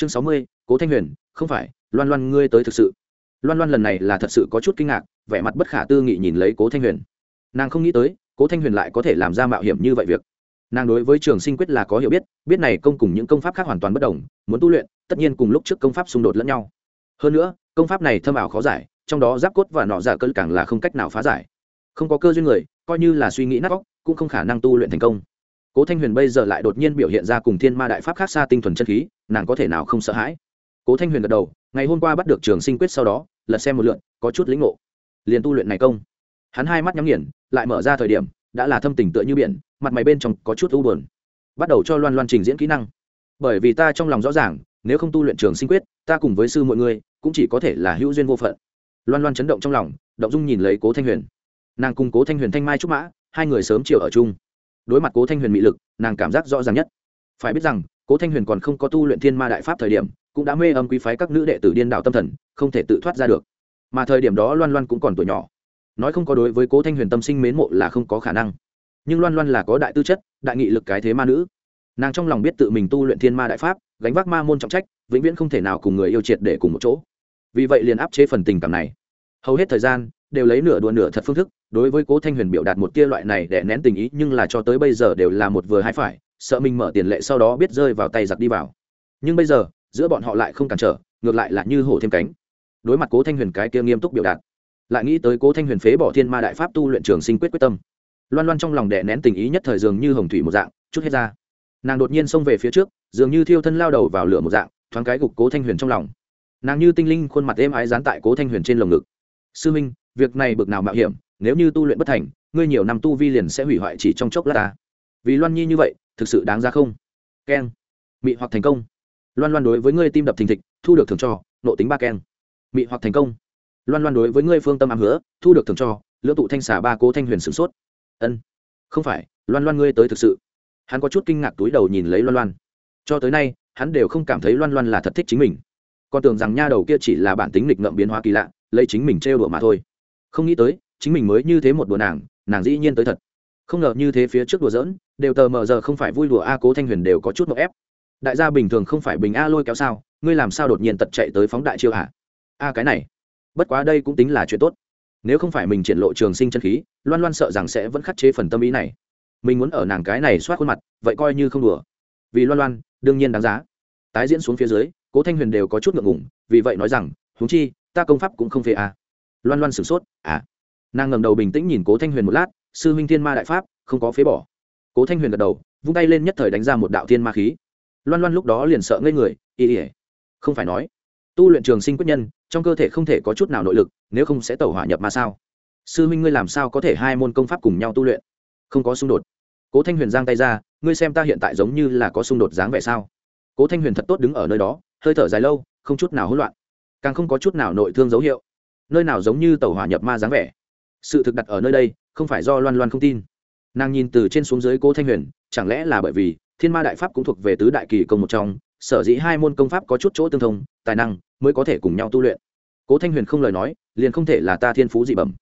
chương sáu mươi, cố thanh huyền, không phải, loan loan ngươi tới thực sự. Loan loan lần này là thật sự có chút kinh ngạc, vẻ mặt bất khả tư nghị nhìn lấy cố thanh huyền. Nàng không nghĩ tới, cố thanh huyền lại có thể làm ra mạo hiểm như vậy việc. Nàng đối với trường sinh quyết là có hiểu biết biết này công cùng những công pháp khác hoàn toàn bất đồng, muốn tu luyện, tất nhiên cùng lúc trước công pháp xung đột lẫn nhau. Hơn nữa, công pháp này thâm ảo khó giải, trong đó giáp cốt và nọ dạ giả cơn càng là không cách nào phá giải. Không có cơ duyên người, coi như là suy nghĩ nát óc, cũng không khả năng tu luyện thành công cố thanh huyền bây giờ lại đột nhiên biểu hiện ra cùng thiên ma đại pháp khác xa tinh thuần chân khí, nàng có thể nào không sợ hãi? Cố thanh huyền gật đầu, ngày hôm qua bắt được trường sinh quyết sau đó, lật xem một lượn có chút lĩnh ngộ. Liền tu luyện này công. Hắn hai mắt nhắm nghiền, lại mở ra thời điểm, đã là thâm tình tựa như biển, mặt mày bên trong có chút u buồn. Bắt đầu cho loan loan trình diễn kỹ năng. Bởi vì ta trong lòng rõ ràng, nếu không tu luyện trường sinh quyết, ta cùng với sư mọi người, cũng chỉ có thể là hữu duyên vô phận. Loan loan chấn động trong lòng, động dung nhìn lấy cố thanh huyền. Nàng cùng cố thanh huyền thanh mai trúc mã, hai người sớm chiều ở chung đối mặt cố thanh huyền mị lực, nàng cảm giác rõ ràng nhất. Phải biết rằng, cố thanh huyền còn không có tu luyện thiên ma đại pháp thời điểm, cũng đã mê âm quý phái các nữ đệ tử điên đạo tâm thần, không thể tự thoát ra được. Mà thời điểm đó loan loan cũng còn tuổi nhỏ. Nói không có đối với cố thanh huyền tâm sinh mến mộ là không có khả năng. Nhưng loan loan là có đại tư chất, đại nghị lực cái thế ma nữ. Nàng trong lòng biết tự mình tu luyện thiên ma đại pháp, gánh vác ma môn trọng trách, vĩnh viễn không thể nào cùng người yêu triệt để cùng một chỗ. Vì vậy liền áp chế phần tình cảm này. Hầu hết thời gian, đều lấy nửa đùa nửa thật phương thức đối với cố thanh huyền biểu đạt một tia loại này để nén tình ý, nhưng là cho tới bây giờ đều là một vừa hai phải, sợ mình mở tiền lệ sau đó biết rơi vào tay giặc đi vào. Nhưng bây giờ, giữa bọn họ lại không cản trở, ngược lại là như hổ thêm cánh. Đối mặt cố thanh huyền cái kia nghiêm túc biểu đạt, lại nghĩ tới cố thanh huyền phế bỏ thiên ma đại pháp tu luyện trường sinh quyết quyết tâm. Loan loan trong lòng đè nén tình ý nhất thời dường như hồng thủy một dạng, chút hết ra. Nàng đột nhiên xông về phía trước, dường như thiêu thân lao đầu vào lửa một dạng, thoáng cái gục cố thanh huyền trong lòng. Nàng như tinh linh khuôn mặt êm ái dán tại cố thanh huyền trên lồng ngực. Sư minh, việc này bực nào mạo hiểm nếu như tu luyện bất thành, ngươi nhiều năm tu vi liền sẽ hủy hoại chỉ trong chốc lát ta. Vì loan nhi như vậy, thực sự đáng ra không? Keng. Mị hoặc thành công. Loan loan đối với ngươi tim đập thình thịch, thu được thưởng cho, nộ tính ba keng. Mị hoặc thành công. Loan loan đối với ngươi phương tâm ám hứa, thu được thưởng cho, lưỡng tụ thanh xả ba cố thanh huyền sửng sốt. Ân. Không phải, loan loan ngươi tới thực sự. Hắn có chút kinh ngạc túi đầu nhìn lấy loan loan. Cho tới nay, hắn đều không cảm thấy loan loan là thật thích chính mình. Còn tưởng rằng nha đầu kia chỉ là bản tính lịch ngậm biến hóa kỳ lạ, lấy chính mình trêu đùa mà thôi. Không nghĩ tới chính mình mới như thế một đùa nàng nàng dĩ nhiên tới thật. Không ngờ như thế phía trước đùa giỡn, đều tờ mờ giờ không phải vui đùa a cố thanh huyền đều có chút mậu ép. Đại gia bình thường không phải bình a lôi kéo sao, ngươi làm sao đột nhiên tật chạy tới phóng đại chiêu hả? A cái này, bất quá đây cũng tính là chuyện tốt. Nếu không phải mình triển lộ trường sinh chân khí, loan loan sợ rằng sẽ vẫn khắc chế phần tâm ý này. Mình muốn ở nàng cái này soát khuôn mặt, vậy coi như không đùa. Vì loan loan, đương nhiên đáng giá. Tái diễn xuống phía dưới, cố thanh huyền đều có chút ngượng ngủng vì vậy nói rằng, huống chi, ta công pháp cũng không phê à. loan loan sửng sốt à nàng ngầm đầu bình tĩnh nhìn cố thanh huyền một lát, sư huynh thiên ma đại pháp, không có phế bỏ. Cố thanh huyền gật đầu, vung tay lên nhất thời đánh ra một đạo thiên ma khí. Loan loan lúc đó liền sợ ngây người y ỉa không phải nói, tu luyện trường sinh quyết nhân, trong cơ thể không thể có chút nào nội lực, nếu không sẽ tẩu hỏa nhập ma sao? Sư huynh ngươi làm sao có thể hai môn công pháp cùng nhau tu luyện? Không có xung đột. Cố thanh huyền giang tay ra, ngươi xem ta hiện tại giống như là có xung đột dáng vẻ sao? Cố thanh huyền thật tốt đứng ở nơi đó, hơi thở dài lâu, không chút nào hỗn loạn, càng không có chút nào nội thương dấu hiệu, nơi nào giống như tàu hỏa nhập ma dáng vẻ sự thực đặt ở nơi đây, không phải do loan loan không tin. Nàng nhìn từ trên xuống dưới cố thanh huyền, chẳng lẽ là bởi vì thiên ma đại pháp cũng thuộc về tứ đại kỳ công một trong, sở dĩ hai môn công pháp có chút chỗ tương thông, tài năng mới có thể cùng nhau tu luyện. Cố thanh huyền không lời nói, liền không thể là ta thiên phú dị bẩm.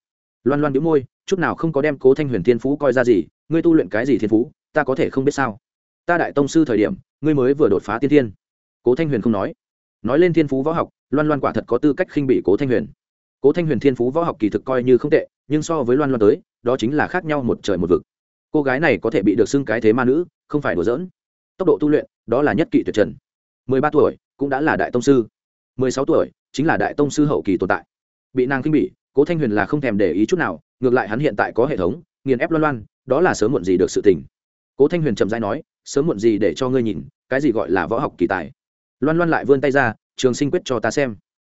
Loan loan đĩu môi, chút nào không có đem cố thanh huyền thiên phú coi ra gì, ngươi tu luyện cái gì thiên phú, ta có thể không biết sao. Ta đại tông sư thời điểm, ngươi mới vừa đột phá tiên thiên. Cố thanh huyền không nói. Nói lên thiên phú võ học, loan loan quả thật có tư cách khinh bị cố thanh huyền cố thanh huyền thiên phú võ học kỳ thực coi như không tệ, nhưng so với loan loan tới, đó chính là khác nhau một trời một vực. Cô gái này có thể bị được xưng cái thế ma nữ, không phải đùa giỡn. Tốc độ tu luyện, đó là nhất kỵ tuyệt trần. Mười ba tuổi, cũng đã là đại tông sư. Mười sáu tuổi, chính là đại tông sư hậu kỳ tồn tại. Bị nàng khinh bỉ, cố thanh huyền là không thèm để ý chút nào, ngược lại hắn hiện tại có hệ thống, nghiền ép loan loan, đó là sớm muộn gì được sự tình. Cố thanh huyền chậm dãi nói, sớm muộn gì để cho ngươi nhìn, cái gì gọi là võ học kỳ tài? Loan loan lại vươn tay ra, trường sinh quyết cho ta xem.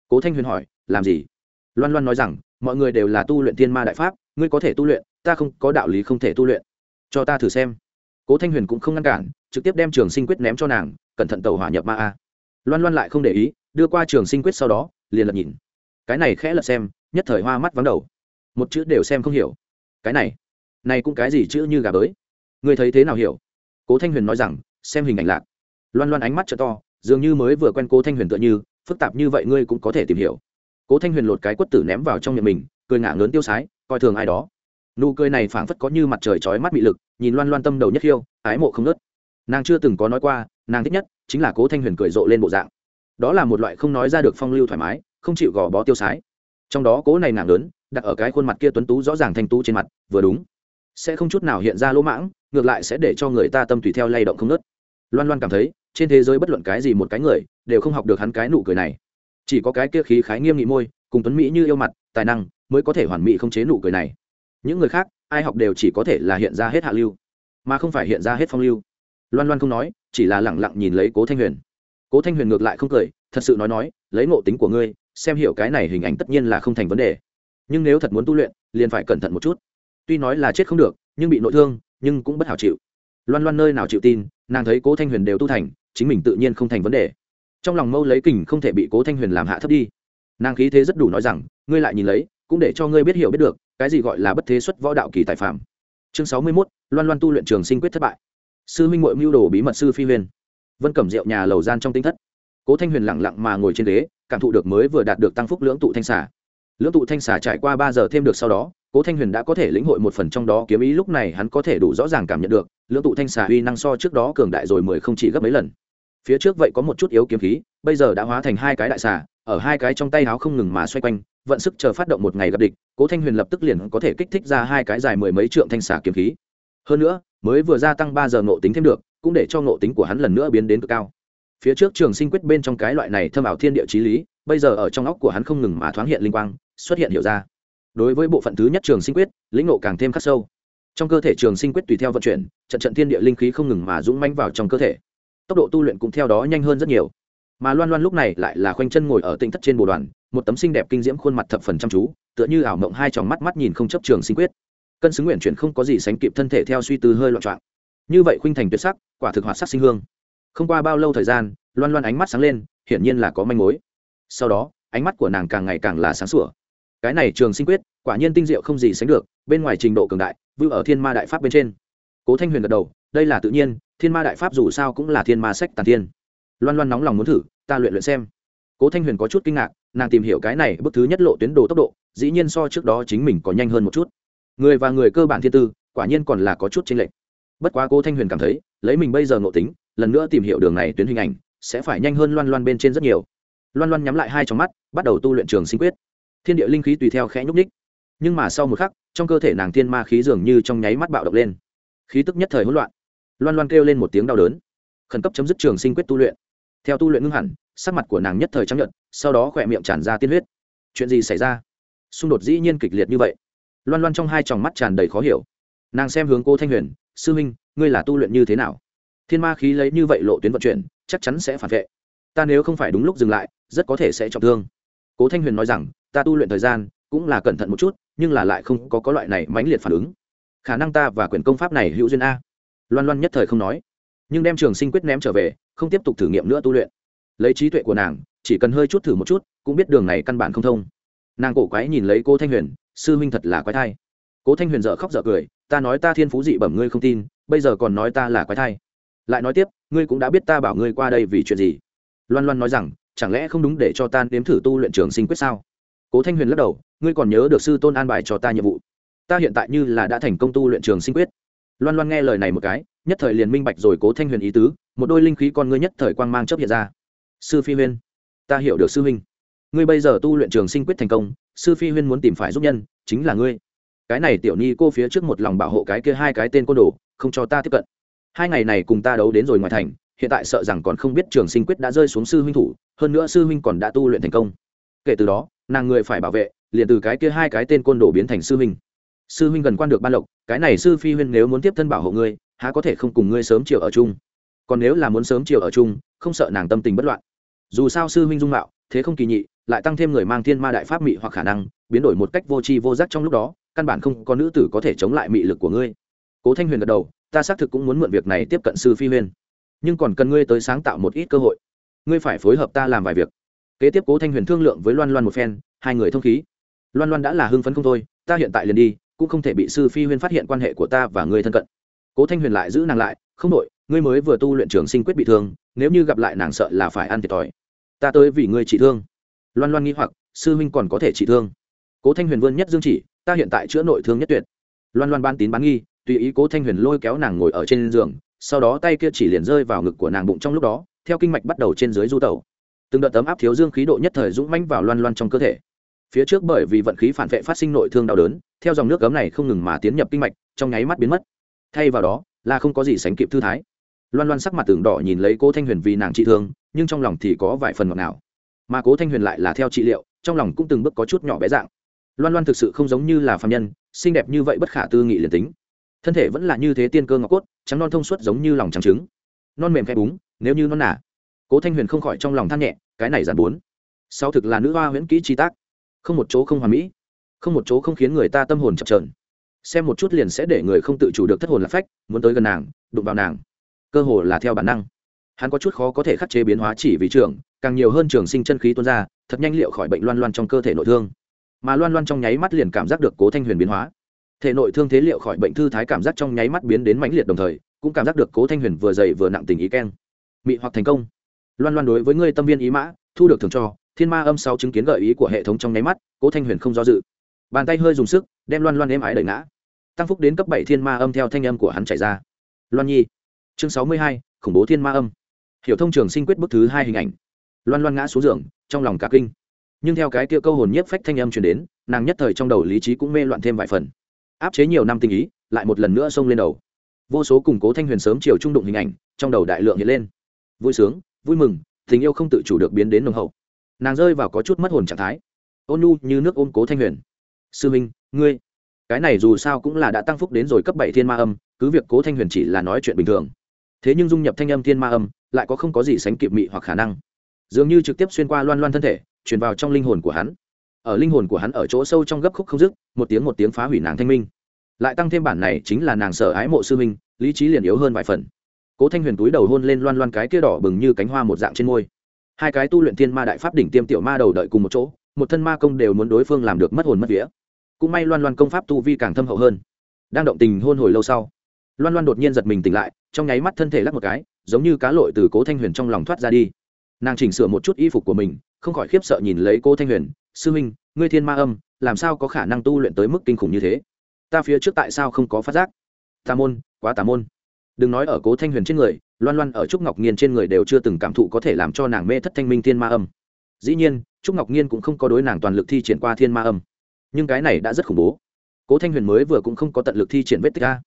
Cố thanh huyền hỏi, làm gì? Loan loan nói rằng, mọi người đều là tu luyện thiên ma đại pháp, ngươi có thể tu luyện, ta không có đạo lý không thể tu luyện. Cho ta thử xem. Cố thanh huyền cũng không ngăn cản, trực tiếp đem trường sinh quyết ném cho nàng, cẩn thận tàu hỏa nhập ma a. Loan loan lại không để ý, đưa qua trường sinh quyết sau đó, liền lật nhìn. Cái này khẽ lật xem, nhất thời hoa mắt vắng đầu. Một chữ đều xem không hiểu. Cái này này cũng cái gì chữ như gà bới? Ngươi thấy thế nào hiểu? Cố thanh huyền nói rằng, xem hình ảnh lạc. Loan loan ánh mắt t to, dường như mới vừa quen cố thanh huyền tựa như, phức tạp như vậy ngươi cũng có thể tìm hiểu cố thanh huyền lột cái quất tử ném vào trong miệng mình, cười ngả ngớn tiêu sái, coi thường ai đó. Nụ cười này phảng phất có như mặt trời chói mắt bị lực, nhìn loan loan tâm đầu nhất khiêu, ái mộ không nớt nàng chưa từng có nói qua, nàng thích nhất chính là cố thanh huyền cười rộ lên bộ dạng. Đó là một loại không nói ra được phong lưu thoải mái, không chịu gò bó tiêu sái. Trong đó cố này nàng lớn đặt ở cái khuôn mặt kia tuấn tú rõ ràng thanh tú trên mặt, vừa đúng. Sẽ không chút nào hiện ra lỗ mãng, ngược lại sẽ để cho người ta tâm tùy theo lay động không nớt loan loan cảm thấy, trên thế giới bất luận cái gì một cái người, đều không học được hắn cái nụ cười này chỉ có cái kia khí khái nghiêm nghị môi, cùng tuấn mỹ như yêu mặt, tài năng, mới có thể hoàn mỹ không chế nụ cười này. Những người khác, ai học đều chỉ có thể là hiện ra hết hạ lưu, mà không phải hiện ra hết phong lưu. Loan loan không nói, chỉ là lẳng lặng nhìn lấy cố thanh huyền. Cố thanh huyền ngược lại không cười, thật sự nói nói, lấy ngộ tính của ngươi, xem hiểu cái này hình ảnh tất nhiên là không thành vấn đề. Nhưng nếu thật muốn tu luyện, liền phải cẩn thận một chút. Tuy nói là chết không được, nhưng bị nội thương, nhưng cũng bất hảo chịu. Loan loan nơi nào chịu tin, nàng thấy cố thanh huyền đều tu thành, chính mình tự nhiên không thành vấn đề trong lòng mâu lấy kình không thể bị cố thanh huyền làm hạ thấp đi. Nàng khí thế rất đủ nói rằng, ngươi lại nhìn lấy, cũng để cho ngươi biết hiểu biết được, cái gì gọi là bất thế xuất võ đạo kỳ tài phạm chương sáu mươi mốt, loan loan tu luyện trường sinh quyết thất bại. Sư minh mội mưu đồ bí mật sư phi huyền. Vân cẩm rượu nhà lầu gian trong tinh thất. Cố thanh huyền lẳng lặng mà ngồi trên ghế, cảm thụ được mới vừa đạt được tăng phúc lưỡng tụ thanh xả lưỡng tụ thanh xả trải qua ba giờ thêm được sau đó, cố thanh huyền đã có thể lĩnh hội một phần trong đó kiếm ý, lúc này hắn có thể đủ rõ ràng cảm nhận được, lưỡng tụ thanh xả uy năng so trước đó cường đại rồi mười không chỉ gấp mấy lần phía trước vậy có một chút yếu kiếm khí, bây giờ đã hóa thành hai cái đại xà, ở hai cái trong tay háo không ngừng mà xoay quanh, vận sức chờ phát động một ngày gặp địch, cố thanh huyền lập tức liền có thể kích thích ra hai cái dài mười mấy trượng thanh xà kiếm khí. Hơn nữa, mới vừa gia tăng ba giờ ngộ tính thêm được, cũng để cho ngộ tính của hắn lần nữa biến đến cực cao. Phía trước trường sinh quyết bên trong cái loại này thâm ảo thiên địa trí lý, bây giờ ở trong óc của hắn không ngừng mà thoáng hiện linh quang, xuất hiện hiểu ra. Đối với bộ phận thứ nhất trường sinh quyết, lĩnh ngộ càng thêm khắc sâu. Trong cơ thể trường sinh quyết tùy theo vận chuyển, trận trận thiên địa linh khí không ngừng mà dũng manh vào trong cơ thể tốc độ tu luyện cũng theo đó nhanh hơn rất nhiều. Mà loan loan lúc này lại là khoanh chân ngồi ở tinh thất trên bồ đoàn, một tấm xinh đẹp kinh diễm khuôn mặt thập phần chăm chú, tựa như ảo mộng hai tròng mắt mắt nhìn không chấp trường sinh quyết. Cân xứng nguyện chuyển không có gì sánh kịp thân thể theo suy tư hơi loạn trọng như vậy khuynh thành tuyệt sắc, quả thực hoạt sắc sinh hương. Không qua bao lâu thời gian, loan loan ánh mắt sáng lên, hiển nhiên là có manh mối. Sau đó, ánh mắt của nàng càng ngày càng là sáng sủa. Cái này trường sinh quyết, quả nhiên tinh diệu không gì sánh được, bên ngoài trình độ cường đại vưu ở thiên ma đại pháp bên trên. Cố thanh huyền gật đầu, đây là tự nhiên thiên ma đại pháp dù sao cũng là thiên ma sách tàn thiên. Loan loan nóng lòng muốn thử, ta luyện luyện xem. Cố thanh huyền có chút kinh ngạc, nàng tìm hiểu cái này bước thứ nhất lộ tuyến đồ tốc độ, dĩ nhiên so trước đó chính mình có nhanh hơn một chút. Người và người cơ bản thiên tư, quả nhiên còn là có chút chênh lệch. Bất quá cố thanh huyền cảm thấy, lấy mình bây giờ ngộ tính, lần nữa tìm hiểu đường này tuyến hình ảnh, sẽ phải nhanh hơn loan loan bên trên rất nhiều. Loan loan nhắm lại hai trong mắt, bắt đầu tu luyện trường sinh quyết. Thiên địa linh khí tùy theo khẽ nhúc ních nhưng mà sau một khắc, trong cơ thể nàng thiên ma khí dường như trong nháy mắt bạo động lên. Khí tức nhất thời hỗn loạn loan loan kêu lên một tiếng đau đớn. Khẩn cấp chấm dứt trường sinh quyết tu luyện. Theo tu luyện ngưng hẳn sắc mặt của nàng nhất thời chấp nhận sau đó khỏe miệng tràn ra tiên huyết. Chuyện gì xảy ra? Xung đột dĩ nhiên kịch liệt như vậy. Loan loan trong hai tròng mắt tràn đầy khó hiểu. Nàng xem hướng cô thanh huyền sư minh ngươi là tu luyện như thế nào? Thiên ma khí lấy như vậy lộ tuyến vận chuyển chắc chắn sẽ phản vệ. Ta nếu không phải đúng lúc dừng lại rất có thể sẽ trọng thương. Cố thanh huyền nói rằng ta tu luyện thời gian cũng là cẩn thận một chút nhưng là lại không có, có loại này mãnh liệt phản ứng. Khả năng ta và quyển công pháp này hữu duyên a loan loan nhất thời không nói. Nhưng đem trường sinh quyết ném trở về, không tiếp tục thử nghiệm nữa tu luyện. Lấy trí tuệ của nàng, chỉ cần hơi chút thử một chút, cũng biết đường này căn bản không thông. Nàng cổ quái nhìn lấy cô thanh huyền, sư huynh thật là quái thai. Cố thanh huyền dợ khóc dợ cười, ta nói ta thiên phú dị bẩm ngươi không tin, bây giờ còn nói ta là quái thai. Lại nói tiếp, ngươi cũng đã biết ta bảo ngươi qua đây vì chuyện gì. Loan loan nói rằng, chẳng lẽ không đúng để cho ta nếm thử tu luyện trường sinh quyết sao? Cố thanh huyền lắc đầu, ngươi còn nhớ được sư tôn an bài cho ta nhiệm vụ? Ta hiện tại như là đã thành công tu luyện trường sinh quyết loan loan nghe lời này một cái, nhất thời liền minh bạch rồi cố thanh huyền ý tứ, một đôi linh khí con ngươi nhất thời quang mang chấp hiện ra. Sư phi huyên, ta hiểu được sư huynh. Ngươi bây giờ tu luyện trường sinh quyết thành công, sư phi huyên muốn tìm phải giúp nhân, chính là ngươi. Cái này tiểu ni cô phía trước một lòng bảo hộ cái kia hai cái tên côn đồ, không cho ta tiếp cận. Hai ngày này cùng ta đấu đến rồi ngoài thành, hiện tại sợ rằng còn không biết trường sinh quyết đã rơi xuống sư huynh thủ, hơn nữa sư huynh còn đã tu luyện thành công. Kể từ đó, nàng người phải bảo vệ, liền từ cái kia hai cái tên côn đồ biến thành sư huynh sư huynh gần quan được ban lộc, cái này sư phi huyên nếu muốn tiếp thân bảo hộ ngươi, há có thể không cùng ngươi sớm chiều ở chung. Còn nếu là muốn sớm chiều ở chung, không sợ nàng tâm tình bất loạn. Dù sao sư huynh dung mạo, thế không kỳ nhị, lại tăng thêm người mang thiên ma đại pháp mị hoặc khả năng, biến đổi một cách vô tri vô giác trong lúc đó, căn bản không có nữ tử có thể chống lại mị lực của ngươi. Cố thanh huyền gật đầu, ta xác thực cũng muốn mượn việc này tiếp cận sư phi huyên nhưng còn cần ngươi tới sáng tạo một ít cơ hội. Ngươi phải phối hợp ta làm vài việc. Kế tiếp cố thanh huyền thương lượng với loan loan một phen, hai người thông khí. Loan loan đã là hưng phấn không thôi, ta hiện tại liền đi cũng không thể bị sư phi huyên phát hiện quan hệ của ta và ngươi thân cận. Cố thanh huyền lại giữ nàng lại, không đội ngươi mới vừa tu luyện trường sinh quyết bị thương, nếu như gặp lại nàng sợ là phải ăn thiệt thòi. Ta tới vì ngươi trị thương. Loan loan nghĩ hoặc, sư huynh còn có thể trị thương? Cố thanh huyền vươn nhất dương chỉ, ta hiện tại chữa nội thương nhất tuyệt. Loan loan ban tín bán nghi, tùy ý cố thanh huyền lôi kéo nàng ngồi ở trên giường, sau đó tay kia chỉ liền rơi vào ngực của nàng bụng trong lúc đó, theo kinh mạch bắt đầu trên dưới du tẩu. Từng đợt tấm áp thiếu dương khí độ nhất thời dũng mãnh vào loan loan trong cơ thể phía trước bởi vì vận khí phản vệ phát sinh nội thương đau đớn, theo dòng nước cấm này không ngừng mà tiến nhập kinh mạch, trong nháy mắt biến mất. Thay vào đó, là không có gì sánh kịp thư thái. Loan loan sắc mặt tường đỏ nhìn lấy cố thanh huyền vì nàng trị thương, nhưng trong lòng thì có vài phần ngọt ngào. Mà cố thanh huyền lại là theo trị liệu, trong lòng cũng từng bước có chút nhỏ bé dạng. Loan loan thực sự không giống như là phạm nhân, xinh đẹp như vậy bất khả tư nghị liền tính. Thân thể vẫn là như thế tiên cơ ngọc cốt, trắng non thông suốt giống như lòng trắng trứng. Non mềm khẽ búng, nếu như non nả. Cố thanh huyền không khỏi trong lòng than nhẹ, cái này giản bốn. Sau thực là nữ hoa huyễn kỹ chi tác không một chỗ không hoàn mỹ, không một chỗ không khiến người ta tâm hồn chập trờn xem một chút liền sẽ để người không tự chủ được thất hồn lạc phách, muốn tới gần nàng, đụng vào nàng. Cơ hồ là theo bản năng. Hắn có chút khó có thể khắc chế biến hóa chỉ vì trường, càng nhiều hơn trường sinh chân khí tuôn ra, thật nhanh liệu khỏi bệnh loan loan trong cơ thể nội thương. Mà loan loan trong nháy mắt liền cảm giác được cố thanh huyền biến hóa. Thể nội thương thế liệu khỏi bệnh thư thái cảm giác trong nháy mắt biến đến mãnh liệt đồng thời, cũng cảm giác được cố thanh huyền vừa dày vừa nặng tình ý keng. Mị hoặc thành công. Loan loan đối với ngươi tâm viên ý mã, thu được thường cho thiên ma âm sau chứng kiến gợi ý của hệ thống trong nháy mắt, cố thanh huyền không do dự. Bàn tay hơi dùng sức, đem loan loan êm ái đẩy ngã. Tăng phúc đến cấp bảy thiên ma âm theo thanh âm của hắn chạy ra. Loan nhi. Chương sáu mươi hai, khủng bố thiên ma âm. Hiểu thông trường sinh quyết bức thứ hai hình ảnh. Loan loan ngã xuống giường, trong lòng cả kinh. Nhưng theo cái kia câu hồn nhiếp phách thanh âm truyền đến, nàng nhất thời trong đầu lý trí cũng mê loạn thêm vài phần. Áp chế nhiều năm tình ý, lại một lần nữa xông lên đầu. Vô số củng cố thanh huyền sớm chiều trung đụng hình ảnh, trong đầu đại lượng hiện lên. Vui sướng, vui mừng, tình yêu không tự chủ được biến đến nồng hậu nàng rơi vào có chút mất hồn trạng thái. Ôn nhu như nước ôm cố thanh huyền. Sư minh, ngươi, cái này dù sao cũng là đã tăng phúc đến rồi cấp bảy thiên ma âm, cứ việc cố thanh huyền chỉ là nói chuyện bình thường. Thế nhưng dung nhập thanh âm thiên ma âm, lại có không có gì sánh kịp mị hoặc khả năng. Dường như trực tiếp xuyên qua loan loan thân thể, truyền vào trong linh hồn của hắn. Ở linh hồn của hắn ở chỗ sâu trong gấp khúc không dứt, một tiếng một tiếng phá hủy nàng thanh minh. Lại tăng thêm bản này chính là nàng sợ ái mộ sư minh, lý trí liền yếu hơn vài phần. Cố thanh huyền túi đầu hôn lên loan loan cái kia đỏ bừng như cánh hoa một dạng trên môi hai cái tu luyện thiên ma đại pháp đỉnh tiêm tiểu ma đầu đợi cùng một chỗ, một thân ma công đều muốn đối phương làm được mất hồn mất vía. Cũng may loan loan công pháp tu vi càng thâm hậu hơn. Đang động tình hôn hồi lâu sau, loan loan đột nhiên giật mình tỉnh lại, trong nháy mắt thân thể lắc một cái, giống như cá lội từ cố thanh huyền trong lòng thoát ra đi. Nàng chỉnh sửa một chút y phục của mình, không khỏi khiếp sợ nhìn lấy cố thanh huyền, sư minh ngươi thiên ma âm, làm sao có khả năng tu luyện tới mức kinh khủng như thế? Ta phía trước tại sao không có phát giác? Tà môn, quá tà môn. Đừng nói ở cố thanh huyền trên người loan loan ở trúc ngọc nhiên trên người đều chưa từng cảm thụ có thể làm cho nàng mê thất thanh minh thiên ma âm. Dĩ nhiên, trúc ngọc nhiên cũng không có đối nàng toàn lực thi triển qua thiên ma âm. Nhưng cái này đã rất khủng bố. Cố thanh huyền mới vừa cũng không có tận lực thi triển vết tích ca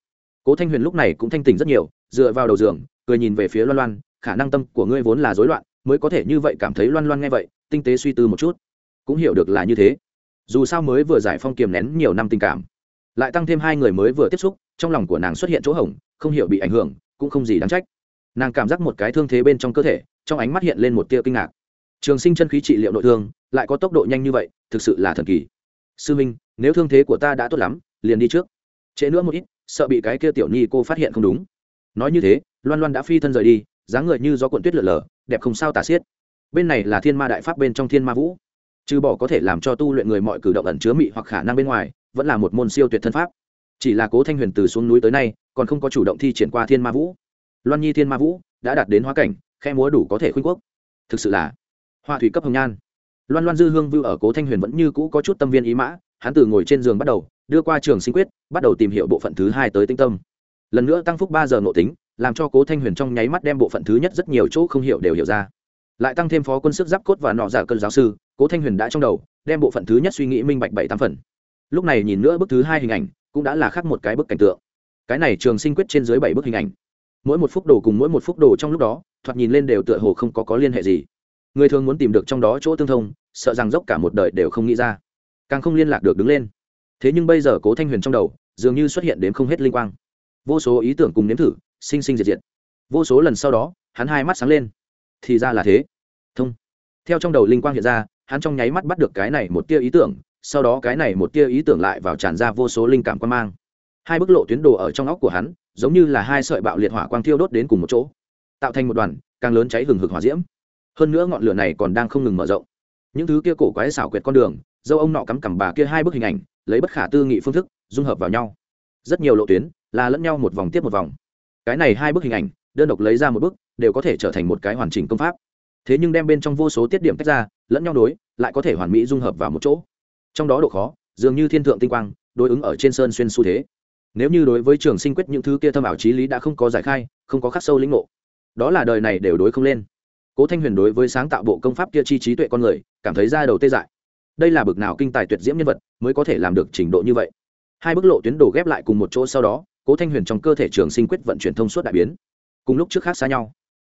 cố thanh huyền lúc này cũng thanh tỉnh rất nhiều, dựa vào đầu giường, cười nhìn về phía loan loan, khả năng tâm của ngươi vốn là rối loạn, mới có thể như vậy cảm thấy loan loan nghe vậy, tinh tế suy tư một chút. Cũng hiểu được là như thế. Dù sao mới vừa giải phong kiềm nén nhiều năm tình cảm, lại tăng thêm hai người mới vừa tiếp xúc, trong lòng của nàng xuất hiện chỗ hỏng không hiểu bị ảnh hưởng, cũng không gì đáng trách nàng cảm giác một cái thương thế bên trong cơ thể, trong ánh mắt hiện lên một tia kinh ngạc. Trường sinh chân khí trị liệu nội thương, lại có tốc độ nhanh như vậy, thực sự là thần kỳ. Sư minh, nếu thương thế của ta đã tốt lắm, liền đi trước. Trễ nữa một ít, sợ bị cái kia tiểu nhi cô phát hiện không đúng. Nói như thế, loan loan đã phi thân rời đi, dáng người như gió cuộn tuyết lở lở, đẹp không sao tả xiết. Bên này là thiên ma đại pháp bên trong thiên ma vũ. Trừ bỏ có thể làm cho tu luyện người mọi cử động ẩn chứa mị hoặc khả năng bên ngoài, vẫn là một môn siêu tuyệt thân pháp. Chỉ là cố thanh huyền từ xuống núi tới nay, còn không có chủ động thi triển qua thiên ma vũ loan nhi thiên ma vũ đã đạt đến hóa cảnh khe múa đủ có thể khuynh quốc. Thực sự là hoa thủy cấp hồng nhan. Loan loan dư hương vưu ở cố thanh huyền vẫn như cũ có chút tâm viên ý mã, hắn từ ngồi trên giường bắt đầu, đưa qua trường sinh quyết, bắt đầu tìm hiểu bộ phận thứ hai tới tinh tâm. Lần nữa tăng phúc ba giờ nội tính, làm cho cố thanh huyền trong nháy mắt đem bộ phận thứ nhất rất nhiều chỗ không hiểu đều hiểu ra. Lại tăng thêm phó quân sức giáp cốt và nọ giả cơn giáo sư, cố thanh huyền đã trong đầu, đem bộ phận thứ nhất suy nghĩ minh bạch bảy tám phần. Lúc này nhìn nữa bức thứ hai hình ảnh, cũng đã là khác một cái bức cảnh tượng. Cái này trường sinh quyết trên dưới bảy bức hình ảnh mỗi một phút đồ cùng mỗi một phút đồ trong lúc đó, thoạt nhìn lên đều tựa hồ không có có liên hệ gì. Người thường muốn tìm được trong đó chỗ tương thông, sợ rằng dốc cả một đời đều không nghĩ ra. Càng không liên lạc được đứng lên. Thế nhưng bây giờ cố thanh huyền trong đầu, dường như xuất hiện đến không hết linh quang. Vô số ý tưởng cùng nếm thử, sinh sinh diệt diệt. Vô số lần sau đó, hắn hai mắt sáng lên. Thì ra là thế. Thông. Theo trong đầu linh quang hiện ra, hắn trong nháy mắt bắt được cái này một tia ý tưởng, sau đó cái này một tia ý tưởng lại vào tràn ra vô số linh cảm quan mang. Hai bức lộ tuyến đồ ở trong óc của hắn giống như là hai sợi bạo liệt hỏa quang thiêu đốt đến cùng một chỗ, tạo thành một đoàn càng lớn cháy hừng hực hỏa diễm. Hơn nữa ngọn lửa này còn đang không ngừng mở rộng. Những thứ kia cổ quái xảo quyệt con đường, dâu ông nọ cắm cằm bà kia hai bức hình ảnh, lấy bất khả tư nghị phương thức, dung hợp vào nhau. Rất nhiều lộ tuyến là lẫn nhau một vòng tiếp một vòng. Cái này hai bức hình ảnh, đơn độc lấy ra một bức, đều có thể trở thành một cái hoàn chỉnh công pháp. Thế nhưng đem bên trong vô số tiết điểm tách ra, lẫn nhau đối lại có thể hoàn mỹ dung hợp vào một chỗ. Trong đó độ khó, dường như thiên thượng tinh quang, đối ứng ở trên sơn xuyên xu thế nếu như đối với trường sinh quyết những thứ kia thâm ảo trí lý đã không có giải khai, không có khắc sâu lĩnh ngộ, đó là đời này đều đối không lên. Cố thanh huyền đối với sáng tạo bộ công pháp kia chi trí tuệ con người, cảm thấy ra đầu tê dại. Đây là bực nào kinh tài tuyệt diễm nhân vật mới có thể làm được trình độ như vậy? Hai bức lộ tuyến đổ ghép lại cùng một chỗ sau đó, cố thanh huyền trong cơ thể trường sinh quyết vận chuyển thông suốt đại biến. Cùng lúc trước khác xa nhau,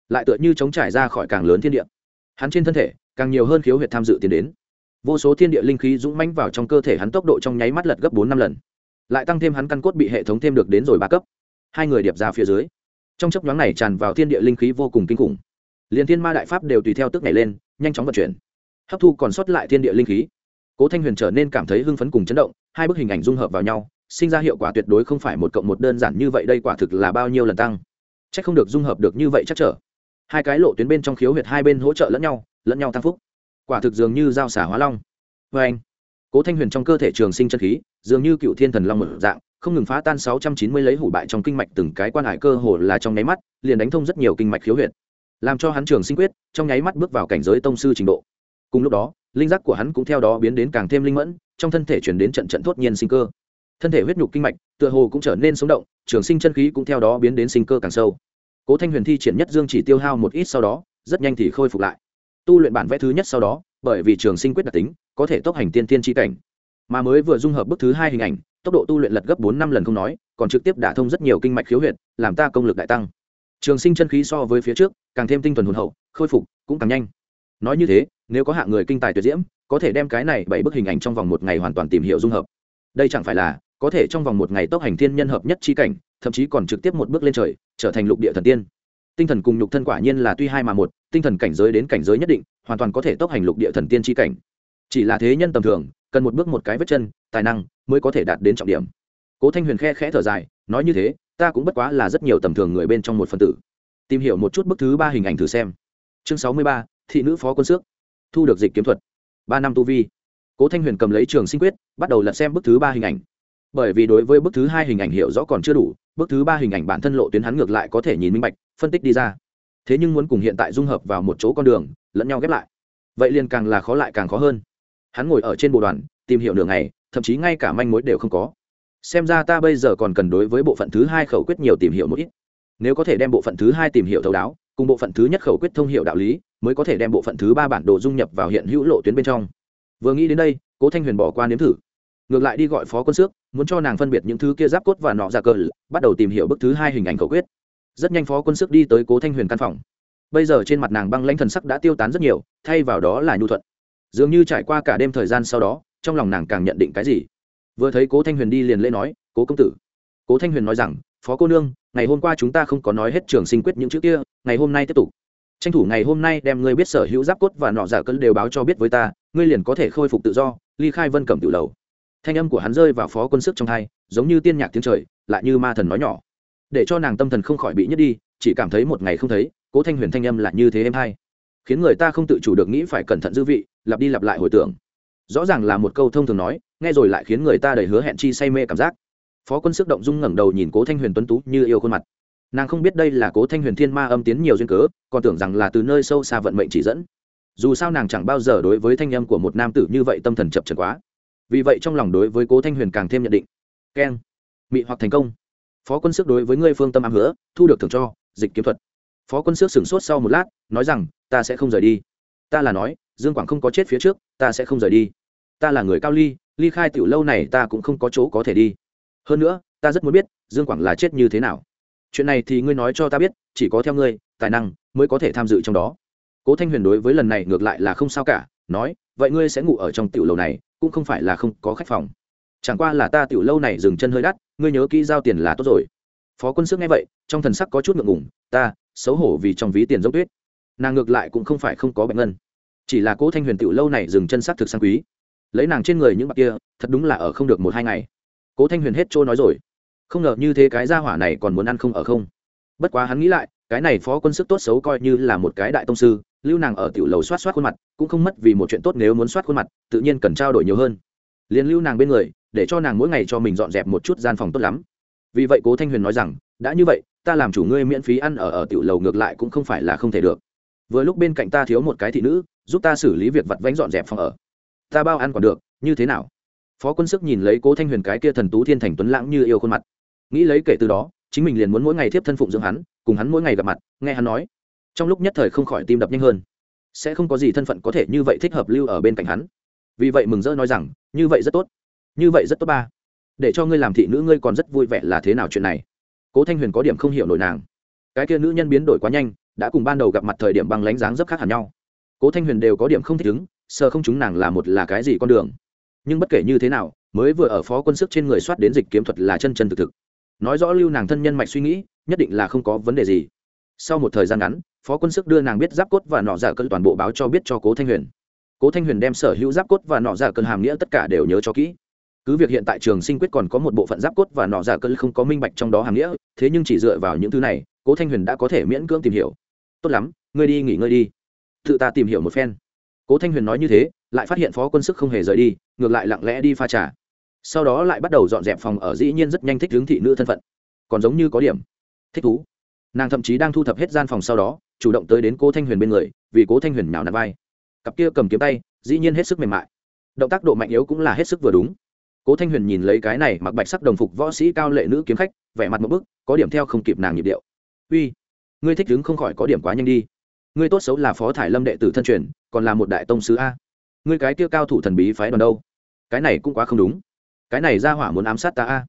lại tựa như chống trải ra khỏi càng lớn thiên địa. Hắn trên thân thể, càng nhiều hơn khiếu huyệt tham dự tiến đến. Vô số thiên địa linh khí dũng mãnh vào trong cơ thể hắn tốc độ trong nháy mắt lật gấp bốn năm lần lại tăng thêm hắn căn cốt bị hệ thống thêm được đến rồi ba cấp. Hai người điệp ra phía dưới. Trong chấp nhoáng này tràn vào thiên địa linh khí vô cùng kinh khủng. Liền thiên ma đại pháp đều tùy theo tức nhảy lên, nhanh chóng vận chuyển. Hấp thu còn sót lại thiên địa linh khí. Cố thanh huyền trở nên cảm thấy hưng phấn cùng chấn động, hai bức hình ảnh dung hợp vào nhau, sinh ra hiệu quả tuyệt đối không phải một cộng một đơn giản như vậy, đây quả thực là bao nhiêu lần tăng. C h ắ c không được dung hợp được như vậy chắc trở. Hai cái lộ tuyến bên trong khiếu huyệt hai bên hỗ trợ lẫn nhau lẫn nhau tăng phúc. Quả thực dường như giao xả hóa long. Vê anh cố thanh huyền trong cơ thể trường sinh chân khí dường như cựu thiên thần long một dạng, không ngừng phá tan sáu trăm chín mươi lấy hủ bại trong kinh mạch từng cái quan hải cơ hồ là trong nháy mắt, liền đánh thông rất nhiều kinh mạch khiếu huyệt. Làm cho hắn trường sinh quyết, trong nháy mắt bước vào cảnh giới tông sư trình độ. Cùng lúc đó, linh giác của hắn cũng theo đó biến đến càng thêm linh mẫn, trong thân thể chuyển đến trận trận thốt nhiên sinh cơ. Thân thể huyết nhục kinh mạch, tựa hồ cũng trở nên sống động, trường sinh chân khí cũng theo đó biến đến sinh cơ càng sâu. Cố thanh huyền thi triển nhất dương chỉ tiêu hao một ít sau đó, rất nhanh thì khôi phục lại. Tu luyện bản vẽ thứ nhất sau đó, bởi vì trường sinh quyết đặc tính, có thể tốc hành tiên tiên tri cảnh mà mới vừa dung hợp bức thứ hai hình ảnh, tốc độ tu luyện lật gấp bốn năm lần không nói, còn trực tiếp đả thông rất nhiều kinh mạch khiếu huyệt, làm ta công lực đại tăng. Trường sinh chân khí so với phía trước, càng thêm tinh thuần hồn hậu, khôi phục cũng càng nhanh. Nói như thế, nếu có hạng người kinh tài tuyệt diễm, có thể đem cái này bảy bức hình ảnh trong vòng một ngày hoàn toàn tìm hiểu dung hợp. Đây chẳng phải là, có thể trong vòng một ngày tốc hành thiên nhân hợp nhất chi cảnh, thậm chí còn trực tiếp một bước lên trời, trở thành lục địa thần tiên. Tinh thần cùng nhục thân quả nhiên là tuy hai mà một, tinh thần cảnh giới đến cảnh giới nhất định, hoàn toàn có thể tốc hành lục địa thần tiên chi cảnh. Chỉ là thế nhân tầm thường cần một bước một cái vết chân, tài năng mới có thể đạt đến trọng điểm. Cố thanh huyền khe khẽ thở dài, nói như thế, ta cũng bất quá là rất nhiều tầm thường người bên trong một phân tử. Tìm hiểu một chút bức thứ ba hình ảnh thử xem. Chương sáu mươi ba, thị nữ phó quân xước. Thu được dịch kiếm thuật. Ba năm tu vi. Cố thanh huyền cầm lấy trường sinh quyết, bắt đầu lật xem bức thứ ba hình ảnh. Bởi vì đối với bức thứ hai hình ảnh hiểu rõ còn chưa đủ, bức thứ ba hình ảnh bản thân lộ tuyến hắn ngược lại có thể nhìn minh bạch, phân tích đi ra. Thế nhưng muốn cùng hiện tại dung hợp vào một chỗ con đường, lẫn nhau ghép lại. Vậy liền càng là khó lại càng khó hơn hắn ngồi ở trên bộ đoàn, tìm hiểu đường này thậm chí ngay cả manh mối đều không có. Xem ra ta bây giờ còn cần đối với bộ phận thứ hai khẩu quyết nhiều tìm hiểu một ít. Nếu có thể đem bộ phận thứ hai tìm hiểu thấu đáo, cùng bộ phận thứ nhất khẩu quyết thông hiểu đạo lý, mới có thể đem bộ phận thứ ba bản đồ dung nhập vào hiện hữu lộ tuyến bên trong. Vừa nghĩ đến đây, cố thanh huyền bỏ qua nếm thử. Ngược lại đi gọi phó quân xước, muốn cho nàng phân biệt những thứ kia giáp cốt và nọ ra cờ, bắt đầu tìm hiểu bức thứ hai hình ảnh khẩu quyết. Rất nhanh phó quân xước đi tới cố thanh huyền căn phòng. Bây giờ trên mặt nàng băng lanh thần sắc đã tiêu tán rất nhiều, thay vào đó là nhu thuận dường như trải qua cả đêm thời gian sau đó, trong lòng nàng càng nhận định cái gì. Vừa thấy cố thanh huyền đi liền lễ nói, cố công tử. Cố thanh huyền nói rằng, phó cô nương, ngày hôm qua chúng ta không có nói hết trường sinh quyết những chữ kia, ngày hôm nay tiếp tục. Tranh thủ ngày hôm nay đem ngươi biết sở hữu giáp cốt và nọ giả cân đều báo cho biết với ta, ngươi liền có thể khôi phục tự do. Ly khai vân cẩm tự lầu. Thanh âm của hắn rơi vào phó quân sức trong hai, giống như tiên nhạc tiếng trời, lại như ma thần nói nhỏ. Để cho nàng tâm thần không khỏi bị nhất đi, chỉ cảm thấy một ngày không thấy, cố thanh huyền thanh âm là như thế em hay. Khiến người ta không tự chủ được nghĩ phải cẩn thận dư vị lặp đi lặp lại hồi tưởng. Rõ ràng là một câu thông thường nói, nghe rồi lại khiến người ta đầy hứa hẹn chi say mê cảm giác. Phó quân sức động dung ngẩng đầu nhìn cố thanh huyền tuấn tú như yêu khuôn mặt. Nàng không biết đây là cố thanh huyền thiên ma âm tiến nhiều duyên cớ, còn tưởng rằng là từ nơi sâu xa vận mệnh chỉ dẫn. Dù sao nàng chẳng bao giờ đối với thanh âm của một nam tử như vậy tâm thần chập trần quá. Vì vậy trong lòng đối với cố thanh huyền càng thêm nhận định. Keng. Mị hoặc thành công. Phó quân sức đối với ngươi phương tâm ám hứa, thu được thưởng cho, dịch kiếm thuật. Phó quân sức sửng sốt sau một lát, nói rằng, ta sẽ không rời đi. Ta là nói dương quảng không có chết phía trước, ta sẽ không rời đi. Ta là người cao ly ly khai tiểu lâu này ta cũng không có chỗ có thể đi. Hơn nữa, ta rất muốn biết, dương quảng là chết như thế nào. Chuyện này thì ngươi nói cho ta biết, chỉ có theo ngươi, tài năng mới có thể tham dự trong đó. Cố thanh huyền đối với lần này ngược lại là không sao cả, nói, vậy ngươi sẽ ngủ ở trong tiểu lâu này, cũng không phải là không có khách phòng. Chẳng qua là ta tiểu lâu này dừng chân hơi đắt, ngươi nhớ kỹ giao tiền là tốt rồi. Phó quân sức nghe vậy, trong thần sắc có chút ngượng ngùng, ta, xấu hổ vì trong ví tiền dốc tuyết. Nàng ngược lại cũng không phải không có bệnh ngân chỉ là cố thanh huyền tiểu lâu này dừng chân s thực sang quý. Lấy nàng trên người những bạc kia, thật đúng là ở không được một hai ngày. Cố thanh huyền hết trôi nói rồi. Không ngờ như thế cái gia hỏa này còn muốn ăn không ở không. Bất quá hắn nghĩ lại, cái này phó quân sức tốt xấu coi như là một cái đại tông sư, lưu nàng ở tiểu lầu soát soát khuôn mặt, cũng không mất vì một chuyện tốt nếu muốn soát khuôn mặt, tự nhiên cần trao đổi nhiều hơn. Liền lưu nàng bên người, để cho nàng mỗi ngày cho mình dọn dẹp một chút gian phòng tốt lắm. Vì vậy cố thanh huyền nói rằng, đã như vậy, ta làm chủ ngươi miễn phí ăn ở ở tiểu lầu ngược lại cũng không phải là không thể được. Vừa lúc bên cạnh ta thiếu một cái thị nữ giúp ta xử lý việc vặt vánh dọn dẹp phòng ở. Ta bao ăn còn được, như thế nào? Phó quân sức nhìn lấy cố thanh huyền cái kia thần tú thiên thành tuấn lãng như yêu khuôn mặt. Nghĩ lấy kể từ đó, chính mình liền muốn mỗi ngày tiếp thân phụng dưỡng hắn, cùng hắn mỗi ngày gặp mặt, nghe hắn nói. Trong lúc nhất thời không khỏi tim đập nhanh hơn. Sẽ không có gì thân phận có thể như vậy thích hợp lưu ở bên cạnh hắn. Vì vậy mừng rỡ nói rằng, như vậy rất tốt. Như vậy rất tốt ba. Để cho ngươi làm thị nữ ngươi còn rất vui vẻ là thế nào chuyện này? Cố thanh huyền có điểm không hiểu nổi nàng. Cái kia nữ nhân biến đổi quá nhanh, đã cùng ban đầu gặp mặt thời điểm bằng lánh dáng rất khác hẳn nhau cố thanh huyền đều có điểm không thích ứng sợ không chúng nàng là một là cái gì con đường. Nhưng bất kể như thế nào, mới vừa ở phó quân sức trên người soát đến dịch kiếm thuật là chân chân thực thực. Nói rõ lưu nàng thân nhân mạch suy nghĩ, nhất định là không có vấn đề gì. Sau một thời gian ngắn, phó quân sức đưa nàng biết giáp cốt và nọ giả cơn toàn bộ báo cho biết cho cố thanh huyền. Cố thanh huyền đem sở hữu giáp cốt và nọ giả cơn hàm nghĩa tất cả đều nhớ cho kỹ. Cứ việc hiện tại trường sinh quyết còn có một bộ phận giáp cốt và nọ giả cơn không có minh bạch trong đó hàm nghĩa, thế nhưng chỉ dựa vào những thứ này, cố thanh huyền đã có thể miễn cưỡng tìm hiểu. Tốt lắm, ngươi đi nghỉ ngơi đi tự ta tìm hiểu một phen. Cố thanh huyền nói như thế, lại phát hiện phó quân sức không hề rời đi, ngược lại lặng lẽ đi pha trà. Sau đó lại bắt đầu dọn dẹp phòng ở, dĩ nhiên rất nhanh thích hướng thị nữ thân phận. Còn giống như có điểm thích thú. Nàng thậm chí đang thu thập hết gian phòng sau đó, chủ động tới đến cố thanh huyền bên người, vì cố thanh huyền nào nạt vai. Cặp kia cầm kiếm tay, dĩ nhiên hết sức mềm mại. Động tác độ mạnh yếu cũng là hết sức vừa đúng. Cố thanh huyền nhìn lấy cái này mặc bạch sắc đồng phục võ sĩ cao lệ nữ kiếm khách, vẻ mặt một bức, có điểm theo không kịp nàng nhịp điệu. Uy, ngươi thích đứng không khỏi có điểm quá nhanh đi ngươi tốt xấu là phó thải lâm đệ tử thân truyền, còn là một đại tông sứ a. Ngươi cái kia cao thủ thần bí phái đoàn đâu? Cái này cũng quá không đúng. Cái này ra hỏa muốn ám sát ta a.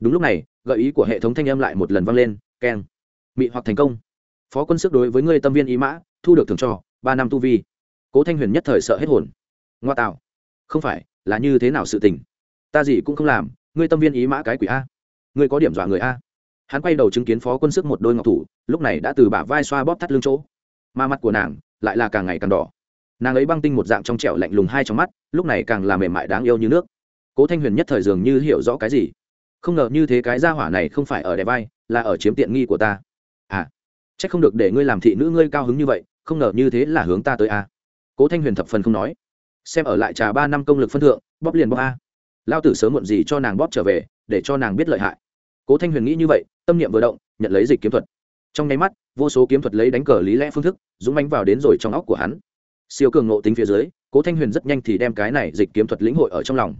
Đúng lúc này, gợi ý của hệ thống thanh âm lại một lần vang lên, keng. Mị hoặc thành công. Phó quân sức đối với ngươi tâm viên ý mã, thu được thưởng cho, ba năm tu vi. Cố thanh huyền nhất thời sợ hết hồn. Ngoa tạo. Không phải, là như thế nào sự tình? Ta gì cũng không làm, ngươi tâm viên ý mã cái quỷ a. Ngươi có điểm dọa người a. Hắn quay đầu chứng kiến phó quân sức một đôi ngọc thủ, lúc này đã từ bả vai xoa bóp thắt lưng chỗ mà mặt của nàng lại là càng ngày càng đỏ. Nàng ấy băng tinh một dạng trong trẻo lạnh lùng hai trong mắt, lúc này càng là mềm mại đáng yêu như nước. Cố thanh huyền nhất thời dường như hiểu rõ cái gì. Không ngờ như thế cái gia hỏa này không phải ở đè vai, là ở chiếm tiện nghi của ta. À c h ắ c không được để ngươi làm thị nữ ngươi cao hứng như vậy, không ngờ như thế là hướng ta tới à? cố thanh huyền thập phần không nói. Xem ở lại trà ba năm công lực phân thượng, bóp liền bóp a. Lao tử sớm muộn gì cho nàng bóp trở về, để cho nàng biết lợi hại. Cố thanh huyền nghĩ như vậy, tâm niệm vừa động, nhận lấy dịch kiếm thuật. Trong nháy mắt vô số kiếm thuật lấy đánh cờ lý lẽ phương thức, dũng mánh vào đến rồi trong óc của hắn. Siêu cường nộ tính phía dưới, cố thanh huyền rất nhanh thì đem cái này dịch kiếm thuật lĩnh hội ở trong lòng.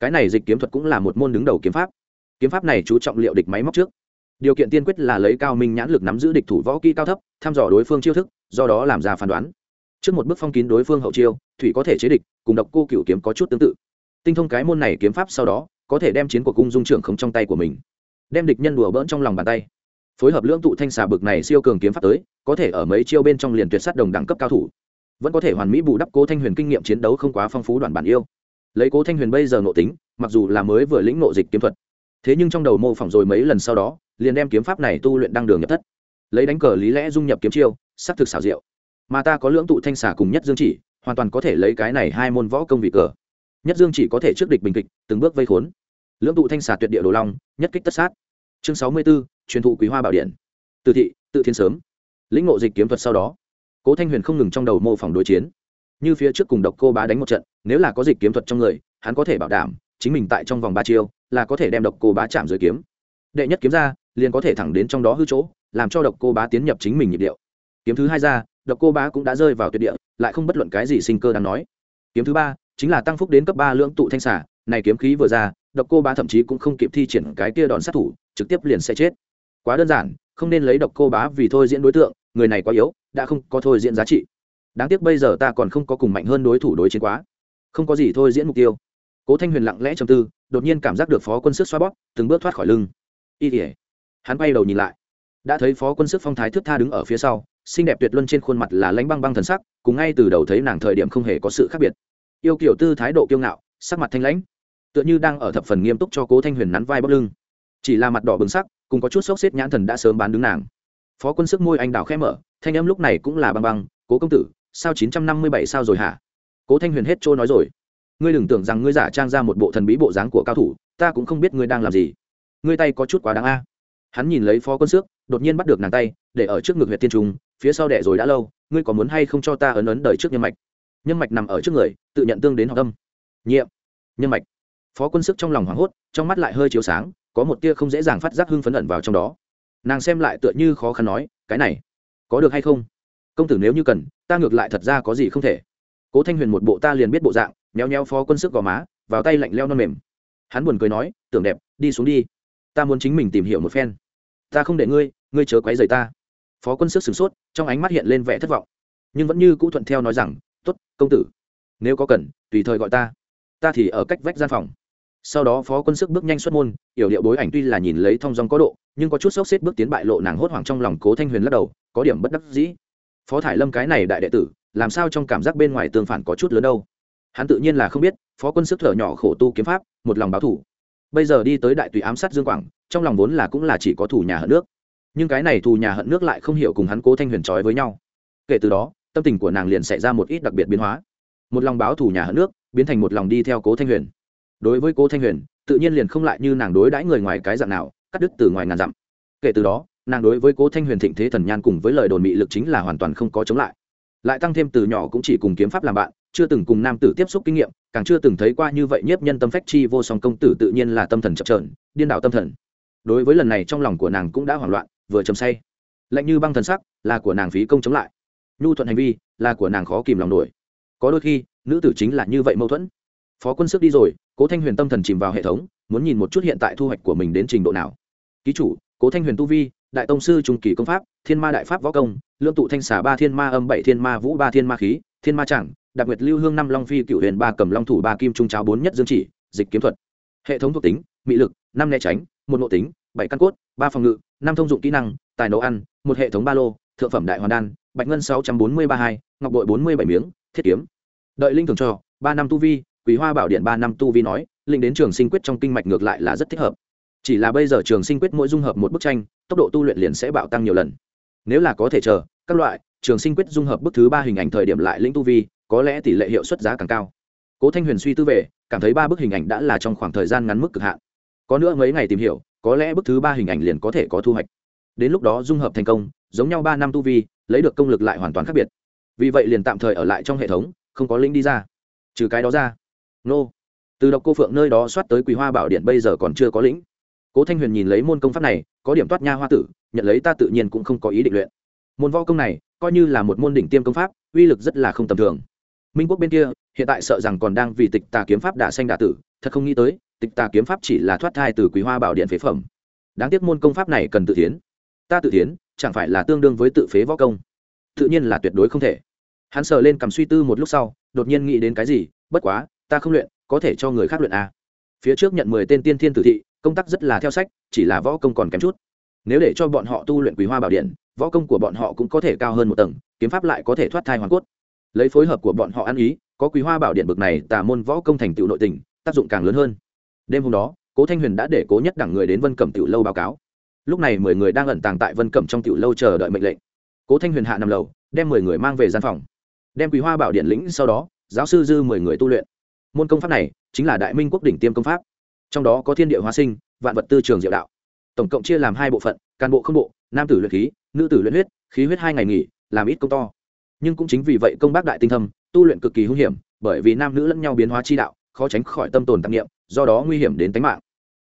Cái này dịch kiếm thuật cũng là một môn đứng đầu kiếm pháp. Kiếm pháp này chú trọng liệu địch máy móc trước. Điều kiện tiên quyết là lấy cao minh nhãn lực nắm giữ địch thủ võ kỹ cao thấp, thăm dò đối phương chiêu thức, do đó làm ra phán đoán. Trước một bước phong kín đối phương hậu chiêu, thủy có thể chế địch, cùng độc cô cựu kiếm có chút tương tự. Tinh thông cái môn này kiếm pháp sau đó, có thể đem chiến của cung dung trưởng không trong tay của mình, đem địch nhân đùa bỡn trong lòng bàn tay phối hợp lưỡng tụ thanh xà bực này siêu cường kiếm pháp tới, có thể ở mấy chiêu bên trong liền tuyệt sát đồng đẳng cấp cao thủ. Vẫn có thể hoàn mỹ bù đắp cố thanh huyền kinh nghiệm chiến đấu không quá phong phú đoàn bản yêu. Lấy cố thanh huyền bây giờ nộ tính, mặc dù là mới vừa lĩnh nộ dịch kiếm thuật, thế nhưng trong đầu mô phỏng rồi mấy lần sau đó, liền đem kiếm pháp này tu luyện đăng đường nhập thất. Lấy đánh cờ lý lẽ dung nhập kiếm chiêu, xác thực xảo diệu. Mà ta có lưỡng tụ thanh xà cùng nhất dương chỉ, hoàn toàn có thể lấy cái này hai môn võ công vị cờ. Nhất dương chỉ có thể trước địch bình kịch, từng bước vây khốn. Lưỡng tụ thanh xà tuyệt địa đồ long, nhất kích tất sát. Chương sáu mươi b ố truyền thụ quý hoa bảo điện. Từ thị, tự thiên sớm. Lĩnh ngộ dịch kiếm thuật sau đó, cố thanh huyền không ngừng trong đầu mô phỏng đối chiến. Như phía trước cùng độc cô bá đánh một trận, nếu là có dịch kiếm thuật trong người, hắn có thể bảo đảm, chính mình tại trong vòng ba chiêu, là có thể đem độc cô bá chạm dưới kiếm. Đệ nhất kiếm ra, liền có thể thẳng đến trong đó hư chỗ, làm cho độc cô bá tiến nhập chính mình nhịp điệu. Kiếm thứ hai ra, độc cô bá cũng đã rơi vào tuyệt địa, lại không bất luận cái gì sinh cơ đáng nói. Kiếm thứ ba, chính là tăng phúc đến cấp ba lưỡng tụ thanh xả này kiếm khí vừa ra, độc cô bá thậm chí cũng không kịp thi triển cái kia đòn sát thủ, trực tiếp liền sẽ chết quá đơn giản, không nên lấy độc cô bá vì thôi diễn đối tượng, người này quá yếu, đã không có thôi diễn giá trị. Đáng tiếc bây giờ ta còn không có cùng mạnh hơn đối thủ đối chiến quá. Không có gì thôi diễn mục tiêu. Cố thanh huyền lặng lẽ trầm tư, đột nhiên cảm giác được phó quân sức xoa bóp, từng bước thoát khỏi lưng. Y tỉa hắn bay đầu nhìn lại. Đã thấy phó quân sức phong thái thước tha đứng ở phía sau, xinh đẹp tuyệt luân trên khuôn mặt là lánh băng băng thần sắc, cùng ngay từ đầu thấy nàng thời điểm không hề có sự khác biệt. Yêu kiểu tư thái độ kiêu ngạo, sắc mặt thanh lãnh, tựa như đang ở thập phần nghiêm túc cho cố thanh huyền nắn vai bóc lưng. Chỉ là mặt đỏ bừng sắc cùng có chút sốc xếp nhãn thần đã sớm bán đứng nàng. Phó quân sức môi anh đào khẽ mở, thanh âm lúc này cũng là băng băng, cố công tử, sao chín trăm năm mươi bảy sao rồi hả? Cố thanh huyền hết trôi nói rồi, ngươi đừng tưởng rằng ngươi giả trang ra một bộ thần bí bộ dáng của cao thủ, ta cũng không biết ngươi đang làm gì. Ngươi tay có chút quá đáng a. Hắn nhìn lấy phó quân xước đột nhiên bắt được nàng tay, để ở trước ngực huyện tiên trung, phía sau đẻ rồi đã lâu, ngươi có muốn hay không cho ta ấn ấn đời trước nhân mạch? Nhân mạch nằm ở trước người, tự nhận tương đến học âm. Nhiệm, nhân mạch. Phó quân sức trong lòng hoảng hốt, trong mắt lại hơi chiếu sáng có một tia không dễ dàng phát giác hưng phấn ẩn vào trong đó. Nàng xem lại tựa như khó khăn nói, cái này, có được hay không? Công tử nếu như cần, ta ngược lại thật ra có gì không thể. Cố thanh huyền một bộ ta liền biết bộ dạng nheo nheo phó quân sức gò má, vào tay lạnh leo non mềm. Hắn buồn cười nói, tưởng đẹp, đi xuống đi. Ta muốn chính mình tìm hiểu một phen. Ta không để ngươi ngươi chớ quấy rầy ta. Phó quân sức sửng sốt, trong ánh mắt hiện lên vẻ thất vọng. Nhưng vẫn như cũ thuận theo nói rằng t ố t công tử, nếu có cần, tùy thời gọi ta. Ta thì ở cách vách gian phòng sau đó phó quân sức bước nhanh xuất môn, yểu điệu bối ảnh tuy là nhìn lấy thong dong có độ, nhưng có chút sốc xếp bước tiến bại lộ nàng hốt hoảng trong lòng cố thanh huyền lắc đầu, có điểm bất đắc dĩ. Phó thải lâm cái này đại đệ tử, làm sao trong cảm giác bên ngoài tương phản có chút lớn đâu? Hắn tự nhiên là không biết, phó quân sức thở nhỏ khổ tu kiếm pháp, một lòng báo thủ. Bây giờ đi tới đại tùy ám sát dương quảng, trong lòng vốn là cũng là chỉ có thủ nhà hận nước. Nhưng cái này thù nhà hận nước lại không hiểu cùng hắn cố thanh huyền trói với nhau. Kể từ đó, tâm tình của nàng liền xảy ra một ít đặc biệt biến hóa. Một lòng báo thù nhà hận nước, biến thành một lòng đi theo cố thanh huyền đối với cô thanh huyền, tự nhiên liền không lại như nàng đối đãi người ngoài cái dạng nào, cắt đứt từ ngoài ngàn dặm. Kể từ đó, nàng đối với cố thanh huyền thịnh thế thần nhan cùng với lời đồn mị lực chính là hoàn toàn không có chống lại. Lại tăng thêm từ nhỏ cũng chỉ cùng kiếm pháp làm bạn, chưa từng cùng nam tử tiếp xúc kinh nghiệm, càng chưa từng thấy qua như vậy nhiếp nhân tâm phách chi vô song công tử tự nhiên là tâm thần chập trờn điên đảo tâm thần. Đối với lần này trong lòng của nàng cũng đã hoảng loạn, vừa trầm say. Lạnh như băng thần sắc, là của nàng phí công chống lại. Nhu thuận hành vi, là của nàng khó kìm lòng nổi. Có đôi khi, nữ tử chính là như vậy mâu thuẫn. Phó quân sức đi rồi cố thanh huyền tâm thần chìm vào hệ thống, muốn nhìn một chút hiện tại thu hoạch của mình đến trình độ nào. Ký chủ, cố thanh huyền tu vi, đại tông sư trung kỳ công pháp, thiên ma đại pháp võ công, lương tụ thanh xà ba thiên ma âm bảy thiên ma vũ ba thiên ma khí, thiên ma chẳng đặc biệt lưu hương năm long phi cựu huyền ba cầm long thủ ba kim trung cháo bốn nhất dương chỉ, dịch kiếm thuật. Hệ thống thuộc tính, mị lực, năm né tránh, một nội tính, bảy căn cốt, ba phòng ngự, năm thông dụng kỹ năng, tài nấu ăn, một hệ thống ba lô, thượng phẩm đại hoàn đan, bạch ngân sáu trăm bốn mươi ba hai, ngọc bội bốn mươi bảy miếng, thiết kiếm. Đợi linh thường cho, ba năm tu vi quý hoa bảo điện ba năm tu vi nói, linh đến trường sinh quyết trong kinh mạch ngược lại là rất thích hợp. Chỉ là bây giờ trường sinh quyết mỗi dung hợp một bức tranh, tốc độ tu luyện liền sẽ bạo tăng nhiều lần. Nếu là có thể chờ, các loại, trường sinh quyết dung hợp bức thứ ba hình ảnh thời điểm lại lĩnh tu vi, có lẽ tỷ lệ hiệu suất giá càng cao. Cố thanh huyền suy tư về, cảm thấy ba bức hình ảnh đã là trong khoảng thời gian ngắn mức cực hạn. Có nữa mấy ngày tìm hiểu, có lẽ bức thứ ba hình ảnh liền có thể có thu hoạch. Đến lúc đó dung hợp thành công, giống nhau ba năm tu vi, lấy được công lực lại hoàn toàn khác biệt. Vì vậy liền tạm thời ở lại trong hệ thống, không có linh đi ra. Trừ cái đó ra nô. Từ độc cô phượng nơi đó soát tới quý hoa bảo điện bây giờ còn chưa có lĩnh. Cố thanh huyền nhìn lấy môn công pháp này, có điểm toát nha hoa tử, nhận lấy ta tự nhiên cũng không có ý định luyện. Môn võ công này, coi như là một môn đỉnh tiêm công pháp, uy lực rất là không tầm thường. Minh quốc bên kia, hiện tại sợ rằng còn đang vì tịch tà kiếm pháp đả xanh đả tử, thật không nghĩ tới, tịch tà kiếm pháp chỉ là thoát thai từ quý hoa bảo điện phế phẩm. Đáng tiếc môn công pháp này cần tự tiến. Ta tự tiến, chẳng phải là tương đương với tự phế võ công. Tự nhiên là tuyệt đối không thể. Hắn sờ lên cầm suy tư một lúc sau, đột nhiên nghĩ đến cái gì, bất quá ta không luyện, có thể cho người khác luyện à. phía trước nhận mười tên tiên thiên tử thị, công tác rất là theo sách, chỉ là võ công còn kém chút. Nếu để cho bọn họ tu luyện quý hoa bảo điện, võ công của bọn họ cũng có thể cao hơn một tầng, kiếm pháp lại có thể thoát thai hoàn cốt. Lấy phối hợp của bọn họ ăn ý, có quý hoa bảo điện bực này tà môn võ công thành tựu nội tình, tác dụng càng lớn hơn. Đêm hôm đó, cố thanh huyền đã để cố nhất đẳng người đến vân cẩm tiểu lâu báo cáo. Lúc này mười người đang ẩn tàng tại vân cẩm trong tiểu lâu chờ đợi mệnh lệnh. Cố thanh huyền hạ nằm lầu, đem mười người mang về gian phòng. Đem quý hoa bảo điện lĩnh, sau đó, giáo sư dư mười người tu luyện môn công pháp này chính là đại minh quốc đỉnh tiêm công pháp. Trong đó có thiên địa hóa sinh, vạn vật tư trường diệu đạo. Tổng cộng chia làm hai bộ phận can bộ không bộ, nam tử luyện khí, nữ tử luyện huyết, khí huyết hai ngày nghỉ, làm ít công to. Nhưng cũng chính vì vậy công bác đại tinh thâm, tu luyện cực kỳ hung hiểm, bởi vì nam nữ lẫn nhau biến hóa chi đạo, khó tránh khỏi tâm tồn tạp nghiệm do đó nguy hiểm đến tính mạng.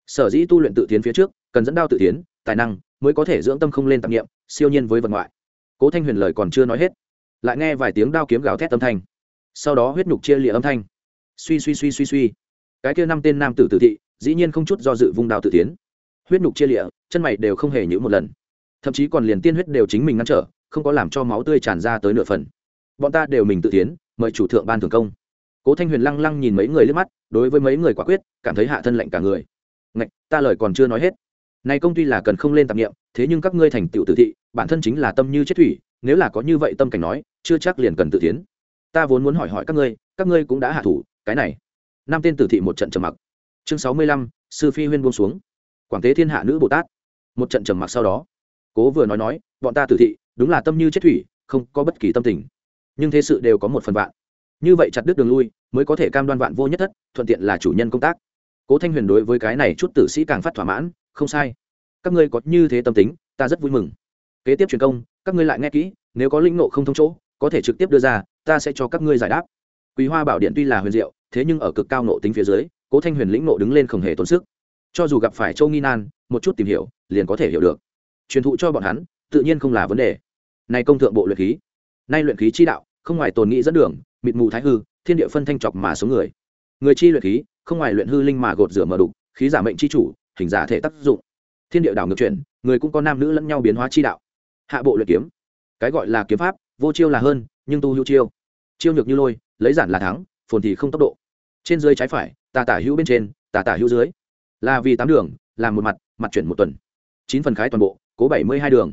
Sở dĩ tu luyện tự tiến phía trước, cần dẫn đao tự tiến, tài năng, mới có thể dưỡng tâm không lên tạp nghiệm siêu nhiên với vật ngoại. Cố thanh huyền lời còn chưa nói hết, lại nghe vài tiếng đao kiếm gào thét âm thanh. Sau đó huyết nhục chia lịa âm thanh suy suy suy suy suy. Cái kia năm tên nam tử tử thị, dĩ nhiên không chút do dự vung đao tự tiến. Huyết nhục chia lịa, chân mày đều không hề nhữ một lần. Thậm chí còn liền tiên huyết đều chính mình ngăn trở, không có làm cho máu tươi tràn ra tới nửa phần. Bọn ta đều mình tự tiến, mời chủ thượng ban thường công. Cố thanh huyền lăng lăng nhìn mấy người liếc mắt, đối với mấy người quả quyết, cảm thấy hạ thân lạnh cả người. Ngạch, ta lời còn chưa nói hết. Này công tuy là cần không lên tạp nghiệm thế nhưng các ngươi thành tựu tự thị, bản thân chính là tâm như chết thủy, nếu là có như vậy tâm cảnh nói, chưa chắc liền cần tự tiến. Ta vốn muốn hỏi hỏi các ngươi các ngươi cũng đã hạ thủ cái này. Năm tên tử thị một trận trầm mặc. Chương sáu mươi lăm, sư phi huyên buông xuống. Quảng tế thiên hạ nữ bồ tát. Một trận trầm mặc sau đó, cố vừa nói nói, bọn ta tử thị, đúng là tâm như chết thủy, không có bất kỳ tâm tình. Nhưng thế sự đều có một phần vạn. Như vậy chặt đứt đường lui, mới có thể cam đoan vạn vô nhất thất, thuận tiện là chủ nhân công tác. Cố thanh huyền đối với cái này chút tử sĩ càng phát thỏa mãn, không sai. Các ngươi có như thế tâm tính, ta rất vui mừng. Kế tiếp truyền công, các ngươi lại nghe kỹ, nếu có linh nộ không thông chỗ, có thể trực tiếp đưa ra, ta sẽ cho các ngươi giải đáp quý hoa bảo điện tuy là huyền diệu, thế nhưng ở cực cao nộ tính phía dưới, cố thanh huyền lĩnh nộ đứng lên không hề tốn sức. Cho dù gặp phải châu nghi nan, một chút tìm hiểu, liền có thể hiểu được. Truyền thụ cho bọn hắn, tự nhiên không là vấn đề. Nay công thượng bộ luyện khí, nay luyện khí chi đạo, không ngoài tồn nghĩ dẫn đường, mịt mù thái hư, thiên địa phân thanh chọc mà số người. Người chi luyện khí, không ngoài luyện hư linh mà gột rửa mở đục, khí giả mệnh chi chủ, hình giả thể tác dụng. Thiên địa đảo ngược chuyển, người cũng có nam nữ lẫn nhau biến hóa chi đạo. Hạ bộ luyện kiếm, cái gọi là kiếm pháp, vô chiêu là hơn, nhưng tu hữu chiêu. Chiêu nhược như lôi lấy giản là thắng, phồn thì không tốc độ. Trên dưới trái phải, tà tả hữu bên trên, tà tả hữu dưới. Là vì tám đường, làm một mặt mặt chuyển một tuần. Chín phần khái toàn bộ, cố bảy mươi hai đường.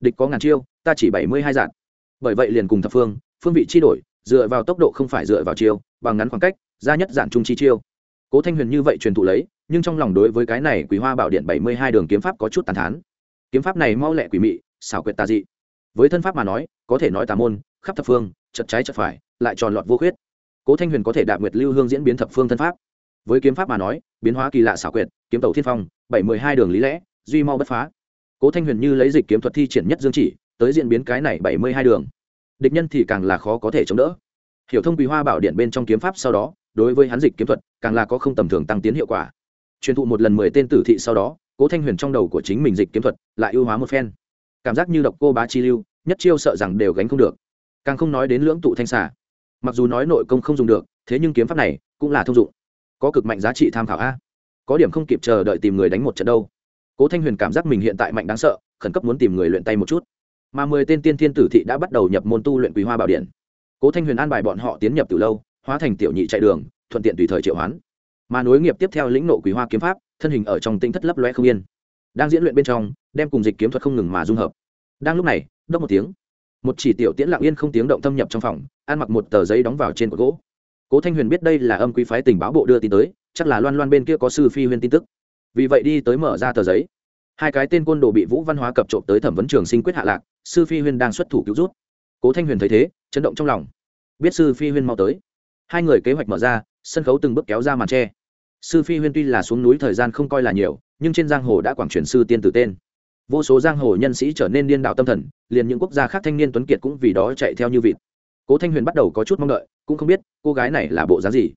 Địch có ngàn chiêu, ta chỉ bảy mươi hai dạn bởi vậy liền cùng thập phương phương vị chi đổi, dựa vào tốc độ không phải dựa vào chiêu, bằng ngắn khoảng cách, ra nhất dạng trung chi chiêu. Cố thanh huyền như vậy truyền thụ lấy, nhưng trong lòng đối với cái này quý hoa bảo điện bảy mươi hai đường kiếm pháp có chút tàn thán. Kiếm pháp này mau lẹ quỷ mị, xảo quyệt tà dị. Với thân pháp mà nói, có thể nói tà môn, khắp thập phương, chật trái chật phải lại tròn lọt vô khuyết. Cố thanh huyền có thể đạp nguyệt lưu hương diễn biến thập phương thân pháp. Với kiếm pháp mà nói, biến hóa kỳ lạ xảo quyệt, kiếm tàu thiên phong, bảy mươi hai đường lý lẽ, duy mau bất phá. Cố thanh huyền như lấy dịch kiếm thuật thi triển nhất dương chỉ, tới diễn biến cái này bảy mươi hai đường. Địch nhân thì càng là khó có thể chống đỡ. Hiểu thông quý hoa bảo điện bên trong kiếm pháp sau đó, đối với hắn dịch kiếm thuật, càng là có không tầm thường tăng tiến hiệu quả. Truyền thụ một lần mười tên tử thị sau đó, cố thanh huyền trong đầu của chính mình dịch kiếm thuật lại ưu hóa một phen. Cảm giác như độc cô bá chi lưu, nhất chiêu sợ rằng đều gánh không được. Càng không nói đến lưỡng tụ thanh xả mặc dù nói nội công không dùng được, thế nhưng kiếm pháp này cũng là thông dụng. Có cực mạnh giá trị tham khảo a. Có điểm không kịp chờ đợi tìm người đánh một trận đâu. Cố thanh huyền cảm giác mình hiện tại mạnh đáng sợ, khẩn cấp muốn tìm người luyện tay một chút. Mà mười tên tiên thiên tử thị đã bắt đầu nhập môn tu luyện quý hoa bảo điện. Cố thanh huyền an bài bọn họ tiến nhập từ lâu, hóa thành tiểu nhị chạy đường, thuận tiện tùy thời triệu hoán. Mà nối nghiệp tiếp theo lĩnh nộ quý hoa kiếm pháp, thân hình ở trong tinh thất lấp loe không yên. Đang diễn luyện bên trong, đem cùng dịch kiếm thuật không ngừng mà dung hợp. Đang lúc này đốc một tiếng một chỉ tiểu tiễn lặng yên không tiếng động thâm nhập trong phòng, ăn mặc một tờ giấy đóng vào trên cột gỗ. Cố thanh huyền biết đây là âm quý phái tình báo bộ đưa tin tới, chắc là loan loan bên kia có sư phi huyên tin tức. Vì vậy đi tới mở ra tờ giấy. Hai cái tên côn đồ bị vũ văn hóa cập trộm tới thẩm vấn trường sinh quyết hạ lạc, sư phi huyên đang xuất thủ cứu rút. Cố thanh huyền thấy thế, chấn động trong lòng. Biết sư phi huyên mau tới. Hai người kế hoạch mở ra, sân khấu từng bước kéo ra màn tre. Sư phi huyên tuy là xuống núi thời gian không coi là nhiều, nhưng trên giang hồ đã quảng truyền sư tiên tử tên vô số giang hồ nhân sĩ trở nên điên đạo tâm thần, liền những quốc gia khác thanh niên tuấn kiệt cũng vì đó chạy theo như vịt. Cố thanh huyền bắt đầu có chút mong đợi, cũng không biết cô gái này là bộ dáng gì.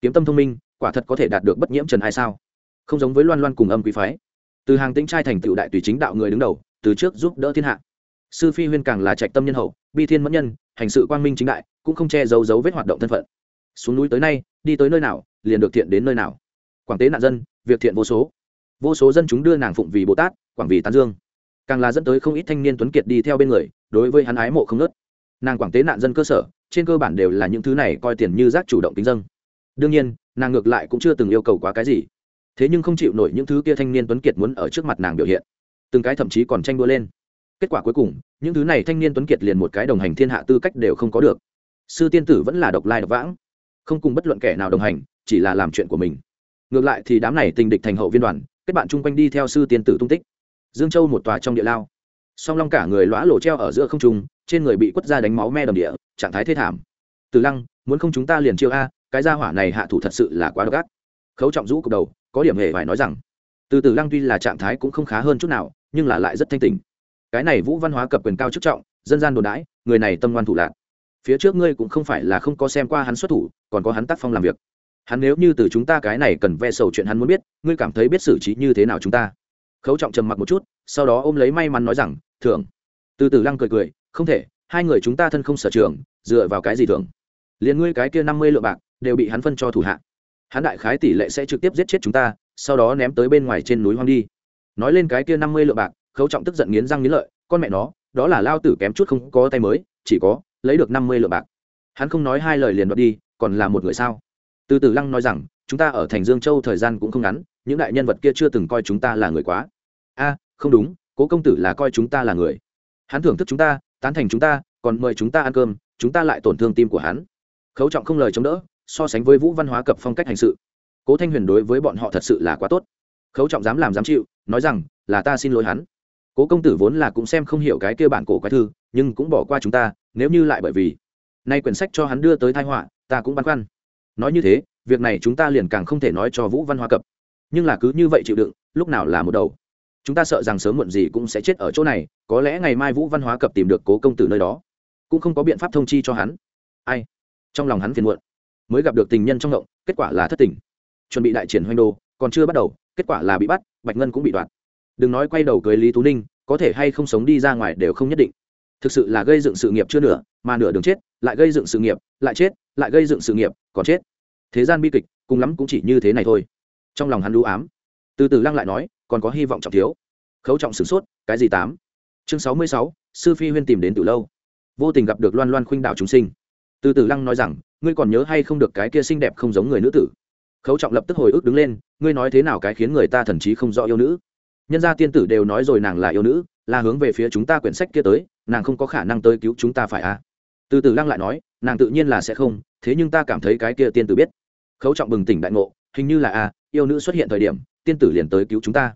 Kiếm tâm thông minh, quả thật có thể đạt được bất nhiễm trần hay sao? Không giống với loan loan cùng âm quý phái. Từ hàng tĩnh trai thành tựu đại tùy chính đạo người đứng đầu, từ trước giúp đỡ thiên hạ. Sư phi huyên càng là trạch tâm nhân hậu, bi thiên mẫn nhân, hành sự quang minh chính đại, cũng không che giấu dấu vết hoạt động thân phận. Xuống núi tới nay, đi tới nơi nào, liền được thiện đến nơi nào. Quảng tế nạn dân, việc thiện vô số. Vô số dân chúng đưa nàng phụng vì bồ tát quảng vì tán dương. Càng là dẫn tới không ít thanh niên tuấn kiệt đi theo bên người, đối với hắn ái mộ không nớt nàng quảng tế nạn dân cơ sở, trên cơ bản đều là những thứ này coi tiền như rác chủ động tính dân. Đương nhiên, nàng ngược lại cũng chưa từng yêu cầu quá cái gì. Thế nhưng không chịu nổi những thứ kia thanh niên tuấn kiệt muốn ở trước mặt nàng biểu hiện. Từng cái thậm chí còn tranh đua lên. Kết quả cuối cùng, những thứ này thanh niên tuấn kiệt liền một cái đồng hành thiên hạ tư cách đều không có được. Sư tiên tử vẫn là độc lai độc vãng. Không cùng bất luận kẻ nào đồng hành, chỉ là làm chuyện của mình. Ngược lại thì đám này tình địch thành hậu viên đoàn, kết bạn chung quanh đi theo sư tiên tử tung tích dương châu một tòa trong địa lao. Song long cả người lõa lộ treo ở giữa không trung, trên người bị quất ra đánh máu me đầm địa, trạng thái thê thảm. Từ lăng, muốn không chúng ta liền chiêu a, cái gia hỏa này hạ thủ thật sự là quá độc ác. Khấu trọng rũ cục đầu, có điểm hề phải nói rằng, từ từ lăng tuy là trạng thái cũng không khá hơn chút nào, nhưng là lại rất thanh tình cái này vũ văn hóa cập quyền cao chức trọng, dân gian đồn đãi, người này tâm ngoan thủ lạc. Phía trước ngươi cũng không phải là không có xem qua hắn xuất thủ, còn có hắn tác phong làm việc. Hắn nếu như từ chúng ta cái này cần ve sầu chuyện hắn muốn biết, ngươi cảm thấy biết xử trí như thế nào chúng ta? Khấu trọng trầm mặc một chút, sau đó ôm lấy may mắn nói rằng, thưởng. Từ từ lăng cười cười, không thể, hai người chúng ta thân không sở trường, dựa vào cái gì thưởng? Liền ngươi cái kia năm mươi lượng bạc, đều bị hắn phân cho thủ hạ. Hắn đại khái tỷ lệ sẽ trực tiếp giết chết chúng ta, sau đó ném tới bên ngoài trên núi hoang đi. Nói lên cái kia năm mươi lượng bạc, khấu trọng tức giận nghiến răng nghiến lợi, con mẹ nó, đó là lao tử kém chút không có tay mới, chỉ có lấy được năm mươi lượng bạc. Hắn không nói hai lời liền đoạt đi, còn là một người sao? Từ từ lăng nói rằng chúng ta ở thành dương châu thời gian cũng không ngắn, những đại nhân vật kia chưa từng coi chúng ta là người quá. A, không đúng, cố công tử là coi chúng ta là người. Hắn thưởng thức chúng ta, tán thành chúng ta, còn mời chúng ta ăn cơm, chúng ta lại tổn thương tim của hắn. Khấu trọng không lời chống đỡ, so sánh với vũ văn hóa cập phong cách hành sự. Cố thanh huyền đối với bọn họ thật sự là quá tốt. Khấu trọng dám làm dám chịu, nói rằng, là ta xin lỗi hắn. Cố công tử vốn là cũng xem không hiểu cái kia bản cổ quái thư, nhưng cũng bỏ qua chúng ta, nếu như lại bởi vì, nay quyển sách cho hắn đưa tới thái họa, ta cũng băn khoăn. Nói như thế việc này chúng ta liền càng không thể nói cho vũ văn hoa cập. Nhưng là cứ như vậy chịu đựng, lúc nào là một đầu. Chúng ta sợ rằng sớm muộn gì cũng sẽ chết ở chỗ này, có lẽ ngày mai vũ văn hóa cập tìm được cố công tử nơi đó. Cũng không có biện pháp thông chi cho hắn. Ai? Trong lòng hắn phiền muộn. Mới gặp được tình nhân trong động kết quả là thất tình. Chuẩn bị đại triển hoành đô, còn chưa bắt đầu, kết quả là bị bắt, bạch ngân cũng bị đoạt. Đừng nói quay đầu cưới lý tú ninh, có thể hay không sống đi ra ngoài đều không nhất định. Thực sự là gây dựng sự nghiệp chưa nửa, mà nửa đường chết, lại gây dựng sự nghiệp, lại chết, lại gây dựng sự nghiệp, còn chết thế gian bi kịch cùng lắm cũng chỉ như thế này thôi trong lòng hắn lũ ám từ từ lăng lại nói còn có hy vọng trọng thiếu khấu trọng sửng sốt cái gì tám chương sáu mươi sáu sư phi huyên tìm đến từ lâu vô tình gặp được loan loan khuynh đạo chúng sinh từ từ lăng nói rằng ngươi còn nhớ hay không được cái kia xinh đẹp không giống người nữ tử khấu trọng lập tức hồi ức đứng lên ngươi nói thế nào cái khiến người ta thần trí không rõ yêu nữ nhân gia tiên tử đều nói rồi nàng là yêu nữ là hướng về phía chúng ta quyển sách kia tới nàng không có khả năng tới cứu chúng ta phải à? từ từ lăng lại nói nàng tự nhiên là sẽ không thế nhưng ta cảm thấy cái kia tiên tử biết khấu trọng bừng tỉnh đại ngộ hình như là a à, yêu nữ xuất hiện thời điểm tiên tử liền tới cứu chúng ta.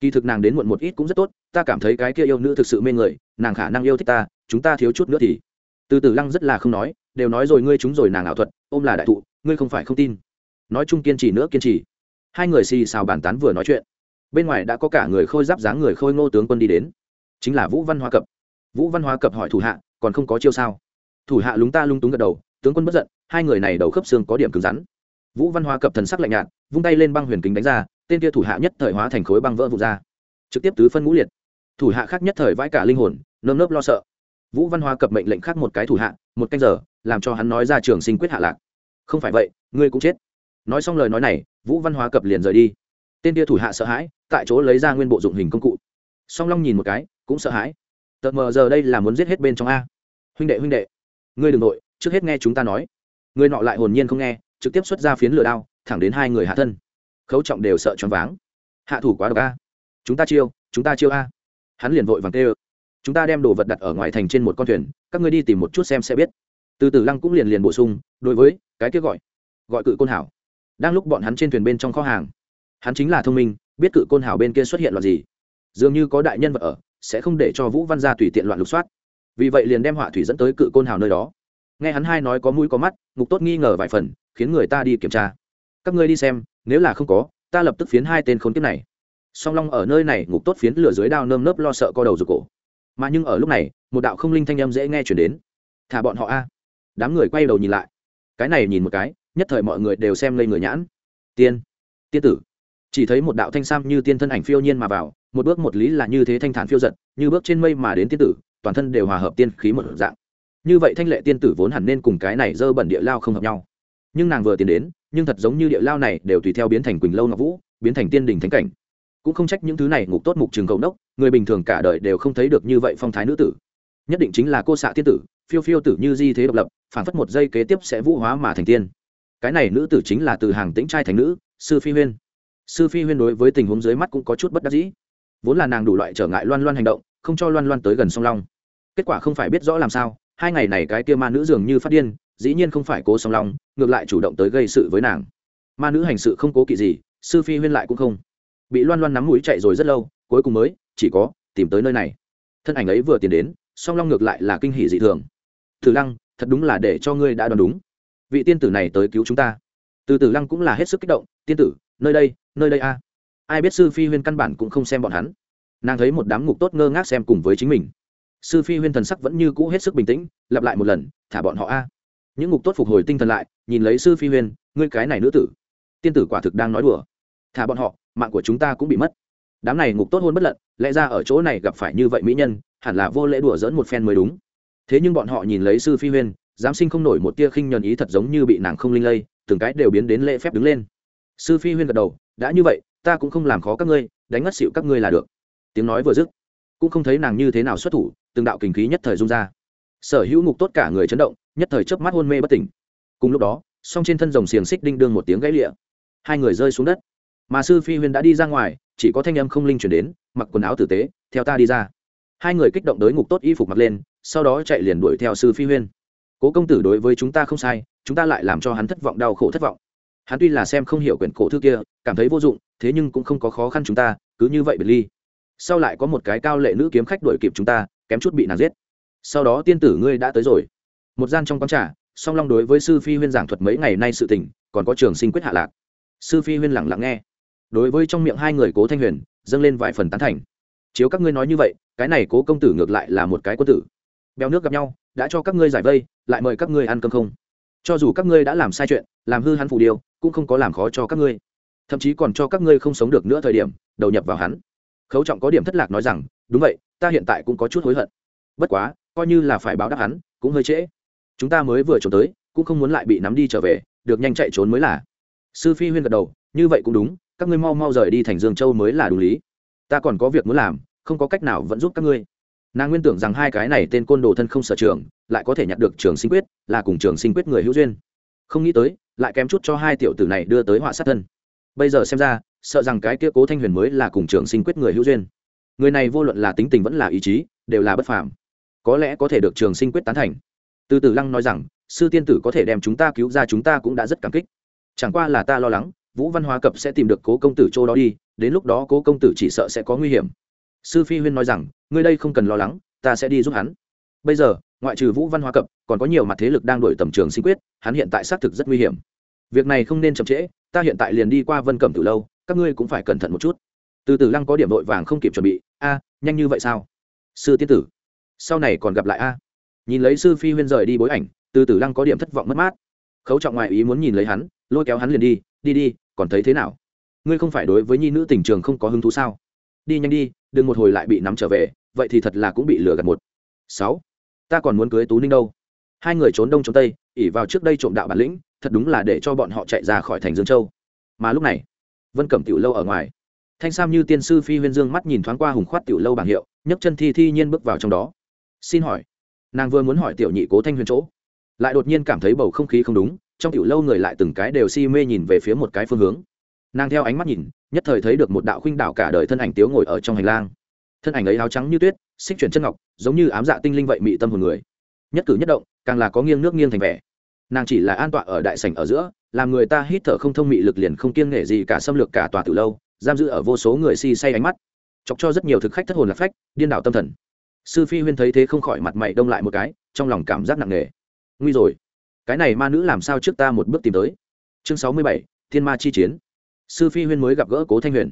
Kỳ thực nàng đến muộn một ít cũng rất tốt ta cảm thấy cái kia yêu nữ thực sự mê người nàng khả năng yêu thích ta chúng ta thiếu chút nữa thì. Từ từ lăng rất là không nói đều nói rồi ngươi chúng rồi nàng ảo thuật ôm là đại thụ ngươi không phải không tin. Nói chung kiên trì nữa kiên trì. Hai người xì xào bàn tán vừa nói chuyện. Bên ngoài đã có cả người khôi giáp dáng người khôi ngô tướng quân đi đến. Chính là vũ văn hoa cập. Vũ văn hoa cập hỏi thủ hạ còn không có chiêu sao? Thủ hạ lúng ta lung túng gật đầu tướng quân bất giận hai người này đầu khớp xương có điểm cứng rắn vũ văn hoa cập thần sắc lạnh nhạt, vung tay lên băng huyền kính đánh ra, tên kia thủ hạ nhất thời hóa thành khối băng vỡ vụt ra. Trực tiếp tứ phân ngũ liệt. Thủ hạ khác nhất thời vãi cả linh hồn, nơm nớp lo sợ. Vũ văn hoa cập mệnh lệnh khác một cái thủ hạ, một canh giờ, làm cho hắn nói ra trường sinh quyết hạ lạc. Không phải vậy, ngươi cũng chết. Nói xong lời nói này, vũ văn hóa cập liền rời đi. Tên kia thủ hạ sợ hãi, tại chỗ lấy ra nguyên bộ dụng hình công cụ. Song long nhìn một cái, cũng sợ hãi. Tợt mờ giờ đây là muốn giết hết bên trong a. Huynh đệ huynh đệ. Ngươi đ ừ n g nội, trước hết nghe chúng ta nói. Người nọ lại hồn nhiên không nghe trực tiếp xuất ra phiến lửa đao, thẳng đến hai người hạ thân. Khấu trọng đều sợ choáng váng. Hạ thủ quá độc a. Chúng ta chiêu, chúng ta chiêu a. Hắn liền vội vàng tê ơ chúng ta đem đồ vật đặt ở ngoài thành trên một con thuyền, các ngươi đi tìm một chút xem sẽ biết. Từ từ lăng cũng liền liền bổ sung, đối với, cái kia gọi gọi cự côn hảo. Đang lúc bọn hắn trên thuyền bên trong kho hàng, hắn chính là thông minh, biết cự côn hảo bên kia xuất hiện loạt gì. Dường như có đại nhân vật ở, sẽ không để cho vũ văn gia tùy tiện loạn lục soát. Vì vậy liền đem họa thủy dẫn tới cự côn hào nơi đó. Nghe hắn hai nói có mũi có mắt, ngục tốt nghi ngờ vài phần khiến người ta đi kiểm tra. Các ngươi đi xem, nếu là không có, ta lập tức phiến hai tên khốn kiếp này. Song long ở nơi này ngục tốt phiến lửa dưới đao nơm nớp lo sợ co đầu rụt cổ. Mà nhưng ở lúc này, một đạo không linh thanh âm dễ nghe chuyển đến. Thả bọn họ a. Đám người quay đầu nhìn lại. Cái này nhìn một cái, nhất thời mọi người đều xem lây người nhãn. Tiên tiên tử. Chỉ thấy một đạo thanh sam như tiên thân ảnh phiêu nhiên mà vào, một bước một lý là như thế thanh thản phiêu giật, như bước trên mây mà đến tiên tử, toàn thân đều hòa hợp tiên khí một dạng. Như vậy thanh lệ tiên tử vốn hẳn nên cùng cái này dơ bẩn địa lao không hợp nhau nhưng nàng vừa tiến đến, nhưng thật giống như địa lao này đều tùy theo biến thành quỳnh lâu ngọc vũ, biến thành tiên đình thánh cảnh. Cũng không trách những thứ này ngục tốt mục trường cầu đốc người bình thường cả đời đều không thấy được như vậy phong thái nữ tử. Nhất định chính là cô xạ tiên tử, phiêu phiêu tử như di thế độc lập, phản phất một giây kế tiếp sẽ vũ hóa mà thành tiên. Cái này nữ tử chính là từ hàng tĩnh trai thành nữ, sư phi huyên. Sư phi huyên đối với tình huống dưới mắt cũng có chút bất đắc dĩ. Vốn là nàng đủ loại trở ngại loan loan hành động, không cho loan loan tới gần song long. Kết quả không phải biết rõ làm sao, hai ngày này cái kia ma nữ dường như phát điên dĩ nhiên không phải cố song long, ngược lại chủ động tới gây sự với nàng. Ma nữ hành sự không cố kỵ gì, sư phi huyên lại cũng không. Bị loan loan nắm mũi chạy rồi rất lâu, cuối cùng mới, chỉ có, tìm tới nơi này. Thân ảnh ấy vừa tiến đến, song long ngược lại là kinh hỷ dị thường. Thử lăng, thật đúng là để cho ngươi đã đoán đúng. Vị tiên tử này tới cứu chúng ta. Từ tử lăng cũng là hết sức kích động, tiên tử, nơi đây nơi đây a. Ai biết sư phi huyên căn bản cũng không xem bọn hắn. Nàng thấy một đám ngục tốt ngơ ngác xem cùng với chính mình. Sư phi huyên thần sắc vẫn như cũ hết sức bình tĩnh, lặp lại một lần, thả bọn họ a những ngục tốt phục hồi tinh thần lại, nhìn lấy sư phi huyên ngươi cái này nữ tử. Tiên tử quả thực đang nói đùa. Thả bọn họ, mạng của chúng ta cũng bị mất. Đám này ngục tốt hôn bất lận, lẽ ra ở chỗ này gặp phải như vậy mỹ nhân, hẳn là vô lễ đùa dỡn một phen mới đúng. Thế nhưng bọn họ nhìn lấy sư phi huyên dám sinh không nổi một tia khinh nhuần ý thật giống như bị nàng không linh lây, từng cái đều biến đến lễ phép đứng lên. Sư phi huyên gật đầu, đã như vậy, ta cũng không làm khó các ngươi, đánh ngất xịu các ngươi là được. Tiếng nói vừa dứt, cũng không thấy nàng như thế nào xuất thủ, từng đạo kình khí nhất thời rung ra sở hữu ngục tốt cả người chấn động, nhất thời chớp mắt hôn mê bất tỉnh. Cùng lúc đó, song trên thân rồng xiềng xích đinh đương một tiếng gãy lịa. Hai người rơi xuống đất. Mà sư phi huyên đã đi ra ngoài, chỉ có thanh âm không linh chuyển đến, mặc quần áo tử tế, theo ta đi ra. Hai người kích động tới ngục tốt y phục mặc lên, sau đó chạy liền đuổi theo sư phi huyên cố công tử đối với chúng ta không sai, chúng ta lại làm cho hắn thất vọng, đau khổ thất vọng. Hắn tuy là xem không hiểu quyển cổ thư kia, cảm thấy vô dụng, thế nhưng cũng không có khó khăn chúng ta, cứ như vậy biệt ly. Sau lại có một cái cao lệ nữ kiếm khách đuổi kịp chúng ta, kém chút bị nàng giết sau đó tiên tử ngươi đã tới rồi. Một gian trong quán trà, song long đối với sư phi huyên giảng thuật mấy ngày nay sự tình, còn có trường sinh quyết hạ lạc. Sư phi huyên lẳng lặng nghe. Đối với trong miệng hai người cố thanh huyền, dâng lên vài phần tán thành. Chiếu các ngươi nói như vậy, cái này cố công tử ngược lại là một cái quân tử. Béo nước gặp nhau, đã cho các ngươi giải vây, lại mời các ngươi ăn cơm không? Cho dù các ngươi đã làm sai chuyện, làm hư hắn phủ điều, cũng không có làm khó cho các ngươi. Thậm chí còn cho các ngươi không sống được nữa thời điểm, đầu nhập vào hắn. Khấu trọng có điểm thất lạc nói rằng, đúng vậy, ta hiện tại cũng có chút hối hận. Bất quá coi như là phải báo đáp hắn, cũng hơi trễ. Chúng ta mới vừa trốn tới, cũng không muốn lại bị nắm đi trở về, được nhanh chạy trốn mới là. Sư phi huyên gật đầu, như vậy cũng đúng, các ngươi mau mau rời đi thành dương châu mới là đúng lý. Ta còn có việc muốn làm, không có cách nào vẫn giúp các ngươi. Nàng nguyên tưởng rằng hai cái này tên côn đồ thân không sở trường, lại có thể nhặt được trường sinh quyết, là cùng trường sinh quyết người hữu duyên. Không nghĩ tới, lại kém chút cho hai tiểu tử này đưa tới họa sát thân. Bây giờ xem ra, sợ rằng cái kia cố thanh huyền mới là cùng trường sinh quyết người hữu duyên. Người này vô luận là tính tình vẫn là ý chí, đều là bất phàm có lẽ có thể được trường sinh quyết tán thành. Từ Tử lăng nói rằng, sư tiên tử có thể đem chúng ta cứu ra chúng ta cũng đã rất cảm kích. Chẳng qua là ta lo lắng, vũ văn hóa cập sẽ tìm được cố công tử chỗ đó đi, đến lúc đó cố công tử chỉ sợ sẽ có nguy hiểm. Sư phi huyên nói rằng, ngươi đây không cần lo lắng, ta sẽ đi giúp hắn. Bây giờ, ngoại trừ vũ văn hóa cập, còn có nhiều mặt thế lực đang đổi tầm trường sinh quyết, hắn hiện tại xác thực rất nguy hiểm. Việc này không nên chậm trễ, ta hiện tại liền đi qua vân cẩm từ lâu, các ngươi cũng phải cẩn thận một chút. Từ từ lăng có điểm vội vàng không kịp chuẩn bị, a, nhanh như vậy sao? Sư tiên tử sau này còn gặp lại a. Nhìn lấy sư phi huyên rời đi bối ảnh, từ từ lăng có điểm thất vọng mất mát. Khấu trọng ngoại ý muốn nhìn lấy hắn, lôi kéo hắn liền đi đi đi, còn thấy thế nào? Ngươi không phải đối với nhi nữ tình trường không có hứng thú sao? Đi nhanh đi, đừng một hồi lại bị nắm trở về, vậy thì thật là cũng bị lừa gạt một. Sáu. Ta còn muốn cưới tú ninh đâu. Hai người trốn đông trốn tây, ỉ vào trước đây trộm đạo bản lĩnh, thật đúng là để cho bọn họ chạy ra khỏi thành dương châu. Mà lúc này, vân cẩm tiểu lâu ở ngoài. Thanh sam như tiên sư phi huyên dương mắt nhìn thoáng qua hùng khoát tiểu lâu bảng hiệu, nhấc chân thi thi nhiên bước vào trong đó xin hỏi, nàng vừa muốn hỏi tiểu nhị cố thanh huyền chỗ, lại đột nhiên cảm thấy bầu không khí không đúng, trong tiểu lâu người lại từng cái đều si mê nhìn về phía một cái phương hướng. Nàng theo ánh mắt nhìn, nhất thời thấy được một đạo khuynh đảo cả đời thân ảnh tiếu ngồi ở trong hành lang. Thân ảnh ấy áo trắng như tuyết, xích chuyển chân ngọc, giống như ám dạ tinh linh vậy mị tâm hồn người. Nhất cử nhất động, càng là có nghiêng nước nghiêng thành vẻ. Nàng chỉ là an tọa ở đại sảnh ở giữa, làm người ta hít thở không thông mị lực liền không kiêng nghệ gì cả xâm lược cả tòa từ lâu, giam giữ ở vô số người si say ánh mắt. Chọc cho rất nhiều thực khách thất hồn lạc phách, điên đảo tâm thần sư phi huyên thấy thế không khỏi mặt mày đông lại một cái, trong lòng cảm giác nặng nề. Nguy rồi. Cái này ma nữ làm sao trước ta một bước tìm tới? Chương sáu mươi bảy, thiên ma chi chiến. Sư phi huyên mới gặp gỡ cố thanh huyền.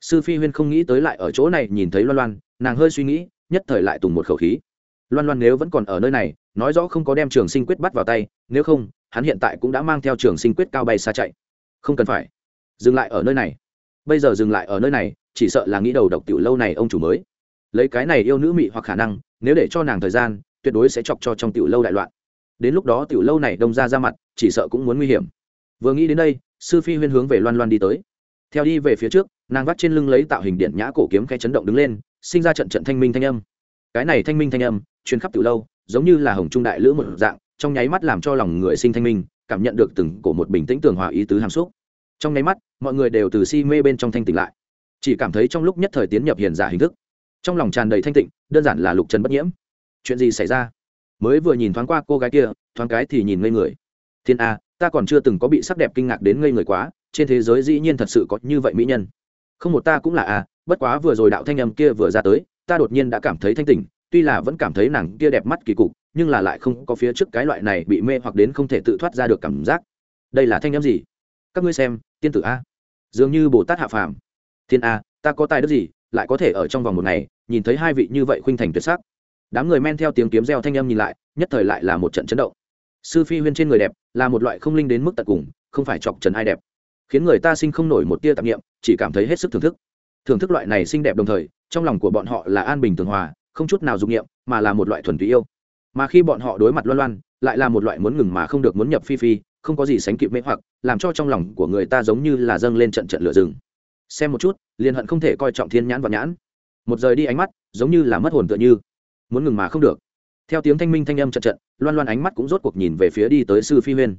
Sư phi huyên không nghĩ tới lại ở chỗ này nhìn thấy loan loan, nàng hơi suy nghĩ, nhất thời lại tùng một khẩu khí. Loan loan nếu vẫn còn ở nơi này, nói rõ không có đem trường sinh quyết bắt vào tay, nếu không, hắn hiện tại cũng đã mang theo trường sinh quyết cao bay xa chạy. Không cần phải. Dừng lại ở nơi này. Bây giờ dừng lại ở nơi này, chỉ sợ là nghĩ đầu độc tiểu lâu này ông chủ mới lấy cái này yêu nữ mị hoặc khả năng, nếu để cho nàng thời gian, tuyệt đối sẽ chọc cho trong tiểu lâu đại loạn. Đến lúc đó tiểu lâu này đông ra ra mặt, chỉ sợ cũng muốn nguy hiểm. Vừa nghĩ đến đây, sư phi huyên hướng về loan loan đi tới. Theo đi về phía trước, nàng vắt trên lưng lấy tạo hình điện nhã cổ kiếm khe chấn động đứng lên, sinh ra trận trận thanh minh thanh âm. Cái này thanh minh thanh âm chuyến khắp tiểu lâu, giống như là hồng trung đại lữ một dạng, trong nháy mắt làm cho lòng người sinh thanh minh, cảm nhận được từng cổ một bình tĩnh tường hòa ý tứ hàm xúc. Trong nháy mắt, mọi người đều từ si mê bên trong thanh tỉnh lại. Chỉ cảm thấy trong lúc nhất thời tiến nhập hiền giả hình thức trong lòng tràn đầy thanh tịnh, đơn giản là lục trần bất nhiễm. Chuyện gì xảy ra? Mới vừa nhìn thoáng qua cô gái kia, thoáng cái thì nhìn ngây người. Thiên a, ta còn chưa từng có bị sắc đẹp kinh ngạc đến ngây người quá, trên thế giới dĩ nhiên thật sự có như vậy mỹ nhân. Không một ta cũng là a, bất quá vừa rồi đạo thanh âm kia vừa ra tới, ta đột nhiên đã cảm thấy thanh tỉnh, tuy là vẫn cảm thấy nàng kia đẹp mắt kỳ cục, nhưng là lại không có phía trước cái loại này bị mê hoặc đến không thể tự thoát ra được cảm giác. Đây là thanh âm gì? Các ngươi xem, tiên tử a. Dường như bồ tát hạ phàm. Thiên a, ta có tài đức gì? Lại có thể ở trong vòng một ngày, nhìn thấy hai vị như vậy khuynh thành tuyệt sắc. Đám người men theo tiếng kiếm reo thanh âm nhìn lại, nhất thời lại là một trận chấn động. Sư phi huyên trên người đẹp, là một loại không linh đến mức tận cùng, không phải chọc trần ai đẹp. Khiến người ta sinh không nổi một tia tạp nghiệm chỉ cảm thấy hết sức thưởng thức. Thưởng thức loại này xinh đẹp đồng thời, trong lòng của bọn họ là an bình tường hòa, không chút nào dụng nghiệm mà là một loại thuần túy yêu. Mà khi bọn họ đối mặt loan loan, lại là một loại muốn ngừng mà không được muốn nhập phi phi, không có gì sánh kịp mê hoặc, làm cho trong lòng của người ta giống như là dâng lên trận trận lửa rừng xem một chút, liền hận không thể coi trọng thiên nhãn và nhãn. Một rời đi ánh mắt, giống như là mất hồn tựa như. Muốn ngừng mà không được. Theo tiếng thanh minh thanh âm trận trận loan loan ánh mắt cũng rốt cuộc nhìn về phía đi tới sư phi huyên.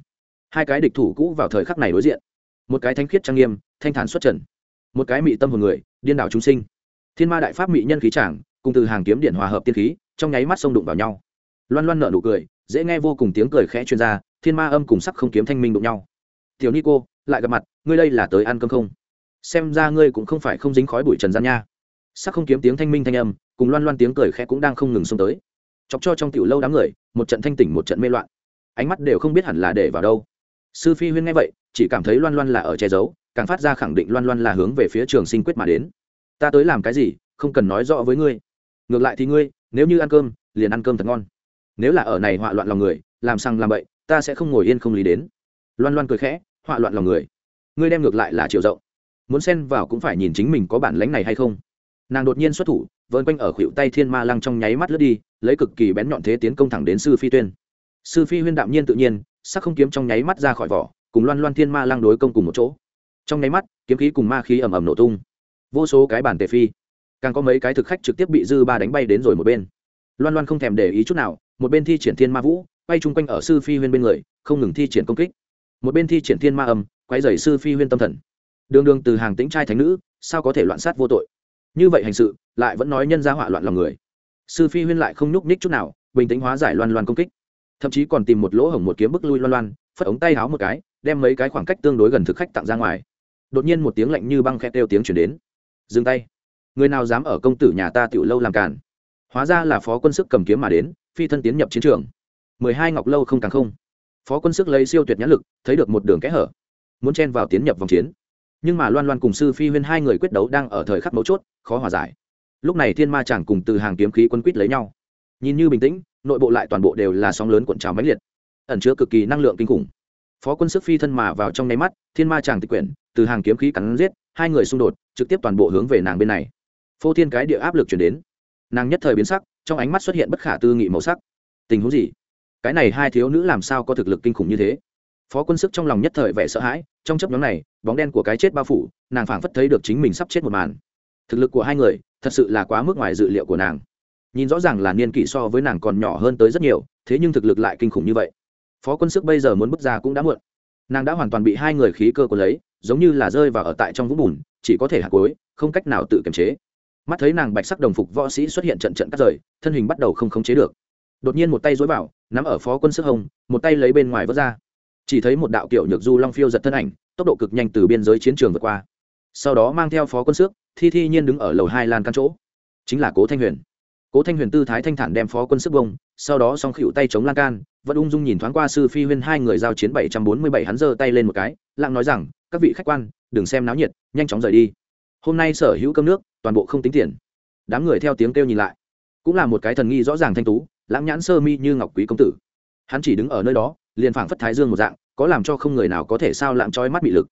Hai cái địch thủ cũ vào thời khắc này đối diện. Một cái thanh khiết trang nghiêm, thanh thản xuất trần. Một cái mị tâm hồn người, điên đảo chúng sinh. Thiên ma đại pháp mị nhân khí trảng cùng từ hàng kiếm điện hòa hợp tiên khí, trong nháy mắt xông đụng vào nhau. Loan loan nở nụ cười, dễ nghe vô cùng tiếng cười khẽ chuyên gia thiên ma âm cùng sắc không kiếm thanh minh đụng nhau. Tiểu ni cô, lại gặp mặt, ngươi đây là tới ăn cơm không? Xem ra ngươi cũng không phải không dính khói bụi trần gian nha. Sắc không kiếm tiếng thanh minh thanh âm, cùng loan loan tiếng cười khẽ cũng đang không ngừng xông tới. Chọc cho trong tiểu lâu đám người, một trận thanh tỉnh một trận mê loạn. Ánh mắt đều không biết hẳn là để vào đâu. Sư phi huyên nghe vậy, chỉ cảm thấy loan loan là ở che giấu, càng phát ra khẳng định loan loan là hướng về phía trường sinh quyết mà đến. Ta tới làm cái gì, không cần nói rõ với ngươi. Ngược lại thì ngươi, nếu như ăn cơm, liền ăn cơm thật ngon. Nếu là ở này họa loạn lòng người, làm sang làm bậy, ta sẽ không ngồi yên không lý đến. Loan loan cười khẽ, họa loạn lòng người. Ngươi đem ngược lại là chiều rộng muốn xen vào cũng phải nhìn chính mình có bản lánh này hay không. Nàng đột nhiên xuất thủ vơn quanh ở khuỵu tay thiên ma lăng trong nháy mắt lướt đi, lấy cực kỳ bén nhọn thế tiến công thẳng đến sư phi tuyên. Sư phi huyên đạm nhiên tự nhiên, sắc không kiếm trong nháy mắt ra khỏi vỏ, cùng loan loan thiên ma lăng đối công cùng một chỗ. Trong nháy mắt, kiếm khí cùng ma khí ầm ầm nổ tung. Vô số cái bản tề phi, càng có mấy cái thực khách trực tiếp bị dư ba đánh bay đến rồi một bên. Loan loan không thèm để ý chút nào, một bên thi triển thiên ma vũ, bay chung quanh ở sư phi huyên bên người, không ngừng thi triển công kích. Một bên thi triển thiên ma âm quay dày sư phi huyên tâm thần đường đường từ hàng tĩnh trai thánh nữ, sao có thể loạn sát vô tội? Như vậy hành sự, lại vẫn nói nhân ra họa loạn lòng người. Sư phi huyên lại không nhúc ních chút nào, bình tĩnh hóa giải loan loan công kích. Thậm chí còn tìm một lỗ hổng một kiếm bức lui loan loan, phất ống tay háo một cái, đem mấy cái khoảng cách tương đối gần thực khách tặng ra ngoài. Đột nhiên một tiếng lạnh như băng khét kêu tiếng chuyển đến. Dừng tay. Người nào dám ở công tử nhà ta tiểu lâu làm cản hóa ra là phó quân sức cầm kiếm mà đến, phi thân tiến nhập chiến trường. Mười hai ngọc lâu không càng không. Phó quân sức lấy siêu tuyệt nhãn lực, thấy được một đường kẽ hở. Muốn chen vào tiến nhập vòng chiến nhưng mà loan loan cùng sư phi huyên hai người quyết đấu đang ở thời khắc mấu chốt, khó hòa giải. Lúc này thiên ma chẳng cùng từ hàng kiếm khí quân quýt lấy nhau. Nhìn như bình tĩnh, nội bộ lại toàn bộ đều là sóng lớn cuộn trào mãnh liệt, ẩn chứa cực kỳ năng lượng kinh khủng. Phó quân sức phi thân mà vào trong nháy mắt, thiên ma chàng tịch quyển, từ hàng kiếm khí cắn giết, hai người xung đột, trực tiếp toàn bộ hướng về nàng bên này. Phô thiên cái địa áp lực chuyển đến. Nàng nhất thời biến sắc, trong ánh mắt xuất hiện bất khả tư nghị màu sắc. Tình huống gì? Cái này hai thiếu nữ làm sao có thực lực kinh khủng như thế? Phó quân sức trong lòng nhất thời vẻ sợ hãi, trong chấp nhóm này, bóng đen của cái chết bao phủ, nàng phảng phất thấy được chính mình sắp chết một màn. Thực lực của hai người, thật sự là quá mức ngoài dự liệu của nàng. Nhìn rõ ràng là niên kỷ so với nàng còn nhỏ hơn tới rất nhiều, thế nhưng thực lực lại kinh khủng như vậy. Phó quân sức bây giờ muốn bước ra cũng đã muộn. Nàng đã hoàn toàn bị hai người khí cơ của lấy, giống như là rơi vào ở tại trong vũng bùn, chỉ có thể hạt cối không cách nào tự kiềm chế. Mắt thấy nàng bạch sắc đồng phục võ sĩ xuất hiện trận trận cắt rời, thân hình bắt đầu không khống chế được. Đột nhiên một tay dối vào, nắm ở phó quân sức hồng, một tay lấy bên ngoài vớt ra chỉ thấy một đạo kiểu nhược du long phiêu giật thân ảnh, tốc độ cực nhanh từ biên giới chiến trường vượt qua. Sau đó mang theo phó quân sức thi thi nhiên đứng ở lầu hai lan căn chỗ. Chính là cố thanh huyền. Cố thanh huyền tư thái thanh thản đem phó quân sức bông, sau đó song khịu tay chống lan can, vẫn ung dung nhìn thoáng qua sư phi huyên hai người giao chiến bảy trăm bốn mươi bảy hắn giơ tay lên một cái, lặng nói rằng, các vị khách quan, đừng xem náo nhiệt, nhanh chóng rời đi. Hôm nay sở hữu cơm nước, toàn bộ không tính tiền. Đám người theo tiếng kêu nhìn lại. Cũng là một cái thần nghi rõ ràng thanh tú, lãng nhãn sơ mi như ngọc quý công tử. Hắn chỉ đứng ở nơi đó liền phảng phất thái dương một dạng, có làm cho không người nào có thể sao lãng trói mắt bị lực.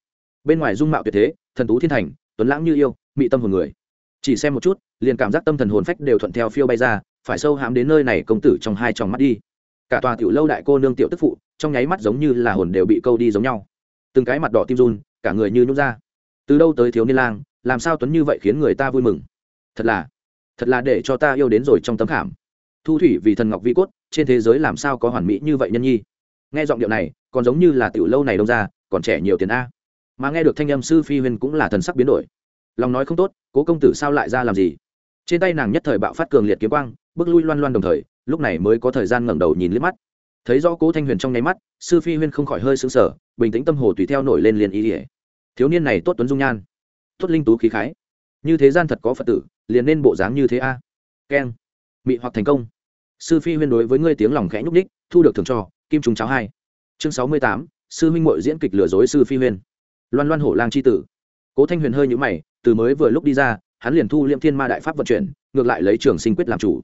Bên ngoài dung mạo tuyệt thế, thần tú thiên thành, tuấn lãng như yêu, mị tâm hồn người. Chỉ xem một chút, liền cảm giác tâm thần hồn phách đều thuận theo phiêu bay ra, phải sâu hãm đến nơi này công tử trong hai tròng mắt đi. Cả tòa tiểu lâu đại cô nương tiểu tức phụ, trong nháy mắt giống như là hồn đều bị câu đi giống nhau. Từng cái mặt đỏ tim run, cả người như nhút ra. Từ đâu tới thiếu niên lang, làm sao tuấn như vậy khiến người ta vui mừng? Thật là thật là để cho ta yêu đến rồi trong tấm khảm. Thu thủy vì thần ngọc vi cốt, trên thế giới làm sao có hoàn mỹ như vậy nhân nhi? Nghe giọng điệu này, còn giống như là tiểu lâu này đông ra, còn trẻ nhiều tiền a. Mà nghe được thanh âm sư phi huyên cũng là thần sắc biến đổi. Lòng nói không tốt, cố công tử sao lại ra làm gì? Trên tay nàng nhất thời bạo phát cường liệt kiếm quang, bước lui loan loan đồng thời, lúc này mới có thời gian ngẩng đầu nhìn liếc mắt. Thấy rõ cố thanh huyền trong nháy mắt, sư phi huyên không khỏi hơi sững sờ, bình tĩnh tâm hồ tùy theo nổi lên liền ý ỉa thiếu niên này tốt tuấn dung nhan, tốt linh tú khí khái. Như thế gian thật có phật tử, liền nên bộ dáng như thế a. Keng. Mị hoặc thành công sư phi huyên đối với ngươi tiếng lòng khẽ nhúc ních thu được thưởng cho, kim trùng cháo hai. Chương sáu mươi tám, sư huynh mội diễn kịch lừa dối sư phi huyên. Loan loan hổ lang c h i tử. Cố thanh huyền hơi nhũ mày, từ mới vừa lúc đi ra, hắn liền thu liêm thiên ma đại pháp vận chuyển, ngược lại lấy trường sinh quyết làm chủ.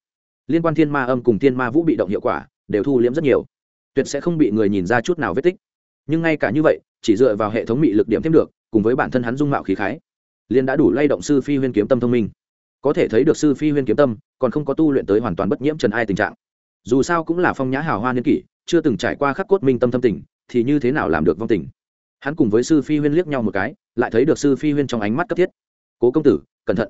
Liên quan thiên ma âm cùng thiên ma vũ bị động hiệu quả, đều thu liễm rất nhiều. Tuyệt sẽ không bị người nhìn ra chút nào vết tích. Nhưng ngay cả như vậy, chỉ dựa vào hệ thống mị lực điểm thêm được, cùng với bản thân hắn dung mạo khí khái, liền đã đủ lay động sư phi huyên kiếm tâm thông minh có thể thấy được sư phi huyên kiếm tâm, còn không có tu luyện tới hoàn toàn bất nhiễm trần ai tình trạng. Dù sao cũng là phong nhã hào hoa niên kỷ, chưa từng trải qua khắc cốt minh tâm thâm tình, thì như thế nào làm được vong tình? Hắn cùng với sư phi huyên liếc nhau một cái, lại thấy được sư phi huyên trong ánh mắt cấp thiết. Cố công tử, cẩn thận.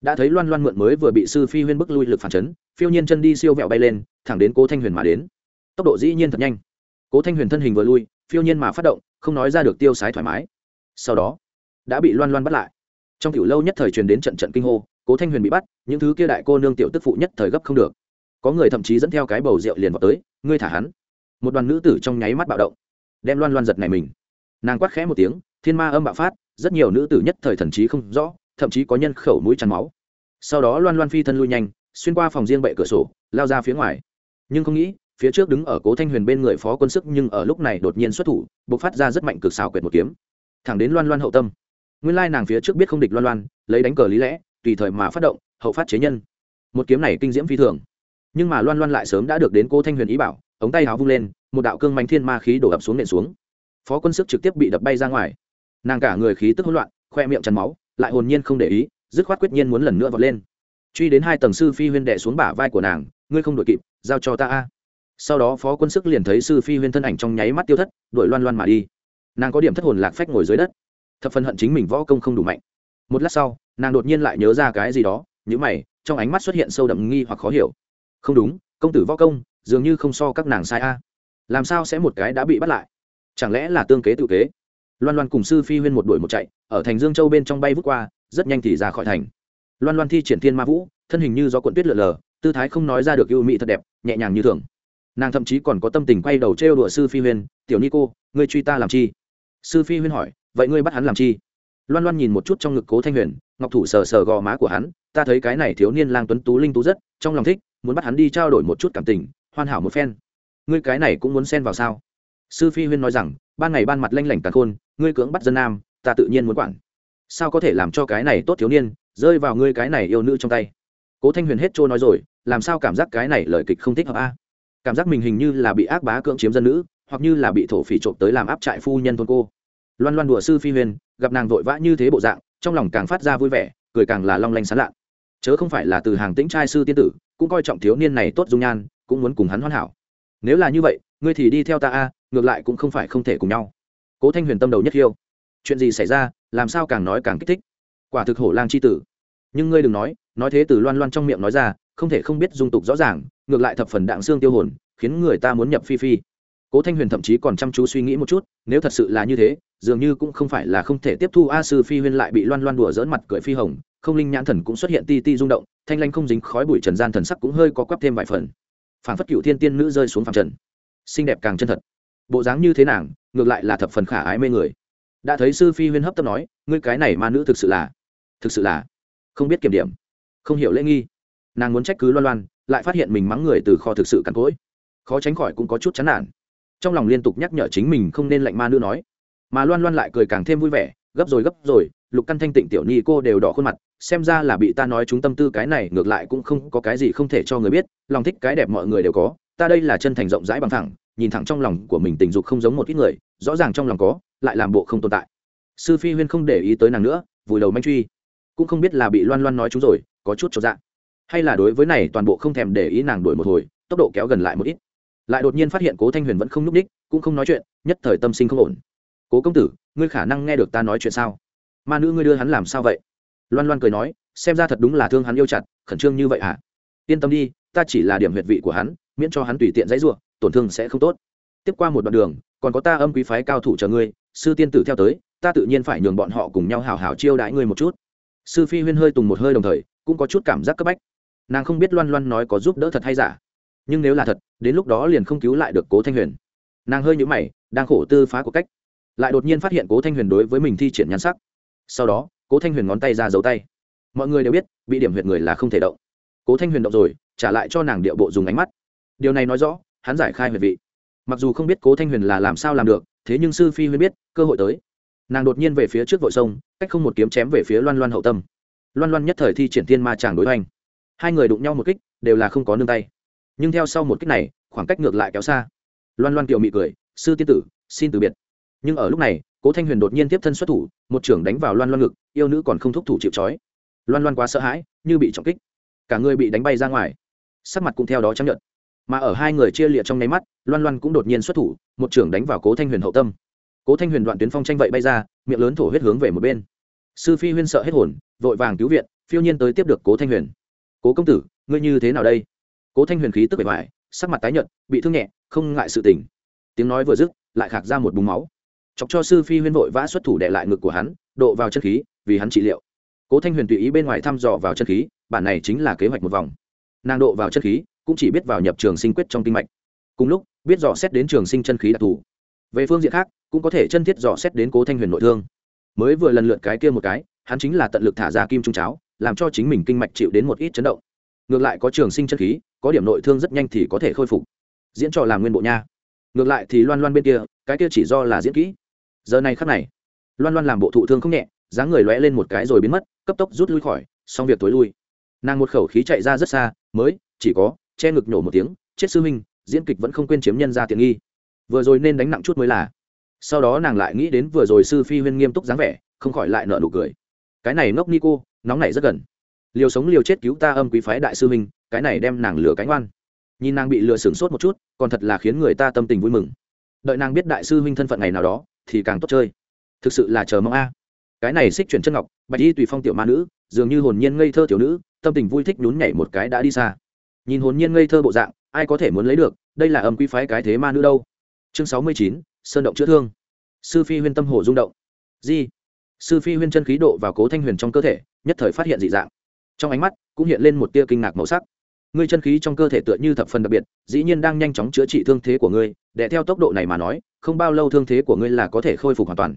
Đã thấy loan loan mượn mới vừa bị sư phi huyên bức lui lực phản chấn, phiêu nhiên chân đi siêu vẹo bay lên, thẳng đến cố thanh huyền mà đến. Tốc độ dĩ nhiên thật nhanh. Cố thanh huyền thân hình vừa lui, phiêu nhiên mà phát động, không nói ra được tiêu sái thoải mái. Sau đó, đã bị loan loan bắt lại. Trong tiểu lâu nhất thời truyền đến trận trận kinh hô cố thanh huyền bị bắt, những thứ kia đại cô nương tiểu tức phụ nhất thời gấp không được. Có người thậm chí dẫn theo cái bầu rượu liền vào tới, ngươi thả hắn. Một đoàn nữ tử trong nháy mắt bạo động, đem loan loan giật này mình. Nàng quát khẽ một tiếng, thiên ma âm bạo phát, rất nhiều nữ tử nhất thời thần trí không rõ, thậm chí có nhân khẩu mũi chắn máu. Sau đó loan loan phi thân lui nhanh, xuyên qua phòng riêng bệ cửa sổ, lao ra phía ngoài. Nhưng không nghĩ, phía trước đứng ở cố thanh huyền bên người phó quân sức nhưng ở lúc này đột nhiên xuất thủ b ộ c phát ra rất mạnh cực xào quyệt một kiếm. Thẳng đến loan loan hậu tâm. Nguyên lai nàng phía trước biết không địch loan loan, lấy đánh cờ lý lẽ tùy thời mà phát động, hậu phát chế nhân. Một kiếm này kinh diễm phi thường. Nhưng mà loan loan lại sớm đã được đến cô thanh huyền ý bảo, ống tay háo vung lên, một đạo cương manh thiên ma khí đổ ập xuống nện xuống. Phó quân sức trực tiếp bị đập bay ra ngoài. Nàng cả người khí tức hỗn loạn, khoe miệng chắn máu, lại hồn nhiên không để ý, dứt khoát quyết nhiên muốn lần nữa vọt lên. Truy đến hai tầng sư phi huyên đệ xuống bả vai của nàng, ngươi không đội kịp, giao cho ta a. Sau đó phó quân sức liền thấy sư phi huyên thân ảnh trong nháy mắt tiêu thất đội loan loan mà đi. Nàng có điểm thất hồn lạc phách ngồi dưới đất. Thập phần hận chính mình võ công không đủ mạnh một lát sau, nàng đột nhiên lại nhớ ra cái gì đó nhữ mày, trong ánh mắt xuất hiện sâu đậm nghi hoặc khó hiểu. Không đúng, công tử võ công, dường như không so các nàng sai a. Làm sao sẽ một cái đã bị bắt lại? Chẳng lẽ là tương kế tự kế? Loan loan cùng sư phi huyên một đuổi một chạy, ở thành dương châu bên trong bay vút qua, rất nhanh thì ra khỏi thành. Loan loan thi triển thiên ma vũ, thân hình như do cuộn tuyết lượn lờ, tư thái không nói ra được ưu mỹ thật đẹp, nhẹ nhàng như thường. Nàng thậm chí còn có tâm tình quay đầu trêu đùa sư phi huyên, tiểu ni cô, ngươi truy ta làm chi? Sư phi huyên hỏi, vậy ngươi bắt hắn làm chi? Loan loan nhìn một chút trong ngực cố thanh huyền, ngọc thủ sờ sờ gò má của hắn, ta thấy cái này thiếu niên lang tuấn tú linh tú rất, trong lòng thích, muốn bắt hắn đi trao đổi một chút cảm tình, hoàn hảo một phen. Ngươi cái này cũng muốn xen vào sao? Sư phi huyên nói rằng, ban ngày ban mặt lanh lảnh tàn khôn, ngươi cưỡng bắt dân nam, ta tự nhiên muốn quản. Sao có thể làm cho cái này tốt thiếu niên, rơi vào ngươi cái này yêu nữ trong tay? Cố thanh huyền hết trôi nói rồi, làm sao cảm giác cái này lời kịch không thích hợp a? Cảm giác mình hình như là bị ác bá cưỡng chiếm dân nữ, hoặc như là bị thổ phỉ trộm tới làm áp trại phu nhân thôn cô loan loan đùa sư phi huyền, gặp nàng vội vã như thế bộ dạng, trong lòng càng phát ra vui vẻ, cười càng là long lanh sán lạ chớ không phải là từ hàng tĩnh trai sư tiên tử, cũng coi trọng thiếu niên này tốt dung nhan, cũng muốn cùng hắn hoàn hảo. Nếu là như vậy, ngươi thì đi theo ta a, ngược lại cũng không phải không thể cùng nhau. Cố thanh huyền tâm đầu nhất yêu. Chuyện gì xảy ra, làm sao càng nói càng kích thích? Quả thực hổ lang c h i tử. Nhưng ngươi đừng nói nói thế từ loan loan trong miệng nói ra, không thể không biết dung tục rõ ràng, ngược lại thập phần đạn xương tiêu hồn, khiến người ta muốn nhập phi phi cố thanh huyền thậm chí còn chăm chú suy nghĩ một chút, nếu thật sự là như thế, dường như cũng không phải là không thể tiếp thu a sư phi huyên lại bị loan loan đùa dỡn mặt cười phi hồng, không linh nhãn thần cũng xuất hiện ti ti rung động, thanh lanh không dính khói bụi trần gian thần sắc cũng hơi có quắp thêm vài phần. Phản phất cựu thiên tiên nữ rơi xuống phàm trần. Xinh đẹp càng chân thật. Bộ dáng như thế nàng, ngược lại là thập phần khả ái mê người. Đã thấy sư phi huyên hấp tấp nói, ngươi cái này ma nữ thực sự là, thực sự là không biết kiểm điểm, không hiểu lễ nghi. Nàng muốn trách cứ loan loan, lại phát hiện mình mắng người từ kho thực sự cằn cỗi. Khó tránh khỏi cũng có chút chán nản trong lòng liên tục nhắc nhở chính mình không nên lạnh ma nữ nói. Mà loan loan lại cười càng thêm vui vẻ, gấp rồi gấp rồi, lục căn thanh tịnh tiểu nhi cô đều đỏ khuôn mặt, xem ra là bị ta nói chúng tâm tư cái này, ngược lại cũng không có cái gì không thể cho người biết, lòng thích cái đẹp mọi người đều có, ta đây là chân thành rộng rãi bằng thẳng, nhìn thẳng trong lòng của mình tình dục không giống một ít người, rõ ràng trong lòng có, lại làm bộ không tồn tại. Sư phi huyên không để ý tới nàng nữa, vùi đầu manh truy. Cũng không biết là bị loan loan nói chúng rồi, có chút cho dạ. Hay là đối với này toàn bộ không thèm để ý nàng đuổi một hồi, tốc độ kéo gần lại một ít lại đột nhiên phát hiện cố thanh huyền vẫn không n ú c ních cũng không nói chuyện, nhất thời tâm sinh không ổn. Cố công tử, ngươi khả năng nghe được ta nói chuyện sao? Ma nữ ngươi đưa hắn làm sao vậy? Loan loan cười nói, xem ra thật đúng là thương hắn yêu chặt, khẩn trương như vậy hả? Yên tâm đi, ta chỉ là điểm huyệt vị của hắn, miễn cho hắn tùy tiện dãy r u ộ n tổn thương sẽ không tốt. Tiếp qua một đoạn đường, còn có ta âm quý phái cao thủ chờ ngươi, sư tiên tử theo tới, ta tự nhiên phải nhường bọn họ cùng nhau hào hào chiêu đãi ngươi một chút. Sư phi huyên hơi tùng một hơi đồng thời, cũng có chút cảm giác cấp bách. Nàng không biết loan loan nói có giúp đỡ thật hay giả nhưng nếu là thật, đến lúc đó liền không cứu lại được cố thanh huyền. Nàng hơi nhũ mày, đang khổ tư phá của cách, lại đột nhiên phát hiện cố thanh huyền đối với mình thi triển nhan sắc. Sau đó, cố thanh huyền ngón tay ra giấu tay. Mọi người đều biết, bị điểm huyệt người là không thể động. Cố thanh huyền động rồi, trả lại cho nàng điệu bộ dùng ánh mắt. Điều này nói rõ, hắn giải khai huyệt vị. Mặc dù không biết cố thanh huyền là làm sao làm được, thế nhưng sư phi huyền biết, cơ hội tới. Nàng đột nhiên về phía trước vội sông, cách không một kiếm chém về phía loan loan hậu tâm. Loan loan nhất thời thi triển thiên ma chàng đối hoành. Hai người đụng nhau một kích, đều là không có nương tay nhưng theo sau một kích này, khoảng cách ngược lại kéo xa. Loan loan kiều mị cười, sư tiên tử, xin từ biệt. Nhưng ở lúc này, cố thanh huyền đột nhiên tiếp thân xuất thủ, một trưởng đánh vào loan loan ngực, yêu nữ còn không thúc thủ chịu c loan loan quá sợ hãi, như bị trọng kích. Cả người bị đánh bay ra ngoài. Sắc mặt cũng theo đó chấp nhận mà ở hai người chia liệt trong nháy mắt, loan loan cũng đột nhiên xuất thủ, một trưởng đánh vào cố thanh huyền hậu tâm. Cố thanh huyền đoạn tuyến phong tranh vậy bay ra, miệng lớn thổ huyết hướng về một bên. Sư phi huyên sợ hết hồn, vội vàng cứu viện, phiêu nhiên tới tiếp được cố thanh huyền. Cố công tử, ngươi như thế nào đây? Cố thanh huyền khí tức bề ngoài, sắc mặt tái nhợt, bị thương nhẹ, không ngại sự tình. Tiếng nói vừa dứt, lại khạc ra một búng máu. Chọc cho sư phi huyên vội vã xuất thủ đệ lại ngực của hắn, độ vào chân khí, vì hắn trị liệu. Cố thanh huyền tùy ý bên ngoài thăm dò vào chân khí, bản này chính là kế hoạch một vòng. Nàng độ vào chân khí, cũng chỉ biết vào nhập trường sinh quyết trong kinh mạch. Cùng lúc, biết dò xét đến trường sinh chân khí đặc thù. Về phương diện khác, cũng có thể chân thiết dò xét đến cố thanh huyền nội thương. Mới vừa lần lượt cái kia một cái, hắn chính là tận lực thả ra kim trung cháo, làm cho chính mình kinh mạch chịu đến một ít chấn động ngược lại có trường sinh chất khí, có điểm nội thương rất nhanh thì có thể khôi phục. Diễn trò làm nguyên bộ nha. Ngược lại thì loan loan bên kia, cái kia chỉ do là diễn kỹ. Giờ này khắc này, loan loan làm bộ thụ thương không nhẹ, dáng người lóe lên một cái rồi biến mất, cấp tốc rút lui khỏi, xong việc tối lui. Nàng một khẩu khí chạy ra rất xa, mới, chỉ có, che ngực nhổ một tiếng, chết sư minh diễn kịch vẫn không quên chiếm nhân ra tiện nghi. Vừa rồi nên đánh nặng chút mới là. Sau đó nàng lại nghĩ đến vừa rồi sư phi huyên nghiêm túc dáng vẻ, không khỏi lại nợ nụ cười. Cái này ngốc ni cô, nóng này rất gần liều sống liều chết cứu ta âm quý phái đại sư huynh, cái này đem nàng lừa cánh oan. Nhìn nàng bị lừa sửng sốt một chút, còn thật là khiến người ta tâm tình vui mừng. Đợi nàng biết đại sư huynh thân phận ngày nào đó, thì càng tốt chơi. Thực sự là chờ mong a. Cái này xích chuyển chân ngọc, bạch y tùy phong tiểu ma nữ, dường như hồn nhiên ngây thơ tiểu nữ, tâm tình vui thích nhún nhảy một cái đã đi xa. Nhìn hồn nhiên ngây thơ bộ dạng, ai có thể muốn lấy được, đây là âm quý phái cái thế ma nữ đâu. Chương sáu mươi chín, sơn động chữa thương. Sư phi huyên tâm hồ rung động. Di. Sư phi huyên chân khí độ vào cố thanh huyền trong cơ thể, nhất thời phát hiện dị dạng trong ánh mắt cũng hiện lên một tia kinh ngạc màu sắc. Ngươi chân khí trong cơ thể tựa như thập phần đặc biệt, dĩ nhiên đang nhanh chóng chữa trị thương thế của ngươi để theo tốc độ này mà nói, không bao lâu thương thế của ngươi là có thể khôi phục hoàn toàn.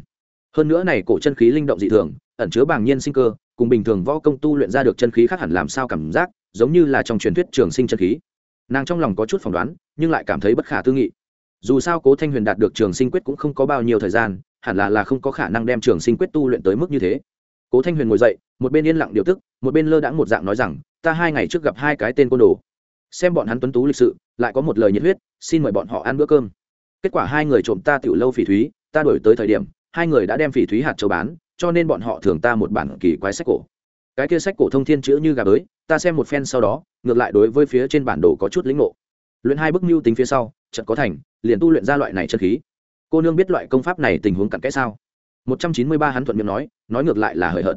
Hơn nữa này cổ chân khí linh động dị thường, ẩn chứa bàng nhiên sinh cơ, cùng bình thường võ công tu luyện ra được chân khí khác hẳn làm sao cảm giác, giống như là trong truyền thuyết trường sinh chân khí. Nàng trong lòng có chút phỏng đoán, nhưng lại cảm thấy bất khả tư nghị. Dù sao cố thanh huyền đạt được trường sinh quyết cũng không có bao nhiêu thời gian, hẳn là là không có khả năng đem trường sinh quyết tu luyện tới mức như thế cố thanh huyền ngồi dậy, một bên yên lặng điều tức, một bên lơ đãng một dạng nói rằng, ta hai ngày trước gặp hai cái tên côn đồ. Xem bọn hắn tuấn tú lịch sự, lại có một lời nhiệt huyết, xin mời bọn họ ăn bữa cơm. Kết quả hai người trộm ta tiểu lâu phỉ thúy, ta đổi tới thời điểm, hai người đã đem phỉ thúy hạt châu bán, cho nên bọn họ thường ta một bản kỳ quái sách cổ. Cái kia sách cổ thông thiên chữ như gà bới, ta xem một phen sau đó, ngược lại đối với phía trên bản đồ có chút lĩnh ngộ. Luyện hai bức mưu tính phía sau trận có thành, liền tu luyện ra loại này chân khí. Cô nương biết loại công pháp này tình huống cặn kẽ sao? Một trăm chín mươi ba hắn thuận miệng nói nói ngược lại là hời hợt.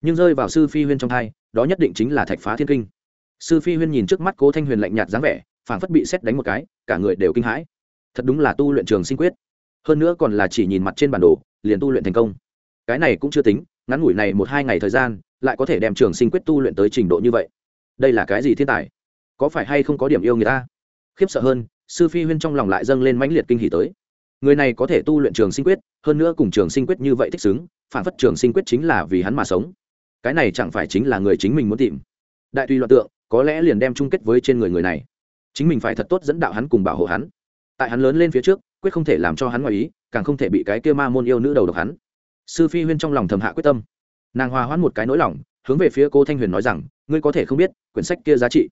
Nhưng rơi vào sư phi huyên trong thai, đó nhất định chính là thạch phá thiên kinh. Sư phi huyên nhìn trước mắt cố thanh huyền lạnh nhạt dáng vẻ, phảng phất bị xét đánh một cái, cả người đều kinh hãi. Thật đúng là tu luyện trường sinh quyết. Hơn nữa còn là chỉ nhìn mặt trên bản đồ, liền tu luyện thành công. Cái này cũng chưa tính, ngắn ngủi này một hai ngày thời gian, lại có thể đem trường sinh quyết tu luyện tới trình độ như vậy. Đây là cái gì thiên tài? Có phải hay không có điểm yêu người ta? Khiếp sợ hơn, sư phi huyên trong lòng lại dâng lên mãnh liệt kinh hỉ tới người này có thể tu luyện trường sinh quyết, hơn nữa cùng trường sinh quyết như vậy thích xứng, phản phất trường sinh quyết chính là vì hắn mà sống. Cái này chẳng phải chính là người chính mình muốn tìm. Đại tùy loạn tượng, có lẽ liền đem chung kết với trên người người này. Chính mình phải thật tốt dẫn đạo hắn cùng bảo hộ hắn. Tại hắn lớn lên phía trước, quyết không thể làm cho hắn ngoài ý, càng không thể bị cái kia ma môn yêu nữ đầu độc hắn. Sư phi huyên trong lòng thầm hạ quyết tâm. Nàng hòa hoãn một cái nỗi lòng, hướng về phía cô thanh huyền nói rằng, ngươi có thể không biết, quyển sách kia giá trị.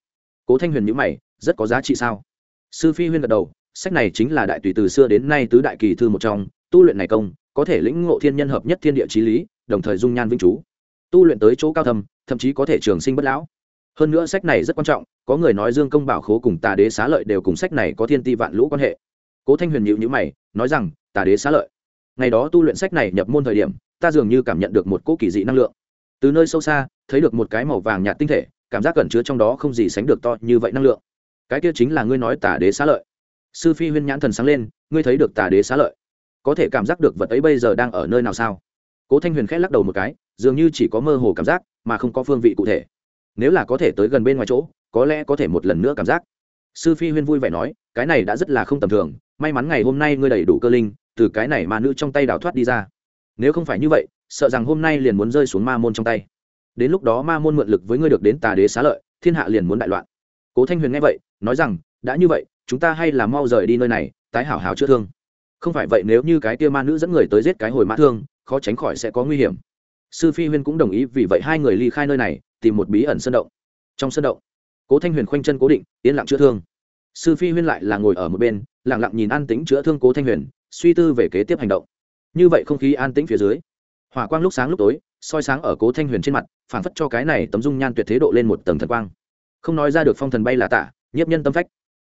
Cố thanh huyền nhữ mày, rất có giá trị sao? Sư phi huyên gật đầu sách này chính là đại tùy từ xưa đến nay tứ đại kỳ thư một trong, tu luyện này công, có thể lĩnh ngộ thiên nhân hợp nhất thiên địa trí lý, đồng thời dung nhan vĩnh chú. Tu luyện tới chỗ cao thâm, thậm chí có thể trường sinh bất lão. Hơn nữa sách này rất quan trọng, có người nói dương công bảo khố cùng tà đế xá lợi đều cùng sách này có thiên ti vạn lũ quan hệ. Cố thanh huyền nhịu nhữ mày, nói rằng, tà đế xá lợi. Ngày đó tu luyện sách này nhập môn thời điểm, ta dường như cảm nhận được một cỗ kỳ dị năng lượng. Từ nơi sâu xa, thấy được một cái màu vàng nhạt tinh thể, cảm giác cẩn chứa trong đó không gì sánh được to như vậy năng lượng. Cái kia chính là ngươi nói tà đế xá lợi sư phi huyên nhãn thần sáng lên, ngươi thấy được tà đế xá lợi. Có thể cảm giác được vật ấy bây giờ đang ở nơi nào sao? Cố thanh huyền khẽ lắc đầu một cái, dường như chỉ có mơ hồ cảm giác, mà không có phương vị cụ thể. Nếu là có thể tới gần bên ngoài chỗ, có lẽ có thể một lần nữa cảm giác. Sư phi huyên vui vẻ nói, cái này đã rất là không tầm thường, may mắn ngày hôm nay ngươi đầy đủ cơ linh, từ cái này mà nữ trong tay đào thoát đi ra. Nếu không phải như vậy, sợ rằng hôm nay liền muốn rơi xuống ma môn trong tay. Đến lúc đó ma môn mượn lực với ngươi được đến tà đế xá lợi, thiên hạ liền muốn đại loạn. Cố thanh huyền nghe vậy, nói rằng, đã như vậy chúng ta hay là mau rời đi nơi này, tái hảo hảo chữa thương. Không phải vậy nếu như cái tia ma nữ dẫn người tới giết cái hồi mã thương, khó tránh khỏi sẽ có nguy hiểm. Sư phi huyên cũng đồng ý vì vậy hai người ly khai nơi này, tìm một bí ẩn sơn động. Trong sơn động, cố thanh huyền khoanh chân cố định, yên lặng chữa thương. Sư phi huyên lại là ngồi ở một bên lẳng lặng nhìn an tĩnh chữa thương cố thanh huyền, suy tư về kế tiếp hành động. Như vậy không khí an tĩnh phía dưới, hỏa quang lúc sáng lúc tối, soi sáng ở cố thanh huyền trên mặt phản phất cho cái này tấm dung nhan tuyệt thế độ lên một tầng thần quang. Không nói ra được phong thần bay là tạ, nhiếp nhân tâm phách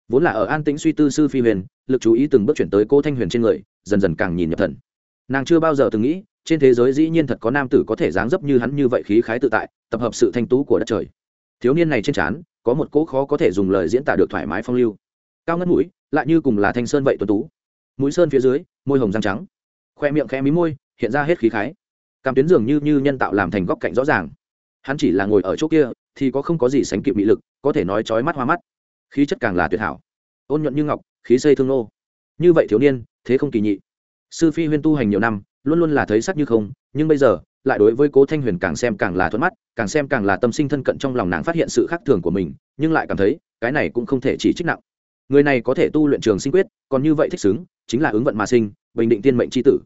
vốn là ở an tĩnh suy tư sư phi huyền, lực chú ý từng bước chuyển tới cô thanh huyền trên người, dần dần càng nhìn nhập thần. Nàng chưa bao giờ từng nghĩ, trên thế giới dĩ nhiên thật có nam tử có thể dáng dấp như hắn như vậy khí khái tự tại, tập hợp sự thanh tú của đất trời. Thiếu niên này trên trán, có một cỗ khó có thể dùng lời diễn tả được thoải mái phong lưu. Cao ngất mũi, lại như cùng là thanh sơn vậy tuấn tú. Mũi sơn phía dưới, môi hồng răng trắng. Khoe miệng khẽ mí môi, hiện ra hết khí khái. Cảm tuyến dường như như nhân tạo làm thành góc cạnh rõ ràng. Hắn chỉ là ngồi ở chỗ kia, thì có không có gì sánh kịp mỹ lực, có thể nói chói mắt hoa mắt khí chất càng là tuyệt hảo. Ôn nhuận như ngọc, khí xây thương nô. Như vậy thiếu niên, thế không kỳ nhị. Sư phi huyên tu hành nhiều năm, luôn luôn là thấy sắc như không, nhưng bây giờ, lại đối với cố thanh huyền càng xem càng là thuận mắt, càng xem càng là tâm sinh thân cận trong lòng nàng phát hiện sự khác thường của mình, nhưng lại cảm thấy, cái này cũng không thể chỉ trích nặng. Người này có thể tu luyện trường sinh quyết, còn như vậy thích xứng, chính là ứng vận mà sinh, bình định tiên mệnh c h i tử.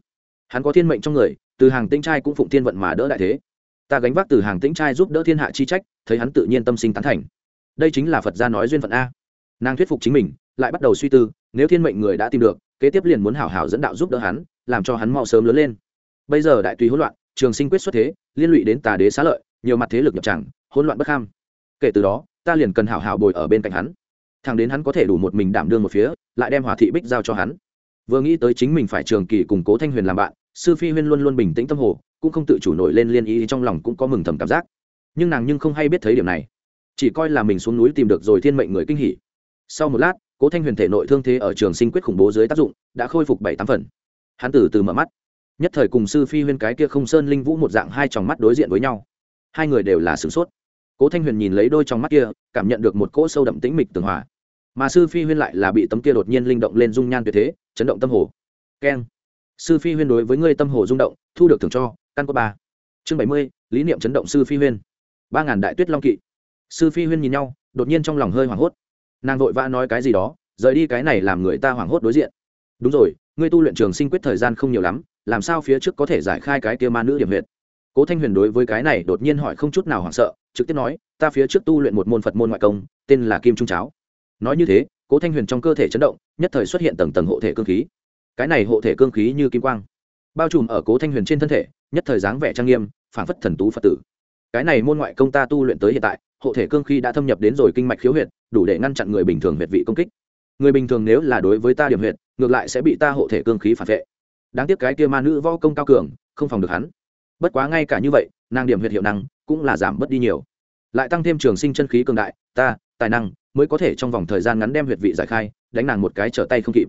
Hắn có thiên mệnh trong người, từ hàng tĩnh trai cũng phụng thiên vận mà đỡ đại thế. Ta gánh vác từ hàng tĩnh trai giúp đỡ thiên hạ chi trách, thấy hắn tự nhiên tâm sinh tán thành. Đây chính là phật gia nói duyên phận a nàng thuyết phục chính mình, lại bắt đầu suy tư, nếu thiên mệnh người đã tìm được, kế tiếp liền muốn hảo hảo dẫn đạo giúp đỡ hắn, làm cho hắn mau sớm lớn lên. Bây giờ đại tùy hỗn loạn, trường sinh quyết xuất thế, liên lụy đến tà đế xá lợi, nhiều mặt thế lực nhập chẳng hỗn loạn bất kham. Kể từ đó, ta liền cần hảo hảo bồi ở bên cạnh hắn. Thằng đến hắn có thể đủ một mình đảm đương một phía, lại đem hòa thị bích giao cho hắn. Vừa nghĩ tới chính mình phải trường kỳ củng cố thanh huyền làm bạn, sư phi huyên luôn luôn bình tĩnh tâm hồ, cũng không tự chủ nổi lên liên ý, trong lòng cũng có mừng thầm cảm giác. Nhưng nàng nhưng không hay biết thấy điểm này. Chỉ coi là mình xuống núi tìm được rồi thiên mệnh người kinh hỉ sau một lát, cố thanh huyền thể nội thương thế ở trường sinh quyết khủng bố dưới tác dụng, đã khôi phục bảy tám phần. Hắn từ từ mở mắt. Nhất thời cùng sư phi huyên cái kia không sơn linh vũ một dạng hai tròng mắt đối diện với nhau. Hai người đều là sửng sốt. Cố thanh huyền nhìn lấy đôi trong mắt kia, cảm nhận được một cỗ sâu đậm tĩnh mịch tường hòa. Mà sư phi huyên lại là bị tấm kia đột nhiên linh động lên dung nhan tuyệt thế, chấn động tâm hồ. Keng. Sư phi huyên đối với ngươi tâm hồ rung động, thu được thưởng cho, căn có ba. Chương bảy mươi, lý niệm chấn động sư phi huyên. Ba ngàn đại tuyết long kỵ. Sư phi huyên nhìn nhau, đột nhiên trong lòng hơi hoảng hốt nàng vội vã nói cái gì đó, rời đi cái này làm người ta hoảng hốt đối diện. Đúng rồi, ngươi tu luyện trường sinh quyết thời gian không nhiều lắm, làm sao phía trước có thể giải khai cái kia ma nữ điểm huyệt? Cố thanh huyền đối với cái này đột nhiên hỏi không chút nào hoảng sợ, trực tiếp nói, ta phía trước tu luyện một môn phật môn ngoại công, tên là kim trung cháo. Nói như thế, cố thanh huyền trong cơ thể chấn động, nhất thời xuất hiện tầng tầng hộ thể cương khí. Cái này hộ thể cương khí như kim quang, bao trùm ở cố thanh huyền trên thân thể, nhất thời dáng vẻ trang nghiêm, phảng phất thần tú phật tử. Cái này môn ngoại công ta tu luyện tới hiện tại, hộ thể cương khí đã thâm nhập đến rồi kinh mạch khiếu huyệt đủ để ngăn chặn người bình thường huyệt vị công kích. Người bình thường nếu là đối với ta điểm huyệt, ngược lại sẽ bị ta hộ thể cương khí phản vệ. Đáng tiếc cái kia ma nữ võ công cao cường, không phòng được hắn. Bất quá ngay cả như vậy, nàng điểm huyệt hiệu năng cũng là giảm bớt đi nhiều. Lại tăng thêm trường sinh chân khí cường đại, ta, tài năng mới có thể trong vòng thời gian ngắn đem huyệt vị giải khai, đánh nàng một cái trở tay không kịp.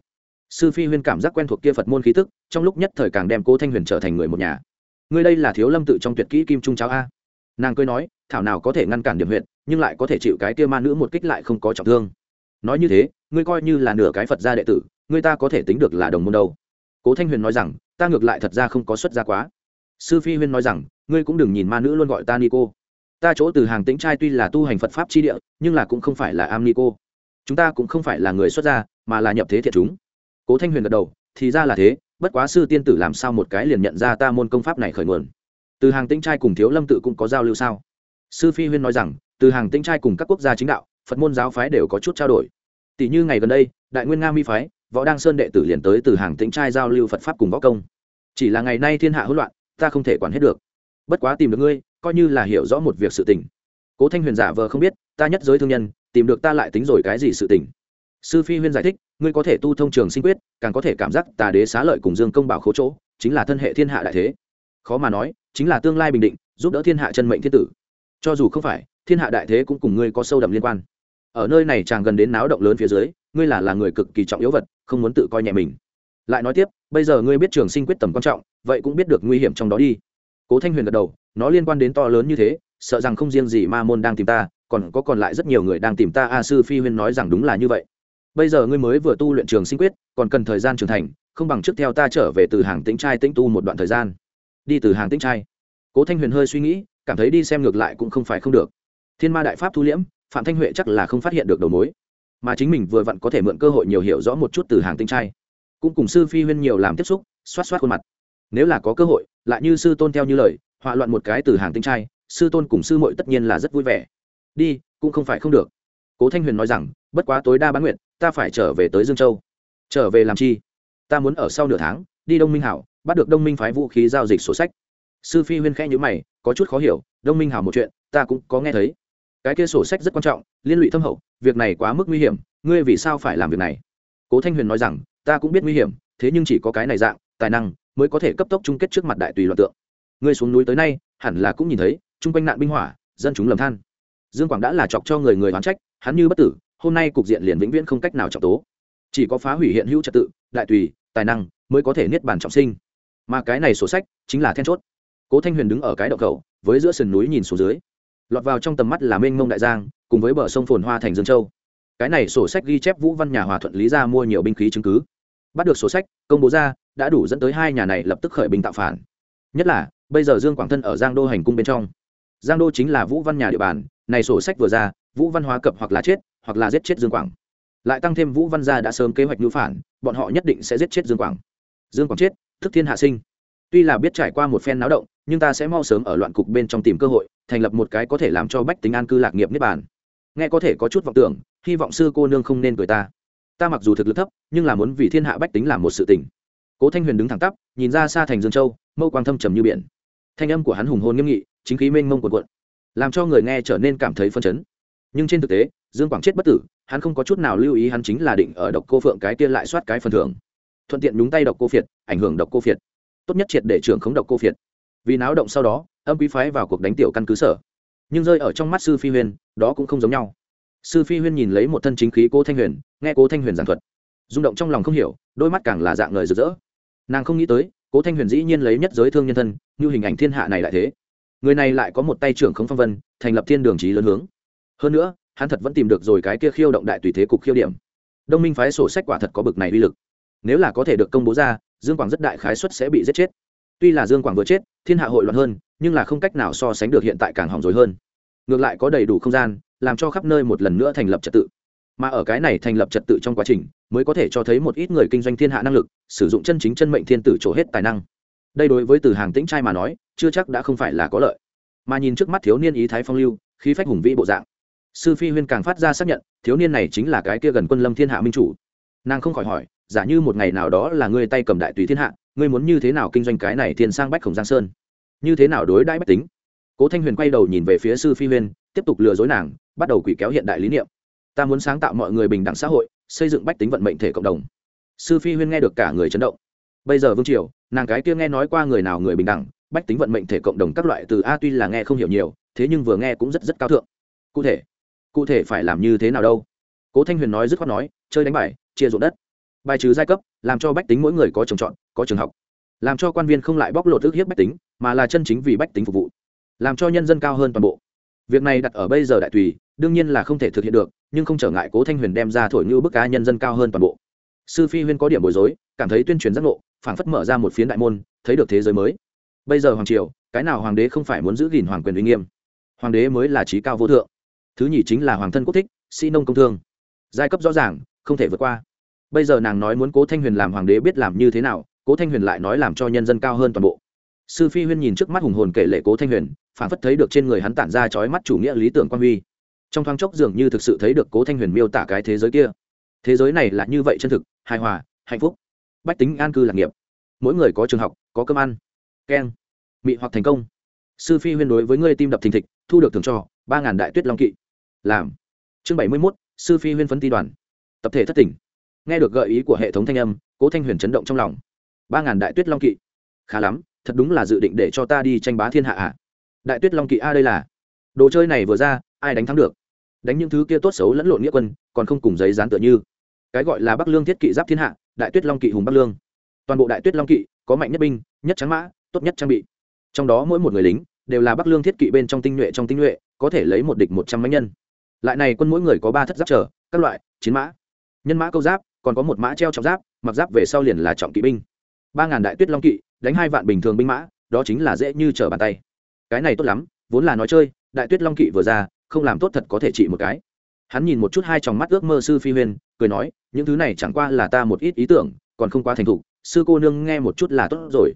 Sư phi huyên cảm giác quen thuộc kia phật môn khí tức, trong lúc nhất thời càng đem cố thanh huyền trở thành người một nhà. Ngươi đây là thiếu lâm tự trong tuyệt kỹ kim trung cháo a. Nàng cười nói thảo nào có thể ngăn cản điểm huyện nhưng lại có thể chịu cái kia ma nữ một kích lại không có trọng thương. Nói như thế, ngươi coi như là nửa cái phật gia đệ tử, ngươi ta có thể tính được là đồng môn đâu. Cố thanh huyền nói rằng, ta ngược lại thật ra không có xuất gia quá. Sư phi huyên nói rằng, ngươi cũng đừng nhìn ma nữ luôn gọi ta ni cô. Ta chỗ từ hàng tĩnh trai tuy là tu hành phật pháp chi địa, nhưng là cũng không phải là am ni cô. Chúng ta cũng không phải là người xuất gia, mà là nhập thế thiện chúng. Cố thanh huyền gật đầu, thì ra là thế, bất quá sư tiên tử làm sao một cái liền nhận ra ta môn công pháp này khởi nguồn. Từ hàng tĩnh trai cùng thiếu lâm tự cũng có giao lưu sao? Sư phi huyên nói rằng, từ hàng tĩnh trai cùng các quốc gia chính đạo, phật môn giáo phái đều có chút trao đổi. Tỷ như ngày gần đây, đại nguyên nga mi phái, võ đăng sơn đệ tử liền tới từ hàng tĩnh trai giao lưu phật pháp cùng võ công. Chỉ là ngày nay thiên hạ hỗn loạn, ta không thể quản hết được. Bất quá tìm được ngươi, coi như là hiểu rõ một việc sự tình. Cố thanh huyền giả vờ không biết, ta nhất giới thương nhân, tìm được ta lại tính rồi cái gì sự tình. Sư phi huyên giải thích, ngươi có thể tu thông trường sinh quyết, càng có thể cảm giác tà đế xá lợi cùng dương công bảo khố chỗ, chính là thân hệ thiên hạ đại thế. Khó mà nói, chính là tương lai bình định, giúp đỡ thiên hạ chân mệnh thiên tử cho dù không phải, thiên hạ đại thế cũng cùng ngươi có sâu đậm liên quan. Ở nơi này chàng gần đến náo động lớn phía dưới, ngươi là là người cực kỳ trọng yếu vật, không muốn tự coi nhẹ mình. Lại nói tiếp, bây giờ ngươi biết trường sinh quyết tầm quan trọng, vậy cũng biết được nguy hiểm trong đó đi. Cố thanh huyền gật đầu, nó liên quan đến to lớn như thế, sợ rằng không riêng gì ma môn đang tìm ta, còn có còn lại rất nhiều người đang tìm ta. A sư phi huyên nói rằng đúng là như vậy. Bây giờ ngươi mới vừa tu luyện trường sinh quyết, còn cần thời gian trưởng thành, không bằng trước theo ta trở về từ hàng tĩnh trai tĩnh tu một đoạn thời gian. Đi từ hàng tĩnh trai. Cố thanh huyền hơi suy nghĩ cảm thấy đi xem ngược lại cũng không phải không được. Thiên ma đại pháp thu liễm, phạm thanh huệ chắc là không phát hiện được đầu mối. Mà chính mình vừa vặn có thể mượn cơ hội nhiều hiểu rõ một chút từ hàng tinh trai. Cũng cùng sư phi huyên nhiều làm tiếp xúc, xoát xoát khuôn mặt. Nếu là có cơ hội, lại như sư tôn theo như lời, họa loạn một cái từ hàng tinh trai, sư tôn cùng sư muội tất nhiên là rất vui vẻ. Đi, cũng không phải không được. Cố thanh huyền nói rằng, bất quá tối đa bán nguyện ta phải trở về tới dương châu. Trở về làm chi? Ta muốn ở sau nửa tháng, đi đông minh hảo, bắt được đông minh phái vũ khí giao dịch sổ sách sư phi huyên khẽ nhữ mày, có chút khó hiểu, đông minh hảo một chuyện, ta cũng có nghe thấy. Cái kia sổ sách rất quan trọng, liên lụy thâm hậu, việc này quá mức nguy hiểm, ngươi vì sao phải làm việc này? Cố thanh huyền nói rằng, ta cũng biết nguy hiểm, thế nhưng chỉ có cái này dạng, tài năng mới có thể cấp tốc chung kết trước mặt đại tùy loạn tượng. Ngươi xuống núi tới nay, hẳn là cũng nhìn thấy, chung quanh nạn binh hỏa, dân chúng lầm than. Dương quảng đã là chọc cho người người oán trách, hắn như bất tử, hôm nay cục diện liền vĩnh viễn không cách nào trọng tố. Chỉ có phá hủy hiện hữu trật tự, đại tùy, tài năng mới có thể niết bàn trọng sinh. Mà cái này sổ sách chính là then chốt cố thanh huyền đứng ở cái đậu cầu với giữa sườn núi nhìn xuống dưới. Lọt vào trong tầm mắt là mênh mông đại giang, cùng với bờ sông phồn hoa thành dương châu. Cái này sổ sách ghi chép vũ văn nhà hòa thuận lý ra mua nhiều binh khí chứng cứ. Bắt được sổ sách, công bố ra, đã đủ dẫn tới hai nhà này lập tức khởi binh tạo phản. Nhất là, bây giờ dương quảng thân ở giang đô hành cung bên trong. Giang đô chính là vũ văn nhà địa bàn, này sổ sách vừa ra, vũ văn hóa cập hoặc là chết, hoặc là giết chết dương quảng. Lại tăng thêm vũ văn gia đã sớm kế hoạch ngữ phản, bọn họ nhất định sẽ giết chết dương quảng. Dương quảng chết, thức thiên hạ sinh. Tuy là biết trải qua một phen náo động nhưng ta sẽ mau sớm ở loạn cục bên trong tìm cơ hội, thành lập một cái có thể làm cho bách tính an cư lạc nghiệp niết bàn. Nghe có thể có chút vọng tưởng, hy vọng sư cô nương không nên cười ta. Ta mặc dù thực lực thấp, nhưng là muốn vì thiên hạ bách tính làm một sự tình. Cố thanh huyền đứng thẳng tắp, nhìn ra xa thành dương châu, mâu quang thâm trầm như biển. Thanh âm của hắn hùng hồn nghiêm nghị, chính khí mênh mông quần quận làm cho người nghe trở nên cảm thấy phân chấn. Nhưng trên thực tế, dương quảng chết bất tử, hắn không có chút nào lưu ý hắn chính là định ở độc cô phượng cái kia lại soát cái phần thưởng. Thuận tiện đúng tay độc cô phiệt, ảnh hưởng độc cô phiệt. Tốt nhất triệt để trưởng khống độc cô phiệt vì náo động sau đó, âm quý phái vào cuộc đánh tiểu căn cứ sở. Nhưng rơi ở trong mắt sư phi huyền, đó cũng không giống nhau. Sư phi huyên nhìn lấy một thân chính khí cố thanh huyền, nghe cố thanh huyền giảng thuật, rung động trong lòng không hiểu, đôi mắt càng là dạng lời rực rỡ. Nàng không nghĩ tới, cố thanh huyền dĩ nhiên lấy nhất giới thương nhân thân, như hình ảnh thiên hạ này lại thế. Người này lại có một tay trưởng không phong vân, thành lập thiên đường trí lớn hướng. Hơn nữa, hắn thật vẫn tìm được rồi cái kia khiêu động đại tùy thế cục khiêu điểm. Đông minh phái sổ sách quả thật có bực này uy lực. Nếu là có thể được công bố ra, dương quảng rất đại khái suất sẽ bị giết chết tuy là dương quảng vừa chết, thiên hạ hội loạn hơn, nhưng là không cách nào so sánh được hiện tại càng hỏng rồi hơn. Ngược lại có đầy đủ không gian, làm cho khắp nơi một lần nữa thành lập trật tự. Mà ở cái này thành lập trật tự trong quá trình, mới có thể cho thấy một ít người kinh doanh thiên hạ năng lực, sử dụng chân chính chân mệnh thiên tử trổ hết tài năng. Đây đối với từ hàng tĩnh trai mà nói, chưa chắc đã không phải là có lợi. Mà nhìn trước mắt thiếu niên ý thái phong lưu, khí phách hùng vĩ bộ dạng. Sư phi huyên càng phát ra xác nhận, thiếu niên này chính là cái kia gần quân lâm thiên hạ minh chủ. Nàng không khỏi hỏi, giả như một ngày nào đó là ngươi tay cầm đại tùy thiên hạ ngươi muốn như thế nào kinh doanh cái này thiên sang bách khổng giang sơn? Như thế nào đối đãi bách tính? Cố thanh huyền quay đầu nhìn về phía sư phi huyên, tiếp tục lừa dối nàng, bắt đầu quỷ kéo hiện đại lý niệm. Ta muốn sáng tạo mọi người bình đẳng xã hội, xây dựng bách tính vận mệnh thể cộng đồng. Sư phi huyên nghe được cả người chấn động. Bây giờ vương triều, nàng cái kia nghe nói qua người nào người bình đẳng, bách tính vận mệnh thể cộng đồng các loại từ a tuy là nghe không hiểu nhiều, thế nhưng vừa nghe cũng rất rất cao thượng. Cụ thể cụ thể phải làm như thế nào đâu? Cố thanh huyền nói dứt khoát nói, chơi đánh bài, chia ruộng đất. Bài trừ giai cấp, làm cho bách tính mỗi người có trồng trọt có trường học. Làm cho quan viên không lại bóc lột ước hiếp bách tính, mà là chân chính vì bách tính phục vụ. Làm cho nhân dân cao hơn toàn bộ. Việc này đặt ở bây giờ đại tùy, đương nhiên là không thể thực hiện được, nhưng không trở ngại cố thanh huyền đem ra thổi như bức cá nhân dân cao hơn toàn bộ. Sư phi huyên có điểm bối rối, cảm thấy tuyên truyền giác ngộ, phảng phất mở ra một phiến đại môn, thấy được thế giới mới. Bây giờ hoàng triều, cái nào hoàng đế không phải muốn giữ gìn hoàng quyền uy nghiêm? Hoàng đế mới là trí cao vô thượng. Thứ nhì chính là hoàng thân quốc thích, sĩ nông công thương. Giai cấp rõ ràng, không thể vượt qua. Bây giờ nàng nói muốn cố thanh huyền làm hoàng đế biết làm như thế nào cố thanh huyền lại nói làm cho nhân dân cao hơn toàn bộ. Sư phi huyên nhìn trước mắt hùng hồn kể lệ cố thanh huyền phản phất thấy được trên người hắn tản ra chói mắt chủ nghĩa lý tưởng quan huy. Trong thoáng chốc dường như thực sự thấy được cố thanh huyền miêu tả cái thế giới kia. Thế giới này là như vậy chân thực, hài hòa, hạnh phúc. Bách tính an cư lạc nghiệp. Mỗi người có trường học, có cơm ăn. Keng. Mị hoặc thành công. Sư phi huyên đối với ngươi tim đập thình thịch, thu được thưởng cho, ba ngàn đại tuyết long kỵ. Làm. Chương bảy mươi mốt, sư phi huyên phấn ti đoàn. Tập thể thất tỉnh. Nghe được gợi ý của hệ thống thanh âm, cố thanh huyền chấn động trong lòng ba ngàn đại tuyết long kỵ. Khá lắm, thật đúng là dự định để cho ta đi tranh bá thiên hạ ạ à. đại tuyết long kỵ a đây là. Đồ chơi này vừa ra, ai đánh thắng được? Đánh những thứ kia tốt xấu lẫn lộn nghĩa quân, còn không cùng giấy dán tựa như. Cái gọi là bắc lương thiết kỵ giáp thiên hạ, đại tuyết long kỵ hùng bắc lương. Toàn bộ đại tuyết long kỵ có mạnh nhất binh, nhất trắng mã, tốt nhất trang bị. Trong đó mỗi một người lính đều là bắc lương thiết kỵ bên trong tinh nhuệ trong tinh nhuệ, có thể lấy một địch một trăm máy nhân. Lại này quân mỗi người có ba thất giáp trở, các loại, chiến mã. Nhân mã câu giáp, còn có một mã treo trọng giáp, mặc giáp về sau liền là trọng kỵ binh ba ngàn đại tuyết long kỵ, đánh hai vạn bình thường binh mã, đó chính là dễ như trở bàn tay. Cái này tốt lắm, vốn là nói chơi, đại tuyết long kỵ vừa ra, không làm tốt thật có thể trị một cái. Hắn nhìn một chút hai tròng mắt ước mơ sư phi huyên cười nói, những thứ này chẳng qua là ta một ít ý tưởng, còn không quá thành thục, sư cô nương nghe một chút là tốt rồi.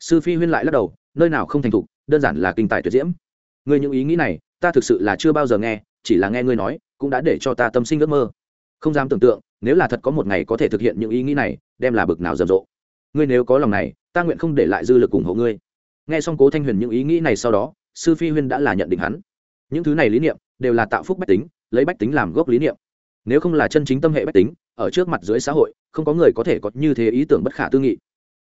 Sư phi huyên lại lắc đầu, nơi nào không thành thục, đơn giản là kinh tài tuyệt diễm. Ngươi những ý nghĩ này, ta thực sự là chưa bao giờ nghe, chỉ là nghe ngươi nói, cũng đã để cho ta tâm sinh ước mơ. Không dám tưởng tượng, nếu là thật có một ngày có thể thực hiện những ý nghĩ này, đem là bực nào rầm rộ ngươi nếu có lòng này, ta nguyện không để lại dư lực ủng hộ ngươi. Nghe xong cố thanh huyền những ý nghĩ này sau đó, sư phi huyên đã là nhận định hắn. Những thứ này lý niệm, đều là tạo phúc bách tính, lấy bách tính làm gốc lý niệm. Nếu không là chân chính tâm hệ bách tính, ở trước mặt dưới xã hội, không có người có thể có như thế ý tưởng bất khả tư nghị.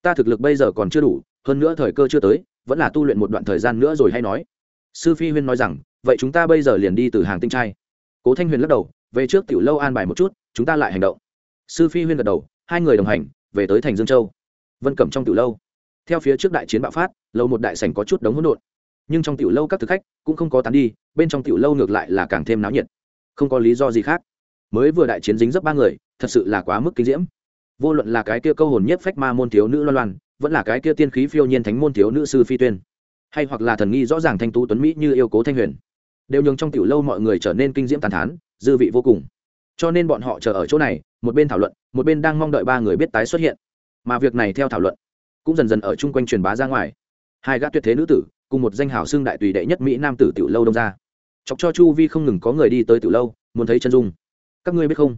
Ta thực lực bây giờ còn chưa đủ, hơn nữa thời cơ chưa tới, vẫn là tu luyện một đoạn thời gian nữa rồi hay nói. Sư phi huyên nói rằng, vậy chúng ta bây giờ liền đi từ hàng tinh trai. Cố thanh huyền lắc đầu, về trước tiểu lâu an bài một chút, chúng ta lại hành động. Sư phi huyên gật đầu, hai người đồng hành, về tới thành dương châu vân cẩm trong tiểu lâu. Theo phía trước đại chiến bạo phát, lâu một đại sảnh có chút đống hỗn độn. Nhưng trong tiểu lâu các thực khách cũng không có tán đi, bên trong tiểu lâu ngược lại là càng thêm náo nhiệt. Không có lý do gì khác. Mới vừa đại chiến dính dấp ba người, thật sự là quá mức kinh diễm. Vô luận là cái kia câu hồn nhất phách ma môn thiếu nữ loan loan, vẫn là cái kia tiên khí phiêu nhiên thánh môn thiếu nữ sư phi tuyên, hay hoặc là thần nghi rõ ràng thanh tú tuấn mỹ như yêu cố thanh huyền, đều nhường trong tiểu lâu mọi người trở nên kinh diễm tàn thán, dư vị vô cùng. Cho nên bọn họ chờ ở chỗ này, một bên thảo luận, một bên đang mong đợi ba người biết tái xuất hiện mà việc này theo thảo luận cũng dần dần ở chung quanh truyền bá ra ngoài. Hai gã tuyệt thế nữ tử cùng một danh hào xương đại tùy đệ nhất mỹ nam tử tiểu lâu đông ra. Chọc cho chu vi không ngừng có người đi tới tiểu lâu, muốn thấy chân dung. Các ngươi biết không?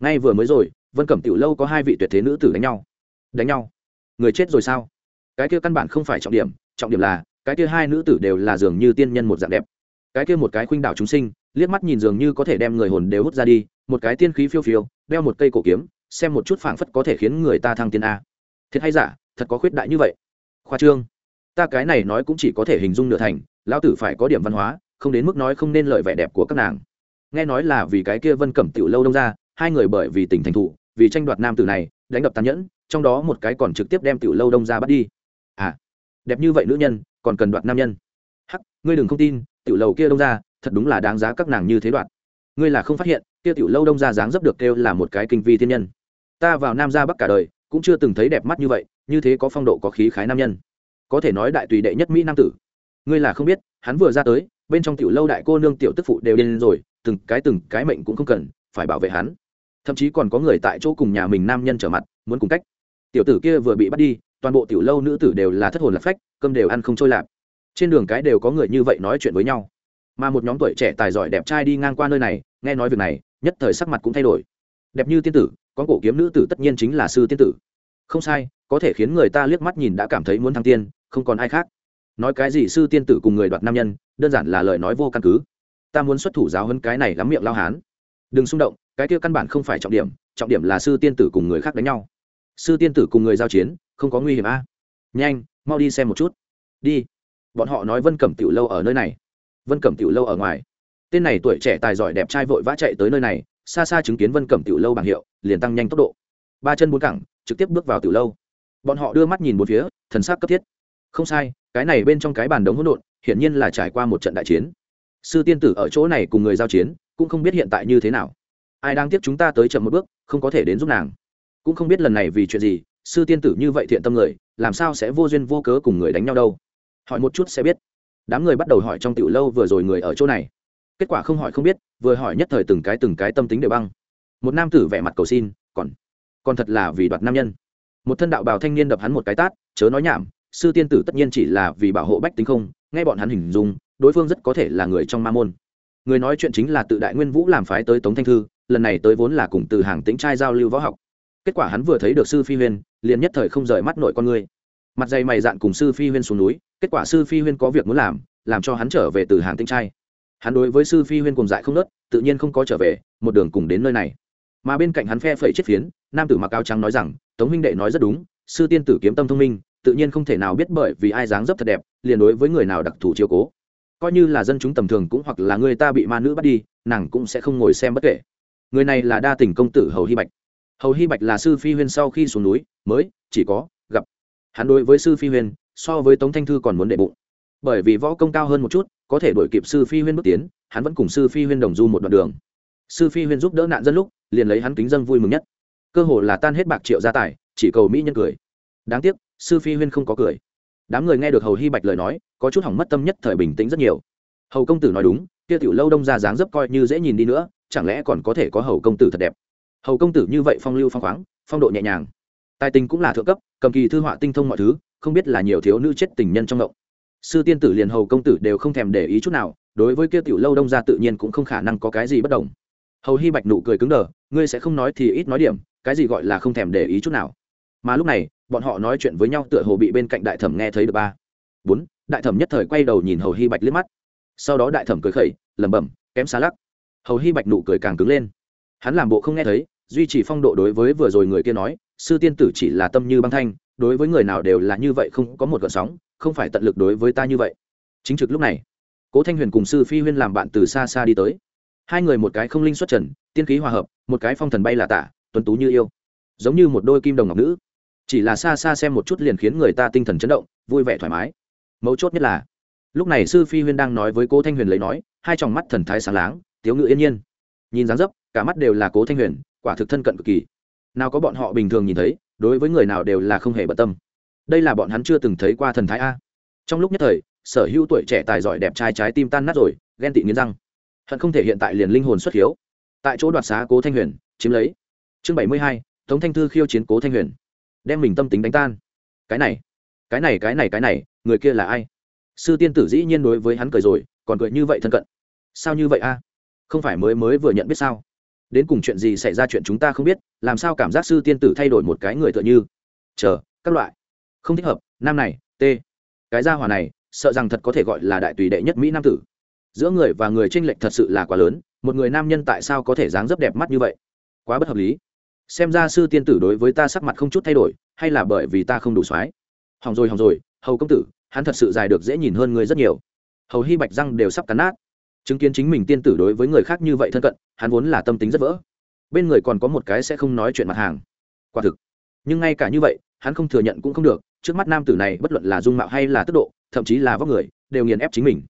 Ngay vừa mới rồi, vân cẩm tiểu lâu có hai vị tuyệt thế nữ tử đánh nhau. Đánh nhau? Người chết rồi sao? Cái kia căn bản không phải trọng điểm trọng điểm là, cái kia hai nữ tử đều là dường như tiên nhân một dạng đẹp. Cái kia một cái khuynh đảo chúng sinh, liếc mắt nhìn dường như có thể đem người hồn đều hút ra đi, một cái tiên khí phiêu phiêu, đeo một cây cổ kiếm xem một chút phảng phất có thể khiến người ta thăng tiên a. Thiệt hay giả, thật có khuyết đại như vậy? Khoa trương. Ta cái này nói cũng chỉ có thể hình dung nửa thành, lão tử phải có điểm văn hóa, không đến mức nói không nên lợi vẻ đẹp của các nàng. Nghe nói là vì cái kia vân cẩm tiểu lâu đông ra, hai người bởi vì tình thành thủ vì tranh đoạt nam tử này, đánh đập tàn nhẫn, trong đó một cái còn trực tiếp đem tiểu lâu đông ra bắt đi. À đẹp như vậy nữ nhân, còn cần đoạt nam nhân. Hắc, ngươi đừng không tin, tiểu lâu kia đông ra, thật đúng là đáng giá các nàng như thế đoạt. Ngươi là không phát hiện, kia tiểu lâu đông ra dáng dấp được kêu là một cái kinh vi thiên nhân ta vào nam ra bắc cả đời, cũng chưa từng thấy đẹp mắt như vậy, như thế có phong độ, có khí khái nam nhân. Có thể nói đại tùy đệ nhất mỹ nam tử. Ngươi là không biết, hắn vừa ra tới, bên trong tiểu lâu đại cô nương tiểu tức phụ đều điên rồi, từng cái từng cái mệnh cũng không cần, phải bảo vệ hắn. Thậm chí còn có người tại chỗ cùng nhà mình nam nhân trở mặt, muốn cùng cách. Tiểu tử kia vừa bị bắt đi, toàn bộ tiểu lâu nữ tử đều là thất hồn lạc phách, cơm đều ăn không trôi lạp. Trên đường cái đều có người như vậy nói chuyện với nhau. Mà một nhóm tuổi trẻ tài giỏi đẹp trai đi ngang qua nơi này, nghe nói việc này, nhất thời sắc mặt cũng thay đổi. Đẹp như tiên tử có cổ kiếm nữ tử tất nhiên chính là sư tiên tử. Không sai, có thể khiến người ta liếc mắt nhìn đã cảm thấy muốn thăng tiên, không còn ai khác. Nói cái gì sư tiên tử cùng người đoạt nam nhân, đơn giản là lời nói vô căn cứ. Ta muốn xuất thủ giáo hơn cái này lắm miệng lao hán. Đừng xung động, cái kia căn bản không phải trọng điểm trọng điểm là sư tiên tử cùng người khác đánh nhau. Sư tiên tử cùng người giao chiến, không có nguy hiểm a. Nhanh, mau đi xem một chút. Đi. Bọn họ nói vân cẩm tiểu lâu ở nơi này. Vân cẩm tiểu lâu ở ngoài. Tên này tuổi trẻ tài giỏi đẹp trai vội vã chạy tới nơi này xa xa chứng kiến vân cẩm tiểu lâu bảng hiệu, liền tăng nhanh tốc độ. Ba chân bốn cẳng, trực tiếp bước vào tiểu lâu. Bọn họ đưa mắt nhìn một phía, thần sắc cấp thiết. Không sai, cái này bên trong cái bàn đống hỗn độn, hiển nhiên là trải qua một trận đại chiến. Sư tiên tử ở chỗ này cùng người giao chiến, cũng không biết hiện tại như thế nào. Ai đang tiếp chúng ta tới chậm một bước, không có thể đến giúp nàng. Cũng không biết lần này vì chuyện gì, sư tiên tử như vậy thiện tâm người, làm sao sẽ vô duyên vô cớ cùng người đánh nhau đâu? Hỏi một chút sẽ biết. Đám người bắt đầu hỏi trong tiểu lâu vừa rồi người ở chỗ này kết quả không hỏi không biết, vừa hỏi nhất thời từng cái từng cái tâm tính đều băng. Một nam tử vẻ mặt cầu xin, còn còn thật là vì đoạt nam nhân. Một thân đạo bào thanh niên đập hắn một cái tát, chớ nói nhảm, sư tiên tử tất nhiên chỉ là vì bảo hộ bách tính không, nghe bọn hắn hình dung, đối phương rất có thể là người trong ma môn. Người nói chuyện chính là tự đại nguyên vũ làm phái tới tống thanh thư, lần này tới vốn là cùng từ hàng tĩnh trai giao lưu võ học. Kết quả hắn vừa thấy được sư phi huyên, liền nhất thời không rời mắt nội con người. Mặt dày mày dạn cùng sư phi huyên xuống núi, kết quả sư phi huyên có việc muốn làm làm cho hắn trở về từ hàng tĩnh trai hắn đối với sư phi huyên cùng dại không nớt, tự nhiên không có trở về, một đường cùng đến nơi này. Mà bên cạnh hắn phe phẩy chết phiến, nam tử mặc áo trắng nói rằng, tống huynh đệ nói rất đúng, sư tiên tử kiếm tâm thông minh, tự nhiên không thể nào biết bởi vì ai dáng dấp thật đẹp, liền đối với người nào đặc thù chiếu cố. Coi như là dân chúng tầm thường cũng hoặc là người ta bị ma nữ bắt đi, nàng cũng sẽ không ngồi xem bất kể. Người này là đa tình công tử hầu hy bạch. Hầu hy bạch là sư phi huyên sau khi xuống núi, mới, chỉ có, gặp. Hắn đối với sư phi huyên, so với tống thanh thư còn muốn đệ bụng. Bởi vì võ công cao hơn một chút có thể đổi kịp sư phi huyên bước tiến, hắn vẫn cùng sư phi huyên đồng du một đoạn đường. Sư phi huyên giúp đỡ nạn dân lúc, liền lấy hắn kính dân vui mừng nhất. Cơ hồ là tan hết bạc triệu gia tài, chỉ cầu mỹ nhân cười. Đáng tiếc, sư phi huyên không có cười. Đám người nghe được hầu hy bạch lời nói, có chút hỏng mất tâm nhất thời bình tĩnh rất nhiều. Hầu công tử nói đúng, kia tiểu lâu đông ra dáng dấp coi như dễ nhìn đi nữa, chẳng lẽ còn có thể có hầu công tử thật đẹp? Hầu công tử như vậy phong lưu phong khoáng, phong độ nhẹ nhàng. Tài tình cũng là thượng cấp, cầm kỳ thư họa tinh thông mọi thứ, không biết là nhiều thiếu nữ chết tình nhân trong động sư tiên tử liền hầu công tử đều không thèm để ý chút nào, đối với kia tiểu lâu đông ra tự nhiên cũng không khả năng có cái gì bất đồng. Hầu hy bạch nụ cười cứng đờ, ngươi sẽ không nói thì ít nói điểm, cái gì gọi là không thèm để ý chút nào. Mà lúc này, bọn họ nói chuyện với nhau tựa hồ bị bên cạnh đại thẩm nghe thấy được ba. Bốn, đại thẩm nhất thời quay đầu nhìn hầu hy bạch liếc mắt. Sau đó đại thẩm cười khẩy, lẩm bẩm, kém xa lắc. Hầu hy bạch nụ cười càng cứng lên. Hắn làm bộ không nghe thấy, duy trì phong độ đối với vừa rồi người kia nói, sư tiên tử chỉ là tâm như băng thanh, đối với người nào đều là như vậy không có một gợn sóng không phải tận lực đối với ta như vậy. Chính trực lúc này, cố thanh huyền cùng sư phi huyên làm bạn từ xa xa đi tới. Hai người một cái không linh xuất trần, tiên khí hòa hợp, một cái phong thần bay là tả, tuấn tú như yêu. Giống như một đôi kim đồng ngọc nữ. Chỉ là xa xa xem một chút liền khiến người ta tinh thần chấn động, vui vẻ thoải mái. Mấu chốt nhất là, lúc này sư phi huyên đang nói với cố thanh huyền lấy nói, hai tròng mắt thần thái sáng láng, tiếu ngự yên nhiên. Nhìn dáng dấp, cả mắt đều là cố thanh huyền, quả thực thân cận cực kỳ. Nào có bọn họ bình thường nhìn thấy, đối với người nào đều là không hề bận tâm đây là bọn hắn chưa từng thấy qua thần thái a. Trong lúc nhất thời, sở hữu tuổi trẻ tài giỏi đẹp trai trái tim tan nát rồi, ghen tị nghiến răng. Hận không thể hiện tại liền linh hồn xuất hiếu. Tại chỗ đoạt xá cố thanh huyền, chiếm lấy. Chương bảy mươi hai, tống thanh thư khiêu chiến cố thanh huyền. Đem mình tâm tính đánh tan. Cái này cái này cái này cái này, người kia là ai? Sư tiên tử dĩ nhiên đối với hắn cười rồi, còn cười như vậy thân cận. Sao như vậy a? Không phải mới mới vừa nhận biết sao? Đến cùng chuyện gì xảy ra chuyện chúng ta không biết, làm sao cảm giác sư tiên tử thay đổi một cái người tựa như? Chờ, các loại không thích hợp, nam này t cái gia hòa này, sợ rằng thật có thể gọi là đại tùy đệ nhất mỹ nam tử. Giữa người và người tranh lệch thật sự là quá lớn, một người nam nhân tại sao có thể dáng dấp đẹp mắt như vậy? Quá bất hợp lý. Xem ra sư tiên tử đối với ta sắc mặt không chút thay đổi, hay là bởi vì ta không đủ soái? Hỏng rồi hỏng rồi, hầu công tử, hắn thật sự dài được dễ nhìn hơn người rất nhiều. Hầu hy bạch răng đều sắp cắn nát. Chứng kiến chính mình tiên tử đối với người khác như vậy thân cận, hắn vốn là tâm tính rất vỡ. Bên người còn có một cái sẽ không nói chuyện mặt hàng. Quả thực. Nhưng ngay cả như vậy, hắn không thừa nhận cũng không được trước mắt nam tử này bất luận là dung mạo hay là tốc độ, thậm chí là vóc người, đều nghiền ép chính mình.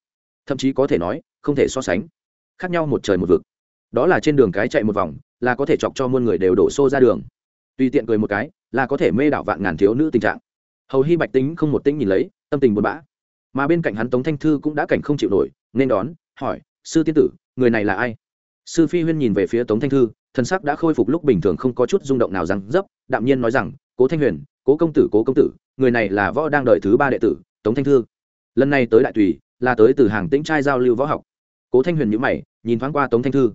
Thậm chí có thể nói, không thể so sánh. Khác nhau một trời một vực. Đó là trên đường cái chạy một vòng, là có thể chọc cho muôn người đều đổ xô ra đường. Tùy tiện cười một cái, là có thể mê đảo vạn ngàn thiếu nữ tình trạng. Hầu hy bạch tính không một tính nhìn lấy, tâm tình buồn bã. Mà bên cạnh hắn tống thanh thư cũng đã cảnh không chịu nổi, nên đón, hỏi, sư tiên tử, người này là ai? Sư phi huyên nhìn về phía tống thanh thư, thân sắc đã khôi phục lúc bình thường không có chút rung động nào rằng dấp, đạm nhiên nói rằng, cố thanh huyền, cố công tử, cố công tử người này là võ đang đợi thứ ba đệ tử tống thanh thư. Lần này tới đại tùy là tới từ hàng tĩnh trai giao lưu võ học. Cố thanh huyền nhữ mày nhìn thoáng qua tống thanh thư.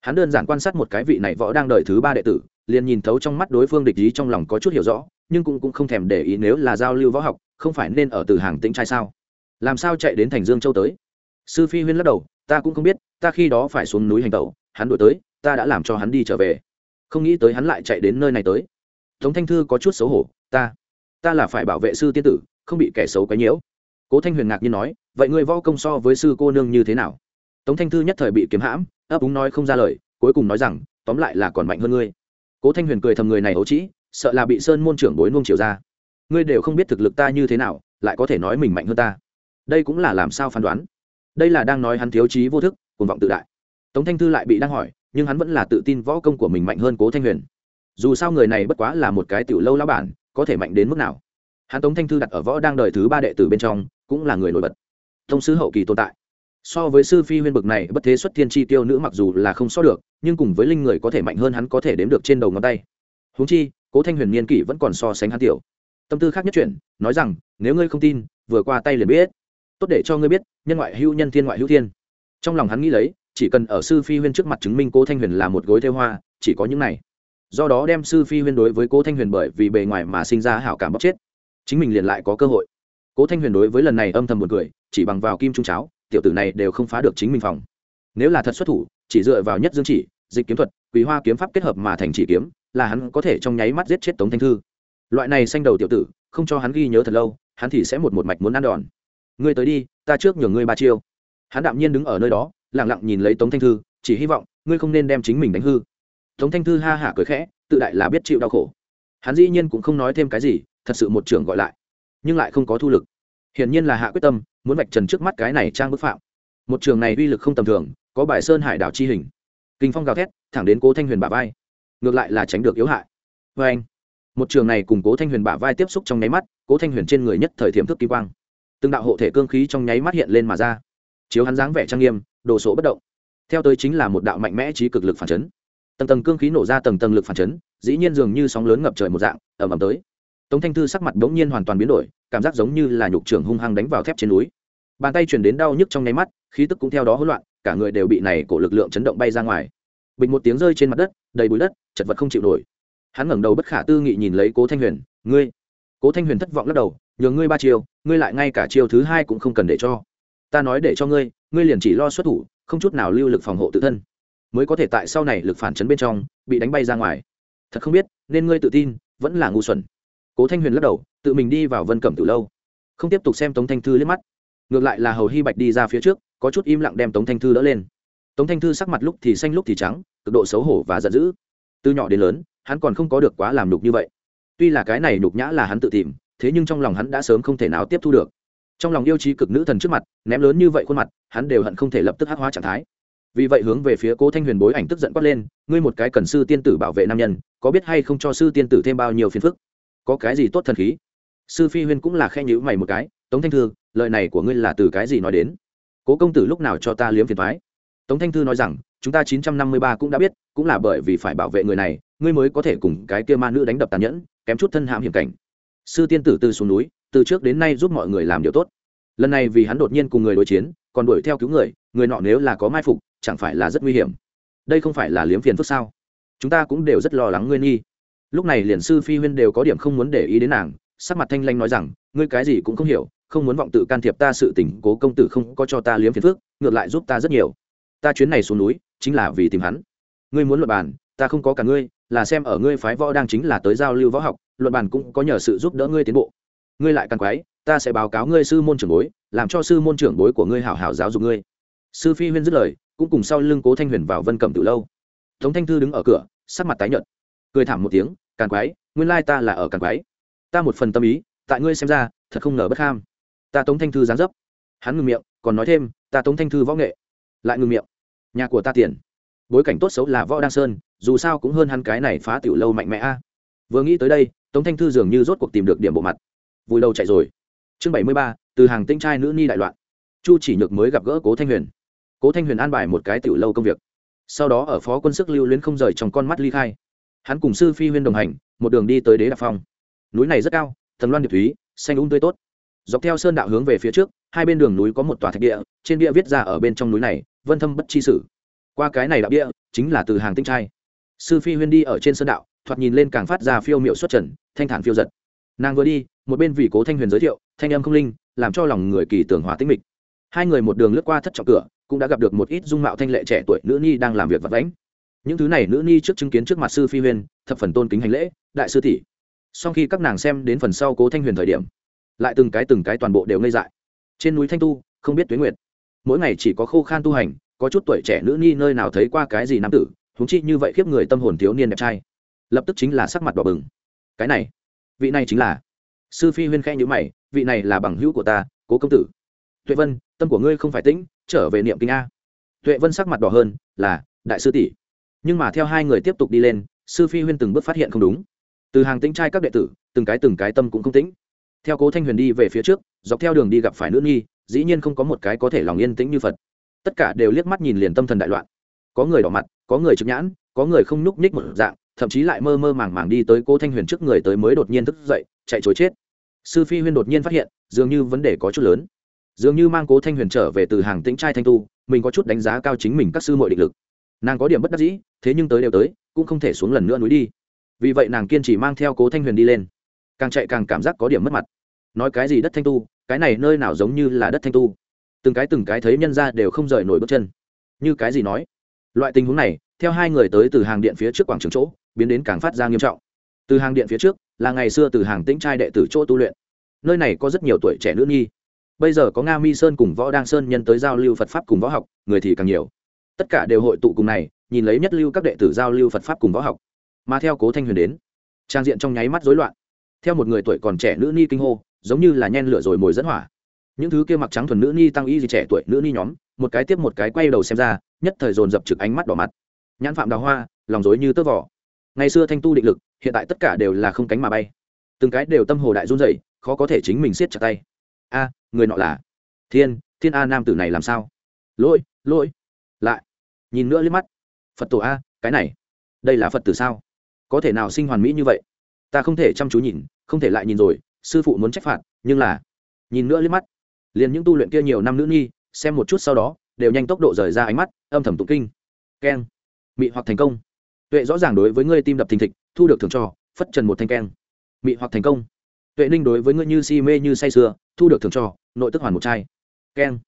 Hắn đơn giản quan sát một cái vị này võ đang đợi thứ ba đệ tử liền nhìn thấu trong mắt đối phương địch ý trong lòng có chút hiểu rõ nhưng cũng, cũng không thèm để ý nếu là giao lưu võ học không phải nên ở từ hàng tĩnh trai sao? Làm sao chạy đến thành dương châu tới? Sư phi huyên lắc đầu ta cũng không biết ta khi đó phải xuống núi hành tẩu hắn đuổi tới ta đã làm cho hắn đi trở về. Không nghĩ tới hắn lại chạy đến nơi này tới. Tống thanh thư có chút xấu hổ ta ta là phải bảo vệ sư tiên tử, không bị kẻ xấu quấy nhiễu. Cố thanh huyền ngạc nhiên nói, vậy ngươi võ công so với sư cô nương như thế nào? Tống thanh thư nhất thời bị kiếm hãm, ấp úng nói không ra lời, cuối cùng nói rằng, tóm lại là còn mạnh hơn ngươi. Cố thanh huyền cười thầm người này ấu trĩ, sợ là bị sơn môn trưởng bối nuông chiều ra. Ngươi đều không biết thực lực ta như thế nào, lại có thể nói mình mạnh hơn ta. Đây cũng là làm sao phán đoán? Đây là đang nói hắn thiếu trí vô thức, cuồng vọng tự đại. Tống thanh thư lại bị đang hỏi, nhưng hắn vẫn là tự tin võ công của mình mạnh hơn cố thanh huyền. Dù sao người này bất quá là một cái tiểu lâu lão bản có thể mạnh đến mức nào. Hắn tống thanh thư đặt ở võ đang đời thứ ba đệ tử bên trong, cũng là người nổi bật. Thông sứ hậu kỳ tồn tại. So với sư phi huyên bực này, bất thế xuất thiên chi tiêu nữ mặc dù là không so được, nhưng cùng với linh người có thể mạnh hơn hắn có thể đếm được trên đầu ngón tay. Huống chi, cố thanh huyền niên kỷ vẫn còn so sánh hắn tiểu. Tâm tư khác nhất chuyển, nói rằng, nếu ngươi không tin, vừa qua tay liền biết. Tốt để cho ngươi biết, nhân ngoại hữu nhân thiên ngoại hữu thiên. Trong lòng hắn nghĩ lấy, chỉ cần ở sư phi huyên trước mặt chứng minh cố thanh huyền là một gối theo hoa, chỉ có những này do đó đem sư phi huyên đối với cố thanh huyền bởi vì bề ngoài mà sinh ra hảo cảm bóc chết. Chính mình liền lại có cơ hội. Cố thanh huyền đối với lần này âm thầm một cười, chỉ bằng vào kim trung cháo, tiểu tử này đều không phá được chính mình phòng. Nếu là thật xuất thủ, chỉ dựa vào nhất dương chỉ, dịch kiếm thuật quý hoa kiếm pháp kết hợp mà thành chỉ kiếm, là hắn có thể trong nháy mắt giết chết tống thanh thư. Loại này xanh đầu tiểu tử, không cho hắn ghi nhớ thật lâu, hắn thì sẽ một một mạch muốn ăn đòn. Ngươi tới đi, ta trước nhường ngươi ba chiêu. Hắn đạm nhiên đứng ở nơi đó lẳng lặng nhìn lấy tống thanh thư, chỉ hy vọng ngươi không nên đem chính mình đánh hư tống thanh thư ha hả cười khẽ, tự đại là biết chịu đau khổ. Hắn dĩ nhiên cũng không nói thêm cái gì, thật sự một trưởng gọi lại. Nhưng lại không có thu lực. Hiển nhiên là hạ quyết tâm, muốn vạch trần trước mắt cái này trang bức phạm. Một trường này uy lực không tầm thường, có bài sơn hải đảo chi hình. Kinh phong gào thét, thẳng đến cố thanh huyền bả vai. Ngược lại là tránh được yếu hại. Vê anh, một trường này cùng cố thanh huyền bả vai tiếp xúc trong nháy mắt, cố thanh huyền trên người nhất thời thiểm thức kỳ quang. Từng đạo hộ thể cương khí trong nháy mắt hiện lên mà ra. Chiếu hắn dáng vẻ trang nghiêm, đồ sộ bất động. Theo tới chính là một đạo mạnh mẽ trí cực lực phản chấn tầng tầng cương khí nổ ra tầng tầng lực phản chấn, dĩ nhiên dường như sóng lớn ngập trời một dạng ẩm ẩm tới. Tống thanh thư sắc mặt bỗng nhiên hoàn toàn biến đổi, cảm giác giống như là nhục trưởng hung hăng đánh vào thép trên núi. Bàn tay chuyển đến đau nhức trong nháy mắt, khí tức cũng theo đó hỗn loạn, cả người đều bị này cổ lực lượng chấn động bay ra ngoài. Bình một tiếng rơi trên mặt đất, đầy bụi đất, chật vật không chịu nổi. Hắn ngẩng đầu bất khả tư nghị nhìn lấy cố thanh huyền, ngươi? Cố thanh huyền thất vọng lắc đầu, nhường ngươi ba chiều ngươi lại ngay cả chiều thứ hai cũng không cần để cho. Ta nói để cho ngươi ngươi liền chỉ lo xuất thủ, không chút nào lưu lực phòng hộ tự thân mới có thể tại sau này lực phản chấn bên trong bị đánh bay ra ngoài. Thật không biết, nên ngươi tự tin, vẫn là ngu xuẩn. Cố thanh huyền lắc đầu, tự mình đi vào vân cẩm từ lâu. Không tiếp tục xem tống thanh thư liếc mắt. Ngược lại là hầu hy bạch đi ra phía trước, có chút im lặng đem tống thanh thư đỡ lên. Tống thanh thư sắc mặt lúc thì xanh lúc thì trắng, cực độ xấu hổ và giận dữ. Từ nhỏ đến lớn, hắn còn không có được quá làm nhục như vậy. Tuy là cái này nhục nhã là hắn tự tìm, thế nhưng trong lòng hắn đã sớm không thể nào tiếp thu được. Trong lòng yêu trí cực nữ thần trước mặt, ném lớn như vậy khuôn mặt, hắn đều hận không thể lập tức hắc hóa trạng thái vì vậy hướng về phía cố thanh huyền bối ảnh tức giận quát lên, ngươi một cái cần sư tiên tử bảo vệ nam nhân, có biết hay không cho sư tiên tử thêm bao nhiêu phiền phức? Có cái gì tốt thần khí? Sư phi huyên cũng là khen nhữ mày một cái, tống thanh thư, lời này của ngươi là từ cái gì nói đến? Cố công tử lúc nào cho ta liếm phiền thoái tống thanh thư nói rằng, chúng ta chín trăm năm mươi ba cũng đã biết, cũng là bởi vì phải bảo vệ người này, ngươi mới có thể cùng cái kia ma nữ đánh đập tàn nhẫn, kém chút thân hãm hiểm cảnh. Sư tiên tử từ xuống núi, từ trước đến nay giúp mọi người làm điều tốt. Lần này vì hắn đột nhiên cùng người đối chiến, còn đuổi theo cứu người người nọ nếu là có mai phục chẳng phải là rất nguy hiểm. Đây không phải là liếm phiền phức sao? Chúng ta cũng đều rất lo lắng ngươi nghi. Lúc này liền sư phi huyên đều có điểm không muốn để ý đến nàng, sắc mặt thanh lanh nói rằng, ngươi cái gì cũng không hiểu, không muốn vọng tự can thiệp ta sự tình, cố công tử không có cho ta liếm phiền phức, ngược lại giúp ta rất nhiều. Ta chuyến này xuống núi, chính là vì tìm hắn. Ngươi muốn luận bàn, ta không có cả ngươi, là xem ở ngươi phái võ đang chính là tới giao lưu võ học, luận bàn cũng có nhờ sự giúp đỡ ngươi tiến bộ. Ngươi lại càng quái, ta sẽ báo cáo ngươi sư môn trưởng bối, làm cho sư môn trưởng bối của ngươi hảo hảo giáo dục ngươi. Sư phi huyên dứt lời cũng cùng sau lưng cố thanh huyền vào vân cẩm từ lâu tống thanh thư đứng ở cửa sắc mặt tái nhợt cười thảm một tiếng càn quái nguyên lai ta là ở càn quái ta một phần tâm ý tại ngươi xem ra thật không ngờ bất ham ta tống thanh thư giáng dấp hắn ngừng miệng còn nói thêm ta tống thanh thư võ nghệ lại ngừng miệng nhà của ta tiền bối cảnh tốt xấu là võ đăng sơn dù sao cũng hơn hắn cái này phá tiểu lâu mạnh mẽ a vừa nghĩ tới đây tống thanh thư dường như rốt cuộc tìm được điểm bộ mặt vùi đầu chạy rồi chương bảy mươi ba từ hàng tinh trai nữ ni đại loạn chu chỉ nhược mới gặp gỡ cố thanh huyền cố thanh huyền an bài một cái tiểu lâu công việc sau đó ở phó quân sức lưu luyến không rời trong con mắt ly khai hắn cùng sư phi huyên đồng hành một đường đi tới đế đạp phong núi này rất cao thần loan điệp thúy xanh úng tươi tốt dọc theo sơn đạo hướng về phía trước hai bên đường núi có một tòa thạch địa trên địa viết ra ở bên trong núi này vân thâm bất chi sử qua cái này đạo địa chính là từ hàng tinh trai sư phi huyên đi ở trên sơn đạo thoạt nhìn lên càng phát ra phiêu miệu xuất trần thanh thản phiêu giật nàng vừa đi một bên vì cố thanh huyền giới thiệu thanh âm không linh làm cho lòng người kỳ tưởng hòa tĩnh mịch hai người một đường lướt qua thất trọng cửa cũng đã gặp được một ít dung mạo thanh lệ trẻ tuổi nữ ni đang làm việc vật lãnh những thứ này nữ ni trước chứng kiến trước mặt sư phi huyền thập phần tôn kính hành lễ, đại sư tỷ. Sau khi các nàng xem đến phần sau cố thanh huyền thời điểm, lại từng cái từng cái toàn bộ đều ngây dại. Trên núi thanh tu, không biết tuyến nguyệt. Mỗi ngày chỉ có khô khan tu hành, có chút tuổi trẻ nữ ni nơi nào thấy qua cái gì nam tử húng chi như vậy khiếp người tâm hồn thiếu niên đẹp trai. Lập tức chính là sắc mặt đỏ bừng. Cái này, vị này chính là sư phi huyên khẽ nhữ mày, vị này là bằng hữu của ta, cố công tử. Tuệ vân, tâm của ngươi không phải tĩnh trở về niệm kinh a. Tuệ vân sắc mặt đỏ hơn, là, đại sư tỷ. Nhưng mà theo hai người tiếp tục đi lên, sư phi huyên từng bước phát hiện không đúng. Từ hàng tính trai các đệ tử, từng cái từng cái tâm cũng không tĩnh. Theo cố thanh huyền đi về phía trước, dọc theo đường đi gặp phải nữ nhi, dĩ nhiên không có một cái có thể lòng yên tĩnh như phật. Tất cả đều liếc mắt nhìn liền tâm thần đại loạn. Có người đỏ mặt, có người trực nhãn, có người không nhúc nhích một dạng, thậm chí lại mơ mơ màng màng đi tới cố thanh huyền trước người tới mới đột nhiên thức dậy, chạy chối chết. Sư phi huyên đột nhiên phát hiện, dường như vấn đề có chút lớn dường như mang cố thanh huyền trở về từ hàng tĩnh trai thanh tu, mình có chút đánh giá cao chính mình các sư mọi định lực. Nàng có điểm bất đắc dĩ, thế nhưng tới đều tới, cũng không thể xuống lần nữa núi đi. Vì vậy nàng kiên trì mang theo cố thanh huyền đi lên. Càng chạy càng cảm giác có điểm mất mặt. Nói cái gì đất thanh tu, cái này nơi nào giống như là đất thanh tu? Từng cái từng cái thấy nhân ra đều không rời nổi bước chân. Như cái gì nói? Loại tình huống này, theo hai người tới từ hàng điện phía trước quảng trường chỗ, biến đến càng phát ra nghiêm trọng. Từ hàng điện phía trước, là ngày xưa từ hàng tĩnh trai đệ tử chỗ tu luyện. Nơi này có rất nhiều tuổi trẻ nữ nhi bây giờ có nga mi sơn cùng võ đăng sơn nhân tới giao lưu phật pháp cùng võ học, người thì càng nhiều. Tất cả đều hội tụ cùng này, nhìn lấy nhất lưu các đệ tử giao lưu phật pháp cùng võ học. Mà theo cố thanh huyền đến, trang diện trong nháy mắt rối loạn. Theo một người tuổi còn trẻ nữ ni kinh hô, giống như là nhen lửa rồi mồi dẫn hỏa. Những thứ kia mặc trắng thuần nữ ni tăng y gì trẻ tuổi nữ ni nhóm, một cái tiếp một cái quay đầu xem ra, nhất thời dồn dập trực ánh mắt đỏ mặt. Nhãn phạm đào hoa, lòng dối như tơ vỏ ngày xưa thanh tu định lực, hiện tại tất cả đều là không cánh mà bay. Từng cái đều tâm hồ đại run rẩy, khó có thể chính mình siết chặt tay a, người nọ là thiên thiên a nam tử này làm sao? Lỗi lỗi. Lại, nhìn nữa liếc mắt. Phật tổ a, cái này, đây là phật tử sao? Có thể nào sinh hoàn mỹ như vậy? Ta không thể chăm chú nhìn, không thể lại nhìn rồi, sư phụ muốn trách phạt, nhưng là, nhìn nữa liếc mắt. Liền những tu luyện kia nhiều năm nữ nghi xem một chút sau đó, đều nhanh tốc độ rời ra ánh mắt, âm thầm tụng kinh. Keng, mị hoặc thành công. Tuệ rõ ràng đối với ngươi tim đập thình thịch, thu được thưởng cho, phất trần một thanh keng. Mị hoặc thành công tuệ ninh đối với ngươi như si mê như say sưa thu được thưởng cho nội tức hoàn một chai. Keng.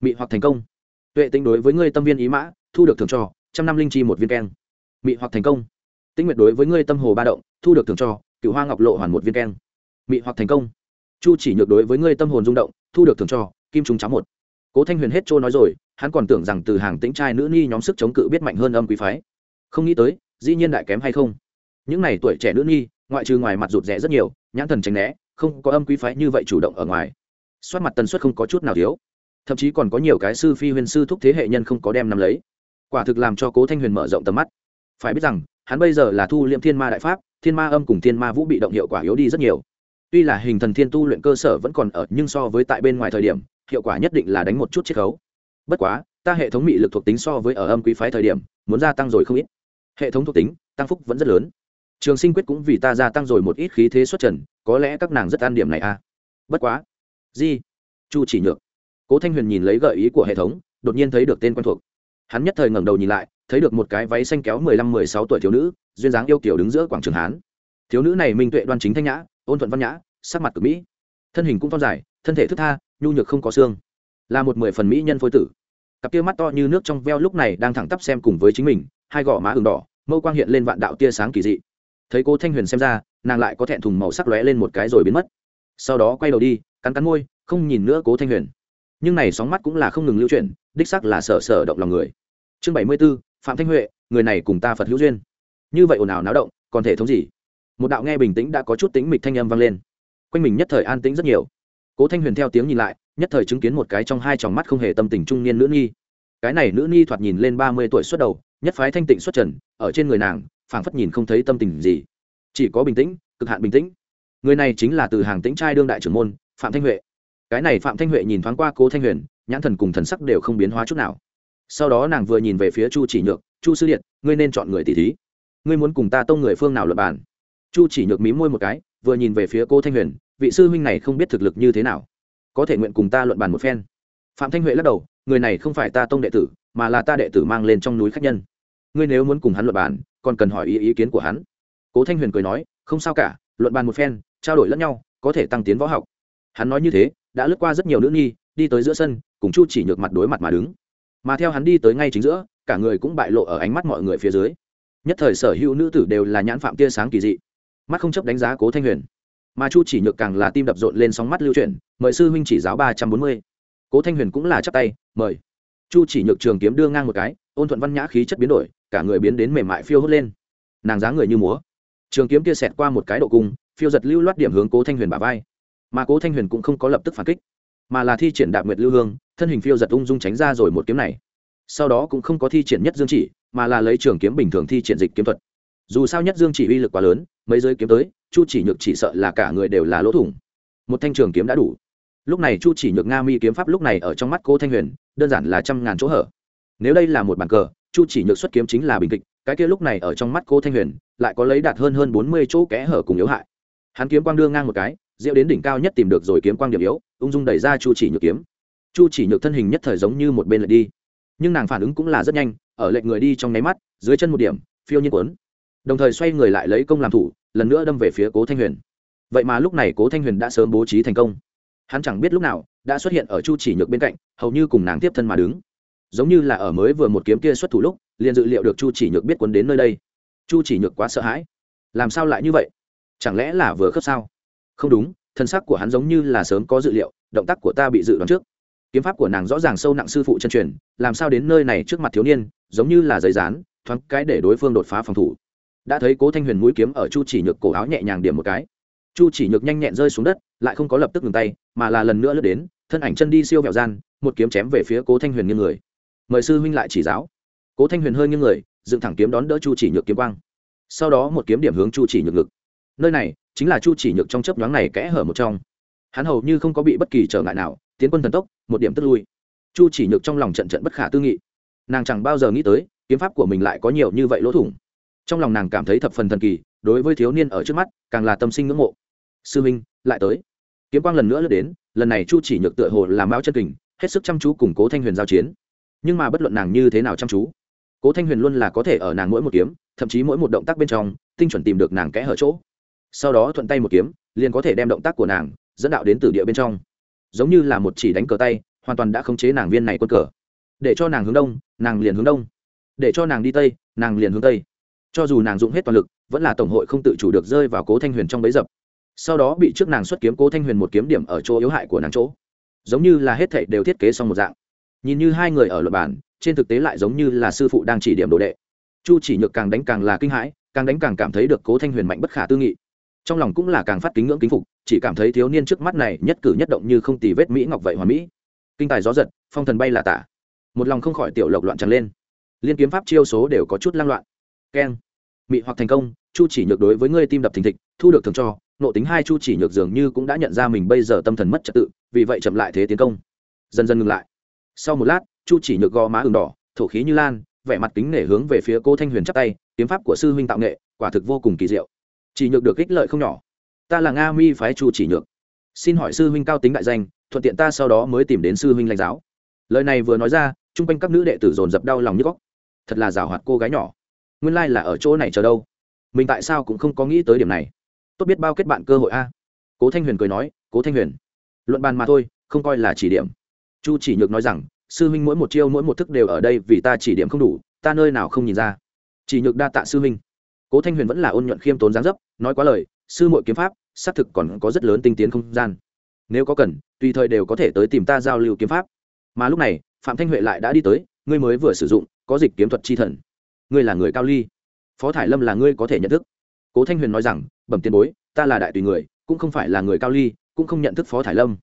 Mị hoặc thành công. Tuệ tính đối với ngươi tâm viên ý mã thu được thưởng cho trăm năm linh chi một viên keng. Mị hoặc thành công. Tĩnh nguyệt đối với ngươi tâm hồ ba động thu được thưởng cho cựu hoa ngọc lộ hoàn một viên keng. Mị hoặc thành công. Chu chỉ nhược đối với ngươi tâm hồn rung động thu được thưởng cho kim trùng cháo một. Cố thanh huyền hết trôi nói rồi hắn còn tưởng rằng từ hàng tĩnh trai nữ nhi nhóm sức chống cự biết mạnh hơn âm quý phái. Không nghĩ tới dĩ nhiên đại kém hay không? Những n à y tuổi trẻ nữ nhi, ngoại trừ ngoài mặt rụt rẽ rất nhiều nhãn thần tránh né không có âm quý phái như vậy chủ động ở ngoài. Soát mặt tần suất không có chút nào thiếu. Thậm chí còn có nhiều cái sư phi huyền sư thúc thế hệ nhân không có đem nắm lấy. Quả thực làm cho cố thanh huyền mở rộng tầm mắt. Phải biết rằng, hắn bây giờ là thu liệm thiên ma đại pháp, thiên ma âm cùng thiên ma vũ bị động hiệu quả yếu đi rất nhiều. Tuy là hình thần thiên tu luyện cơ sở vẫn còn ở, nhưng so với tại bên ngoài thời điểm, hiệu quả nhất định là đánh một chút chiết khấu. Bất quá, ta hệ thống mị lực thuộc tính so với ở âm quý phái thời điểm, muốn gia tăng rồi không ít. Hệ thống thuộc tính, tăng phúc vẫn rất lớn. Trường sinh quyết cũng vì ta gia tăng rồi một ít khí thế xuất trần có lẽ các nàng rất an điểm này à? Bất quá. Di. Chu chỉ nhược. Cố thanh huyền nhìn lấy gợi ý của hệ thống, đột nhiên thấy được tên quen thuộc. Hắn nhất thời ngẩng đầu nhìn lại, thấy được một cái váy xanh kéo mười lăm mười sáu tuổi thiếu nữ, duyên dáng yêu kiểu đứng giữa quảng trường hán. Thiếu nữ này minh tuệ đoan chính thanh nhã, ôn thuận văn nhã, sắc mặt cực mỹ. Thân hình cũng thon dài, thân thể thức tha, nhu nhược không có xương. Là một mười phần mỹ nhân phôi tử. Cặp kia mắt to như nước trong veo lúc này đang thẳng tắp xem cùng với chính mình, hai gò má ừng đỏ, mâu quang hiện lên vạn đạo tia sáng kỳ dị thấy cô thanh huyền xem ra, nàng lại có thẹn thùng màu sắc lóe lên một cái rồi biến mất. Sau đó quay đầu đi, cắn cắn môi, không nhìn nữa cố thanh huyền. Nhưng này sóng mắt cũng là không ngừng lưu chuyển, đích sắc là sở sở động lòng người. Chương bảy mươi b ố phạm thanh huệ, người này cùng ta phật hữu duyên. Như vậy ồn ào náo động, còn thể thống gì? Một đạo nghe bình tĩnh đã có chút tính mịch thanh âm vang lên. Quanh mình nhất thời an tĩnh rất nhiều. Cố thanh huyền theo tiếng nhìn lại, nhất thời chứng kiến một cái trong hai tròng mắt không hề tâm tình trung niên nữ nghi cái này nữ nhi thoạt nhìn lên ba mươi tuổi xuất đầu, nhất phái thanh tịnh xuất trần, ở trên người nàng phảng phất nhìn không thấy tâm tình gì. Chỉ có bình tĩnh, cực hạn bình tĩnh. Người này chính là từ hàng tĩnh trai đương đại trưởng môn, phạm thanh huệ. Cái này phạm thanh huệ nhìn thoáng qua cố thanh huyền, nhãn thần cùng thần sắc đều không biến hóa chút nào. Sau đó nàng vừa nhìn về phía chu chỉ nhược, chu sư điện, ngươi nên chọn người tỷ thí. Ngươi muốn cùng ta tông người phương nào luật bàn? chu chỉ nhược mí môi một cái, vừa nhìn về phía cô thanh huyền, vị sư huynh này không biết thực lực như thế nào. Có thể nguyện cùng ta luận bàn một phen. Phạm thanh huệ lắc đầu, người này không phải ta tông đệ tử, mà là ta đệ tử mang lên trong núi khách nhân ngươi nếu muốn cùng hắn luận bàn, còn cần hỏi ý ý kiến của hắn. Cố thanh huyền cười nói, không sao cả, luận bàn một phen, trao đổi lẫn nhau, có thể tăng tiến võ học. Hắn nói như thế, đã lướt qua rất nhiều nữ nghi đi tới giữa sân, cùng chu chỉ nhược mặt đối mặt mà đứng. Mà theo hắn đi tới ngay chính giữa, cả người cũng bại lộ ở ánh mắt mọi người phía dưới. Nhất thời sở hữu nữ tử đều là nhãn phạm tia sáng kỳ dị. Mắt không chấp đánh giá cố thanh huyền. Mà chu chỉ nhược càng là tim đập rộn lên sóng mắt lưu chuyển, mời sư huynh chỉ giáo ba trăm bốn mươi. Cố thanh huyền cũng là chắp tay, mời. Chu chỉ nhược trường kiếm đưa ngang một cái, ôn thuận văn nhã khí chất biến đổi cả người biến đến mềm mại phiêu hốt lên. Nàng dáng người như múa. Trường kiếm kia xẹt qua một cái độ cung, phiêu giật lưu loát điểm hướng cố thanh huyền bả vai. Mà cố thanh huyền cũng không có lập tức phản kích, mà là thi triển đạp nguyệt lưu hương, thân hình phiêu giật ung dung tránh ra rồi một kiếm này. Sau đó cũng không có thi triển nhất dương chỉ, mà là lấy trường kiếm bình thường thi triển dịch kiếm thuật. Dù sao nhất dương chỉ uy lực quá lớn, mấy giới kiếm tới, chu chỉ nhược chỉ sợ là cả người đều là lỗ thủng. Một thanh trường kiếm đã đủ. Lúc này chu chỉ nhược nga mi kiếm pháp lúc này ở trong mắt cô thanh huyền, đơn giản là trăm ngàn chỗ hở. Nếu đây là một bàn cờ chu chỉ nhược xuất kiếm chính là bình kịch, cái kia lúc này ở trong mắt cô thanh huyền, lại có lấy đạt hơn hơn bốn mươi chỗ kẽ hở cùng yếu hại. Hắn kiếm quang đưa ngang một cái, diệu đến đỉnh cao nhất tìm được rồi kiếm quang điểm yếu, ung dung đẩy ra chu chỉ nhược kiếm. Chu chỉ nhược thân hình nhất thời giống như một bên lệch đi. Nhưng nàng phản ứng cũng là rất nhanh, ở lệch người đi trong nháy mắt, dưới chân một điểm, phiêu nhiên quấn đồng thời xoay người lại lấy công làm thủ, lần nữa đâm về phía cố thanh huyền. Vậy mà lúc này cố thanh huyền đã sớm bố trí thành công. Hắn chẳng biết lúc nào, đã xuất hiện ở chu chỉ nhược bên cạnh, hầu như cùng nàng tiếp thân mà đứng giống như là ở mới vừa một kiếm kia xuất thủ lúc, liền dự liệu được chu chỉ nhược biết quấn đến nơi đây. Chu chỉ nhược quá sợ hãi. Làm sao lại như vậy? Chẳng lẽ là vừa khớp sao? Không đúng, thân sắc của hắn giống như là sớm có dự liệu, động tác của ta bị dự đoán trước. Kiếm pháp của nàng rõ ràng sâu nặng sư phụ chân truyền, làm sao đến nơi này trước mặt thiếu niên, giống như là giấy rán thoáng cái để đối phương đột phá phòng thủ. Đã thấy cố thanh huyền mũi kiếm ở chu chỉ nhược cổ áo nhẹ nhàng điểm một cái. Chu chỉ nhược nhanh nhẹn rơi xuống đất, lại không có lập tức ngừng tay, mà là lần nữa lướt đến, thân ảnh chân đi siêu vẹo gian, một kiếm chém về phía cố thanh huyền như người mời sư huynh lại chỉ giáo. Cố thanh huyền hơi như người, dựng thẳng kiếm đón đỡ chu chỉ nhược kiếm quang. Sau đó một kiếm điểm hướng chu chỉ nhược ngực. Nơi này chính là chu chỉ nhược trong chấp nhoáng này kẽ hở một trong. Hắn hầu như không có bị bất kỳ trở ngại nào, tiến quân thần tốc, một điểm tức lui. Chu chỉ nhược trong lòng trận trận bất khả tư nghị. Nàng chẳng bao giờ nghĩ tới, kiếm pháp của mình lại có nhiều như vậy lỗ thủng. Trong lòng nàng cảm thấy thập phần thần kỳ, đối với thiếu niên ở trước mắt, càng là tâm sinh ngưỡng mộ. Sư minh lại tới. Kiếm quang lần nữa lướt đến, lần này chu chỉ nhược tựa hồ làm mao chân kình, hết sức chăm chú củng cố thanh huyền giao chiến nhưng mà bất luận nàng như thế nào chăm chú, cố thanh huyền luôn là có thể ở nàng mỗi một kiếm, thậm chí mỗi một động tác bên trong, tinh chuẩn tìm được nàng kẽ hở chỗ. Sau đó thuận tay một kiếm, liền có thể đem động tác của nàng dẫn đạo đến từ địa bên trong. Giống như là một chỉ đánh cờ tay, hoàn toàn đã khống chế nàng viên này quân cờ. Để cho nàng hướng đông, nàng liền hướng đông. Để cho nàng đi tây, nàng liền hướng tây. Cho dù nàng dụng hết toàn lực, vẫn là tổng hội không tự chủ được rơi vào cố thanh huyền trong bấy dập. Sau đó bị trước nàng xuất kiếm cố thanh huyền một kiếm điểm ở chỗ yếu hại của nàng chỗ. Giống như là hết thảy đều thiết kế xong một dạng nhìn như hai người ở luật bản, trên thực tế lại giống như là sư phụ đang chỉ điểm đồ đệ. Chu chỉ nhược càng đánh càng là kinh hãi, càng đánh càng cảm thấy được cố thanh huyền mạnh bất khả tư nghị. Trong lòng cũng là càng phát kính ngưỡng kính phục, chỉ cảm thấy thiếu niên trước mắt này nhất cử nhất động như không tì vết mỹ ngọc vậy hoàn mỹ. Kinh tài gió giật, phong thần bay là tả. Một lòng không khỏi tiểu lộc loạn tràn lên. Liên kiếm pháp chiêu số đều có chút lang loạn. Keng. Mị hoặc thành công, chu chỉ nhược đối với ngươi tim đập thình thịch, thu được thường cho, nộ tính hai chu chỉ nhược dường như cũng đã nhận ra mình bây giờ tâm thần mất trật tự, vì vậy chậm lại thế tiến công. Dần dần ngừng lại sau một lát, chu chỉ nhược gò má ừng đỏ, thổ khí như lan, vẻ mặt kính nể hướng về phía cô thanh huyền chắp tay, kiếm pháp của sư huynh tạo nghệ, quả thực vô cùng kỳ diệu. Chỉ nhược được ích lợi không nhỏ. Ta là nga mi phái chu chỉ nhược. Xin hỏi sư huynh cao tính đại danh, thuận tiện ta sau đó mới tìm đến sư huynh lãnh giáo. Lời này vừa nói ra, chung quanh các nữ đệ tử dồn dập đau lòng như góc. Thật là rào hoạt cô gái nhỏ. Nguyên lai、like、là ở chỗ này chờ đâu? Mình tại sao cũng không có nghĩ tới điểm này? Tốt biết bao kết bạn cơ hội a. Cố thanh huyền cười nói, cố thanh huyền, luận bàn mà thôi, không coi là chỉ điểm chu chỉ nhược nói rằng, sư huynh mỗi một chiêu mỗi một thức đều ở đây vì ta chỉ điểm không đủ, ta nơi nào không nhìn ra? Chỉ nhược đa tạ sư huynh. Cố thanh huyền vẫn là ôn nhuận khiêm tốn giáng dấp, nói quá lời, sư mội kiếm pháp, xác thực còn có rất lớn tinh tiến không gian. Nếu có cần, tùy thời đều có thể tới tìm ta giao lưu kiếm pháp. Mà lúc này, phạm thanh huệ lại đã đi tới, ngươi mới vừa sử dụng, có dịch kiếm thuật chi thần. Ngươi là người cao ly. Phó thải lâm là ngươi có thể nhận thức. Cố thanh huyền nói rằng, bẩm tiền bối, ta là đại tùy người, cũng không phải là người cao ly, cũng không nhận thức phó thải lâm.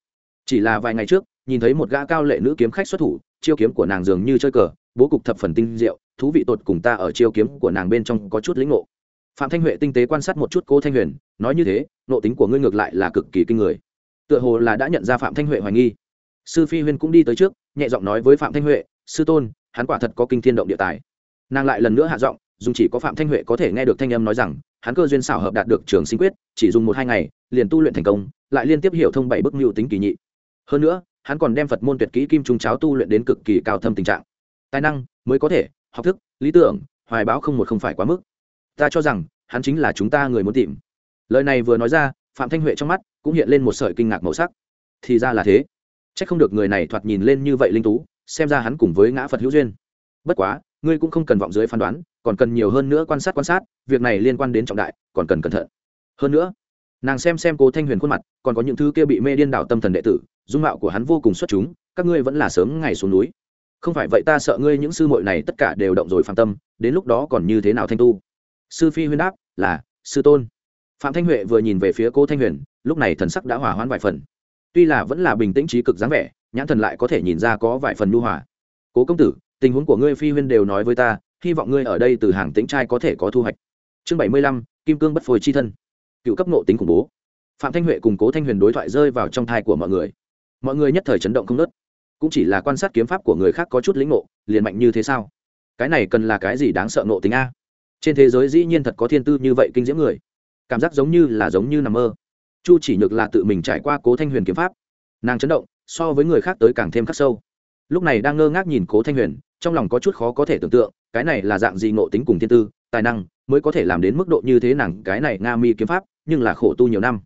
Chỉ là vài ngày trước nhìn thấy một gã cao lệ nữ kiếm khách xuất thủ, chiêu kiếm của nàng dường như chơi cờ, bố cục thập phần tinh diệu, thú vị tột cùng ta ở chiêu kiếm của nàng bên trong có chút lĩnh ngộ. Phạm thanh huệ tinh tế quan sát một chút cô thanh huyền, nói như thế, nộ tính của ngươi ngược lại là cực kỳ kinh người. Tựa hồ là đã nhận ra phạm thanh huệ hoài nghi. Sư phi huyên cũng đi tới trước, nhẹ giọng nói với phạm thanh huệ, sư tôn, hắn quả thật có kinh thiên động địa tài. Nàng lại lần nữa hạ giọng, dùng chỉ có phạm thanh huệ có thể nghe được thanh âm nói rằng, hắn cơ duyên xảo hợp đạt được trường sinh quyết, chỉ dùng một hai ngày, liền tu luyện thành công, lại liên tiếp hiểu thông bảy bức mưu tính kỳ nhị. Hơn nữa hắn còn đem phật môn tuyệt kỹ kim trung cháo tu luyện đến cực kỳ cao thâm tình trạng. Tài năng mới có thể, học thức, lý tưởng, hoài báo không một không phải quá mức. Ta cho rằng, hắn chính là chúng ta người muốn tìm. Lời này vừa nói ra, phạm thanh huệ trong mắt cũng hiện lên một sợi kinh ngạc màu sắc. Thì ra là thế. C h ắ c không được người này thoạt nhìn lên như vậy linh tú, xem ra hắn cùng với ngã phật hữu duyên. Bất quá, ngươi cũng không cần vọng dưới phán đoán, còn cần nhiều hơn nữa quan sát quan sát, việc này liên quan đến trọng đại, còn cần cẩn thận. Hơn nữa, nàng xem xem cố thanh huyền khuôn mặt, còn có những thứ kia bị mê điên đảo tâm thần đệ tử dung mạo của hắn vô cùng xuất chúng, các ngươi vẫn là sớm ngày xuống núi. Không phải vậy ta sợ ngươi những sư muội này tất cả đều động rồi phạm tâm, đến lúc đó còn như thế nào thanh tu? Sư phi huyên đáp, là, sư tôn. Phạm thanh huệ vừa nhìn về phía cô thanh huyền, lúc này thần sắc đã hỏa hoãn vài phần. Tuy là vẫn là bình tĩnh trí cực dáng vẻ, nhãn thần lại có thể nhìn ra có vài phần nhu hòa. Cố công tử, tình huống của ngươi phi huyên đều nói với ta, hy vọng ngươi ở đây từ hàng tính trai có thể có thu hoạch. Chương bảy mươi lăm, kim cương bất phôi chi thân. Cựu cấp nộ tính khủng bố. Phạm thanh huệ cùng cố thanh huyền đối thoại rơi vào trong thai của mọi người mọi người nhất thời chấn động không nớt. Cũng chỉ là quan sát kiếm pháp của người khác có chút lĩnh ngộ, liền mạnh như thế sao? Cái này cần là cái gì đáng sợ nộ tính a? Trên thế giới dĩ nhiên thật có thiên tư như vậy kinh diễm người. Cảm giác giống như là giống như nằm mơ. Chu chỉ nhược là tự mình trải qua cố thanh huyền kiếm pháp. Nàng chấn động, so với người khác tới càng thêm khắc sâu. Lúc này đang ngơ ngác nhìn cố thanh huyền, trong lòng có chút khó có thể tưởng tượng, cái này là dạng gì ngộ tính cùng thiên tư, tài năng, mới có thể làm đến mức độ như thế nàng, cái này nga mi kiếm pháp, nhưng là khổ tu nhiều năm.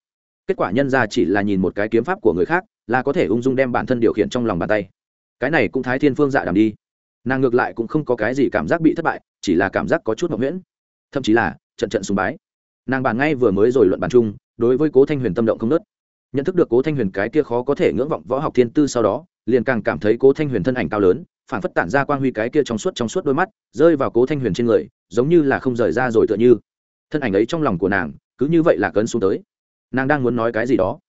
Kết quả nhân ra chỉ là nhìn một cái kiếm pháp của người khác là có thể ung dung đem bản thân điều khiển trong lòng bàn tay. Cái này cũng thái thiên phương dạ đàm đi. Nàng ngược lại cũng không có cái gì cảm giác bị thất bại, chỉ là cảm giác có chút mậu nguyễn thậm chí là trận trận sùng bái. Nàng bàn ngay vừa mới rồi luận bàn chung, đối với cố thanh huyền tâm động không nớt nhận thức được cố thanh huyền cái kia khó có thể ngưỡng vọng võ học thiên tư sau đó, liền càng cảm thấy cố thanh huyền thân ảnh cao lớn phản phất tản ra quang huy cái kia trong suốt trong suốt đôi mắt, rơi vào cố thanh huyền trên người, giống như là không rời ra rồi tựa như. Thân ảnh ấy trong lòng của nàng, cứ như vậy là cấn xuống tới. Nàng đang muốn nói cái gì đó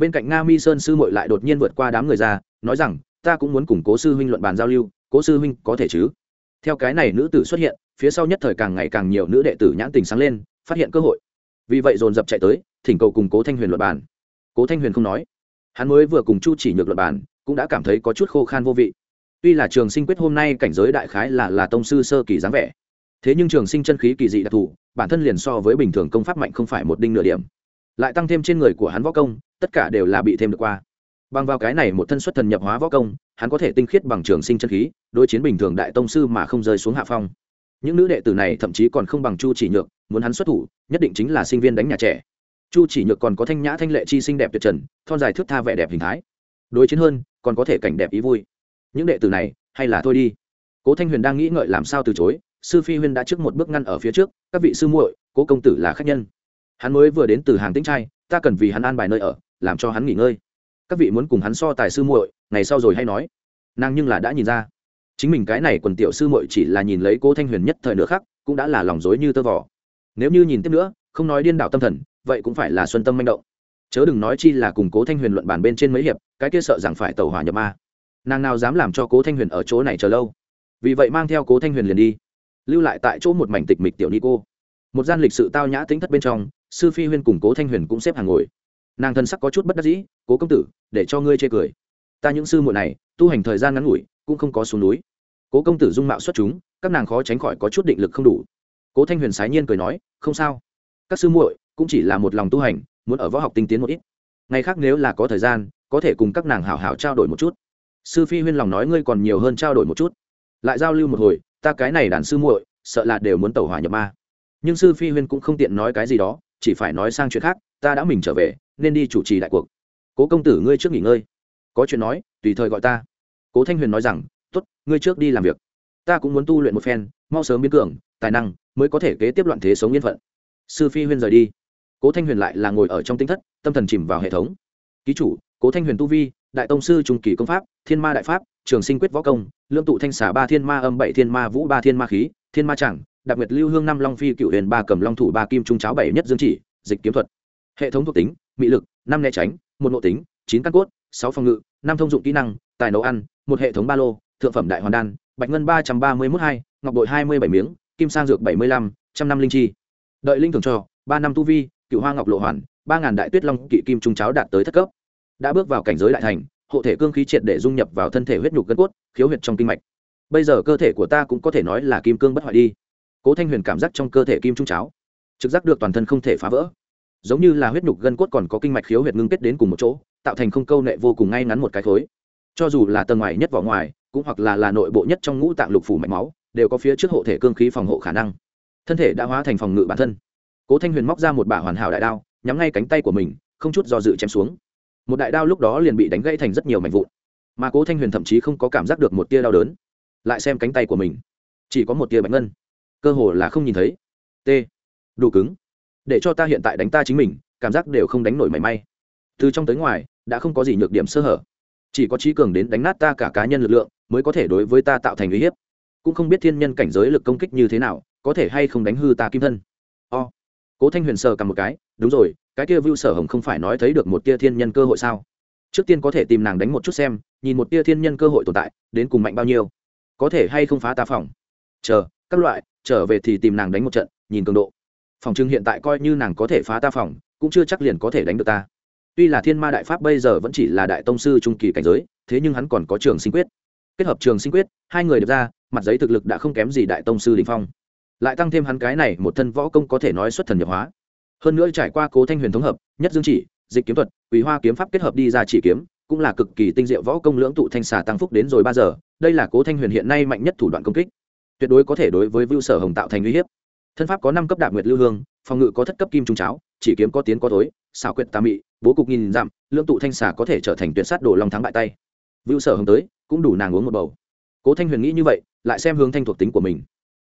bên cạnh nga mi sơn sư mội lại đột nhiên vượt qua đám người ra, nói rằng, ta cũng muốn cùng cố sư huynh luận bàn giao lưu, cố sư huynh có thể chứ? Theo cái này nữ tử xuất hiện, phía sau nhất thời càng ngày càng nhiều nữ đệ tử nhãn tình sáng lên, phát hiện cơ hội. Vì vậy dồn dập chạy tới, thỉnh cầu cùng cố thanh huyền luận bàn. Cố thanh huyền không nói. Hắn mới vừa cùng chu chỉ nhược luận bàn, cũng đã cảm thấy có chút khô khan vô vị. Tuy là trường sinh quyết hôm nay cảnh giới đại khái là là tông sư sơ kỳ dáng vẻ, thế nhưng trường sinh chân khí kỳ dị đặc thù, bản thân liền so với bình thường công pháp mạnh không phải một đinh nửa điểm. Lại tăng thêm trên người của hắn võ công tất cả đều là bị thêm được qua. Bằng vào cái này một thân xuất thần nhập hóa võ công, hắn có thể tinh khiết bằng trường sinh chân khí, đối chiến bình thường đại tông sư mà không rơi xuống hạ phong. Những nữ đệ tử này thậm chí còn không bằng chu chỉ nhược, muốn hắn xuất thủ, nhất định chính là sinh viên đánh nhà trẻ. Chu chỉ nhược còn có thanh nhã thanh lệ chi xinh đẹp tuyệt trần, thon dài thước tha vẻ đẹp hình thái. Đối chiến hơn, còn có thể cảnh đẹp ý vui. Những đệ tử này, hay là thôi đi. Cố thanh huyền đang nghĩ ngợi làm sao từ chối, sư phi huyên đã trước một bước ngăn ở phía trước, các vị sư muội, cố công tử là khách nhân. Hắn mới vừa đến từ hàng tĩnh trai, ta cần vì hắn an bài nơi ở làm cho hắn nghỉ ngơi. Các vị muốn cùng hắn so tài sư muội, ngày sau rồi hay nói. Nàng nhưng là đã nhìn ra. Chính mình cái này quần tiểu sư muội chỉ là nhìn lấy cố thanh huyền nhất thời nữa khác cũng đã là lòng dối như tơ vỏ nếu như nhìn tiếp nữa, không nói điên đảo tâm thần, vậy cũng phải là xuân tâm manh động. Chớ đừng nói chi là cùng cố thanh huyền luận bàn bên trên mấy hiệp, cái kia sợ rằng phải tàu hỏa nhập ma. Nàng nào dám làm cho cố thanh huyền ở chỗ này chờ lâu. Vì vậy mang theo cố thanh huyền liền đi. Lưu lại tại chỗ một mảnh tịch mịch tiểu ni cô một gian lịch sự tao nhã tính thất bên trong, sư phi huyên cùng cố thanh huyền cũng xếp hàng ngồi nàng thân sắc có chút bất đắc dĩ, cố công tử, để cho ngươi chê cười. Ta những sư muội này, tu hành thời gian ngắn ngủi, cũng không có xuống núi. Cố công tử dung mạo xuất chúng, các nàng khó tránh khỏi có chút định lực không đủ. Cố thanh huyền sái nhiên cười nói, không sao. Các sư muội cũng chỉ là một lòng tu hành, muốn ở võ học tinh tiến một ít. Ngày khác nếu là có thời gian, có thể cùng các nàng hảo hảo trao đổi một chút. Sư phi huyên lòng nói, ngươi còn nhiều hơn trao đổi một chút. Lại giao lưu một hồi, ta cái này đàn sư muội, sợ là đều muốn tẩu hỏa nhập ma. Nhưng sư phi huyên cũng không tiện nói cái gì đó, chỉ phải nói sang chuyện khác, ta đã mình trở về nên đi chủ trì đại cuộc. Cố công tử ngươi trước nghỉ ngơi. Có chuyện nói, tùy thời gọi ta. Cố thanh huyền nói rằng t ố t ngươi trước đi làm việc. Ta cũng muốn tu luyện một phen, mau sớm biến cường, tài năng mới có thể kế tiếp loạn thế sống yên phận. Sư phi huyên rời đi. Cố thanh huyền lại là ngồi ở trong tinh thất, tâm thần chìm vào hệ thống. Ký chủ, cố thanh huyền tu vi, đại tông sư trung kỳ công pháp, thiên ma đại pháp, trường sinh quyết võ công lương tụ thanh xả ba thiên ma âm bảy thiên ma vũ ba thiên ma khí, thiên ma chẳng đặc biệt lưu hương năm long phi cựu huyền ba cầm long thủ ba kim trung cháo bảy nhất dương chỉ, dịch kiếm thuật hệ thống thuộc tính, mị lực, năm né tránh, một nội tính, chín căn cốt, sáu phòng ngự, năm thông dụng kỹ năng, tài nấu ăn, một hệ thống ba lô, thượng phẩm đại hoàn đan, bạch ngân ba trăm ba mươi mốt hai, ngọc bội hai mươi bảy miếng, kim sang dược bảy mươi lăm, trăm năm linh chi. Đợi linh thường cho, ba năm tu vi, cựu hoa ngọc lộ hoàn, ba ngàn đại tuyết long kỵ kim trung cháo đạt tới thất cấp. Đã bước vào cảnh giới đại thành, hộ thể cương khí triệt để dung nhập vào thân thể huyết nhục gân cốt, khiếu huyệt trong kinh mạch. Bây giờ cơ thể của ta cũng có thể nói là kim cương bất hoại đi. Cố thanh huyền cảm giác trong cơ thể kim trung cháo, trực giác được toàn thân không thể phá vỡ giống như là huyết nhục gân cốt còn có kinh mạch khiếu huyệt ngưng kết đến cùng một chỗ, tạo thành không câu nệ vô cùng ngay ngắn một cái khối. Cho dù là tầng ngoài nhất vỏ ngoài, cũng hoặc là là nội bộ nhất trong ngũ tạng lục phủ mạch máu, đều có phía trước hộ thể cương khí phòng hộ khả năng. Thân thể đã hóa thành phòng ngự bản thân. Cố thanh huyền móc ra một bả hoàn hảo đại đao, nhắm ngay cánh tay của mình, không chút do dự chém xuống. Một đại đao lúc đó liền bị đánh gãy thành rất nhiều mảnh vụn, mà cố thanh huyền thậm chí không có cảm giác được một tia đau đớn. Lại xem cánh tay của mình, chỉ có một tia bạch ngân, cơ hồ là không nhìn thấy. T. Đủ cứng để cho ta hiện tại đánh ta chính mình, cảm giác đều không đánh nổi mảy may. Từ trong tới ngoài, đã không có gì nhược điểm sơ hở. Chỉ có trí cường đến đánh nát ta cả cá nhân lực lượng, mới có thể đối với ta tạo thành uy hiếp. Cũng không biết thiên nhân cảnh giới lực công kích như thế nào, có thể hay không đánh hư ta kim thân. O, cố thanh huyền sờ cầm một cái, đúng rồi, cái kia vưu sở hồng không phải nói thấy được một tia thiên nhân cơ hội sao? Trước tiên có thể tìm nàng đánh một chút xem, nhìn một tia thiên nhân cơ hội tồn tại, đến cùng mạnh bao nhiêu. Có thể hay không phá ta phòng? Chờ, các loại, trở về thì tìm nàng đánh một trận, nhìn cường độ phòng trưng hiện tại coi như nàng có thể phá ta phòng, cũng chưa chắc liền có thể đánh được ta. Tuy là thiên ma đại pháp bây giờ vẫn chỉ là đại tông sư trung kỳ cảnh giới, thế nhưng hắn còn có trường sinh quyết. Kết hợp trường sinh quyết, hai người được ra, mặt giấy thực lực đã không kém gì đại tông sư đình phong. Lại tăng thêm hắn cái này một thân võ công có thể nói xuất thần nhập hóa. Hơn nữa trải qua cố thanh huyền thống hợp, nhất dương chỉ, dịch kiếm thuật quý hoa kiếm pháp kết hợp đi ra chỉ kiếm, cũng là cực kỳ tinh diệu võ công lưỡng tụ thanh xà tăng phúc đến rồi ba giờ. Đây là cố thanh huyền hiện nay mạnh nhất thủ đoạn công kích. Tuyệt đối có thể đối với vưu sở hồng tạo thành uy hiếp thân pháp có năm cấp đạp nguyệt lưu hương, phòng ngự có thất cấp kim trung cháo, chỉ kiếm có tiến có tối xảo quyệt tà mị, bố cục nghìn dặm, lưỡng tụ thanh xà có thể trở thành tuyệt sát đồ long thắng bại tay. Vưu sở hồng tới, cũng đủ nàng uống một bầu. Cố thanh huyền nghĩ như vậy, lại xem hướng thanh thuộc tính của mình.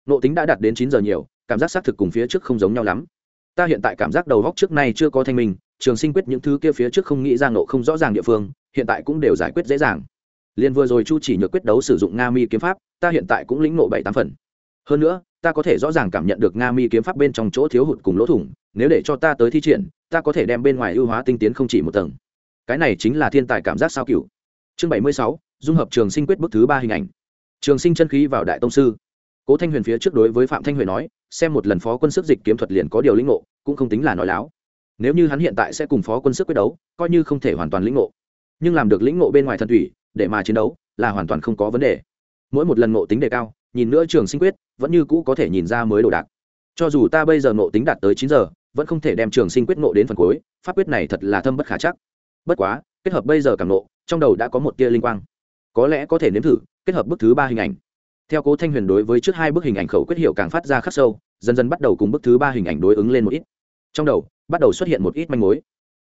Nộ tính đã đạt đến chín giờ nhiều, cảm giác xác thực cùng phía trước không giống nhau lắm. Ta hiện tại cảm giác đầu góc trước nay chưa có thanh minh, trường sinh quyết những thứ kia phía trước không nghĩ ra nộ không rõ ràng địa phương, hiện tại cũng đều giải quyết dễ dàng. Liền vừa rồi chu chỉ nhược quyết đấu sử dụng nga mi kiếm pháp, ta hiện tại cũng lĩnh nộ bảy tám phần. Hơn nữa ta có thể rõ ràng cảm nhận được nga mi kiếm pháp bên trong chỗ thiếu hụt cùng lỗ thủng, nếu để cho ta tới thi triển, ta có thể đem bên ngoài ưu hóa tinh tiến không chỉ một tầng. Cái này chính là thiên tài cảm giác sao cửu. Chương bảy mươi sáu, dung hợp trường sinh quyết bức thứ ba hình ảnh. Trường sinh chân khí vào đại tông sư. Cố thanh huyền phía trước đối với phạm thanh huyền nói, xem một lần phó quân sức dịch kiếm thuật liền có điều lĩnh ngộ, cũng không tính là nói láo. Nếu như hắn hiện tại sẽ cùng phó quân sức quyết đấu, coi như không thể hoàn toàn lĩnh ngộ. Nhưng làm được lĩnh ngộ bên ngoài thần thủy để mà chiến đấu, là hoàn toàn không có vấn đề. Mỗi một lần ngộ tính đề cao nhìn nữa trường sinh quyết, vẫn như cũ có thể nhìn ra mới đồ đạc. Cho dù ta bây giờ nộ tính đạt tới chín giờ, vẫn không thể đem trường sinh quyết nộ đến phần cuối, pháp quyết này thật là thâm bất khả chắc. Bất quá, kết hợp bây giờ càng nộ trong đầu đã có một tia linh quang. Có lẽ có thể nếm thử, kết hợp bức thứ ba hình ảnh. Theo cố thanh huyền đối với trước hai bức hình ảnh khẩu quyết hiệu càng phát ra khắc sâu, dần dần bắt đầu cùng bức thứ ba hình ảnh đối ứng lên một ít. Trong đầu, bắt đầu xuất hiện một ít manh mối.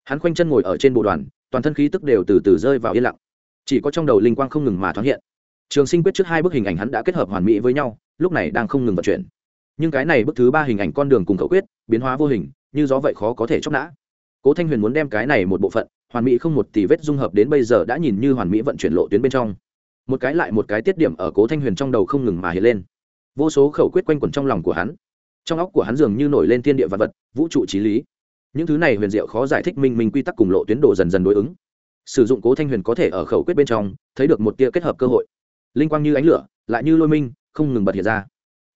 Hắn khoanh chân ngồi ở trên bộ đoàn, toàn thân khí tức đều từ từ rơi vào yên lặng. Chỉ có trong đầu linh quang không ngừng mà thoáng hiện trường sinh quyết trước hai bức hình ảnh hắn đã kết hợp hoàn mỹ với nhau, lúc này đang không ngừng vận chuyển. Nhưng cái này bức thứ ba hình ảnh con đường cùng khẩu quyết, biến hóa vô hình, như gió vậy khó có thể chóc nã. Cố thanh huyền muốn đem cái này một bộ phận, hoàn mỹ không một tỷ vết dung hợp đến bây giờ đã nhìn như hoàn mỹ vận chuyển lộ tuyến bên trong. Một cái lại một cái tiết điểm ở cố thanh huyền trong đầu không ngừng mà hiện lên. Vô số khẩu quyết quanh quẩn trong lòng của hắn. Trong óc của hắn dường như nổi lên thiên địa vật vật, vũ trụ trí lý. Những thứ này huyền diệu khó giải thích minh minh quy tắc cùng lộ tuyến đồ dần dần đối ứng. Sử dụng cố thanh huyền có thể ở khẩu quyết bên trong, thấy được một tia kết hợp cơ hội linh quang như ánh lửa, lại như lôi minh, không ngừng bật hiện ra.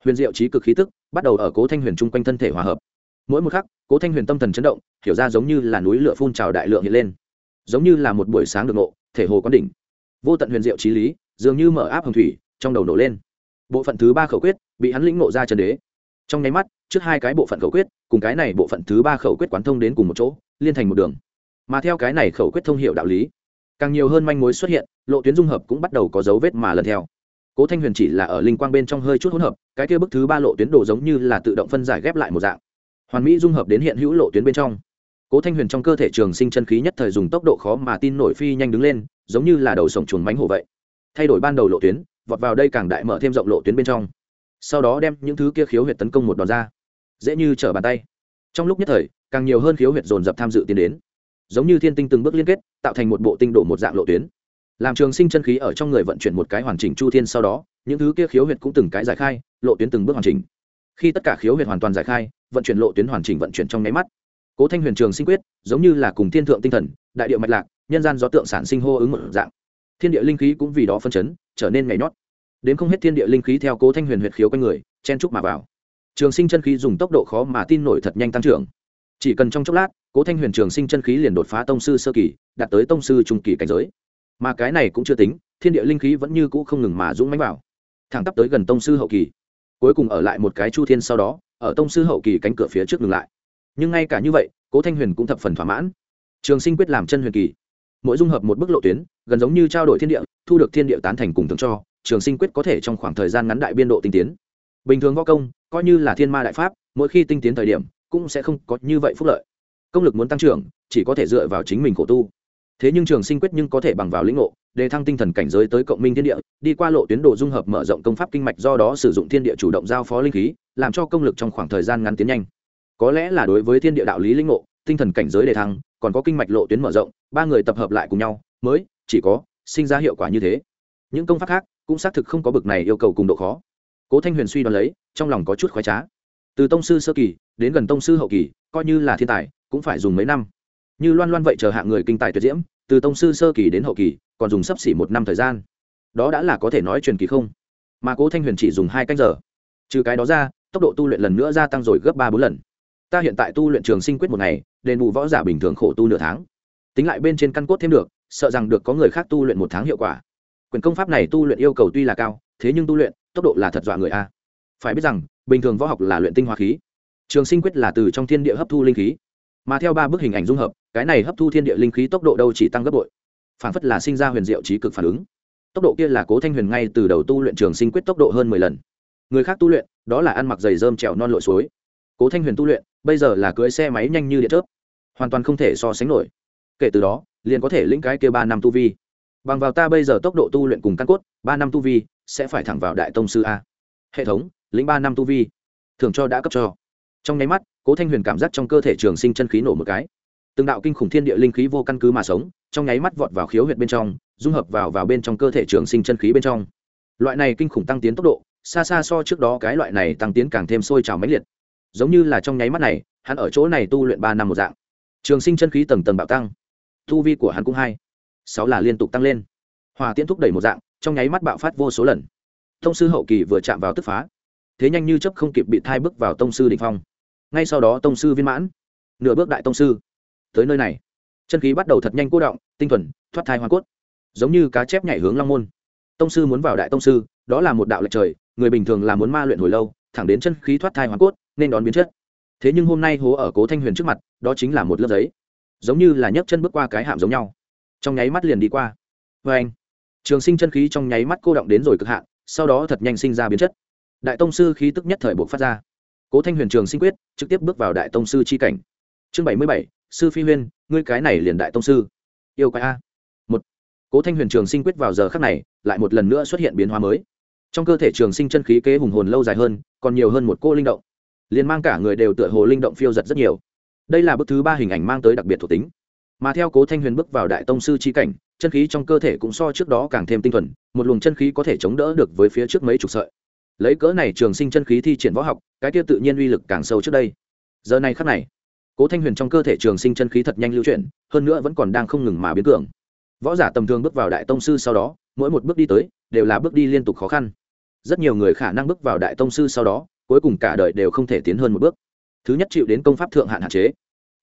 Huyền diệu trí cực khí tức bắt đầu ở cố thanh huyền chung quanh thân thể hòa hợp. Mỗi một khắc, cố thanh huyền tâm thần chấn động, hiểu ra giống như là núi lửa phun trào đại lượng hiện lên. Giống như là một buổi sáng được nộ, thể hồ quán đỉnh. Vô tận huyền diệu trí lý, dường như mở áp hồng thủy, trong đầu nổ lên. Bộ phận thứ ba khẩu quyết bị hắn lĩnh nộ ra trần đế. Trong nháy mắt, trước hai cái bộ phận khẩu quyết cùng cái này bộ phận thứ ba khẩu quyết quán thông đến cùng một chỗ, liên thành một đường. Mà theo cái này khẩu quyết thông hiệu đạo lý càng nhiều hơn manh mối xuất hiện, lộ tuyến dung hợp cũng bắt đầu có dấu vết mà lần theo. Cố thanh huyền chỉ là ở linh quang bên trong hơi chút hỗn hợp, cái kia bức thứ ba lộ tuyến đồ giống như là tự động phân giải ghép lại một dạng. Hoàn mỹ dung hợp đến hiện hữu lộ tuyến bên trong. Cố thanh huyền trong cơ thể trường sinh chân khí nhất thời dùng tốc độ khó mà tin nổi phi nhanh đứng lên, giống như là đầu sổng chuồn mánh hổ vậy. Thay đổi ban đầu lộ tuyến, vọt vào đây càng đại mở thêm rộng lộ tuyến bên trong. Sau đó đem những thứ kia khiếu huyệt tấn công một đòn ra. Dễ như trở bàn tay. Trong lúc nhất thời, càng nhiều hơn khiếu huyệt dồn dập tham dự tiến đến giống như thiên tinh từng bước liên kết, tạo thành một bộ tinh độ một dạng lộ tuyến. Làm trường sinh chân khí ở trong người vận chuyển một cái hoàn chỉnh chu thiên sau đó, những thứ kia khiếu huyệt cũng từng cái giải khai, lộ tuyến từng bước hoàn chỉnh. Khi tất cả khiếu huyệt hoàn toàn giải khai, vận chuyển lộ tuyến hoàn chỉnh vận chuyển trong nháy mắt. Cố thanh huyền trường sinh quyết, giống như là cùng thiên thượng tinh thần, đại điệu mạch lạc, nhân gian gió tượng sản sinh hô ứng một dạng. Thiên địa linh khí cũng vì đó phân chấn, trở nên nhảy nhót. Đến không hết thiên địa linh khí theo cố thanh huyền huyệt khiếu quanh người, chen trúc mà vào. Trường sinh chân khí dùng tốc độ khó mà tin nổi thật nhanh tăng trưởng chỉ cần trong chốc lát, cố thanh huyền trường sinh chân khí liền đột phá tông sư sơ kỳ, đạt tới tông sư trung kỳ cảnh giới. Mà cái này cũng chưa tính, thiên địa linh khí vẫn như cũ không ngừng mà dũng mánh vào. Thẳng tắp tới gần tông sư hậu kỳ. Cuối cùng ở lại một cái chu thiên sau đó, ở tông sư hậu kỳ cánh cửa phía trước ngừng lại. Nhưng ngay cả như vậy, cố thanh huyền cũng thập phần thỏa mãn. Trường sinh quyết làm chân huyền kỳ. Mỗi dung hợp một bức lộ tuyến, gần giống như trao đổi thiên địa, thu được thiên địa tán thành cùng thường cho, trường sinh quyết có thể trong khoảng thời gian ngắn đại biên độ tinh tiến. Bình thường võ công, coi như là thiên ma đại pháp, mỗi khi tinh tiến thời điểm cũng sẽ không có như vậy phúc lợi. Công lực muốn tăng trưởng, chỉ có thể dựa vào chính mình khổ tu. Thế nhưng trường sinh quyết nhưng có thể bằng vào lĩnh ngộ để thăng tinh thần cảnh giới tới cộng minh thiên địa, đi qua lộ tuyến độ dung hợp mở rộng công pháp kinh mạch do đó sử dụng thiên địa chủ động giao phó linh khí, làm cho công lực trong khoảng thời gian ngắn tiến nhanh. Có lẽ là đối với thiên địa đạo lý lĩnh ngộ, tinh thần cảnh giới đề thăng, còn có kinh mạch lộ tuyến mở rộng, ba người tập hợp lại cùng nhau, mới, chỉ có, sinh ra hiệu quả như thế. Những công pháp khác cũng xác thực không có bực này yêu cầu cùng độ khó. Cố thanh huyền suy đoán lấy, trong lòng có chút khoái trá từ tông sư sơ kỳ đến gần tông sư hậu kỳ, coi như là thiên tài, cũng phải dùng mấy năm. Như loan loan vậy chờ hạng người kinh tài tuyệt diễm, từ tông sư sơ kỳ đến hậu kỳ, còn dùng sấp xỉ một năm thời gian. Đó đã là có thể nói truyền kỳ không? Mà cố thanh huyền chỉ dùng hai canh giờ. Trừ cái đó ra, tốc độ tu luyện lần nữa gia tăng rồi gấp ba bốn lần. Ta hiện tại tu luyện trường sinh quyết một ngày, đền bù võ giả bình thường khổ tu nửa tháng. Tính lại bên trên căn cốt thêm được, sợ rằng được có người khác tu luyện một tháng hiệu quả. Quyền công pháp này tu luyện yêu cầu tuy là cao, thế nhưng tu luyện, tốc độ là thật dọa người a. Phải biết rằng bình thường võ học là luyện tinh hoa khí. Trường sinh quyết là từ trong thiên địa hấp thu linh khí. Mà theo ba bức hình ảnh dung hợp, cái này hấp thu thiên địa linh khí tốc độ đâu chỉ tăng gấp bội. Phản phất là sinh ra huyền diệu trí cực phản ứng. Tốc độ kia là cố thanh huyền ngay từ đầu tu luyện trường sinh quyết tốc độ hơn mười lần. Người khác tu luyện, đó là ăn mặc giày dơm trèo non lội suối. Cố thanh huyền tu luyện, bây giờ là cưới xe máy nhanh như điện chớp. Hoàn toàn không thể so sánh nổi. Kể từ đó, liền có thể lĩnh cái kia ba năm tu vi. Bằng vào ta bây giờ tốc độ tu luyện cùng căn cốt, ba năm tu vi sẽ phải thẳng vào đại tông sư a. Hệ thống lĩnh ba năm tu vi thường cho đã cấp cho. Trong nháy mắt, cố thanh huyền cảm giác trong cơ thể trường sinh chân khí nổ một cái. Từng đạo kinh khủng thiên địa linh khí vô căn cứ mà sống, trong nháy mắt vọt vào khiếu huyệt bên trong, dung hợp vào vào bên trong cơ thể trường sinh chân khí bên trong. Loại này kinh khủng tăng tiến tốc độ, xa xa so trước đó cái loại này tăng tiến càng thêm sôi trào mãnh liệt. Giống như là trong nháy mắt này, hắn ở chỗ này tu luyện ba năm một dạng. Trường sinh chân khí tầng tầng bạo tăng. Tu vi của hắn cũng hai, sáu là liên tục tăng lên. Hòa tiễn thúc đẩy một dạng, trong nháy mắt bạo phát vô số lần. Thông sư hậu kỳ vừa chạm vào tức phá thế nhanh như chấp không kịp bị thai bước vào tông sư định phong. Ngay sau đó tông sư viên mãn, nửa bước đại tông sư. Tới nơi này, chân khí bắt đầu thật nhanh cố động, tinh thuần, thoát thai hoa cốt. Giống như cá chép nhảy hướng long môn. Tông sư muốn vào đại tông sư, đó là một đạo lệch trời, người bình thường là muốn ma luyện hồi lâu, thẳng đến chân khí thoát thai hoa cốt, nên đón biến chất. Thế nhưng hôm nay hố ở cố thanh huyền trước mặt, đó chính là một lớp giấy. Giống như là nhấc chân bước qua cái hạm giống nhau. Trong nháy mắt liền đi qua. Vê anh trường sinh chân khí trong nháy mắt cô động đến rồi cực hạn, sau đó thật nhanh sinh ra biến chất đại tông sư khí tức nhất thời buộc phát ra. Cố thanh huyền trường sinh quyết, trực tiếp bước vào đại tông sư c h i cảnh. Chương bảy mươi bảy, sư phi huyên, ngươi cái này liền đại tông sư. Yêu quái a. Một. Cố thanh huyền trường sinh quyết vào giờ khắc này, lại một lần nữa xuất hiện biến hóa mới. Trong cơ thể trường sinh chân khí kế hùng hồn lâu dài hơn, còn nhiều hơn một cô linh động. Liền mang cả người đều tựa hồ linh động phiêu giật rất nhiều. Đây là bức thứ ba hình ảnh mang tới đặc biệt thuộc tính. Mà theo cố thanh huyền bước vào đại tông sư c cảnh, chân khí trong cơ thể cũng so trước đó càng thêm tinh thuần, một luồng chân khí có thể chống đỡ được với phía trước mấy chục sợi lấy cỡ này trường sinh chân khí thi triển võ học, cái tiêu tự nhiên uy lực càng sâu trước đây. Giờ này khắc này, cố thanh huyền trong cơ thể trường sinh chân khí thật nhanh lưu chuyển, hơn nữa vẫn còn đang không ngừng mà biến cường. Võ giả tầm thường bước vào đại tông sư sau đó, mỗi một bước đi tới, đều là bước đi liên tục khó khăn. Rất nhiều người khả năng bước vào đại tông sư sau đó, cuối cùng cả đời đều không thể tiến hơn một bước. Thứ nhất chịu đến công pháp thượng hạn hạn chế,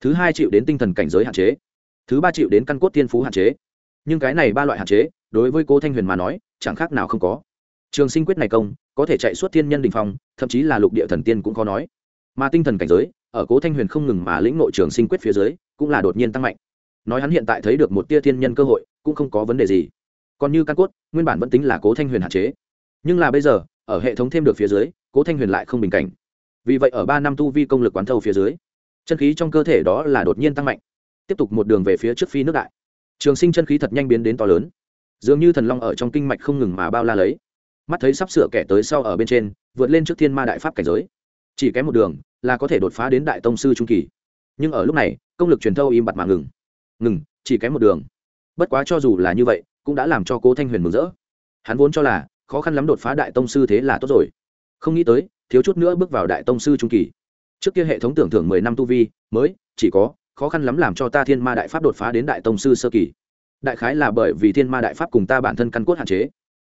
thứ hai chịu đến tinh thần cảnh giới hạn chế, thứ ba chịu đến căn cốt tiên phú hạn chế. Nhưng cái này ba loại hạn chế, đối với cố thanh huyền mà nói, chẳng khác nào không có. Trường sinh quyết này công có thể chạy suốt thiên nhân đình phong, thậm chí là lục địa thần tiên cũng có nói. Mà tinh thần cảnh giới, ở cố thanh huyền không ngừng mà lĩnh nội trường sinh quyết phía dưới, cũng là đột nhiên tăng mạnh. Nói hắn hiện tại thấy được một tia thiên nhân cơ hội, cũng không có vấn đề gì. Còn như căn cốt, nguyên bản vẫn tính là cố thanh huyền hạn chế. Nhưng là bây giờ, ở hệ thống thêm được phía dưới, cố thanh huyền lại không bình cảnh. Vì vậy ở ba năm tu vi công lực quán thâu phía dưới, chân khí trong cơ thể đó là đột nhiên tăng mạnh. Tiếp tục một đường về phía trước phi nước đại. Trường sinh chân khí thật nhanh biến đến to lớn. Dường như thần long ở trong kinh mạch không ngừng mà bao la lấy mắt thấy sắp sửa kẻ tới sau ở bên trên, vượt lên trước thiên ma đại pháp cảnh giới. Chỉ kém một đường là có thể đột phá đến đại tông sư trung kỳ. Nhưng ở lúc này, công lực truyền thâu im bặt mà ngừng. Ngừng, chỉ kém một đường. Bất quá cho dù là như vậy, cũng đã làm cho cố thanh huyền mừng rỡ. Hắn vốn cho là khó khăn lắm đột phá đại tông sư thế là tốt rồi. Không nghĩ tới, thiếu chút nữa bước vào đại tông sư trung kỳ. Trước kia hệ thống tưởng thưởng mười năm tu vi, mới, chỉ có, khó khăn lắm làm cho ta thiên ma đại pháp đột phá đến đại tông sư sơ kỳ. Đại khái là bởi vì thiên ma đại pháp cùng ta bản thân căn cốt hạn chế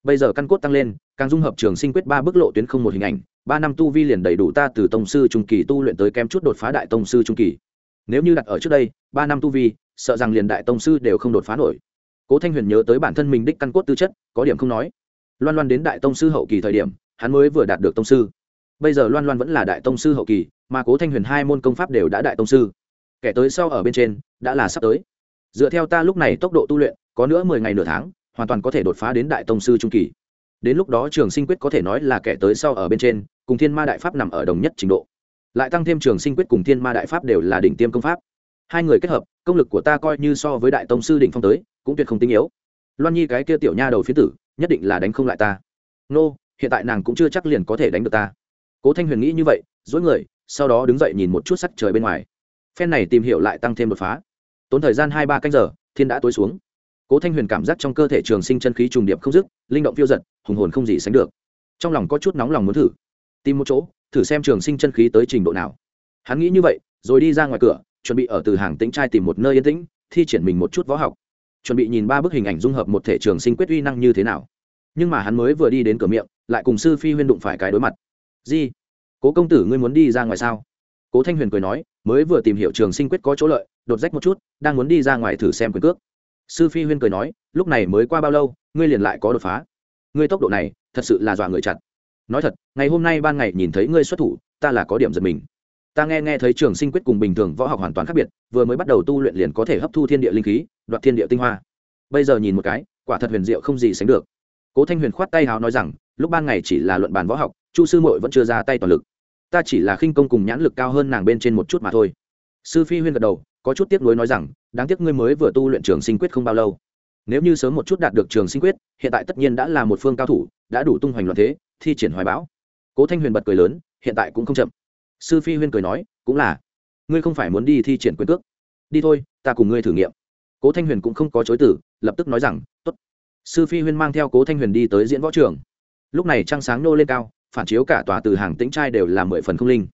bây giờ căn cốt tăng lên, càng dung hợp trường sinh quyết ba bức lộ tuyến không một hình ảnh, ba năm tu vi liền đầy đủ ta từ tông sư trung kỳ tu luyện tới kém chút đột phá đại tông sư trung kỳ. Nếu như đặt ở trước đây, ba năm tu vi, sợ rằng liền đại tông sư đều không đột phá nổi. Cố thanh huyền nhớ tới bản thân mình đích căn cốt tư chất, có điểm không nói. Loan loan đến đại tông sư hậu kỳ thời điểm, hắn mới vừa đạt được tông sư. Bây giờ loan loan vẫn là đại tông sư hậu kỳ, mà cố thanh huyền hai môn công pháp đều đã đại tông sư. Kẻ tới sau ở bên trên, đã là sắp tới. Dựa theo ta lúc này tốc độ tu luyện, có nữa mười ngày nửa tháng hoàn toàn có thể đột phá đến đại tông sư trung kỳ. Đến lúc đó trường sinh quyết có thể nói là kẻ tới sau ở bên trên, cùng thiên ma đại pháp nằm ở đồng nhất trình độ. Lại tăng thêm trường sinh quyết cùng thiên ma đại pháp đều là đỉnh tiêm công pháp. Hai người kết hợp, công lực của ta coi như so với đại tông sư đỉnh phong tới, cũng tuyệt không tinh yếu. Loan nhi cái kia tiểu nha đầu phía tử, nhất định là đánh không lại ta. Nô, hiện tại nàng cũng chưa chắc liền có thể đánh được ta. Cố thanh huyền nghĩ như vậy dối người, sau đó đứng dậy nhìn một chút sắc trời bên ngoài. Phen này tìm hiểu lại tăng thêm đột phá. Tốn thời gian hai ba canh giờ, thiên đã tối xuống cố thanh huyền cảm giác trong cơ thể trường sinh chân khí trùng điệp không dứt, linh động phiêu giật, hùng hồn không gì sánh được. Trong lòng có chút nóng lòng muốn thử, tìm một chỗ, thử xem trường sinh chân khí tới trình độ nào. Hắn nghĩ như vậy, rồi đi ra ngoài cửa, chuẩn bị ở từ hàng tĩnh trai tìm một nơi yên tĩnh, thi triển mình một chút võ học. Chuẩn bị nhìn ba bức hình ảnh dung hợp một thể trường sinh quyết uy năng như thế nào. Nhưng mà hắn mới vừa đi đến cửa miệng, lại cùng sư phi huyên đụng phải cái đối mặt. Di, cố công tử ngươi muốn đi ra ngoài sao? Cố thanh huyền cười nói, mới vừa tìm hiểu trường sinh quyết có chỗ lợi, đột rách một chút, đang muốn đi ra ngoài thử xem quyền cước sư phi huyên cười nói, lúc này mới qua bao lâu, ngươi liền lại có đột phá? Ngươi tốc độ này, thật sự là dọa người chặt. Nói thật, ngày hôm nay ban ngày nhìn thấy ngươi xuất thủ, ta là có điểm giật mình. Ta nghe nghe thấy trường sinh quyết cùng bình thường võ học hoàn toàn khác biệt, vừa mới bắt đầu tu luyện liền có thể hấp thu thiên địa linh khí, đoạt thiên địa tinh hoa. Bây giờ nhìn một cái, quả thật huyền diệu không gì sánh được. Cố thanh huyền khoát tay hào nói rằng, lúc ban ngày chỉ là luận bàn võ học, chu sư mội vẫn chưa ra tay toàn lực. Ta chỉ là khinh công cùng nhãn lực cao hơn nàng bên trên một chút mà thôi. Sư phi huyên gật đầu có chút tiếc nuối nói rằng, đáng tiếc ngươi mới vừa tu luyện trường sinh quyết không bao lâu. Nếu như sớm một chút đạt được trường sinh quyết, hiện tại tất nhiên đã là một phương cao thủ, đã đủ tung hoành loạn thế, thi triển hoài bão. Cố thanh huyền bật cười lớn, hiện tại cũng không chậm. Sư phi huyên cười nói, cũng là. Ngươi không phải muốn đi thi triển quyền cước. Đi thôi, ta cùng ngươi thử nghiệm. Cố thanh huyền cũng không có chối tử lập tức nói rằng t ố t sư phi huyên mang theo cố thanh huyền đi tới diễn võ trường. Lúc này trăng sáng nô lên cao, phản chiếu cả tòa từ hàng tĩnh trai đều là mười phần không linh.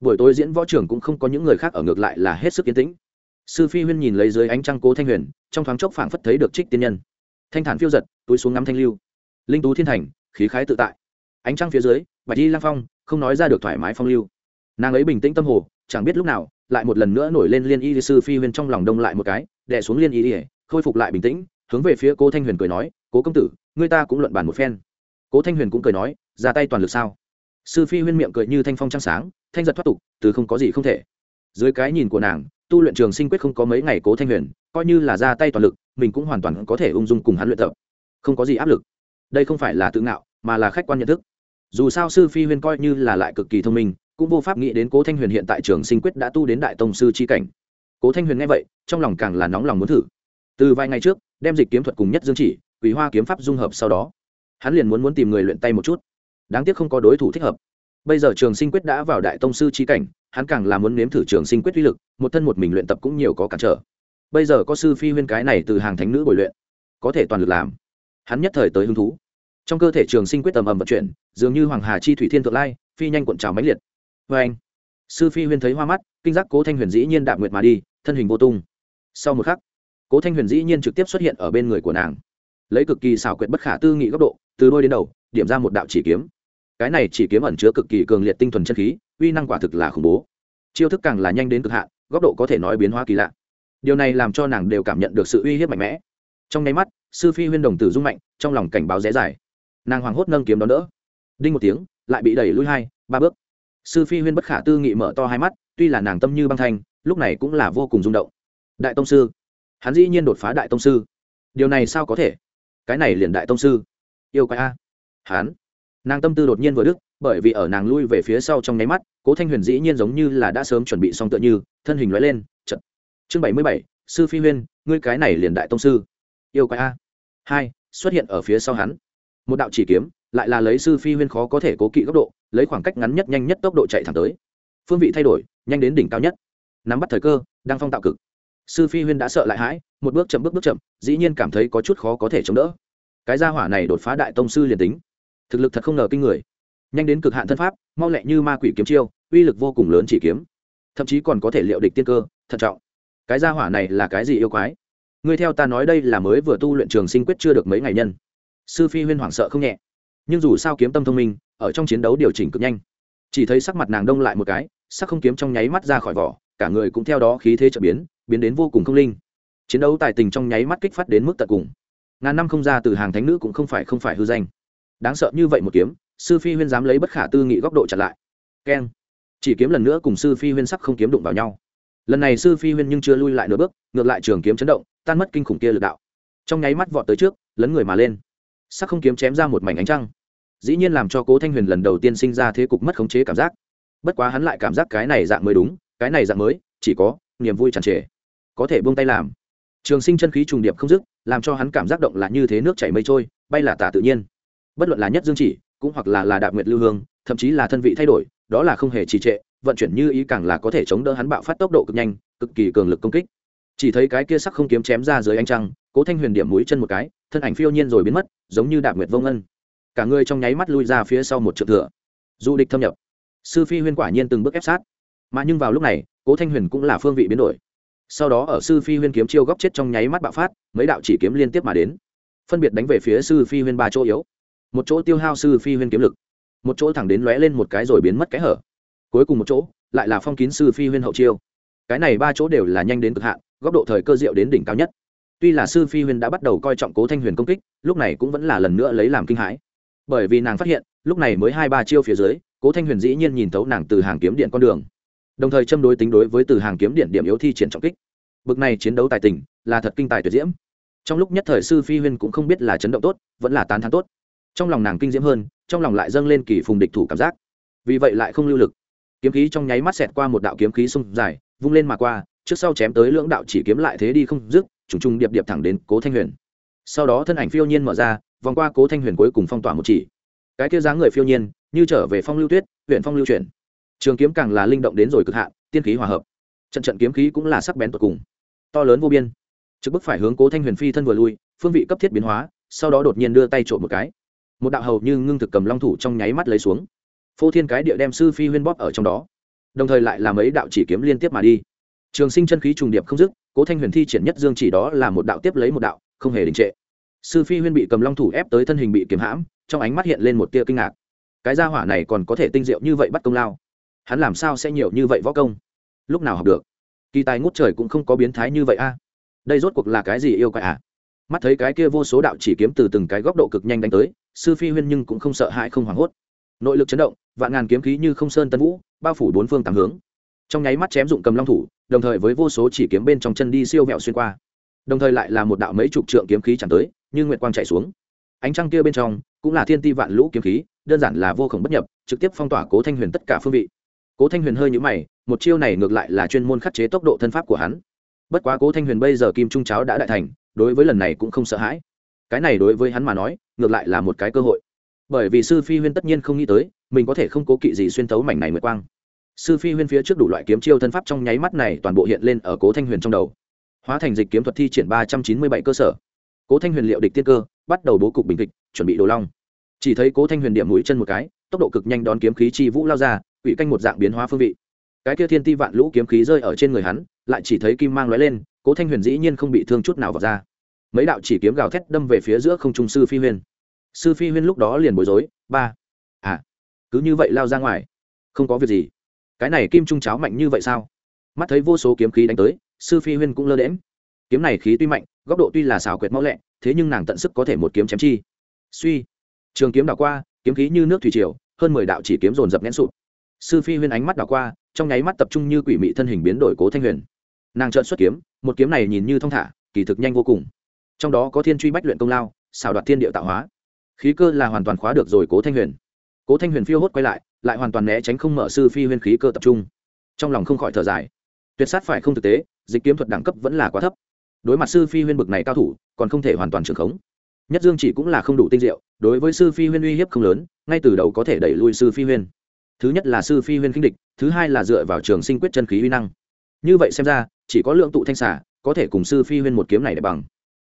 Buổi tối diễn võ trường cũng không có những người khác ở ngược lại là hết sức yên tĩnh sư phi huyên nhìn lấy dưới ánh trăng cố thanh huyền, trong thoáng chốc phảng phất thấy được trích tiên nhân. Thanh thản phiêu giật, túi xuống ngắm thanh lưu. Linh tú thiên thành, khí khái tự tại. Ánh trăng phía dưới, bạch y lang phong, không nói ra được thoải mái phong lưu. Nàng ấy bình tĩnh tâm hồ, chẳng biết lúc nào, lại một lần nữa nổi lên liên y sư phi huyên trong lòng đông lại một cái đẻ xuống liên y ỉa khôi phục lại bình tĩnh, hướng về phía cố thanh huyền cười nói, cố công tử người ta cũng luận bàn một phen. Cố thanh huyền cũng cười nói, ra tay toàn lực sao? Sư phi huyên miệng cười như thanh phong trăng sáng, thanh giật thoát tục, từ không có gì không thể. Dưới cái nhìn của nàng tu luyện trường sinh quyết không có mấy ngày cố thanh huyền, coi như là ra tay toàn lực, mình cũng hoàn toàn có thể ung dung cùng hắn luyện tập. Không có gì áp lực. Đây không phải là tự ngạo, mà là khách quan nhận thức. Dù sao sư phi huyên coi như là lại cực kỳ thông minh, cũng vô pháp nghĩ đến cố thanh huyền hiện tại trường sinh quyết đã tu đến đại tông sư c h i cảnh. Cố thanh huyền nghe vậy, trong lòng càng là nóng lòng muốn thử. Từ vài ngày trước, đem dịch kiếm thuật cùng nhất dương chỉ quý hoa kiếm pháp dung hợp sau đó, hắn liền muốn muốn tìm người luyện tay một chút. Đáng tiếc không có đối thủ thích hợp. Bây giờ trường sinh quyết đã vào đại tông sư trí cảnh hắn càng là muốn nếm thử trường sinh quyết uy lực, một thân một mình luyện tập cũng nhiều có cản trở. Bây giờ có sư phi huyên cái này từ hàng thánh nữ bồi luyện, có thể toàn lực làm. Hắn nhất thời tới hứng thú. Trong cơ thể trường sinh quyết tầm ầm vận chuyển, dường như hoàng hà chi thủy thiên thượng lai, phi nhanh cuộn trào mãnh liệt. Vê anh, sư phi huyên thấy hoa mắt, kinh giác cố thanh huyền dĩ nhiên đạm nguyệt mà đi, thân hình vô tung. Sau một khắc, cố thanh huyền dĩ nhiên trực tiếp xuất hiện ở bên người của nàng. Lấy cực kỳ xảo quyệt bất khả tư nghị góc độ, từ đôi đến đầu, điểm ra một đạo chỉ kiếm cái này chỉ kiếm ẩn chứa cực kỳ cường liệt tinh thuần chân khí, uy năng quả thực là khủng bố. Chiêu thức càng là nhanh đến cực hạn, góc độ có thể nói biến hóa kỳ lạ. Điều này làm cho nàng đều cảm nhận được sự uy hiếp mạnh mẽ. Trong nháy mắt, sư phi huyên đồng tử rung mạnh, trong lòng cảnh báo rẽ dài. Nàng hoảng hốt nâng kiếm đón đỡ. Đinh một tiếng, lại bị đẩy lui hai, ba bước. Sư phi huyên bất khả tư nghị mở to hai mắt, tuy là nàng tâm như băng thanh, lúc này cũng là vô cùng rung động. Đại tông sư. Hắn dĩ nhiên đột phá đại tông sư. Điều này sao có thể? Cái này liền đại tông sư. Yêu quái a. Hắn nàng tâm tư đột nhiên vừa đức bởi vì ở nàng lui về phía sau trong nháy mắt, cố thanh huyền dĩ nhiên giống như là đã sớm chuẩn bị xong tựa như, thân hình lóe lên trận chương bảy mươi bảy, sư phi huyên, ngươi cái này liền đại tông sư. Yêu quái a. Hai, xuất hiện ở phía sau hắn. Một đạo chỉ kiếm, lại là lấy sư phi huyên khó có thể cố kỵ góc độ, lấy khoảng cách ngắn nhất nhanh nhất tốc độ chạy thẳng tới. Phương vị thay đổi, nhanh đến đỉnh cao nhất. Nắm bắt thời cơ, đang phong tạo cực. Sư phi huyên đã sợ lại hãi, một bước chậm bước bước chậm, dĩ nhiên cảm thấy có chút khó có thể chống đỡ. Cái gia hỏa này đột phá đại tông sư liền tính thực lực thật không ngờ kinh người. Nhanh đến cực hạn thân pháp, mau lẹ như ma quỷ kiếm chiêu, uy lực vô cùng lớn chỉ kiếm. Thậm chí còn có thể liệu địch tiên cơ, thận trọng. Cái gia hỏa này là cái gì yêu quái? Ngươi theo ta nói đây là mới vừa tu luyện trường sinh quyết chưa được mấy ngày nhân. Sư phi huyên hoảng sợ không nhẹ. Nhưng dù sao kiếm tâm thông minh, ở trong chiến đấu điều chỉnh cực nhanh. Chỉ thấy sắc mặt nàng đông lại một cái, sắc không kiếm trong nháy mắt ra khỏi vỏ, cả người cũng theo đó khí thế trợ biến biến đến vô cùng không linh. Chiến đấu tài tình trong nháy mắt kích phát đến mức tận cùng. Ngàn năm không ra từ hàng thánh nữ cũng không phải không phải hư danh đáng sợ như vậy một kiếm, sư phi huyên dám lấy bất khả tư nghị góc độ chặn lại. Keng. Chỉ kiếm lần nữa cùng sư phi huyên sắc không kiếm đụng vào nhau. Lần này sư phi huyên nhưng chưa lui lại nửa bước, ngược lại trường kiếm chấn động, tan mất kinh khủng kia lực đạo. Trong nháy mắt vọt tới trước, lấn người mà lên. Sắc không kiếm chém ra một mảnh ánh trăng. Dĩ nhiên làm cho cố thanh huyền lần đầu tiên sinh ra thế cục mất khống chế cảm giác. Bất quá hắn lại cảm giác cái này dạng mới đúng, cái này dạng mới, chỉ có niềm vui tràn trề. Có thể buông tay làm. Trường sinh chân khí trùng điệp không dứt, làm cho hắn cảm giác động là như thế nước chảy mây trôi, bay là tả tự nhiên bất luận là nhất dương chỉ, cũng hoặc là là đạp nguyệt lưu hương, thậm chí là thân vị thay đổi, đó là không hề trì trệ, vận chuyển như ý càng là có thể chống đỡ hắn bạo phát tốc độ cực nhanh, cực kỳ cường lực công kích. Chỉ thấy cái kia sắc không kiếm chém ra dưới ánh trăng, cố thanh huyền điểm mũi chân một cái, thân ảnh phiêu nhiên rồi biến mất, giống như đạp nguyệt vông ân. Cả người trong nháy mắt lui ra phía sau một trượng thừa du địch thâm nhập, sư phi huyên quả nhiên từng bước ép sát. Mà nhưng vào lúc này, cố thanh huyền cũng là phương vị biến đổi. Sau đó ở sư phi huyên kiếm chiêu góc chết trong nháy mắt bạo phát, mấy đạo chỉ kiếm liên tiếp mà đến. Phân biệt đánh về phía sư phi huyên ba chỗ yếu một chỗ tiêu hao sư phi huyên kiếm lực, một chỗ thẳng đến lóe lên một cái rồi biến mất cái hở. Cuối cùng một chỗ, lại là phong kín sư phi huyên hậu chiêu. Cái này ba chỗ đều là nhanh đến cực hạn, góc độ thời cơ diệu đến đỉnh cao nhất. Tuy là sư phi huyên đã bắt đầu coi trọng cố thanh huyền công kích, lúc này cũng vẫn là lần nữa lấy làm kinh hãi. Bởi vì nàng phát hiện, lúc này mới hai ba chiêu phía dưới, cố thanh huyền dĩ nhiên nhìn thấu nàng từ hàng kiếm điện con đường. Đồng thời châm đối tính đối với từ hàng kiếm điện điểm yếu thi triển trọng kích. Bực này chiến đấu tài tình, là thật kinh tài tuyệt diễm. Trong lúc nhất thời sư phi huyên cũng không biết là chấn động tốt, vẫn là tán thán tốt trong lòng nàng kinh diễm hơn, trong lòng lại dâng lên kỳ phùng địch thủ cảm giác. Vì vậy lại không lưu lực. Kiếm khí trong nháy mắt xẹt qua một đạo kiếm khí sông dài, vung lên mà qua, trước sau chém tới lưỡng đạo chỉ kiếm lại thế đi không dứt, trùng trùng điệp điệp thẳng đến cố thanh huyền. Sau đó thân ảnh phiêu nhiên mở ra, vòng qua cố thanh huyền cuối cùng phong tỏa một chỉ. Cái kia dáng người phiêu nhiên, như trở về phong lưu tuyết huyện phong lưu chuyển. Trường kiếm càng là linh động đến rồi cực hạn, tiên khí hòa hợp. Trận trận kiếm khí cũng là sắc bén tột cùng. To lớn vô biên. Trước bức phải hướng cố thanh huyền phi thân vừa lui, phương vị cấp thiết biến hóa, sau đó đột nhiên đưa tay trộm một cái một đạo hầu như ngưng thực cầm long thủ trong nháy mắt lấy xuống. Phô thiên cái địa đem sư phi huyên bóp ở trong đó. Đồng thời lại làm ấy đạo chỉ kiếm liên tiếp mà đi. Trường sinh chân khí trùng điệp không dứt, cố thanh huyền thi triển nhất dương chỉ đó là một đạo tiếp lấy một đạo, không hề đình trệ. Sư phi huyên bị cầm long thủ ép tới thân hình bị kiếm hãm, trong ánh mắt hiện lên một tia kinh ngạc. Cái gia hỏa này còn có thể tinh diệu như vậy bắt công lao. Hắn làm sao sẽ nhiều như vậy võ công? Lúc nào học được? Kỳ tài ngút trời cũng không có biến thái như vậy a. Đây rốt cuộc là cái gì yêu quái à? Mắt thấy cái kia vô số đạo chỉ kiếm từ từng cái góc độ cực nhanh đánh tới, sư phi huyên nhưng cũng không sợ hãi, không hoảng hốt. Nội lực chấn động, vạn ngàn kiếm khí như không sơn tân vũ, bao phủ bốn phương tám hướng. Trong nháy mắt chém dụng cầm long thủ, đồng thời với vô số chỉ kiếm bên trong chân đi siêu vẹo xuyên qua. Đồng thời lại là một đạo mấy chục trượng kiếm khí chẳng tới, như nguyệt quang chạy xuống. Ánh trăng kia bên trong, cũng là thiên ti vạn lũ kiếm khí, đơn giản là vô khổng bất nhập, trực tiếp phong tỏa cố thanh huyền tất cả phương vị. Cố thanh huyền hơi nhũ mày, một chiêu này ngược lại là chuyên môn khắc chế tốc độ thân pháp của hắn. Bất quá cố thanh huyền bây giờ kim trung cháo đã đại thành đối với lần này cũng không sợ hãi. Cái này đối với hắn mà nói, ngược lại là một cái cơ hội. Bởi vì sư phi huyên tất nhiên không nghĩ tới, mình có thể không cố kỵ gì xuyên tấu mảnh này nguyệt quang. Sư phi huyên phía trước đủ loại kiếm chiêu thân pháp trong nháy mắt này toàn bộ hiện lên ở cố thanh huyền trong đầu. Hóa thành dịch kiếm thuật thi triển ba trăm chín mươi bảy cơ sở. Cố thanh huyền liệu địch tiên cơ, bắt đầu bố cục bình kịch chuẩn bị đồ long. Chỉ thấy cố thanh huyền điểm mũi chân một cái, tốc độ cực nhanh đón kiếm khí chi vũ lao ra, quỷ canh một dạng biến hóa phương vị. Cái kia thiên ti vạn lũ kiếm khí rơi ở trên người hắn, lại chỉ thấy kim mang lóe lên cố thanh huyền dĩ nhiên không bị thương chút nào vào ra mấy đạo chỉ kiếm gào thét đâm về phía giữa không trung sư phi huyên sư phi huyên lúc đó liền bối rối ba à cứ như vậy lao ra ngoài không có việc gì cái này kim trung cháo mạnh như vậy sao mắt thấy vô số kiếm khí đánh tới sư phi huyên cũng lơ đễm kiếm này khí tuy mạnh góc độ tuy là xào quyệt mau lẹ thế nhưng nàng tận sức có thể một kiếm chém chi suy trường kiếm đảo qua kiếm khí như nước thủy triều hơn mười đạo chỉ kiếm dồn dập nén sụt sư phi huyên ánh mắt đảo qua trong nháy mắt tập trung như quỷ mị thân hình biến đổi cố thanh huyền nàng trợn xuất kiếm, một kiếm này nhìn như thong thả, kỳ thực nhanh vô cùng. Trong đó có thiên truy bách luyện công lao xào đoạt thiên điệu tạo hóa. Khí cơ là hoàn toàn khóa được rồi cố thanh huyền. Cố thanh huyền phiêu hốt quay lại lại hoàn toàn né tránh không mở sư phi huyên khí cơ tập trung. Trong lòng không khỏi thở dài. Tuyệt sát phải không thực tế, dịch kiếm thuật đẳng cấp vẫn là quá thấp. Đối mặt sư phi huyên bực này cao thủ, còn không thể hoàn toàn trưởng khống. Nhất dương chỉ cũng là không đủ tinh diệu, đối với sư phi huyên uy hiếp không lớn, ngay từ đầu có thể đẩy lui sư phi huyên. Thứ nhất là sư phi huyên kinh địch, thứ hai là dựa vào trường sinh quyết chân khí uy năng như vậy xem ra, chỉ có lượng tụ thanh xả có thể cùng sư phi huyên một kiếm này để bằng.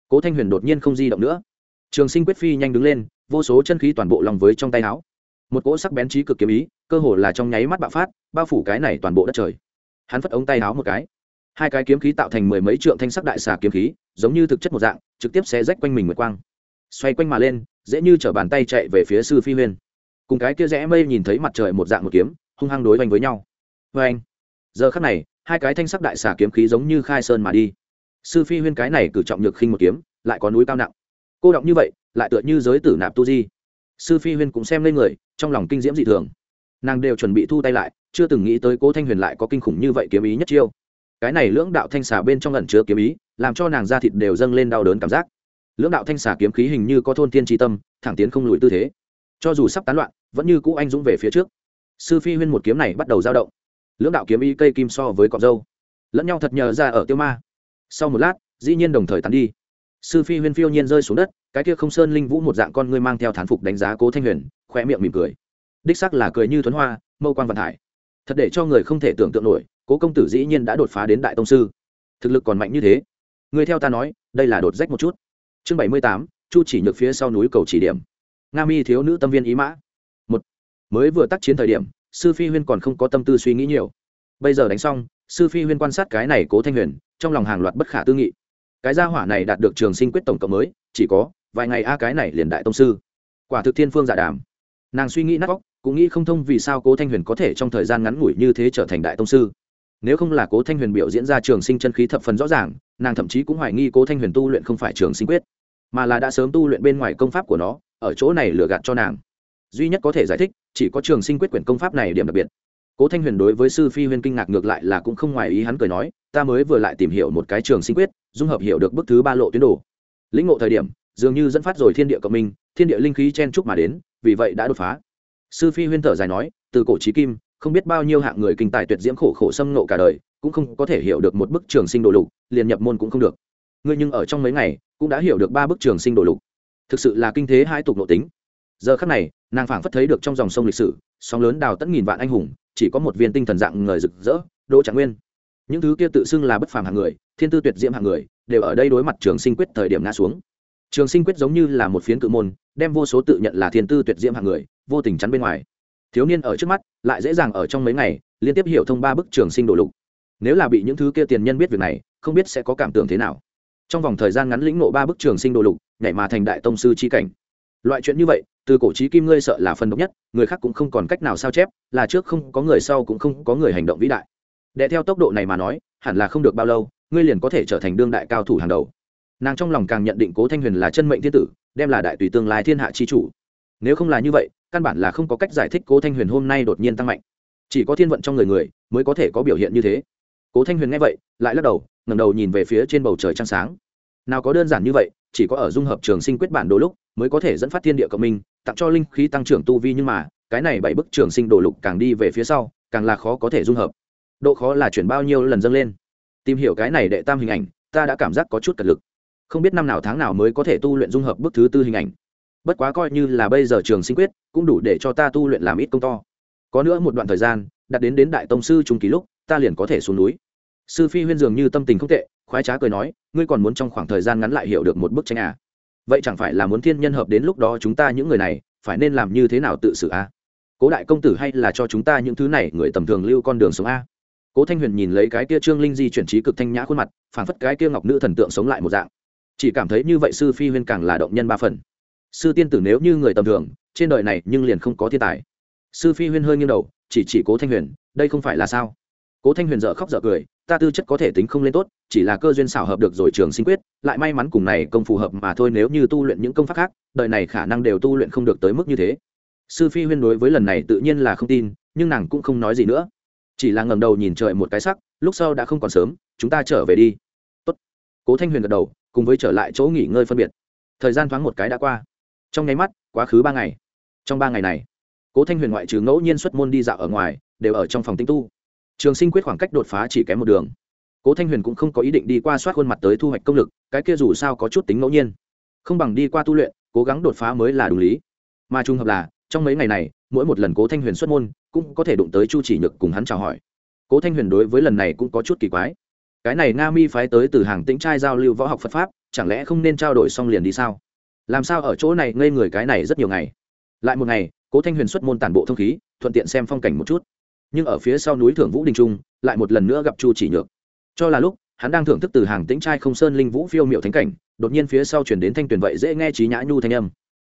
Cố thanh huyền đột nhiên không di động nữa. Trường sinh quyết phi nhanh đứng lên, vô số chân khí toàn bộ lòng với trong tay áo. Một cỗ sắc bén trí cực kiếm ý, cơ hồ là trong nháy mắt bạo phát, bao phủ cái này toàn bộ đất trời. Hắn phất ống tay áo một cái. Hai cái kiếm khí tạo thành mười mấy trượng thanh sắc đại xà kiếm khí, giống như thực chất một dạng, trực tiếp xé rách quanh mình mượt quang. Xoay quanh mà lên, dễ như chở bàn tay chạy về phía sư phi huyên. Cùng cái kia rẽ mây nhìn thấy mặt trời một dạng một kiếm, hung hăng đối oanh với nhau. Vê anh giờ khắc này hai cái thanh sắc đại xà kiếm khí giống như khai sơn mà đi. Sư phi huyên cái này cử trọng nhược khinh một kiếm, lại có núi cao nặng. Cô động như vậy, lại tựa như giới tử nạp tu di. Sư phi huyên cũng xem lên người, trong lòng kinh diễm dị thường. Nàng đều chuẩn bị thu tay lại, chưa từng nghĩ tới cố thanh huyền lại có kinh khủng như vậy kiếm ý nhất chiêu. Cái này lưỡng đạo thanh xà bên trong lần chứa kiếm ý, làm cho nàng da thịt đều dâng lên đau đớn cảm giác. Lưỡng đạo thanh xà kiếm khí hình như có thôn tiên tri tâm, thẳng tiến không lùi tư thế. Cho dù sắp tán loạn, vẫn như cũ anh dũng về phía trước. Sư phi huyên một kiếm này bắt đầu dao động lưỡng đạo kiếm ý cây kim so với cọc dâu lẫn nhau thật nhờ ra ở tiêu ma. Sau một lát, dĩ nhiên đồng thời tán đi. Sư phi huyên phiêu nhiên rơi xuống đất, cái kia không sơn linh vũ một dạng con ngươi mang theo thán phục đánh giá cố thanh huyền khoe miệng mỉm cười. Đích sắc là cười như thuấn hoa, mâu quan văn hải thật để cho người không thể tưởng tượng nổi, cố công tử dĩ nhiên đã đột phá đến đại tông sư. Thực lực còn mạnh như thế. Người theo ta nói, đây là đột rách một chút. Chương bảy mươi tám, chu chỉ nhược phía sau núi cầu chỉ điểm. Nga mi thiếu nữ tâm viên ý mã. Một, mới vừa tác chiến thời điểm sư phi huyên còn không có tâm tư suy nghĩ nhiều. Bây giờ đánh xong, sư phi huyên quan sát cái này cố thanh huyền, trong lòng hàng loạt bất khả tư nghị. Cái gia hỏa này đạt được trường sinh quyết tổng cộng mới, chỉ có vài ngày a cái này liền đại tông sư. Quả thực thiên phương giả đàm. Nàng suy nghĩ nát óc, cũng nghĩ không thông vì sao cố thanh huyền có thể trong thời gian ngắn ngủi như thế trở thành đại tông sư. Nếu không là cố thanh huyền biểu diễn ra trường sinh chân khí thập phần rõ ràng, nàng thậm chí cũng hoài nghi cố thanh huyền tu luyện không phải trường sinh quyết, mà là đã sớm tu luyện bên ngoài công pháp của nó, ở chỗ này lừa gạt cho nàng duy nhất có thể giải thích, chỉ có trường sinh quyết quyển công pháp này điểm đặc biệt. Cố thanh huyền đối với sư phi huyên kinh ngạc ngược lại là cũng không ngoài ý hắn cười nói, ta mới vừa lại tìm hiểu một cái trường sinh quyết, dung hợp hiểu được bức thứ ba lộ tuyến đồ. Lĩnh ngộ thời điểm, dường như dẫn phát rồi thiên địa cộng minh, thiên địa linh khí chen trúc mà đến, vì vậy đã đột phá. Sư phi huyên thở dài nói, từ cổ trí kim, không biết bao nhiêu hạng người kinh tài tuyệt diễm khổ khổ xâm nộ cả đời, cũng không có thể hiểu được một bức trường sinh đồ lục, liền nhập môn cũng không được. Ngươi nhưng ở trong mấy ngày, cũng đã hiểu được ba bức trường sinh đồ lục. Thực sự là kinh thế hai tục nội tính. Giờ khắc này nàng phảng phất thấy được trong dòng sông lịch sử, sóng lớn đào tận nghìn vạn anh hùng, chỉ có một viên tinh thần dạng người rực rỡ, đỗ trạng nguyên. Những thứ kia tự xưng là bất phàm hạng người, thiên tư tuyệt diễm hạng người, đều ở đây đối mặt trường sinh quyết thời điểm ngã xuống. Trường sinh quyết giống như là một phiến cự môn, đem vô số tự nhận là thiên tư tuyệt diễm hạng người, vô tình chắn bên ngoài. Thiếu niên ở trước mắt, lại dễ dàng ở trong mấy ngày, liên tiếp hiểu thông ba bức trường sinh đồ lục. Nếu là bị những thứ kia tiền nhân biết việc này, không biết sẽ có cảm tưởng thế nào. Trong vòng thời gian ngắn lĩnh nộ ba bức trường sinh đồ lục, nhảy mà thành đại tông sư c h i cảnh. Loại chuyện như vậy từ cổ trí kim ngươi sợ là phần độc nhất, người khác cũng không còn cách nào sao chép, là trước không có người sau cũng không có người hành động vĩ đại. Đệ theo tốc độ này mà nói, hẳn là không được bao lâu, ngươi liền có thể trở thành đương đại cao thủ hàng đầu. Nàng trong lòng càng nhận định cố thanh huyền là chân mệnh thiên tử, đem là đại tùy tương lai thiên hạ chi chủ. Nếu không là như vậy, căn bản là không có cách giải thích cố thanh huyền hôm nay đột nhiên tăng mạnh. Chỉ có thiên vận trong người người, mới có thể có biểu hiện như thế. Cố thanh huyền nghe vậy, lại lắc đầu, ngẩng đầu nhìn về phía trên bầu trời trăng sáng. Nào có đơn giản như vậy chỉ có ở dung hợp trường sinh quyết bản đồ lúc mới có thể dẫn phát thiên địa cộng minh, tặng cho linh khí tăng trưởng tu vi nhưng mà, cái này bảy bức trường sinh đồ lục càng đi về phía sau, càng là khó có thể dung hợp. Độ khó là chuyển bao nhiêu lần dâng lên. Tìm hiểu cái này đệ tam hình ảnh, ta đã cảm giác có chút cật lực. Không biết năm nào tháng nào mới có thể tu luyện dung hợp bức thứ tư hình ảnh. Bất quá coi như là bây giờ trường sinh quyết, cũng đủ để cho ta tu luyện làm ít công to. Có nữa một đoạn thời gian, đặt đến đến đại tông sư trung kỳ lúc, ta liền có thể xuống núi. Sư phi huyên dường như tâm tình không tệ khoái trá cười nói, ngươi còn muốn trong khoảng thời gian ngắn lại hiểu được một bức tranh à. vậy chẳng phải là muốn thiên nhân hợp đến lúc đó chúng ta những người này, phải nên làm như thế nào tự xử à? cố đại công tử hay là cho chúng ta những thứ này người tầm thường lưu con đường sống a à? cố thanh huyền nhìn lấy cái kia trương linh di chuyển trí cực thanh nhã khuôn mặt, phảng phất cái kia ngọc nữ thần tượng sống lại một dạng chỉ cảm thấy như vậy sư phi huyên càng là động nhân ba phần sư tiên tử nếu như người tầm thường, trên đời này nhưng liền không có thiên tài sư phi huyên hơi nghiêng đầu, chỉ chỉ cố thanh huyền, đây không phải là sao cố thanh huyền dợ khóc dợ cười ta tư chất có thể tính không lên tốt, chỉ là cơ duyên xảo hợp được rồi trường sinh quyết, lại may mắn cùng này công phù hợp mà thôi, nếu như tu luyện những công pháp khác, đời này khả năng đều tu luyện không được tới mức như thế. Sư phi huyên đối với lần này tự nhiên là không tin, nhưng nàng cũng không nói gì nữa. Chỉ là ngầm đầu nhìn trời một cái sắc, lúc sau đã không còn sớm, chúng ta trở về đi. Tốt. cố thanh huyền gật đầu, cùng với trở lại chỗ nghỉ ngơi phân biệt. Thời gian thoáng một cái đã qua. Trong nháy mắt, quá khứ ba ngày. Trong ba ngày này, cố thanh huyền ngoại trừ ngẫu nhiên xuất môn đi dạo ở ngoài, đều ở trong phòng tinh tu trường sinh quyết khoảng cách đột phá chỉ kém một đường. Cố thanh huyền cũng không có ý định đi qua soát khuôn mặt tới thu hoạch công lực, cái kia dù sao có chút tính ngẫu nhiên. Không bằng đi qua tu luyện, cố gắng đột phá mới là đúng lý. Mà trùng hợp là, trong mấy ngày này, mỗi một lần cố thanh huyền xuất môn, cũng có thể đụng tới chu chỉ nhược cùng hắn chào hỏi. Cố thanh huyền đối với lần này cũng có chút kỳ quái. Cái này nga mi phái tới từ hàng tĩnh trai giao lưu võ học phật pháp, chẳng lẽ không nên trao đổi xong liền đi sao? Làm sao ở chỗ này ngây người cái này rất nhiều ngày? Lại một ngày, cố thanh huyền xuất môn tản bộ thông khí, thuận tiện xem phong cảnh một chút nhưng ở phía sau núi thưởng vũ đình trung, lại một lần nữa gặp chu chỉ nhược. Cho là lúc, hắn đang thưởng thức từ hàng tĩnh trai không sơn linh vũ phiêu miệu thánh cảnh, đột nhiên phía sau chuyển đến thanh tuyển vậy dễ nghe trí nhã nhu thanh âm.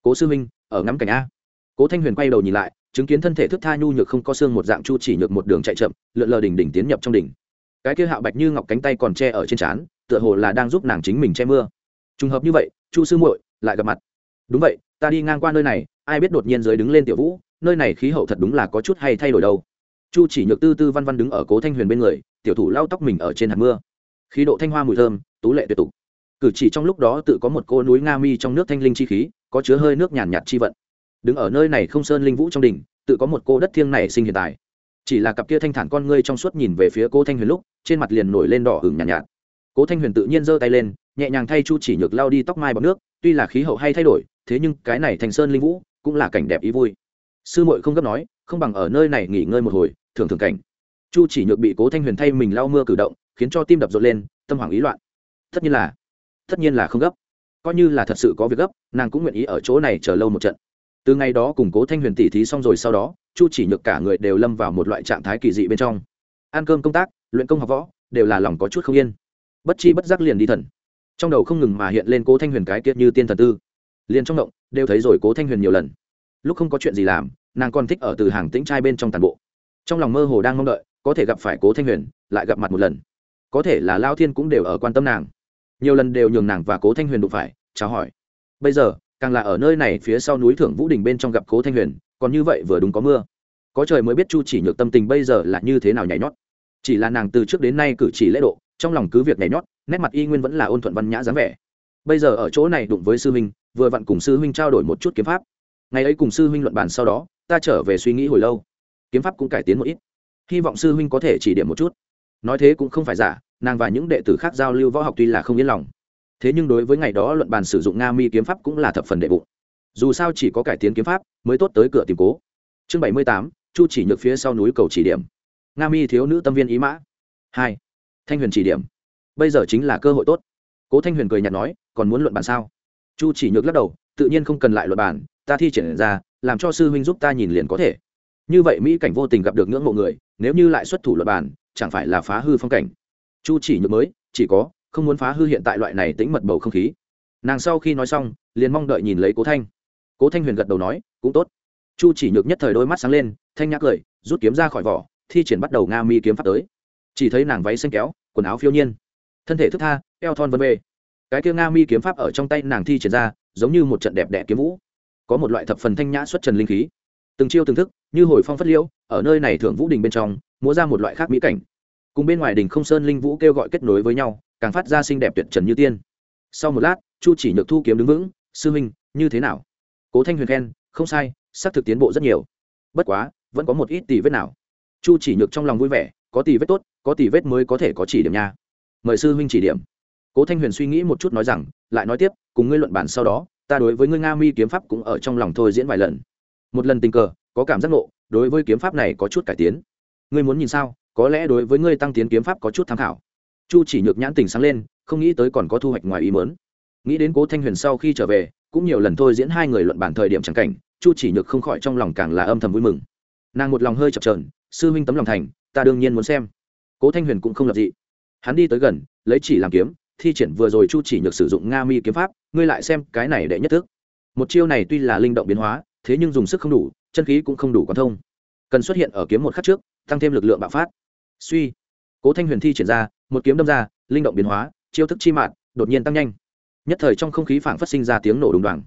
Cố sư minh ở ngắm cảnh a. Cố thanh huyền quay đầu nhìn lại, chứng kiến thân thể thức tha nhu nhược không có xương một dạng chu chỉ nhược một đường chạy chậm, lượn lờ đỉnh đỉnh tiến nhập trong đỉnh. Cái kia hạo bạch như ngọc cánh tay còn che ở trên trán, tựa hồ là đang giúp nàng chính mình che mưa. Trùng hợp như vậy, chu sư muội lại gặp mặt. Đúng vậy, ta đi ngang qua nơi này, ai biết đột nhiên dưới đứng lên tiểu vũ, nơi này khí hậu thật đúng là có chút hay thay đổi đâu chu chỉ nhược tư tư văn văn đứng ở cố thanh huyền bên người tiểu thủ lau tóc mình ở trên hạt mưa. Khí độ thanh hoa mùi thơm tú lệ tuyệt tục. Cử chỉ trong lúc đó tự có một cô núi nga mi trong nước thanh linh chi khí có chứa hơi nước nhàn nhạt chi vận. Đứng ở nơi này không sơn linh vũ trong đỉnh tự có một cô đất thiêng này sinh hiện tại. Chỉ là cặp kia thanh thản con ngươi trong suốt nhìn về phía cô thanh huyền lúc trên mặt liền nổi lên đỏ hừng nhàn nhạt, nhạt cố thanh huyền tự nhiên giơ tay lên nhẹ nhàng thay chu chỉ nhược lao đi tóc mai bọc nước tuy là khí hậu hay thay đổi thế nhưng cái này thành sơn linh vũ cũng là cảnh đẹp ý vui. Sư muội không gấp nói không bằng ở nơi này nghỉ ngơi một hồi thường thường cảnh. Chu chỉ nhược bị cố thanh huyền thay mình lau mưa cử động, khiến cho tim đập rộn lên, tâm hoảng ý loạn. Tất nhiên là, tất nhiên là không gấp. Coi như là thật sự có việc gấp, nàng cũng nguyện ý ở chỗ này chờ lâu một trận. Từ ngày đó cùng cố thanh huyền tỉ thí xong rồi sau đó, chu chỉ nhược cả người đều lâm vào một loại trạng thái kỳ dị bên trong. Ăn cơm công tác, luyện công học võ, đều là lòng có chút không yên. Bất chi bất giác liền đi thần. Trong đầu không ngừng mà hiện lên cố thanh huyền cái kiệt như tiên thần tư. Liền trong động, đều thấy rồi cố thanh huyền nhiều lần. Lúc không có chuyện gì làm, nàng còn thích ở từ hàng tĩnh trai bên trong tàn bộ trong lòng mơ hồ đang mong đợi, có thể gặp phải cố thanh huyền, lại gặp mặt một lần. Có thể là lao thiên cũng đều ở quan tâm nàng. Nhiều lần đều nhường nàng và cố thanh huyền đụng phải, chào hỏi. Bây giờ, càng là ở nơi này phía sau núi thưởng vũ đình bên trong gặp cố thanh huyền, còn như vậy vừa đúng có mưa. Có trời mới biết chu chỉ nhược tâm tình bây giờ là như thế nào nhảy nhót. Chỉ là nàng từ trước đến nay cử chỉ lễ độ, trong lòng cứ việc nhảy nhót, nét mặt y nguyên vẫn là ôn thuận văn nhã dáng vẻ. Bây giờ ở chỗ này đụng với sư huynh, vừa vặn cùng sư huynh trao đổi một chút kiếm pháp. Ngày ấy cùng sư huynh luận bàn sau đó, ta trở về suy nghĩ hồi lâu kiếm pháp cũng cải tiến một ít. Hy vọng sư huynh có thể chỉ điểm một chút. Nói thế cũng không phải giả, nàng và những đệ tử khác giao lưu võ học tuy là không yên lòng. Thế nhưng đối với ngày đó luận bàn sử dụng nga mi kiếm pháp cũng là thập phần đệ bụng. Dù sao chỉ có cải tiến kiếm pháp mới tốt tới cửa tìm cố. Chương bảy mươi tám, chu chỉ nhược phía sau núi cầu chỉ điểm. Nga mi thiếu nữ tâm viên ý mã. Hai, thanh huyền chỉ điểm. Bây giờ chính là cơ hội tốt. Cố thanh huyền cười nhạt nói, còn muốn luận bàn sao? Chu chỉ nhược lắc đầu, tự nhiên không cần lại luận bàn, ta thi triển ra, làm cho sư huynh giúp ta nhìn liền có thể như vậy mỹ cảnh vô tình gặp được ngưỡng mộ người, nếu như lại xuất thủ luật bàn, chẳng phải là phá hư phong cảnh. Chu chỉ nhược mới, chỉ có, không muốn phá hư hiện tại loại này tĩnh mật bầu không khí. Nàng sau khi nói xong, liền mong đợi nhìn lấy cố thanh. Cố thanh huyền gật đầu nói, cũng tốt. Chu chỉ nhược nhất thời đôi mắt sáng lên, thanh nhắc cười, rút kiếm ra khỏi vỏ, thi triển bắt đầu nga mi kiếm pháp tới. Chỉ thấy nàng váy xanh kéo, quần áo phiêu nhiên, thân thể thức tha, eo thon vân bê cái kia nga mi kiếm pháp ở trong tay nàng thi triển ra, giống như một trận đẹp đẽ kiếm vũ. Có một loại thập phần thanh nhã xuất trần linh khí từng chiêu từng thức, như hồi phong phất liễu, ở nơi này thưởng vũ đình bên trong, múa ra một loại khác mỹ cảnh. Cùng bên ngoài đình không sơn linh vũ kêu gọi kết nối với nhau, càng phát ra xinh đẹp tuyệt trần như tiên. Sau một lát, chu chỉ nhược thu kiếm đứng vững, sư huynh như thế nào? Cố thanh huyền khen, không sai xác thực tiến bộ rất nhiều. Bất quá, vẫn có một ít tỷ vết nào. Chu chỉ nhược trong lòng vui vẻ, có tỷ vết tốt, có tỷ vết mới có thể có chỉ điểm nha. Mời sư huynh chỉ điểm. Cố thanh huyền suy nghĩ một chút nói rằng, lại nói tiếp, cùng ngươi luận bản sau đó, ta đối với ngươi nga mi kiếm pháp cũng ở trong lòng thôi diễn vài lần một lần tình cờ, có cảm giác ngộ, đối với kiếm pháp này có chút cải tiến. Ngươi muốn nhìn sao? Có lẽ đối với ngươi tăng tiến kiếm pháp có chút tham khảo. Chu chỉ nhược nhãn tình sáng lên, không nghĩ tới còn có thu hoạch ngoài ý mớn nghĩ đến cố thanh huyền sau khi trở về, cũng nhiều lần thôi diễn hai người luận bản thời điểm trắng cảnh, chu chỉ nhược không khỏi trong lòng càng là âm thầm vui mừng. Nàng một lòng hơi chập trờn sư huynh tấm lòng thành, ta đương nhiên muốn xem. Cố thanh huyền cũng không lập dị. Hắn đi tới gần, lấy chỉ làm kiếm, thi triển vừa rồi chu chỉ nhược sử dụng nga mi kiếm pháp, ngươi lại xem cái này đệ nhất thức. Một chiêu này tuy là linh động biến hóa thế nhưng dùng sức không đủ, chân khí cũng không đủ quan thông. Cần xuất hiện ở kiếm một khắc trước, tăng thêm lực lượng bạo phát. Suy. Cố thanh huyền thi triển ra, một kiếm đâm ra, linh động biến hóa, chiêu thức chi mạng đột nhiên tăng nhanh. Nhất thời trong không khí phảng phát sinh ra tiếng nổ đùng đoàng.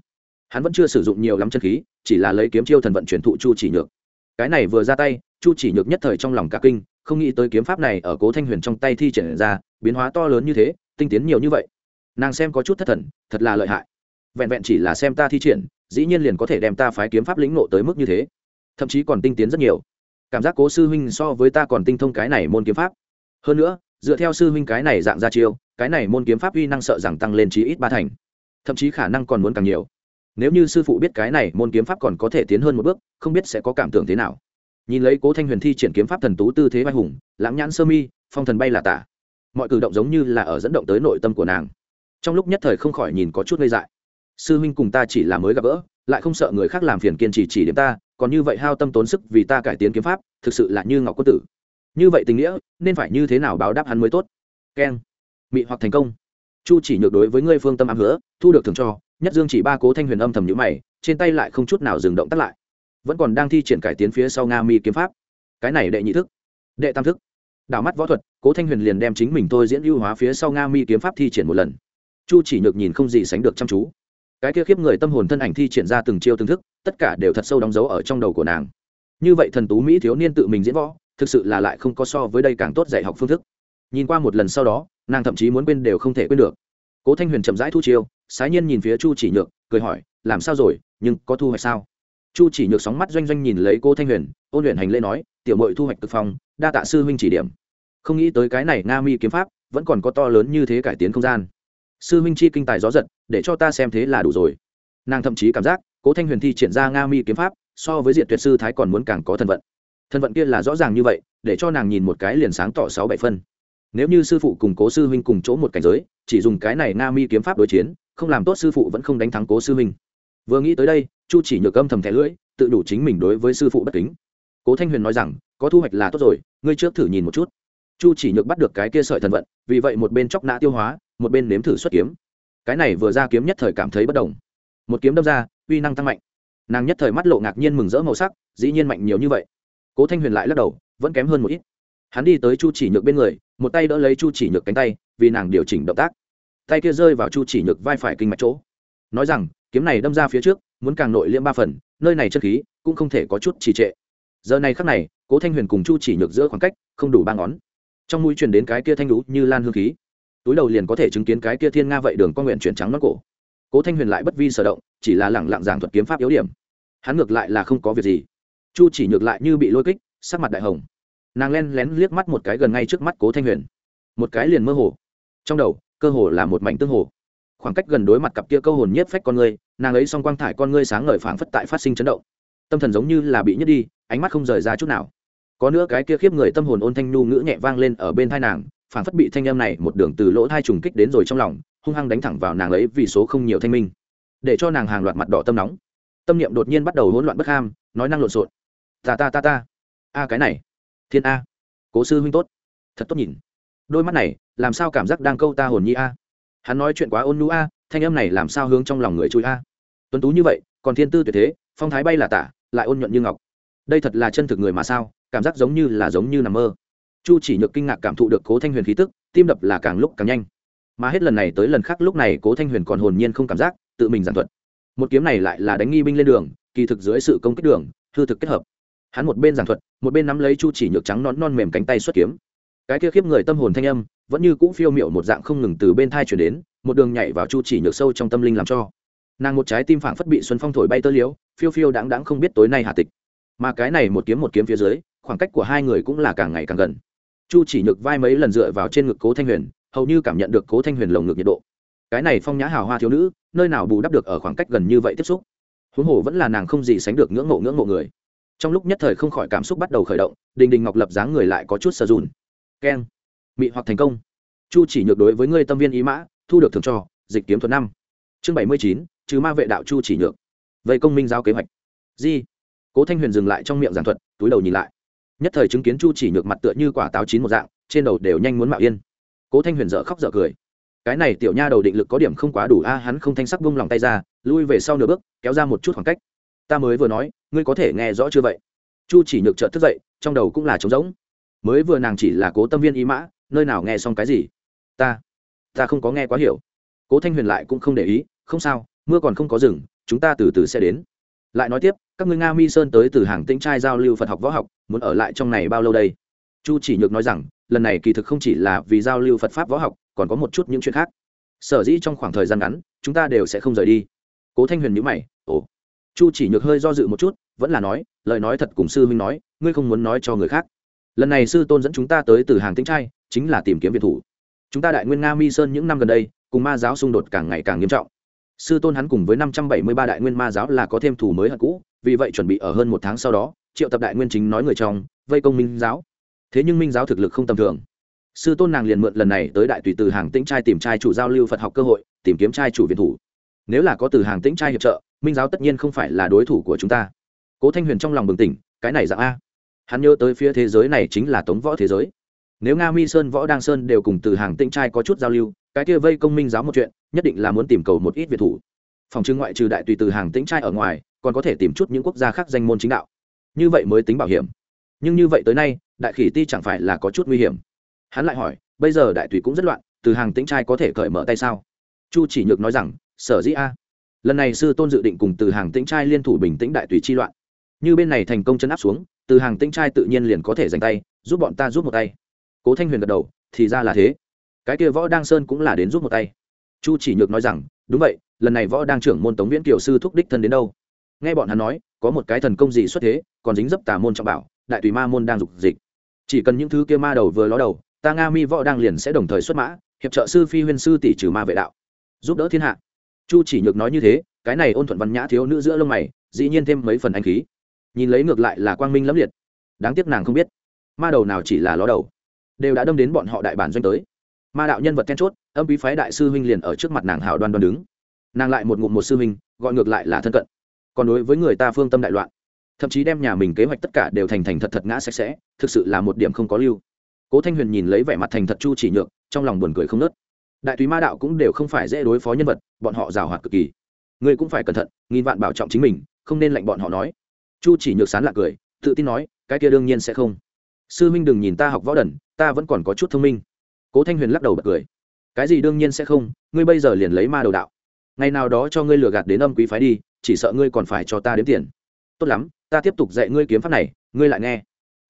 Hắn vẫn chưa sử dụng nhiều lắm chân khí, chỉ là lấy kiếm chiêu thần vận chuyển thụ chu chỉ nhược. Cái này vừa ra tay, chu chỉ nhược nhất thời trong lòng cả kinh, không nghĩ tới kiếm pháp này ở cố thanh huyền trong tay thi triển ra, biến hóa to lớn như thế, tinh tiến nhiều như vậy. Nàng xem có chút thất thần, thật là lợi hại. Vẹn vẹn chỉ là xem ta thi triển dĩ nhiên liền có thể đem ta phái kiếm pháp lĩnh nộ tới mức như thế. Thậm chí còn tinh tiến rất nhiều. Cảm giác cố sư huynh so với ta còn tinh thông cái này môn kiếm pháp. Hơn nữa, dựa theo sư huynh cái này dạng ra chiêu, cái này môn kiếm pháp uy năng sợ rằng tăng lên chí ít ba thành. Thậm chí khả năng còn muốn càng nhiều. Nếu như sư phụ biết cái này môn kiếm pháp còn có thể tiến hơn một bước, không biết sẽ có cảm tưởng thế nào. Nhìn lấy cố thanh huyền thi triển kiếm pháp thần tú tư thế vai hùng, lãng nhãn sơ mi, phong thần bay là tả. Mọi cử động giống như là ở dẫn động tới nội tâm của nàng. Trong lúc nhất thời không khỏi nhìn có chút ngây dại sư huynh cùng ta chỉ là mới gặp gỡ, lại không sợ người khác làm phiền kiên trì chỉ điểm ta, còn như vậy hao tâm tốn sức vì ta cải tiến kiếm pháp, thực sự là như ngọc quân tử. Như vậy tình nghĩa, nên phải như thế nào báo đáp hắn mới tốt? Keng. Mị hoặc thành công. Chu chỉ nhược đối với ngươi phương tâm ám hứa, thu được thường cho, nhất dương chỉ ba cố thanh huyền âm thầm nhữ mày, trên tay lại không chút nào dừng động tắt lại. Vẫn còn đang thi triển cải tiến phía sau nga mi kiếm pháp. Cái này đệ nhị thức. Đệ tam thức. Đảo mắt võ thuật, cố thanh huyền liền đem chính mình thôi diễn ưu hóa phía sau nga mi kiếm pháp thi triển một lần. Chu chỉ nhược nhìn không gì sánh được chăm chú cái kia khiếp người tâm hồn thân ảnh thi triển ra từng chiêu từng thức, tất cả đều thật sâu đóng dấu ở trong đầu của nàng. Như vậy thần tú mỹ thiếu niên tự mình diễn võ, thực sự là lại không có so với đây càng tốt dạy học phương thức. Nhìn qua một lần sau đó, nàng thậm chí muốn quên đều không thể quên được. Cố thanh huyền chậm rãi thu chiêu, sái nhiên nhìn phía chu chỉ nhược, cười hỏi, làm sao rồi, nhưng có thu hoạch sao? Chu chỉ nhược sóng mắt doanh doanh nhìn lấy cô thanh huyền, ôn luyện hành lễ nói, tiểu mội thu hoạch cực phong, đa tạ sư huynh chỉ điểm. Không nghĩ tới cái này nga mi kiếm pháp, vẫn còn có to lớn như thế cải tiến không gian sư Minh chi kinh tài gió giật, để cho ta xem thế là đủ rồi. Nàng thậm chí cảm giác, cố thanh huyền thi triển ra nga mi kiếm pháp, so với diện tuyệt sư thái còn muốn càng có thần vận. Thần vận kia là rõ ràng như vậy, để cho nàng nhìn một cái liền sáng tỏ sáu bảy phân. Nếu như sư phụ cùng cố sư huynh cùng chỗ một cảnh giới, chỉ dùng cái này nga mi kiếm pháp đối chiến, không làm tốt sư phụ vẫn không đánh thắng cố sư huynh. Vừa nghĩ tới đây, chu chỉ nhược âm thầm thẻ lưỡi, tự đủ chính mình đối với sư phụ bất kính. Cố thanh huyền nói rằng, có thu hoạch là tốt rồi, ngươi trước thử nhìn một chút. Chu chỉ nhược bắt được cái kia sợi thần vận, vì vậy một bên chóc nã tiêu hóa một bên nếm thử xuất kiếm. Cái này vừa ra kiếm nhất thời cảm thấy bất đồng. Một kiếm đâm ra, uy năng tăng mạnh. Nàng nhất thời mắt lộ ngạc nhiên mừng rỡ màu sắc, dĩ nhiên mạnh nhiều như vậy. Cố thanh huyền lại lắc đầu, vẫn kém hơn một ít. Hắn đi tới chu chỉ nhược bên người, một tay đỡ lấy chu chỉ nhược cánh tay, vì nàng điều chỉnh động tác. Tay kia rơi vào chu chỉ nhược vai phải kinh mạch chỗ. Nói rằng, kiếm này đâm ra phía trước, muốn càng nội liễm ba phần, nơi này chất khí cũng không thể có chút trì trệ. Giờ này khắc này, cố thanh huyền cùng chu chỉ nhược giữa khoảng cách không đủ ba ngón. Trong mũi truyền đến cái kia thanh lũ như lan hương khí túi đầu liền có thể chứng kiến cái kia thiên nga vậy đường con nguyện chuyển trắng nón cổ. Cố thanh huyền lại bất vi sở động, chỉ là lẳng lặng giảng thuật kiếm pháp yếu điểm. Hắn ngược lại là không có việc gì. Chu chỉ nhược lại như bị lôi kích, sắc mặt đại hồng. Nàng len lén liếc mắt một cái gần ngay trước mắt cố thanh huyền. Một cái liền mơ hồ. Trong đầu, cơ hồ là một mảnh tương hồ. Khoảng cách gần đối mặt cặp kia câu hồn nhất phách con ngươi nàng ấy xong quang thải con ngươi sáng ngời phảng phất tại phát sinh chấn động. Tâm thần giống như là bị nhứt đi, ánh mắt không rời ra chút nào. Có nữa cái kia khiếp người tâm hồn ôn thanh nhu ngữ nhẹ vang lên ở bên thai nàng Phản phất bị thanh âm này một đường từ lỗ thai trùng kích đến rồi trong lòng, hung hăng đánh thẳng vào nàng ấy vì số không nhiều thanh minh. Để cho nàng hàng loạt mặt đỏ tâm nóng. Tâm niệm đột nhiên bắt đầu hỗn loạn bất ham, nói năng lộn xộn. Ta ta ta ta. A cái này. Thiên a. Cố sư huynh tốt. Thật tốt nhìn. Đôi mắt này, làm sao cảm giác đang câu ta hồn nhi a? Hắn nói chuyện quá ôn nhu a, thanh âm này làm sao hướng trong lòng người chui a? Tuấn tú như vậy, còn thiên tư tuyệt thế, phong thái bay là tả, lại ôn nhuận như ngọc. Đây thật là chân thực người mà sao, cảm giác giống như là giống như nằm mơ chu chỉ nhược kinh ngạc cảm thụ được cố thanh huyền khí tức, tim đập là càng lúc càng nhanh. Mà hết lần này tới lần khác lúc này cố thanh huyền còn hồn nhiên không cảm giác, tự mình giảng thuật. Một kiếm này lại là đánh nghi binh lên đường, kỳ thực dưới sự công kích đường, hư thực kết hợp. Hắn một bên giảng thuật, một bên nắm lấy chu chỉ nhược trắng non non mềm cánh tay xuất kiếm. Cái kia khiếp người tâm hồn thanh âm, vẫn như cũ phiêu miệu một dạng không ngừng từ bên thai chuyển đến, một đường nhảy vào chu chỉ nhược sâu trong tâm linh làm cho. Nàng một trái tim phảng phất bị xuân phong thổi bay tơ liếu phiêu phiêu đáng đáng không biết tối nay hà tịch. Mà cái này một kiếm một kiếm phía dưới, khoảng cách của hai người cũng là càng ngày càng gần chu chỉ nhược vai mấy lần dựa vào trên ngực cố thanh huyền, hầu như cảm nhận được cố thanh huyền lồng ngực nhiệt độ. Cái này phong nhã hào hoa thiếu nữ, nơi nào bù đắp được ở khoảng cách gần như vậy tiếp xúc? Huống hồ vẫn là nàng không gì sánh được ngưỡng mộ ngưỡng mộ người. Trong lúc nhất thời không khỏi cảm xúc bắt đầu khởi động, đình đình ngọc lập dáng người lại có chút sờ dùn keng. Mị hoặc thành công. Chu chỉ nhược đối với ngươi tâm viên ý mã, thu được thường cho, dịch kiếm thuật năm. Chương bảy mươi chín chứ ma vệ đạo chu chỉ nhược. Vậy công minh giao kế hoạch. Di. Cố thanh huyền dừng lại trong miệng giảng thuật, túi đầu nhìn lại nhất thời chứng kiến chu chỉ nhược mặt tựa như quả táo chín một dạng, trên đầu đều nhanh muốn mạo yên. Cố thanh huyền dở khóc dở cười. Cái này tiểu nha đầu định lực có điểm không quá đủ a, hắn không thanh sắc bung lòng tay ra, lui về sau nửa bước, kéo ra một chút khoảng cách. Ta mới vừa nói, ngươi có thể nghe rõ chưa vậy? Chu chỉ nhược trợt thức dậy, trong đầu cũng là trống rỗng. Mới vừa nàng chỉ là cố tâm viên ý mã, nơi nào nghe xong cái gì? Ta ta không có nghe quá hiểu. Cố thanh huyền lại cũng không để ý, không sao, mưa còn không có rừng, chúng ta từ từ sẽ đến lại nói tiếp, các ngươi nga mi sơn tới từ hàng tĩnh trai giao lưu phật học võ học, muốn ở lại trong này bao lâu đây? Chu chỉ nhược nói rằng, lần này kỳ thực không chỉ là vì giao lưu phật pháp võ học, còn có một chút những chuyện khác. Sở dĩ trong khoảng thời gian ngắn, chúng ta đều sẽ không rời đi. Cố thanh huyền nhữ mày, ồ. Chu chỉ nhược hơi do dự một chút, vẫn là nói, lời nói thật cùng sư huynh nói, ngươi không muốn nói cho người khác. Lần này sư tôn dẫn chúng ta tới từ hàng tĩnh trai, chính là tìm kiếm việt thủ. Chúng ta đại nguyên nga mi sơn những năm gần đây, cùng ma giáo xung đột càng ngày càng nghiêm trọng sư tôn hắn cùng với năm trăm bảy mươi ba đại nguyên ma giáo là có thêm thủ mới hận cũ, vì vậy chuẩn bị ở hơn một tháng sau đó, triệu tập đại nguyên chính nói người trong, vây công minh giáo. Thế nhưng minh giáo thực lực không tầm thường. Sư tôn nàng liền mượn lần này tới đại tùy từ hàng tĩnh trai tìm trai chủ giao lưu phật học cơ hội, tìm kiếm trai chủ viện thủ. Nếu là có từ hàng tĩnh trai hiệp trợ, minh giáo tất nhiên không phải là đối thủ của chúng ta. Cố thanh huyền trong lòng bừng tỉnh, cái này dạng a. Hắn nhớ tới phía thế giới này chính là tống võ thế giới. Nếu nga mi sơn, võ đăng sơn đều cùng từ hàng tĩnh trai có chút giao lưu, cái kia vây công minh giáo một chuyện nhất định là muốn tìm cầu một ít việt thủ. Phòng chứng ngoại trừ đại tùy từ hàng tĩnh trai ở ngoài, còn có thể tìm chút những quốc gia khác danh môn chính đạo. Như vậy mới tính bảo hiểm. Nhưng như vậy tới nay, đại khỉ ti chẳng phải là có chút nguy hiểm. Hắn lại hỏi, bây giờ đại tùy cũng rất loạn, từ hàng tĩnh trai có thể cởi mở tay sao? Chu chỉ nhược nói rằng, sở dĩ a. Lần này sư tôn dự định cùng từ hàng tĩnh trai liên thủ bình tĩnh đại tùy chi loạn. Như bên này thành công chấn áp xuống, từ hàng tĩnh trai tự nhiên liền có thể giành tay, giúp bọn ta giúp một tay. Cố thanh huyền gật đầu, thì ra là thế. Cái kia võ đăng sơn cũng là đến giúp một tay chu chỉ nhược nói rằng, đúng vậy, lần này võ đang trưởng môn tống viễn kiều sư thúc đích thân đến đâu? Nghe bọn hắn nói, có một cái thần công gì xuất thế, còn dính dấp tà môn trọng bảo, đại tùy ma môn đang dục dịch. Chỉ cần những thứ kia ma đầu vừa ló đầu, ta nga mi võ đang liền sẽ đồng thời xuất mã, hiệp trợ sư phi huyên sư tỷ trừ ma vệ đạo. Giúp đỡ thiên hạ. Chu chỉ nhược nói như thế, cái này ôn thuận văn nhã thiếu nữ giữa lông mày, dĩ nhiên thêm mấy phần anh khí. Nhìn lấy ngược lại là quang minh lẫm liệt. Đáng tiếc nàng không biết, ma đầu nào chỉ là ló đầu, đều đã đâm đến bọn họ đại bản doanh tới. Ma đạo nhân vật then chốt âm bí phái đại sư huynh liền ở trước mặt nàng hảo đoan đoan đứng. Nàng lại một ngụm một sư huynh, gọi ngược lại là thân cận. Còn đối với người ta phương tâm đại loạn, thậm chí đem nhà mình kế hoạch tất cả đều thành thành thật thật ngã sạch sẽ, thực sự là một điểm không có lưu. Cố thanh huyền nhìn lấy vẻ mặt thành thật chu chỉ nhược, trong lòng buồn cười không nớt đại túy ma đạo cũng đều không phải dễ đối phó nhân vật, bọn họ rào hoạt cực kỳ. Người cũng phải cẩn thận, nghìn vạn bảo trọng chính mình, không nên lạnh bọn họ nói. Chu chỉ nhược sán lạc cười, tự tin nói, cái kia đương nhiên sẽ không. Sư huynh đừng nhìn ta học võ đần, ta vẫn còn có chút thông minh. Cố thanh huyền lắc đầu bật cười cái gì đương nhiên sẽ không, ngươi bây giờ liền lấy ma đầu đạo. Ngày nào đó cho ngươi lừa gạt đến âm quý phái đi, chỉ sợ ngươi còn phải cho ta đếm tiền. Tốt lắm, ta tiếp tục dạy ngươi kiếm pháp này, ngươi lại nghe.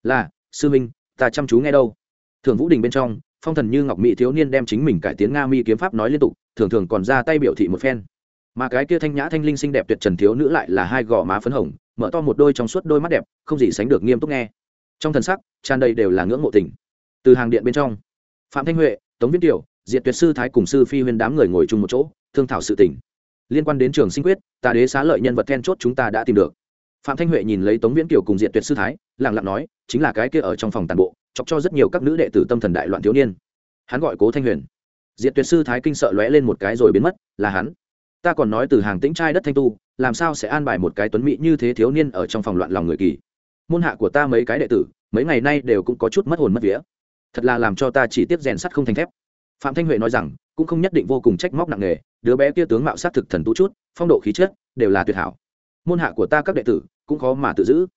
Là, sư minh ta chăm chú nghe đâu. Thường vũ đình bên trong, phong thần như ngọc mỹ thiếu niên đem chính mình cải tiến nga mi kiếm pháp nói liên tục, thường thường còn ra tay biểu thị một phen. Mà cái kia thanh nhã thanh linh xinh đẹp tuyệt trần thiếu nữ lại là hai gò má phấn hồng, mở to một đôi trong suốt đôi mắt đẹp, không gì sánh được nghiêm túc nghe. Trong thần sắc, tràn đầy đều là ngưỡng mộ tình. Từ hàng điện bên trong, phạm thanh huệ, tống viết tiểu diệt tuyệt sư thái cùng sư phi huyên đám người ngồi chung một chỗ, thương thảo sự tình. Liên quan đến trường sinh quyết tà đế xá lợi nhân vật then chốt chúng ta đã tìm được. Phạm thanh huệ nhìn lấy tống viễn kiều cùng Diệt tuyệt sư thái lẳng lặng nói, chính là cái kia ở trong phòng tàn bộ, chọc cho rất nhiều các nữ đệ tử tâm thần đại loạn thiếu niên. Hắn gọi cố thanh huyền. Diệt tuyệt sư thái kinh sợ lóe lên một cái rồi biến mất, là hắn. Ta còn nói từ hàng tĩnh trai đất thanh tu, làm sao sẽ an bài một cái tuấn mỹ như thế thiếu niên ở trong phòng loạn lòng người kỳ? Môn hạ của ta mấy cái đệ tử, mấy ngày nay đều cũng có chút mất hồn mất vía. Thật là làm cho ta chỉ tiếp rèn sắt không thành thép phạm thanh huệ nói rằng, cũng không nhất định vô cùng trách móc nặng nề, đứa bé kia tướng mạo sát thực thần tú chút, phong độ khí chất đều là tuyệt hảo. Môn hạ của ta các đệ tử cũng khó mà tự giữ.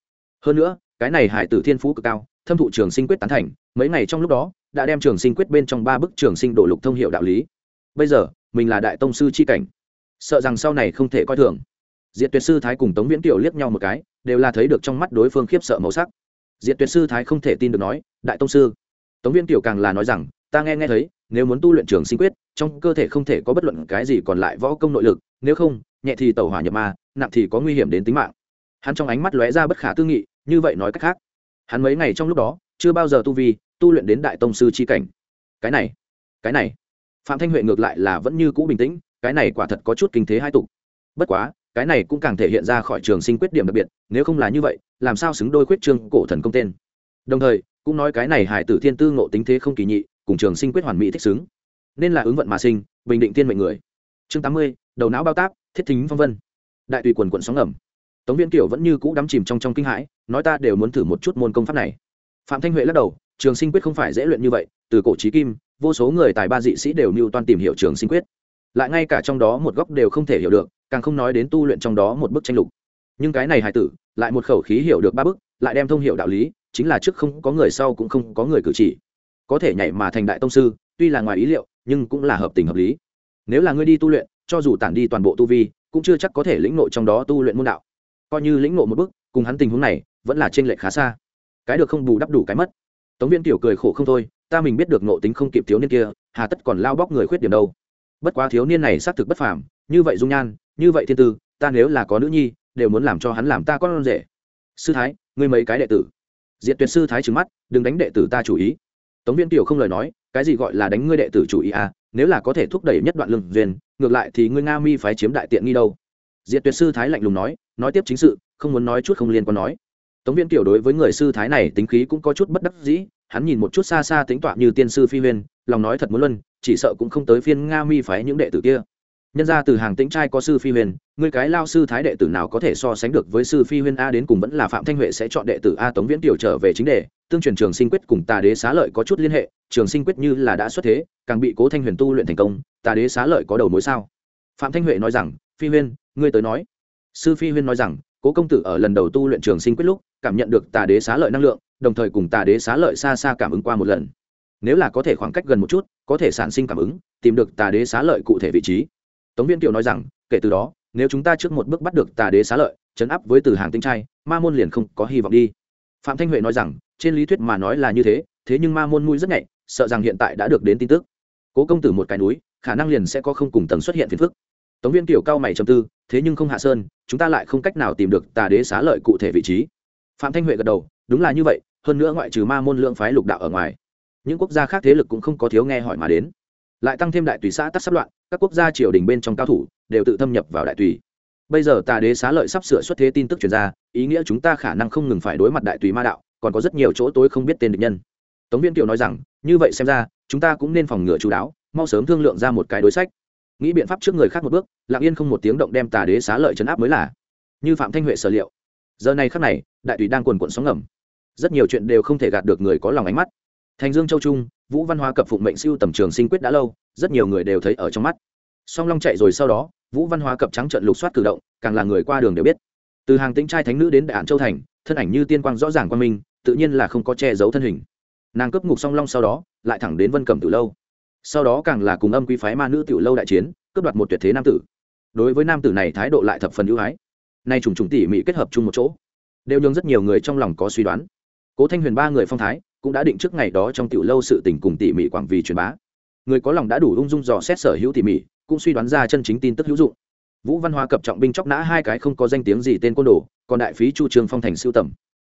Hơn nữa, cái này hải tử thiên phú cực cao, thâm thụ trường sinh quyết tán thành, mấy ngày trong lúc đó, đã đem trường sinh quyết bên trong ba bức trường sinh đổ lục thông hiệu đạo lý. Bây giờ, mình là đại tông sư c h i cảnh. Sợ rằng sau này không thể coi thường. Diệt tuyệt sư thái cùng tống viễn kiều liếc nhau một cái, đều là thấy được trong mắt đối phương khiếp sợ màu sắc. Diệt tuyệt sư thái không thể tin được nói, đại tông sư. Tống viễn kiều càng là nói rằng, ta nghe nghe thấy nếu muốn tu luyện trường sinh quyết, trong cơ thể không thể có bất luận cái gì còn lại võ công nội lực, nếu không, nhẹ thì tẩu hỏa nhập ma, nặng thì có nguy hiểm đến tính mạng. Hắn trong ánh mắt lóe ra bất khả tư nghị, như vậy nói cách khác, hắn mấy ngày trong lúc đó, chưa bao giờ tu vi, tu luyện đến đại tông sư c h i cảnh. Cái này cái này. Phạm thanh huệ ngược lại là vẫn như cũ bình tĩnh, cái này quả thật có chút kinh thế hai tục. Bất quá, cái này cũng càng thể hiện ra khỏi trường sinh quyết điểm đặc biệt, nếu không là như vậy, làm sao xứng đôi quyết trương cổ thần công tên? Đồng thời, cũng nói cái này hải tử thiên tư ngộ tính thế không kỳ nhị cùng trường sinh quyết hoàn mỹ thích xứng. Nên là ứng vận mà sinh, bình định tiên mệnh người. Chương tám mươi, đầu não bao tác, thiết thính phong vân. Đại tùy quần quận sóng ngầm. Tống viên kiều vẫn như cũ đắm chìm trong trong kinh hãi, nói ta đều muốn thử một chút môn công pháp này. Phạm thanh huệ lắc đầu, trường sinh quyết không phải dễ luyện như vậy, từ cổ trí kim, vô số người tài ba dị sĩ đều mưu toan tìm hiểu trường sinh quyết. Lại ngay cả trong đó một góc đều không thể hiểu được, càng không nói đến tu luyện trong đó một bức tranh lục. Nhưng cái này hài tử, lại một khẩu khí hiểu được ba bức, lại đem thông hiểu đạo lý, chính là trước không có người sau cũng không có người cử chỉ có thể nhảy mà thành đại tông sư, tuy là ngoài ý liệu, nhưng cũng là hợp tình hợp lý. Nếu là ngươi đi tu luyện, cho dù tản đi toàn bộ tu vi, cũng chưa chắc có thể lĩnh nội trong đó tu luyện môn đạo. Coi như lĩnh ngộ một bước, cùng hắn tình huống này, vẫn là trên lệch khá xa. Cái được không bù đắp đủ cái mất. Tống viên tiểu cười khổ không thôi, ta mình biết được nộ tính không kịp thiếu niên kia, hà tất còn lao bóc người khuyết điểm đâu. Bất quá thiếu niên này xác thực bất phàm, như vậy dung nhan, như vậy thiên tư, ta nếu là có nữ nhi, đều muốn làm cho hắn làm ta con rể. Sư thái, ngươi mấy cái đệ tử? Diệt tuyệt sư thái trừng mắt, đừng đánh đệ tử ta chủ ý tống viên tiểu không lời nói, cái gì gọi là đánh ngươi đệ tử chủ ý à nếu là có thể thúc đẩy nhất đoạn lương duyên, ngược lại thì ngươi nga mi phái chiếm đại tiện nghi đâu. Diệt tuyệt sư thái lạnh lùng nói nói tiếp chính sự, không muốn nói chút không liên quan nói. Tống viên tiểu đối với người sư thái này tính khí cũng có chút bất đắc dĩ, hắn nhìn một chút xa xa tính tọa như tiên sư phi huyên, lòng nói thật muốn luân, chỉ sợ cũng không tới phiên nga mi phái những đệ tử kia nhân ra từ hàng tĩnh trai có sư phi huyền người cái lao sư thái đệ tử nào có thể so sánh được với sư phi huyên a đến cùng vẫn là phạm thanh huệ sẽ chọn đệ tử a tống viễn tiểu trở về chính đề. Tương truyền trường sinh quyết cùng tà đế xá lợi có chút liên hệ, trường sinh quyết như là đã xuất thế, càng bị cố thanh huyền tu luyện thành công, tà đế xá lợi có đầu mối sao? Phạm thanh huệ nói rằng, phi huyên, ngươi tới nói. Sư phi huyên nói rằng, cố công tử ở lần đầu tu luyện trường sinh quyết lúc, cảm nhận được tà đế xá lợi năng lượng, đồng thời cùng tà đế xá lợi xa xa cảm ứng qua một lần. Nếu là có thể khoảng cách gần một chút, có thể sản sinh cảm ứng, tìm được tà đế xá lợi cụ thể vị trí tống viên kiều nói rằng, kể từ đó, nếu chúng ta trước một bước bắt được tà đế xá lợi chấn áp với từ hàng tinh trai, ma môn liền không có hy vọng đi. Phạm thanh huệ nói rằng, trên lý thuyết mà nói là như thế thế nhưng ma môn mũi rất nhạy, sợ rằng hiện tại đã được đến tin tức. Cố công tử một cái núi, khả năng liền sẽ có không cùng tầng xuất hiện phiền phức. Tống viên kiều cao mày trầm tư, thế nhưng không hạ sơn, chúng ta lại không cách nào tìm được tà đế xá lợi cụ thể vị trí. Phạm thanh huệ gật đầu, đúng là như vậy, hơn nữa ngoại trừ ma môn lượng phái lục đạo ở ngoài, những quốc gia khác thế lực cũng không có thiếu nghe hỏi mà đến lại tăng thêm đại tùy xã tắc sắp loạn, các quốc gia triều đình bên trong cao thủ đều tự thâm nhập vào đại tùy. Bây giờ tà đế xá lợi sắp sửa xuất thế tin tức truyền ra, ý nghĩa chúng ta khả năng không ngừng phải đối mặt đại tùy ma đạo, còn có rất nhiều chỗ tối không biết tên địch nhân. Tống viên kiều nói rằng, như vậy xem ra, chúng ta cũng nên phòng ngừa chú đáo, mau sớm thương lượng ra một cái đối sách. Nghĩ biện pháp trước người khác một bước, lặng yên không một tiếng động đem tà đế xá lợi chấn áp mới là. Như phạm thanh huệ sở liệu. Giờ này khắc này, đại tùy đang quần quận sóng ngầm. Rất nhiều chuyện đều không thể gạt được người có lòng ánh mắt thành dương châu trung, vũ văn hóa cập phụng mệnh siêu tầm trường sinh quyết đã lâu, rất nhiều người đều thấy ở trong mắt. Song long chạy rồi sau đó, vũ văn hóa cập trắng trận lục soát cử động, càng là người qua đường đều biết. Từ hàng tĩnh trai thánh nữ đến đại án châu thành, thân ảnh như tiên quang rõ ràng quan minh, tự nhiên là không có che giấu thân hình. Nàng cướp ngục song long sau đó, lại thẳng đến vân cẩm từ lâu. Sau đó càng là cùng âm quý phái ma nữ tiểu lâu đại chiến, cướp đoạt một tuyệt thế nam tử. Đối với nam tử này thái độ lại thập phần ưu ái. Nay trùng trùng tỉ mỉ kết hợp chung một chỗ, đều nhường rất nhiều người trong lòng có suy đoán. Cố thanh huyền ba người phong thái cũng đã định trước ngày đó trong tiểu lâu sự tình cùng tỉ mỉ quảng vì truyền bá. Người có lòng đã đủ ung dung dò xét sở hữu tỉ mỉ, cũng suy đoán ra chân chính tin tức hữu dụng. Vũ văn hóa cập trọng binh chóc nã hai cái không có danh tiếng gì tên côn đồ, còn đại phí chu trường phong thành sưu tầm.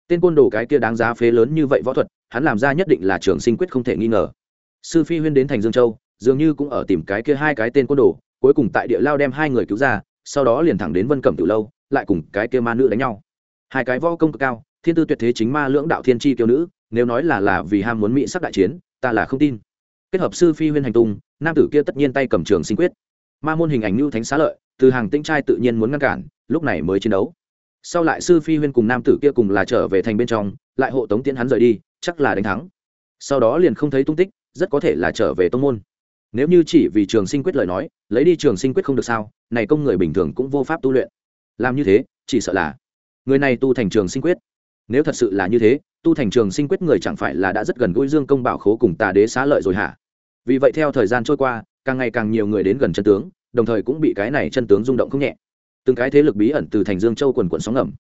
Tên côn đồ cái kia đáng giá phế lớn như vậy võ thuật, hắn làm ra nhất định là trường sinh quyết không thể nghi ngờ. Sư phi huyên đến thành dương châu, dường như cũng ở tìm cái kia hai cái tên côn đồ, cuối cùng tại địa lao đem hai người cứu ra, sau đó liền thẳng đến vân cẩm từ lâu, lại cùng cái kia ma nữ đánh nhau. Hai cái võ công cực cao, thiên tư tuyệt thế chính ma lưỡng đạo thiên tri kiêu nữ nếu nói là là vì ham muốn mỹ sắc đại chiến, ta là không tin. Kết hợp sư phi huyên hành tung, nam tử kia tất nhiên tay cầm trường sinh quyết. Ma môn hình ảnh lưu thánh xá lợi, từ hàng tinh trai tự nhiên muốn ngăn cản, lúc này mới chiến đấu. Sau lại sư phi huyên cùng nam tử kia cùng là trở về thành bên trong, lại hộ tống tiến hắn rời đi, chắc là đánh thắng. Sau đó liền không thấy tung tích, rất có thể là trở về tông môn. Nếu như chỉ vì trường sinh quyết lời nói, lấy đi trường sinh quyết không được sao, này công người bình thường cũng vô pháp tu luyện. Làm như thế, chỉ sợ là người này tu thành trường sinh quyết. Nếu thật sự là như thế tu thành trường sinh quyết người chẳng phải là đã rất gần gũi dương công bảo khố cùng tà đế xá lợi rồi hả? Vì vậy theo thời gian trôi qua, càng ngày càng nhiều người đến gần chân tướng, đồng thời cũng bị cái này chân tướng rung động không nhẹ. Từng cái thế lực bí ẩn từ thành dương châu quần quận sóng ngầm.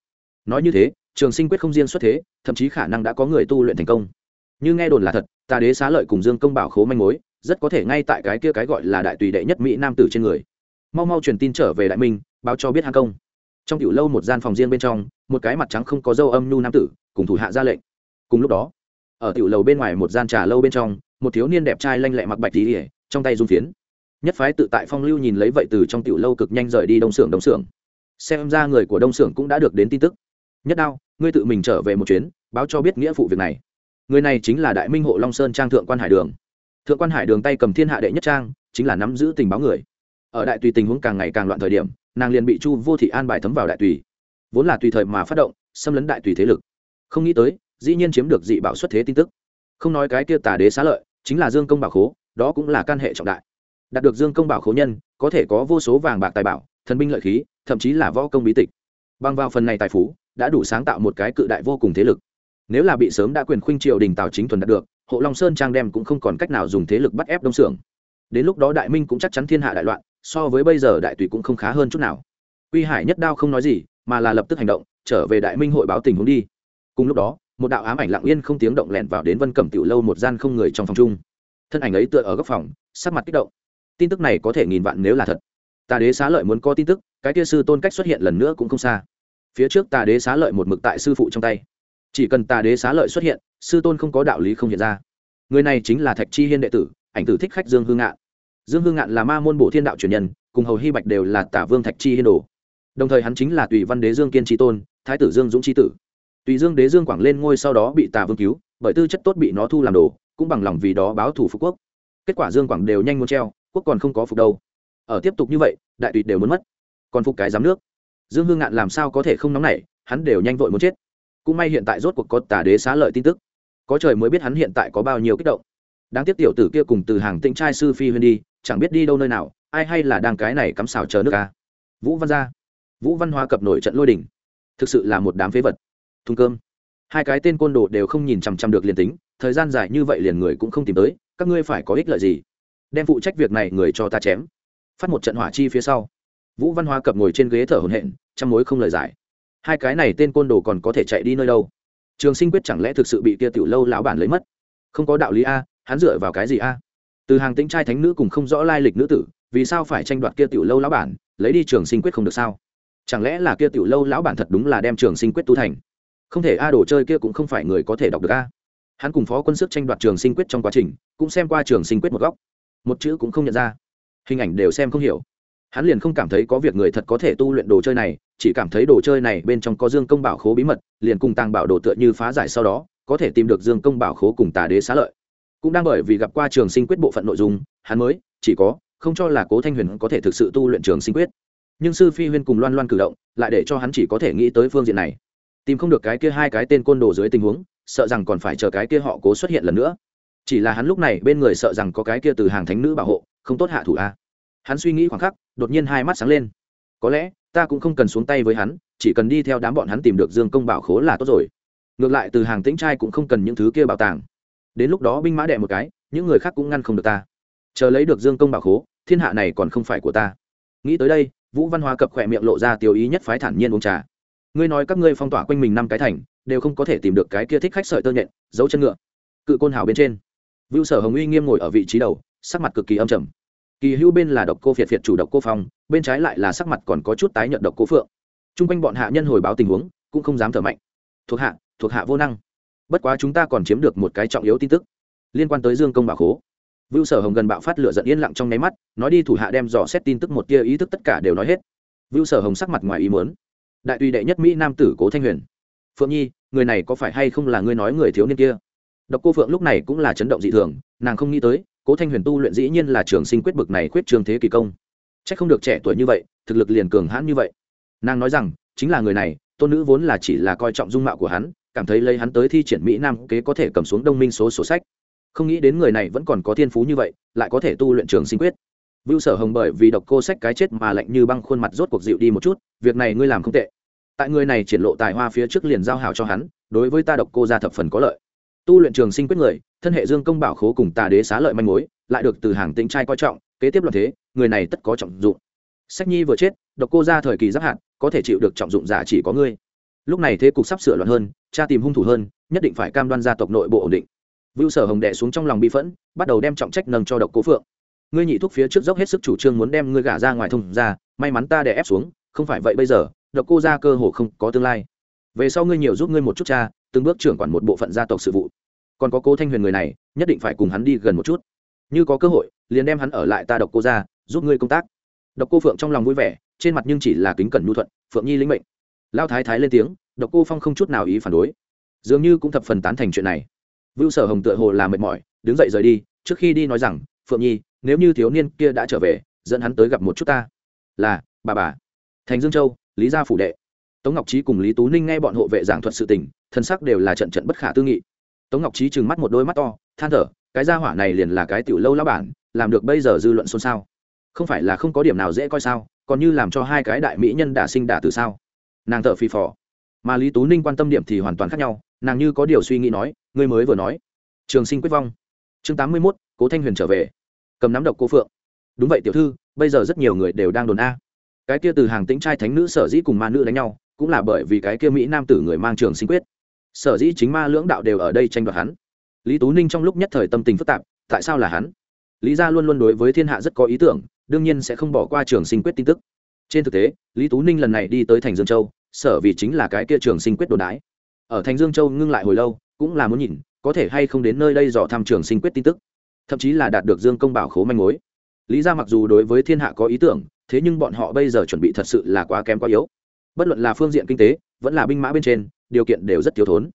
Nói như thế, trường sinh quyết không riêng xuất thế, thậm chí khả năng đã có người tu luyện thành công. Như nghe đồn là thật, tà đế xá lợi cùng dương công bảo khố manh mối, rất có thể ngay tại cái kia cái gọi là đại tùy đệ nhất mỹ nam tử trên người. Mau mau truyền tin trở về đại minh, báo cho biết hàng công. Trong tiểu lâu một gian phòng riêng bên trong, một cái mặt trắng không có dâu âm nhu nam tử, cùng thủ hạ ra lệnh cùng lúc đó, ở tiểu lầu bên ngoài một gian trà lâu bên trong, một thiếu niên đẹp trai lanh lẹ mặc bạch tí ỉa trong tay dung phiến. Nhất phái tự tại phong lưu nhìn lấy vậy từ trong tiểu lâu cực nhanh rời đi đông xưởng đông xưởng xem ra người của đông xưởng cũng đã được đến tin tức. Nhất đao, ngươi tự mình trở về một chuyến, báo cho biết nghĩa vụ việc này. Người này chính là đại minh hộ long sơn trang thượng quan hải đường. Thượng quan hải đường tay cầm thiên hạ đệ nhất trang, chính là nắm giữ tình báo người. Ở đại tùy tình huống càng ngày càng loạn thời điểm, nàng liền bị chu vô thị an bài thấm vào đại tùy. Vốn là tùy thời mà phát động, xâm lấn đại tùy thế lực. Không nghĩ tới dĩ nhiên chiếm được dị bảo xuất thế tin tức. Không nói cái kia tà đế xá lợi, chính là dương công bảo khố, đó cũng là can hệ trọng đại. Đạt được dương công bảo khố nhân, có thể có vô số vàng bạc tài bảo, thần binh lợi khí, thậm chí là võ công bí tịch. Bằng vào phần này tài phú, đã đủ sáng tạo một cái cự đại vô cùng thế lực. Nếu là bị sớm đã quyền khuynh triều đình tào chính thuần đạt được, hộ long sơn trang đem cũng không còn cách nào dùng thế lực bắt ép đông xưởng đến lúc đó đại minh cũng chắc chắn thiên hạ đại loạn, so với bây giờ đại tùy cũng không khá hơn chút nào. Quy hải nhất đao không nói gì, mà là lập tức hành động, trở về đại minh hội báo tình huống đi. Cùng lúc đó một đạo ám ảnh lặng yên không tiếng động lẹn vào đến vân cẩm tiểu lâu một gian không người trong phòng chung. Thân ảnh ấy tựa ở góc phòng, sắc mặt kích động. Tin tức này có thể nghìn vạn nếu là thật. Tà đế xá lợi muốn có tin tức, cái kia sư tôn cách xuất hiện lần nữa cũng không xa. Phía trước tà đế xá lợi một mực tại sư phụ trong tay. Chỉ cần tà đế xá lợi xuất hiện, sư tôn không có đạo lý không hiện ra. Người này chính là thạch chi hiên đệ tử, ảnh tử thích khách dương hương ngạn. Dương hương ngạn là ma môn bổ thiên đạo truyền nhân, cùng hầu hy bạch đều là tả vương thạch chi hiên đồ. Đồng thời hắn chính là tùy văn đế dương kiên tri tôn, thái tử dương dũng tri tử tùy dương đế dương quảng lên ngôi sau đó bị tà vương cứu bởi tư chất tốt bị nó thu làm đồ cũng bằng lòng vì đó báo thủ phú quốc. Kết quả dương quảng đều nhanh muốn treo quốc còn không có phục đâu. Ở tiếp tục như vậy đại tùy đều muốn mất. Còn phục cái giám nước. Dương hương ngạn làm sao có thể không nóng nảy hắn đều nhanh vội muốn chết. Cũng may hiện tại rốt cuộc có tà đế xá lợi tin tức. Có trời mới biết hắn hiện tại có bao nhiêu kích động. Đáng tiếc tiểu tử kia cùng từ hàng tĩnh trai sư phi huyên đi chẳng biết đi đâu nơi nào ai hay là đang cái này cắm xào chờ nước ca vũ văn gia. Vũ văn hoa cập nổi trận lôi đình, thực sự là một đám phế vật thùng cơm. Hai cái tên côn đồ đều không nhìn chằm chằm được liền tính, thời gian dài như vậy liền người cũng không tìm tới, các ngươi phải có ích lợi gì? Đem phụ trách việc này người cho ta chém. Phát một trận hỏa chi phía sau. Vũ văn hoa cập ngồi trên ghế thở hồn hện trong mối không lời giải. Hai cái này tên côn đồ còn có thể chạy đi nơi đâu? Trường sinh quyết chẳng lẽ thực sự bị kia tiểu lâu lão bản lấy mất? Không có đạo lý a, hắn dựa vào cái gì a? Từ hàng tính trai thánh nữ cùng không rõ lai lịch nữ tử, vì sao phải tranh đoạt kia tiểu lâu lão bản, lấy đi trường sinh quyết không được sao? Chẳng lẽ là kia tiểu lâu lão bản thật đúng là đem trường sinh quyết tu thành? Không thể a, đồ chơi kia cũng không phải người có thể đọc được a. Hắn cùng phó quân sức tranh đoạt trường sinh quyết trong quá trình, cũng xem qua trường sinh quyết một góc. Một chữ cũng không nhận ra. Hình ảnh đều xem không hiểu. Hắn liền không cảm thấy có việc người thật có thể tu luyện đồ chơi này, chỉ cảm thấy đồ chơi này bên trong có dương công bảo khố bí mật, liền cùng tàng bảo đồ tựa như phá giải sau đó, có thể tìm được dương công bảo khố cùng tà đế xá lợi. Cũng đang bởi vì gặp qua trường sinh quyết bộ phận nội dung, hắn mới, chỉ có, không cho là cố thanh huyền có thể thực sự tu luyện trường sinh quyết. Nhưng sư phi huyên cùng loan loan cử động, lại để cho hắn chỉ có thể nghĩ tới phương diện này tìm không được cái kia hai cái tên côn đồ dưới tình huống, sợ rằng còn phải chờ cái kia họ cố xuất hiện lần nữa. Chỉ là hắn lúc này bên người sợ rằng có cái kia từ hàng thánh nữ bảo hộ, không tốt hạ thủ a. Hắn suy nghĩ khoảng khắc, đột nhiên hai mắt sáng lên. Có lẽ, ta cũng không cần xuống tay với hắn, chỉ cần đi theo đám bọn hắn tìm được dương công bảo khố là tốt rồi. Ngược lại từ hàng tĩnh trai cũng không cần những thứ kia bảo tàng. Đến lúc đó binh mã đệ một cái, những người khác cũng ngăn không được ta. Chờ lấy được dương công bảo khố, thiên hạ này còn không phải của ta. Nghĩ tới đây, vũ văn hóa cập khỏe miệng lộ ra tiêu ý nhất phái thản nhiên uống trà ngươi nói các ngươi phong tỏa quanh mình năm cái thành, đều không có thể tìm được cái kia thích khách sợi tơ nhện, giấu chân ngựa. Cự côn hào bên trên. Vưu sở hồng uy nghiêm ngồi ở vị trí đầu, sắc mặt cực kỳ âm trầm. Kỳ hữu bên là độc cô phiệt phiệt chủ độc cô phong, bên trái lại là sắc mặt còn có chút tái nhận độc cô phượng. T r u n g quanh bọn hạ nhân hồi báo tình huống, cũng không dám thở mạnh. Thuộc hạ thuộc hạ vô năng. Bất quá chúng ta còn chiếm được một cái trọng yếu tin tức. Liên quan tới dương công bảo khố. Vưu sở hồng gần bạo phát lửa giận yên lặng trong nháy mắt, nói đi thủ hạ đem dò xét tin tức một tia ý thức tất cả đều nói hết. Vưu sở hồng sắc mặt ngoài ý muốn đại tùy đệ nhất mỹ nam tử cố thanh huyền phượng nhi người này có phải hay không là ngươi nói người thiếu niên kia độc cô phượng lúc này cũng là chấn động dị thường nàng không nghĩ tới cố thanh huyền tu luyện dĩ nhiên là trường sinh quyết bực này quyết trường thế kỳ công c h ắ c không được trẻ tuổi như vậy thực lực liền cường hãn như vậy nàng nói rằng chính là người này tôn nữ vốn là chỉ là coi trọng dung mạo của hắn cảm thấy lấy hắn tới thi triển mỹ nam kế có thể cầm xuống đông minh số sổ sách không nghĩ đến người này vẫn còn có thiên phú như vậy lại có thể tu luyện trường sinh quyết vưu sở hồng bởi vì độc cô sách cái chết mà lạnh như băng khuôn mặt rốt cuộc dịu đi một chút, việc này ngươi làm không tệ. Tại người này triển lộ tài hoa phía trước liền giao hảo cho hắn, đối với ta độc cô gia thập phần có lợi. Tu luyện trường sinh quyết người, thân hệ dương công bảo khố cùng tà đế xá lợi manh mối, lại được từ hàng tính trai coi trọng, kế tiếp loạn thế, người này tất có trọng dụng. Sách nhi vừa chết, độc cô gia thời kỳ giáp hạn có thể chịu được trọng dụng giả chỉ có ngươi. Lúc này thế cục sắp sửa loạn hơn, cha tìm hung thủ hơn, nhất định phải cam đoan gia tộc nội bộ ổn định. Vưu sở hồng đệ xuống trong lòng bi phẫn, bắt đầu đem trọng trách nâng cho độc cô phượng ngươi nhị thúc phía trước dốc hết sức chủ trương muốn đem ngươi gả ra ngoài thông ra, may mắn ta đè ép xuống, không phải vậy bây giờ, độc cô ra cơ hồ không có tương lai. Về sau ngươi nhiều giúp ngươi một chút cha, từng bước trưởng quản một bộ phận gia tộc sự vụ. Còn có cố thanh huyền người này, nhất định phải cùng hắn đi gần một chút. Như có cơ hội, liền đem hắn ở lại ta độc cô ra giúp ngươi công tác. Độc cô phượng trong lòng vui vẻ, trên mặt nhưng chỉ là kính cẩn nhu thuận, phượng nhi linh mệnh. Lao thái thái lên tiếng, độc cô phong không chút nào ý phản đối. Dường như cũng thập phần tán thành chuyện này. Vưu sở hồng tựa hồ là mệt mỏi, đứng dậy rời đi, trước khi đi nói rằng phượng nhi, nếu như thiếu niên kia đã trở về, dẫn hắn tới gặp một chút ta. Là, bà bà. Thành dương châu, lý gia phủ đệ. Tống ngọc trí cùng lý tú ninh nghe bọn hộ vệ giảng thuật sự tình, thân sắc đều là trận trận bất khả tư nghị. Tống ngọc trí trừng mắt một đôi mắt to, than thở, cái gia hỏa này liền là cái tiểu lâu lao bản, làm được bây giờ dư luận xôn xao. Không phải là không có điểm nào dễ coi sao, còn như làm cho hai cái đại mỹ nhân đả sinh đả từ sao? Nàng thợ phi phò. Mà lý tú ninh quan tâm điểm thì hoàn toàn khác nhau, nàng như có điều suy nghĩ nói, ngươi mới vừa nói. Trường sinh quyết vong. Chương tám mươi mốt, cố thanh huyền trở về cầm nắm độc cô phượng. Đúng vậy, tiểu thư, bây giờ rất nhiều người đều đang đồn a. Cái kia từ hàng tính trai thánh nữ sở dĩ cùng ma nữ đánh nhau, cũng là bởi vì cái kia mỹ nam tử người mang trường sinh quyết. Sở dĩ chính ma lưỡng đạo đều ở đây tranh đoạt hắn. Lý tú ninh trong lúc nhất thời tâm tình phức tạp, tại sao là hắn? Lý gia luôn luôn đối với thiên hạ rất có ý tưởng, đương nhiên sẽ không bỏ qua trường sinh quyết tin tức. Trên thực tế, lý tú ninh lần này đi tới thành dương châu, sở vì chính là cái kia trường sinh quyết đồn đái ở thành dương châu ngưng lại hồi lâu, cũng là muốn nhìn, có thể hay không đến nơi đây dò thăm trường sinh quyết tin tức thậm chí là đạt được dương công bảo khố manh mối. Lý gia mặc dù đối với thiên hạ có ý tưởng, thế nhưng bọn họ bây giờ chuẩn bị thật sự là quá kém quá yếu. Bất luận là phương diện kinh tế, vẫn là binh mã bên trên, điều kiện đều rất thiếu thốn.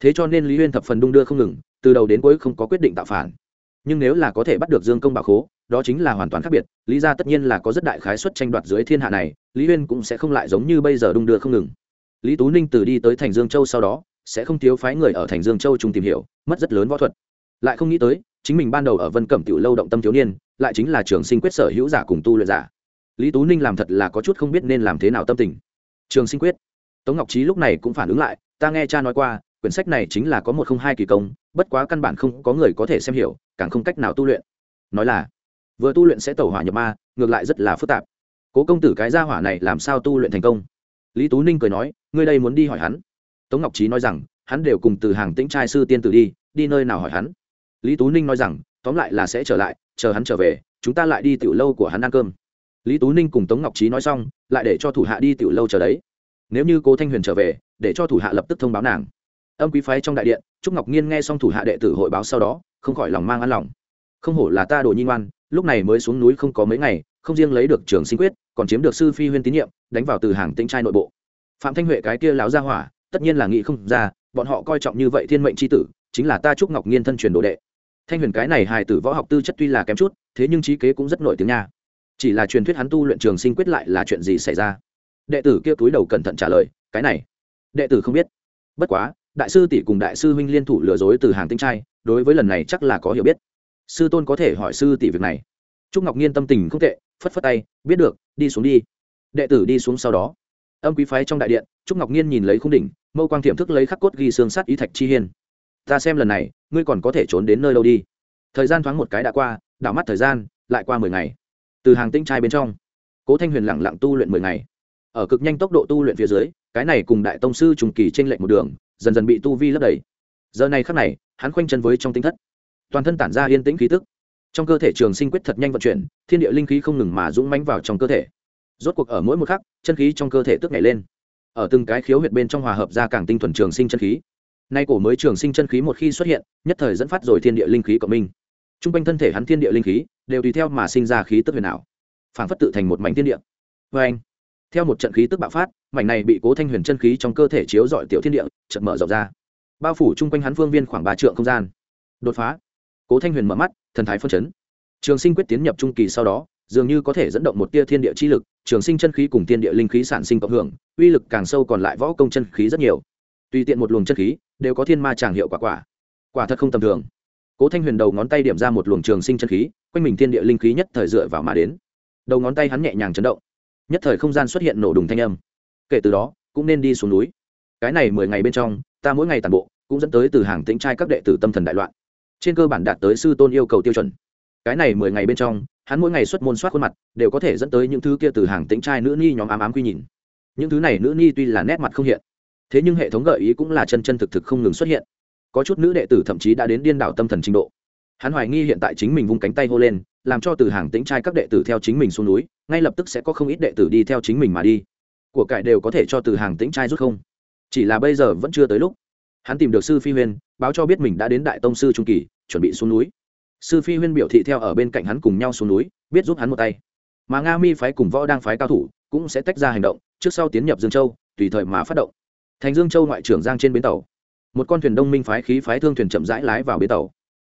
Thế cho nên lý huyên thập phần đung đưa không ngừng, từ đầu đến cuối không có quyết định tạo phản. Nhưng nếu là có thể bắt được dương công bảo khố, đó chính là hoàn toàn khác biệt, lý ra tất nhiên là có rất đại khái suất tranh đoạt dưới thiên hạ này, lý huyên cũng sẽ không lại giống như bây giờ đung đưa không ngừng. Lý tú ninh từ đi tới thành dương châu sau đó, sẽ không thiếu phái người ở thành dương châu chung tìm hiểu, mất rất lớn võ thuật. Lại không nghĩ tới chính mình ban đầu ở vân cẩm tiểu lâu động tâm thiếu niên, lại chính là trường sinh quyết sở hữu giả cùng tu luyện giả. Lý tú ninh làm thật là có chút không biết nên làm thế nào tâm tình. Trường sinh quyết. Tống ngọc trí lúc này cũng phản ứng lại, ta nghe cha nói qua, quyển sách này chính là có một không hai kỳ công, bất quá căn bản không có người có thể xem hiểu, càng không cách nào tu luyện. Nói là, vừa tu luyện sẽ tẩu hỏa nhập ma, ngược lại rất là phức tạp. Cố công tử cái gia hỏa này làm sao tu luyện thành công? Lý tú ninh cười nói, ngươi đây muốn đi hỏi hắn. Tống ngọc trí nói rằng, hắn đều cùng từ hàng tĩnh trai sư tiên tử đi đi nơi nào hỏi hắn? Lý tú ninh nói rằng, tóm lại là sẽ trở lại, chờ hắn trở về, chúng ta lại đi tiểu lâu của hắn ăn cơm. Lý tú ninh cùng tống ngọc trí nói xong, lại để cho thủ hạ đi tiểu lâu chờ đấy. Nếu như cố thanh huyền trở về, để cho thủ hạ lập tức thông báo nàng. Âm quý phái trong đại điện, trúc ngọc nhiên nghe xong thủ hạ đệ tử hội báo sau đó, không khỏi lòng mang ăn lòng. Không hổ là ta đồ nhi ngoan, lúc này mới xuống núi không có mấy ngày, không riêng lấy được trường sinh quyết, còn chiếm được sư phi huyên tín nhiệm, đánh vào từ hàng tĩnh trai nội bộ. Phạm thanh huệ cái kia láo ra hỏa, tất nhiên là nghĩ không ra, bọn họ coi trọng như vậy thiên mệnh c h i tử, chính là ta trúc ngọc nhiên thân truyền đồ đệ thanh huyền cái này hài tử võ học tư chất tuy là kém chút, thế nhưng trí kế cũng rất nổi tiếng nha. Chỉ là truyền thuyết hắn tu luyện trường sinh quyết lại là chuyện gì xảy ra? Đệ tử kia túi đầu cẩn thận trả lời, cái này, đệ tử không biết. Bất quá, đại sư tỷ cùng đại sư huynh liên thủ lừa dối từ hàng tinh trai, đối với lần này chắc là có hiểu biết. Sư tôn có thể hỏi sư tỷ việc này. Trúc ngọc nhiên tâm tình không tệ, phất phất tay, biết được, đi xuống đi. Đệ tử đi xuống sau đó. Âm quý phái trong đại điện, trúc ngọc nhiên nhìn lấy khung đỉnh, mâu quang thiểm thức lấy khắc cốt ghi xương sắt ý thạch chi hiên ta xem lần này, ngươi còn có thể trốn đến nơi đâu đi. Thời gian thoáng một cái đã qua, đảo mắt thời gian, lại qua mười ngày. Từ hàng tinh trai bên trong, cố thanh huyền lẳng lặng tu luyện mười ngày. Ở cực nhanh tốc độ tu luyện phía dưới, cái này cùng đại tông sư trùng kỳ t r ê n lệch một đường, dần dần bị tu vi lấp đầy. Giờ này khắc này, hắn khoanh chân với trong tinh thất. Toàn thân tản ra yên tĩnh khí tức. Trong cơ thể trường sinh quyết thật nhanh vận chuyển, thiên địa linh khí không ngừng mà dũng mánh vào trong cơ thể. Rốt cuộc ở mỗi một khắc, chân khí trong cơ thể tức nhảy lên. Ở từng cái khiếu huyệt bên trong hòa hợp ra càng tinh thuần trường sinh chân khí nay cổ mới trường sinh chân khí một khi xuất hiện, nhất thời dẫn phát rồi thiên địa linh khí cộng minh. T r u n g quanh thân thể hắn thiên địa linh khí đều tùy theo mà sinh ra khí tức huyền ảo phản phất tự thành một mảnh thiên địa. Vê anh, theo một trận khí tức bạo phát, mảnh này bị cố thanh huyền chân khí trong cơ thể chiếu dọi tiểu thiên địa chật mở rộng ra. Bao phủ chung quanh hắn phương viên khoảng ba trượng không gian. Đột phá. Cố thanh huyền mở mắt, thần thái phân chấn. Trường sinh quyết tiến nhập trung kỳ sau đó, dường như có thể dẫn động một tia thiên địa chi lực, trường sinh chân khí cùng thiên địa linh khí sản sinh cộng hưởng, uy lực càng sâu còn lại võ công chân khí rất nhiều tùy tiện một luồng chân khí, đều có thiên ma tràng hiệu quả quả. Quả thật không tầm thường. Cố thanh huyền đầu ngón tay điểm ra một luồng trường sinh chân khí, quanh mình thiên địa linh khí nhất thời dựa vào mà đến. Đầu ngón tay hắn nhẹ nhàng chấn động. Nhất thời không gian xuất hiện nổ đùng thanh âm. Kể từ đó, cũng nên đi xuống núi. Cái này mười ngày bên trong, ta mỗi ngày tàn bộ, cũng dẫn tới từ hàng tĩnh trai các đệ tử tâm thần đại loạn. Trên cơ bản đạt tới sư tôn yêu cầu tiêu chuẩn. Cái này mười ngày bên trong, hắn mỗi ngày xuất môn soát khuôn mặt, đều có thể dẫn tới những thứ kia từ hàng tĩnh trai nữ ni nhóm ám ám quy nhìn. Những thứ này nữ ni tuy là nét mặt không hiện thế nhưng hệ thống gợi ý cũng là chân chân thực thực không ngừng xuất hiện. Có chút nữ đệ tử thậm chí đã đến điên đảo tâm thần trình độ. Hắn hoài nghi hiện tại chính mình vung cánh tay hô lên, làm cho từ hàng tĩnh trai các đệ tử theo chính mình xuống núi, ngay lập tức sẽ có không ít đệ tử đi theo chính mình mà đi. Của cải đều có thể cho từ hàng tĩnh trai rút không. Chỉ là bây giờ vẫn chưa tới lúc. Hắn tìm được sư phi huyên, báo cho biết mình đã đến đại tông sư trung kỳ, chuẩn bị xuống núi. Sư phi huyên biểu thị theo ở bên cạnh hắn cùng nhau xuống núi, biết giúp hắn một tay. Mà nga mi phái cùng võ đang phái cao thủ cũng sẽ tách ra hành động, trước sau tiến nhập dương châu, tùy thời mà phát động thành dương châu ngoại trưởng giang trên bến tàu. Một con thuyền đông minh phái khí phái thương thuyền chậm rãi lái vào bến tàu.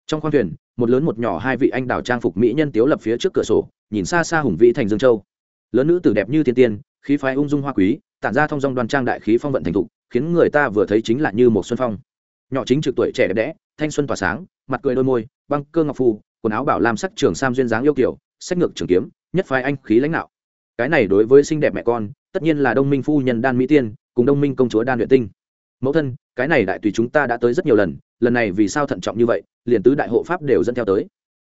Trong khoang thuyền, một lớn một nhỏ hai vị anh đào trang phục mỹ nhân tiếu lập phía trước cửa sổ, nhìn xa xa hùng vĩ thành dương châu. Lớn nữ tử đẹp như thiên tiên, khí phái ung dung hoa quý, tản ra thông dong đoan trang đại khí phong vận thành thục, khiến người ta vừa thấy chính là như một xuân phong. Nhỏ chính trực tuổi trẻ đẹp đẽ, thanh xuân tỏa sáng, mặt cười đôi môi, băng cơ ngọc phù, quần áo bảo làm sắc trường sam duyên dáng yêu kiểu sách ngược trường kiếm, nhất phái anh khí lãnh đạo. Cái này đối với xinh đẹp mẹ con, tất nhiên là đông minh phu nhân đan mỹ tiên cùng đông minh công chúa đan luyện tinh. Mẫu thân, cái này đại tùy chúng ta đã tới rất nhiều lần lần này vì sao thận trọng như vậy, liền tứ đại hộ pháp đều dẫn theo tới.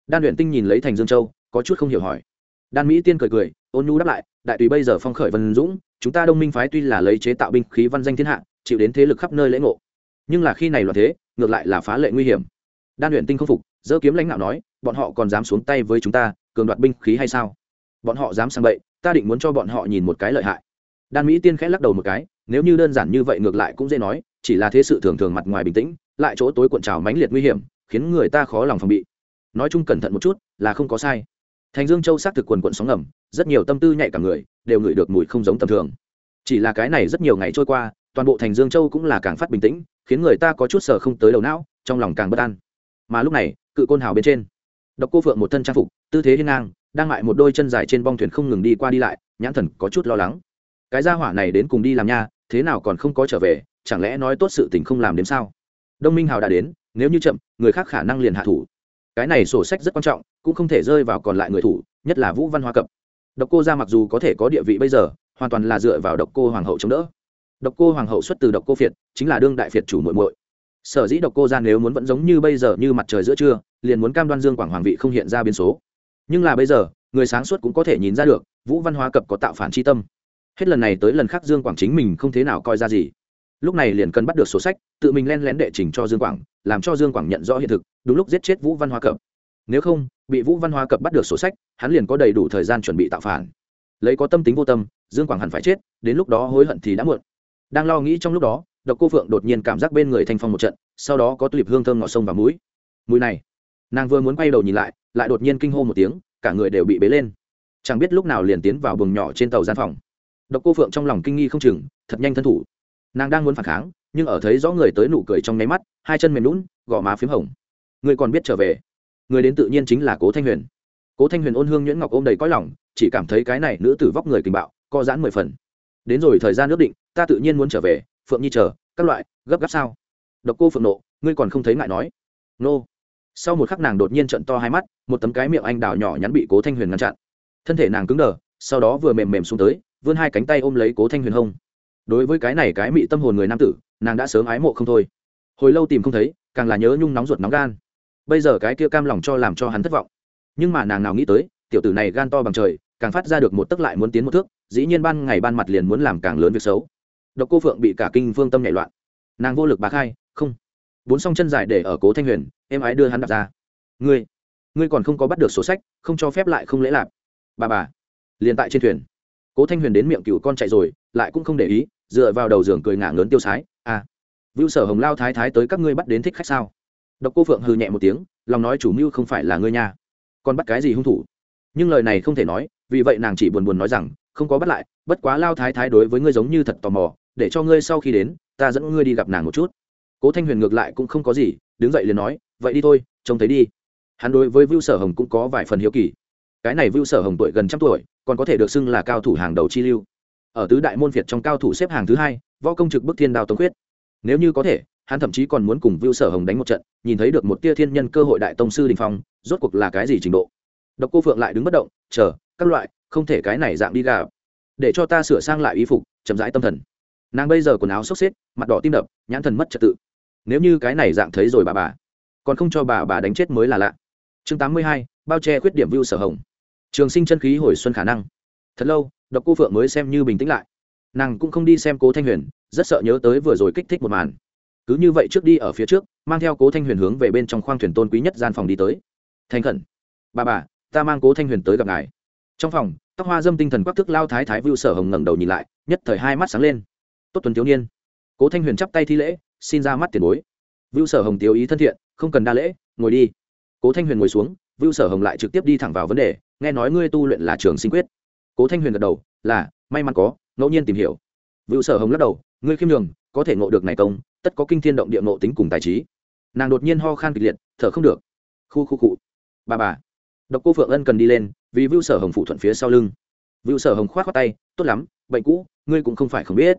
Đan luyện tinh nhìn lấy thành dương châu, có chút không hiểu hỏi. Đan mỹ tiên cười cười, ôn nhu đáp lại, đại tùy bây giờ phong khởi vân dũng, chúng ta đông minh phái tuy là lấy chế tạo binh khí văn danh thiên hạ, chịu đến thế lực khắp nơi lễ ngộ. Nhưng là khi này loạn thế, ngược lại là phá lệ nguy hiểm. Đan luyện tinh không phục dỡ kiếm lãnh đạo nói, bọn họ còn dám xuống tay với chúng ta, cường đoạt binh khí hay sao? Bọn họ dám sang bậy, ta định muốn cho bọn họ nhìn một cái lợi hại. Đan mỹ tiên khẽ lắc đầu một cái nếu như đơn giản như vậy ngược lại cũng dễ nói, chỉ là thế sự thường thường mặt ngoài bình tĩnh, lại chỗ tối cuộn trào mãnh liệt nguy hiểm, khiến người ta khó lòng phòng bị. Nói chung cẩn thận một chút, là không có sai. Thành dương châu xác thực quần quận sóng ngầm, rất nhiều tâm tư nhạy cả người, đều ngửi được mùi không giống tầm thường. Chỉ là cái này rất nhiều ngày trôi qua, toàn bộ thành dương châu cũng là càng phát bình tĩnh, khiến người ta có chút sờ không tới đầu não, trong lòng càng bất an. Mà lúc này, cự côn hào bên trên, độc cô phượng một thân trang phục, tư thế hiên ngang, đang mại một đôi chân dài trên bong thuyền không ngừng đi qua đi lại, nhãn thần có chút lo lắng. Cái gia hỏa này đến cùng đi làm nha thế nào còn không có trở về, chẳng lẽ nói tốt sự tình không làm đến sao? Đông minh hào đã đến, nếu như chậm, người khác khả năng liền hạ thủ. Cái này sổ sách rất quan trọng, cũng không thể rơi vào còn lại người thủ, nhất là vũ văn hoa cập. Độc cô ra mặc dù có thể có địa vị bây giờ, hoàn toàn là dựa vào độc cô hoàng hậu chống đỡ. Độc cô hoàng hậu xuất từ độc cô phiệt, chính là đương đại phiệt chủ muội muội. Sở dĩ độc cô ra nếu muốn vẫn giống như bây giờ như mặt trời giữa trưa, liền muốn cam đoan dương quảng hoàng vị không hiện ra biến số. Nhưng là bây giờ, người sáng suốt cũng có thể nhìn ra được, vũ văn hóa cập có tạo phản c h i tâm hết lần này tới lần khác dương quảng chính mình không thế nào coi ra gì. Lúc này liền cần bắt được sổ sách, tự mình len lén đệ trình cho dương quảng, làm cho dương quảng nhận rõ hiện thực, đúng lúc giết chết vũ văn Hoa cập. Nếu không, bị vũ văn Hoa cập bắt được sổ sách, hắn liền có đầy đủ thời gian chuẩn bị tạo phản. Lấy có tâm tính vô tâm, dương quảng hẳn phải chết, đến lúc đó hối hận thì đã muộn. Đang lo nghĩ trong lúc đó, độc cô phượng đột nhiên cảm giác bên người thanh phong một trận, sau đó có tulip hương thơm ngọt sông và mũi. Mũi này, nàng vừa muốn quay đầu nhìn lại lại đột nhiên kinh hô một tiếng, cả người đều bị bế lên. Chẳng biết lúc nào liền tiến vào buồng nhỏ trên tàu gian phòng độc cô phượng trong lòng kinh nghi không chừng, thật nhanh thân thủ. Nàng đang muốn phản kháng, nhưng ở thấy rõ người tới nụ cười trong nháy mắt, hai chân mềm lún gò má p h í m hồng. Người còn biết trở về. Người đến tự nhiên chính là cố thanh huyền. Cố thanh huyền ôn hương nhuyễn ngọc ôm đầy cõi lòng, chỉ cảm thấy cái này nữ tử vóc người kình bạo, co giãn mười phần. Đến rồi thời gian ước định, ta tự nhiên muốn trở về, phượng nhi chờ, các loại, gấp gáp sao? Độc cô phượng nộ, ngươi còn không thấy ngại nói. Nô. Sau một khắc nàng đột nhiên trận to hai mắt, một tấm cái miệng anh đào nhỏ nhắn bị cố thanh huyền ngăn chặn. Thân thể nàng cứng đờ, sau đó vừa mềm mềm xuống tới vươn hai cánh tay ôm lấy cố thanh huyền hông đối với cái này cái mị tâm hồn người nam tử nàng đã sớm ái mộ không thôi hồi lâu tìm không thấy càng là nhớ nhung nóng ruột nóng gan bây giờ cái kia cam lòng cho làm cho hắn thất vọng nhưng mà nàng nào nghĩ tới tiểu tử này gan to bằng trời càng phát ra được một tức lại muốn tiến một thước dĩ nhiên ban ngày ban mặt liền muốn làm càng lớn việc xấu độc cô phượng bị cả kinh phương tâm nhảy loạn nàng vô lực bá khai không bốn song chân dài để ở cố thanh huyền em ái đưa hắn đặt ra ngươi ngươi còn không có bắt được sổ sách không cho phép lại không lễ lạp bà bà liền tại trên thuyền cố thanh huyền đến miệng cựu con chạy rồi, lại cũng không để ý, dựa vào đầu giường cười ngả ngớn tiêu sái à vưu sở hồng lao thái thái tới các ngươi bắt đến thích khách sao? Độc cô phượng hừ nhẹ một tiếng, lòng nói chủ mưu không phải là ngươi nha. Còn bắt cái gì hung thủ? Nhưng lời này không thể nói, vì vậy nàng chỉ buồn buồn nói rằng, không có bắt lại, bất quá lao thái thái đối với ngươi giống như thật tò mò, để cho ngươi sau khi đến, ta dẫn ngươi đi gặp nàng một chút. Cố thanh huyền ngược lại cũng không có gì, đứng dậy liền nói, vậy đi thôi, trông thấy đi. Hắn đối với vưu sở hồng cũng có vài phần hiếu kỳ. Cái này vưu sở hồng tuổi gần trăm tuổi còn có thể được xưng là cao thủ hàng đầu chi lưu. Ở tứ đại môn việt trong cao thủ xếp hàng thứ hai, võ công trực bức thiên đao tống quyết nếu như có thể, hắn thậm chí còn muốn cùng vưu sở hồng đánh một trận, nhìn thấy được một tia thiên nhân cơ hội đại tông sư đình phong, rốt cuộc là cái gì trình độ? Độc cô phượng lại đứng bất động, chờ, các loại, không thể cái này dạng đi gà. Để cho ta sửa sang lại y phục, chậm rãi tâm thần. Nàng bây giờ quần áo xốc xếp, mặt đỏ tim đập, nhãn thần mất trật tự. Nếu như cái này dạng thấy rồi bà bà, còn không cho bà bà đánh chết mới là lạ. Chương tám mươi hai, bao che khuyết điểm vưu sở hồng trường sinh chân khí hồi xuân khả năng. Thật lâu, độc cô phượng mới xem như bình tĩnh lại. Nàng cũng không đi xem cố thanh huyền, rất sợ nhớ tới vừa rồi kích thích một màn. Cứ như vậy trước đi ở phía trước, mang theo cố thanh huyền hướng về bên trong khoang thuyền tôn quý nhất gian phòng đi tới. Thành khẩn. Bà bà, ta mang cố thanh huyền tới gặp ngài. Trong phòng, tóc hoa dâm tinh thần quắc thức lao thái thái vưu sở hồng ngẩng đầu nhìn lại, nhất thời hai mắt sáng lên. Tốt tuần thiếu niên. Cố thanh huyền chắp tay thi lễ, xin ra mắt tiền bối. Vưu sở hồng tiêu ý thân thiện, không cần đa lễ, ngồi đi. Cố thanh huyền ngồi xuống, vưu sở hồng lại trực tiếp đi thẳng vào vấn đề nghe nói ngươi tu luyện là trường sinh quyết. Cố thanh huyền gật đầu, là, may mắn có, ngẫu nhiên tìm hiểu. Vưu sở hồng lắc đầu, ngươi khiêm đường có thể ngộ được này công, tất có kinh thiên động địa ngộ tính cùng tài trí. Nàng đột nhiên ho khan kịch liệt, thở không được. Khu khu cụ bà bà. Độc cô phượng ân cần đi lên, vì vưu sở hồng phụ thuận phía sau lưng. Vưu sở hồng k h o á t khoác tay, tốt lắm, bệnh cũ, ngươi cũng không phải không biết.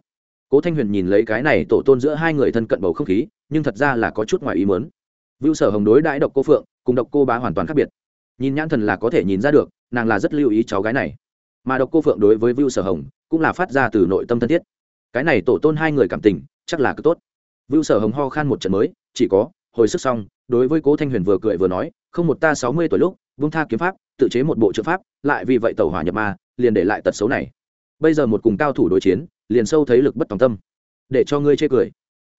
Cố thanh huyền nhìn lấy cái này tổ tôn giữa hai người thân cận bầu không khí, nhưng thật ra là có chút ngoài ý mớn vưu sở hồng đối đãi độc cô phượng, cùng độc cô bá hoàn toàn khác biệt nhìn nhãn thần là có thể nhìn ra được, nàng là rất lưu ý cháu gái này. Mà độc cô phượng đối với vưu sở hồng cũng là phát ra từ nội tâm thân thiết. Cái này tổ tôn hai người cảm tình, chắc là cứ tốt. Vưu sở hồng ho khan một trận mới, chỉ có, hồi sức xong, đối với cố thanh huyền vừa cười vừa nói, không một ta sáu mươi tuổi lúc, vung tha kiếm pháp, tự chế một bộ trợ pháp, lại vì vậy tàu hỏa nhập ma, liền để lại tật xấu này. Bây giờ một cùng cao thủ đối chiến, liền sâu thấy lực bất tòng tâm. Để cho ngươi chê cười.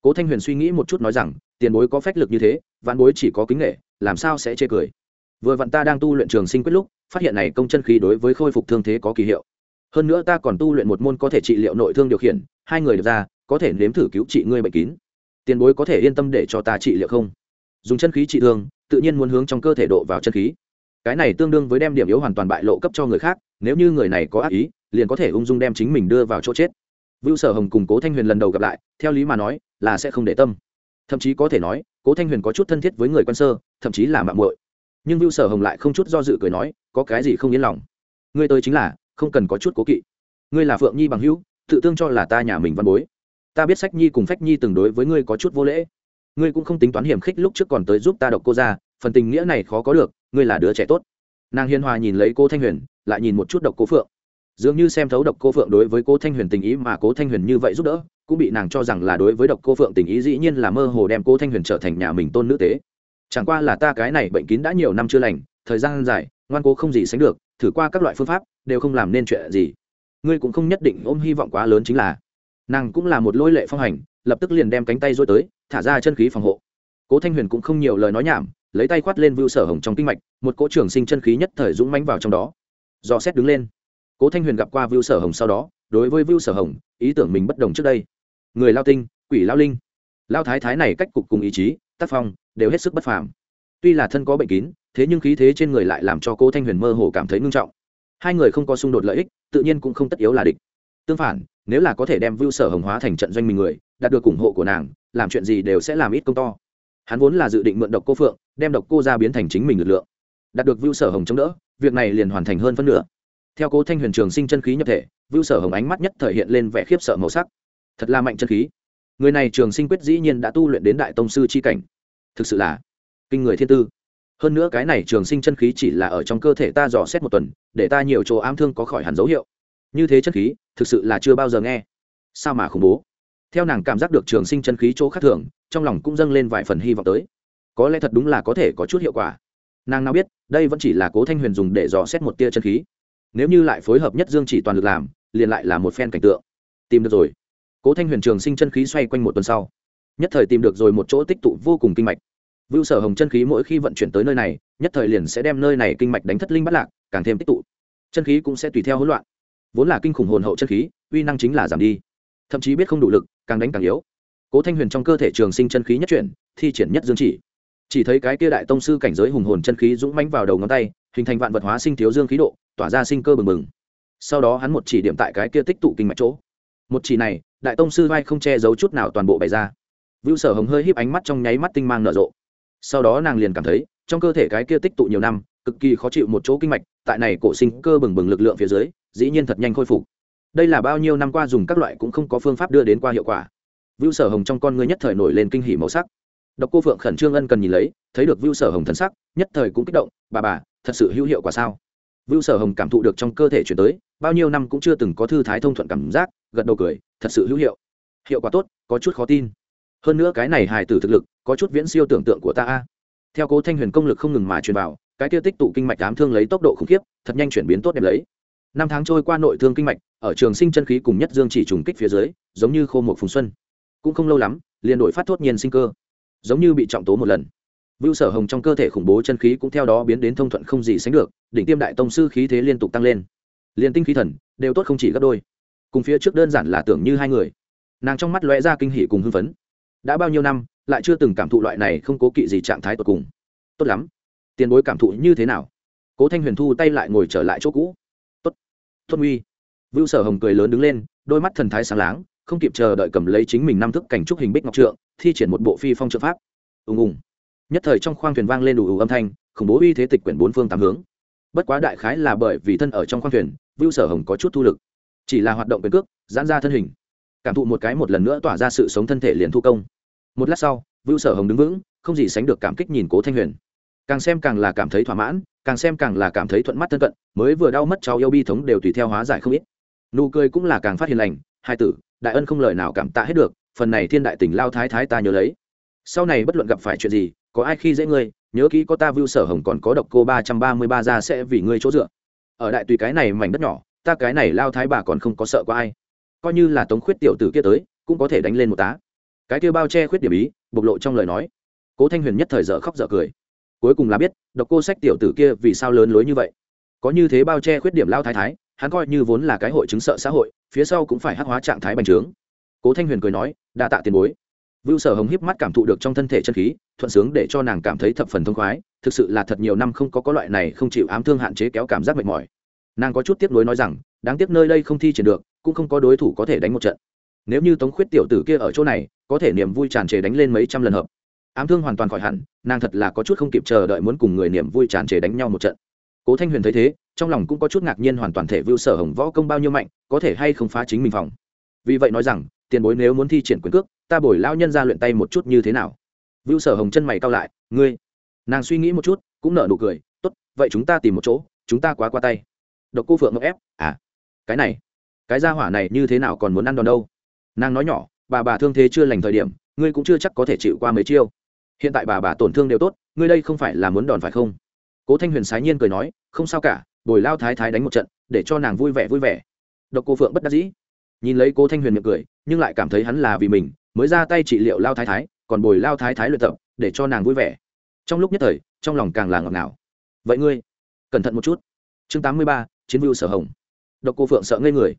Cố thanh huyền suy nghĩ một chút nói rằng, tiền bối có phách lực như thế, vạn bối chỉ có kính nghệ làm sao sẽ chê cười? Vừa vặn ta đang tu luyện trường sinh quyết lúc, phát hiện này công chân khí đối với khôi phục thương thế có kỳ hiệu. Hơn nữa ta còn tu luyện một môn có thể trị liệu nội thương điều khiển, hai người được ra, có thể nếm thử cứu trị ngươi bệnh kín. Tiền bối có thể yên tâm để cho ta trị liệu không? Dùng chân khí trị thương, tự nhiên muốn hướng trong cơ thể độ vào chân khí. Cái này tương đương với đem điểm yếu hoàn toàn bại lộ cấp cho người khác, nếu như người này có ác ý, liền có thể ung dung đem chính mình đưa vào chỗ chết. Vưu sở hồng cùng cố thanh huyền lần đầu gặp lại, theo lý mà nói, là sẽ không để tâm. Thậm chí có thể nói, cố thanh huyền có chút thân thiết với người quân sơ, thậm chí là mạng muội nhưng vưu sở hồng lại không chút do dự cười nói, có cái gì không yên lòng? Ngươi tới chính là, không cần có chút cố kỵ. Ngươi là phượng nhi bằng hữu, tự tương cho là ta nhà mình văn bối. Ta biết sách nhi cùng phách nhi từng đối với ngươi có chút vô lễ. Ngươi cũng không tính toán hiểm khích lúc trước còn tới giúp ta độc cô ra, phần tình nghĩa này khó có được, ngươi là đứa trẻ tốt. Nàng hiền hòa nhìn lấy cô thanh huyền, lại nhìn một chút độc cô phượng. Dường như xem thấu độc cô phượng đối với cô thanh huyền tình ý mà cố thanh huyền như vậy giúp đỡ, cũng bị nàng cho rằng là đối với độc cô phượng tình ý dĩ nhiên là mơ hồ đem cô thanh huyền trở thành nhà mình tôn nữ tế chẳng qua là ta cái này bệnh kín đã nhiều năm chưa lành, thời gian dài, ngoan cố không gì sánh được, thử qua các loại phương pháp, đều không làm nên chuyện gì. Ngươi cũng không nhất định ôm hy vọng quá lớn chính là. Nàng cũng là một lôi lệ phong hành, lập tức liền đem cánh tay dối tới, thả ra chân khí phòng hộ. Cố thanh huyền cũng không nhiều lời nói nhảm, lấy tay khoát lên vưu sở hồng trong kinh mạch, một cỗ trưởng sinh chân khí nhất thời dũng mánh vào trong đó. Do xét đứng lên. Cố thanh huyền gặp qua vưu sở hồng sau đó, đối với vưu sở hồng, ý tưởng mình bất đồng trước đây. Người lao tinh, quỷ lao linh. Lao thái thái này cách cục cùng ý chí, tác phong đều hết sức bất phàm. Tuy là thân có bệnh kín, thế nhưng khí thế trên người lại làm cho cố thanh huyền mơ hồ cảm thấy ngưng trọng. Hai người không có xung đột lợi ích, tự nhiên cũng không tất yếu là địch. Tương phản, nếu là có thể đem vưu sở hồng hóa thành trận doanh mình người, đạt được ủng hộ của nàng, làm chuyện gì đều sẽ làm ít công to. Hắn vốn là dự định mượn độc cô phượng, đem độc cô ra biến thành chính mình lực lượng. Đạt được vưu sở hồng chống đỡ, việc này liền hoàn thành hơn phân nửa. Theo cố thanh huyền trường sinh chân khí nhập thể, vưu sở hồng ánh mắt nhất thể hiện lên vẻ khiếp sợ màu sắc. Thật là mạnh chân khí. Người này trường sinh quyết dĩ nhiên đã tu luyện đến đại tông sư c h i cảnh thực sự là kinh người thiên tư. Hơn nữa cái này trường sinh chân khí chỉ là ở trong cơ thể ta dò xét một tuần, để ta nhiều chỗ ám thương có khỏi hẳn dấu hiệu. Như thế chân khí, thực sự là chưa bao giờ nghe. Sao mà khủng bố? Theo nàng cảm giác được trường sinh chân khí chỗ khác thường, trong lòng cũng dâng lên vài phần hy vọng tới. Có lẽ thật đúng là có thể có chút hiệu quả. Nàng nào biết, đây vẫn chỉ là cố thanh huyền dùng để dò xét một tia chân khí. Nếu như lại phối hợp nhất dương chỉ toàn lực làm, liền lại là một phen cảnh tượng. Tìm được rồi. Cố thanh huyền trường sinh chân khí xoay quanh một tuần sau nhất thời tìm được rồi một chỗ tích tụ vô cùng kinh mạch. Vưu sở hồng chân khí mỗi khi vận chuyển tới nơi này, nhất thời liền sẽ đem nơi này kinh mạch đánh thất linh bắt lạc, càng thêm tích tụ. Chân khí cũng sẽ tùy theo hỗn loạn. Vốn là kinh khủng hồn hậu chân khí, uy năng chính là giảm đi. Thậm chí biết không đủ lực, càng đánh càng yếu. Cố thanh huyền trong cơ thể trường sinh chân khí nhất chuyển, thi triển nhất dương chỉ. Chỉ thấy cái kia đại tông sư cảnh giới hùng hồn chân khí dũng mãnh vào đầu ngón tay, hình thành vạn vật hóa sinh thiếu dương khí độ, tỏa ra sinh cơ bừng bừng. Sau đó hắn một chỉ điểm tại cái kia tích tụ kinh mạch chỗ. Một chỉ này, đại tông sư vai không che giấu chút nào toàn bộ bày ra vưu sở hồng hơi híp ánh mắt trong nháy mắt tinh mang nở rộ. Sau đó nàng liền cảm thấy, trong cơ thể cái kia tích tụ nhiều năm, cực kỳ khó chịu một chỗ kinh mạch, tại này cổ sinh cơ bừng bừng lực lượng phía dưới, dĩ nhiên thật nhanh khôi phục. Đây là bao nhiêu năm qua dùng các loại cũng không có phương pháp đưa đến qua hiệu quả. Vưu sở hồng trong con ngươi nhất thời nổi lên kinh hỉ màu sắc. Độc cô phượng khẩn trương ân cần nhìn lấy, thấy được vưu sở hồng thần sắc, nhất thời cũng kích động, bà bà, thật sự hữu hiệu quả sao? Vưu sở hồng cảm thụ được trong cơ thể chuyển tới, bao nhiêu năm cũng chưa từng có thư thái thông thuận cảm giác, gật đầu cười, thật sự hữu hiệu. Hiệu quả tốt, có chút khó tin hơn nữa cái này hài tử thực lực, có chút viễn siêu tưởng tượng của ta a. Theo cố thanh huyền công lực không ngừng mà truyền vào, cái tiêu tích tụ kinh mạch ám thương lấy tốc độ khủng khiếp, thật nhanh chuyển biến tốt đẹp lấy. Năm tháng trôi qua nội thương kinh mạch, ở trường sinh chân khí cùng nhất dương chỉ trùng kích phía dưới, giống như khô một phùng xuân. Cũng không lâu lắm, liền đổi phát thốt nhiên sinh cơ. Giống như bị trọng tố một lần. Vưu sở hồng trong cơ thể khủng bố chân khí cũng theo đó biến đến thông thuận không gì sánh được, đỉnh tiêm đại tông sư khí thế liên tục tăng lên. Liền tinh khí thần, đều tốt không chỉ gấp đôi. Cùng phía trước đơn giản là tưởng như hai người. Nàng trong mắt lóe ra kinh hỉ cùng hưng phấn đã bao nhiêu năm, lại chưa từng cảm thụ loại này không cố kỵ gì trạng thái tột cùng. Tốt lắm. Tiền bối cảm thụ như thế nào? Cố thanh huyền thu tay lại ngồi trở lại chỗ cũ. Tốt. Tốt uy. Vưu sở hồng cười lớn đứng lên, đôi mắt thần thái sáng láng, không kịp chờ đợi cầm lấy chính mình năm thức cảnh trúc hình bích ngọc trượng, thi triển một bộ phi phong trợ pháp. Ùng ùng. Nhất thời trong khoang thuyền vang lên đủ ủ âm thanh, khủng bố uy thế tịch quyển bốn phương tám hướng. Bất quá đại khái là bởi vì thân ở trong khoang thuyền, vưu sở hồng có chút thu lực. Chỉ là hoạt động quyền cước, giãn ra thân hình cảm thụ một cái một lần nữa tỏa ra sự sống thân thể liền thu công. Một lát sau, vưu sở hồng đứng vững, không gì sánh được cảm kích nhìn cố thanh huyền. Càng xem càng là cảm thấy thỏa mãn, càng xem càng là cảm thấy thuận mắt thân cận, mới vừa đau mất cháu yêu bi thống đều tùy theo hóa giải không ít. Nụ cười cũng là càng phát hiền lành, hai tử, đại ân không lời nào cảm tạ hết được, phần này thiên đại tình lao thái thái ta nhớ lấy. Sau này bất luận gặp phải chuyện gì, có ai khi dễ ngươi, nhớ kỹ có ta vưu sở hồng còn có độc cô ba trăm ba mươi ba ra sẽ vì ngươi chỗ dựa. Ở đại tùy cái này mảnh đất nhỏ, ta cái này lao thái bà còn không có sợ có ai coi như là tống khuyết tiểu tử kia tới, cũng có thể đánh lên một tá. Cái kia bao che khuyết điểm ý, bộc lộ trong lời nói. Cố thanh huyền nhất thời dở khóc dở cười. Cuối cùng là biết, độc cô sách tiểu tử kia vì sao lớn lối như vậy. Có như thế bao che khuyết điểm lao thái thái, hắn coi như vốn là cái hội chứng sợ xã hội, phía sau cũng phải hắc hóa trạng thái bành trướng. Cố thanh huyền cười nói, đa tạ tiền bối. Vưu sở hồng híp mắt cảm thụ được trong thân thể chân khí, thuận sướng để cho nàng cảm thấy thập phần thông khoái, thực sự là thật nhiều năm không có có loại này không chịu ám thương hạn chế kéo cảm giác mệt mỏi nàng có chút tiếc nuối nói rằng, đáng tiếc nơi đây không thi triển được, cũng không có đối thủ có thể đánh một trận. Nếu như tống khuyết tiểu tử kia ở chỗ này, có thể niềm vui tràn trề đánh lên mấy trăm lần hợp. Ám thương hoàn toàn khỏi hẳn, nàng thật là có chút không kịp chờ đợi muốn cùng người niềm vui tràn trề đánh nhau một trận. Cố thanh huyền thấy thế, trong lòng cũng có chút ngạc nhiên hoàn toàn thể vưu sở hồng võ công bao nhiêu mạnh, có thể hay không phá chính mình phòng. Vì vậy nói rằng, tiền bối nếu muốn thi triển quyền cước, ta bồi lao nhân ra luyện tay một chút như thế nào? Vưu sở hồng chân mày cao lại, ngươi. Nàng suy nghĩ một chút, cũng nở nụ cười, tốt, vậy chúng ta tìm một chỗ, chúng ta quá qua tay độc cô phượng ngọc ép à cái này, cái gia hỏa này như thế nào còn muốn ăn đòn đâu? Nàng nói nhỏ, bà bà thương thế chưa lành thời điểm, ngươi cũng chưa chắc có thể chịu qua mấy chiêu. Hiện tại bà bà tổn thương đều tốt, ngươi đây không phải là muốn đòn phải không? Cố thanh huyền sái nhiên cười nói, không sao cả, bồi lao thái thái đánh một trận, để cho nàng vui vẻ vui vẻ. Độc cô phượng bất đắc dĩ. Nhìn lấy cố thanh huyền miệng cười, nhưng lại cảm thấy hắn là vì mình, mới ra tay trị liệu lao thái thái, còn bồi lao thái thái luyện tập, để cho nàng vui vẻ. Trong lúc nhất thời, trong lòng càng là ngọt ngào. Vậy ngươi, cẩn thận một chút. Chương tám mươi ba chiến vưu sở hồng. Độc cô phượng sợ ngây người.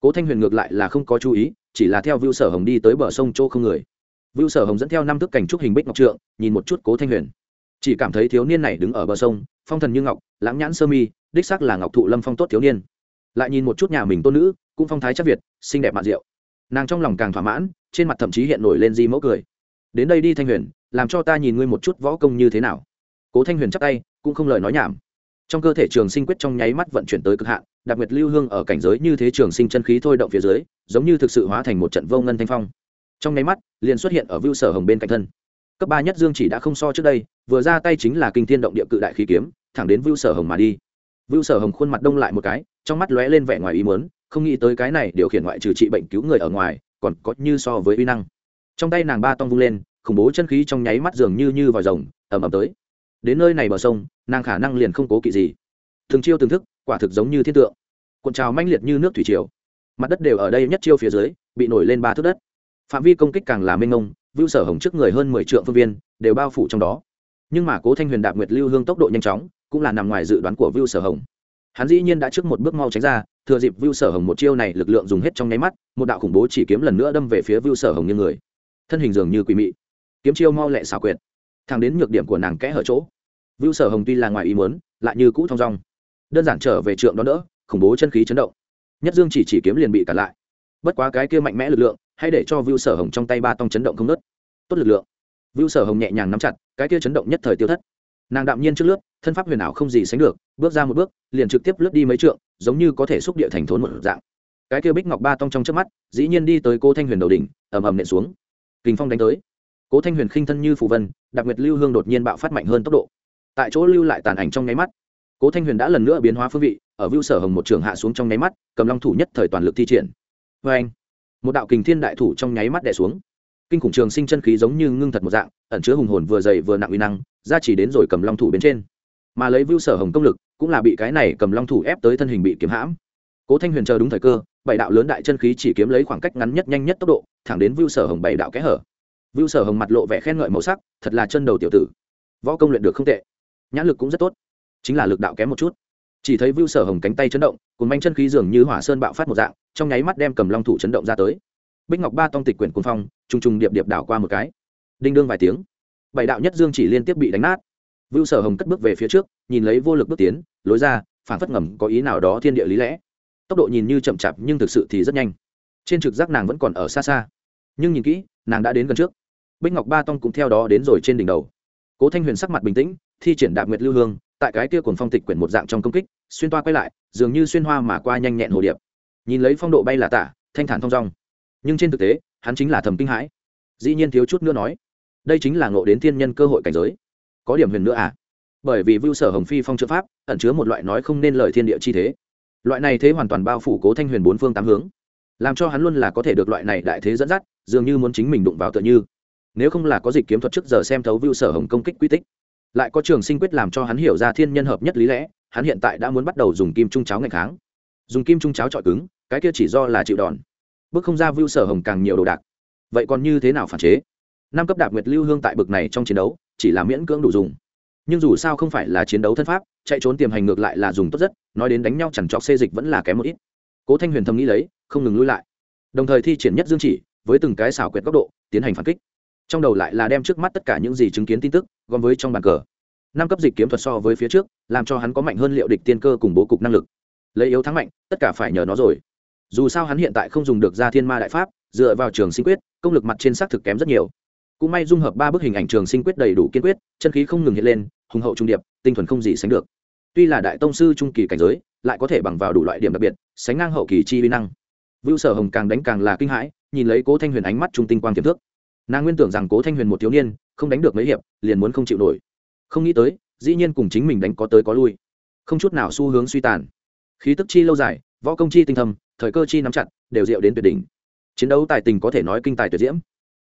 Cố thanh huyền ngược lại là không có chú ý, chỉ là theo vưu sở hồng đi tới bờ sông chỗ không người. Vưu sở hồng dẫn theo năm thước cảnh trúc hình bích ngọc trượng, nhìn một chút cố thanh huyền. Chỉ cảm thấy thiếu niên này đứng ở bờ sông, phong thần như ngọc, lãng nhãn sơ mi, đích xác là ngọc thụ lâm phong tốt thiếu niên. Lại nhìn một chút nhà mình tôn nữ, cũng phong thái chắc việt, xinh đẹp mạn diệu. Nàng trong lòng càng thỏa mãn, trên mặt thậm chí hiện nổi lên di mẫu cười. Đến đây đi thanh huyền, làm cho ta nhìn ngươi một chút võ công như thế nào. Cố thanh huyền chắp tay, cũng không lời nói nhảm trong cơ thể trường sinh quyết trong nháy mắt vận chuyển tới cực hạn đặc biệt lưu hương ở cảnh giới như thế trường sinh chân khí thôi động phía dưới, giống như thực sự hóa thành một trận vô ngân thanh phong. Trong nháy mắt, liền xuất hiện ở vưu sở hồng bên cạnh thân. Cấp ba nhất dương chỉ đã không so trước đây, vừa ra tay chính là kinh thiên động địa cự đại khí kiếm, thẳng đến vưu sở hồng mà đi. Vưu sở hồng khuôn mặt đông lại một cái, trong mắt lóe lên vẻ ngoài ý muốn, không nghĩ tới cái này điều khiển ngoại trừ trị bệnh cứu người ở ngoài, còn có như so với uy năng. Trong tay nàng ba tông vung lên, khủng bố chân khí trong nháy mắt dường như như vòi rồng, ầm ầm tới đến nơi này bờ sông, nàng khả năng liền không cố kỵ gì. Thường chiêu từng thức, quả thực giống như thiên tượng. Cuộn trào manh liệt như nước thủy triều. Mặt đất đều ở đây nhất chiêu phía dưới, bị nổi lên ba thước đất. Phạm vi công kích càng là mênh mông vưu sở hồng trước người hơn mười triệu phương viên, đều bao phủ trong đó. Nhưng mà cố thanh huyền đạp nguyệt lưu hương tốc độ nhanh chóng, cũng là nằm ngoài dự đoán của vưu sở hồng. Hắn dĩ nhiên đã trước một bước mau tránh ra, thừa dịp vưu sở hồng một chiêu này lực lượng dùng hết trong nháy mắt, một đạo khủng bố chỉ kiếm lần nữa đâm về phía vưu sở hồng như người. Thân hình dường như quỷ mị. Kiếm chiêu mau lẹ xảo quyệt thang đến nhược điểm của nàng kẽ hở chỗ. Vưu sở hồng tuy là ngoài ý muốn, lại như cũ thong dong. Đơn giản trở về trượng đó nữa, khủng bố chân khí chấn động. Nhất dương chỉ chỉ kiếm liền bị cản lại. Bất quá cái kia mạnh mẽ lực lượng hay để cho vưu sở hồng trong tay ba tông chấn động không nớt tốt lực lượng. Vưu sở hồng nhẹ nhàng nắm chặt, cái kia chấn động nhất thời tiêu thất. Nàng đạm nhiên trước lướt, thân pháp huyền ảo không gì sánh được, bước ra một bước, liền trực tiếp lướt đi mấy trượng, giống như có thể xúc địa thành thốn một dạng. Cái kia bích ngọc ba tông trong trước mắt, dĩ nhiên đi tới cô thanh huyền đầu đỉnh, ầm ầm nện xuống. Kinh phong đánh tới cố thanh huyền khinh thân như phù vân đặc biệt lưu hương đột nhiên bạo phát mạnh hơn tốc độ. Tại chỗ lưu lại tàn ảnh trong nháy mắt, cố thanh huyền đã lần nữa biến hóa phương vị, ở vưu sở hồng một trường hạ xuống trong nháy mắt, cầm long thủ nhất thời toàn lực thi triển. Vê anh, một đạo kình thiên đại thủ trong nháy mắt đẻ xuống. Kinh khủng trường sinh chân khí giống như ngưng thật một dạng, ẩn chứa hùng hồn vừa dày vừa nặng uy năng, ra chỉ đến rồi cầm long thủ bên trên. Mà lấy vưu sở hồng công lực, cũng là bị cái này cầm long thủ ép tới thân hình bị kiếm hãm. Cố thanh huyền chờ đúng thời cơ, bảy đạo lớn đại chân khí chỉ kiếm lấy khoảng cách ngắn nhất nhanh nhất tốc độ, thẳng đến vưu sở hồng bảy đạo kẽ hở vưu sở hồng mặt lộ vẻ khen ngợi màu sắc, thật là chân đầu tiểu tử. Võ công luyện được không tệ, nhãn lực cũng rất tốt, chính là lực đạo kém một chút. Chỉ thấy vưu sở hồng cánh tay chấn động cùng manh chân khí dường như hỏa sơn bạo phát một dạng, trong nháy mắt đem cầm long thủ chấn động ra tới. Bích ngọc ba tông tịch quyển cuốn phong, trùng trùng điệp điệp đảo qua một cái. Đinh đương vài tiếng, bảy đạo nhất dương chỉ liên tiếp bị đánh nát. Vưu sở hồng cất bước về phía trước, nhìn lấy vô lực bước tiến, lối ra phản phất ngầm, có ý nào đó thiên địa lý lẽ. Tốc độ nhìn như chậm chạp nhưng thực sự thì rất nhanh. Trên trực giác nàng vẫn còn ở xa xa, nhưng nhìn kỹ, nàng đã đến gần trước bích ngọc ba tông cũng theo đó đến rồi trên đỉnh đầu. Cố thanh huyền sắc mặt bình tĩnh, thi triển đạp nguyệt lưu hương, tại cái kia cuồng phong tịch quyển một dạng trong công kích, xuyên toa quay lại, dường như xuyên hoa mà qua nhanh nhẹn hồ điệp. Nhìn lấy phong độ bay là tả, thanh thản thong dong. Nhưng trên thực tế, hắn chính là thầm kinh hãi. Dĩ nhiên thiếu chút nữa nói, đây chính là ngộ đến thiên nhân cơ hội cảnh giới. Có điểm huyền nữa à? Bởi vì vưu sở hồng phi phong chữ pháp, ẩn chứa một loại nói không nên lời thiên địa chi thế. Loại này thế hoàn toàn bao phủ cố thanh huyền bốn phương tám hướng. Làm cho hắn luôn là có thể được loại này đại thế dẫn dắt, dường như muốn chính mình đụng vào tựa như nếu không là có dịch kiếm thuật trước giờ xem thấu vưu sở hồng công kích quy tích, lại có trường sinh quyết làm cho hắn hiểu ra thiên nhân hợp nhất lý lẽ, hắn hiện tại đã muốn bắt đầu dùng kim trung cháo ngày kháng. Dùng kim trung cháo trọi cứng, cái kia chỉ do là chịu đòn. Bước không ra vưu sở hồng càng nhiều đồ đạc. Vậy còn như thế nào phản chế? Năm cấp đạp nguyệt lưu hương tại bực này trong chiến đấu, chỉ là miễn cưỡng đủ dùng. Nhưng dù sao không phải là chiến đấu thân pháp, chạy trốn tiềm hành ngược lại là dùng tốt rất nói đến đánh nhau chẳng trọc xê dịch vẫn là kém một ít. Cố thanh huyền thầm nghĩ lấy, không ngừng lui lại. Đồng thời thi triển nhất dương chỉ, với từng cái xảo quyệt góc độ, tiến hành phản kích trong đầu lại là đem trước mắt tất cả những gì chứng kiến tin tức gom với trong bàn cờ. Năm cấp dịch kiếm thuật so với phía trước, làm cho hắn có mạnh hơn liệu địch tiên cơ cùng bố cục năng lực. Lấy yếu thắng mạnh, tất cả phải nhờ nó rồi. Dù sao hắn hiện tại không dùng được ra thiên ma đại pháp, dựa vào trường sinh quyết, công lực mặt trên xác thực kém rất nhiều. Cũng may dung hợp ba bức hình ảnh trường sinh quyết đầy đủ kiên quyết, chân khí không ngừng hiện lên, hùng hậu trung điệp, tinh thuần không gì sánh được. Tuy là đại tông sư trung kỳ cảnh giới, lại có thể bằng vào đủ loại điểm đặc biệt, sánh ngang hậu kỳ chi vi năng. Vưu sở hồng càng đánh càng là kinh hãi, nhìn lấy cố thanh huyền ánh mắt trung tinh quang tiềm thước nàng nguyên tưởng rằng cố thanh huyền một thiếu niên, không đánh được mấy hiệp, liền muốn không chịu nổi. Không nghĩ tới, dĩ nhiên cùng chính mình đánh có tới có lui. Không chút nào xu hướng suy tàn. Khí tức chi lâu dài, võ công chi tinh thầm thời cơ chi nắm chặt, đều diệu đến tuyệt đỉnh. Chiến đấu tài tình có thể nói kinh tài tuyệt diễm.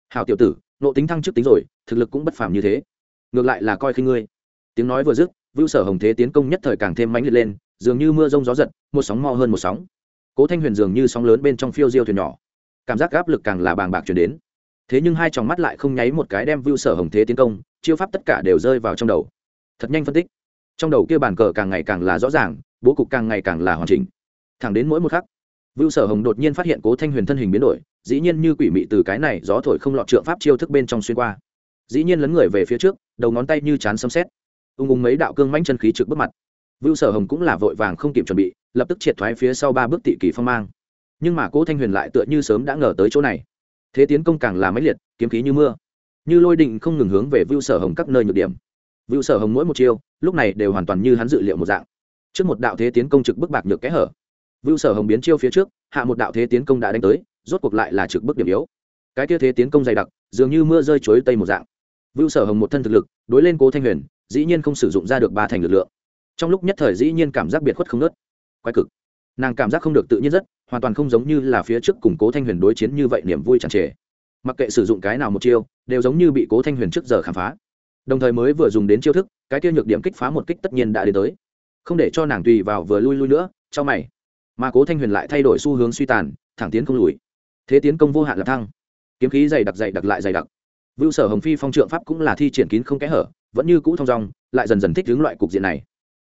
Hào tiểu tử, nộ tính thăng chức tính rồi, thực lực cũng bất phàm như thế. Ngược lại là coi khinh ngươi. Tiếng nói vừa dứt, vưu sở hồng thế tiến công nhất thời càng thêm mãnh liệt lên, dường như mưa rông gió giật, một sóng mo hơn một sóng. Cố thanh huyền dường như sóng lớn bên trong phiêu diêu thuyền nhỏ. Cảm giác áp lực càng là bàng bạc chuyển đến thế nhưng hai tròng mắt lại không nháy một cái đem vưu sở hồng thế tiến công, chiêu pháp tất cả đều rơi vào trong đầu. Thật nhanh phân tích. Trong đầu kia bàn cờ càng ngày càng là rõ ràng, bố cục càng ngày càng là hoàn chỉnh. Thẳng đến mỗi một khắc vưu sở hồng đột nhiên phát hiện cố thanh huyền thân hình biến đổi, dĩ nhiên như quỷ mị từ cái này gió thổi không lọt trượng pháp chiêu thức bên trong xuyên qua. Dĩ nhiên lấn người về phía trước, đầu ngón tay như chán sấm xét ung ung mấy đạo cương mãnh chân khí trực bước mặt. Vưu sở hồng cũng là vội vàng không kịp chuẩn bị, lập tức triệt thoái phía sau ba bước tị kỳ phong mang. Nhưng mà cố thanh huyền lại tựa như sớm đã ngờ tới chỗ này thế tiến công càng là máy liệt, kiếm khí như mưa. Như lôi định không ngừng hướng về vưu sở hồng các nơi nhược điểm. Vưu sở hồng mỗi một chiêu, lúc này đều hoàn toàn như hắn dự liệu một dạng. Trước một đạo thế tiến công trực bức bạc nhược kẽ hở. Vưu sở hồng biến chiêu phía trước, hạ một đạo thế tiến công đã đánh tới, rốt cuộc lại là trực bức điểm yếu. Cái kia thế tiến công dày đặc, dường như mưa rơi chuối tây một dạng. Vưu sở hồng một thân thực lực, đối lên cố thanh huyền, dĩ nhiên không sử dụng ra được ba thành lực lượng. Trong lúc nhất thời dĩ nhiên cảm giác biệt khuất không nớt quái cực. Nàng cảm giác không được tự nhiên rất hoàn toàn không giống như là phía trước cùng cố thanh huyền đối chiến như vậy, niềm vui tràn trề. Mặc kệ sử dụng cái nào một chiêu, đều giống như bị cố thanh huyền trước giờ khám phá. Đồng thời mới vừa dùng đến chiêu thức, cái tiêu nhược điểm kích phá một kích tất nhiên đã đến tới. Không để cho nàng tùy vào vừa lui lui nữa cho mày. Mà cố thanh huyền lại thay đổi xu hướng suy tàn, thẳng tiến không lùi. Thế tiến công vô hạn lập thăng. Kiếm khí dày đặc dày đặc lại dày đặc. Vưu sở hồng phi phong trượng pháp cũng là thi triển kín không kẽ hở, vẫn như cũ thong dong, lại dần dần thích hướng loại cục diện này.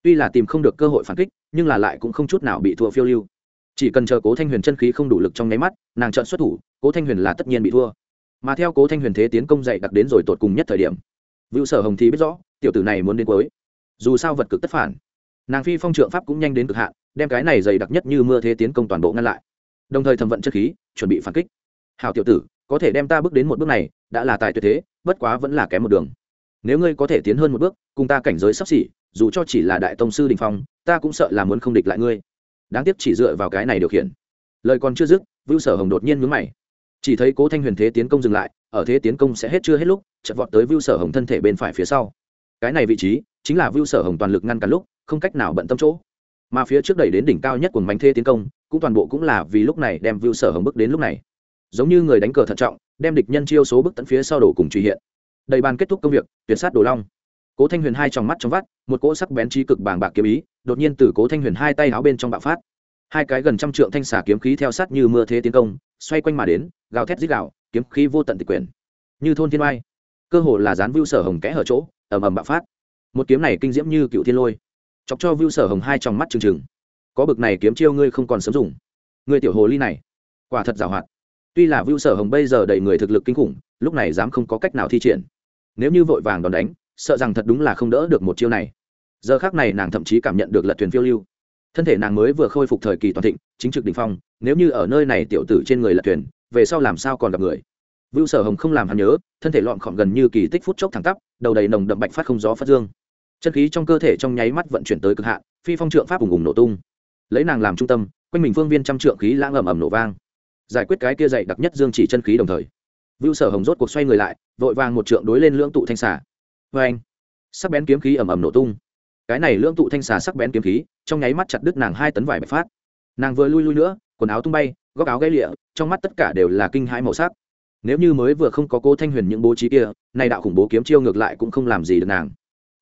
Tuy là tìm không được cơ hội phản kích, nhưng là lại cũng không chút nào bị thua phiêu lưu chỉ cần chờ cố thanh huyền chân khí không đủ lực trong nháy mắt, nàng trợn xuất thủ, cố thanh huyền là tất nhiên bị thua. Mà theo cố thanh huyền thế tiến công dạy đặc đến rồi tột cùng nhất thời điểm vựu sở hồng thì biết rõ, tiểu tử này muốn đến cuối. Dù sao vật cực tất phản, nàng phi phong trượng pháp cũng nhanh đến cực hạn, đem cái này dày đặc nhất như mưa thế tiến công toàn bộ ngăn lại. Đồng thời thẩm vận chất khí, chuẩn bị phản kích. Hào tiểu tử, có thể đem ta bước đến một bước này, đã là tài tuyệt thế, bất quá vẫn là kém một đường. Nếu ngươi có thể tiến hơn một bước, cùng ta cảnh giới sắp xỉ, dù cho chỉ là đại tông sư đình phong, ta cũng sợ là muốn không địch lại ngươi đáng tiếc chỉ dựa vào cái này điều khiển. Lời còn chưa dứt, vưu sở hồng đột nhiên mướn mày. Chỉ thấy cố thanh huyền thế tiến công dừng lại, ở thế tiến công sẽ hết chưa hết lúc chật vọt tới vưu sở hồng thân thể bên phải phía sau. Cái này vị trí chính là vưu sở hồng toàn lực ngăn cản lúc, không cách nào bận tâm chỗ. Mà phía trước đẩy đến đỉnh cao nhất của bánh thế tiến công, cũng toàn bộ cũng là vì lúc này đem vưu sở hồng bước đến lúc này. Giống như người đánh cờ thận trọng, đem địch nhân chiêu số bước tận phía sau đổ cùng truy hiện. Đầy bàn kết thúc công việc, tuyệt sát đồ long. Cố thanh huyền hai trong mắt trong vắt, một cỗ sắc bén trí cực bàng bạc kiếm ý đột nhiên từ cố thanh huyền hai tay áo bên trong bạo phát hai cái gần trăm trượng thanh xà kiếm khí theo sát như mưa thế tiến công xoay quanh mà đến gào thét dít gào kiếm khí vô tận tịch quyền như thôn thiên oai cơ hồ là dán vưu sở hồng kẽ hở chỗ ầm ầm bạo phát một kiếm này kinh diễm như cựu thiên lôi chọc cho vưu sở hồng hai trong mắt trừng trừng có bực này kiếm chiêu ngươi không còn sớm dùng ngươi tiểu hồ ly này quả thật giàu hoạt tuy là vưu sở hồng bây giờ đầy người thực lực kinh khủng lúc này dám không có cách nào thi triển nếu như vội vàng đòn đánh sợ rằng thật đúng là không đỡ được một chiêu này giờ khác này nàng thậm chí cảm nhận được lật thuyền phiêu lưu. Thân thể nàng mới vừa khôi phục thời kỳ toàn thịnh, chính trực đ ỉ n h phong, nếu như ở nơi này tiểu tử trên người lật thuyền, về sau làm sao còn gặp người? Vưu sở hồng không làm hắn nhớ, thân thể lọn khọn gần như kỳ tích phút chốc thẳng tắp, đầu đầy nồng đậm bạch phát không gió phát dương. Chân khí trong cơ thể trong nháy mắt vận chuyển tới cực hạn, phi phong trượng pháp ùng ùng nổ tung. Lấy nàng làm trung tâm, quanh mình phương viên trăm trượng khí lãng ầm ầm nổ vang. Giải quyết cái kia dày đặc nhất dương chỉ chân khí đồng thời, vưu sở hồng rốt cuộc xoay người lại, vội vàng một trượng đối lên lưỡng tụ thanh xả vê anh sắc bén kiếm khí ầm ầm nổ tung cái này lưỡng tụ thanh xà sắc bén kiếm khí, trong nháy mắt chặt đứt nàng hai tấn vải bạch phát. Nàng vừa lui lui nữa, quần áo tung bay, góc áo gây lịa, trong mắt tất cả đều là kinh hãi màu sắc. Nếu như mới vừa không có cô thanh huyền những bố trí kia, nay đạo khủng bố kiếm chiêu ngược lại cũng không làm gì được nàng.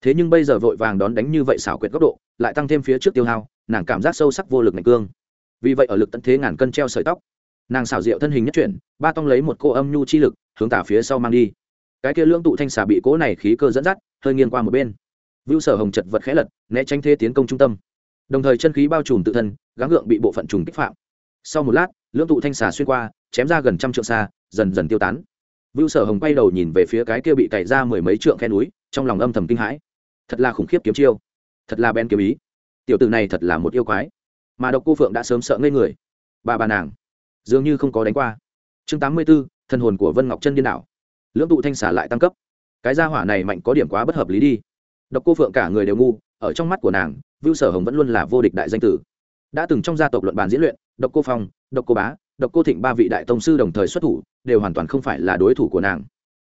Thế nhưng bây giờ vội vàng đón đánh như vậy xảo quyệt góc độ, lại tăng thêm phía trước tiêu hao, nàng cảm giác sâu sắc vô lực ngạch cương. Vì vậy ở lực tận thế ngàn cân treo sợi tóc, nàng xảo diệu thân hình nhất chuyển, ba tông lấy một cô âm nhu chi lực hướng tả phía sau mang đi. Cái kia lưỡng tụ thanh xà bị cỗ này khí cơ dẫn dắt, hơi nghiêng qua một bên vưu sở hồng chật vật khẽ lật, né tránh thế tiến công trung tâm. Đồng thời chân khí bao trùm tự thân, gắng gượng bị bộ phận trùng kích phạm. Sau một lát, lưỡng tụ thanh xà xuyên qua, chém ra gần trăm trượng xa, dần dần tiêu tán. Vưu sở hồng quay đầu nhìn về phía cái kia bị cày ra mười mấy trượng khe núi, trong lòng âm thầm kinh hãi. Thật là khủng khiếp kiếm chiêu. Thật là bén kiếm ý. Tiểu tử này thật là một yêu quái. Mà độc cô phượng đã sớm sợ ngây người. Bà bà nàng, dường như không có đánh qua. Chương tám mươi b thân hồn của vân ngọc chân điên đảo. Lưỡng tụ thanh xả lại tăng cấp. Cái gia hỏa này mạnh có điểm quá bất hợp lý đi độc cô phượng cả người đều ngu, ở trong mắt của nàng, vưu sở hồng vẫn luôn là vô địch đại danh tử. Đã từng trong gia tộc luận bàn diễn luyện, độc cô phong, độc cô bá, độc cô thịnh ba vị đại tông sư đồng thời xuất thủ, đều hoàn toàn không phải là đối thủ của nàng.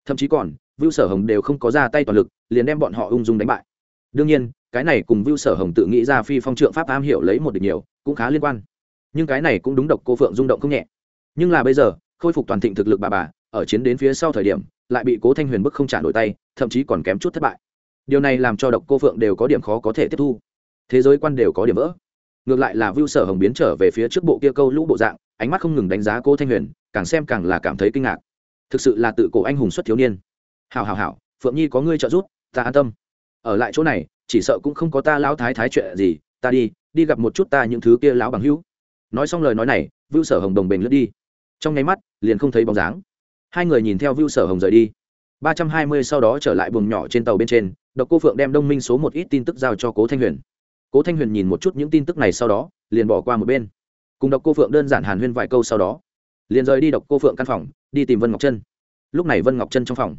Thậm chí còn, vưu sở hồng đều không có ra tay toàn lực, liền đem bọn họ ung dung đánh bại. Đương nhiên, cái này cùng vưu sở hồng tự nghĩ ra phi phong trượng pháp am hiểu lấy một địch nhiều, cũng khá liên quan. Nhưng cái này cũng đúng độc cô phượng rung động không nhẹ. Nhưng là bây giờ, khôi phục toàn thịnh thực lực bà bà, ở chiến đến phía sau thời điểm, lại bị cố thanh huyền bức không trả nổi tay, thậm chí còn kém chút thất bại điều này làm cho độc cô phượng đều có điểm khó có thể tiếp thu. Thế giới quan đều có điểm vỡ. Ngược lại là vưu sở hồng biến trở về phía trước bộ kia câu lũ bộ dạng, ánh mắt không ngừng đánh giá cô thanh huyền, càng xem càng là cảm thấy kinh ngạc. Thực sự là tự cổ anh hùng xuất thiếu niên. Hào hào hào phượng nhi có ngươi trợ giúp, ta an tâm. Ở lại chỗ này, chỉ sợ cũng không có ta lão thái thái chuyện gì, ta đi đi gặp một chút ta những thứ kia lão bằng hữu. Nói xong lời nói này, vưu sở hồng đồng bình lướt đi. Trong nháy mắt, liền không thấy bóng dáng. Hai người nhìn theo vưu sở hồng rời đi. Ba trăm hai mươi sau đó trở lại buồng nhỏ trên tàu bên trên độc cô phượng đem đông minh số một ít tin tức giao cho cố thanh huyền cố thanh huyền nhìn một chút những tin tức này sau đó liền bỏ qua một bên cùng độc cô phượng đơn giản hàn huyên vài câu sau đó liền rời đi độc cô phượng căn phòng đi tìm vân ngọc trân lúc này vân ngọc trân trong phòng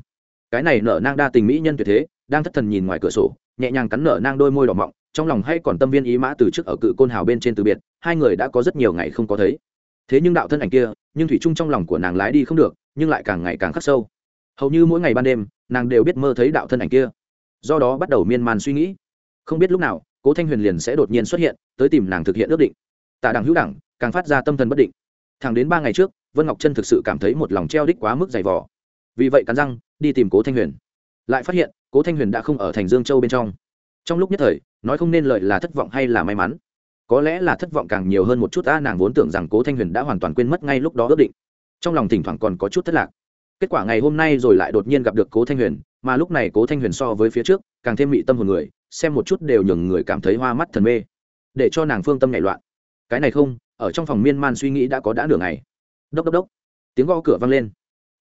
cái này nở nang đa tình mỹ nhân tuyệt thế đang thất thần nhìn ngoài cửa sổ nhẹ nhàng cắn nở nang đôi môi đỏ mọng trong lòng hay còn tâm viên ý mã từ trước ở cự côn hào bên trên từ biệt hai người đã có rất nhiều ngày không có thấy thế nhưng đạo thân ảnh kia nhưng thủy chung trong lòng của nàng lái đi không được nhưng lại càng ngày càng khắc sâu hầu như mỗi ngày ban đêm nàng đều biết mơ thấy đạo thân ảnh kia do đó bắt đầu miên man suy nghĩ. Không biết lúc nào, cố thanh huyền liền sẽ đột nhiên xuất hiện, tới tìm nàng thực hiện ước định. Tạ đằng hữu đẳng, càng phát ra tâm thần bất định. Thẳng đến ba ngày trước, vân ngọc trân thực sự cảm thấy một lòng treo đích quá mức dày vỏ vì vậy cắn răng, đi tìm cố thanh huyền. Lại phát hiện, cố thanh huyền đã không ở thành dương châu bên trong. Trong lúc nhất thời, nói không nên lợi là thất vọng hay là may mắn. Có lẽ là thất vọng càng nhiều hơn một chút ta nàng vốn tưởng rằng cố thanh huyền đã hoàn toàn quên mất ngay lúc đó ước định. Trong lòng thỉnh thoảng còn có chút thất lạc. Kết quả ngày hôm nay rồi lại đột nhiên gặp được cố thanh huyền mà lúc này cố thanh huyền so với phía trước, càng thêm mị tâm hồn người, xem một chút đều nhường người cảm thấy hoa mắt thần mê, để cho nàng phương tâm nhảy loạn. Cái này không, ở trong phòng miên man suy nghĩ đã có đã nửa ngày. Đốc đốc đốc. Tiếng gõ cửa vang lên.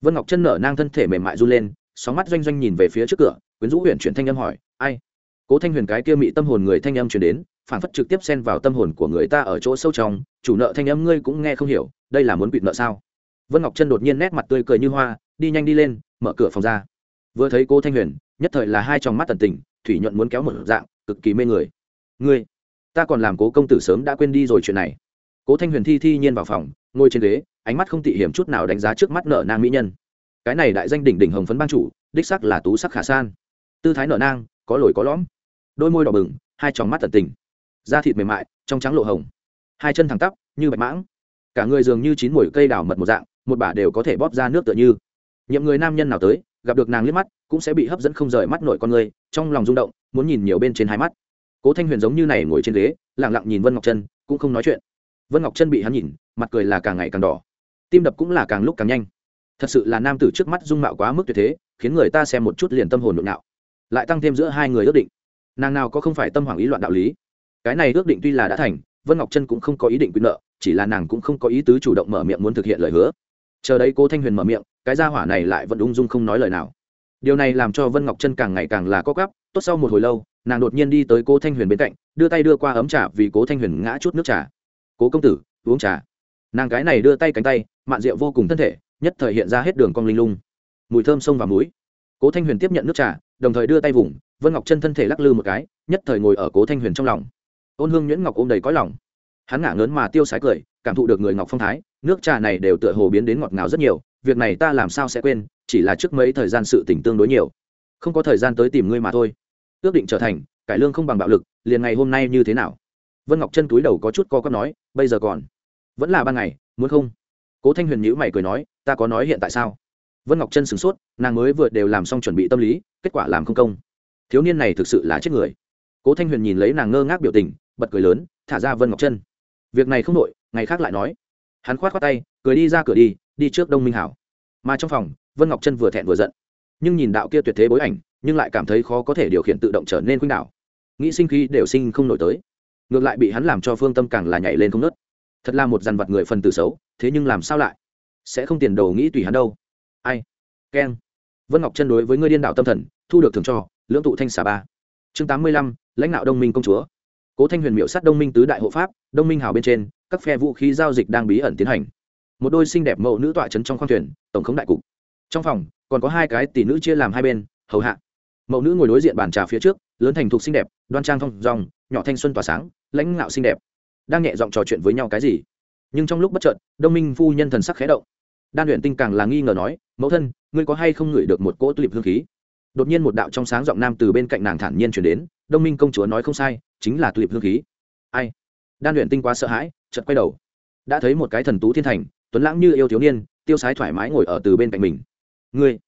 Vân ngọc chân nở nang thân thể mềm mại run lên, sóng mắt doanh doanh nhìn về phía trước cửa, quyến rũ huyện chuyển thanh âm hỏi, ai? Cố thanh huyền cái kia mị tâm hồn người thanh âm chuyển đến, phản phất trực tiếp xen vào tâm hồn của người ta ở chỗ sâu trong, chủ nợ thanh âm ngươi cũng nghe không hiểu, đây là muốn quỵt nợ sao? Vân ngọc chân đột nhiên nét mặt tươi cười như hoa, đi nhanh đi lên, mở cửa phòng ra vừa thấy cô thanh huyền, nhất thời là hai tròng mắt tần tình, thủy nhuận muốn kéo một dạng, cực kỳ mê người. Ngươi, ta còn làm cố công tử sớm đã quên đi rồi chuyện này. Cố thanh huyền thi thi nhiên vào phòng, ngồi trên ghế, ánh mắt không tị hiểm chút nào đánh giá trước mắt nợ nang mỹ nhân. Cái này đại danh đỉnh đỉnh hồng phấn ban chủ, đích sắc là tú sắc khả san. Tư thái nợ nang, có lồi có lõm. Đôi môi đỏ bừng, hai tròng mắt tận tình. Da thịt mềm mại, trong trắng lộ hồng. Hai chân thẳng tắp, như bạch mãng. Cả người dường như chín mùi cây đào mật một dạng, một bả đều có thể bóp ra nước tựa như. Nhiệm người nam nhân nào tới gặp được nàng liếc mắt, cũng sẽ bị hấp dẫn không rời mắt nội con người, trong lòng rung động, muốn nhìn nhiều bên trên hai mắt. Cố thanh huyền giống như này ngồi trên ghế lẳng lặng nhìn vân ngọc trân, cũng không nói chuyện. Vân ngọc trân bị hắn nhìn, mặt cười là càng ngày càng đỏ. Tim đập cũng là càng lúc càng nhanh. Thật sự là nam tử trước mắt dung mạo quá mức tuyệt thế, khiến người ta xem một chút liền tâm hồn nội nạo. Lại tăng thêm giữa hai người ước định. Nàng nào có không phải tâm hoàng ý loạn đạo lý? Cái này ước định tuy là đã thành, vân ngọc trân cũng không có ý định quyền nợ, chỉ là nàng cũng không có ý tứ chủ động mở miệng muốn thực hiện lời hứa. Chờ đấy cố thanh huyền mở miệng cái gia hỏa này lại vẫn ung dung không nói lời nào. Điều này làm cho vân ngọc chân càng ngày càng là có gắp tốt sau một hồi lâu, nàng đột nhiên đi tới cố thanh huyền bên cạnh, đưa tay đưa qua ấm trà vì cố thanh huyền ngã chút nước trà. Cố công tử, uống trà. Nàng cái này đưa tay cánh tay, mạn rượu vô cùng thân thể, nhất thời hiện ra hết đường cong linh lung. Mùi thơm sông và muối. Cố thanh huyền tiếp nhận nước trà, đồng thời đưa tay vùng, vân ngọc chân thân thể lắc lư một cái, nhất thời ngồi ở cố thanh huyền trong lòng. Ôn hương nhuyễn ngọc ôm đầy cõi lòng. Hắn ngả ngớn mà tiêu sái cười, cảm thụ được người ngọc phong thái, nước trà này đều tựa hồ biến đến ngọt ngào rất nhiều việc này ta làm sao sẽ quên, chỉ là trước mấy thời gian sự tỉnh tương đối nhiều. Không có thời gian tới tìm ngươi mà thôi. Ước định trở thành, cải lương không bằng bạo lực, liền ngày hôm nay như thế nào? Vân ngọc chân túi đầu có chút co có nói, bây giờ còn. Vẫn là ban ngày, muốn không? Cố thanh huyền nhữ mày cười nói, ta có nói hiện tại sao? Vân ngọc chân sửng sốt, nàng mới vừa đều làm xong chuẩn bị tâm lý, kết quả làm không công. Thiếu niên này thực sự là chết người. Cố thanh huyền nhìn lấy nàng ngơ ngác biểu tình, bật cười lớn, thả ra vân ngọc chân. Việc này không nội, ngày khác lại nói. Hắn khoát khoát tay, cười đi ra cửa đi đi trước đông minh hảo. Mà trong phòng, vân ngọc chân vừa thẹn vừa giận. Nhưng nhìn đạo kia tuyệt thế bối ảnh, nhưng lại cảm thấy khó có thể điều khiển tự động trở nên khuynh đảo. Nghĩ sinh khí đều sinh không nổi tới. Ngược lại bị hắn làm cho phương tâm càng là nhảy lên không nớt thật là một dằn vật người phần tử xấu, thế nhưng làm sao lại? Sẽ không tiền đầu nghĩ tùy hắn đâu. Ai? Keng. Vân ngọc chân đối với ngươi điên đạo tâm thần, thu được thường cho, lưỡng tụ thanh xà ba. Chương tám mươi lăm, lãnh đạo đông minh công chúa. Cố thanh huyền miệu sát đông minh tứ đại hộ pháp, đông minh hào bên trên, các phe vũ khí giao dịch đang bí ẩn tiến hành một đôi xinh đẹp mẫu nữ tọa trấn trong khoang thuyền, tổng khống đại cục. Trong phòng, còn có hai cái tỷ nữ chia làm hai bên, hầu hạ. Mẫu nữ ngồi đối diện bàn trà phía trước, lớn thành thục xinh đẹp, đoan trang thong dòng nhỏ thanh xuân tỏa sáng, lãnh ngạo xinh đẹp. Đang nhẹ giọng trò chuyện với nhau cái gì? Nhưng trong lúc bất chợt, đông minh phu nhân thần sắc khẽ động. Đan luyện tinh càng là nghi ngờ nói, mẫu thân, ngươi có hay không ngửi được một cỗ tulip hương khí? Đột nhiên một đạo trong sáng giọng nam từ bên cạnh nàng thản nhiên chuyển đến, đông minh công chúa nói không sai, chính là tulip hương khí. Ai? Đan luyện tinh quá sợ hãi, chợt quay đầu. Đã thấy một cái thần tú thiên thành tuấn lãng như yêu thiếu niên, tiêu sái thoải mái ngồi ở từ bên cạnh mình. Ngươi,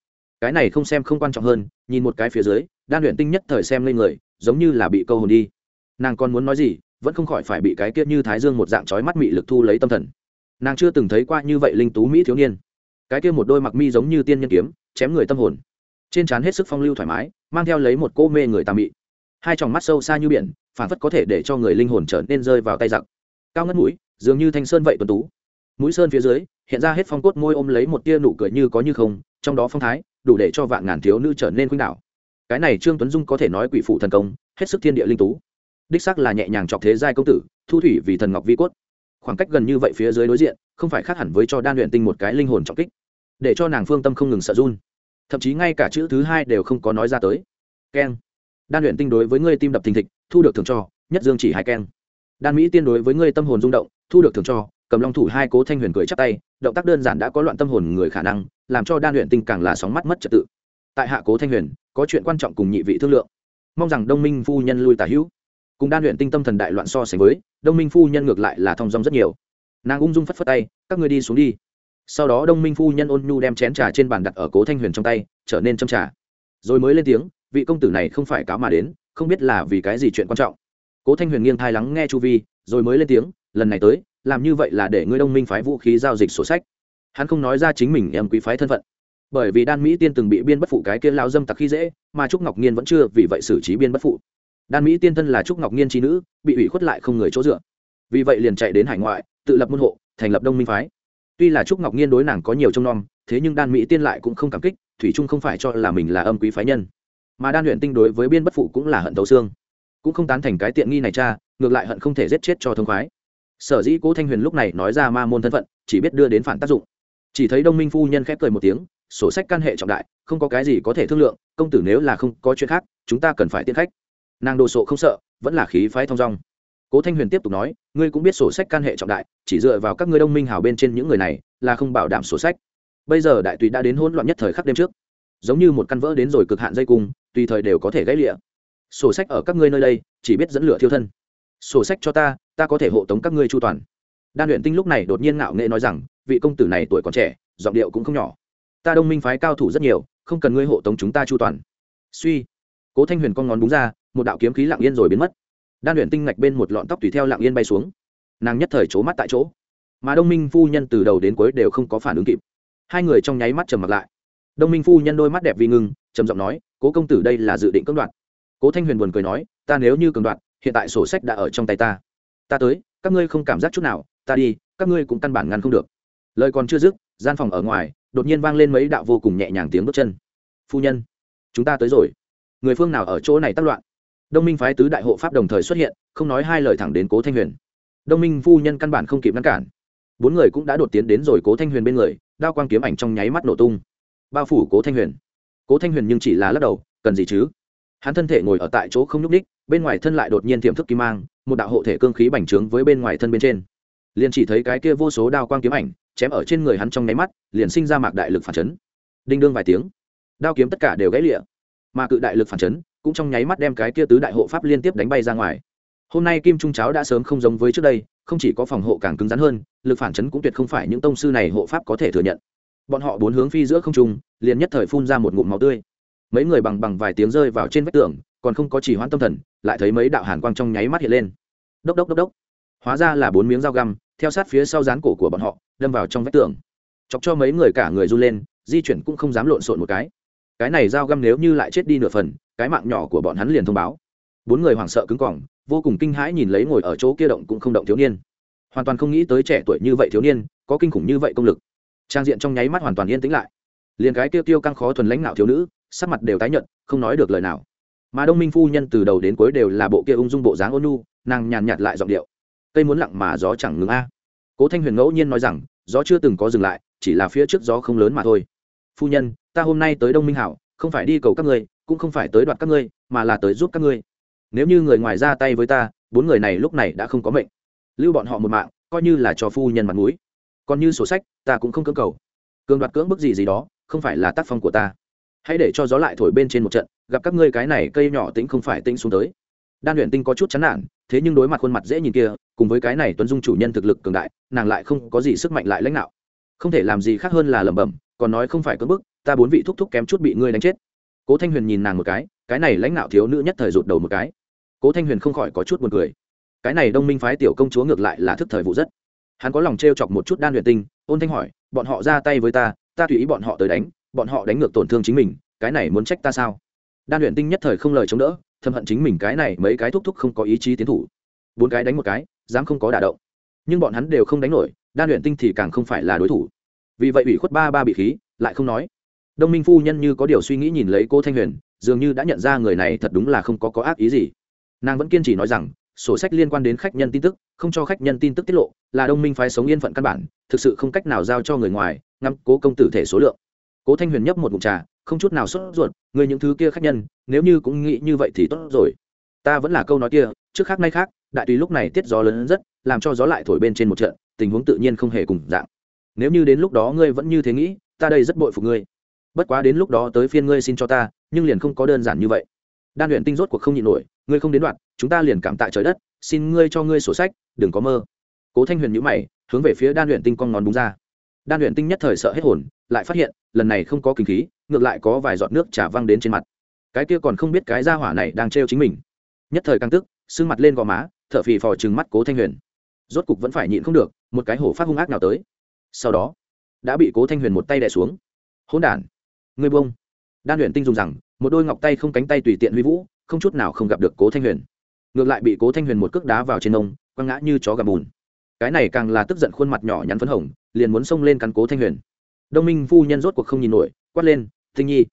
cái này không xem không quan trọng hơn, nhìn một cái phía dưới, đan luyện tinh nhất thời xem lên người, giống như là bị câu hồn đi. Nàng còn muốn nói gì, vẫn không khỏi phải bị cái kia như thái dương một dạng trói mắt mị lực thu lấy tâm thần. Nàng chưa từng thấy qua như vậy linh tú mỹ thiếu niên. Cái kia một đôi mặc mi giống như tiên nhân kiếm, chém người tâm hồn. Trên trán hết sức phong lưu thoải mái, mang theo lấy một cô mê người tà mị. Hai tròng mắt sâu xa như biển phản phất có thể để cho người linh hồn trở nên rơi vào tay giặc. Cao ngất mũi, dường như thanh sơn vậy tuấn tú mũi sơn phía dưới, hiện ra hết phong cốt môi ôm lấy một tia nụ cười như có như không, trong đó phong thái, đủ để cho vạn ngàn thiếu nữ trở nên khuynh đảo. Cái này trương tuấn dung có thể nói quỷ phụ thần công, hết sức thiên địa linh tú. Đích sắc là nhẹ nhàng chọc thế giai công tử, thu thủy vì thần ngọc vi cốt. Khoảng cách gần như vậy phía dưới đối diện, không phải khác hẳn với cho đan luyện tinh một cái linh hồn trọng kích, để cho nàng phương tâm không ngừng sợ run. Thậm chí ngay cả chữ thứ hai đều không có nói ra tới. Keng. Đan luyện tinh đối với ngươi tim đập thình thịch, thu được thường cho, nhất dương chỉ hai keng. Đan mỹ tiên đối với ngươi tâm hồn rung động, thu được thường cho cầm long thủ hai cố thanh huyền cười chắp tay, động tác đơn giản đã có loạn tâm hồn người khả năng, làm cho đan luyện tinh càng là sóng mắt mất trật tự. Tại hạ cố thanh huyền, có chuyện quan trọng cùng nhị vị thương lượng. Mong rằng đông minh phu nhân lui tả hữu. Cùng đan luyện tinh tâm thần đại loạn so sánh với, đông minh phu nhân ngược lại là thong dong rất nhiều. Nàng ung dung phất phất tay, các ngươi đi xuống đi. Sau đó đông minh phu nhân ôn nhu đem chén trà trên bàn đặt ở cố thanh huyền trong tay, trở nên châm trà. Rồi mới lên tiếng, vị công tử này không phải cáo mà đến, không biết là vì cái gì chuyện quan trọng. Cố thanh huyền nghiêng thai lắng nghe chu vi, rồi mới lên tiếng, lần này tới làm như vậy là để ngươi đông minh phái vũ khí giao dịch sổ sách. Hắn không nói ra chính mình em quý phái thân phận. Bởi vì đan mỹ tiên từng bị biên bất phụ cái kia lao dâm tặc khi dễ, mà trúc ngọc nhiên vẫn chưa vì vậy xử trí biên bất phụ. Đan mỹ tiên thân là trúc ngọc nhiên trí nữ, bị ủy khuất lại không người chỗ dựa. Vì vậy liền chạy đến hải ngoại, tự lập môn hộ, thành lập đông minh phái. Tuy là trúc ngọc nhiên đối nàng có nhiều trông nom, thế nhưng đan mỹ tiên lại cũng không cảm kích, thủy trung không phải cho là mình là âm quý phái nhân. Mà đan luyện tinh đối với biên bất phụ cũng là hận tấu xương. Cũng không tán thành cái tiện nghi này cha, ngược lại hận không thể giết chết cho thông khoái sở dĩ cố thanh huyền lúc này nói ra ma môn thân phận, chỉ biết đưa đến phản tác dụng. Chỉ thấy đông minh phu nhân khép cười một tiếng, sổ sách căn hệ trọng đại, không có cái gì có thể thương lượng, công tử nếu là không có chuyện khác, chúng ta cần phải tiến khách. Nàng đồ sộ không sợ, vẫn là khí phái thong dong. Cố thanh huyền tiếp tục nói, ngươi cũng biết sổ sách căn hệ trọng đại, chỉ dựa vào các ngươi đông minh hào bên trên những người này, là không bảo đảm sổ sách. Bây giờ đại tùy đã đến hỗn loạn nhất thời khắc đêm trước. Giống như một căn vỡ đến rồi cực hạn dây cung, tùy thời đều có thể gãy lịa. Sổ sách ở các ngươi nơi đây, chỉ biết dẫn lửa thiêu thân. Sổ sách cho ta ta có thể hộ tống các ngươi chu toàn. Đan luyện tinh lúc này đột nhiên ngạo nghệ nói rằng, vị công tử này tuổi còn trẻ, giọng điệu cũng không nhỏ. Ta đông minh phái cao thủ rất nhiều, không cần ngươi hộ tống chúng ta chu toàn. Suy. Cố thanh huyền con ngón búng ra, một đạo kiếm khí lặng yên rồi biến mất. Đan luyện tinh ngạch bên một lọn tóc tùy theo lặng yên bay xuống. Nàng nhất thời c mắt tại chỗ. Mà đông minh phu nhân từ đầu đến cuối đều không có phản ứng kịp. Hai người trong nháy mắt trầm mặt lại. Đông minh phu nhân đôi mắt đẹp vì ngưng, trầm giọng nói, cố công tử đây là dự định cưỡng đoạt. Cố thanh huyền buồn cười nói, ta nếu như cưỡng đoạt, hiện tại sổ sách đã ở trong tay ta ta tới, các ngươi không cảm giác chút nào, ta đi, các ngươi cũng căn bản ngăn không được. Lời còn chưa dứt, gian phòng ở ngoài, đột nhiên vang lên mấy đạo vô cùng nhẹ nhàng tiếng bước chân. Phu nhân, chúng ta tới rồi. Người phương nào ở chỗ này tác loạn? Đông minh phái tứ đại hộ pháp đồng thời xuất hiện, không nói hai lời thẳng đến cố thanh huyền. Đông minh phu nhân căn bản không kịp ngăn cản. Bốn người cũng đã đột tiến đến rồi cố thanh huyền bên người, đao quang kiếm ảnh trong nháy mắt nổ tung. Bao phủ cố thanh huyền. Cố thanh huyền nhưng chỉ là lắc đầu, cần gì chứ? Hắn thân thể ngồi ở tại chỗ không nhúc ních bên ngoài thân lại đột nhiên tiềm thức kim mang, một đạo hộ thể cương khí bành trướng với bên ngoài thân bên trên. Liền chỉ thấy cái kia vô số đao quang kiếm ảnh, chém ở trên người hắn trong nháy mắt, liền sinh ra mạc đại lực phản chấn. Đinh đương vài tiếng, đao kiếm tất cả đều gãy lịa. Mà cự đại lực phản chấn cũng trong nháy mắt đem cái kia tứ đại hộ pháp liên tiếp đánh bay ra ngoài. Hôm nay kim trung cháo đã sớm không giống với trước đây, không chỉ có phòng hộ càng cứng rắn hơn, lực phản chấn cũng tuyệt không phải những tông sư này hộ pháp có thể thừa nhận. Bọn họ bốn hướng phi giữa không trung, liền nhất thời phun ra một ngụm máu tươi mấy người bằng bằng vài tiếng rơi vào trên vách tường, còn không có chỉ hoãn tâm thần, lại thấy mấy đạo hàn quang trong nháy mắt hiện lên. Đốc đốc đốc đốc. Hóa ra là bốn miếng dao găm, theo sát phía sau dán cổ của bọn họ, đâm vào trong vách tường. Chọc cho mấy người cả người run lên, di chuyển cũng không dám lộn xộn một cái. Cái này dao găm nếu như lại chết đi nửa phần, cái mạng nhỏ của bọn hắn liền thông báo. Bốn người hoảng sợ cứng cỏng vô cùng kinh hãi nhìn lấy ngồi ở chỗ kia động cũng không động thiếu niên. Hoàn toàn không nghĩ tới trẻ tuổi như vậy thiếu niên, có kinh khủng như vậy công lực. Trang diện trong nháy mắt hoàn toàn yên tĩnh lại. Liền cái tiêu tiêu căng khó thuần lãnh nạo thiếu nữ sắc mặt đều tái nhợt, không nói được lời nào. Mà đông minh phu nhân từ đầu đến cuối đều là bộ kia ung dung bộ dáng ôn nhu, nàng nhàn nhạt lại giọng điệu. Cây muốn lặng mà gió chẳng ngừng a. Cố thanh huyền ngẫu nhiên nói rằng, gió chưa từng có dừng lại, chỉ là phía trước gió không lớn mà thôi. Phu nhân, ta hôm nay tới đông minh hảo, không phải đi cầu các ngươi, cũng không phải tới đoạt các ngươi, mà là tới giúp các ngươi. Nếu như người ngoài ra tay với ta, bốn người này lúc này đã không có mệnh. Lưu bọn họ một mạng, coi như là cho phu nhân mặt mũi. Còn như sổ sách, ta cũng không cưỡng cầu. Cường đoạt cưỡng bức gì gì đó, không phải là tác phong của ta hãy để cho gió lại thổi bên trên một trận, gặp các ngươi cái này cây nhỏ tĩnh không phải tĩnh xuống tới. Đan luyện tinh có chút chán nản, thế nhưng đối mặt khuôn mặt dễ nhìn kia, cùng với cái này tuấn dung chủ nhân thực lực cường đại, nàng lại không có gì sức mạnh lại lãnh đạo không thể làm gì khác hơn là lẩm bẩm, còn nói không phải cưỡng bức, ta bốn vị thúc thúc kém chút bị ngươi đánh chết. Cố thanh huyền nhìn nàng một cái cái này lãnh đạo thiếu nữ nhất thời rụt đầu một cái. Cố thanh huyền không khỏi có chút buồn cười. Cái này đông minh phái tiểu công chúa ngược lại là thức thời vụ rất. Hắn có lòng t r e o chọc một chút đan luyện tinh, ôn thanh hỏi, bọn họ ra tay với ta ta tùy ý bọn họ tới đánh bọn họ đánh ngược tổn thương chính mình, cái này muốn trách ta sao? Đan luyện tinh nhất thời không lời chống đỡ thâm hận chính mình cái này mấy cái thúc thúc không có ý chí tiến thủ. Bốn cái đánh một cái, dám không có đả động. Nhưng bọn hắn đều không đánh nổi, đan luyện tinh thì càng không phải là đối thủ. Vì vậy ủy khuất ba ba bị khí, lại không nói. Đông minh phu nhân như có điều suy nghĩ nhìn lấy cô thanh huyền, dường như đã nhận ra người này thật đúng là không có có ác ý gì. Nàng vẫn kiên trì nói rằng, sổ sách liên quan đến khách nhân tin tức, không cho khách nhân tin tức tiết lộ, là đông minh phái sống yên phận căn bản, thực sự không cách nào giao cho người ngoài, ngắm cố công tử thể số lượng cố thanh huyền nhấp một mụn trà, không chút nào sốt ruột người những thứ kia khách nhân, nếu như cũng nghĩ như vậy thì tốt rồi. Ta vẫn là câu nói kia, trước khác nay khác, đại tùy lúc này tiết gió lớn rất, làm cho gió lại thổi bên trên một trận, tình huống tự nhiên không hề cùng dạng. Nếu như đến lúc đó ngươi vẫn như thế nghĩ, ta đây rất bội phục ngươi. Bất quá đến lúc đó tới phiên ngươi xin cho ta, nhưng liền không có đơn giản như vậy. Đan luyện tinh rốt cuộc không nhịn nổi, ngươi không đến đoạn, chúng ta liền cảm tạ trời đất, xin ngươi cho ngươi sổ sách, đừng có mơ. Cố thanh huyền nhữ mày, hướng về phía đan luyện tinh con ngón đúng ra đan luyện tinh nhất thời sợ hết hồn, lại phát hiện, lần này không có kinh khí, ngược lại có vài giọt nước trả văng đến trên mặt. Cái kia còn không biết cái ra hỏa này đang trêu chính mình. Nhất thời căng tức, sưng mặt lên gò má, thở phì phò trừng mắt cố thanh huyền. Rốt cục vẫn phải nhịn không được, một cái hổ phát hung ác nào tới. Sau đó, đã bị cố thanh huyền một tay đẻ xuống. Hỗn đản, ngươi bông đan luyện tinh dùng rằng, một đôi ngọc tay không cánh tay tùy tiện huy vũ, không chút nào không gặp được cố thanh huyền. Ngược lại bị cố thanh huyền một cước đá vào trên nông quăng ngã như chó gặp bùn cái này càng là tức giận khuôn mặt nhỏ nhắn phấn hồng, liền muốn xông lên cắn cố thanh huyền. Đông minh phu nhân rốt cuộc không nhìn nổi, quát lên, tinh nhi,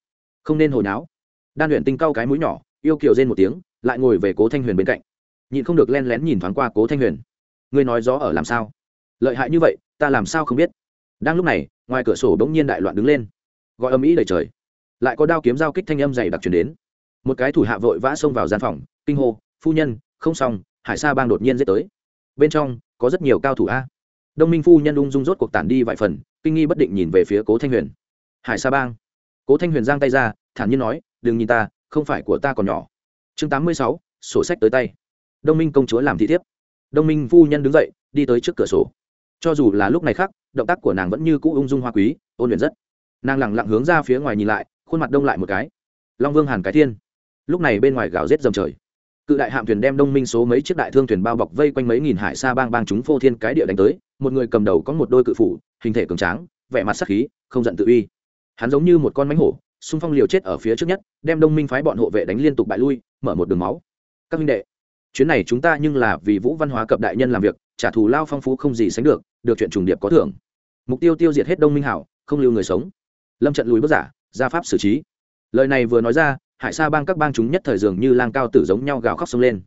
không nên hồi náo. Đan luyện tinh cau cái mũi nhỏ, yêu kiều rên một tiếng, lại ngồi về cố thanh huyền bên cạnh. Nhịn không được len lén nhìn thoáng qua cố thanh huyền. Ngươi nói gió ở làm sao? Lợi hại như vậy, ta làm sao không biết? Đang lúc này, ngoài cửa sổ bỗng nhiên đại loạn đứng lên. Gọi âm ý đầy trời. Lại có đao kiếm giao kích thanh âm dày đặc truyền đến. Một cái thủ hạ vội vã xông vào gian phòng, kinh hô, phu nhân, không xong, hải sa bang đột nhiên giết tới bên trong có rất nhiều cao thủ a. Đông minh phu nhân ung dung rốt cuộc tản đi vài phần, kinh nghi bất định nhìn về phía cố thanh huyền. Hải sa bang. Cố thanh huyền giang tay ra, thản nhiên nói, đừng nhìn ta, không phải của ta còn nhỏ. Chương tám mươi sáu, sổ sách tới tay. Đông minh công chúa làm thị thiếp. Đông minh phu nhân đứng dậy, đi tới trước cửa sổ. Cho dù là lúc này khác, động tác của nàng vẫn như cũ ung dung hoa quý, ôn luyện rất. Nàng lẳng lặng hướng ra phía ngoài nhìn lại, khuôn mặt đông lại một cái. Long vương hàn cái thiên. Lúc này bên ngoài gào rết dầm trời cự đại hạm thuyền đem đông minh số mấy chiếc đại thương thuyền bao bọc vây quanh mấy nghìn hải xa bang bang chúng phô thiên cái địa đánh tới, một người cầm đầu có một đôi cự phủ, hình thể cường tráng, vẻ mặt sắc khí, không giận tự uy. Hắn giống như một con mánh hổ, xung phong liều chết ở phía trước nhất, đem đông minh phái bọn hộ vệ đánh liên tục bại lui, mở một đường máu. Các minh đệ, chuyến này chúng ta nhưng là vì vũ văn hóa cập đại nhân làm việc, trả thù lao phong phú không gì sánh được được chuyện trùng điệp có thưởng. Mục tiêu tiêu diệt hết đông minh hảo, không lưu người sống. Lâm trận lùi bước giả gia pháp xử trí. Lời này vừa nói ra hải sa bang các bang chúng nhất thời dường như lang cao tử giống nhau gào khóc sông lên.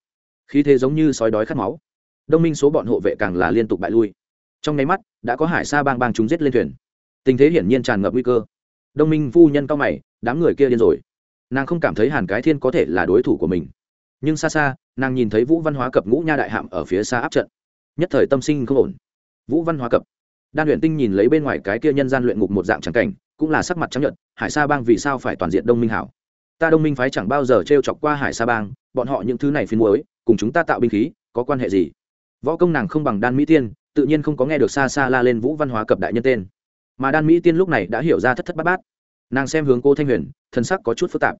Khí thế giống như sói đói khát máu. Đông minh số bọn hộ vệ càng là liên tục bại lui. Trong nháy mắt, đã có hải sa bang bang chúng giết lên thuyền. Tình thế hiển nhiên tràn ngập nguy cơ. Đông minh phu nhân cao mày, đám người kia điên rồi. Nàng không cảm thấy hàn cái thiên có thể là đối thủ của mình. Nhưng xa xa, nàng nhìn thấy vũ văn hóa cập ngũ nha đại hạm ở phía xa áp trận. Nhất thời tâm sinh không ổn. Vũ văn hóa cập. Đan luyện tinh nhìn lấy bên ngoài cái kia nhân gian luyện ngục một dạng trắng cảnh, cũng là sắc mặt chấp nhận hải sa bang vì sao phải toàn diện đông minh hảo? Ta đông minh phái chẳng bao giờ t r e o chọc qua hải sa bang, bọn họ những thứ này phiên muối, cùng chúng ta tạo binh khí, có quan hệ gì? Võ công nàng không bằng đan mỹ tiên, tự nhiên không có nghe được xa xa la lên vũ văn hóa cập đại nhân tên. Mà đan mỹ tiên lúc này đã hiểu ra thất thất bát bát. Nàng xem hướng cô thanh huyền, thân sắc có chút phức tạp.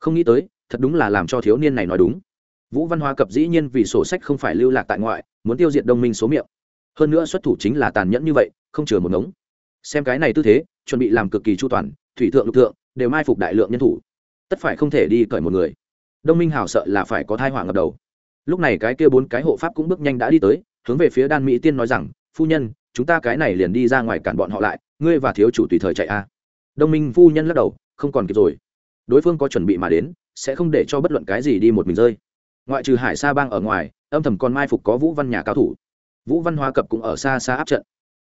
Không nghĩ tới, thật đúng là làm cho thiếu niên này nói đúng. Vũ văn hóa cập dĩ nhiên vì sổ sách không phải lưu lạc tại ngoại, muốn tiêu diệt đông minh số miệng. Hơn nữa xuất thủ chính là tàn nhẫn như vậy, không chừa một ngống. Xem cái này tư thế, chuẩn bị làm cực kỳ chu toàn, thủy thượng lục thượng, đều mai phục đại lượng nhân thủ tất phải không thể đi cởi một người. Đông minh hào sợ là phải có thai hỏa ngập đầu. Lúc này cái kia bốn cái hộ pháp cũng bước nhanh đã đi tới, hướng về phía đan mỹ tiên nói rằng, phu nhân, chúng ta cái này liền đi ra ngoài cản bọn họ lại, ngươi và thiếu chủ tùy thời chạy a. Đông minh phu nhân lắc đầu, không còn kịp rồi. Đối phương có chuẩn bị mà đến, sẽ không để cho bất luận cái gì đi một mình rơi. Ngoại trừ hải sa bang ở ngoài, âm thầm còn mai phục có vũ văn nhà cao thủ. Vũ văn hoa cập cũng ở xa xa áp trận.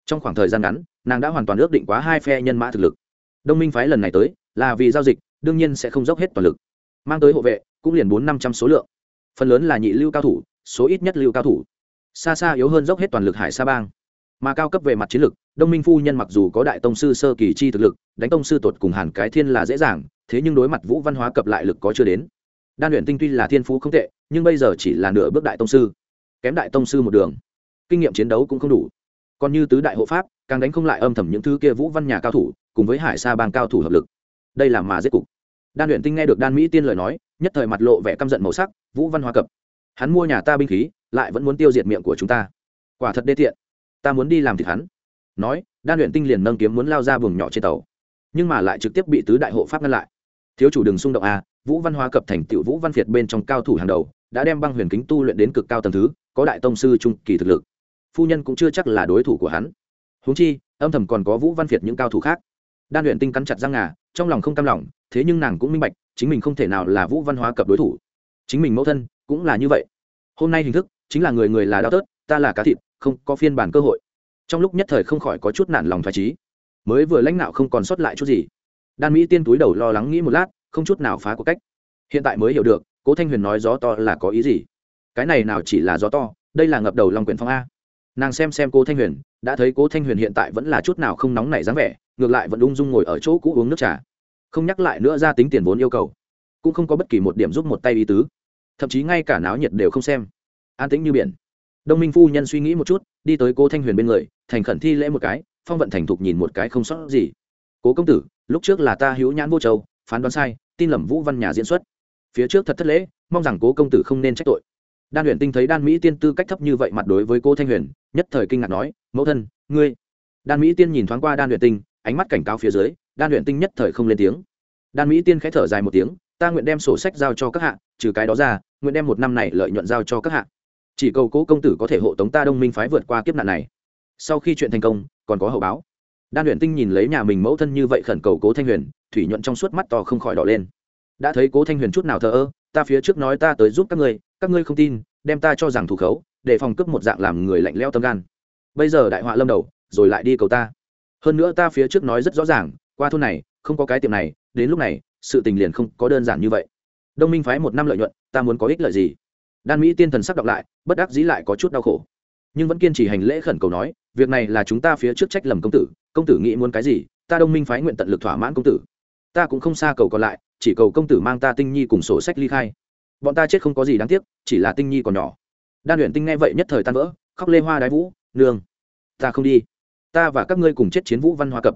Trong khoảng thời gian ngắn, nàng đã hoàn toàn ước định quá hai phe nhân mã thực lực. Đông minh phái lần này tới, là vì giao dịch đương nhiên sẽ không dốc hết toàn lực. Mang tới hộ vệ, cũng liền bốn năm trăm số lượng. Phần lớn là nhị lưu cao thủ, số ít nhất lưu cao thủ. Xa xa yếu hơn dốc hết toàn lực hải sa bang. Mà cao cấp về mặt chiến lược đông minh phu nhân mặc dù có đại tông sư sơ kỳ chi thực lực, đánh tông sư tột cùng hàn cái thiên là dễ dàng, thế nhưng đối mặt vũ văn hóa cập lại lực có chưa đến. Đan luyện tinh tuy là thiên phú không tệ, nhưng bây giờ chỉ là nửa bước đại tông sư. Kém đại tông sư một đường. Kinh nghiệm chiến đấu cũng không đủ. Còn như tứ đại hộ pháp, càng đánh không lại âm thầm những thứ kia vũ văn nhà cao thủ, cùng với hải sa bang cao thủ hợp lực. Đây là mà giết cục đan luyện tinh nghe được đan mỹ tiên lời nói, nhất thời mặt lộ vẻ căm giận màu sắc, vũ văn hóa cập. Hắn mua nhà ta binh khí, lại vẫn muốn tiêu diệt miệng của chúng ta. Quả thật đê tiện. Ta muốn đi làm thịt hắn. Nói, đan luyện tinh liền nâng kiếm muốn lao ra buồng nhỏ trên tàu. Nhưng mà lại trực tiếp bị tứ đại hộ pháp ngăn lại. Thiếu chủ đừng xung động a, vũ văn hóa cập thành tựu vũ văn việt bên trong cao thủ hàng đầu, đã đem băng huyền kính tu luyện đến cực cao tầng thứ, có đại tông sư trung kỳ thực lực. Phu nhân cũng chưa chắc là đối thủ của hắn. Huống chi, âm thầm còn có vũ văn việt những cao thủ khác. Đan luyện tinh cắn chặt răng ngà, trong lòng không cam lòng thế nhưng nàng cũng minh bạch, chính mình không thể nào là vũ văn hóa cập đối thủ. Chính mình mẫu thân cũng là như vậy. Hôm nay hình thức chính là người người là đau tớt, ta là cá thịt, không có phiên bản cơ hội. Trong lúc nhất thời không khỏi có chút nản lòng thoải trí mới vừa lãnh đạo không còn sót lại chút gì. Đan mỹ tiên túi đầu lo lắng nghĩ một lát, không chút nào phá của cách. Hiện tại mới hiểu được, cố thanh huyền nói gió to là có ý gì. Cái này nào chỉ là gió to, đây là ngập đầu lòng quyền phong a. Nàng xem xem cố thanh huyền, đã thấy cố thanh huyền hiện tại vẫn là chút nào không nóng nảy dáng vẻ, ngược lại vẫn ung dung ngồi ở chỗ cũ uống nước trà không nhắc lại nữa ra tính tiền vốn yêu cầu, cũng không có bất kỳ một điểm giúp một tay ý tứ. Thậm chí ngay cả náo nhiệt đều không xem. An tĩnh như biển. Đông minh phu nhân suy nghĩ một chút, đi tới cô thanh huyền bên người, thành khẩn thi lễ một cái, phong vận thành thục nhìn một cái không sót gì. Cố công tử, lúc trước là ta hữu nhãn vô châu, phán đoán sai, tin lầm vũ văn nhà diễn xuất. Phía trước thật thất lễ, mong rằng cố công tử không nên trách tội. Đan huyền tinh thấy đan mỹ tiên tư cách thấp như vậy mặt đối với cô thanh huyền, nhất thời kinh ngạc nói, mẫu thân, ngươi? Đan mỹ tiên nhìn thoáng qua đan huyền tinh, ánh mắt cảnh cáo phía dưới đan luyện tinh nhất thời không lên tiếng. Đan mỹ tiên khẽ thở dài một tiếng, ta nguyện đem sổ sách giao cho các hạ, trừ cái đó ra, nguyện đem một năm này lợi nhuận giao cho các hạ. Chỉ cầu cố công tử có thể hộ tống ta đông minh phái vượt qua kiếp nạn này. Sau khi chuyện thành công, còn có hậu báo. Đan luyện tinh nhìn lấy nhà mình mẫu thân như vậy khẩn cầu cố thanh huyền, thủy nhuận trong suốt mắt to không khỏi đỏ lên. Đã thấy cố thanh huyền chút nào thờ ơ, ta phía trước nói ta tới giúp các ngươi các ngươi không tin, đem ta cho rằng thủ khấu, để phòng cướp một dạng làm người lạnh leo tâm gan. Bây giờ đại họa lâm đầu, rồi lại đi cầu ta. Hơn nữa ta phía trước nói rất rõ ràng qua thôn này, không có cái tiệm này, đến lúc này, sự tình liền không có đơn giản như vậy. Đông minh phái một năm lợi nhuận, ta muốn có ích lợi gì? Đan mỹ tiên thần sắp đọc lại, bất đắc dĩ lại có chút đau khổ. Nhưng vẫn kiên trì hành lễ khẩn cầu nói, việc này là chúng ta phía trước trách lầm công tử công tử nghĩ muốn cái gì, ta đông minh phái nguyện tận lực thỏa mãn công tử. Ta cũng không xa cầu còn lại, chỉ cầu công tử mang ta tinh nhi cùng sổ sách ly khai. Bọn ta chết không có gì đáng tiếc, chỉ là tinh nhi còn nhỏ. Đan luyện tinh nghe vậy nhất thời tan vỡ, khóc lê hoa đái vũ, nương, ta không đi. Ta và các ngươi cùng chết chiến vũ văn hoa cập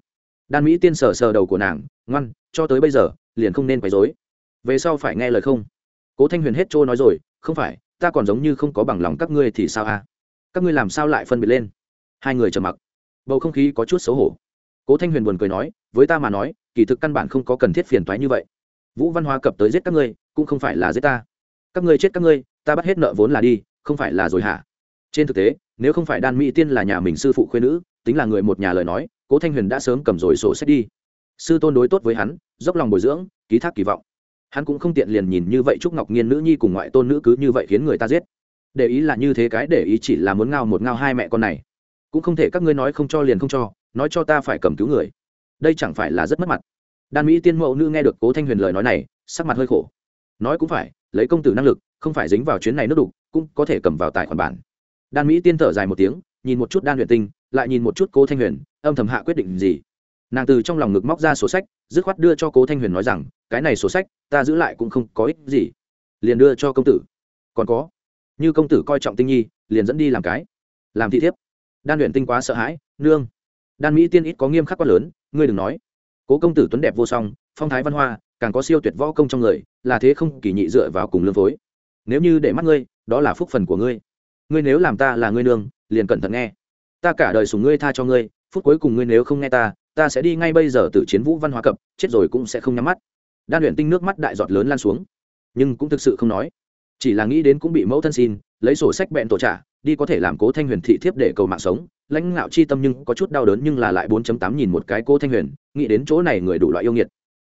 đan mỹ tiên sờ sờ đầu của nàng, ngoan, cho tới bây giờ, liền không nên quấy dối về sau phải nghe lời không? Cố thanh huyền hết trôi nói rồi, không phải, ta còn giống như không có bằng lòng các ngươi thì sao à? Các ngươi làm sao lại phân biệt lên? Hai người trầm mặc. Bầu không khí có chút xấu hổ. Cố thanh huyền buồn cười nói, với ta mà nói, kỳ thực căn bản không có cần thiết phiền toái như vậy. Vũ văn hóa cập tới giết các ngươi, cũng không phải là giết ta. Các ngươi chết các ngươi, ta bắt hết nợ vốn là đi, không phải là rồi hả? Trên thực tế, nếu không phải đan mỹ tiên là nhà mình sư phụ khuyên nữ, tính là người một nhà lời nói cố thanh huyền đã sớm cầm rồi sổ sách đi. Sư tôn đối tốt với hắn, dốc lòng bồi dưỡng, ký thác kỳ vọng. Hắn cũng không tiện liền nhìn như vậy trúc ngọc nhiên nữ nhi cùng ngoại tôn nữ cứ như vậy khiến người ta giết. Để ý là như thế cái để ý chỉ là muốn ngao một ngao hai mẹ con này. Cũng không thể các ngươi nói không cho liền không cho, nói cho ta phải cầm cứu người. Đây chẳng phải là rất mất mặt. Đan mỹ tiên mẫu nữ nghe được cố thanh huyền lời nói này, sắc mặt hơi khổ. Nói cũng phải, lấy công tử năng lực, không phải dính vào chuyến này nước đục, cũng có thể cầm vào tài khoản bản. Đan mỹ tiên thở dài một tiếng, nhìn một chút đan huyền tinh, lại nhìn một chút cố thanh huyền âm thầm hạ quyết định gì? Nàng từ trong lòng ngực móc ra sổ sách, dứt khoát đưa cho cố thanh huyền nói rằng, cái này sổ sách, ta giữ lại cũng không có ích gì. Liền đưa cho công tử. Còn có? Như công tử coi trọng tinh nhi, liền dẫn đi làm cái. Làm thị thiếp. Đan luyện tinh quá sợ hãi, nương. Đan mỹ tiên ít có nghiêm khắc quá lớn, ngươi đừng nói. Cố công tử tuấn đẹp vô song, phong thái văn hoa, càng có siêu tuyệt võ công trong người, là thế không kỳ nhị dựa vào cùng lương phối. Nếu như để mắt ngươi, đó là phúc phần của ngươi. Ngươi nếu làm ta là ngươi nương, liền cẩn thận nghe. Ta cả đời sùng ngươi tha cho ngươi phút cuối cùng ngươi nếu không nghe ta ta sẽ đi ngay bây giờ từ chiến vũ văn hóa cập, chết rồi cũng sẽ không nhắm mắt. Đan luyện tinh nước mắt đại giọt lớn lan xuống. Nhưng cũng thực sự không nói. Chỉ là nghĩ đến cũng bị mẫu thân xin, lấy sổ sách bẹn tổ trả, đi có thể làm cố thanh huyền thị thiếp để cầu mạng sống. Lãnh ngạo chi tâm nhưng có chút đau đớn nhưng là lại bốn tám nhìn một cái cố thanh huyền, nghĩ đến chỗ này người đủ loại yêu nghiệt.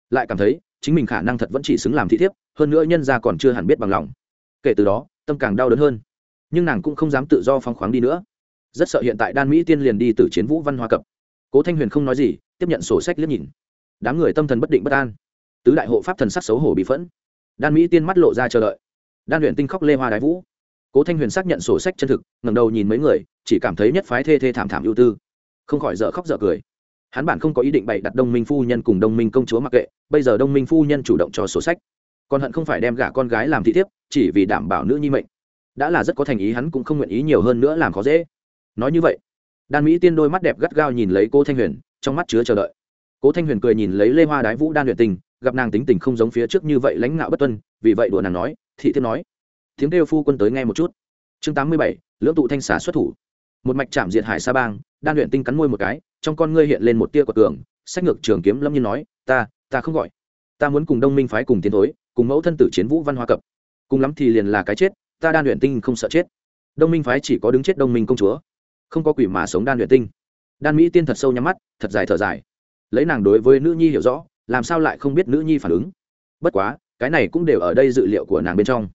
Lại cảm thấy, chính mình khả năng thật vẫn chỉ xứng làm thị thiếp, hơn nữa nhân ra còn chưa hẳn biết bằng lòng. Kể từ đó, tâm càng đau đớn hơn. Nhưng nàng cũng không dám tự do phong khoáng đi nữa rất sợ hiện tại đan mỹ tiên liền đi từ chiến vũ văn hoa cập. Cố thanh huyền không nói gì, tiếp nhận sổ sách liếc nhìn. Đám người tâm thần bất định bất an. Tứ đại hộ pháp thần sắc xấu hổ bị phẫn. Đan mỹ tiên mắt lộ ra chờ đợi. Đan huyền tinh khóc lê hoa đái vũ. Cố thanh huyền xác nhận sổ sách chân thực ngầm đầu nhìn mấy người, chỉ cảm thấy nhất phái thê thê thảm thảm ưu tư. Không khỏi dở khóc dở cười. Hắn bản không có ý định bày đặt đông minh phu nhân cùng đông minh công chúa mặc kệ, bây giờ đông minh phu nhân chủ động cho sổ sách. Còn hận không phải đem gả con gái làm thị thiếp, chỉ vì đảm bảo nữ nhi mệnh. Đã là rất có thành ý hắn cũng không nguyện ý nhiều hơn nữa làm khó dễ nói như vậy, đan mỹ tiên đôi mắt đẹp gắt gao nhìn lấy cô thanh huyền, trong mắt chứa chờ đợi. Cố thanh huyền cười nhìn lấy lê hoa đái vũ đan luyện tình, gặp nàng tính tình không giống phía trước như vậy lãnh ngạo bất tuân, vì vậy đùa nàng nói, thị thiếp nói, tiếng kêu phu quân tới nghe một chút. Chương tám mươi bảy, lưỡng tụ thanh xả xuất thủ. Một mạch chạm diệt hải sa bang, đan luyện tinh cắn môi một cái, trong con ngươi hiện lên một tia của tường sách ngược trường kiếm lâm nhiên nói, ta ta không gọi. Ta muốn cùng đông minh phái cùng tiến thối, cùng mẫu thân tử chiến vũ văn hoa cập. Cùng lắm thì liền là cái chết, ta đan luyện tinh không sợ chết. Đông minh phái chỉ có đứng chết đông minh công chúa không có quỷ mà sống đan luyện tinh. Đan mỹ tiên thật sâu nhắm mắt, thật dài thở dài. Lấy nàng đối với nữ nhi hiểu rõ, làm sao lại không biết nữ nhi phản ứng? Bất quá, cái này cũng đều ở đây dự liệu của nàng bên trong.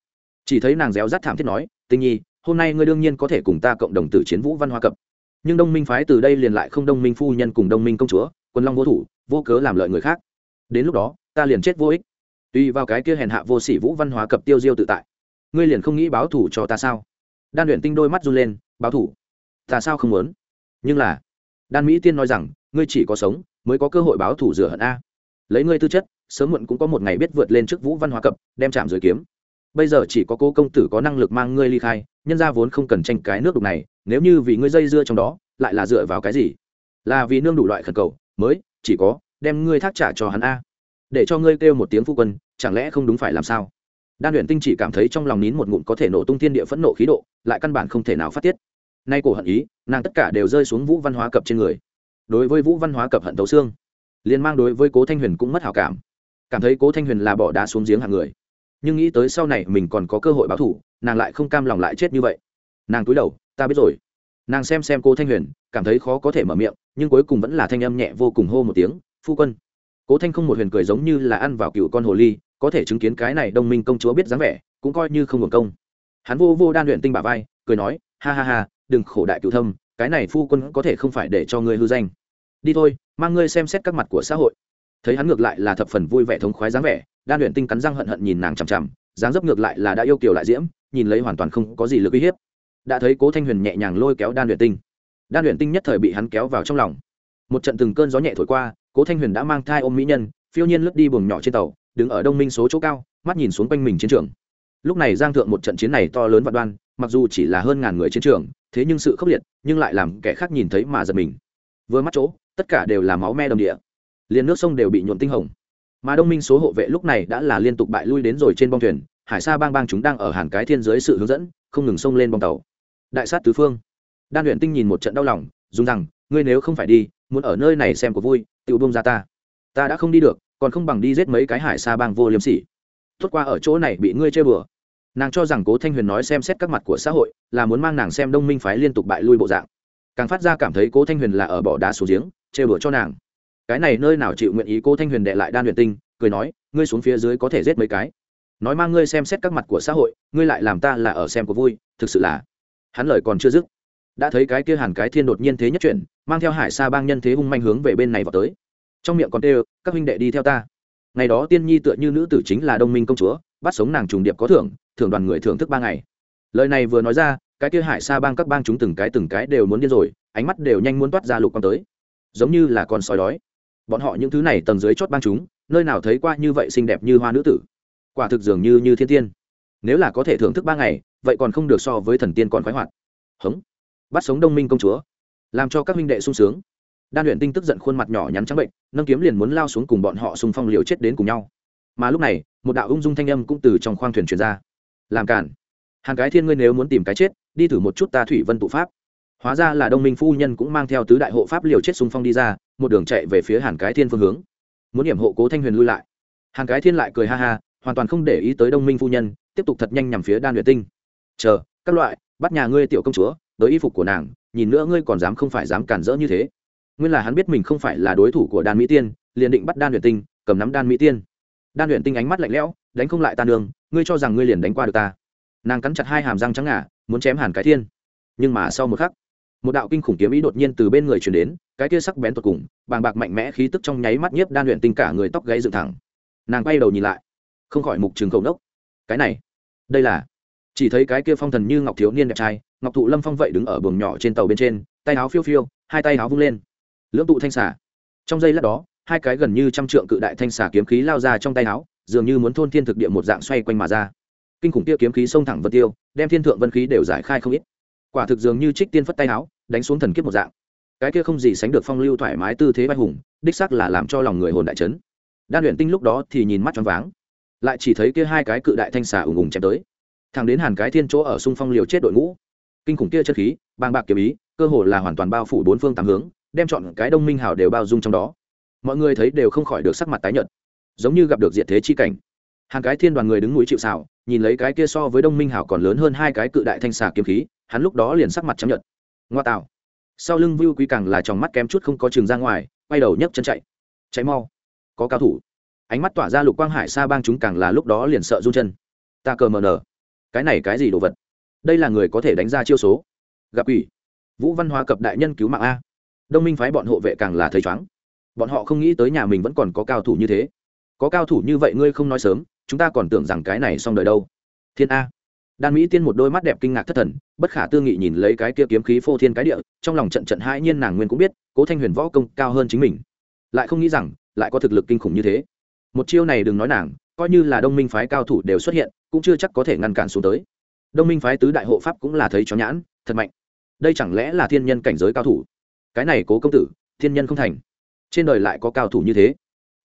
Chỉ thấy nàng réo rắt thảm thiết nói, tinh nhi, hôm nay ngươi đương nhiên có thể cùng ta cộng đồng tử chiến vũ văn hoa cập. Nhưng đông minh phái từ đây liền lại không đông minh phu nhân cùng đông minh công chúa, quân long vô thủ, vô cớ làm lợi người khác. Đến lúc đó, ta liền chết vô ích. Tùy vào cái kia hèn hạ vô sỉ vũ văn hóa cập tiêu diêu tự tại, ngươi liền không nghĩ báo thủ cho ta sao? Đan luyện tinh đôi mắt run lên, báo thủ ta sao không muốn? Nhưng là, đan mỹ tiên nói rằng, ngươi chỉ có sống mới có cơ hội báo thủ rửa hận a. Lấy ngươi tư chất, sớm muộn cũng có một ngày biết vượt lên trước vũ văn hóa cập, đem chạm dưới kiếm. Bây giờ chỉ có cô công tử có năng lực mang ngươi ly khai, nhân ra vốn không cần tranh cái nước đục này, nếu như vì ngươi dây dưa trong đó, lại là dựa vào cái gì? Là vì nương đủ loại khẩn cầu, mới chỉ có đem ngươi thác trả cho hắn a. Để cho ngươi kêu một tiếng phu quân, chẳng lẽ không đúng phải làm sao? Đan luyện tinh chỉ cảm thấy trong lòng nín một ngụm có thể nổ tung thiên địa phẫn nộ khí độ, lại căn bản không thể nào phát tiết nay cổ hận ý, nàng tất cả đều rơi xuống vũ văn hóa cập trên người. Đối với vũ văn hóa cập hận thấu xương, liền mang đối với cố thanh huyền cũng mất hảo cảm. Cảm thấy cố thanh huyền là bỏ đá xuống giếng hàng người. Nhưng nghĩ tới sau này mình còn có cơ hội báo thủ, nàng lại không cam lòng lại chết như vậy. Nàng cúi đầu, ta biết rồi. Nàng xem xem cô thanh huyền, cảm thấy khó có thể mở miệng, nhưng cuối cùng vẫn là thanh âm nhẹ vô cùng hô một tiếng, phu quân. Cố thanh không một huyền cười giống như là ăn vào cựu con hồ ly, có thể chứng kiến cái này đồng minh công chúa biết dáng vẻ, cũng coi như không hưởng công. Hắn vô vô đan luyện tinh bà vai, cười nói, ha ha ha đừng khổ đại cựu thâm, cái này phu quân có thể không phải để cho ngươi hư danh. Đi thôi, mang ngươi xem xét các mặt của xã hội. Thấy hắn ngược lại là thập phần vui vẻ thống khoái dáng vẻ, đan luyện tinh cắn răng hận hận nhìn nàng chằm chằm, dáng dấp ngược lại là đã yêu kiều lại diễm, nhìn lấy hoàn toàn không có gì lực uy hiếp. Đã thấy cố thanh huyền nhẹ nhàng lôi kéo đan luyện tinh. Đan luyện tinh nhất thời bị hắn kéo vào trong lòng. Một trận từng cơn gió nhẹ thổi qua, cố thanh huyền đã mang thai ôm mỹ nhân, phiêu nhiên lướt đi buồng nhỏ trên tàu, đứng ở đông minh số chỗ cao, mắt nhìn xuống quanh mình chiến trường. Lúc này giang thượng một trận chiến này to lớn và đoan mặc dù chỉ là hơn ngàn người chiến trường, thế nhưng sự khốc liệt, nhưng lại làm kẻ khác nhìn thấy mà giật mình. Vừa mắt chỗ, tất cả đều là máu me đồng địa. Liền nước sông đều bị nhuộn tinh hồng. Mà đông minh số hộ vệ lúc này đã là liên tục bại lui đến rồi trên bong thuyền, hải sa bang bang chúng đang ở hàn cái thiên dưới sự hướng dẫn, không ngừng xông lên bong tàu. Đại sát tứ phương. Đan luyện tinh nhìn một trận đau lòng, dùng rằng, ngươi nếu không phải đi, muốn ở nơi này xem có vui tự bông ra ta. Ta đã không đi được, còn không bằng đi giết mấy cái hải sa bang vô liêm sỉ. Tốt qua ở chỗ này bị ngươi chơi bừa nàng cho rằng cố thanh huyền nói xem xét các mặt của xã hội, là muốn mang nàng xem đông minh phái liên tục bại lui bộ dạng. Càng phát ra cảm thấy cố thanh huyền là ở bỏ đá xuống giếng chê bừa cho nàng. Cái này nơi nào chịu nguyện ý cố thanh huyền đệ lại đan luyện tinh, cười nói, ngươi xuống phía dưới có thể giết mấy cái. Nói mang ngươi xem xét các mặt của xã hội, ngươi lại làm ta là ở xem có vui, thực sự là. Hắn lời còn chưa dứt, đã thấy cái kia hàn cái thiên đột nhiên thế nhất chuyển, mang theo hải xa bang nhân thế hung manh hướng về bên này vào tới. Trong miệng còn kêu, các huynh đệ đi theo ta. Ngày đó tiên nhi tựa như nữ tử chính là đông minh công chúa, bắt sống nàng trùng điệp có thưởng thưởng đoàn người thưởng thức ba ngày. Lời này vừa nói ra, cái kia hải sa bang các bang chúng từng cái từng cái đều muốn điên rồi, ánh mắt đều nhanh muốn toát ra lục quang tới. Giống như là con sói đói. Bọn họ những thứ này tầng dưới chót bang chúng, nơi nào thấy qua như vậy xinh đẹp như hoa nữ tử. Quả thực dường như như thiên tiên. Nếu là có thể thưởng thức ba ngày, vậy còn không được so với thần tiên còn khoái hoạt. Hống. Bắt sống đông minh công chúa. Làm cho các minh đệ sung sướng. Đan luyện tinh tức giận khuôn mặt nhỏ nhắn trắng bệnh, nâng kiếm liền muốn lao xuống cùng bọn họ xung phong liều chết đến cùng nhau. Mà lúc này, một đạo ung dung thanh âm cũng từ trong khoang thuyền truyền ra làm cản hàng cái thiên ngươi nếu muốn tìm cái chết, đi thử một chút ta thủy vân tụ pháp. Hóa ra là đông minh phu nhân cũng mang theo tứ đại hộ pháp liều chết xung phong đi ra, một đường chạy về phía hàn cái thiên phương hướng. Muốn điểm hộ cố thanh huyền lui lại. Hàn cái thiên lại cười ha ha, hoàn toàn không để ý tới đông minh phu nhân, tiếp tục thật nhanh nhằm phía đan luyện tinh. Chờ, các loại, bắt nhà ngươi tiểu công chúa tới y phục của nàng, nhìn nữa ngươi còn dám không phải dám cản rỡ như thế. Nguyên là hắn biết mình không phải là đối thủ của đan mỹ tiên, liền định bắt đan luyện tinh, cầm nắm đan mỹ tiên. Đan luyện tinh ánh mắt lạnh lẽo đánh không lại ta nương, ngươi cho rằng ngươi liền đánh qua được ta. Nàng cắn chặt hai hàm răng trắng ngà, muốn chém hàn cái thiên. Nhưng mà sau một khắc, một đạo kinh khủng kiếm ý đột nhiên từ bên người chuyển đến, cái kia sắc bén tột cùng, bàng bạc mạnh mẽ khí tức trong nháy mắt nhiếp đan luyện tinh cả người tóc gáy dựng thẳng. Nàng quay đầu nhìn lại, không khỏi mục trường cầu đốc cái này, đây là, chỉ thấy cái kia phong thần như ngọc thiếu niên đẹp trai, ngọc thụ lâm phong vậy đứng ở buồng nhỏ trên tàu bên trên, tay áo phiêu phiêu, hai tay áo vung lên. Lưỡng tụ thanh xả trong giây lát đó, hai cái gần như trăm trượng cự đại thanh xả kiếm khí lao ra trong tay áo dường như muốn thôn thiên thực địa một dạng xoay quanh mà ra. Kinh khủng kia kiếm khí xông thẳng vân tiêu, đem thiên thượng vân khí đều giải khai không ít. Quả thực dường như trích tiên phất tay áo, đánh xuống thần kiếp một dạng. Cái kia không gì sánh được phong lưu thoải mái tư thế vai hùng, đích sắc là làm cho lòng người hồn đại chấn. Đan luyện tinh lúc đó thì nhìn mắt choáng váng, lại chỉ thấy kia hai cái cự đại thanh xà ùng ùng chém tới. Thẳng đến hàn cái thiên chỗ ở xung phong liều chết đội ngũ, kinh khủng kia chất khí, bàng bạc kiếm ý, cơ hồ là hoàn toàn bao phủ bốn phương tám hướng, đem chọn cái đông minh hào đều bao dung trong đó. Mọi người thấy đều không khỏi được sắc mặt tái nhợt giống như gặp được diện thế chi cảnh. Hàng cái thiên đoàn người đứng núi chịu xảo nhìn lấy cái kia so với đông minh hảo còn lớn hơn hai cái cự đại thanh xà kiếm khí, hắn lúc đó liền sắc mặt chấp nhận ngoa tạo. Sau lưng vưu quý càng là tròng mắt kém chút không có trường ra ngoài, quay đầu nhấc chân chạy. Cháy mau. Có cao thủ. Ánh mắt tỏa ra lục quang hải xa bang chúng càng là lúc đó liền sợ run chân. Ta cờ mờ nở cái này cái gì đồ vật? Đây là người có thể đánh ra chiêu số. Gặp ủy vũ văn hóa cập đại nhân cứu mạng a. Đông minh phái bọn hộ vệ càng là thấy chóng bọn họ không nghĩ tới nhà mình vẫn còn có cao thủ như thế có cao thủ như vậy ngươi không nói sớm, chúng ta còn tưởng rằng cái này xong đời đâu. Thiên a. Đan mỹ tiên một đôi mắt đẹp kinh ngạc thất thần, bất khả tư nghị nhìn lấy cái kia kiếm khí phô thiên cái địa, trong lòng trận trận hãi nhiên nàng nguyên cũng biết, cố thanh huyền võ công cao hơn chính mình. Lại không nghĩ rằng, lại có thực lực kinh khủng như thế. Một chiêu này đừng nói nàng, coi như là đông minh phái cao thủ đều xuất hiện, cũng chưa chắc có thể ngăn cản xuống tới. Đông minh phái tứ đại hộ pháp cũng là thấy chó nhãn, thật mạnh. Đây chẳng lẽ là thiên nhân cảnh giới cao thủ? Cái này cố công tử, thiên nhân không thành. Trên đời lại có cao thủ như thế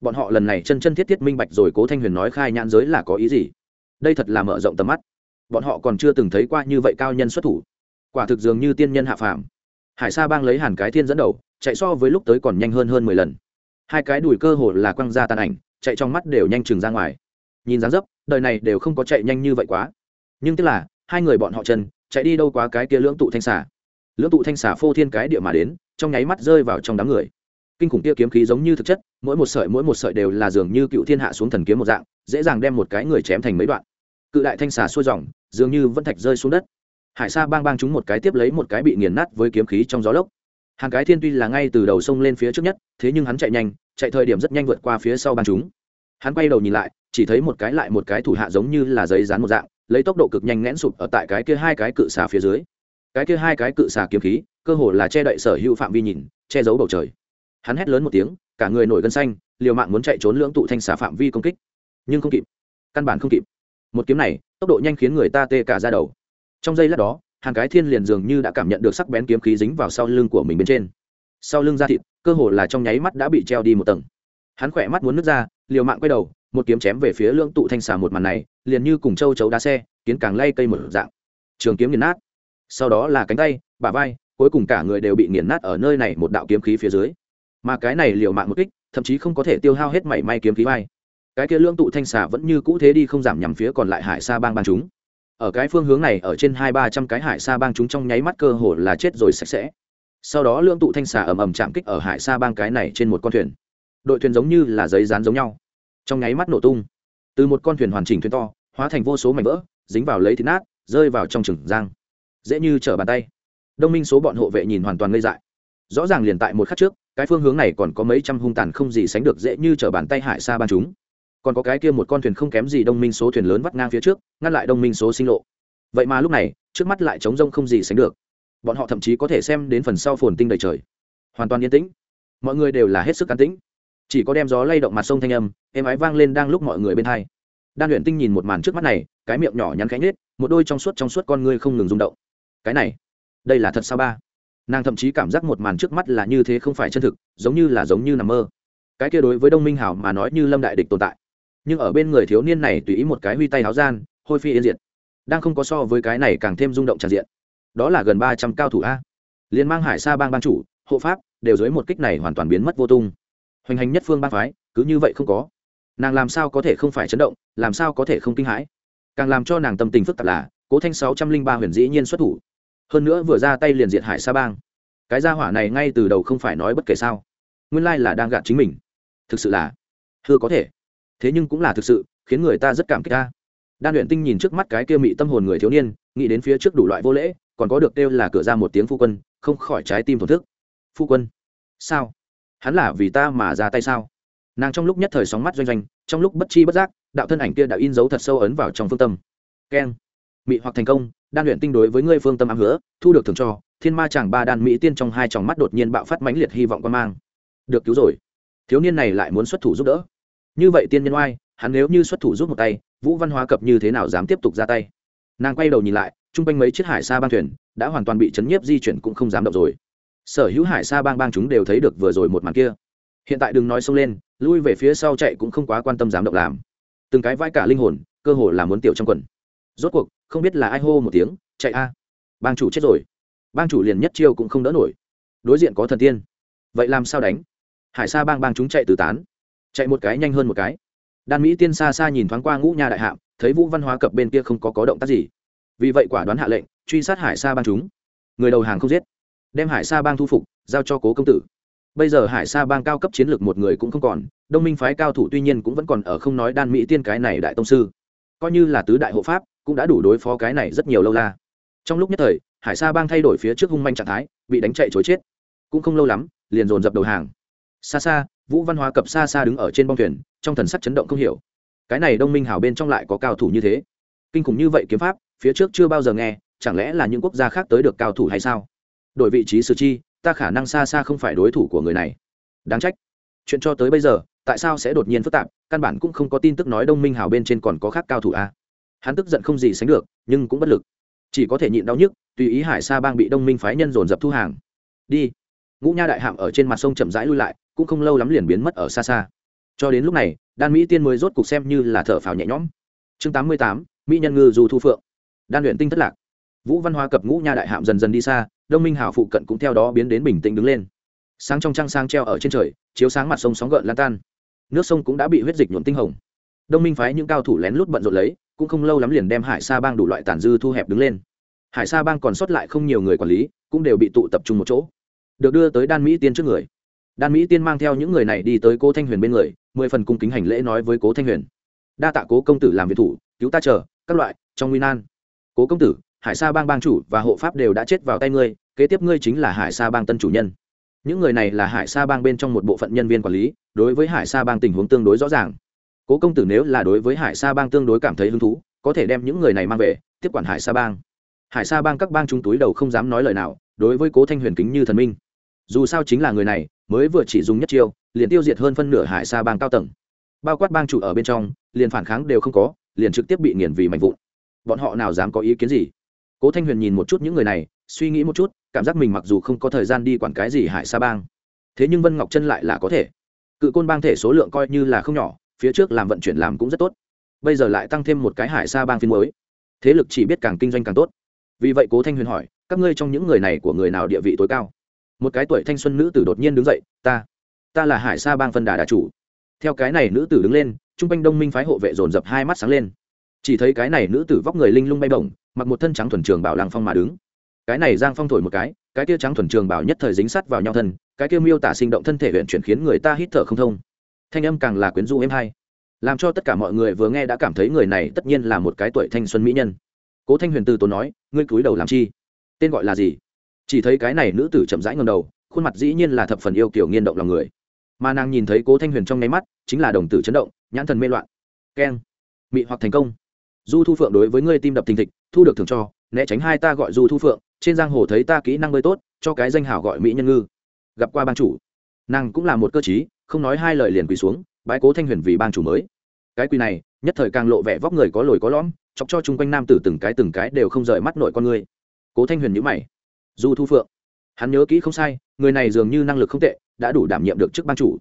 bọn họ lần này chân chân thiết thiết minh bạch rồi, cố thanh huyền nói khai nhãn giới là có ý gì? Đây thật là mở rộng tầm mắt. Bọn họ còn chưa từng thấy qua như vậy cao nhân xuất thủ. Quả thực dường như tiên nhân hạ phàm. Hải sa bang lấy hàn cái thiên dẫn đầu, chạy so với lúc tới còn nhanh hơn hơn mười lần. Hai cái đùi cơ hồ là quăng ra tàn ảnh, chạy trong mắt đều nhanh chừng ra ngoài. Nhìn dáng dấp, đời này đều không có chạy nhanh như vậy quá. Nhưng tức là, hai người bọn họ chân, chạy đi đâu quá cái kia lưỡng tụ thanh xả lưỡng tụ thanh xả phô thiên cái địa mà đến, trong nháy mắt rơi vào trong đám người. Kinh khủng kia kiếm khí giống như thực chất mỗi một sợi mỗi một sợi đều là dường như cựu thiên hạ xuống thần kiếm một dạng, dễ dàng đem một cái người chém thành mấy đoạn. Cự đại thanh xà xuôi dòng, dường như vẫn thạch rơi xuống đất. Hải sa bang bang chúng một cái tiếp lấy một cái bị nghiền nát với kiếm khí trong gió lốc. Hàng cái thiên tuy là ngay từ đầu sông lên phía trước nhất, thế nhưng hắn chạy nhanh, chạy thời điểm rất nhanh vượt qua phía sau bang chúng. Hắn quay đầu nhìn lại, chỉ thấy một cái lại một cái thủ hạ giống như là giấy dán một dạng, lấy tốc độ cực nhanh ngẽn sụp ở tại cái kia hai cái cự xà phía dưới. Cái kia hai cái cự xà kiếm khí, cơ hồ là che đậy sở hữu phạm vi nhìn, che giấu bầu trời hắn hét lớn một tiếng, cả người nổi gân xanh, liều mạng muốn chạy trốn lưỡng tụ thanh xà phạm vi công kích. Nhưng không kịp. Căn bản không kịp. Một kiếm này, tốc độ nhanh khiến người ta tê cả ra đầu. Trong giây lát đó hàng cái thiên liền dường như đã cảm nhận được sắc bén kiếm khí dính vào sau lưng của mình bên trên. Sau lưng da thịt, cơ hồ là trong nháy mắt đã bị treo đi một tầng. Hắn khỏe mắt muốn nứt ra, liều mạng quay đầu, một kiếm chém về phía lưỡng tụ thanh xà một màn này, liền như cùng châu chấu đá xe, kiến càng lay cây một dạng. Trường kiếm nghiền nát. Sau đó là cánh tay, bả vai, cuối cùng cả người đều bị nghiền nát ở nơi này một đạo kiếm khí phía dưới mà cái này liều mạng một kích, thậm chí không có thể tiêu hao hết mảy may kiếm khí vai. Cái kia lương tụ thanh xà vẫn như cũ thế đi không giảm nhằm phía còn lại hải sa bang bang chúng. Ở cái phương hướng này, ở trên hai ba trăm cái hải sa bang chúng trong nháy mắt cơ hồ là chết rồi sạch sẽ. Sau đó lương tụ thanh xà ầm ầm chạm kích ở hải sa bang cái này trên một con thuyền. Đội thuyền giống như là giấy dán giống nhau. Trong nháy mắt nổ tung. Từ một con thuyền hoàn chỉnh thuyền to, hóa thành vô số mảnh vỡ, dính vào lấy thịt nát, rơi vào trong trừng giang. Dễ như trở bàn tay. Đông minh số bọn hộ vệ nhìn hoàn toàn ngây dại. Rõ ràng liền tại một khắc trước cái phương hướng này còn có mấy trăm hung tàn không gì sánh được dễ như t r ở bàn tay hải xa ban chúng. Còn có cái kia một con thuyền không kém gì đông minh số thuyền lớn vắt ngang phía trước, ngăn lại đông minh số sinh lộ. Vậy mà lúc này, trước mắt lại trống rông không gì sánh được. Bọn họ thậm chí có thể xem đến phần sau phồn tinh đầy trời. Hoàn toàn yên tĩnh. Mọi người đều là hết sức an tĩnh. Chỉ có đem gió lay động mặt sông thanh âm, êm ái vang lên đang lúc mọi người bên hai. Đan luyện tinh nhìn một màn trước mắt này, cái miệng nhỏ nhắn cánh nết một đôi trong suốt trong suốt con ngươi không ngừng rung động. Cái này, đây là thật sao ba? Nàng thậm chí cảm giác một màn trước mắt là như thế không phải chân thực, giống như là giống như nằm mơ. Cái kia đối với đông minh hảo mà nói như lâm đại địch tồn tại. Nhưng ở bên người thiếu niên này tùy ý một cái huy tay háo gian, hôi phi yên diệt. Đang không có so với cái này càng thêm rung động tràn diện. Đó là gần ba trăm cao thủ a. Liên mang hải sa bang ban chủ, hộ pháp, đều dưới một kích này hoàn toàn biến mất vô tung. Hoành hành nhất phương ba phái, cứ như vậy không có. Nàng làm sao có thể không phải chấn động, làm sao có thể không kinh hãi? Càng làm cho nàng tâm tình phức tạp là, cố thanh sáu trăm linh ba huyền dĩ nhiên xuất thủ hơn nữa vừa ra tay liền diệt hải sa bang. Cái gia hỏa này ngay từ đầu không phải nói bất kể sao. Nguyên lai là đang gạt chính mình. Thực sự là thưa có thể. Thế nhưng cũng là thực sự, khiến người ta rất cảm kích ta. Đan luyện tinh nhìn trước mắt cái kia mị tâm hồn người thiếu niên, nghĩ đến phía trước đủ loại vô lễ, còn có được kêu là cửa ra một tiếng phu quân, không khỏi trái tim thổn thức. Phu quân, sao? Hắn là vì ta mà ra tay sao? Nàng trong lúc nhất thời sóng mắt doanh doanh, trong lúc bất chi bất giác, đạo thân ảnh kia đã in dấu thật sâu ấn vào trong phương tâm. Keng. Mị hoặc thành công đan luyện tinh đối với ngươi phương tâm ám hứa, thu được thường cho, thiên ma chàng ba đan mỹ tiên trong hai tròng mắt đột nhiên bạo phát mãnh liệt hy vọng quan mang. Được cứu rồi. Thiếu niên này lại muốn xuất thủ giúp đỡ. Như vậy tiên nhân oai, hắn nếu như xuất thủ giúp một tay, vũ văn hóa cập như thế nào dám tiếp tục ra tay? Nàng quay đầu nhìn lại, chung quanh mấy chiếc hải xa bang thuyền đã hoàn toàn bị chấn nhiếp di chuyển cũng không dám động rồi. Sở hữu hải xa bang bang chúng đều thấy được vừa rồi một màn kia. Hiện tại đừng nói xông lên, lui về phía sau chạy cũng không quá quan tâm dám động làm. Từng cái vai cả linh hồn, cơ hồ là muốn tiểu trong quần. Rốt cuộc không biết là ai hô một tiếng, chạy a. Bang chủ chết rồi. Bang chủ liền nhất chiêu cũng không đỡ nổi. Đối diện có thần tiên. Vậy làm sao đánh? Hải sa bang bang chúng chạy từ tán. Chạy một cái nhanh hơn một cái. Đan mỹ tiên xa xa nhìn thoáng qua ngũ nhà đại hạm, thấy vũ văn hóa cập bên kia không có có động tác gì. Vì vậy quả đoán hạ lệnh, truy sát hải sa bang chúng. Người đầu hàng không giết. Đem hải sa bang thu phục, giao cho cố công tử. Bây giờ hải sa bang cao cấp chiến lược một người cũng không còn, đông minh phái cao thủ tuy nhiên cũng vẫn còn ở không nói đan mỹ tiên cái này đại tông sư. Coi như là tứ đại hộ pháp cũng đã đủ đối phó cái này rất nhiều lâu la. Trong lúc nhất thời, hải sa bang thay đổi phía trước hung manh trạng thái, bị đánh chạy chối chết. Cũng không lâu lắm, liền dồn dập đầu hàng. Xa xa, vũ văn hóa cập xa xa đứng ở trên bong thuyền, trong thần sắc chấn động không hiểu. Cái này đông minh hảo bên trong lại có cao thủ như thế. Kinh khủng như vậy kiếm pháp, phía trước chưa bao giờ nghe, chẳng lẽ là những quốc gia khác tới được cao thủ hay sao? Đổi vị trí sử chi, ta khả năng xa xa không phải đối thủ của người này. Đáng trách. Chuyện cho tới bây giờ, tại sao sẽ đột nhiên phức tạp, căn bản cũng không có tin tức nói đông minh hào bên trên còn có khác cao thủ a à? Hắn tức giận không gì sánh được, nhưng cũng bất lực. Chỉ có thể nhịn đau nhức, tùy ý hải sa bang bị đông minh phái nhân dồn dập thu hàng. Đi. Ngũ nha đại hạm ở trên mặt sông chậm rãi lui lại, cũng không lâu lắm liền biến mất ở xa xa. Cho đến lúc này, đan mỹ tiên mới rốt cục xem như là thở phào nhẹ nhõm. Chương tám mươi tám, mỹ nhân ngư dù thu phượng. Đan luyện tinh thất lạc. Vũ văn hóa cập ngũ nha đại hạm dần dần đi xa, đông minh hảo phụ cận cũng theo đó biến đến bình tĩnh đứng lên. Sáng trong trăng sang treo ở trên trời, chiếu sáng mặt sông sóng gợn lan tan. Nước sông cũng đã bị huyết dịch nhuộm tinh hồng. Đông minh phái những cao thủ lén lút bận rộn lấy cũng không lâu lắm liền đem hải sa bang đủ loại tàn dư thu hẹp đứng lên. Hải sa bang còn sót lại không nhiều người quản lý, cũng đều bị tụ tập trung một chỗ. Được đưa tới đan mỹ tiên trước người. Đan mỹ tiên mang theo những người này đi tới cố thanh huyền bên người, mười phần cung kính hành lễ nói với cố thanh huyền. Đa tạ cố công tử làm việc thủ, cứu ta chờ, các loại, trong nguy nan. Cố công tử, hải sa bang bang chủ và hộ pháp đều đã chết vào tay ngươi, kế tiếp ngươi chính là hải sa bang tân chủ nhân. Những người này là hải sa bang bên trong một bộ phận nhân viên quản lý, đối với hải sa bang tình huống tương đối rõ ràng cố công tử nếu là đối với hải sa bang tương đối cảm thấy hứng thú, có thể đem những người này mang về, tiếp quản hải sa bang. Hải sa bang các bang chúng túi đầu không dám nói lời nào, đối với cố thanh huyền kính như thần minh. Dù sao chính là người này, mới vừa chỉ dùng nhất chiêu, liền tiêu diệt hơn phân nửa hải sa bang cao tầng. Bao quát bang chủ ở bên trong, liền phản kháng đều không có, liền trực tiếp bị nghiền vì mạnh vụn. Bọn họ nào dám có ý kiến gì? Cố thanh huyền nhìn một chút những người này, suy nghĩ một chút, cảm giác mình mặc dù không có thời gian đi quản cái gì hải sa bang, thế nhưng vân ngọc chân lại là có thể. Cự côn bang thể số lượng coi như là không nhỏ phía trước làm vận chuyển làm cũng rất tốt. Bây giờ lại tăng thêm một cái hải sa bang phiên mới thế lực chỉ biết càng kinh doanh càng tốt. Vì vậy cố thanh huyền hỏi, các ngươi trong những người này của người nào địa vị tối cao? Một cái tuổi thanh xuân nữ tử đột nhiên đứng dậy, ta ta là hải sa bang phân đà đà chủ. Theo cái này nữ tử đứng lên t r u n g quanh đông minh phái hộ vệ dồn dập hai mắt sáng lên. Chỉ thấy cái này nữ tử vóc người linh lung bay bổng, mặc một thân trắng thuần trường bảo làng phong mà đứng. Cái này giang phong thổi một cái cái kia trắng thuần trường bảo nhất thời dính sắt vào nhau thân, cái kia miêu tả sinh động thân thể huyện chuyển khiến người ta hít thở không thông thanh âm càng là quyến rũ êm hay. Làm cho tất cả mọi người vừa nghe đã cảm thấy người này tất nhiên là một cái tuổi thanh xuân mỹ nhân. Cố thanh huyền từ tốn nói, ngươi cúi đầu làm chi? Tên gọi là gì? Chỉ thấy cái này nữ tử chậm rãi ngầm đầu, khuôn mặt dĩ nhiên là thập phần yêu kiểu nghiên động lòng người. Mà nàng nhìn thấy cố thanh huyền trong nháy mắt, chính là đồng tử chấn động, nhãn thần mê loạn. Keng, mị hoặc thành công. Du thu phượng đối với ngươi tim đập thình thịch, thu được thưởng cho, né tránh hai ta gọi du thu phượng, trên giang hồ thấy ta kỹ năng bơi tốt, cho cái danh hảo gọi mỹ nhân ngư. Gặp qua ban chủ. Nàng cũng là một cơ trí không nói hai lời liền quỳ xuống bãi cố thanh huyền vì bang chủ mới. Cái quỳ này, nhất thời càng lộ vẻ vóc người có lồi có lõm, chọc cho chung quanh nam tử từng cái từng cái đều không rời mắt nội con ngươi cố thanh huyền nhữ mày. Du thu phượng, hắn nhớ kỹ không sai, người này dường như năng lực không tệ, đã đủ đảm nhiệm được chức ban chủ.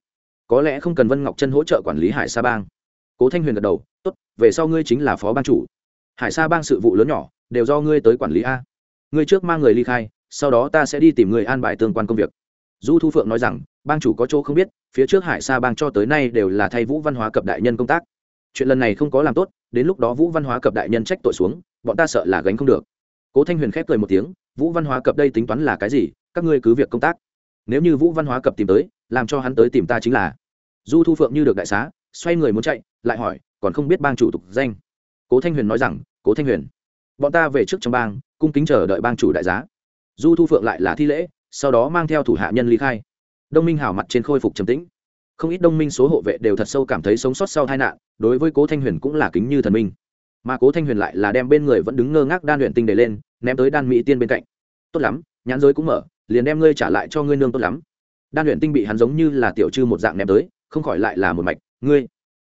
Có lẽ không cần vân ngọc chân hỗ trợ quản lý hải sa bang. Cố thanh huyền gật đầu, tốt, về sau ngươi chính là phó ban chủ. Hải sa bang sự vụ lớn nhỏ, đều do ngươi tới quản lý a. Ngươi trước mang người ly khai, sau đó ta sẽ đi tìm người an bài tương quan công việc. Du thu phượng nói rằng bang chủ có chỗ không biết, phía trước hải sa bang cho tới nay đều là thay vũ văn hóa cập đại nhân công tác. Chuyện lần này không có làm tốt, đến lúc đó vũ văn hóa cập đại nhân trách tội xuống, bọn ta sợ là gánh không được. Cố thanh huyền khép cười một tiếng, vũ văn hóa cập đây tính toán là cái gì? Các ngươi cứ việc công tác. Nếu như vũ văn hóa cập tìm tới, làm cho hắn tới tìm ta chính là. Du thu phượng như được đại xá, xoay người muốn chạy, lại hỏi, còn không biết bang chủ tục danh? Cố thanh huyền nói rằng, cố thanh huyền, bọn ta về trước trong bang, cung kính chờ đợi bang chủ đại giá. Du thu phượng lại là thi lễ, sau đó mang theo thủ hạ nhân ly khai đông minh hảo mặt trên khôi phục trầm tĩnh. Không ít đông minh số hộ vệ đều thật sâu cảm thấy sống sót sau tai nạn, đối với cố thanh huyền cũng là kính như thần minh. Mà cố thanh huyền lại là đem bên người vẫn đứng ngơ ngác đan luyện tinh để lên, ném tới đan mỹ tiên bên cạnh. Tốt lắm, nhãn giới cũng mở, liền đem ngươi trả lại cho ngươi nương tốt lắm. Đan luyện tinh bị hắn giống như là tiểu trư một dạng ném tới, không khỏi lại là một mạch, ngươi.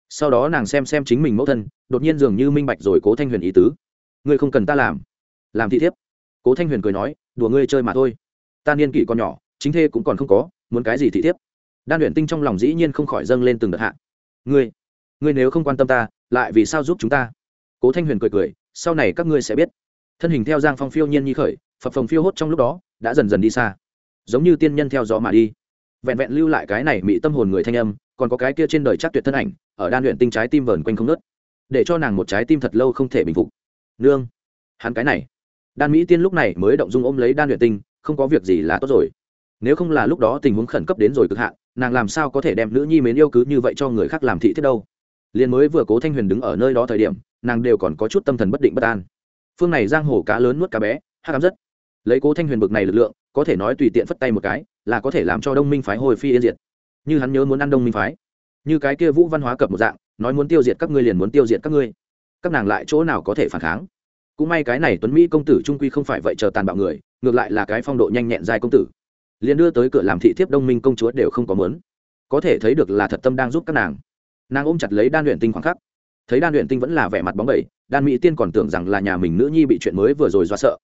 Sau đó nàng xem xem chính mình mẫu thân, đột nhiên dường như minh bạch rồi cố thanh huyền ý tứ. Ngươi không cần ta làm. Làm thị thiếp. Cố thanh huyền cười nói, đùa ngươi chơi mà thôi. Ta niên kỷ còn nhỏ, chính thê cũng còn không có muốn cái gì thị thiếp đan luyện tinh trong lòng dĩ nhiên không khỏi dâng lên từng đợt hạ. Ngươi ngươi nếu không quan tâm ta, lại vì sao giúp chúng ta? Cố thanh huyền cười cười, sau này các ngươi sẽ biết. Thân hình theo giang phong phiêu nhiên nhi khởi, phập phồng phiêu hốt trong lúc đó, đã dần dần đi xa. Giống như tiên nhân theo gió mà đi. Vẹn vẹn lưu lại cái này mỹ tâm hồn người thanh âm, còn có cái kia trên đời chắc tuyệt thân ảnh, ở đan luyện tinh trái tim vờn quanh không nớt để cho nàng một trái tim thật lâu không thể bình phục. Nương, hắn cái này. Đan mỹ tiên lúc này mới động dung ôm lấy đan luyện tinh, không có việc gì là tốt rồi nếu không là lúc đó tình huống khẩn cấp đến rồi cực hạn, nàng làm sao có thể đem nữ nhi mến yêu cứ như vậy cho người khác làm thị thiết đâu? Liền mới vừa cố thanh huyền đứng ở nơi đó thời điểm, nàng đều còn có chút tâm thần bất định bất an. Phương này giang hồ cá lớn nuốt cá bé, hát cám rất. Lấy cố thanh huyền bực này lực lượng, có thể nói tùy tiện phất tay một cái, là có thể làm cho đông minh phái hồi phi yên diệt. Như hắn nhớ muốn ăn đông minh phái. Như cái kia vũ văn hóa cập một dạng, nói muốn tiêu diệt các ngươi liền muốn tiêu diệt các ngươi. Các nàng lại chỗ nào có thể phản kháng? Cũng may cái này tuấn mỹ công tử trung quy không phải vậy chờ tàn bạo người, ngược lại là cái phong độ nhanh nhẹn dài công tử liền đưa tới cửa làm thị thiếp đông minh công chúa đều không có mớn có thể thấy được là thật tâm đang giúp các nàng. Nàng ôm chặt lấy đan luyện tinh khoảng khắc. Thấy đan luyện tinh vẫn là vẻ mặt bóng bẩy, đan mỹ tiên còn tưởng rằng là nhà mình nữ nhi bị chuyện mới vừa rồi do sợ.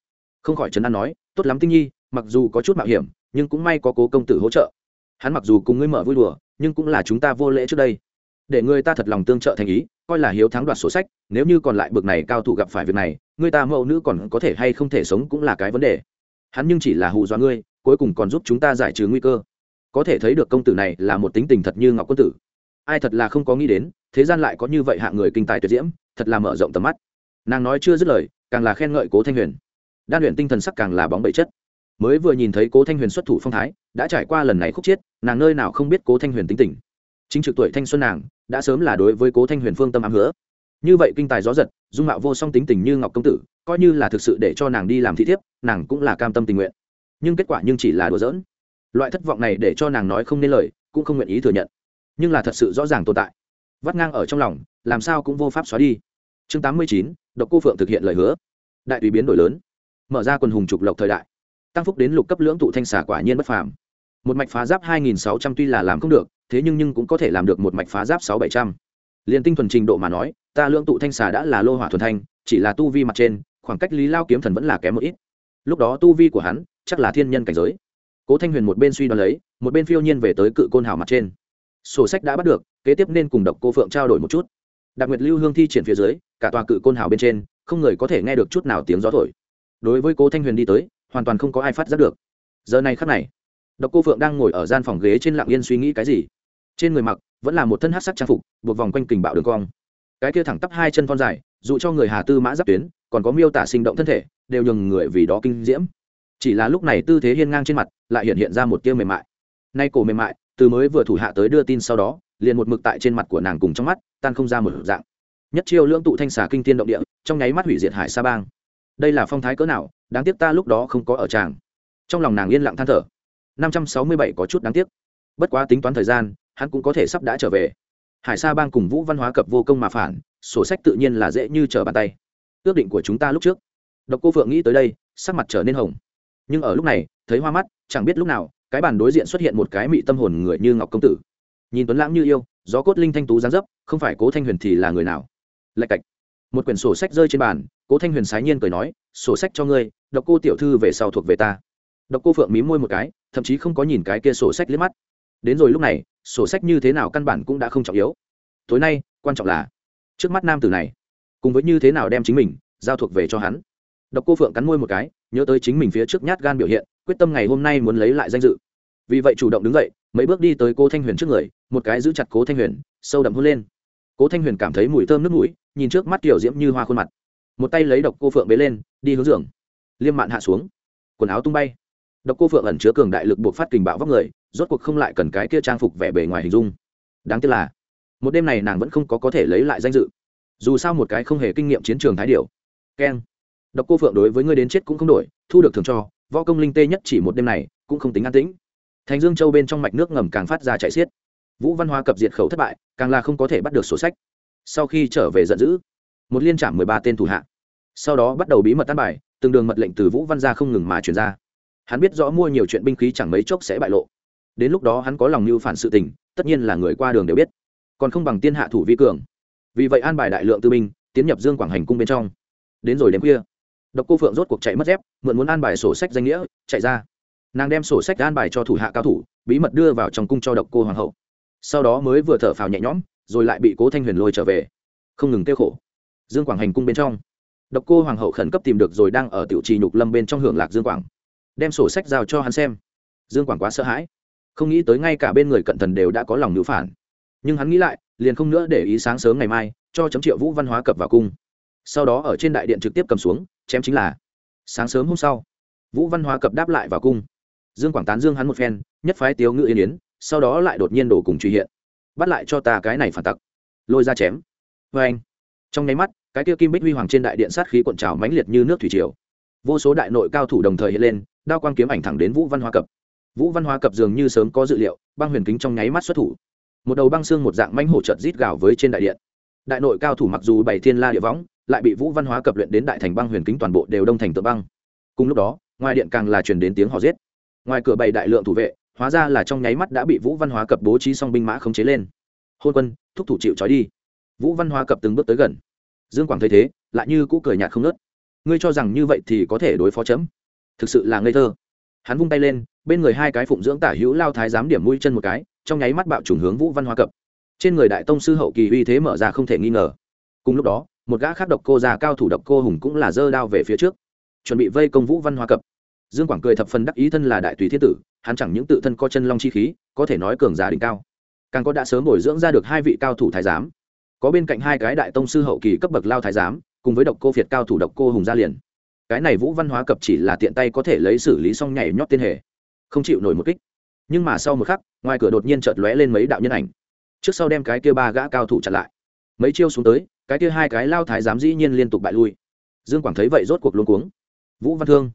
Không khỏi trấn an nói, tốt lắm tinh nhi, mặc dù có chút mạo hiểm, nhưng cũng may có cố công tử hỗ trợ. Hắn mặc dù cùng ngươi mở vui đùa, nhưng cũng là chúng ta vô lễ trước đây. Để người ta thật lòng tương trợ thành ý, coi là hiếu thắng đoạt sổ sách, nếu như còn lại bực này cao thủ gặp phải việc này, người ta mẫu nữ còn có thể hay không thể sống cũng là cái vấn đề. Hắn nhưng chỉ là hù dọa ngươi cuối cùng còn giúp chúng ta giải trừ nguy cơ. Có thể thấy được công tử này là một tính tình thật như ngọc quân tử. Ai thật là không có nghĩ đến, thế gian lại có như vậy hạng người kinh tài tuyệt diễm, thật là mở rộng tầm mắt. Nàng nói chưa dứt lời, càng là khen ngợi cố thanh huyền. Đan luyện tinh thần sắc càng là bóng bậy chất. Mới vừa nhìn thấy cố thanh huyền xuất thủ phong thái, đã trải qua lần này khúc chiết, nàng nơi nào không biết cố thanh huyền tính tình. Chính trực tuổi thanh xuân nàng, đã sớm là đối với cố thanh huyền phương tâm ám hứa. Như vậy kinh tài gió giật, dung mạo vô song tính tình như ngọc công tử, coi như là thực sự để cho nàng đi làm thị thiếp, nàng cũng là cam tâm tình nguyện nhưng kết quả nhưng chỉ là đùa giỡn. Loại thất vọng này để cho nàng nói không nên lời, cũng không nguyện ý thừa nhận. Nhưng là thật sự rõ ràng tồn tại. Vắt ngang ở trong lòng, làm sao cũng vô pháp xóa đi. Chương tám mươi chín, độc cô phượng thực hiện lời hứa. Đại tùy biến đổi lớn. Mở ra quần hùng trục lộc thời đại. Tăng phúc đến lục cấp lưỡng tụ thanh xả quả nhiên bất phàm. Một mạch phá giáp hai nghìn sáu trăm tuy là làm không được, thế nhưng nhưng cũng có thể làm được một mạch phá giáp sáu bảy trăm. Tinh thuần trình độ mà nói, ta lượng tụ thanh xà đã là lô hỏa thuần thanh, chỉ là tu vi mặt trên, khoảng cách lý lao kiếm thần vẫn là kém một ít. Lúc đó tu vi của hắn chắc là thiên nhân cảnh giới. Cố thanh huyền một bên suy đoán lấy, một bên phiêu nhiên về tới cự côn hào mặt trên. Sổ sách đã bắt được, kế tiếp nên cùng độc cô phượng trao đổi một chút. Đặc nguyệt lưu hương thi triển phía dưới, cả tòa cự côn hào bên trên, không người có thể nghe được chút nào tiếng gió thổi. Đối với cố thanh huyền đi tới, hoàn toàn không có ai phát giác được. Giờ này khắc này, độc cô phượng đang ngồi ở gian phòng ghế trên lạng yên suy nghĩ cái gì? Trên người mặc, vẫn là một thân hát sắc trang phục, buộc vòng quanh kình bạo đường cong. Cái kia thẳng tắp hai chân con dài dụ cho người hà tư mã giáp tuyến, còn có miêu tả sinh động thân thể, đều nhường người vì đó kinh diễm chỉ là lúc này tư thế hiên ngang trên mặt, lại hiện hiện ra một tiêu mềm mại. Nay cổ mềm mại, từ mới vừa thủ hạ tới đưa tin sau đó, liền một mực tại trên mặt của nàng cùng trong mắt, tan không ra một dạng. Nhất chiêu lưỡng tụ thanh xà kinh tiên động địa, trong nháy mắt hủy diệt hải sa bang. Đây là phong thái cỡ nào, đáng tiếc ta lúc đó không có ở tràng. Trong lòng nàng yên lặng than thở. Năm trăm sáu mươi bảy có chút đáng tiếc. Bất quá tính toán thời gian, hắn cũng có thể sắp đã trở về. Hải sa bang cùng vũ văn hóa cập vô công mà phản, sổ sách tự nhiên là dễ như trở bàn tay. Ước định của chúng ta lúc trước. Độc cô phượng nghĩ tới đây, sắc mặt trở nên hồng nhưng ở lúc này, thấy hoa mắt, chẳng biết lúc nào, cái bàn đối diện xuất hiện một cái mị tâm hồn người như ngọc công tử. Nhìn tuấn lãng như yêu, gió cốt linh thanh tú giáng dấp, không phải cố thanh huyền thì là người nào? Lạch cạch. Một quyển sổ sách rơi trên bàn, cố thanh huyền sái nhiên cười nói, sổ sách cho ngươi, độc cô tiểu thư về sau thuộc về ta. Độc cô phượng mí môi một cái, thậm chí không có nhìn cái kia sổ sách liếc mắt. Đến rồi lúc này, sổ sách như thế nào căn bản cũng đã không trọng yếu. Tối nay, quan trọng là, trước mắt nam tử này, cùng với như thế nào đem chính mình giao thuộc về cho hắn. Độc cô phượng cắn môi một cái nhớ tới chính mình phía trước nhát gan biểu hiện, quyết tâm ngày hôm nay muốn lấy lại danh dự. Vì vậy chủ động đứng dậy, mấy bước đi tới cô thanh huyền trước người, một cái giữ chặt cố thanh huyền, sâu đậm hôn lên. Cố thanh huyền cảm thấy mùi thơm nước mũi, nhìn trước mắt kiểu diễm như hoa khuôn mặt. Một tay lấy độc cô phượng bế lên, đi hướng giường. Liêm mạn hạ xuống, quần áo tung bay. Độc cô phượng ẩn chứa cường đại lực buộc phát kình bạo vóc người, rốt cuộc không lại cần cái kia trang phục vẻ bề ngoài hình dung. Đáng tiếc là, một đêm này nàng vẫn không có có thể lấy lại danh dự. Dù sao một cái không hề kinh nghiệm chiến trường thái điệu keng độc cô phượng đối với ngươi đến chết cũng không đổi, thu được thường cho, võ công linh tê nhất chỉ một đêm này cũng không tính an tĩnh. Thành dương châu bên trong mạch nước ngầm càng phát ra chạy xiết. Vũ văn hóa cập diệt khẩu thất bại, càng là không có thể bắt được sổ sách. Sau khi trở về giận dữ, một liên trạm mười ba tên thủ hạ. Sau đó bắt đầu bí mật tan bài, từng đường mật lệnh từ vũ văn gia không ngừng mà truyền ra. Hắn biết rõ mua nhiều chuyện binh khí chẳng mấy chốc sẽ bại lộ. Đến lúc đó hắn có lòng mưu phản sự tình, tất nhiên là người qua đường đều biết. Còn không bằng tiên hạ thủ vi cường. Vì vậy an bài đại lượng tư binh, tiến nhập dương quảng hành cung bên trong. Đến rồi đêm khuya độc cô phượng rốt cuộc chạy mất dép, mượn muốn an bài sổ sách danh nghĩa, chạy ra. Nàng đem sổ sách an bài cho thủ hạ cao thủ, bí mật đưa vào trong cung cho độc cô hoàng hậu. Sau đó mới vừa thở phào nhẹ nhõm, rồi lại bị cố thanh huyền lôi trở về. Không ngừng tiêu khổ. Dương quảng hành cung bên trong. Độc cô hoàng hậu khẩn cấp tìm được rồi đang ở tiểu trì nhục lâm bên trong hưởng lạc dương quảng. Đem sổ sách giao cho hắn xem. Dương quảng quá sợ hãi. Không nghĩ tới ngay cả bên người cận thần đều đã có lòng nữ phản. Nhưng hắn nghĩ lại, liền không nữa để ý sáng sớm ngày mai, cho chấm triệu vũ văn hóa cập vào cung sau đó ở trên đại điện trực tiếp cầm xuống, chém chính là, sáng sớm hôm sau, vũ văn hóa cập đáp lại vào cung. Dương quảng tán dương hắn một phen, nhất phái tiếu ngự yên yến, sau đó lại đột nhiên đổ cùng truy hiện. Bắt lại cho ta cái này phản tặc. Lôi ra chém. Vê anh. Trong nháy mắt, cái kia kim bích huy hoàng trên đại điện sát khí cuộn trào mãnh liệt như nước thủy triều. Vô số đại nội cao thủ đồng thời hiện lên, đao quang kiếm ảnh thẳng đến vũ văn hóa cập. Vũ văn hóa cập dường như sớm có dự liệu, băng huyền kính trong nháy mắt xuất thủ. Một đầu băng xương một dạng manh hổ trợt rít gào với trên đại điện. Đại nội cao thủ mặc dù bảy thiên la địa võng lại bị vũ văn hóa cập luyện đến đại thành băng huyền kính toàn bộ đều đông thành tượng băng. Cùng lúc đó, ngoài điện càng là truyền đến tiếng họ giết. Ngoài cửa bày đại lượng thủ vệ, hóa ra là trong nháy mắt đã bị vũ văn hóa cập bố trí xong binh mã khống chế lên. Hôn quân, thúc thủ chịu trói đi. Vũ văn hóa cập từng bước tới gần. Dương quảng thấy thế, lại như cũ cười nhạt không nớt ngươi cho rằng như vậy thì có thể đối phó chấm? Thực sự là ngây thơ. Hắn vung tay lên, bên người hai cái phụng dưỡng tả hữu lao thái giám điểm mũi chân một cái, trong nháy mắt bạo trùng hướng vũ văn hóa cập. Trên người đại tông sư hậu kỳ uy thế mở ra không thể nghi ngờ. Cùng lúc đó một gã khác độc cô già cao thủ độc cô hùng cũng là giơ đao về phía trước, chuẩn bị vây công vũ văn hóa cập. Dương quảng cười thập phần đắc ý thân là đại tùy thiên tử, hắn chẳng những tự thân có chân long chi khí, có thể nói cường giả đỉnh cao, càng có đã sớm bồi dưỡng ra được hai vị cao thủ thái giám. Có bên cạnh hai cái đại tông sư hậu kỳ cấp bậc lao thái giám, cùng với độc cô việt cao thủ độc cô hùng gia liền. Cái này vũ văn hóa cập chỉ là tiện tay có thể lấy xử lý xong nhảy nhót tiên hề, không chịu nổi một kích. Nhưng mà sau một khắc, ngoài cửa đột nhiên chợt lóe lên mấy đạo nhân ảnh. Trước sau đem cái kia ba gã cao thủ chặn lại mấy chiêu xuống tới, cái kia hai cái lao thái giám dĩ nhiên liên tục bại lui. Dương quảng thấy vậy rốt cuộc luôn cuống. Vũ văn thương,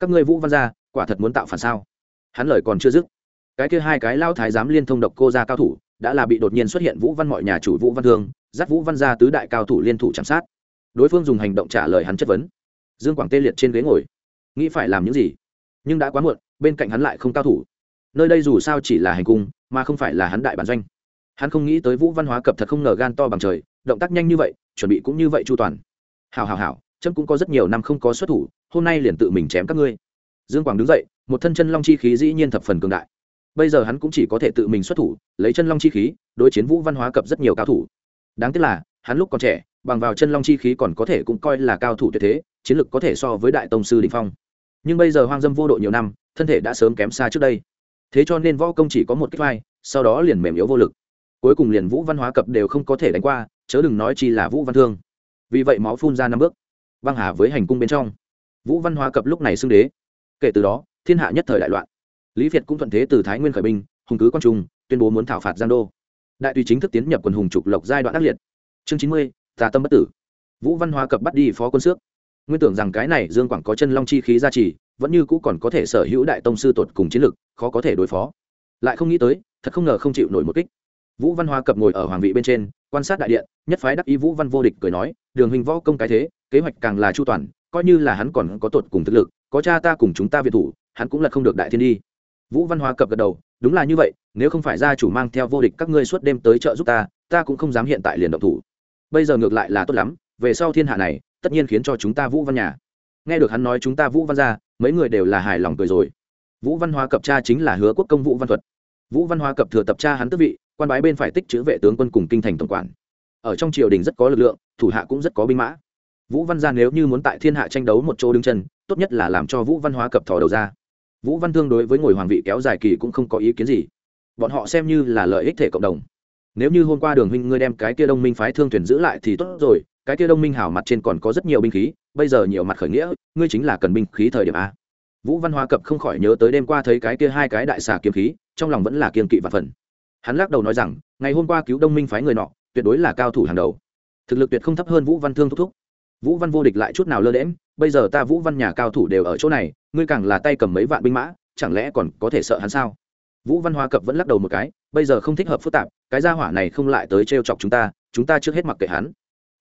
các ngươi vũ văn gia, quả thật muốn tạo phản sao? Hắn lời còn chưa dứt, cái kia hai cái lao thái giám liên thông độc cô gia cao thủ, đã là bị đột nhiên xuất hiện vũ văn mọi nhà chủ vũ văn thương, dắt vũ văn gia tứ đại cao thủ liên thủ chạm sát. Đối phương dùng hành động trả lời hắn chất vấn. Dương quảng tê liệt trên ghế ngồi. Nghĩ phải làm những gì? Nhưng đã quá muộn, bên cạnh hắn lại không cao thủ. Nơi đây dù sao chỉ là hành cung, mà không phải là hắn đại bản doanh. Hắn không nghĩ tới vũ văn hóa cập thật không ngờ gan to bằng trời động tác nhanh như vậy, chuẩn bị cũng như vậy chu toàn. Hào hào hào trâm cũng có rất nhiều năm không có xuất thủ, hôm nay liền tự mình chém các ngươi. Dương quảng đứng dậy, một thân chân long chi khí dĩ nhiên thập phần cường đại. Bây giờ hắn cũng chỉ có thể tự mình xuất thủ, lấy chân long chi khí, đối chiến vũ văn hóa cập rất nhiều cao thủ. Đáng tiếc là, hắn lúc còn trẻ, bằng vào chân long chi khí còn có thể cũng coi là cao thủ tuyệt thế, chiến lực có thể so với đại tông sư đình phong. Nhưng bây giờ hoang dâm vô độ nhiều năm, thân thể đã sớm kém xa trước đây. Thế cho nên võ công chỉ có một kích vai, sau đó liền mềm yếu vô lực cuối cùng liền vũ văn hóa cập đều không có thể đánh qua, chớ đừng nói chi là vũ văn thương. Vì vậy máu phun ra năm bước, băng hà với hành cung bên trong. Vũ văn hóa cập lúc này xưng đế. Kể từ đó, thiên hạ nhất thời đại loạn. Lý việt cũng thuận thế từ thái nguyên khởi binh, hùng cứ quan trung, tuyên bố muốn thảo phạt giang đô. Đại tùy chính thức tiến nhập quần hùng trục lộc giai đoạn ác liệt. Chương chín mươi, tà tâm bất tử. Vũ văn hóa cập bắt đi phó quân xước. Nguyên tưởng rằng cái này dương quảng có chân long chi khí gia trì, vẫn như cũ còn có thể sở hữu đại tông sư tột cùng chiến lực, khó có thể đối phó. Lại không nghĩ tới, thật không ngờ không chịu nổi một kích vũ văn hóa cập ngồi ở hoàng vị bên trên, quan sát đại điện, nhất phái đắc ý vũ văn vô địch cười nói, đường hình võ công cái thế, kế hoạch càng là chu toàn, coi như là hắn còn có tột cùng thực lực, có cha ta cùng chúng ta việt thủ, hắn cũng là không được đại thiên đi. Vũ văn hóa cập gật đầu, đúng là như vậy, nếu không phải gia chủ mang theo vô địch các ngươi suốt đêm tới trợ giúp ta ta cũng không dám hiện tại liền động thủ. Bây giờ ngược lại là tốt lắm, về sau thiên hạ này, tất nhiên khiến cho chúng ta vũ văn nhà. Nghe được hắn nói chúng ta vũ văn ra, mấy người đều là hài lòng cười rồi. Vũ văn hóa cập cha chính là hứa quốc công vũ văn thuật. Vũ văn hóa cập thừa tập cha hắn tức vị quan bái bên phải tích chữ vệ tướng quân cùng kinh thành tổng quản. Ở trong triều đình rất có lực lượng, thủ hạ cũng rất có binh mã. Vũ văn gia nếu như muốn tại thiên hạ tranh đấu một chỗ đứng chân, tốt nhất là làm cho vũ văn hóa cập thò đầu ra. Vũ văn thương đối với ngồi hoàng vị kéo dài kỳ cũng không có ý kiến gì. Bọn họ xem như là lợi ích thể cộng đồng. Nếu như hôm qua đường huynh ngươi đem cái kia đông minh phái thương thuyền giữ lại thì tốt rồi, cái kia đông minh hảo mặt trên còn có rất nhiều binh khí, bây giờ nhiều mặt khởi nghĩa, ngươi chính là cần binh khí thời điểm a. Vũ văn hoa cập không khỏi nhớ tới đêm qua thấy cái kia hai cái đại xà kiếm khí, trong lòng vẫn là kiên kỵ và phần hắn lắc đầu nói rằng, ngày hôm qua cứu đông minh phái người nọ, tuyệt đối là cao thủ hàng đầu. Thực lực tuyệt không thấp hơn vũ văn thương thúc thúc. Vũ văn vô địch lại chút nào lơ lẽm bây giờ ta vũ văn nhà cao thủ đều ở chỗ này, ngươi càng là tay cầm mấy vạn binh mã, chẳng lẽ còn có thể sợ hắn sao? Vũ văn hoa cập vẫn lắc đầu một cái, bây giờ không thích hợp phức tạp, cái gia hỏa này không lại tới t chọc chúng ta chúng ta trước hết mặc kệ hắn.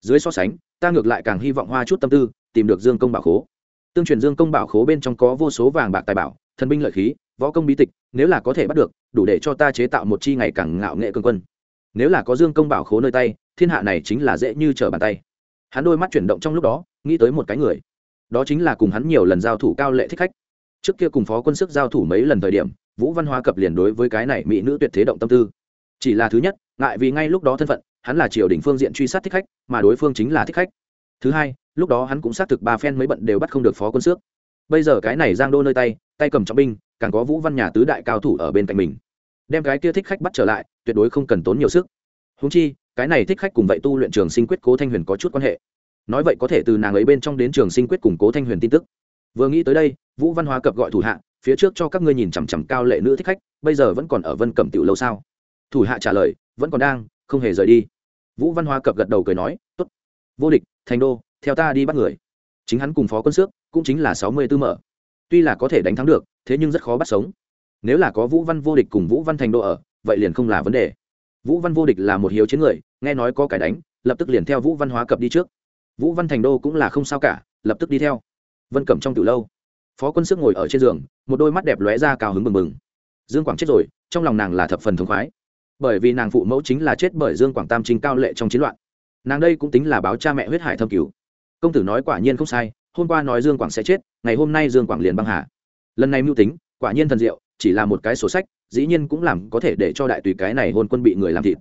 Dưới so sánh, ta ngược lại càng hy vọng hoa chút tâm tư, tìm được dương công bảo khố. Tương truyền dương công bảo khố bên trong có vô số vàng bạc tài bảo, thần binh lợi khí võ công bí tịch, nếu là có thể bắt được, đủ để cho ta chế tạo một chi ngày càng ngạo nghệ cương quân. Nếu là có dương công bảo khố nơi tay, thiên hạ này chính là dễ như trở bàn tay. Hắn đôi mắt chuyển động trong lúc đó, nghĩ tới một cái người. Đó chính là cùng hắn nhiều lần giao thủ cao lệ thích khách. Trước kia cùng phó quân sức giao thủ mấy lần thời điểm, vũ văn hóa cập liền đối với cái này mỹ nữ tuyệt thế động tâm tư. Chỉ là thứ nhất, ngại vì ngay lúc đó thân phận, hắn là triều đình phương diện truy sát thích khách, mà đối phương chính là thích khách. Thứ hai, lúc đó hắn cũng xác thực ba phen mấy bận đều bắt không được phó quân xước bây giờ cái này giang đô nơi tay tay cầm trọng binh càng có vũ văn nhà tứ đại cao thủ ở bên cạnh mình. Đem cái kia thích khách bắt trở lại, tuyệt đối không cần tốn nhiều sức. Húng chi, cái này thích khách cùng vậy tu luyện trường sinh quyết cố thanh huyền có chút quan hệ. Nói vậy có thể từ nàng ấy bên trong đến trường sinh quyết củng cố thanh huyền tin tức. Vừa nghĩ tới đây, vũ văn hóa cập gọi thủ hạ, phía trước cho các ngươi nhìn chằm chằm cao lệ nữ thích khách, bây giờ vẫn còn ở vân cẩm tiểu lâu sao? Thủ hạ trả lời, vẫn còn đang, không hề rời đi. Vũ văn hóa cập gật đầu cười nói t ố t vô địch, thành đô, theo ta đi bắt người. Chính hắn cùng phó quân xước cũng chính là sáu mươi tư mở tuy là có thể đánh thắng được, thế nhưng rất khó bắt sống. Nếu là có vũ văn vô địch cùng vũ văn thành đô ở, vậy liền không là vấn đề. Vũ văn vô địch là một hiếu chiến người, nghe nói có cải đánh, lập tức liền theo vũ văn hóa cập đi trước. Vũ văn thành đô cũng là không sao cả, lập tức đi theo. Vân cẩm trong từ lâu. Phó quân sức ngồi ở trên giường, một đôi mắt đẹp lóe ra cao hứng mừng mừng dương quảng chết rồi, trong lòng nàng là thập phần thống khoái. Bởi vì nàng phụ mẫu chính là chết bởi dương quảng tam chính cao lệ trong chiến loạn. Nàng đây cũng tính là báo cha mẹ huyết hải thâm cứu. Công tử nói quả nhiên không sai hôm qua nói dương quảng sẽ chết, ngày hôm nay dương quảng liền băng hà. Lần này mưu tính, quả nhiên thần diệu, chỉ là một cái sổ sách, dĩ nhiên cũng làm có thể để cho đại tùy cái này hôn quân bị người làm thịt.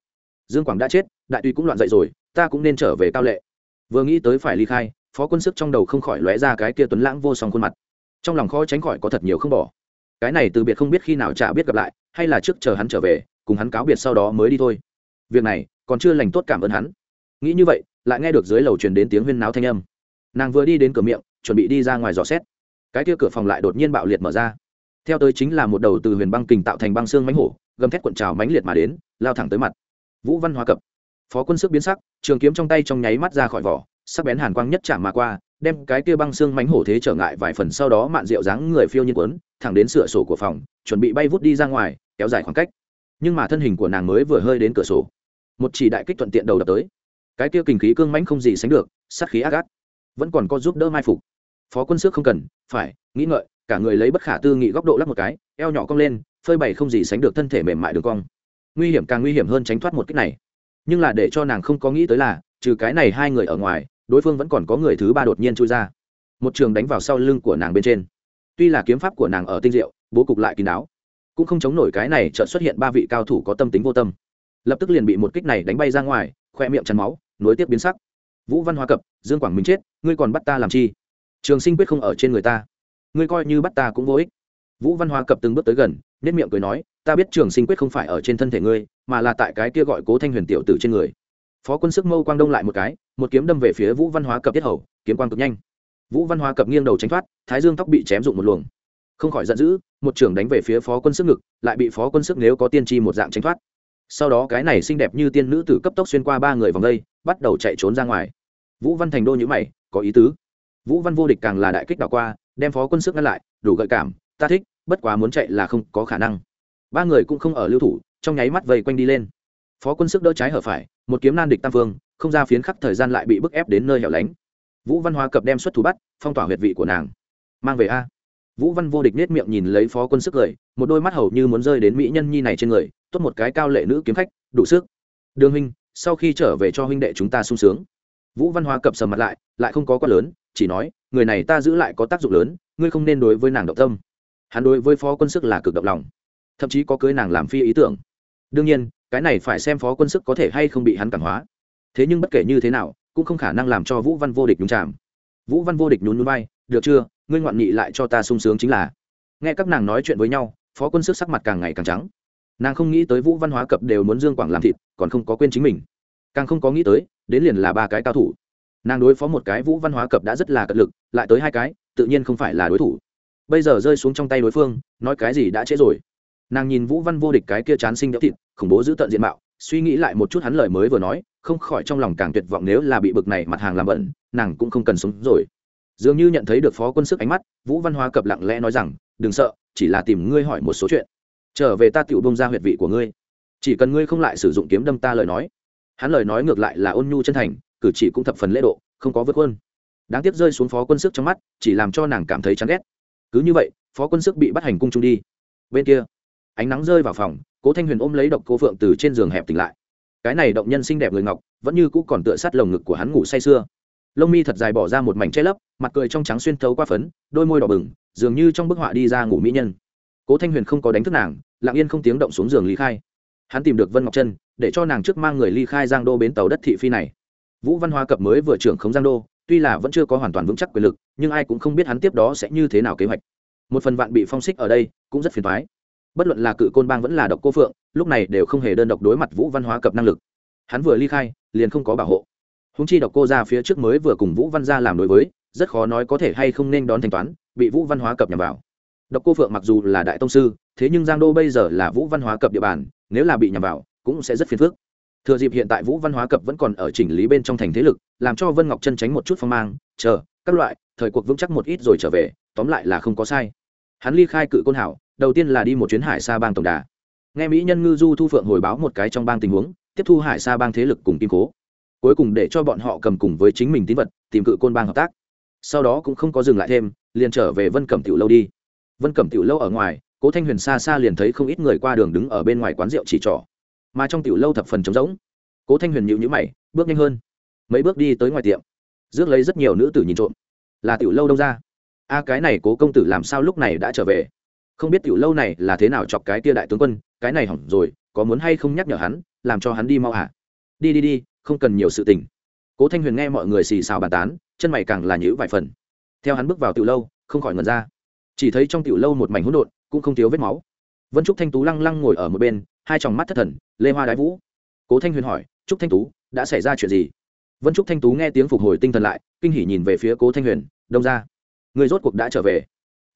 Dương quảng đã chết, đại tùy cũng loạn dậy rồi, ta cũng nên trở về cao lệ. Vừa nghĩ tới phải ly khai, phó quân sức trong đầu không khỏi lóe ra cái kia tuấn lãng vô song khuôn mặt. Trong lòng khó tránh khỏi có thật nhiều không bỏ. Cái này từ biệt không biết khi nào chả biết gặp lại, hay là trước chờ hắn trở về, cùng hắn cáo biệt sau đó mới đi thôi. Việc này, còn chưa lành tốt cảm ơn hắn. Nghĩ như vậy, lại nghe được dưới lầu truyền đến tiếng huyên náo thanh âm nàng vừa đi đến cửa miệng, chuẩn bị đi ra ngoài dò xét. Cái kia cửa phòng lại đột nhiên bạo liệt mở ra. Theo tới chính là một đầu từ huyền băng kình tạo thành băng xương mánh hổ, gầm thét cuộn trào mánh liệt mà đến, lao thẳng tới mặt. Vũ văn hóa cập. Phó quân sức biến sắc, trường kiếm trong tay trong nháy mắt ra khỏi vỏ, sắc bén hàn quang nhất chạm mà qua, đem cái kia băng xương mánh hổ thế trở ngại vài phần sau đó mạn rượu dáng người phiêu nhiên quấn thẳng đến sửa sổ của phòng, chuẩn bị bay vút đi ra ngoài, kéo dài khoảng cách. Nhưng mà thân hình của nàng mới vừa hơi đến cửa sổ. Một chỉ đại kích thuận tiện đầu đập tới. Cái kia kình khí cương mãnh không gì sánh được, sát khí ác ác vẫn còn có giúp đỡ mai phục. Phó quân sức không cần, phải, nghĩ ngợi, cả người lấy bất khả tư nghị góc độ lắp một cái, eo nhỏ cong lên, phơi bày không gì sánh được thân thể mềm mại đường cong. Nguy hiểm càng nguy hiểm hơn tránh thoát một cách này. Nhưng là để cho nàng không có nghĩ tới là, trừ cái này hai người ở ngoài, đối phương vẫn còn có người thứ ba đột nhiên chui ra. Một trường đánh vào sau lưng của nàng bên trên. Tuy là kiếm pháp của nàng ở tinh diệu, bố cục lại kín đáo, cũng không chống nổi cái này chợt xuất hiện ba vị cao thủ có tâm tính vô tâm. Lập tức liền bị một kích này đánh bay ra ngoài, khoe miệng chắn máu, nối tiếp biến sắc vũ văn hóa cập, dương quảng minh chết, ngươi còn bắt ta làm chi? Trường sinh quyết không ở trên người ta. Ngươi coi như bắt ta cũng vô ích. Vũ văn hóa cập từng bước tới gần nết miệng cười nói, ta biết trường sinh quyết không phải ở trên thân thể ngươi, mà là tại cái kia gọi cố thanh huyền tiểu tử trên người. Phó quân sức mâu quang đông lại một cái, một kiếm đâm về phía vũ văn hóa cập tiết hầu, kiếm quang cực nhanh. Vũ văn hóa cập nghiêng đầu tránh thoát, thái dương tóc bị chém dụng một luồng. Không khỏi giận dữ, một trưởng đánh về phía phó quân sức ngực, lại bị phó quân sức nếu có tiên tri một dạng tránh thoát. Sau đó cái này xinh đẹp như tiên nữ tử cấp tốc xuyên qua ba người vòng đây, bắt đầu chạy trốn ra ngoài vũ văn thành đô nhữ mày, có ý tứ. Vũ văn vô địch càng là đại kích đảo qua, đem phó quân sức ngăn lại, đủ gợi cảm, ta thích, bất quá muốn chạy là không có khả năng. Ba người cũng không ở lưu thủ, trong nháy mắt vây quanh đi lên. Phó quân sức đỡ trái hở phải, một kiếm nan địch tam phương, không ra phiến khắc thời gian lại bị bức ép đến nơi hẻo lánh. Vũ văn hóa cập đem xuất thủ bắt, phong tỏa huyệt vị của nàng. Mang về a. Vũ văn vô địch nết miệng nhìn lấy phó quân sức cười, một đôi mắt hầu như muốn rơi đến mỹ nhân nhi này trên người, tốt một cái cao lệ nữ kiếm khách, đủ sức. Đường huynh, sau khi trở về cho huynh đệ chúng ta sung sướng vũ văn hóa cập sầm mặt lại lại không có quá lớn, chỉ nói, người này ta giữ lại có tác dụng lớn, ngươi không nên đối với nàng động tâm. Hắn đối với phó quân sức là cực động lòng, thậm chí có cưới nàng làm phi ý tưởng. Đương nhiên, cái này phải xem phó quân sức có thể hay không bị hắn cảm hóa. Thế nhưng bất kể như thế nào, cũng không khả năng làm cho vũ văn vô địch nhúng chạm vũ văn vô địch nhún nhún bay được chưa, ngươi ngoạn nghị lại cho ta sung sướng chính là. Nghe các nàng nói chuyện với nhau, phó quân sức sắc mặt càng ngày càng trắng. Nàng không nghĩ tới vũ văn hóa cập đều muốn dương quảng làm thịt, còn không có quên chính mình. Càng không có nghĩ tới đến liền là ba cái cao thủ. Nàng đối phó một cái vũ văn hóa cập đã rất là cật lực, lại tới hai cái, tự nhiên không phải là đối thủ. Bây giờ rơi xuống trong tay đối phương, nói cái gì đã trễ rồi. Nàng nhìn vũ văn vô địch cái kia chán sinh đỡ thịt, khủng bố giữ tận diện mạo, suy nghĩ lại một chút hắn lời mới vừa nói, không khỏi trong lòng càng tuyệt vọng nếu là bị bực này mặt hàng làm bẩn, nàng cũng không cần sống rồi. Dường như nhận thấy được phó quân sức ánh mắt, vũ văn hóa cập lặng lẽ nói rằng, đừng sợ, chỉ là tìm ngươi hỏi một số chuyện. Trở về ta tựu bông ra huyệt vị của ngươi. Chỉ cần ngươi không lại sử dụng kiếm đâm ta lời nói hắn lời nói ngược lại là ôn nhu chân thành, cử chỉ cũng thập phần lễ độ, không có vượt hơn đáng tiếc rơi xuống phó quân sức trong mắt, chỉ làm cho nàng cảm thấy chán ghét. Cứ như vậy, phó quân sức bị bắt hành cung trung đi. Bên kia, ánh nắng rơi vào phòng, cố thanh huyền ôm lấy độc cô phượng từ trên giường hẹp tỉnh lại. Cái này động nhân xinh đẹp người ngọc, vẫn như cũ còn tựa sát lồng ngực của hắn ngủ say sưa. Lông mi thật dài bỏ ra một mảnh che lấp, mặt cười trong trắng xuyên thấu qua phấn, đôi môi đỏ bừng, dường như trong bức họa đi ra ngủ mỹ nhân. Cố thanh huyền không có đánh thức nàng, lặng yên không tiếng động xuống giường lý khai. Hắn tìm được vân ngọc chân để cho nàng trước mang người ly khai giang đô bến tàu đất thị phi này. Vũ văn hoa cập mới vừa trưởng khống giang đô, tuy là vẫn chưa có hoàn toàn vững chắc quyền lực, nhưng ai cũng không biết hắn tiếp đó sẽ như thế nào kế hoạch. Một phần vạn bị phong xích ở đây cũng rất phiền thoái bất luận là cự côn bang vẫn là độc cô phượng, lúc này đều không hề đơn độc đối mặt vũ văn hóa cập năng lực. Hắn vừa ly khai, liền không có bảo hộ. Húng chi độc cô ra phía trước mới vừa cùng vũ văn gia làm đối với, rất khó nói có thể hay không nên đón thanh toán, bị vũ văn hóa cập nhằm vào. Độc cô phượng mặc dù là đại tông sư, thế nhưng giang đô bây giờ là vũ văn hóa cập địa bàn, nếu là bị nhằm vào cũng sẽ rất phiền phức. Thừa dịp hiện tại vũ văn hóa cập vẫn còn ở chỉnh lý bên trong thành thế lực, làm cho vân ngọc chân tránh một chút phong mang, chờ, các loại, thời cuộc vững chắc một ít rồi trở về, tóm lại là không có sai. Hắn ly khai cự côn hảo, đầu tiên là đi một chuyến hải sa bang tổng đà. Nghe mỹ nhân ngư du thu phượng hồi báo một cái trong bang tình huống, tiếp thu hải sa bang thế lực cùng kim cố. Cuối cùng để cho bọn họ cầm cùng với chính mình tín vật, tìm cự côn bang hợp tác. Sau đó cũng không có dừng lại thêm, liền trở về vân cẩm tiểu lâu đi. Vân cẩm tiểu lâu ở ngoài, cố thanh huyền xa xa liền thấy không ít người qua đường đứng ở bên ngoài quán rượu chỉ trỏ mà trong tiểu lâu thập phần trống rỗng. Cố thanh huyền nhịu nhữ mày, bước nhanh hơn. Mấy bước đi tới ngoài tiệm, rước lấy rất nhiều nữ tử nhìn trộm. Là tiểu lâu đâu ra? A cái này cố công tử làm sao lúc này đã trở về? Không biết tiểu lâu này là thế nào chọc cái tia đại tướng quân, cái này hỏng rồi, có muốn hay không nhắc nhở hắn, làm cho hắn đi mau hả? À? đi đi đi, không cần nhiều sự tình. Cố thanh huyền nghe mọi người xì xào bàn tán, chân mày càng là nhữ vài phần. Theo hắn bước vào tiểu lâu, không khỏi ngần ra. Chỉ thấy trong tiểu lâu một mảnh hỗn độn, cũng không thiếu vết máu. Vân trúc thanh tú lăng lăng ngồi ở một bên hai tròng mắt thất thần, lê hoa đái vũ. Cố thanh huyền hỏi, trúc thanh tú, đã xảy ra chuyện gì? Vân trúc thanh tú nghe tiếng phục hồi tinh thần lại, kinh hỉ nhìn về phía cố thanh huyền, đông ra người rốt cuộc đã trở về.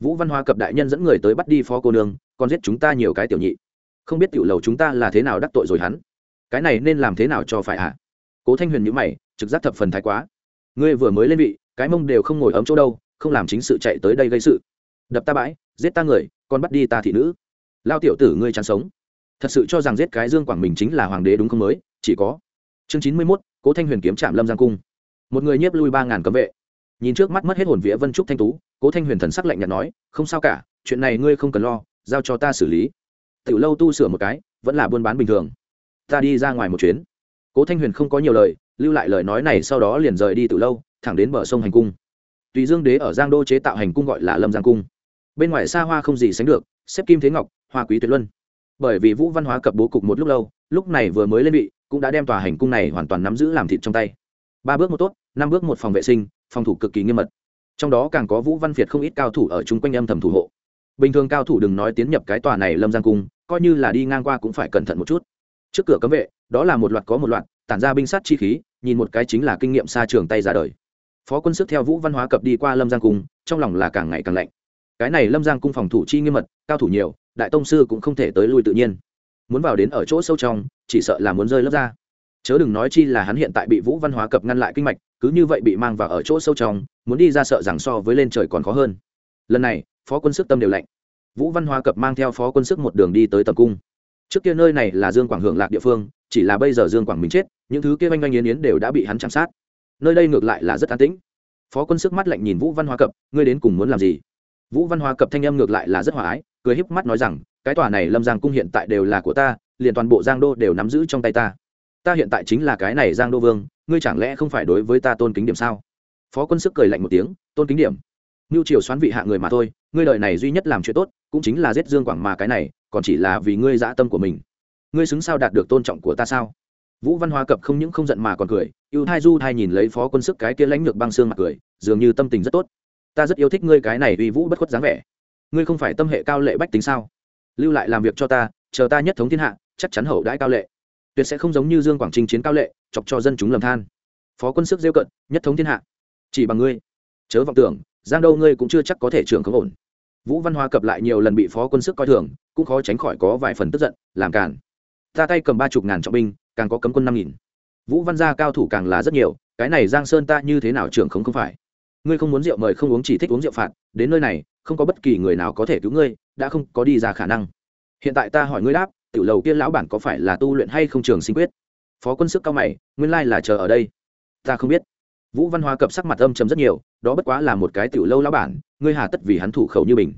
Vũ văn hoa cập đại nhân dẫn người tới bắt đi phó cô nương còn giết chúng ta nhiều cái tiểu nhị. Không biết tiểu lầu chúng ta là thế nào đắc tội rồi hắn. Cái này nên làm thế nào cho phải ạ à? cố thanh huyền nhữ mày, trực giác thập phần thái quá. Ngươi vừa mới lên vị, cái mông đều không ngồi ấm chỗ đâu, không làm chính sự chạy tới đây gây sự. Đập ta bãi, giết ta người, còn bắt đi ta thị nữ. Lao tiểu tử ngươi chán sống thật sự cho rằng giết cái dương quảng mình chính là hoàng đế đúng không mới, chỉ có chương chín mươi mốt, cố thanh huyền kiếm trạm lâm giang cung. Một người nhiếp lui ba ngàn cấm vệ. Nhìn trước mắt mất hết hồn vía vân trúc thanh tú, cố thanh huyền thần sắc lạnh nhạt nói, không sao cả, chuyện này ngươi không cần lo, giao cho ta xử lý. Tiểu lâu tu sửa một cái, vẫn là buôn bán bình thường. Ta đi ra ngoài một chuyến. Cố thanh huyền không có nhiều lời, lưu lại lời nói này sau đó liền rời đi từ lâu, thẳng đến bờ sông hành cung. Tùy dương đế ở giang đô chế tạo hành cung gọi là lâm giang cung. Bên ngoài xa hoa không gì sánh được, xếp kim thế ngọc, hoa quý tuyệt luân bởi vì vũ văn hóa cập bố cục một lúc lâu, lúc này vừa mới lên vị, cũng đã đem tòa hành cung này hoàn toàn nắm giữ làm thịt trong tay. Ba bước một tốt, năm bước một phòng vệ sinh, phòng thủ cực kỳ nghiêm mật. Trong đó càng có vũ văn việt không ít cao thủ ở chung quanh âm thầm thủ hộ. Bình thường cao thủ đừng nói tiến nhập cái tòa này lâm giang cung, coi như là đi ngang qua cũng phải cẩn thận một chút. Trước cửa cấm vệ, đó là một loạt có một loạt, tản ra binh sát chi khí, nhìn một cái chính là kinh nghiệm xa trường tay ra đời. Phó quân sức theo vũ văn hóa cập đi qua lâm giang cung, trong lòng là càng ngày càng lạnh. Cái này lâm giang cung phòng thủ chi nghiêm mật, cao thủ nhiều đại tông sư cũng không thể tới lui tự nhiên. Muốn vào đến ở chỗ sâu trong, chỉ sợ là muốn rơi lớp ra chớ đừng nói chi là hắn hiện tại bị vũ văn hóa cập ngăn lại kinh mạch, cứ như vậy bị mang vào ở chỗ sâu trong, muốn đi ra sợ rằng so với lên trời còn khó hơn. Lần này, phó quân sức tâm đều lạnh. Vũ văn hóa cập mang theo phó quân sức một đường đi tới tầm cung. Trước kia nơi này là dương quảng hưởng lạc địa phương, chỉ là bây giờ dương quảng mình chết, những thứ kia oanh oanh yến yến đều đã bị hắn chăm sát. Nơi đây ngược lại là rất an tĩnh. Phó quân sức mắt lạnh nhìn vũ văn hóa cập, ngươi đến cùng muốn làm gì? Vũ văn hóa cập thanh âm ngược lại là rất hòa ái cười híp mắt nói rằng, cái tòa này lâm giang cung hiện tại đều là của ta, liền toàn bộ giang đô đều nắm giữ trong tay ta. Ta hiện tại chính là cái này giang đô vương, ngươi chẳng lẽ không phải đối với ta tôn kính điểm sao? Phó quân sức cười lạnh một tiếng, tôn kính điểm. Ngưu triều xoán vị hạ người mà thôi, ngươi đời này duy nhất làm chuyện tốt, cũng chính là giết dương quảng mà cái này, còn chỉ là vì ngươi dã tâm của mình. Ngươi xứng sao đạt được tôn trọng của ta sao? Vũ văn Hoa cập không những không giận mà còn cười, ưu thai du thai nhìn lấy phó quân sức cái kia lãnh lược băng xương mặt cười, dường như tâm tình rất tốt. Ta rất yêu thích ngươi cái này uy vũ bất khuất dáng vẻ ngươi không phải tâm hệ cao lệ bách tính sao? Lưu lại làm việc cho ta, chờ ta nhất thống thiên hạ, chắc chắn hậu đãi cao lệ. Tuyệt sẽ không giống như dương quảng trinh chiến cao lệ, chọc cho dân chúng lầm than. Phó quân sức rêu cận, nhất thống thiên hạ. Chỉ bằng ngươi. Chớ vọng tưởng, giang đâu ngươi cũng chưa chắc có thể trưởng không ổn. Vũ văn hoa cập lại nhiều lần bị phó quân sức coi thường, cũng khó tránh khỏi có vài phần tức giận, làm cản ta tay cầm ba chục ngàn trọng binh, càng có cấm quân năm nghìn. Vũ văn gia cao thủ càng là rất nhiều, cái này giang sơn ta như thế nào trưởng không không phải? Ngươi không muốn rượu mời không uống chỉ thích uống rượu phạt, đến nơi này, không có bất kỳ người nào có thể cứu ngươi, đã không có đi ra khả năng. Hiện tại ta hỏi ngươi đáp, tiểu lầu kia lão bản có phải là tu luyện hay không trường sinh quyết? Phó quân sức cao mày, nguyên lai là chờ ở đây. Ta không biết. Vũ văn hoa cập sắc mặt âm chấm rất nhiều, đó bất quá là một cái tiểu lâu lão bản, ngươi hà tất vì hắn thủ khẩu như mình.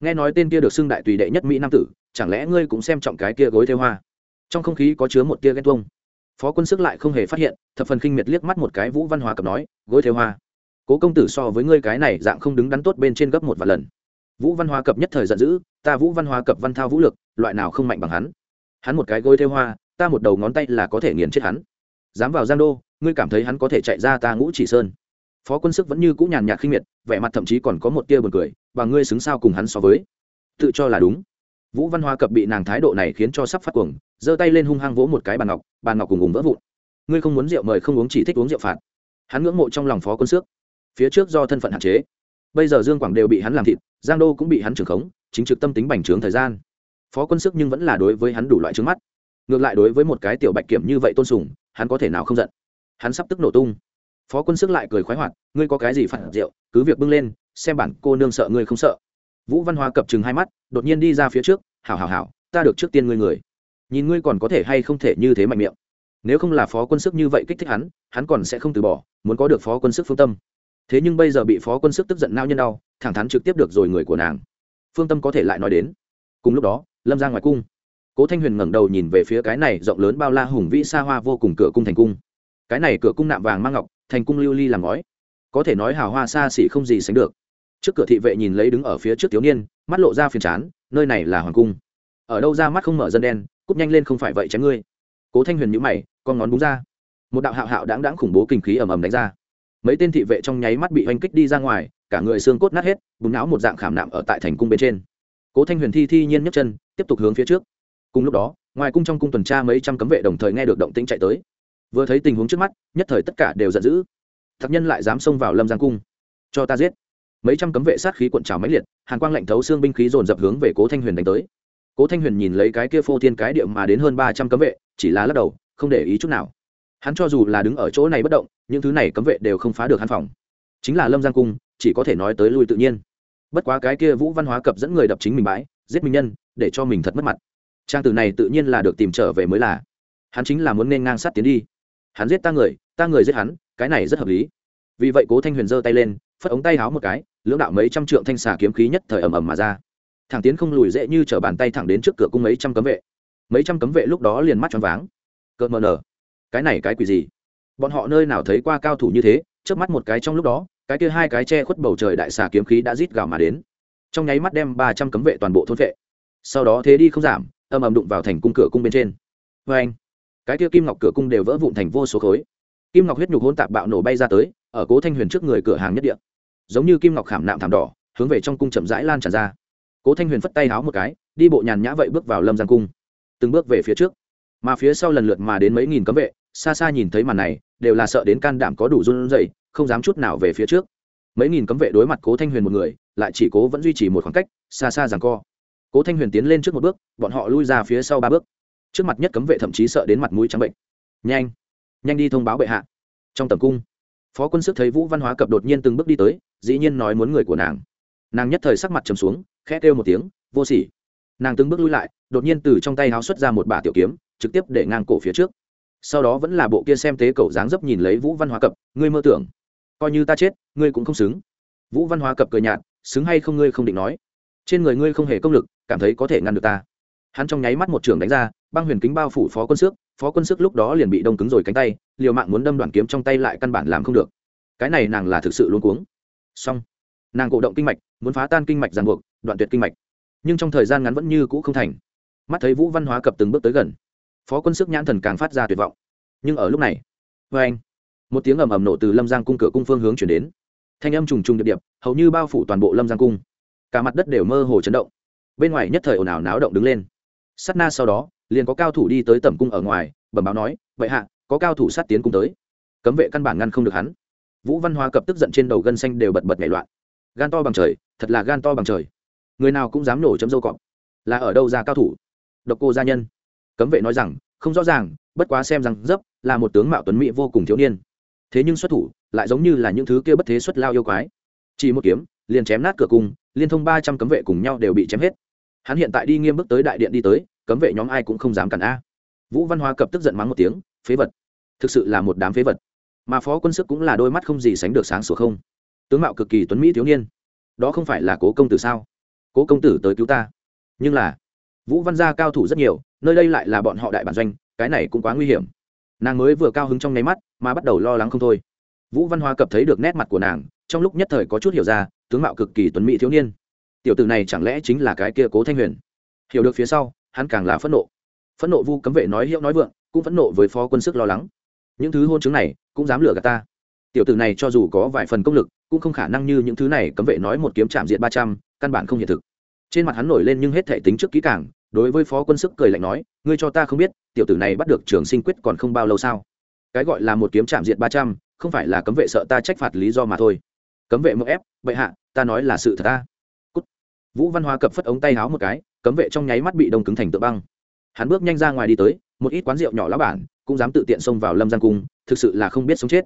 Nghe nói tên kia được xưng đại tùy đệ nhất mỹ nam tử, chẳng lẽ ngươi cũng xem trọng cái kia gối theo hoa? Trong không khí có chứa một tia ghen tuông. Phó quân sức lại không hề phát hiện, thập phần khinh miệt liếc mắt một cái vũ văn hoa cập nói, gối theo hoa cố công tử so với ngươi cái này dạng không đứng đắn tốt bên trên gấp một vài lần. Vũ văn hoa cập nhất thời giận dữ, ta vũ văn hoa cập văn thao vũ lực, loại nào không mạnh bằng hắn? Hắn một cái gối theo hoa, ta một đầu ngón tay là có thể nghiền chết hắn. Dám vào giang đô, ngươi cảm thấy hắn có thể chạy ra ta ngũ chỉ sơn. Phó quân sức vẫn như cũ nhàn nhạt khinh miệt, vẻ mặt thậm chí còn có một tia buồn cười, và ngươi xứng sao cùng hắn so với? Tự cho là đúng. Vũ văn hoa cập bị nàng thái độ này khiến cho sắp phát cuồng, giơ tay lên hung hăng vỗ một cái bàn ngọc bàn ngọc cùng ùng vỡ vụn. Ngươi không muốn rượu mời không uống, chỉ thích uống rượu phạt. Hắn ngưỡng mộ trong lòng phó quân sức phía trước do thân phận hạn chế. Bây giờ dương quảng đều bị hắn làm thịt, giang đô cũng bị hắn trưởng khống, chính trực tâm tính bành trướng thời gian. Phó quân sức nhưng vẫn là đối với hắn đủ loại trướng mắt. Ngược lại đối với một cái tiểu bạch kiểm như vậy tôn sùng, hắn có thể nào không giận? Hắn sắp tức nổ tung. Phó quân sức lại cười khoái hoạt, ngươi có cái gì phản rượu, cứ việc bưng lên, xem bản cô nương sợ ngươi không sợ. Vũ văn hoa cập chừng hai mắt, đột nhiên đi ra phía trước, hảo hảo hảo, ta được trước tiên ngươi người. Nhìn ngươi còn có thể hay không thể như thế mạnh miệng. Nếu không là phó quân sức như vậy kích thích hắn hắn còn sẽ không từ bỏ, muốn có được phó quân sức phương tâm thế nhưng bây giờ bị phó quân sức tức giận nao nhân đau, thẳng thắn trực tiếp được rồi người của nàng. Phương tâm có thể lại nói đến. Cùng lúc đó, lâm ra ngoài cung. Cố thanh huyền ngẩng đầu nhìn về phía cái này rộng lớn bao la hùng vĩ xa hoa vô cùng cửa cung thành cung. Cái này cửa cung nạm vàng mang ngọc, thành cung lưu ly làm ngói. Có thể nói hào hoa xa xỉ không gì sánh được. Trước cửa thị vệ nhìn lấy đứng ở phía trước thiếu niên, mắt lộ ra phiền chán, nơi này là hoàng cung. Ở đâu ra mắt không mở dân đen cúp nhanh lên không phải vậy chém ngươi. Cố thanh huyền nhữ mày, con ngón búng ra. Một đạo hạo hạo đáng đáng khủng bố kinh khí ầm ầm đánh ra mấy tên thị vệ trong nháy mắt bị oanh kích đi ra ngoài, cả người xương cốt nát hết bùn não một dạng khảm nạm ở tại thành cung bên trên. Cố thanh huyền thi thi nhiên nhấc chân, tiếp tục hướng phía trước. Cùng lúc đó, ngoài cung trong cung tuần tra mấy trăm cấm vệ đồng thời nghe được động tĩnh chạy tới. Vừa thấy tình huống trước mắt, nhất thời tất cả đều giận dữ. Thạc nhân lại dám xông vào lâm giang cung, cho ta giết. Mấy trăm cấm vệ sát khí cuộn trào máy liệt, hàn quang lạnh thấu xương binh khí dồn dập hướng về cố thanh huyền đánh tới. Cố thanh huyền nhìn lấy cái kia phô thiên cái điệu mà đến hơn ba trăm cấm vệ, chỉ là lắc đầu, không để ý chút nào hắn cho dù là đứng ở chỗ này bất động, những thứ này cấm vệ đều không phá được hắn phòng. Chính là lâm giang cung, chỉ có thể nói tới lui tự nhiên. Bất quá cái kia vũ văn hóa cập dẫn người đập chính mình bãi, giết minh nhân, để cho mình thật mất mặt. Trang tử này tự nhiên là được tìm trở về mới là. Hắn chính là muốn nên ngang sát tiến đi. Hắn giết ta người ta người giết hắn, cái này rất hợp lý. Vì vậy cố thanh huyền giơ tay lên, phất ống tay háo một cái, lưỡng đạo mấy trăm trượng thanh xà kiếm khí nhất thời ầm ầm mà ra. Thẳng tiến không lùi dễ như t bàn tay thẳng đến trước cửa cung mấy trăm cấm vệ. Mấy trăm cấm vệ lúc đó liền mắt choáng váng. Cợt mờ nở cái này cái quỷ gì? Bọn họ nơi nào thấy qua cao thủ như thế trước mắt một cái trong lúc đó, cái kia hai cái che khuất bầu trời đại xà kiếm khí đã rít gào mà đến. Trong nháy mắt đem ba trăm cấm vệ toàn bộ thôn vệ. Sau đó thế đi không giảm, âm ầm đụng vào thành cung cửa cung bên trên. Vê anh, cái kia kim ngọc cửa cung đều vỡ vụn thành vô số khối. Kim ngọc huyết nhục hôn tạp bạo nổ bay ra tới, ở cố thanh huyền trước người cửa hàng nhất địa. Giống như kim ngọc khảm nạm thảm đỏ, hướng về trong cung chậm rãi lan tràn ra. Cố thanh huyền phất tay háo một cái, đi bộ nhàn nhã vậy bước vào lâm giang cung. Từng bước về phía trước. Mà phía sau lần lượt mà đến mấy nghìn cấm vệ xa xa nhìn thấy màn này, đều là sợ đến can đảm có đủ run rẩy, không dám chút nào về phía trước. Mấy nghìn cấm vệ đối mặt cố thanh huyền một người, lại chỉ cố vẫn duy trì một khoảng cách xa xa rằng co. Cố thanh huyền tiến lên trước một bước, bọn họ lui ra phía sau ba bước. Trước mặt nhất cấm vệ thậm chí sợ đến mặt mũi trắng bệnh. Nhanh nhanh đi thông báo bệ hạ. Trong tầm cung, phó quân sức thấy vũ văn hóa cập đột nhiên từng bước đi tới, dĩ nhiên nói muốn người của nàng. Nàng nhất thời sắc mặt trầm xuống, khẽ kêu một tiếng, vô sỉ. Nàng từng bước lui lại, đột nhiên từ trong tay háo xuất ra một bả tiểu kiếm, trực tiếp để ngang cổ phía trước sau đó vẫn là bộ kia xem tế cậu dáng dấp nhìn lấy vũ văn hóa cập, ngươi mơ tưởng, coi như ta chết, ngươi cũng không xứng. Vũ văn hóa cập cười nhạt, xứng hay không ngươi không định nói. Trên người ngươi không hề công lực, cảm thấy có thể ngăn được ta. Hắn trong nháy mắt một trường đánh ra, băng huyền kính bao phủ phó quân sức phó quân sức lúc đó liền bị đông cứng rồi cánh tay, liều mạng muốn đâm đoàn kiếm trong tay lại căn bản làm không được. Cái này nàng là thực sự luôn cuống. Xong, nàng cổ động kinh mạch, muốn phá tan kinh mạch ràng buộc, đoạn tuyệt kinh mạch. Nhưng trong thời gian ngắn vẫn như cũ không thành. Mắt thấy vũ văn hóa cập từng bước tới gần phó quân sức nhãn thần càng phát ra tuyệt vọng. Nhưng ở lúc này vê anh, một tiếng ầm ầm nổ từ lâm giang cung cửa cung phương hướng chuyển đến. Thanh âm trùng trùng điệp điệp, hầu như bao phủ toàn bộ lâm giang cung. Cả mặt đất đều mơ hồ chấn động. Bên ngoài nhất thời ồn ào náo động đứng lên. Sát na sau đó, liền có cao thủ đi tới tẩm cung ở ngoài, bẩm báo nói, vậy hạ, có cao thủ sát tiến cung tới. Cấm vệ căn bản ngăn không được hắn. Vũ văn hoa cập tức giận trên đầu gân xanh đều bật bật nhảy loạn. Gan to bằng trời, thật là gan to bằng trời. Người nào cũng dám nổ chấm dâu cọp. Là ở đâu ra cao thủ? Độc cô gia nhân cấm vệ nói rằng, không rõ ràng, bất quá xem rằng dấp, là một tướng mạo tuấn mỹ vô cùng thiếu niên. Thế nhưng xuất thủ, lại giống như là những thứ kia bất thế xuất lao yêu quái. Chỉ một kiếm, liền chém nát cửa cung, liên thông ba trăm cấm vệ cùng nhau đều bị chém hết. Hắn hiện tại đi nghiêm bước tới đại điện đi tới, cấm vệ nhóm ai cũng không dám cản a. Vũ văn hóa cập tức giận mắng một tiếng, phế vật! Thực sự là một đám phế vật. Mà phó quân sức cũng là đôi mắt không gì sánh được sáng sủa không. Tướng mạo cực kỳ tuấn mỹ thiếu niên. Đó không phải là cố công tử sao? Cố công tử tới cứu ta. Nhưng là, vũ văn gia cao thủ rất nhiều nơi đây lại là bọn họ đại bản doanh, cái này cũng quá nguy hiểm. Nàng mới vừa cao hứng trong nháy mắt, mà bắt đầu lo lắng không thôi. Vũ văn hoa cập thấy được nét mặt của nàng, trong lúc nhất thời có chút hiểu ra, tướng mạo cực kỳ tuấn mỹ thiếu niên. Tiểu tử này chẳng lẽ chính là cái kia cố thanh huyền? Hiểu được phía sau, hắn càng là phẫn nộ. Phẫn nộ vu cấm vệ nói hiệu nói vượng, cũng phẫn nộ với phó quân sức lo lắng. Những thứ hôn chứng này, cũng dám lừa gạt ta. Tiểu tử này cho dù có vài phần công lực, cũng không khả năng như những thứ này cấm vệ nói một kiếm chạm diện ba trăm, căn bản không hiện thực. Trên mặt hắn nổi lên nhưng hết thể tính trước kỹ càng đối với phó quân sức cười lạnh nói, ngươi cho ta không biết, tiểu tử này bắt được trường sinh quyết còn không bao lâu sao? Cái gọi là một kiếm chạm diện ba trăm, không phải là cấm vệ sợ ta trách phạt lý do mà thôi. Cấm vệ mậu ép, bệ hạ, ta nói là sự thật ta. Cút. vũ văn hóa cập phất ống tay háo một cái, cấm vệ trong nháy mắt bị đông cứng thành tượng băng. Hắn bước nhanh ra ngoài đi tới, một ít quán rượu nhỏ lá bản cũng dám tự tiện xông vào lâm giang cung, thực sự là không biết sống chết.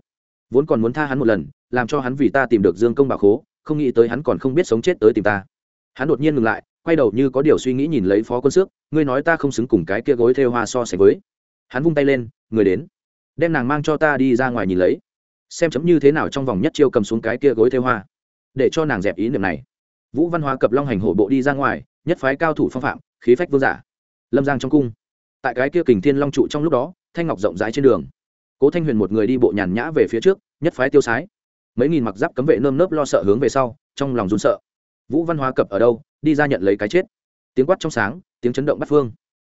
Vốn còn muốn tha hắn một lần, làm cho hắn vì ta tìm được dương công bảo khố, không nghĩ tới hắn còn không biết sống chết tới tìm ta. Hắn đột nhiên ngừng lại quay đầu như có điều suy nghĩ nhìn lấy phó quân xước, ngươi nói ta không xứng cùng cái kia gối thêu hoa so sánh với. Hắn vung tay lên, người đến. Đem nàng mang cho ta đi ra ngoài nhìn lấy. Xem chấm như thế nào trong vòng nhất chiêu cầm xuống cái kia gối thêu hoa. Để cho nàng dẹp ý niệm này. Vũ văn hóa cập long hành hổ bộ đi ra ngoài, nhất phái cao thủ phong phạm, khí phách vương giả. Lâm giang trong cung. Tại cái kia kình thiên long trụ trong lúc đó, thanh ngọc rộng rãi trên đường. Cố thanh huyền một người đi bộ nhàn nhã về phía trước, nhất phái tiêu sái. Mấy nghìn mặc giáp cấm vệ nơm nớp lo sợ hướng về sau, trong lòng run sợ vũ văn hóa cập ở đâu, đi ra nhận lấy cái chết. Tiếng quát trong sáng, tiếng chấn động bắt phương.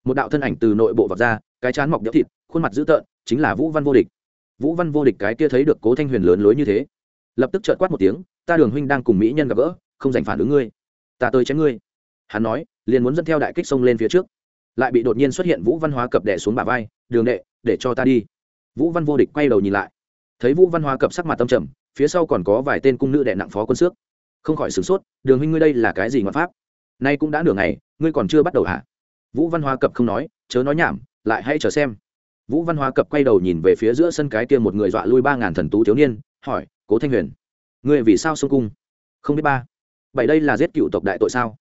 Một đạo thân ảnh từ nội bộ vọt ra, cái chán mọc đẽo thịt, khuôn mặt dữ tợn, chính là vũ văn vô địch. Vũ văn vô địch cái kia thấy được cố thanh huyền lớn lối như thế, lập tức trợn quát một tiếng, ta đường huynh đang cùng mỹ nhân gặp gỡ, không giành phản ứng ngươi. Ta tới chém ngươi. Hắn nói, liền muốn dẫn theo đại kích sông lên phía trước. Lại bị đột nhiên xuất hiện vũ văn hóa cập đẻ xuống bả vai, đường đệ, để cho ta đi. Vũ văn vô địch quay đầu nhìn lại, thấy vũ văn hóa cập sắc mặt tâm trầm, phía sau còn có vài tên cung nữ đệ nặng phó quân xước không khỏi sửng sốt, đường huynh ngươi đây là cái gì ngoại pháp? Nay cũng đã nửa ngày, ngươi còn chưa bắt đầu hả? Vũ văn Hoa cập không nói, chớ nói nhảm, lại hãy chờ xem. Vũ văn Hoa cập quay đầu nhìn về phía giữa sân cái kia một người dọa lui ba ngàn thần tú thiếu niên, hỏi, cố thanh huyền, ngươi vì sao xung cung? Không biết ba. Bảy đây là giết cựu tộc đại tội sao?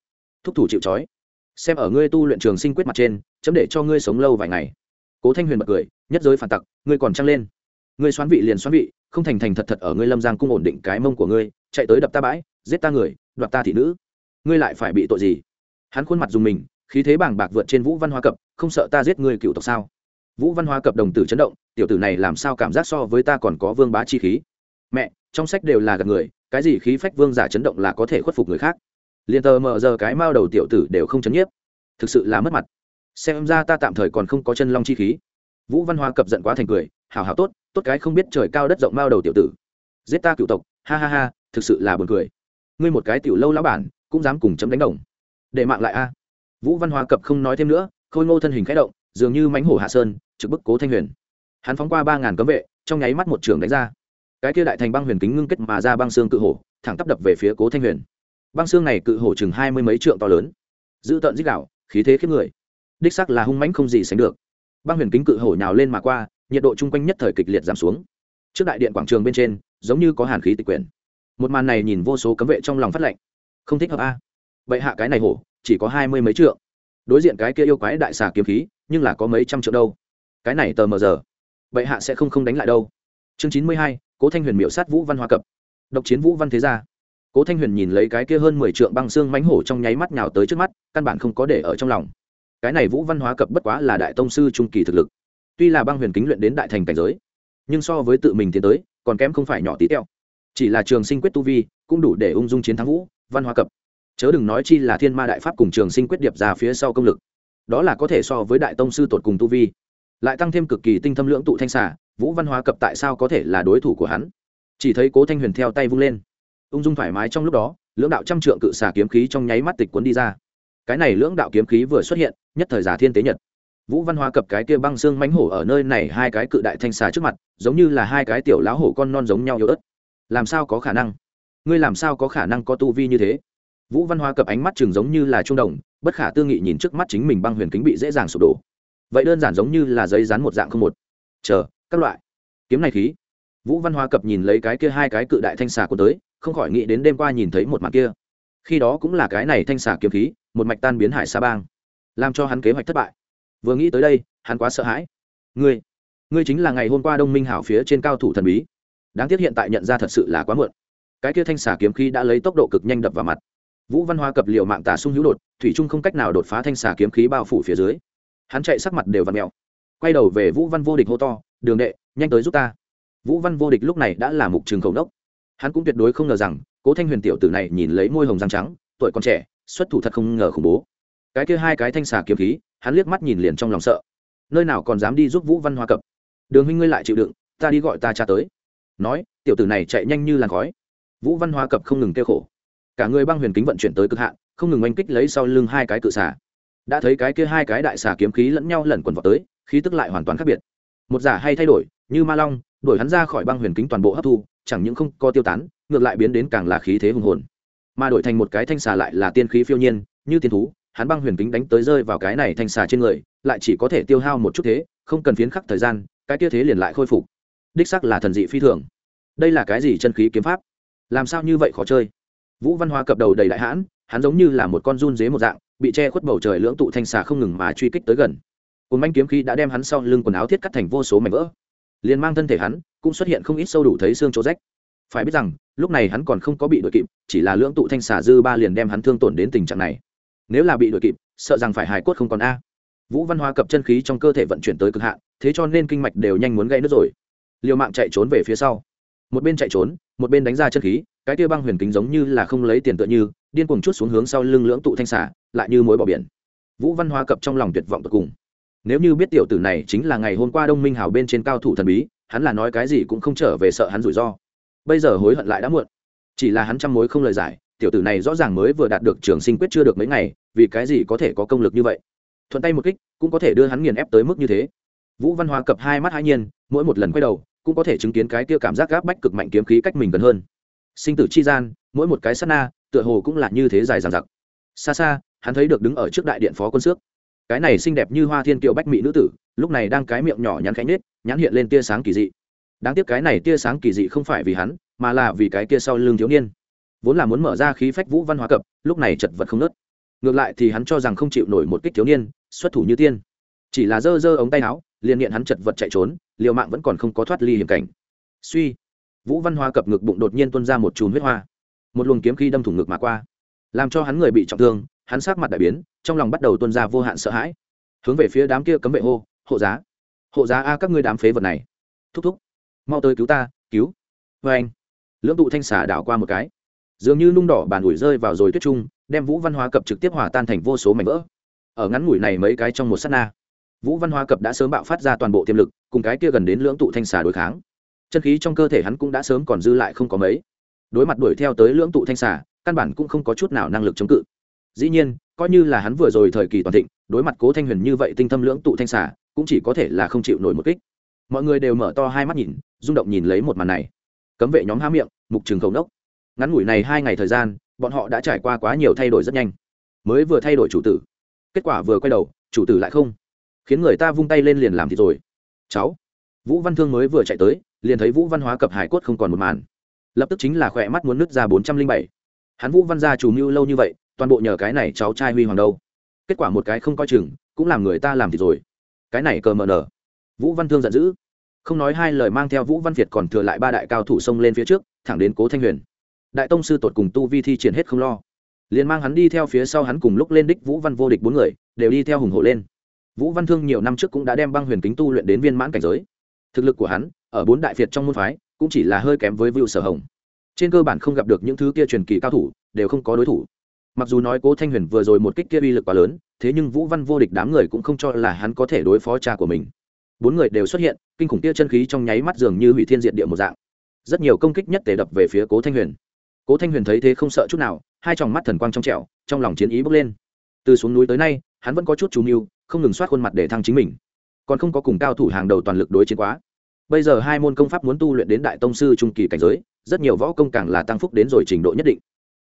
Thúc thủ chịu trói. Xem ở ngươi tu luyện trường sinh quyết mặt trên, chấm để cho ngươi sống lâu vài ngày. Cố thanh huyền bật cười, nhất giới phản tặc, ngươi còn trăng lên. Ngươi xoán vị liền xoán vị không thành thành thật thật ở ngươi lâm giang cung ổn định cái mông của ngươi, chạy tới đập ta bãi, giết ta người, đoạt ta thị nữ. Ngươi lại phải bị tội gì? Hắn khuôn mặt dùng mình, khí thế bàng bạc vượt trên vũ văn hoa cập, không sợ ta giết ngươi cựu tộc sao? Vũ văn hoa cập đồng tử chấn động, tiểu tử này làm sao cảm giác so với ta còn có vương bá chi khí? Mẹ, trong sách đều là gặp người, cái gì khí phách vương giả chấn động là có thể khuất phục người khác. Liền tờ mờ giờ cái mao đầu tiểu tử đều không chấn nhiếp. Thực sự là mất mặt. Xem ra ta tạm thời còn không có chân long chi khí. Vũ văn hoa cập giận quá thành cười hảo hảo tốt tốt cái không biết trời cao đất rộng mao đầu tiểu tử. Giết ta cựu tộc, ha ha ha, thực sự là buồn cười. Ngươi một cái tiểu lâu lão bản, cũng dám cùng chấm đánh đồng. Để mạng lại a. Vũ văn hoa cập không nói thêm nữa, khôi ngô thân hình khẽ động, dường như mánh hổ hạ sơn, trực bức cố thanh huyền. Hắn phóng qua ba ngàn cấm vệ, trong nháy mắt một trường đánh ra. Cái kia đại thành băng huyền kính ngưng kết mà ra băng xương cự hổ, thẳng tắp đập về phía cố thanh huyền. Băng xương này cự hổ chừng hai mươi mấy trượng to lớn. Dữ tợn dích đạo, khí thế khiếp người. Đích sắc là hung mãnh không gì sánh được. Băng huyền kính cự hổ nhào lên mà qua nhiệt độ chung quanh nhất thời kịch liệt giảm xuống. Trước đại điện quảng trường bên trên, giống như có hàn khí tịch quyển. Một màn này nhìn vô số cấm vệ trong lòng phát lệnh. Không thích hợp a. Bệ hạ cái này hổ, chỉ có hai mươi mấy trượng. Đối diện cái kia yêu quái đại xà kiếm khí, nhưng là có mấy trăm triệu đâu. Cái này tờ mờ giờ, bệ hạ sẽ không không đánh lại đâu. Chương chín mươi hai, cố thanh huyền miệu sát vũ văn hoa cập. Độc chiến vũ văn thế gia. Cố thanh huyền nhìn lấy cái kia hơn mười trượng băng xương mánh hổ trong nháy mắt nhào tới trước mắt, căn bản không có để ở trong lòng. Cái này vũ văn hóa cập bất quá là đại tông sư trung kỳ thực lực tuy là băng huyền kính luyện đến đại thành cảnh giới, nhưng so với tự mình tiến tới, còn kém không phải nhỏ tí teo. Chỉ là trường sinh quyết tu vi, cũng đủ để ung dung chiến thắng vũ, văn hóa cập. Chớ đừng nói chi là thiên ma đại pháp cùng trường sinh quyết điệp ra phía sau công lực. Đó là có thể so với đại tông sư tột cùng tu vi. Lại tăng thêm cực kỳ tinh thâm lưỡng tụ thanh xả vũ văn hóa cập tại sao có thể là đối thủ của hắn? Chỉ thấy cố thanh huyền theo tay vung lên. Ung dung thoải mái trong lúc đó, lưỡng đạo trăm trượng cự xả kiếm khí trong nháy mắt tịch cuốn đi ra. Cái này lưỡng đạo kiếm khí vừa xuất hiện, nhất thời giả thiên tế nhật vũ văn hóa cập cái kia băng xương mánh hổ ở nơi này hai cái cự đại thanh xà trước mặt, giống như là hai cái tiểu lão hổ con non giống nhau yếu ớt. Làm sao có khả năng? Ngươi làm sao có khả năng có tu vi như thế? Vũ văn hóa cập ánh mắt chừng giống như là trung đồng, bất khả tư nghị nhìn trước mắt chính mình băng huyền kính bị dễ dàng sụp đổ. Vậy đơn giản giống như là giấy dán một dạng không một. Chờ, các loại. Kiếm này khí. Vũ văn hóa cập nhìn lấy cái kia hai cái cự đại thanh xà của tới, không khỏi nghĩ đến đêm qua nhìn thấy một mặt kia. Khi đó cũng là cái này thanh xà kiếm khí, một mạch tan biến hải sa bang, làm cho hắn kế hoạch thất bại vừa nghĩ tới đây, hắn quá sợ hãi. Ngươi ngươi chính là ngày hôm qua đông minh hảo phía trên cao thủ thần bí. Đáng tiếc hiện tại nhận ra thật sự là quá muộn. Cái kia thanh xà kiếm khí đã lấy tốc độ cực nhanh đập vào mặt. Vũ văn hoa cập liệu mạng tả sung hữu đột, thủy trung không cách nào đột phá thanh xà kiếm khí bao phủ phía dưới. Hắn chạy sắc mặt đều v ặ mẹo quay đầu về vũ văn vô địch hô to, đường đệ, nhanh tới giúp ta. Vũ văn vô địch lúc này đã là mục trường khẩu đốc. Hắn cũng tuyệt đối không ngờ rằng, cố thanh huyền tiểu tử này nhìn lấy môi hồng răng trắng, tuổi còn trẻ, xuất thủ thật không ngờ khủng bố cái kia hai cái thanh xà kiếm khí, hắn liếc mắt nhìn liền trong lòng sợ. Nơi nào còn dám đi giúp vũ văn hoa cập? Đường huynh ngươi lại chịu đựng, ta đi gọi ta cha tới. Nói, tiểu tử này chạy nhanh như làn khói. Vũ văn hoa cập không ngừng kêu khổ. Cả người băng huyền kính vận chuyển tới cực hạn, không ngừng oanh kích lấy sau lưng hai cái cự xà. Đã thấy cái kia hai cái đại xà kiếm khí lẫn nhau lẩn quần vào tới, khí tức lại hoàn toàn khác biệt. Một giả hay thay đổi, như ma long, đuổi hắn ra khỏi băng huyền kính toàn bộ hấp thu, chẳng những không có tiêu tán, ngược lại biến đến càng là khí thế hùng hồn. Mà đổi thành một cái thanh xà lại là tiên khí phiêu nhiên, như tiên thú hắn băng huyền kính đánh tới rơi vào cái này thanh xà trên người, lại chỉ có thể tiêu hao một chút thế, không cần phiến khắc thời gian, cái kia thế liền lại khôi phục. Đích sắc là thần dị phi thường. Đây là cái gì chân khí kiếm pháp? Làm sao như vậy khó chơi? Vũ văn Hoa cập đầu đầy đại hãn, hắn giống như là một con run dế một dạng, bị che khuất bầu trời lưỡng tụ thanh xà không ngừng mà truy kích tới gần. Cùng manh kiếm khí đã đem hắn sau lưng quần áo thiết cắt thành vô số mảnh vỡ. Liền mang thân thể hắn, cũng xuất hiện không ít sâu đủ thấy xương chỗ rách. Phải biết rằng, lúc này hắn còn không có bị đội kịp, chỉ là lưỡng tụ thanh xà dư ba liền đem hắn thương tổn đến tình trạng này nếu là bị đuổi kịp, sợ rằng phải hài cốt không còn a. Vũ văn hóa cập chân khí trong cơ thể vận chuyển tới cực hạn, thế cho nên kinh mạch đều nhanh muốn gây nước rồi. Liều mạng chạy trốn về phía sau. Một bên chạy trốn, một bên đánh ra chân khí, cái tia băng huyền kính giống như là không lấy tiền tựa như, điên cuồng chút xuống hướng sau lưng lưỡng tụ thanh xả lại như mối bỏ biển. Vũ văn hóa cập trong lòng tuyệt vọng tột cùng. Nếu như biết tiểu tử này chính là ngày hôm qua đông minh hào bên trên cao thủ thần bí, hắn là nói cái gì cũng không trở về sợ hắn rủi ro. Bây giờ hối hận lại đã muộn. Chỉ là hắn trăm mối không lời giải tiểu tử này rõ ràng mới vừa đạt được trường sinh quyết chưa được mấy ngày, vì cái gì có thể có công lực như vậy? Thuận tay một kích, cũng có thể đưa hắn nghiền ép tới mức như thế. Vũ văn hóa cập hai mắt hai nhiên, mỗi một lần quay đầu, cũng có thể chứng kiến cái kia cảm giác gáp bách cực mạnh kiếm khí cách mình gần hơn. Sinh tử chi gian, mỗi một cái sát na, tựa hồ cũng là như thế dài dằng dặc. Xa xa, hắn thấy được đứng ở trước đại điện phó quân xước. Cái này xinh đẹp như hoa thiên kiều bách mỹ nữ tử, lúc này đang cái miệng nhỏ nhắn khánh nết nhãn hiện lên tia sáng kỳ dị. Đáng tiếc cái này tia sáng kỳ dị không phải vì hắn, mà là vì cái kia sau lưng thiếu niên vốn là muốn mở ra khí phách vũ văn hóa cập, lúc này chật vật không nớt. Ngược lại thì hắn cho rằng không chịu nổi một kích thiếu niên, xuất thủ như tiên. Chỉ là giơ giơ ống tay áo, liền nghiện hắn chật vật chạy trốn, liều mạng vẫn còn không có thoát ly hiểm cảnh. Suy, vũ văn hoa cập ngực bụng đột nhiên tuôn ra một chùm huyết hoa. Một luồng kiếm khi đâm thủng ngực mà qua, làm cho hắn người bị trọng thương, hắn sát mặt đại biến, trong lòng bắt đầu tuôn ra vô hạn sợ hãi. Hướng về phía đám kia cấm vệ hô, hộ giá hộ giá a, các ngươi đám phế vật này, thúc thúc, mau tới cứu ta, cứu. Vê anh lưỡng tụ thanh xả đảo qua một cái dường như nung đỏ bàn ủi rơi vào rồi tuyết trung, đem vũ văn hóa cập trực tiếp hòa tan thành vô số mảnh vỡ. Ở ngắn ngủi này mấy cái trong một s á t na, vũ văn hóa cập đã sớm bạo phát ra toàn bộ tiềm lực, cùng cái kia gần đến lưỡng tụ thanh xà đối kháng. Chân khí trong cơ thể hắn cũng đã sớm còn dư lại không có mấy. Đối mặt đuổi theo tới lưỡng tụ thanh xà, căn bản cũng không có chút nào năng lực chống cự. Dĩ nhiên, coi như là hắn vừa rồi thời kỳ toàn thịnh, đối mặt cố thanh huyền như vậy tinh thâm lưỡng tụ thanh xà, cũng chỉ có thể là không chịu nổi một kích. Mọi người đều mở to hai mắt nhìn, rung động nhìn lấy một màn này. Cấm vệ nhóm há miệng, mục trường cầu nốc ngắn ngủi này hai ngày thời gian, bọn họ đã trải qua quá nhiều thay đổi rất nhanh. Mới vừa thay đổi chủ tử, kết quả vừa quay đầu, chủ tử lại không. Khiến người ta vung tay lên liền làm thì rồi. Cháu, vũ văn thương mới vừa chạy tới, liền thấy vũ văn hóa cập hải cốt không còn một màn. Lập tức chính là khỏe mắt muốn nứt ra bốn trăm linh bảy. Hắn vũ văn gia chủ mưu lâu như vậy, toàn bộ nhờ cái này cháu trai huy hoàng đâu. Kết quả một cái không coi chừng, cũng làm người ta làm thì rồi. Cái này cờ mờ nở vũ văn thương giận dữ. Không nói hai lời mang theo vũ văn việt còn thừa lại ba đại cao thủ xông lên phía trước, thẳng đến cố thanh huyền đại tông sư tột cùng tu vi thi triển hết không lo. Liền mang hắn đi theo phía sau hắn cùng lúc lên đích vũ văn vô địch bốn người, đều đi theo hùng hộ lên. Vũ văn thương nhiều năm trước cũng đã đem băng huyền kính tu luyện đến viên mãn cảnh giới. Thực lực của hắn, ở bốn đại việt trong môn phái, cũng chỉ là hơi kém với vựu sở hồng. Trên cơ bản không gặp được những thứ kia truyền kỳ cao thủ, đều không có đối thủ. Mặc dù nói cố thanh huyền vừa rồi một kích kia uy lực quá lớn, thế nhưng vũ văn vô địch đám người cũng không cho là hắn có thể đối phó cha của mình. Bốn người đều xuất hiện, kinh khủng kia chân khí trong nháy mắt dường như hủy thiên diện địa một dạng. Rất nhiều công kích nhất tề đập về phía cố thanh huyền cố thanh huyền thấy thế không sợ chút nào, hai tròng mắt thần quang trong trẻo, trong lòng chiến ý bốc lên. Từ xuống núi tới nay, hắn vẫn có chút chú mưu, không ngừng soát khuôn mặt để thăng chính mình. Còn không có cùng cao thủ hàng đầu toàn lực đối chiến quá. Bây giờ hai môn công pháp muốn tu luyện đến đại tông sư trung kỳ cảnh giới, rất nhiều võ công càng là tăng phúc đến rồi trình độ nhất định.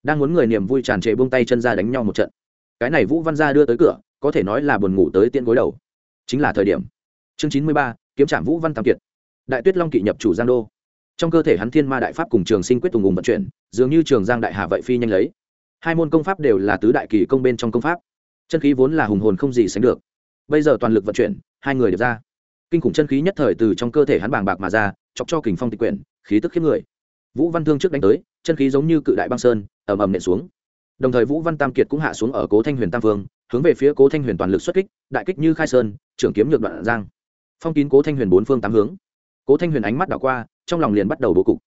Đang muốn người niềm vui tràn trề buông tay chân ra đánh nhau một trận. Cái này vũ văn gia đưa tới cửa, có thể nói là buồn ngủ tới tiên gối đầu. Chính là thời điểm. Chương chín mươi ba, kiếm trạm vũ văn tam kiệt. Đại tuyết long kỵ nhập chủ giang đô. Trong cơ thể hắn thiên ma đại pháp cùng trường sinh quyết tùng ùng vận chuyển dường như trường giang đại hà vậy phi nhanh lấy. Hai môn công pháp đều là tứ đại kỳ công bên trong công pháp. Chân khí vốn là hùng hồn không gì sánh được. Bây giờ toàn lực vận chuyển, hai người được ra. Kinh khủng chân khí nhất thời từ trong cơ thể hắn bàng bạc mà ra, chọc cho kình phong tịch quyển, khí tức khiếp người. Vũ văn thương trước đánh tới, chân khí giống như cự đại băng sơn, ầm ầm nện xuống. Đồng thời vũ văn tam kiệt cũng hạ xuống ở cố thanh huyền tam phương hướng về phía cố thanh huyền toàn lực xuất kích, đại kích như khai sơn, trưởng kiếm nhược đoạn giang. Phong kín cố thanh huyền bốn phương tám hướng. Cố thanh huyền ánh mắt đảo qua, trong lòng liền bắt đầu bố cục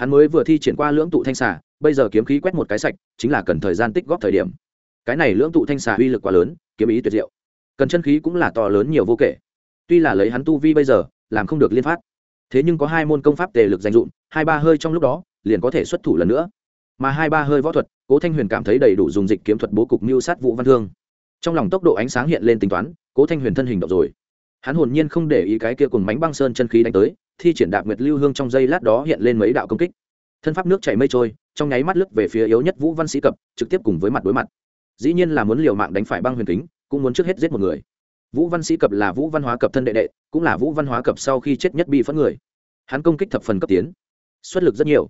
hắn mới vừa thi triển qua lưỡng tụ thanh xà, bây giờ kiếm khí quét một cái sạch chính là cần thời gian tích góp thời điểm. Cái này lưỡng tụ thanh xà uy lực quá lớn kiếm ý tuyệt diệu. Cần chân khí cũng là to lớn nhiều vô kể. Tuy là lấy hắn tu vi bây giờ làm không được liên phát. Thế nhưng có hai môn công pháp tề lực danh dụng hai ba hơi trong lúc đó liền có thể xuất thủ lần nữa. Mà hai ba hơi võ thuật cố thanh huyền cảm thấy đầy đủ dùng dịch kiếm thuật bố cục mưu sát vũ văn thương. Trong lòng tốc độ ánh sáng hiện lên tính toán cố thanh huyền thân hình động rồi. Hắn hồn nhiên không để ý cái kia cùng mánh băng sơn chân khí đánh tới thi triển đạp nguyệt lưu hương trong giây lát đó hiện lên mấy đạo công kích. Thân pháp nước chảy mây trôi, trong nháy mắt lướt về phía yếu nhất vũ văn sĩ cập, trực tiếp cùng với mặt đối mặt. Dĩ nhiên là muốn liều mạng đánh phải băng huyền kính, cũng muốn trước hết giết một người. Vũ văn sĩ cập là vũ văn hóa cập thân đệ đệ, cũng là vũ văn hóa cập sau khi chết nhất bị phẫn người. Hắn công kích thập phần cấp tiến, xuất lực rất nhiều.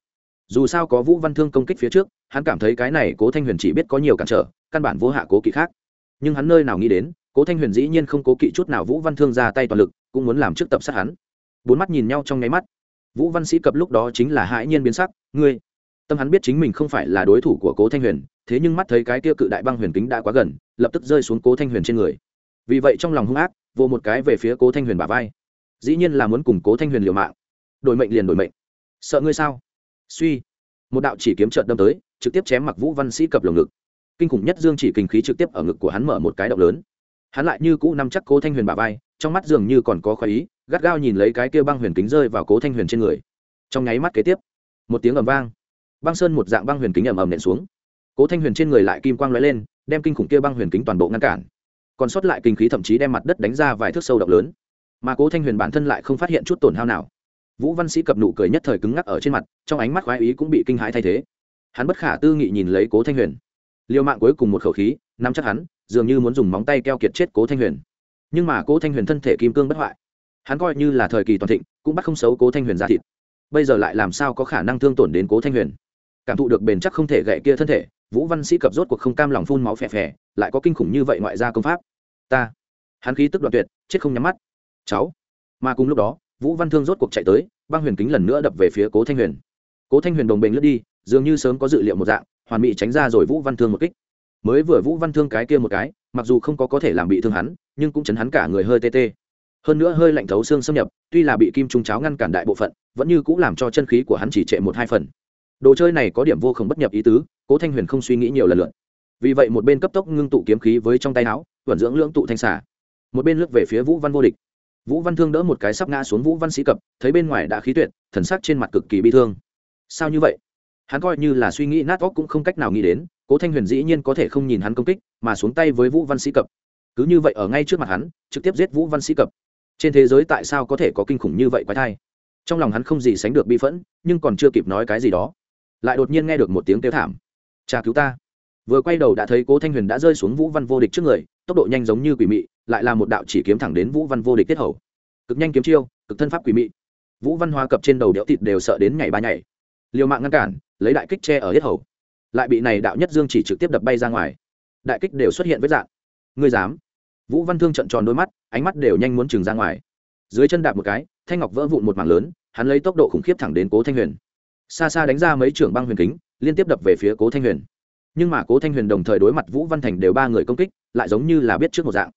Dù sao có vũ văn thương công kích phía trước, hắn cảm thấy cái này cố thanh huyền chỉ biết có nhiều cản trở, căn bản vô hạ cố kỵ khác. Nhưng hắn nơi nào nghĩ đến, cố thanh huyền dĩ nhiên không cố kỵ chút nào vũ văn thương ra tay toàn lực, cũng muốn làm trước tập sát hắn bốn mắt nhìn nhau trong nháy mắt. Vũ văn sĩ cập lúc đó chính là hãi nhiên biến sắc, ngươi, tâm hắn biết chính mình không phải là đối thủ của cố thanh huyền, thế nhưng mắt thấy cái kia cự đại băng huyền kính đã quá gần, lập tức rơi xuống cố thanh huyền trên người. Vì vậy trong lòng hung ác vô một cái về phía cố thanh huyền bả vai. Dĩ nhiên là muốn cùng cố thanh huyền liều mạng. Đổi mệnh liền đổi mệnh. Sợ ngươi sao? Suy, một đạo chỉ kiếm trợn đâm tới, trực tiếp chém mặc vũ văn sĩ cập lồng ngực. Kinh khủng nhất dương chỉ kinh khí trực tiếp ở ngực của hắn mở một cái động lớn hắn lại như cũ nắm chắc cố thanh huyền bả vai, trong mắt dường như còn có khoái ý, gắt gao nhìn lấy cái kia băng huyền kính rơi vào cố thanh huyền trên người. Trong nháy mắt kế tiếp, một tiếng ầm vang. Băng sơn một dạng băng huyền kính ầm ầm nện xuống. Cố thanh huyền trên người lại kim quang lóe lên, đem kinh khủng kia băng huyền kính toàn bộ ngăn cản. Còn sót lại kinh khí thậm chí đem mặt đất đánh ra vài thước sâu động lớn. Mà cố thanh huyền bản thân lại không phát hiện chút tổn hao nào. Vũ văn sĩ cập nụ cười nhất thời cứng ngắc ở trên mặt, trong ánh mắt khoái ý cũng bị kinh hãi thay thế. Hắn bất khả tư nghị nhìn lấy cố thanh huyền. Liều mạng cuối cùng một khẩu khí, nắm chắc hắn dường như muốn dùng móng tay keo kiệt chết cố thanh huyền nhưng mà cố thanh huyền thân thể kim cương bất hoại hắn coi như là thời kỳ toàn thịnh cũng bắt không xấu cố thanh huyền ra thịt bây giờ lại làm sao có khả năng thương tổn đến cố thanh huyền cảm thụ được bền chắc không thể gậy kia thân thể vũ văn sĩ cập rốt cuộc không cam lòng phun máu phè phè, lại có kinh khủng như vậy ngoại gia công pháp ta hắn khí tức đoạn tuyệt chết không nhắm mắt cháu mà cùng lúc đó vũ văn thương rốt cuộc chạy tới băng huyền kính lần nữa đập về phía cố thanh huyền cố thanh huyền đồng bình lướt đi dường như sớm có dự liệu một dạng hoàn bị tránh ra rồi vũ văn thương một kích mới vừa vũ văn thương cái kia một cái, mặc dù không có có thể làm bị thương hắn, nhưng cũng chấn hắn cả người hơi tê tê. Hơn nữa hơi lạnh thấu xương xâm nhập, tuy là bị kim trung cháo ngăn cản đại bộ phận, vẫn như cũng làm cho chân khí của hắn chỉ trệ một hai phần. Đồ chơi này có điểm vô không bất nhập ý tứ, cố thanh huyền không suy nghĩ nhiều lần lượt. Vì vậy một bên cấp tốc ngưng tụ kiếm khí với trong tay áo, vận dưỡng lưỡng tụ thanh xả một bên lướt về phía vũ văn vô địch. Vũ văn thương đỡ một cái sắp ngã xuống vũ văn sĩ cập, thấy bên ngoài đã khí tuyệt, thần sắc trên mặt cực kỳ bi thương. Sao như vậy? Hắn coi như là suy nghĩ nát óc cũng không cách nào nghĩ đến cố thanh huyền dĩ nhiên có thể không nhìn hắn công kích, mà xuống tay với vũ văn sĩ cập. Cứ như vậy ở ngay trước mặt hắn, trực tiếp giết vũ văn sĩ cập. Trên thế giới tại sao có thể có kinh khủng như vậy quái thai? Trong lòng hắn không gì sánh được bi phẫn, nhưng còn chưa kịp nói cái gì đó, lại đột nhiên nghe được một tiếng kêu thảm. Cha cứu ta! Vừa quay đầu đã thấy cố thanh huyền đã rơi xuống vũ văn vô địch trước người, tốc độ nhanh giống như quỷ mị, lại là một đạo chỉ kiếm thẳng đến vũ văn vô địch tiết hầu. Cực nhanh kiếm chiêu, cực thân pháp quỷ mị. Vũ văn hoa cập trên đầu đẽo thịt đều sợ đến nhảy ba nhảy. Liều mạng ngăn cản, lấy đại kích tre ở hết hầu lại bị này đạo nhất dương chỉ trực tiếp đập bay ra ngoài. Đại kích đều xuất hiện với dạng. Ngươi dám? Vũ văn thương trận tròn đôi mắt, ánh mắt đều nhanh muốn chừng ra ngoài. Dưới chân đạp một cái, thanh ngọc vỡ vụn một mảng lớn, hắn lấy tốc độ khủng khiếp thẳng đến cố thanh huyền. Xa xa đánh ra mấy trưởng băng huyền kính, liên tiếp đập về phía cố thanh huyền. Nhưng mà cố thanh huyền đồng thời đối mặt vũ văn thành đều ba người công kích, lại giống như là biết trước một dạng.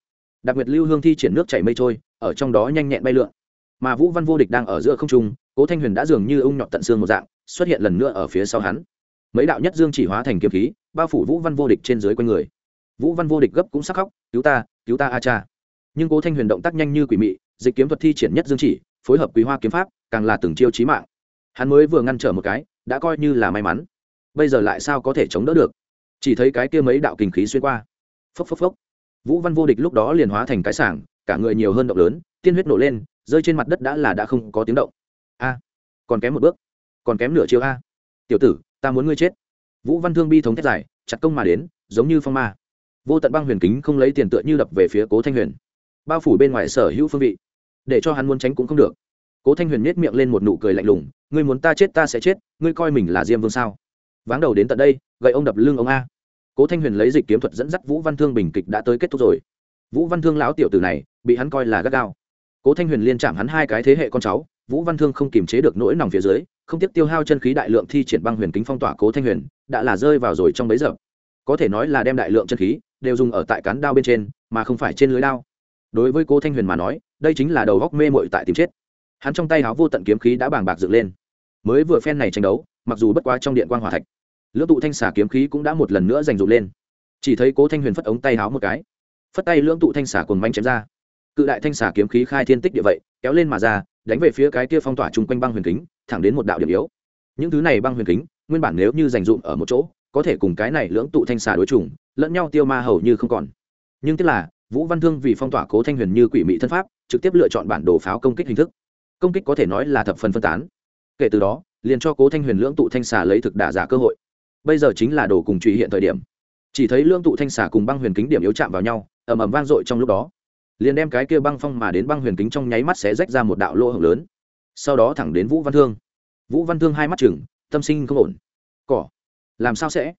Đặc biệt lưu hương thi triển nước chảy mây trôi, ở trong đó nhanh nhẹn bay lượn. Mà vũ văn vô địch đang ở giữa không trung, cố thanh huyền đã dường như ung nhọt tận xương một dạng, xuất hiện lần nữa ở phía sau hắn mấy đạo nhất dương chỉ hóa thành kiếm khí, bao phủ vũ văn vô địch trên dưới quanh người. Vũ văn vô địch gấp cũng sắc khóc, cứu ta cứu ta a cha. Nhưng cố thanh huyền động tác nhanh như quỷ mị, dịch kiếm thuật thi triển nhất dương chỉ, phối hợp quý hoa kiếm pháp, càng là từng chiêu chí mạng. Hắn mới vừa ngăn trở một cái, đã coi như là may mắn. Bây giờ lại sao có thể chống đỡ được? Chỉ thấy cái kia mấy đạo kinh khí xuyên qua. Phốc phốc phốc. Vũ văn vô địch lúc đó liền hóa thành cái sảng, cả người nhiều hơn động lớn, tiên huyết nổ lên, rơi trên mặt đất đã là đã không có tiếng động. A, còn kém một bước, còn kém nửa chiêu a. Tiểu tử ta muốn ngươi chết. Vũ văn thương bi thống thét dài, chặt công mà đến, giống như phong ma. Vô tận băng huyền kính không lấy tiền tựa như đập về phía cố thanh huyền. Bao phủ bên ngoài sở hữu phương vị. Để cho hắn muốn tránh cũng không được. Cố thanh huyền nhét miệng lên một nụ cười lạnh lùng, ngươi muốn ta chết ta sẽ chết, ngươi coi mình là diêm vương sao? Váng đầu đến tận đây, gậy ông đập lưng ông a. Cố thanh huyền lấy dịch kiếm thuật dẫn dắt vũ văn thương bình kịch đã tới kết thúc rồi. Vũ văn thương lão tiểu tử này, bị hắn coi là gắt gao. Cố thanh huyền liên chạm hắn hai cái thế hệ con cháu, vũ văn thương không kiềm chế được nỗi nòng phía dưới không tiếc tiêu hao chân khí đại lượng thi triển băng huyền kính phong tỏa cố thanh huyền, đã là rơi vào rồi trong bấy giờ. Có thể nói là đem đại lượng chân khí đều dùng ở tại cán đao bên trên, mà không phải trên lưới đao. Đối với cố thanh huyền mà nói, đây chính là đầu góc mê mội tại tìm chết. Hắn trong tay háo vô tận kiếm khí đã bàng bạc dựng lên. Mới vừa phen này tranh đấu, mặc dù bất quá trong điện quan hòa thạch, lưỡng tụ thanh xà kiếm khí cũng đã một lần nữa giành dụ lên. Chỉ thấy cố thanh huyền phất ống tay háo một cái, phất tay lưỡng tụ thanh xà cồn manh chém ra. Cự đại thanh xà kiếm khí khai thiên tích địa vậy, kéo lên mà ra, đánh về phía cái kia phong tỏa chung quanh băng huyền kính thẳng đến một đạo điểm yếu. Những thứ này băng huyền kính, nguyên bản nếu như dành dụm ở một chỗ, có thể cùng cái này lưỡng tụ thanh xà đối trùng lẫn nhau tiêu ma hầu như không còn. Nhưng tức là, vũ văn thương vì phong tỏa cố thanh huyền như quỷ mị thân pháp, trực tiếp lựa chọn bản đồ pháo công kích hình thức. Công kích có thể nói là thập phần phân tán. Kể từ đó, liền cho cố thanh huyền lưỡng tụ thanh xà lấy thực đả giả cơ hội. Bây giờ chính là đồ cùng truy hiện thời điểm. Chỉ thấy lưỡng tụ thanh xà cùng băng huyền kính điểm yếu chạm vào nhau, ầm ầm vang dội trong lúc đó. Liền đem cái kia băng phong mà đến băng huyền kính trong nháy mắt sẽ rách ra một đạo lỗ hổng lớn sau đó thẳng đến vũ văn thương. Vũ văn thương hai mắt chừng tâm sinh không ổn. Cỏ, làm sao sẽ?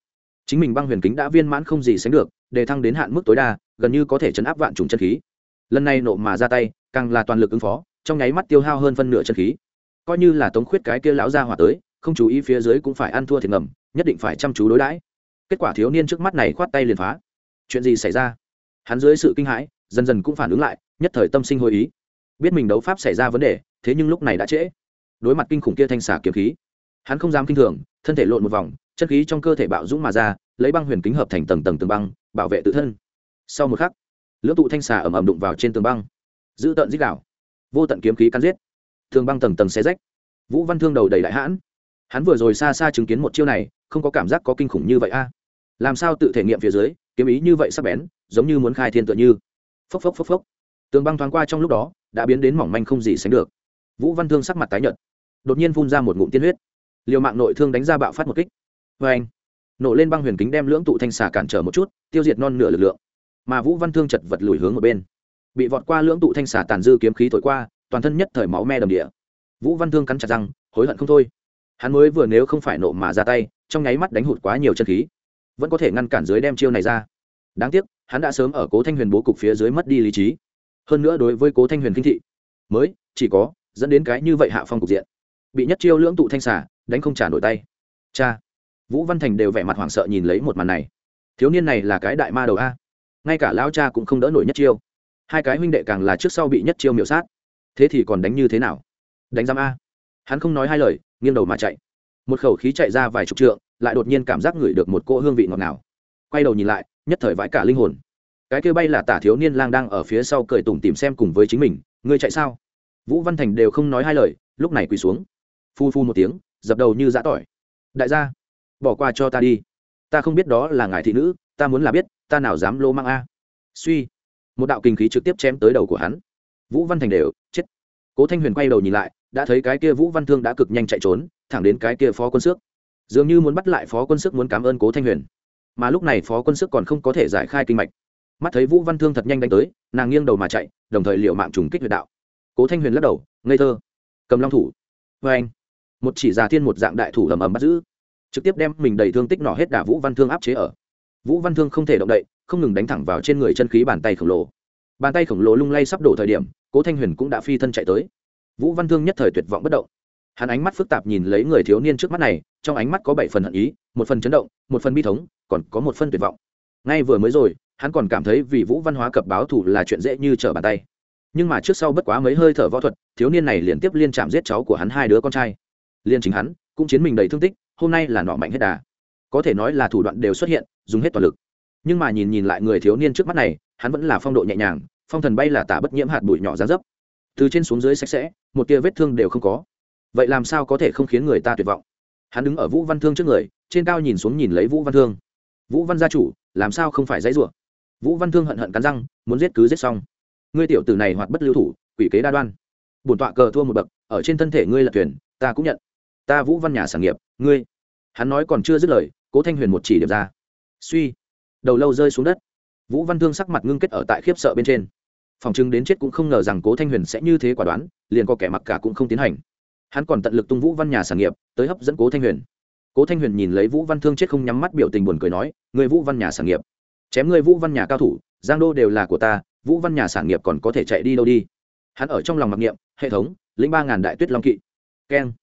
Chính mình băng huyền kính đã viên mãn không gì sánh được, để thăng đến hạn mức tối đa, gần như có thể chấn áp vạn trùng chân khí. Lần này nộ mà ra tay, càng là toàn lực ứng phó, trong nháy mắt tiêu hao hơn phân nửa chân khí. Coi như là tống khuyết cái kia lão ra hỏa tới, không chú ý phía dưới cũng phải ăn thua thiệt ngầm, nhất định phải chăm chú đối đãi. Kết quả thiếu niên trước mắt này khoát tay liền phá. Chuyện gì xảy ra? Hắn dưới sự kinh hãi, dần dần cũng phản ứng lại, nhất thời tâm sinh hồi ý biết mình đấu pháp xảy ra vấn đề, thế nhưng lúc này đã trễ. Đối mặt kinh khủng kia thanh xả kiếm khí, hắn không dám kinh thường, thân thể lộn một vòng, chân khí trong cơ thể bạo dũng mà ra, lấy băng huyền kính hợp thành tầng tầng tường băng, bảo vệ tự thân. Sau một khắc, lưỡng tụ thanh xà ẩm ẩm đụng vào trên tường băng. Giữ tận dích đảo vô tận kiếm khí cắn giết. Tường băng tầng tầng xé rách. Vũ văn thương đầu đầy đại hãn. Hắn vừa rồi xa xa chứng kiến một chiêu này, không có cảm giác có kinh khủng như vậy a. Làm sao tự thể nghiệm phía dưới, kiếm ý như vậy sắp bén, giống như muốn khai thiên tựa như. Phốc phốc phốc phốc. Tường băng thoáng qua trong lúc đó đã biến đến mỏng manh không gì sánh được. Vũ văn thương sắc mặt tái nhợt, đột nhiên phun ra một ngụm tiên huyết. Liều mạng nội thương đánh ra bạo phát một kích. Vê anh, nổ lên băng huyền kính đem lưỡng tụ thanh xà cản trở một chút, tiêu diệt non nửa lực lượng. Mà vũ văn thương chật vật lùi hướng một bên. Bị vọt qua lưỡng tụ thanh xà tàn dư kiếm khí thổi qua, toàn thân nhất thời máu me đầm địa. Vũ văn thương cắn chặt răng, hối hận không thôi. Hắn mới vừa nếu không phải nộ mà ra tay, trong nháy mắt đánh hụt quá nhiều chân khí. Vẫn có thể ngăn cản dưới đem chiêu này ra. Đáng tiếc, hắn đã sớm ở cố thanh huyền bố cục phía dưới mất đi lý trí hơn nữa đối với cố thanh huyền kinh thị, mới chỉ có dẫn đến cái như vậy hạ phong cục diện. Bị nhất chiêu lưỡng tụ thanh xả đánh không trả nổi tay. Cha! Vũ văn thành đều vẻ mặt hoảng sợ nhìn lấy một màn này. Thiếu niên này là cái đại ma đầu a. Ngay cả lão cha cũng không đỡ nổi nhất chiêu. Hai cái huynh đệ càng là trước sau bị nhất chiêu miểu sát. Thế thì còn đánh như thế nào? Đánh giam a. Hắn không nói hai lời, nghiêng đầu mà chạy. Một khẩu khí chạy ra vài chục trượng, lại đột nhiên cảm giác ngửi được một cỗ hương vị ngọt ngào. Quay đầu nhìn lại, nhất thời vãi cả linh hồn cái kêu bay là tả thiếu niên lang đang ở phía sau cười tủm tìm xem cùng với chính mình, ngươi chạy sao? Vũ văn thành đều không nói hai lời, lúc này quỳ xuống. Phu phu một tiếng, dập đầu như giã tỏi. Đại gia, bỏ qua cho ta đi. Ta không biết đó là ngài thị nữ, ta muốn là biết, ta nào dám lô mang a? Suy. Một đạo kinh khí trực tiếp chém tới đầu của hắn. Vũ văn thành đều, chết. Cố thanh huyền quay đầu nhìn lại, đã thấy cái kia vũ văn thương đã cực nhanh chạy trốn, thẳng đến cái kia phó quân sức dường như muốn bắt lại phó quân sức muốn cảm ơn cố thanh huyền. Mà lúc này phó quân sức còn không có thể giải khai kinh mạch mắt thấy vũ văn thương thật nhanh đánh tới nàng nghiêng đầu mà chạy đồng thời liệu mạng trùng kích huyệt đạo cố thanh huyền lắc đầu ngây thơ cầm long thủ vê anh một chỉ già thiên một dạng đại thủ ầm ầm bắt giữ trực tiếp đem mình đầy thương tích nỏ hết đả vũ văn thương áp chế ở vũ văn thương không thể động đậy không ngừng đánh thẳng vào trên người chân khí bàn tay khổng lồ bàn tay khổng lồ lung lay sắp đổ thời điểm cố thanh huyền cũng đã phi thân chạy tới vũ văn thương nhất thời tuyệt vọng bất động hắn ánh mắt phức tạp nhìn lấy người thiếu niên trước mắt này trong ánh mắt có bảy phần hận ý một phần chấn động một phần bi thống còn có một phần tuyệt vọng ngay vừa mới rồi hắn còn cảm thấy vì vũ văn hóa cập báo thủ là chuyện dễ như trở bàn tay. Nhưng mà trước sau bất quá mấy hơi thở võ thuật, thiếu niên này liên tiếp liên chạm giết cháu của hắn hai đứa con trai. Liên chính hắn, cũng chiến mình đầy thương tích, hôm nay là nọ mạnh hết đà. Có thể nói là thủ đoạn đều xuất hiện, dùng hết toàn lực. Nhưng mà nhìn nhìn lại người thiếu niên trước mắt này, hắn vẫn là phong độ nhẹ nhàng, phong thần bay là tả bất nhiễm hạt bụi nhỏ giá dấp. Từ trên xuống dưới sạch sẽ, một tia vết thương đều không có. Vậy làm sao có thể không khiến người ta tuyệt vọng? Hắn đứng ở vũ văn thương trước người, trên cao nhìn xuống nhìn lấy vũ văn thương. Vũ văn gia chủ, làm sao không phải dãy ruộng vũ văn thương hận hận cắn răng muốn giết cứ giết xong. Ngươi tiểu tử này hoạt bất lưu thủ quỷ kế đa đoan. Bổn tọa cờ thua một bậc ở trên thân thể ngươi là thuyền, ta cũng nhận. Ta vũ văn nhà sản nghiệp ngươi. Hắn nói còn chưa dứt lời cố thanh huyền một chỉ điểm ra. Suy. Đầu lâu rơi xuống đất. Vũ văn thương sắc mặt ngưng kết ở tại khiếp sợ bên trên. Phòng chứng đến chết cũng không ngờ rằng cố thanh huyền sẽ như thế quả đoán liền có kẻ mặc cả cũng không tiến hành. Hắn còn tận lực tung vũ văn nhà sản nghiệp tới hấp dẫn cố thanh huyền. Cố thanh huyền nhìn lấy vũ văn thương chết không nhắm mắt biểu tình buồn cười nói người vũ văn nhà sản nghiệp chém ngươi vũ văn nhà cao thủ, giang đô đều là của ta, vũ văn nhà sản nghiệp còn có thể chạy đi đâu đi. Hắn ở trong lòng mặc niệm, hệ thống, lĩnh ba ngàn đại tuyết long kỵ. Keng.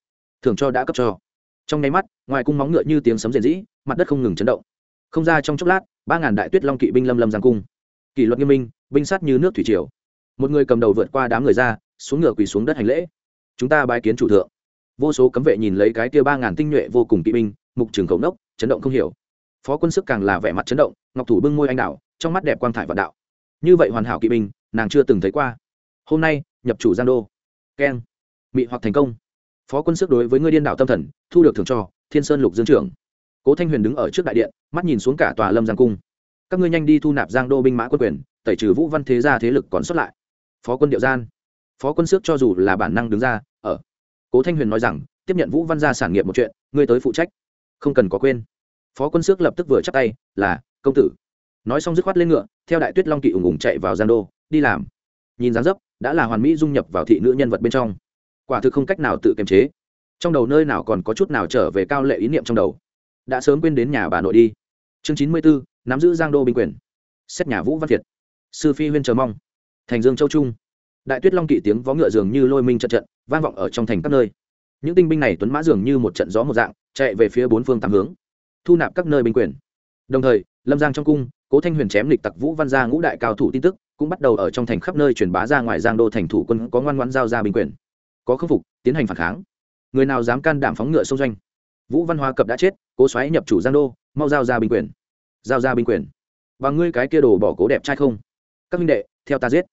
Thường cho đã cấp cho. Trong nháy mắt, ngoài cung móng ngựa như tiếng sấm rền rĩ, mặt đất không ngừng chấn động. Không ra trong chốc lát, ba ngàn đại tuyết long kỵ binh lâm lâm giang cung. Kỷ luật nghiêm minh, binh sát như nước thủy triều. Một người cầm đầu vượt qua đám người ra, xuống ngựa quỳ xuống đất hành lễ. Chúng ta bài kiến chủ thượng. Vô số cấm vệ nhìn lấy cái kia ba ngàn tinh nhuệ vô cùng kỵ binh, mục trường khẩu nốc, chấn động không hiểu phó quân sức càng là vẻ mặt chấn động, ngọc thủ bưng môi anh đạo trong mắt đẹp quang thải vạn đạo. Như vậy hoàn hảo kỵ binh, nàng chưa từng thấy qua. Hôm nay, nhập chủ giang đô. Keng. Mị hoặc thành công. Phó quân sức đối với ngươi điên đảo tâm thần, thu được thưởng cho, thiên sơn lục dương trưởng. Cố thanh huyền đứng ở trước đại điện, mắt nhìn xuống cả tòa lâm giang cung. Các ngươi nhanh đi thu nạp giang đô binh mã quân quyền, tẩy trừ vũ văn thế gia thế lực còn xuất lại. Phó quân điệu gian. Phó quân sức cho dù là bản năng đứng ra, ở. Cố thanh huyền nói rằng, tiếp nhận vũ văn gia sản nghiệp một chuyện, ngươi tới phụ trách. Không cần có quên phó quân sức lập tức vừa chắc tay, là, công tử. Nói xong dứt khoát lên ngựa, theo đại tuyết long kỵ ủng ủng chạy vào giang đô, đi làm. Nhìn dáng dấp, đã là hoàn mỹ dung nhập vào thị nữ nhân vật bên trong. Quả thực không cách nào tự kiềm chế. Trong đầu nơi nào còn có chút nào trở về cao lệ ý niệm trong đầu. Đã sớm quên đến nhà bà nội đi. Chương chín mươi bốn nắm giữ giang đô binh quyền. Xét nhà vũ văn việt sư phi huyên chờ mong. Thành dương châu trung. Đại tuyết long kỵ tiếng vó ngựa dường như lôi minh trận trận, vang vọng ở trong thành các nơi. Những tinh binh này tuấn mã dường như một trận gió một dạng, chạy về phía bốn phương tám hướng thu nạp các nơi binh quyền. Đồng thời, lâm giang trong cung, cố thanh huyền chém lịch tặc vũ văn gia ngũ đại cao thủ tin tức, cũng bắt đầu ở trong thành khắp nơi truyền bá ra ngoài giang đô thành thủ quân có ngoan ngoãn giao ra binh quyền. Có khắc phục, tiến hành phản kháng. Người nào dám can đảm phóng ngựa sông doanh? Vũ văn hoa cập đã chết, cố xoáy nhập chủ giang đô, mau giao ra binh quyền. Giao ra binh quyền. Và ngươi cái kia đồ bỏ cố đẹp trai không? Các minh đệ, theo ta giết.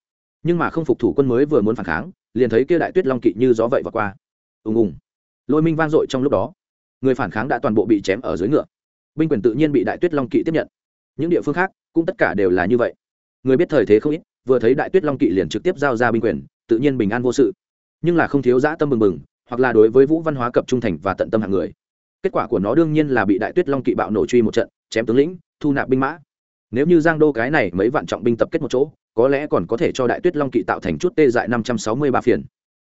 Nhưng mà không phục thủ quân mới vừa muốn phản kháng, liền thấy kia đại tuyết long kỵ như gió vậy và qua. Ùng ùng. Lôi minh vang dội trong lúc đó. Người phản kháng đã toàn bộ bị chém ở dưới ngựa binh quyền tự nhiên bị đại tuyết long kỵ tiếp nhận. Những địa phương khác cũng tất cả đều là như vậy. Người biết thời thế không ít, vừa thấy đại tuyết long kỵ liền trực tiếp giao ra binh quyền, tự nhiên bình an vô sự. Nhưng là không thiếu dã tâm mừng mừng hoặc là đối với vũ văn hóa cập trung thành và tận tâm hạng người. Kết quả của nó đương nhiên là bị đại tuyết long kỵ bạo nổ truy một trận, chém tướng lĩnh, thu nạp binh mã. Nếu như giang đô cái này mấy vạn trọng binh tập kết một chỗ, có lẽ còn có thể cho đại tuyết long kỵ tạo thành chút tê dại năm trăm sáu mươi ba phiền.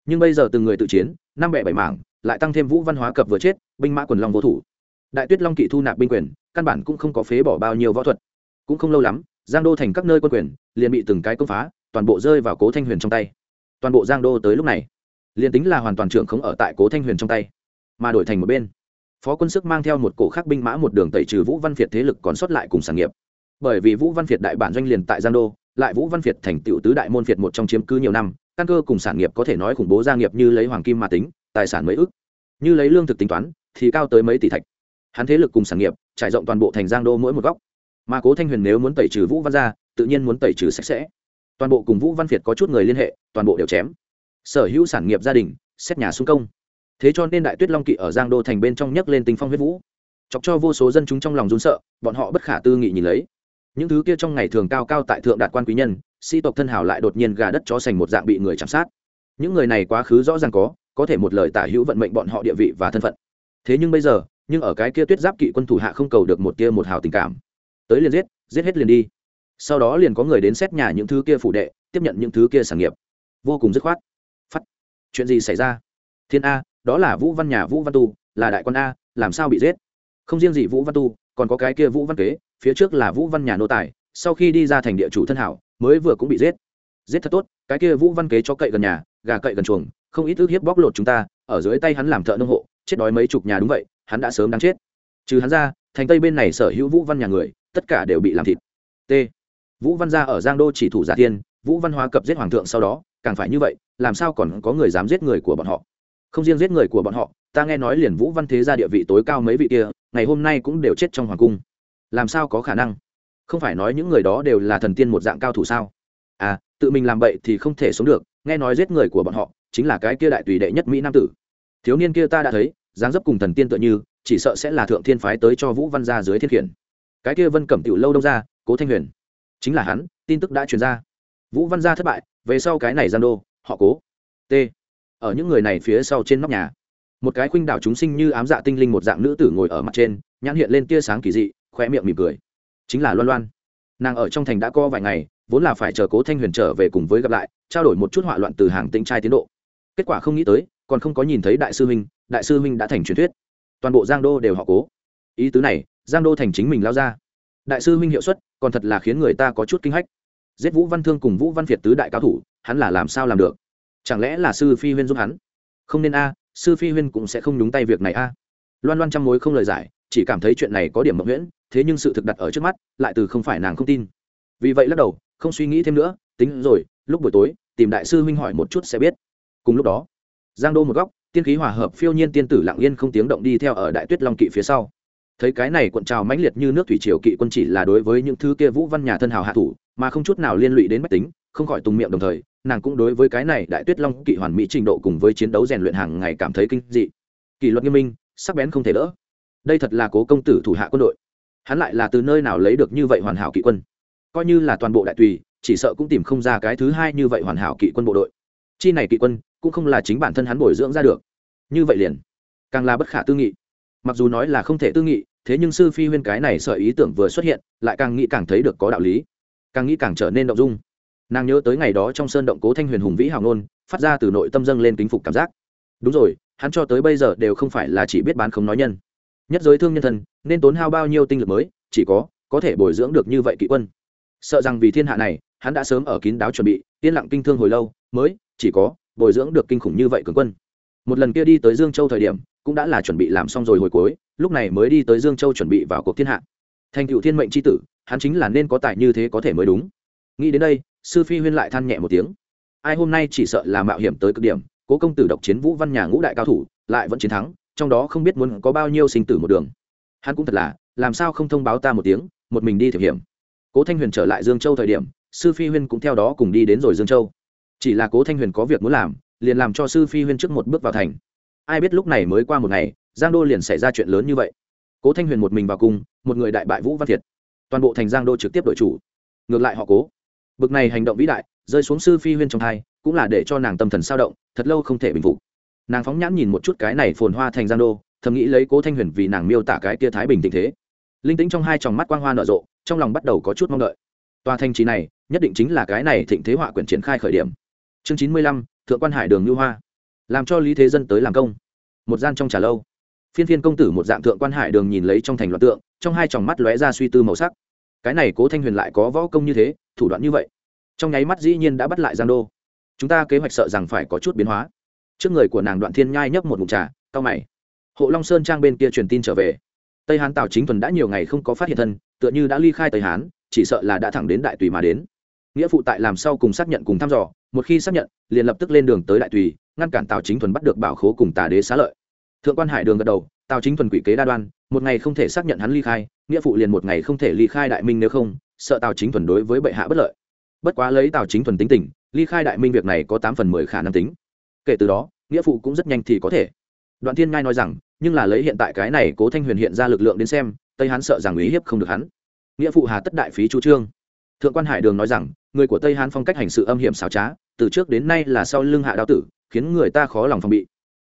Nhưng bây giờ từng người tự chiến, năm bẻ bảy mảng, lại tăng thêm vũ văn hóa cập vừa chết, binh mã quần long vô thủ đại tuyết long kỵ thu nạp binh quyền, căn bản cũng không có phế bỏ bao nhiêu võ thuật. Cũng không lâu lắm, giang đô thành các nơi quân quyền liền bị từng cái công phá, toàn bộ rơi vào cố thanh huyền trong tay. Toàn bộ giang đô tới lúc này, liền tính là hoàn toàn trưởng không ở tại cố thanh huyền trong tay, mà đổi thành một bên, phó quân sức mang theo một cổ khắc binh mã một đường tẩy trừ vũ văn việt thế lực còn sót lại cùng sản nghiệp. Bởi vì vũ văn việt đại bản doanh liền tại giang đô, lại vũ văn việt thành tựu tứ đại môn việt một trong chiếm cứ nhiều năm, căn cơ cùng sản nghiệp có thể nói khủng bố gia nghiệp như lấy hoàng kim mà tính, tài sản mấy ước như lấy lương thực tính toán, thì cao tới mấy tỷ thạch hắn thế lực cùng sản nghiệp, trải rộng toàn bộ thành giang đô mỗi một góc. Mà cố thanh huyền nếu muốn tẩy trừ vũ văn gia tự nhiên muốn tẩy trừ sạch sẽ. Toàn bộ cùng vũ văn việt có chút người liên hệ, toàn bộ đều chém. Sở hữu sản nghiệp gia đình, xét nhà xung công. Thế cho nên đại tuyết long kỵ ở giang đô thành bên trong nhấc lên tinh phong huyết vũ. Chọc cho vô số dân chúng trong lòng run sợ, bọn họ bất khả tư nghị nhìn lấy. Những thứ kia trong ngày thường cao cao tại thượng đạt quan quý nhân sĩ tộc thân hào lại đột nhiên gà đất chó sành một dạng bị người chạm sát. Những người này quá khứ rõ ràng có có thể một lời tả hữu vận mệnh bọn họ địa vị và thân phận. Thế nhưng bây giờ nhưng ở cái kia tuyết giáp kỵ quân thủ hạ không cầu được một tia một hào tình cảm. Tới liền giết giết hết liền đi. Sau đó liền có người đến xét nhà những thứ kia phủ đệ, tiếp nhận những thứ kia sản nghiệp. Vô cùng dứt khoát. Phắt. Chuyện gì xảy ra? Thiên a, đó là vũ văn nhà vũ văn tu, là đại quan a, làm sao bị giết? Không riêng gì vũ văn tu, còn có cái kia vũ văn kế, phía trước là vũ văn nhà nô tài, sau khi đi ra thành địa chủ thân hảo, mới vừa cũng bị giết. Giết thật tốt, cái kia vũ văn kế cho cậy gần nhà, gà cậy gần chuồng, không ít ước hiếp bóc lột chúng ta, ở dưới tay hắn làm thợ nông hộ chết đói mấy chục nhà đúng vậy, hắn đã sớm đáng chết. Trừ hắn ra, thành tây bên này sở hữu vũ văn nhà người, tất cả đều bị làm thịt. T. Vũ văn gia ở giang đô chỉ thủ giả tiên, vũ văn hóa cập giết hoàng thượng sau đó, càng phải như vậy, làm sao còn có người dám giết người của bọn họ? Không riêng giết người của bọn họ, ta nghe nói liền vũ văn thế gia địa vị tối cao mấy vị kia, ngày hôm nay cũng đều chết trong hoàng cung. Làm sao có khả năng? Không phải nói những người đó đều là thần tiên một dạng cao thủ sao? À tự mình làm bậy thì không thể sống được, nghe nói giết người của bọn họ, chính là cái kia đại tùy đệ nhất mỹ nam tử. Thiếu niên kia ta đã thấy dáng dấp cùng thần tiên tựa như, chỉ sợ sẽ là thượng thiên phái tới cho vũ văn gia dưới thiên khiển. Cái kia vân cẩm tiểu lâu đông ra, cố thanh huyền. Chính là hắn, tin tức đã truyền ra. Vũ văn gia thất bại, về sau cái này gian đô, họ cố. T. Ở những người này phía sau trên nóc nhà. Một cái khuynh đảo chúng sinh như ám dạ tinh linh một dạng nữ tử ngồi ở mặt trên, nhãn hiện lên tia sáng kỳ dị khoe miệng mỉm cười. Chính là loan loan. Nàng ở trong thành đã co vài ngày, vốn là phải chờ cố thanh huyền trở về cùng với gặp lại, trao đổi một chút họa loạn từ hàng tinh trai tiến độ. Kết quả không nghĩ tới còn không có nhìn thấy đại sư huynh, đại sư huynh đã thành truyền thuyết. Toàn bộ giang đô đều họ cố. Ý tứ này, giang đô thành chính mình lao ra. Đại sư huynh hiệu suất, còn thật là khiến người ta có chút kinh hách. Giết vũ văn thương cùng vũ văn việt tứ đại cao thủ, hắn là làm sao làm được? Chẳng lẽ là sư phi huyên giúp hắn? Không nên a, sư phi huyên cũng sẽ không nhúng tay việc này a. Loan loan trăm mối không lời giải, chỉ cảm thấy chuyện này có điểm mộng nguyễn thế nhưng sự thực đặt ở trước mắt, lại từ không phải nàng không tin. Vì vậy lắc đầu, không suy nghĩ thêm nữa, tính rồi, lúc buổi tối, tìm đại sư huynh hỏi một chút sẽ biết. Cùng lúc đó giang đô một góc, tiên khí hòa hợp phiêu nhiên tiên tử lặng yên không tiếng động đi theo ở đại tuyết long kỵ phía sau. Thấy cái này cuộn trào mãnh liệt như nước thủy triều kỵ quân chỉ là đối với những thứ kia vũ văn nhà thân hào hạ thủ, mà không chút nào liên lụy đến bách tính, không khỏi tùng miệng đồng thời, nàng cũng đối với cái này đại tuyết long kỵ hoàn mỹ trình độ cùng với chiến đấu rèn luyện hàng ngày cảm thấy kinh dị. Kỷ luật nghiêm minh, sắc bén không thể đỡ. Đây thật là cố công tử thủ hạ quân đội. Hắn lại là từ nơi nào lấy được như vậy hoàn hảo kỵ quân? Coi như là toàn bộ đại tùy, chỉ sợ cũng tìm không ra cái thứ hai như vậy hoàn hảo kỵ quân bộ đội. Chi này kỵ quân cũng không là chính bản thân hắn bồi dưỡng ra được. Như vậy liền, càng là bất khả tư nghị. Mặc dù nói là không thể tư nghị, thế nhưng sư phi huyên cái này sợ ý tưởng vừa xuất hiện, lại càng nghĩ càng thấy được có đạo lý. Càng nghĩ càng trở nên động dung. Nàng nhớ tới ngày đó trong sơn động cố thanh huyền hùng vĩ hào ngôn, phát ra từ nội tâm dâng lên kính phục cảm giác. Đúng rồi, hắn cho tới bây giờ đều không phải là chỉ biết bán không nói nhân. Nhất giới thương nhân thân, nên tốn hao bao nhiêu tinh lực mới, chỉ có có thể bồi dưỡng được như vậy kỵ quân. Sợ rằng vì thiên hạ này, hắn đã sớm ở kín đáo chuẩn bị, yên lặng kinh thương hồi lâu, mới, chỉ có bồi dưỡng được kinh khủng như vậy cường quân. Một lần kia đi tới dương châu thời điểm, cũng đã là chuẩn bị làm xong rồi hồi cuối, lúc này mới đi tới dương châu chuẩn bị vào cuộc thiên hạ. Thành cựu thiên mệnh c h i tử, hắn chính là nên có tài như thế có thể mới đúng. Nghĩ đến đây, sư phi huyên lại than nhẹ một tiếng. Ai hôm nay chỉ sợ là mạo hiểm tới cực điểm, cố công tử độc chiến vũ văn nhà ngũ đại cao thủ, lại vẫn chiến thắng, trong đó không biết muốn có bao nhiêu sinh tử một đường. Hắn cũng thật là, làm sao không thông báo ta một tiếng, một mình đi thiệp hiểm. Cố thanh huyền trở lại dương châu thời điểm, sư phi huyên cũng theo đó cùng đi đến rồi dương châu chỉ là cố thanh huyền có việc muốn làm, liền làm cho sư phi huyên trước một bước vào thành. Ai biết lúc này mới qua một ngày, giang đô liền xảy ra chuyện lớn như vậy. Cố thanh huyền một mình vào cung, một người đại bại vũ văn thiệt. Toàn bộ thành giang đô trực tiếp đội chủ. Ngược lại họ cố. Bực này hành động vĩ đại, rơi xuống sư phi huyên trong hai cũng là để cho nàng tâm thần sao động, thật lâu không thể bình phục. Nàng phóng nhãn nhìn một chút cái này phồn hoa thành giang đô, thầm nghĩ lấy cố thanh huyền vì nàng miêu tả cái tia thái bình tình thế. Linh tính trong hai tròng mắt quang hoa nở rộ, trong lòng bắt đầu có chút mong đợi. Tòa thành trì này, nhất định chính là cái này thịnh thế họa quyển triển khai khởi điểm chương chín mươi lăm, thượng quan hải đường lưu hoa. Làm cho lý thế dân tới làm công. Một gian trong trà lâu. Phiên phiên công tử một dạng thượng quan hải đường nhìn lấy trong thành loạt tượng, trong hai tròng mắt lóe ra suy tư màu sắc. Cái này cố thanh huyền lại có võ công như thế, thủ đoạn như vậy. Trong nháy mắt dĩ nhiên đã bắt lại giang đô. Chúng ta kế hoạch sợ rằng phải có chút biến hóa. Trước người của nàng đoạn thiên nhai nhấp một mục trà cao mày. Hộ long sơn trang bên kia truyền tin trở về. Tây hán tào chính thuần đã nhiều ngày không có phát hiện thân, tựa như đã ly khai tây hán, chỉ sợ là đã thẳng đến đại tùy mà đến. Nghĩa phụ tại làm sau cùng xác nhận cùng thăm dò một khi xác nhận, liền lập tức lên đường tới đại tùy, ngăn cản tào chính thuần bắt được bảo khố cùng tà đế xá lợi. Thượng quan hải đường gật đầu, tào chính thuần quỷ kế đa đoan, một ngày không thể xác nhận hắn ly khai, nghĩa phụ liền một ngày không thể ly khai đại minh nếu không, sợ tào chính thuần đối với bệ hạ bất lợi. Bất quá lấy tào chính thuần tính tình, ly khai đại minh việc này có tám phần mười khả năng tính. Kể từ đó, nghĩa phụ cũng rất nhanh thì có thể. Đoạn thiên ngai nói rằng, nhưng là lấy hiện tại cái này cố thanh huyền hiện ra lực lượng đến xem, tây hán sợ rằng ý hiếp không được hắn. Nghĩa phụ hà tất đại phí chú trương. Thượng quan hải đường nói rằng người của tây hán phong cách hành sự âm hiểm xảo trá, từ trước đến nay là sau lưng hạ đao tử, khiến người ta khó lòng phòng bị.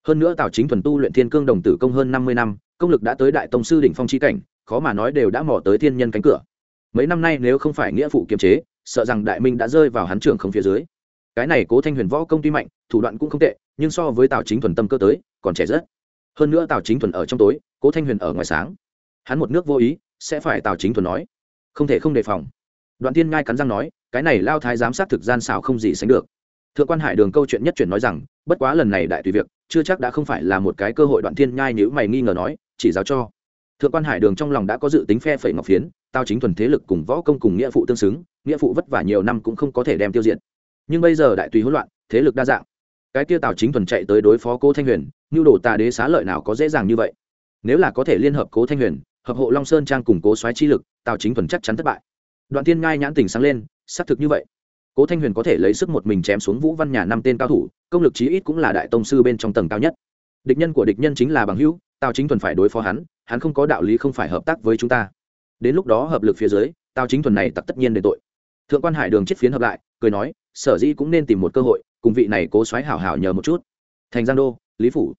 Hơn nữa tào chính thuần tu luyện thiên cương đồng tử công hơn năm mươi năm, công lực đã tới đại tông sư đỉnh phong chi cảnh, khó mà nói đều đã mò tới thiên nhân cánh cửa. Mấy năm nay nếu không phải nghĩa phụ kiềm chế, sợ rằng đại minh đã rơi vào hắn trường không phía dưới. Cái này cố thanh huyền võ công tuy mạnh, thủ đoạn cũng không tệ, nhưng so với tào chính thuần tâm cơ tới, còn trẻ rất. Hơn nữa tào chính thuần ở trong tối, cố thanh huyền ở ngoài sáng. Hắn một nước vô ý, sẽ phải tào chính thuần nói. Không thể không đề phòng. Đoạn tiên ngai cắn răng nói cái này lao thái giám sát thực gian xảo không gì sánh được. Thượng quan hải đường câu chuyện nhất chuyển nói rằng, bất quá lần này đại tùy việc, chưa chắc đã không phải là một cái cơ hội đoạn thiên nhai nếu mày nghi ngờ nói, chỉ giáo cho. Thượng quan hải đường trong lòng đã có dự tính phe phẩy ngọc phiến, tao chính thuần thế lực cùng võ công cùng nghĩa phụ tương xứng, nghĩa phụ vất vả nhiều năm cũng không có thể đem tiêu diệt. Nhưng bây giờ đại tùy hỗn loạn, thế lực đa dạng. Cái kia tào chính thuần chạy tới đối phó cố thanh huyền nhu đồ tà đế xá lợi nào có dễ dàng như vậy? Nếu là có thể liên hợp cố thanh huyền, hợp hộ long sơn trang cùng cố xoáy chi lực, tào chính thuần chắc chắn thất bại. Đoạn tiên ngai nhãn tình sáng lên xác thực như vậy. Cố thanh huyền có thể lấy sức một mình chém xuống vũ văn nhà năm tên cao thủ, công lực chí ít cũng là đại tông sư bên trong tầng cao nhất. Địch nhân của địch nhân chính là bằng hữu, tào chính thuần phải đối phó hắn hắn không có đạo lý không phải hợp tác với chúng ta. Đến lúc đó hợp lực phía dưới, tào chính thuần này tặc tất nhiên đền tội. Thượng quan hải đường chết phiến hợp lại, cười nói, sở dĩ cũng nên tìm một cơ hội, cùng vị này cố xoáy hảo hảo nhờ một chút. Thành giang đô, lý phủ.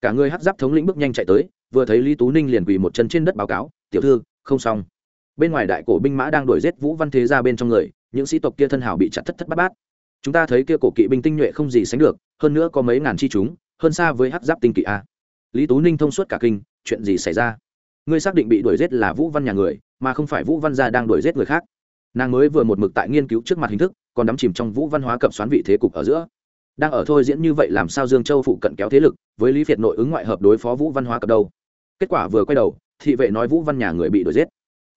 Cả người hát giáp thống lĩnh bước nhanh chạy tới, vừa thấy lý tú ninh liền quỳ một chân trên đất báo cáo, tiểu thư, không xong. Bên ngoài đại cổ binh mã đang đuổi giết vũ văn thế ra bên trong người những sĩ tộc kia thân hảo bị chặt thất thất bát bát. Chúng ta thấy kia cổ kỵ binh tinh nhuệ không gì sánh được, hơn nữa có mấy ngàn chi chúng, hơn xa với hắc giáp tinh kỵ a. Lý tú ninh thông suốt cả kinh, chuyện gì xảy ra? Ngươi xác định bị đuổi giết là vũ văn nhà người, mà không phải vũ văn gia đang đuổi giết người khác. Nàng mới vừa một mực tại nghiên cứu trước mặt hình thức, còn đắm chìm trong vũ văn hóa cập xoán vị thế cục ở giữa. Đang ở thôi diễn như vậy làm sao dương châu phụ cận kéo thế lực, với lý việt nội ứng ngoại hợp đối phó vũ văn hóa cập đâu? Kết quả vừa quay đầu, thị vệ nói vũ văn nhà người bị đuổi giết.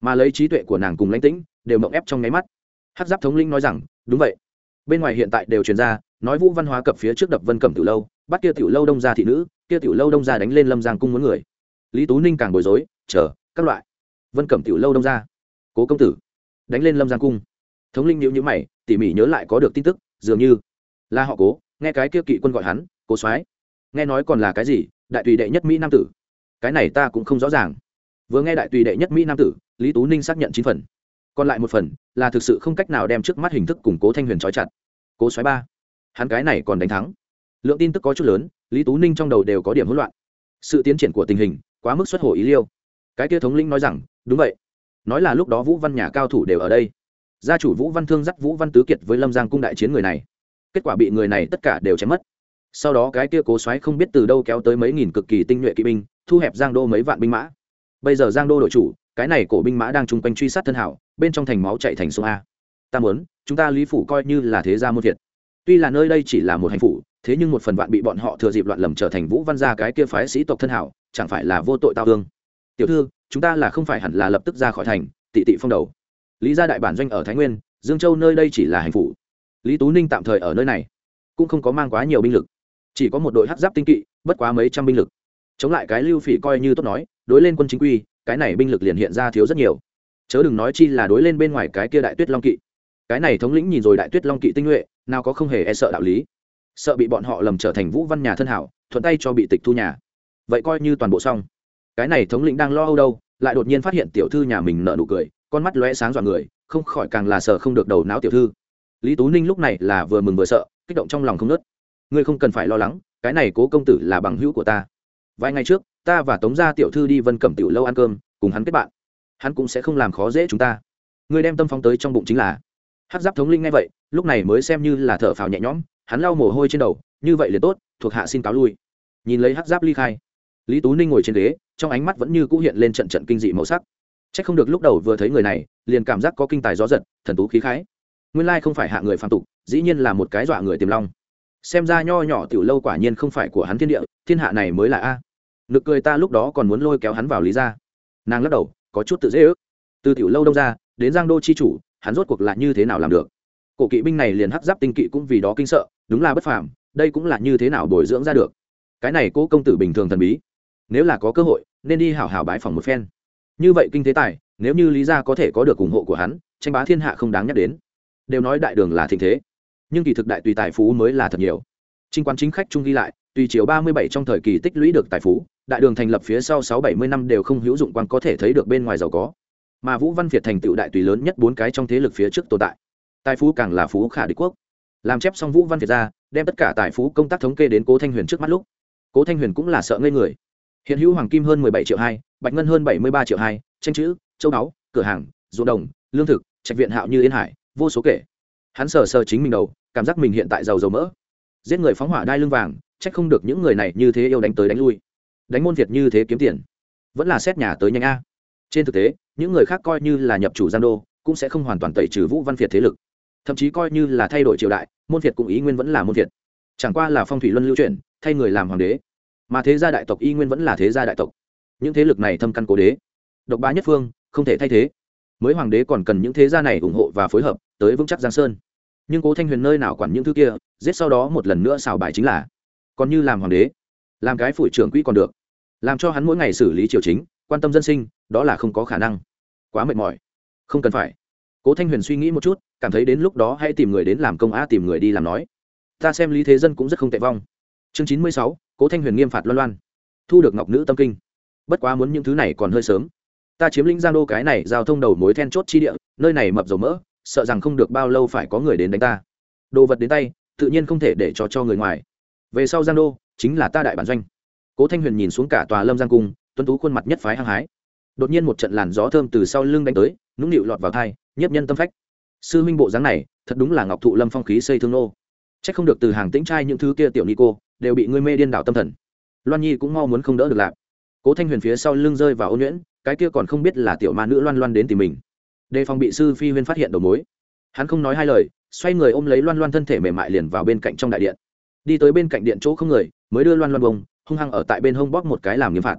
Mà lấy trí tuệ của nàng cùng lãnh tĩnh, đều mộng ép trong nháy mắt hát giáp thống linh nói rằng, đúng vậy. Bên ngoài hiện tại đều truyền ra, nói vũ văn hóa cập phía trước đập vân cẩm tiểu lâu, bắt kia tiểu lâu đông ra thị nữ, kia tiểu lâu đông ra đánh lên lâm giang cung muốn người. Lý tú ninh càng bối rối, chờ, các loại. Vân cẩm tiểu lâu đông ra. Cố công tử, đánh lên lâm giang cung. Thống linh nhữ nhữ mày, tỉ mỉ nhớ lại có được tin tức, dường như là họ cố, nghe cái kia kỵ quân gọi hắn, cố soái, nghe nói còn là cái gì, đại tùy đệ nhất mỹ nam tử. Cái này ta cũng không rõ ràng. Vừa nghe đại tùy đệ nhất mỹ nam tử, lý tú ninh xác nhận chín phần còn lại một phần là thực sự không cách nào đem trước mắt hình thức củng cố thanh huyền trói chặt cố xoáy ba hắn cái này còn đánh thắng lượng tin tức có chút lớn lý tú ninh trong đầu đều có điểm hỗn loạn sự tiến triển của tình hình quá mức xuất hồ ý liêu cái kia thống lĩnh nói rằng đúng vậy nói là lúc đó vũ văn nhà cao thủ đều ở đây gia chủ vũ văn thương dắt vũ văn tứ kiệt với lâm giang cung đại chiến người này kết quả bị người này tất cả đều chém mất sau đó cái kia cố xoáy không biết từ đâu kéo tới mấy nghìn cực kỳ tinh nhuệ kỵ binh thu hẹp giang đô mấy vạn binh mã bây giờ giang đô đội chủ cái này cổ binh mã đang chung quanh truy sát thân hảo, bên trong thành máu chạy thành sông a. Ta muốn, chúng ta lý phủ coi như là thế gia muôn thiệt. Tuy là nơi đây chỉ là một hành phủ, thế nhưng một phần vạn bị bọn họ thừa dịp loạn lầm trở thành vũ văn gia cái kia phái sĩ tộc thân hảo, chẳng phải là vô tội tao hương tiểu thư, chúng ta là không phải hẳn là lập tức ra khỏi thành, tị tị phong đầu. Lý gia đại bản doanh ở thái nguyên, dương châu nơi đây chỉ là hành phủ. Lý tú ninh tạm thời ở nơi này, cũng không có mang quá nhiều binh lực. Chỉ có một đội hát giáp tinh kỵ, bất quá mấy trăm binh lực. Chống lại cái lưu phỉ coi như tốt nói, đối lên quân chính quy cái này binh lực liền hiện ra thiếu rất nhiều. Chớ đừng nói chi là đối lên bên ngoài cái kia đại tuyết long kỵ. Cái này thống lĩnh nhìn rồi đại tuyết long kỵ tinh nhuệ, nào có không hề e sợ đạo lý. Sợ bị bọn họ lầm trở thành vũ văn nhà thân hảo, thuận tay cho bị tịch thu nhà. Vậy coi như toàn bộ xong. Cái này thống lĩnh đang lo âu đâu, lại đột nhiên phát hiện tiểu thư nhà mình nợ nụ cười, con mắt lóe sáng dọa người, không khỏi càng là sợ không được đầu não tiểu thư. Lý tú ninh lúc này là vừa mừng vừa sợ, kích động trong lòng không nớt ngươi không cần phải lo lắng, cái này cố công tử là bằng hữu của ta. Vài ngày trước ta và tống gia tiểu thư đi vân cẩm tiểu lâu ăn cơm, cùng hắn kết bạn. Hắn cũng sẽ không làm khó dễ chúng ta. Ngươi đem tâm phóng tới trong bụng chính là. Hát giáp thống linh ngay vậy, lúc này mới xem như là thở phào nhẹ nhõm, hắn lau mồ hôi trên đầu, như vậy liền tốt, thuộc hạ xin cáo lui. Nhìn lấy hát giáp ly khai, lý tú ninh ngồi trên ghế, trong ánh mắt vẫn như cũ hiện lên trận trận kinh dị màu sắc. C h ắ c không được lúc đầu vừa thấy người này, liền cảm giác có kinh tài gió giật, thần tú khí khái. Nguyên lai không phải hạ người phạm tục, dĩ nhiên là một cái dọa người tiềm long. Xem ra nho nhỏ tiểu lâu quả nhiên không phải của hắn thiên địa, thiên hạ này mới là a nực cười ta lúc đó còn muốn lôi kéo hắn vào lý ra nàng lắc đầu, có chút tự dễ ước. Từ tiểu lâu đông ra, đến giang đô chi chủ, hắn rốt cuộc lại như thế nào làm được? Cổ kỵ binh này liền hắc giáp tinh kỵ cũng vì đó kinh sợ, đúng là bất phàm, đây cũng là như thế nào bồi dưỡng ra được? Cái này cố công tử bình thường thần bí, nếu là có cơ hội, nên đi hảo hảo bái phòng một phen. Như vậy kinh tế tài, nếu như lý gia có thể có được ủng hộ của hắn, tranh bá thiên hạ không đáng nhắc đến. Đều nói đại đường là thịnh thế, nhưng kỳ thực đại tùy tài phú mới là thật nhiều. Trinh quan chính khách trung ghi lại tùy chiều ba mươi bảy trong thời kỳ tích lũy được tài phú, đại đường thành lập phía sau sáu bảy mươi năm đều không hữu dụng quan có thể thấy được bên ngoài giàu có. Mà vũ văn việt thành tựu đại tùy lớn nhất bốn cái trong thế lực phía trước tồn tại. Tài phú càng là phú khả địch quốc. Làm chép xong vũ văn việt ra, đem tất cả tài phú công tác thống kê đến cố thanh huyền trước mắt lúc. Cố thanh huyền cũng là sợ ngây người. Hiện hữu hoàng kim hơn mười bảy triệu hai, bạch ngân hơn bảy mươi ba triệu hai, tranh chữ, châu báu cửa hàng, ruộng đồng, lương thực, trạch viện hạo như yên hải, vô số kể. Hắn sờ sờ chính mình đầu, cảm giác mình hiện tại giàu dầu mỡ. Giết người phóng hỏa đai lưng vàng trách không được những người này như thế yêu đánh tới đánh lui. Đánh môn việt như thế kiếm tiền. Vẫn là xét nhà tới nhanh a. Trên thực tế, những người khác coi như là nhập chủ gian đô, cũng sẽ không hoàn toàn tẩy trừ vũ văn việt thế lực. Thậm chí coi như là thay đổi triều đại, môn việt cũng ý nguyên vẫn là môn việt. Chẳng qua là phong thủy luân lưu chuyển, thay người làm hoàng đế. Mà thế gia đại tộc y nguyên vẫn là thế gia đại tộc. Những thế lực này thâm căn cố đế. Độc bá nhất phương, không thể thay thế. Mới hoàng đế còn cần những thế gia này ủng hộ và phối hợp, tới vững chắc giang sơn. Nhưng cố thanh huyền nơi nào quản những thứ kia, giết sau đó một lần nữa xào bài chính là còn như làm hoàng đế, làm cái phủi trưởng quỹ còn được. Làm cho hắn mỗi ngày xử lý triều chính, quan tâm dân sinh, đó là không có khả năng. Quá mệt mỏi. Không cần phải. Cố thanh huyền suy nghĩ một chút, cảm thấy đến lúc đó hãy tìm người đến làm công a, tìm người đi làm nói. Ta xem lý thế dân cũng rất không tệ vong. Chương chín mươi sáu, cố thanh huyền nghiêm phạt loan loan. Thu được ngọc nữ tâm kinh. Bất quá muốn những thứ này còn hơi sớm. Ta chiếm lĩnh giang đô cái này giao thông đầu mối then chốt chi địa, nơi này mập dầu mỡ, sợ rằng không được bao lâu phải có người đến đánh ta. Đồ vật đến tay, tự nhiên không thể để cho cho người ngoài về sau giang đô chính là ta đại bản doanh. Cố thanh huyền nhìn xuống cả tòa lâm giang cung tuân tú khuôn mặt nhất phái hăng hái. Đột nhiên một trận làn gió thơm từ sau lưng đánh tới, nũng nịu lọt vào thai, nhiếp nhân tâm phách. Sư minh bộ dáng này, thật đúng là ngọc thụ lâm phong khí xây thương nô. C h ắ c không được từ hàng tĩnh trai những thứ kia tiểu ni cô, đều bị ngươi mê điên đảo tâm thần. Loan nhi cũng mau muốn không đỡ được lạp cố thanh huyền phía sau lưng rơi vào ôn nhuyễn, cái kia còn không biết là tiểu ma nữ loan loan đến tìm mình. Đề phòng bị sư phi huyên phát hiện đầu mối. Hắn không nói hai lời, xoay người ôm lấy loan loan thân thể mềm mại liền vào bên cạnh trong đại điện đi tới bên cạnh điện chỗ không người, mới đưa loan loan bông, hung hăng ở tại bên hông bóp một cái làm nghiêm phạt.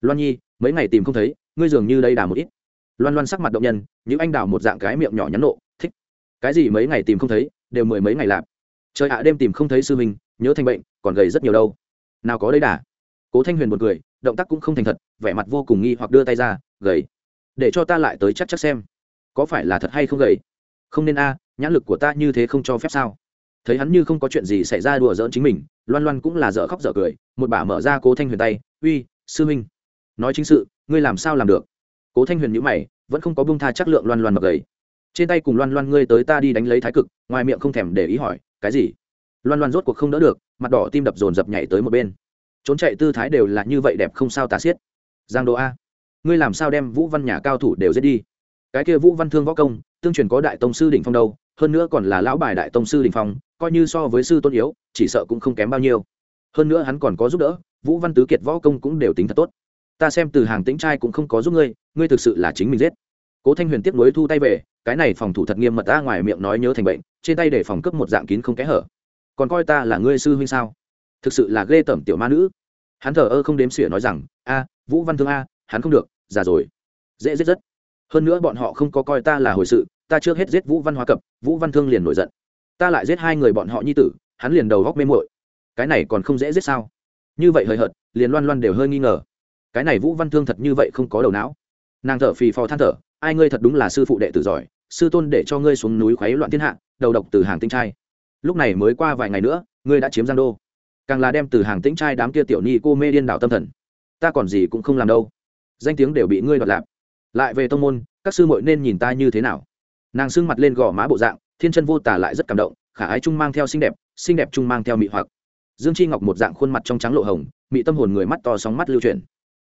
Loan nhi, mấy ngày tìm không thấy, ngươi dường như đây đà một ít. Loan loan sắc mặt động nhân những anh đào một dạng cái miệng nhỏ nhắn nộ, thích. Cái gì mấy ngày tìm không thấy, đều mười mấy ngày lạp trời ạ, đêm tìm không thấy sư huynh, nhớ thành bệnh, còn gầy rất nhiều đâu. Nào có đấy đà. Cố thanh huyền một người động tác cũng không thành thật, vẻ mặt vô cùng nghi hoặc đưa tay ra, gầy. Để cho ta lại tới chắc chắc xem, có phải là thật hay không gầy? Không nên a, nhãn lực của ta như thế không cho phép sao? Thấy hắn như không có chuyện gì xảy ra đùa giỡn chính mình, loan loan cũng là dở khóc dở cười, một bà mở ra cố thanh huyền tay, uy, sư huynh, nói chính sự, ngươi làm sao làm được? Cố thanh huyền nhữ mày, vẫn không có bông tha chắc lượng loan loan mập gầy. Trên tay cùng loan loan ngươi tới ta đi đánh lấy thái cực, ngoài miệng không thèm để ý hỏi, cái gì? Loan loan rốt cuộc không đỡ được, mặt đỏ tim đập dồn dập nhảy tới một bên. Trốn chạy tư thái đều là như vậy đẹp không sao tà xiết. Giang đô a, ngươi làm sao đem vũ văn nhà cao thủ đều giết đi? Cái kia vũ văn thương võ công, tương truyền có đại tông sư đỉnh phong đâu hơn nữa còn là lão bài đại tông sư đình phong, coi như so với sư tôn yếu, chỉ sợ cũng không kém bao nhiêu. Hơn nữa hắn còn có giúp đỡ, vũ văn tứ kiệt võ công cũng đều tính thật tốt. Ta xem từ hàng tĩnh trai cũng không có giúp ngươi ngươi thực sự là chính mình giết. Cố thanh huyền tiếp nối thu tay về, cái này phòng thủ thật nghiêm mật ta ngoài miệng nói nhớ thành bệnh, trên tay để phòng cấp một dạng kín không kẽ hở. Còn coi ta là ngươi sư huynh sao? Thực sự là ghê tởm tiểu ma nữ. Hắn thờ ơ không đếm xỉa nói rằng, a, vũ văn thương a, hắn không được, già rồi. Dễ giết rất. Hơn nữa bọn họ không có coi ta là hồi sự ta trước hết giết vũ văn hóa cập, vũ văn thương liền nổi giận. Ta lại giết hai người bọn họ nhi tử, hắn liền đầu góc mê muội. Cái này còn không dễ giết sao? Như vậy hời hợt, liền loan loan đều hơi nghi ngờ. Cái này vũ văn thương thật như vậy không có đầu não. Nàng thở phì phò than thở, ai ngươi thật đúng là sư phụ đệ tử giỏi, sư tôn để cho ngươi xuống núi khuấy loạn thiên hạ, đầu độc từ hàng tinh trai. Lúc này mới qua vài ngày nữa, ngươi đã chiếm giang đô. Càng là đem từ hàng tĩnh trai đám kia tiểu ni cô mê điên đảo tâm thần. Ta còn gì cũng không làm đâu. Danh tiếng đều bị ngươi đoạt lạp lại về tông môn, các sư muội nên nhìn ta như thế nào? Nàng sưng mặt lên gò má bộ dạng, thiên chân vô tả lại rất cảm động, khả ái trung mang theo xinh đẹp xinh đẹp trung mang theo mị hoặc. Dương chi ngọc một dạng khuôn mặt trong trắng lộ hồng, mị tâm hồn người mắt to sóng mắt lưu chuyển.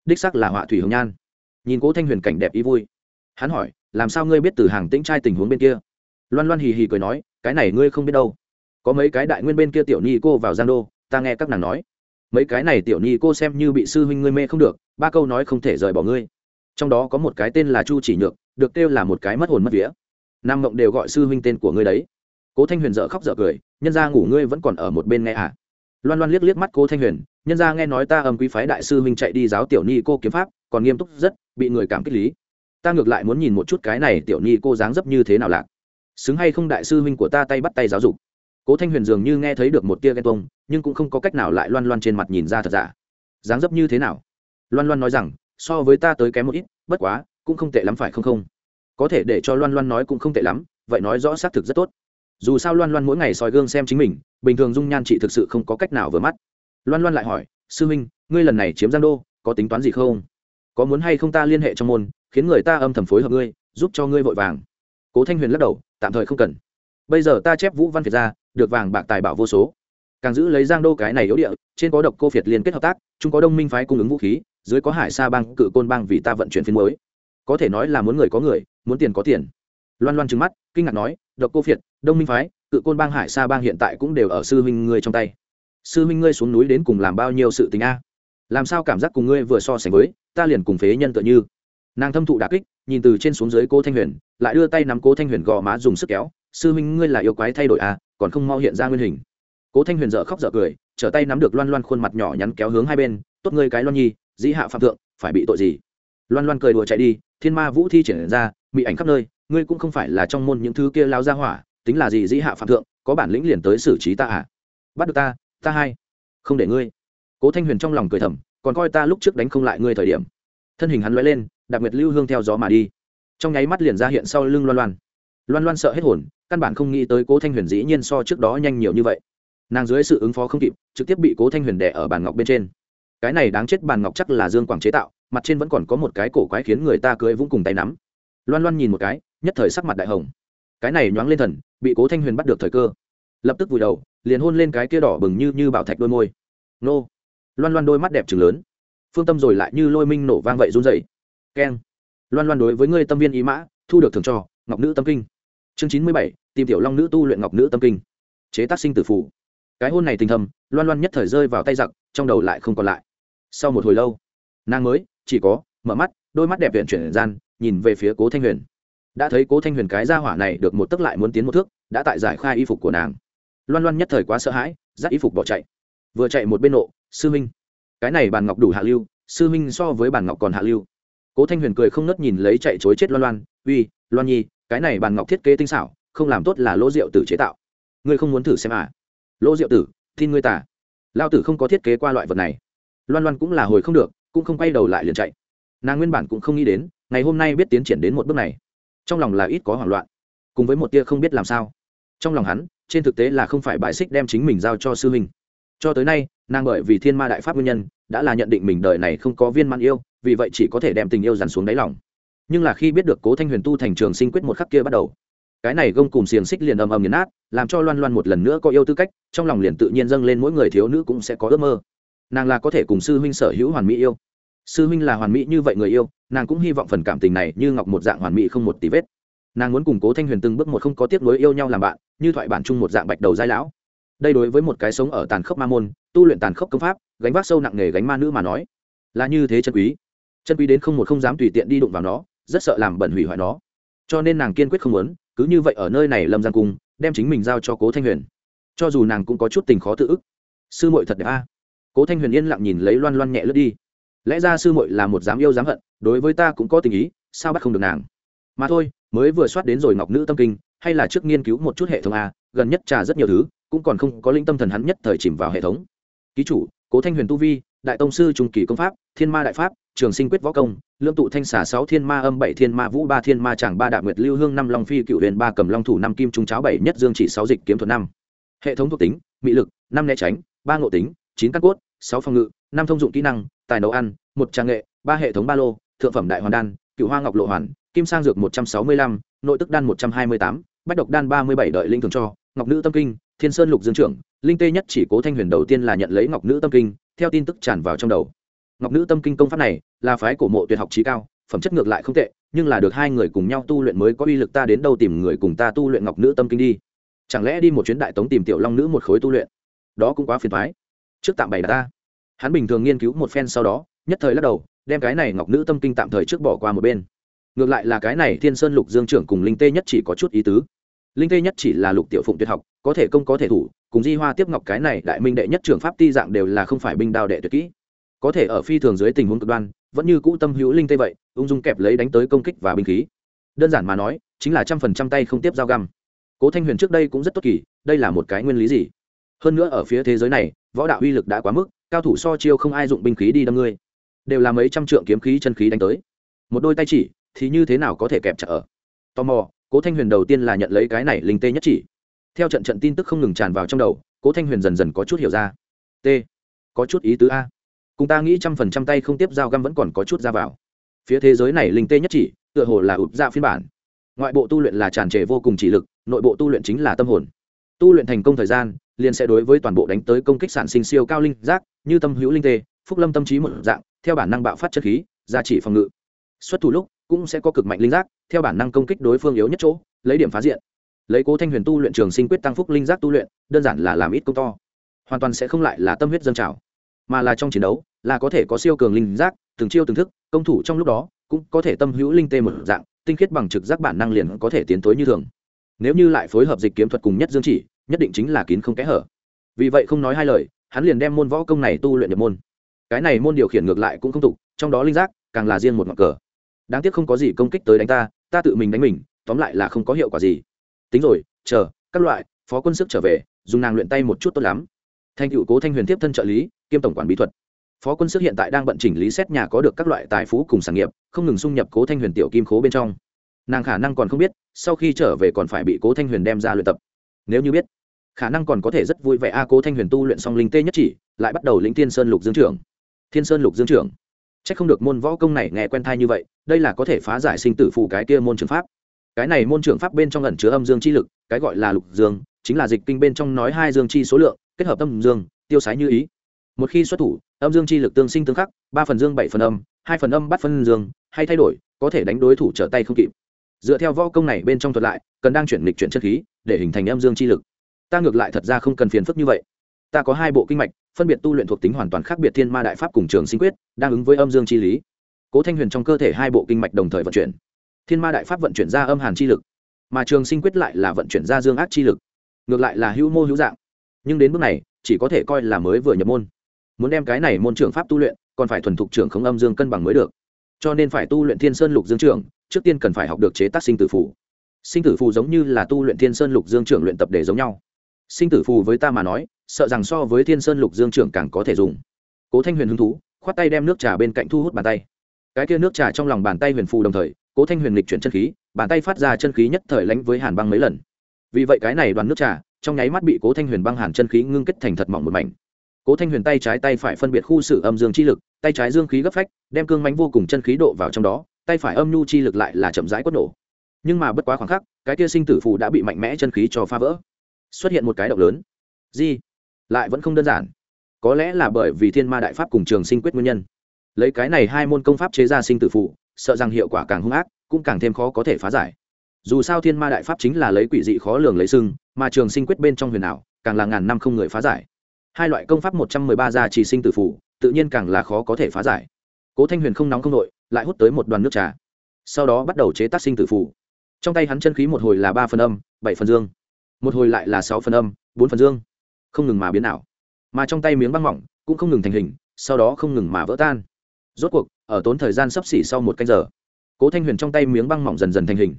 Đích sắc là họa thủy hồng nhan. Nhìn cố thanh huyền cảnh đẹp ý vui. Hắn hỏi, làm sao ngươi biết từ hàng tĩnh trai tình huống bên kia? Loan loan hì hì cười nói, cái này ngươi không biết đâu. Có mấy cái đại nguyên bên kia tiểu ni cô vào giang đô, ta nghe các nàng nói. Mấy cái này tiểu ni cô xem như bị sư huynh ngươi mê không được, ba câu nói không thể rời bỏ ngươi. Trong đó có một cái tên là chu chỉ nhược, được kêu là một cái mất hồn mất vía nam mộng đều gọi sư huynh tên của ngươi đấy. Cố thanh huyền dợ khóc dợ cười, nhân ra ngủ ngươi vẫn còn ở một bên nghe à? Loan loan liếc liếc mắt cố thanh huyền, nhân ra nghe nói ta âm quý phái đại sư huynh chạy đi giáo tiểu ni cô kiếm pháp, còn nghiêm túc rất, bị người cảm kích lý. Ta ngược lại muốn nhìn một chút cái này tiểu ni cô dáng dấp như thế nào lạc. Xứng hay không đại sư huynh của ta tay bắt tay giáo dục. Cố thanh huyền dường như nghe thấy được một tia ghen tông nhưng cũng không có cách nào lại loan loan trên mặt nhìn ra thật giả. Dáng dấp như thế nào? Loan loan nói rằng, so với ta tới kém một ít, bất quá, cũng không tệ lắm phải không không? Có thể để cho loan loan nói cũng không tệ lắm, vậy nói rõ xác thực rất tốt. Dù sao loan loan mỗi ngày soi gương xem chính mình, bình thường dung nhan chị thực sự không có cách nào vừa mắt. Loan loan lại hỏi, sư minh, ngươi lần này chiếm giang đô, có tính toán gì không? Có muốn hay không ta liên hệ trong môn, khiến người ta âm thầm phối hợp ngươi, giúp cho ngươi vội vàng. Cố thanh huyền lắc đầu, tạm thời không cần. Bây giờ ta chép vũ văn việt ra, được vàng bạc tài bảo vô số. Càng giữ lấy giang đô cái này yếu địa, trên có độc cô việt liên kết hợp tác, chúng có đông minh phái cung ứng vũ khí, dưới có hải sa bang, cự côn bang vì ta vận chuyển phiên mới có thể nói là muốn người có người muốn tiền có tiền. Loan loan trừng mắt, kinh ngạc nói, độc cô việt đông minh phái, cự côn bang hải sa bang hiện tại cũng đều ở sư huynh ngươi trong tay. Sư huynh ngươi xuống núi đến cùng làm bao nhiêu sự tình a? Làm sao cảm giác cùng ngươi vừa so sánh với, ta liền cùng phế nhân tựa như. Nàng thâm thụ đà kích, nhìn từ trên xuống dưới cô thanh huyền, lại đưa tay nắm cố thanh huyền gò má dùng sức kéo, sư huynh ngươi là yêu quái thay đổi à còn không mau hiện ra nguyên hình. Cố thanh huyền dở khóc dở cười, trở tay nắm được loan loan khuôn mặt nhỏ nhắn kéo hướng hai bên, tốt ngươi cái loan nhi, dĩ hạ phạm thượng, phải bị tội gì? Loan loan cười đùa chạy đi, thiên ma vũ thi triển ra bị ảnh khắp nơi, ngươi cũng không phải là trong môn những thứ kia lao ra hỏa, tính là gì dĩ hạ phạm thượng, có bản lĩnh liền tới xử trí ta à? Bắt được ta ta hai không để ngươi. Cố thanh huyền trong lòng cười thầm, còn coi ta lúc trước đánh không lại ngươi thời điểm. Thân hình hắn l lên đặc biệt lưu hương theo gió mà đi. Trong nháy mắt liền ra hiện sau lưng loan loan. Loan loan sợ hết hồn, căn bản không nghĩ tới cố thanh huyền dĩ nhiên so trước đó nhanh nhiều như vậy. Nàng dưới sự ứng phó không kịp, trực tiếp bị cố thanh huyền đẻ ở bàn ngọc bên trên. Cái này đáng chết bàn ngọc chắc là dương quảng chế tạo, mặt trên vẫn còn có một cái cổ quái khiến người ta cưới vũng cùng tay nắm loan loan nhìn một cái, nhất thời sắc mặt đại hồng. Cái này nhoáng lên thần, bị cố thanh huyền bắt được thời cơ. Lập tức vùi đầu, liền hôn lên cái kia đỏ bừng như như bảo thạch đôi môi. Nô. Loan loan đôi mắt đẹp trừng lớn. Phương tâm rồi lại như lôi minh nổ vang vậy run dậy keng. Loan loan đối với ngươi tâm viên ý mã, thu được thường cho, ngọc nữ tâm kinh. Chương chín mươi bảy, tìm tiểu long nữ tu luyện ngọc nữ tâm kinh. Chế tác sinh tử phủ cái hôn này tình thầm, loan loan nhất thời rơi vào tay giặc, trong đầu lại không còn lại. Sau một hồi lâu, nàng mới, chỉ có, mở mắt, đôi mắt đẹp viện chuyển gian nhìn về phía cố thanh huyền đã thấy cố thanh huyền cái ra hỏa này được một tấc lại muốn tiến một thước đã tại giải khai y phục của nàng loan loan nhất thời quá sợ hãi dắt y phục bỏ chạy vừa chạy một bên nộ sư minh cái này bàn ngọc đủ hạ lưu sư minh so với bàn ngọc còn hạ lưu cố thanh huyền cười không nớt nhìn lấy chạy chối chết loan loan uy loan nhi cái này bàn ngọc thiết kế tinh xảo không làm tốt là lỗ rượu tử chế tạo ngươi không muốn thử xem à lỗ rượu tử tin ngươi tả lao tử không có thiết kế qua loại vật này loan loan cũng là hồi không được cũng không quay đầu lại liền chạy nàng nguyên bản cũng không nghĩ đến ngày hôm nay biết tiến triển đến một bước này. Trong lòng là ít có hoảng loạn, cùng với một tia không biết làm sao. Trong lòng hắn, trên thực tế là không phải bài xích đem chính mình giao cho sư huynh. Cho tới nay, nàng bởi vì thiên ma đại pháp nguyên nhân, đã là nhận định mình đời này không có viên man yêu, vì vậy chỉ có thể đem tình yêu dằn xuống đáy lòng. Nhưng là khi biết được cố thanh huyền tu thành trường sinh quyết một khắc kia bắt đầu, cái này gông cùng xiềng xích liền ầm ầm nghiền nát, làm cho loan loan một lần nữa có yêu tư cách, trong lòng liền tự nhiên dâng lên mỗi người thiếu nữ cũng sẽ có ước mơ. Nàng là có thể cùng sư huynh sở hữu hoàn mỹ yêu sư huynh là hoàn mỹ như vậy người yêu, nàng cũng hy vọng phần cảm tình này như ngọc một dạng hoàn mỹ không một tí vết. Nàng muốn củng cố thanh huyền từng bước một không có tiếc nuối yêu nhau làm bạn, như thoại bản chung một dạng bạch đầu giai lão. Đây đối với một cái sống ở tàn khốc ma môn, tu luyện tàn khốc công pháp, gánh vác sâu nặng nghề gánh ma nữ mà nói, là như thế chân quý. Chân quý đến không một không dám tùy tiện đi đụng vào nó, rất sợ làm bẩn hủy hoại nó. Cho nên nàng kiên quyết không muốn, cứ như vậy ở nơi này lâm giang cung, đem chính mình giao cho cố thanh huyền. Cho dù nàng cũng có chút tình khó tự ức. Sư muội thật đẹp a. Cố thanh huyền yên lặng nhìn lấy loan loan nhẹ lướt đi lẽ ra sư muội là một dám yêu dám hận, đối với ta cũng có tình ý, sao bắt không được nàng? Mà thôi, mới vừa soát đến rồi ngọc nữ tâm kinh, hay là trước nghiên cứu một chút hệ thống a, gần nhất trà rất nhiều thứ, cũng còn không có linh tâm thần hắn nhất thời chìm vào hệ thống. Ký chủ, cố thanh huyền tu vi, đại tông sư trung kỳ công pháp, thiên ma đại pháp, trường sinh quyết võ công, lương tụ thanh xà sáu, thiên ma âm bảy, thiên ma vũ ba, thiên ma tràng ba đạo nguyệt lưu hương năm, long phi cựu huyền ba, cầm long thủ năm, kim trung cháo bảy, nhất dương chỉ sáu, dịch kiếm thuật năm. Hệ thống thuộc tính, mị lực, năm né tránh, ba ngộ tính, chín căn cốt, sáu phòng ngự, năm thông dụng kỹ năng tài nấu ăn, một trang nghệ, ba hệ thống ba lô, thượng phẩm đại hoàn đan, cựu hoa ngọc lộ hoàn, kim sang dược một trăm sáu mươi lăm, nội tức đan một trăm hai mươi tám, bách độc đan ba mươi bảy đợi linh thường cho, ngọc nữ tâm kinh, thiên sơn lục dương trưởng, linh tê nhất chỉ cố thanh huyền đầu tiên là nhận lấy ngọc nữ tâm kinh, theo tin tức tràn vào trong đầu. Ngọc nữ tâm kinh công pháp này là phái cổ mộ tuyệt học trí cao, phẩm chất ngược lại không tệ, nhưng là được hai người cùng nhau tu luyện mới có uy lực ta đến đâu tìm người cùng ta tu luyện ngọc nữ tâm kinh đi. Chẳng lẽ đi một chuyến đại tống tìm tiểu long nữ một khối tu luyện? Đó cũng quá phiền thoái trước tạm bày ta hắn bình thường nghiên cứu một phen sau đó, nhất thời lắc đầu, đem cái này ngọc nữ tâm kinh tạm thời trước bỏ qua một bên. Ngược lại là cái này thiên sơn lục dương trưởng cùng linh tê nhất chỉ có chút ý tứ. Linh tê nhất chỉ là lục tiểu phụng tuyệt học, có thể công có thể thủ, cùng di hoa tiếp ngọc cái này đại minh đệ nhất trưởng pháp ti dạng đều là không phải binh đao đệ tuyệt kỹ. Có thể ở phi thường dưới tình huống cực đoan, vẫn như cũ tâm hữu linh tê vậy, ung dung kẹp lấy đánh tới công kích và binh khí. Đơn giản mà nói, chính là trăm phần trăm tay không tiếp dao găm. Cố thanh huyền trước đây cũng rất tốt kỳ, đây là một cái nguyên lý gì? Hơn nữa ở phía thế giới này, võ đạo uy lực đã quá mức cao thủ so chiêu không ai dụng binh khí đi đâm ngươi. Đều là mấy trăm trượng kiếm khí chân khí đánh tới. Một đôi tay chỉ, thì như thế nào có thể kẹp chặt ở? Tò mò, cố thanh huyền đầu tiên là nhận lấy cái này linh tê nhất chỉ. Theo trận trận tin tức không ngừng tràn vào trong đầu, cố thanh huyền dần dần có chút hiểu ra. T, có chút ý tứ a. Cùng ta nghĩ trăm phần trăm tay không tiếp dao găm vẫn còn có chút ra vào. Phía thế giới này linh tê nhất chỉ, tựa hồ là ụt ra phiên bản. Ngoại bộ tu luyện là tràn trề vô cùng chỉ lực, nội bộ tu luyện chính là tâm hồn tu luyện thành công thời gian, liền sẽ đối với toàn bộ đánh tới công kích sản sinh siêu cao linh giác, như tâm hữu linh tê, phúc lâm tâm trí một dạng, theo bản năng bạo phát chất khí, gia trị phòng ngự. Xuất thủ lúc, cũng sẽ có cực mạnh linh giác, theo bản năng công kích đối phương yếu nhất chỗ, lấy điểm phá diện. Lấy cố thanh huyền tu luyện trường sinh quyết tăng phúc linh giác tu luyện, đơn giản là làm ít công to. Hoàn toàn sẽ không lại là tâm huyết dân trào, mà là trong chiến đấu, là có thể có siêu cường linh giác, từng chiêu từng thức, công thủ trong lúc đó, cũng có thể tâm hữu linh tê một dạng, tinh khiết bằng trực giác bản năng liền có thể tiến tối như thường. Nếu như lại phối hợp dịch kiếm thuật cùng nhất dương chỉ nhất định chính là kín không kẽ hở. Vì vậy không nói hai lời, hắn liền đem môn võ công này tu luyện nhập môn. Cái này môn điều khiển ngược lại cũng không tục, trong đó linh giác càng là riêng một ngọn cờ. Đáng tiếc không có gì công kích tới đánh ta ta tự mình đánh mình, tóm lại là không có hiệu quả gì. Tính rồi, chờ, các loại, phó quân sức trở về, dùng nàng luyện tay một chút tốt lắm. Thanh cựu cố thanh huyền tiếp thân trợ lý, kiêm tổng quản bí thuật. Phó quân sức hiện tại đang bận chỉnh lý xét nhà có được các loại tài phú cùng sản nghiệp, không ngừng xung nhập cố thanh huyền tiểu kim khố bên trong. Nàng khả năng còn không biết, sau khi trở về còn phải bị cố thanh huyền đem ra luyện tập. Nếu như biết khả năng còn có thể rất vui vẻ. A, cố thanh huyền tu luyện xong linh tê nhất chỉ, lại bắt đầu lĩnh thiên sơn lục dương trưởng. Thiên sơn lục dương trưởng. C h ắ c không được môn võ công này nghe quen thai như vậy, đây là có thể phá giải sinh tử phụ cái kia môn trường pháp. Cái này môn trường pháp bên trong ẩn chứa âm dương chi lực, cái gọi là lục dương, chính là dịch kinh bên trong nói hai dương chi số lượng, kết hợp âm dương, tiêu sái như ý. Một khi xuất thủ, âm dương chi lực tương sinh tương khắc, ba phần dương, bảy phần âm, hai phần âm bắt phân dương, hay thay đổi, có thể đánh đối thủ trở tay không kịp. Dựa theo võ công này bên trong thuật lại, cần đang chuyển lịch chuyển chất khí, để hình thành âm dương chi lực ta ngược lại thật ra không cần phiền phức như vậy. Ta có hai bộ kinh mạch, phân biệt tu luyện thuộc tính hoàn toàn khác biệt thiên ma đại pháp cùng trường sinh quyết, đang ứng với âm dương chi lý. Cố thanh huyền trong cơ thể hai bộ kinh mạch đồng thời vận chuyển. Thiên ma đại pháp vận chuyển ra âm hàn chi lực, mà trường sinh quyết lại là vận chuyển ra dương ác chi lực. Ngược lại là hữu mô hữu dạng. Nhưng đến bước này, chỉ có thể coi là mới vừa nhập môn. Muốn đem cái này môn trường pháp tu luyện, còn phải thuần thục trưởng không âm dương cân bằng mới được. Cho nên phải tu luyện thiên sơn lục dương trưởng, trước tiên cần phải học được chế tác sinh tử phù. Sinh tử phù giống như là tu luyện thiên sơn lục dương trưởng luyện tập để giống nhau sinh tử phù với ta mà nói, sợ rằng so với thiên sơn lục dương trưởng càng có thể dùng. Cố thanh huyền hứng thú, khoát tay đem nước trà bên cạnh thu hút bàn tay. Cái kia nước trà trong lòng bàn tay huyền phù đồng thời, cố thanh huyền lịch chuyển chân khí, bàn tay phát ra chân khí nhất thời lánh với hàn băng mấy lần. Vì vậy cái này đoàn nước trà, trong nháy mắt bị cố thanh huyền băng hàn chân khí ngưng kết thành thật mỏng một mảnh. Cố thanh huyền tay trái tay phải phân biệt khu sự âm dương chi lực, tay trái dương khí gấp phách, đem cương mánh vô cùng chân khí độ vào trong đó, tay phải âm nhu chi lực lại là chậm rãi quất nổ. Nhưng mà bất quá khoảng khắc, cái kia sinh tử phù đã bị mạnh mẽ chân khí cho phá vỡ xuất hiện một cái động lớn. Gì? Lại vẫn không đơn giản. Có lẽ là bởi vì thiên ma đại pháp cùng trường sinh quyết nguyên nhân. Lấy cái này hai môn công pháp chế ra sinh tử phụ sợ rằng hiệu quả càng hung ác, cũng càng thêm khó có thể phá giải. Dù sao thiên ma đại pháp chính là lấy quỷ dị khó lường lấy sưng mà trường sinh quyết bên trong huyền ảo, càng là ngàn năm không người phá giải. Hai loại công pháp một trăm mười ba gia trì sinh tử phụ tự nhiên càng là khó có thể phá giải. Cố thanh huyền không nóng không nội, lại hút tới một đoàn nước trà. Sau đó bắt đầu chế tác sinh tử phụ trong tay hắn chân khí một hồi là ba phần âm, bảy phần dương một hồi lại là sáu phần âm, bốn phần dương. Không ngừng mà biến ảo. Mà trong tay miếng băng mỏng cũng không ngừng thành hình, sau đó không ngừng mà vỡ tan. Rốt cuộc, ở tốn thời gian sắp xỉ sau một canh giờ, cố thanh huyền trong tay miếng băng mỏng dần dần thành hình.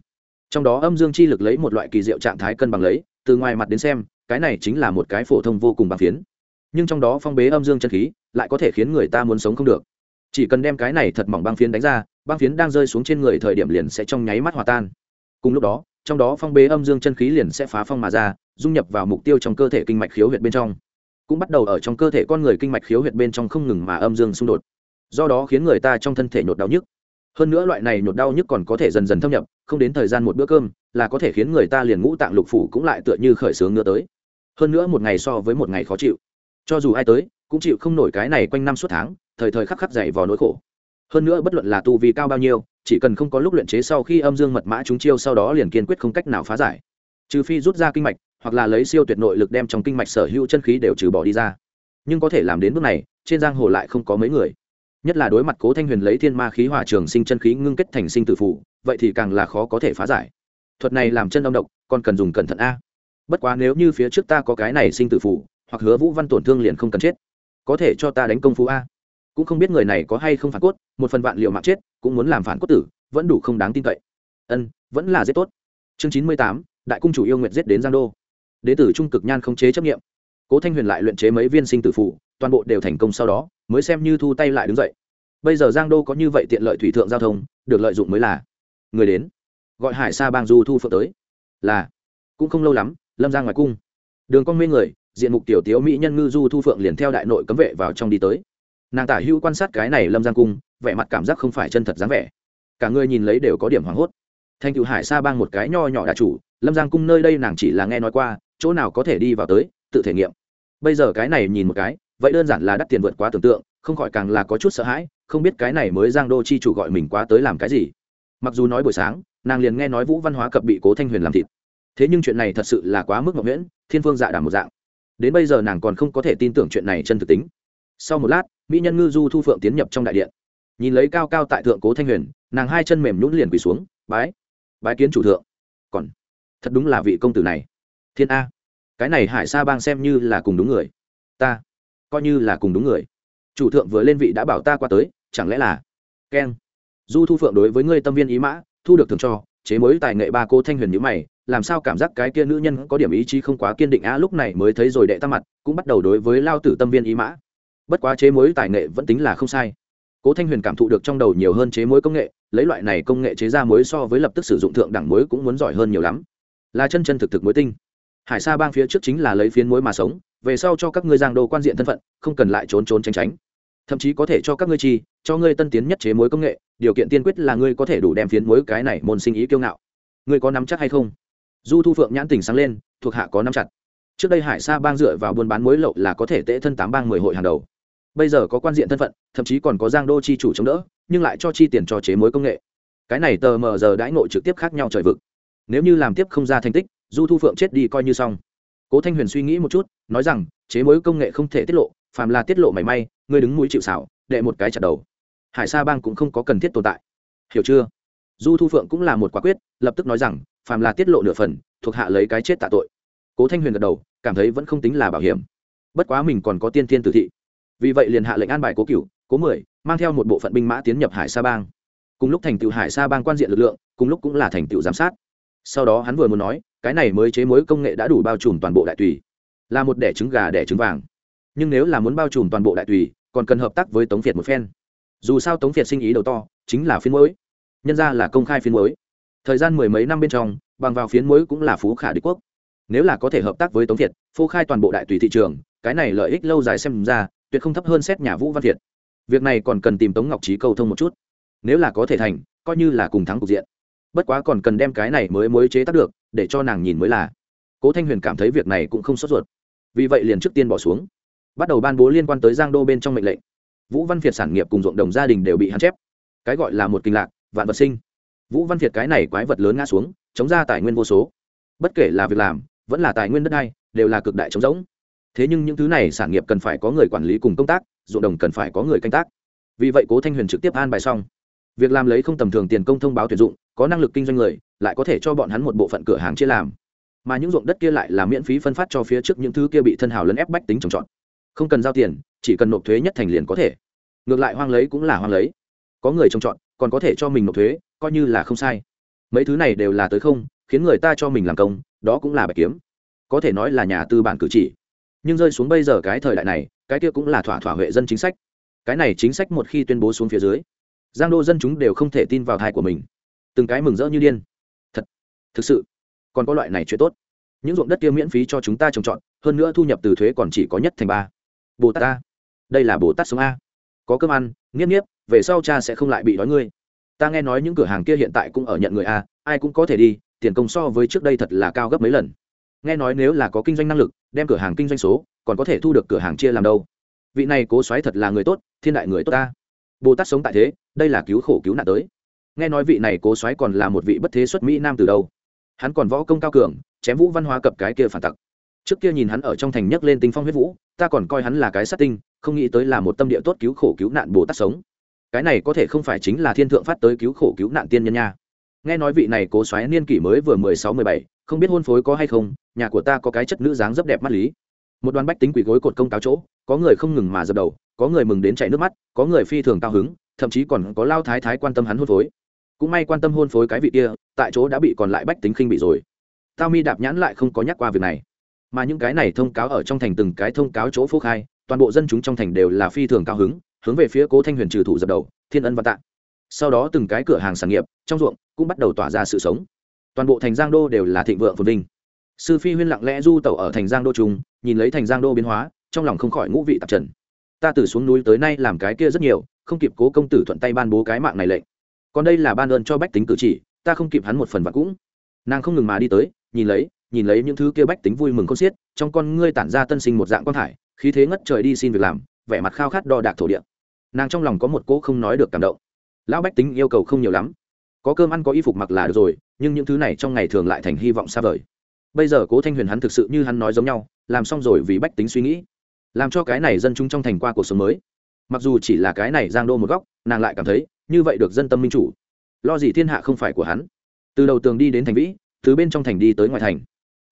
Trong đó âm dương chi lực lấy một loại kỳ diệu trạng thái cân bằng lấy, từ ngoài mặt đến xem, cái này chính là một cái phổ thông vô cùng bằng phiến. Nhưng trong đó phong bế âm dương chân khí, lại có thể khiến người ta muốn sống không được. Chỉ cần đem cái này thật mỏng băng phiến đánh ra, băng phiến đang rơi xuống trên người thời điểm liền sẽ trong nháy mắt hòa tan. Cùng lúc đó trong đó phong bế âm dương chân khí liền sẽ phá phong mà ra, dung nhập vào mục tiêu trong cơ thể kinh mạch khiếu huyệt bên trong. Cũng bắt đầu ở trong cơ thể con người kinh mạch khiếu huyệt bên trong không ngừng mà âm dương xung đột. Do đó khiến người ta trong thân thể nhột đau nhức. Hơn nữa loại này nhột đau nhức còn có thể dần dần thâm nhập, không đến thời gian một bữa cơm là có thể khiến người ta liền ngũ tạng lục phủ cũng lại tựa như khởi sướng nữa tới. Hơn nữa một ngày so với một ngày khó chịu. Cho dù ai tới, cũng chịu không nổi cái này quanh năm suốt tháng, thời thời khắc khắc dày vào nỗi khổ. Hơn nữa bất luận là tu vi cao bao nhiêu chỉ cần không có lúc luyện chế sau khi âm dương mật mã chúng chiêu sau đó liền kiên quyết không cách nào phá giải. Trừ phi rút ra kinh mạch, hoặc là lấy siêu tuyệt nội lực đem trong kinh mạch sở hữu chân khí đều trừ bỏ đi ra. Nhưng có thể làm đến bước này, trên giang hồ lại không có mấy người. Nhất là đối mặt cố thanh huyền lấy thiên ma khí hòa trường sinh chân khí ngưng kết thành sinh tử phụ vậy thì càng là khó có thể phá giải. Thuật này làm chân âm độc, còn cần dùng cẩn thận a. Bất quá nếu như phía trước ta có cái này sinh tử phụ hoặc hứa vũ văn tổn thương liền không cần chết. Có thể cho ta đánh công phu a cũng không biết người này có hay không phản cốt, một phần vạn liệu mạng chết, cũng muốn làm phản cốt tử, vẫn đủ không đáng tin cậy. Ân, vẫn là rất tốt. Chương chín mươi tám, đại cung chủ yêu nguyện giết đến giang đô. Đế tử trung cực nhan không chế chấp nghiệm cố thanh huyền lại luyện chế mấy viên sinh tử phụ toàn bộ đều thành công sau đó, mới xem như thu tay lại đứng dậy. Bây giờ giang đô có như vậy tiện lợi thủy thượng giao thông, được lợi dụng mới là người đến. Gọi hải sa bang du thu phượng tới. Là, cũng không lâu lắm, lâm ra ngoài cung. Đường con mê người, diện mục tiểu tiếu mỹ nhân ngư du thu phượng liền theo đại nội cấm vệ vào trong đi tới nàng tả hữu quan sát cái này lâm giang cung, vẻ mặt cảm giác không phải chân thật dáng vẻ. Cả người nhìn lấy đều có điểm hoảng hốt. Thành cựu hải sa bang một cái nho nhỏ đà chủ, lâm giang cung nơi đây nàng chỉ là nghe nói qua, chỗ nào có thể đi vào tới, tự thể nghiệm. Bây giờ cái này nhìn một cái, vậy đơn giản là đắt tiền vượt quá tưởng tượng, không khỏi càng là có chút sợ hãi, không biết cái này mới giang đô chi chủ gọi mình quá tới làm cái gì. Mặc dù nói buổi sáng, nàng liền nghe nói vũ văn hóa cập bị cố thanh huyền làm thịt. Thế nhưng chuyện này thật sự là quá mức ngọc nguyễn thiên phương dạ đảm một dạng. Đến bây giờ nàng còn không có thể tin tưởng chuyện này chân thực tính. Sau một lát mỹ nhân ngư du thu phượng tiến nhập trong đại điện nhìn lấy cao cao tại thượng cố thanh huyền nàng hai chân mềm nhún liền quỳ xuống bái bái kiến chủ thượng còn thật đúng là vị công tử này thiên a cái này hải sa bang xem như là cùng đúng người ta coi như là cùng đúng người chủ thượng vừa lên vị đã bảo ta qua tới chẳng lẽ là keng du thu phượng đối với ngươi tâm viên ý mã thu được thường cho chế mới tài nghệ ba cô thanh huyền nhữ mày làm sao cảm giác cái kia nữ nhân có điểm ý chí không quá kiên định a lúc này mới thấy rồi đệ ta mặt cũng bắt đầu đối với lao tử tâm viên ý mã bất quá chế mối tài nghệ vẫn tính là không sai. Cố thanh huyền cảm thụ được trong đầu nhiều hơn chế mối công nghệ, lấy loại này công nghệ chế ra mối so với lập tức sử dụng thượng đẳng mối cũng muốn giỏi hơn nhiều lắm. Là chân chân thực thực mối tinh. Hải sa bang phía trước chính là lấy phiến mối mà sống, về sau cho các ngươi giang đô quan diện thân phận, không cần lại trốn trốn tránh tránh. Thậm chí có thể cho các ngươi chi, cho ngươi tân tiến nhất chế mối công nghệ, điều kiện tiên quyết là ngươi có thể đủ đem phiến mối cái này môn sinh ý kiêu ngạo. Ngươi có nắm chắc hay không? Du thu phượng nhãn tình sáng lên, thuộc hạ có nắm chặt. Trước đây hải sa bang dựa vào buôn bán mối lậu là có thể tễ thân tám bang mười hội hàng đầu bây giờ có quan diện thân phận, thậm chí còn có giang đô chi chủ chống đỡ, nhưng lại cho chi tiền cho chế mối công nghệ. Cái này tờ mờ giờ đãi ngộ trực tiếp khác nhau trời vực. Nếu như làm tiếp không ra thành tích, du thu phượng chết đi coi như xong. Cố thanh huyền suy nghĩ một chút, nói rằng, chế mối công nghệ không thể tiết lộ, phàm là tiết lộ mảy may, ngươi đứng mũi chịu xảo đệ một cái chặt đầu. Hải sa bang cũng không có cần thiết tồn tại. Hiểu chưa? Du thu phượng cũng là một quả quyết, lập tức nói rằng, phàm là tiết lộ nửa phần, thuộc hạ lấy cái chết tạ tội. Cố thanh huyền gật đầu, cảm thấy vẫn không tính là bảo hiểm. Bất quá mình còn có tiên tiên tử thị vì vậy liền hạ lệnh an bài cố cửu, cố mười, mang theo một bộ phận binh mã tiến nhập hải sa bang. Cùng lúc thành tựu hải sa bang quan diện lực lượng, cùng lúc cũng là thành tựu giám sát. Sau đó hắn vừa muốn nói, cái này mới chế mối công nghệ đã đủ bao trùm toàn bộ đại tùy. Là một đẻ trứng gà đẻ trứng vàng. Nhưng nếu là muốn bao trùm toàn bộ đại tùy, còn cần hợp tác với tống việt một phen. Dù sao tống việt sinh ý đầu to, chính là phiên mối nhân ra là công khai phiên mối thời gian mười mấy năm bên trong, bằng vào phiến mối cũng là phú khả đế quốc. Nếu là có thể hợp tác với tống việt, phô khai toàn bộ đại tùy thị trường, cái này lợi ích lâu dài xem ra tuyệt không thấp hơn xét nhà vũ văn việt việc này còn cần tìm tống ngọc trí cầu thông một chút. Nếu là có thể thành, coi như là cùng thắng cục diện. Bất quá còn cần đem cái này mới mới chế tác được, để cho nàng nhìn mới là. Cố thanh huyền cảm thấy việc này cũng không sốt ruột. Vì vậy liền trước tiên bỏ xuống. Bắt đầu ban bố liên quan tới giang đô bên trong mệnh lệnh. Vũ văn việt sản nghiệp cùng ruộng đồng gia đình đều bị hắn chép. Cái gọi là một kinh lạc, vạn vật sinh. Vũ văn việt cái này quái vật lớn ngã xuống, chống ra tài nguyên vô số. Bất kể là việc làm, vẫn là tài nguyên đất đai, đều là cực đại chống giống thế nhưng những thứ này sản nghiệp cần phải có người quản lý cùng công tác, ruộng đồng cần phải có người canh tác. Vì vậy cố thanh huyền trực tiếp an bài xong. Việc làm lấy không tầm thường tiền công thông báo tuyển dụng, có năng lực kinh doanh người, lại có thể cho bọn hắn một bộ phận cửa hàng chia làm. Mà những ruộng đất kia lại là miễn phí phân phát cho phía trước những thứ kia bị thân hào lấn ép bách tính trồng trọt. Không cần giao tiền, chỉ cần nộp thuế nhất thành liền có thể. Ngược lại hoang lấy cũng là hoang lấy. Có người trồng trọt, còn có thể cho mình nộp thuế, coi như là không sai. Mấy thứ này đều là tới không, khiến người ta cho mình làm công, đó cũng là bài kiếm. Có thể nói là nhà tư bản cử chỉ nhưng rơi xuống bây giờ cái thời đại này, cái kia cũng là thỏa thỏa huệ dân chính sách. Cái này chính sách một khi tuyên bố xuống phía dưới, giang đô dân chúng đều không thể tin vào thai của mình. Từng cái mừng rỡ như điên. Thật, thực sự, còn có loại này chuyện tốt. Những ruộng đất kia miễn phí cho chúng ta trồng trọt, hơn nữa thu nhập từ thuế còn chỉ có nhất thành ba. Bồ tát ta, đây là bồ tát sống a. Có cơm ăn, nghiếp nghiếp, về sau cha sẽ không lại bị đói ngươi. Ta nghe nói những cửa hàng kia hiện tại cũng ở nhận người a, ai cũng có thể đi, tiền công so với trước đây thật là cao gấp mấy lần nghe nói nếu là có kinh doanh năng lực, đem cửa hàng kinh doanh số, còn có thể thu được cửa hàng chia làm đâu? Vị này cố xoáy thật là người tốt, thiên đại người tốt ta. Bồ tát sống tại thế, đây là cứu khổ cứu nạn tới. Nghe nói vị này cố xoáy còn là một vị bất thế xuất mỹ nam từ đâu? Hắn còn võ công cao cường, chém vũ văn hóa cập cái kia phản tặc. Trước kia nhìn hắn ở trong thành nhấc lên tinh phong huyết vũ, ta còn coi hắn là cái sát tinh, không nghĩ tới là một tâm địa tốt cứu khổ cứu nạn bồ tát sống. Cái này có thể không phải chính là thiên thượng phát tới cứu khổ cứu nạn tiên nhân nha. Nghe nói vị này cố xoáy niên kỷ mới vừa mười sáu mười bảy không biết hôn phối có hay không, nhà của ta có cái chất nữ dáng rất đẹp mắt lý. Một đoàn bách tính quỷ gối cột công cáo chỗ, có người không ngừng mà dập đầu, có người mừng đến chảy nước mắt, có người phi thường cao hứng, thậm chí còn có lao thái thái quan tâm hắn hôn phối. Cũng may quan tâm hôn phối cái vị kia, tại chỗ đã bị còn lại bách tính khinh bị rồi. Tao mi đạp nhãn lại không có nhắc qua việc này. Mà những cái này thông cáo ở trong thành từng cái thông cáo chỗ phố khai, toàn bộ dân chúng trong thành đều là phi thường cao hứng, hướng về phía cố thanh huyền trừ thủ dập đầu, thiên ân văn tạ. Sau đó từng cái cửa hàng sản nghiệp, trong ruộng, cũng bắt đầu tỏa ra sự sống toàn bộ thành giang đô đều là thịnh vượng phồn vinh. Sư phi huyên lặng lẽ du tẩu ở thành giang đô trung nhìn lấy thành giang đô biến hóa, trong lòng không khỏi ngũ vị tạp trần. Ta từ xuống núi tới nay làm cái kia rất nhiều, không kịp cố công tử thuận tay ban bố cái mạng này lệnh. Còn đây là ban ơn cho bách tính cử chỉ, ta không kịp hắn một phần và cũng. Nàng không ngừng mà đi tới, nhìn lấy nhìn lấy những thứ kia bách tính vui mừng con xiết, trong con ngươi tản ra tân sinh một dạng quan hải khí thế ngất trời đi xin việc làm, vẻ mặt khao khát đo đạc thổ địa. Nàng trong lòng có một cỗ không nói được cảm động. Lão bách tính yêu cầu không nhiều lắm có cơm ăn có y phục mặc là được rồi, nhưng những thứ này trong ngày thường lại thành hy vọng xa vời. Bây giờ cố thanh huyền hắn thực sự như hắn nói giống nhau, làm xong rồi vì bách tính suy nghĩ, làm cho cái này dân chúng trong thành qua cuộc sống mới. Mặc dù chỉ là cái này giang đô một góc, nàng lại cảm thấy, như vậy được dân tâm minh chủ. Lo gì thiên hạ không phải của hắn. Từ đầu tường đi đến thành vĩ, từ bên trong thành đi tới ngoài thành.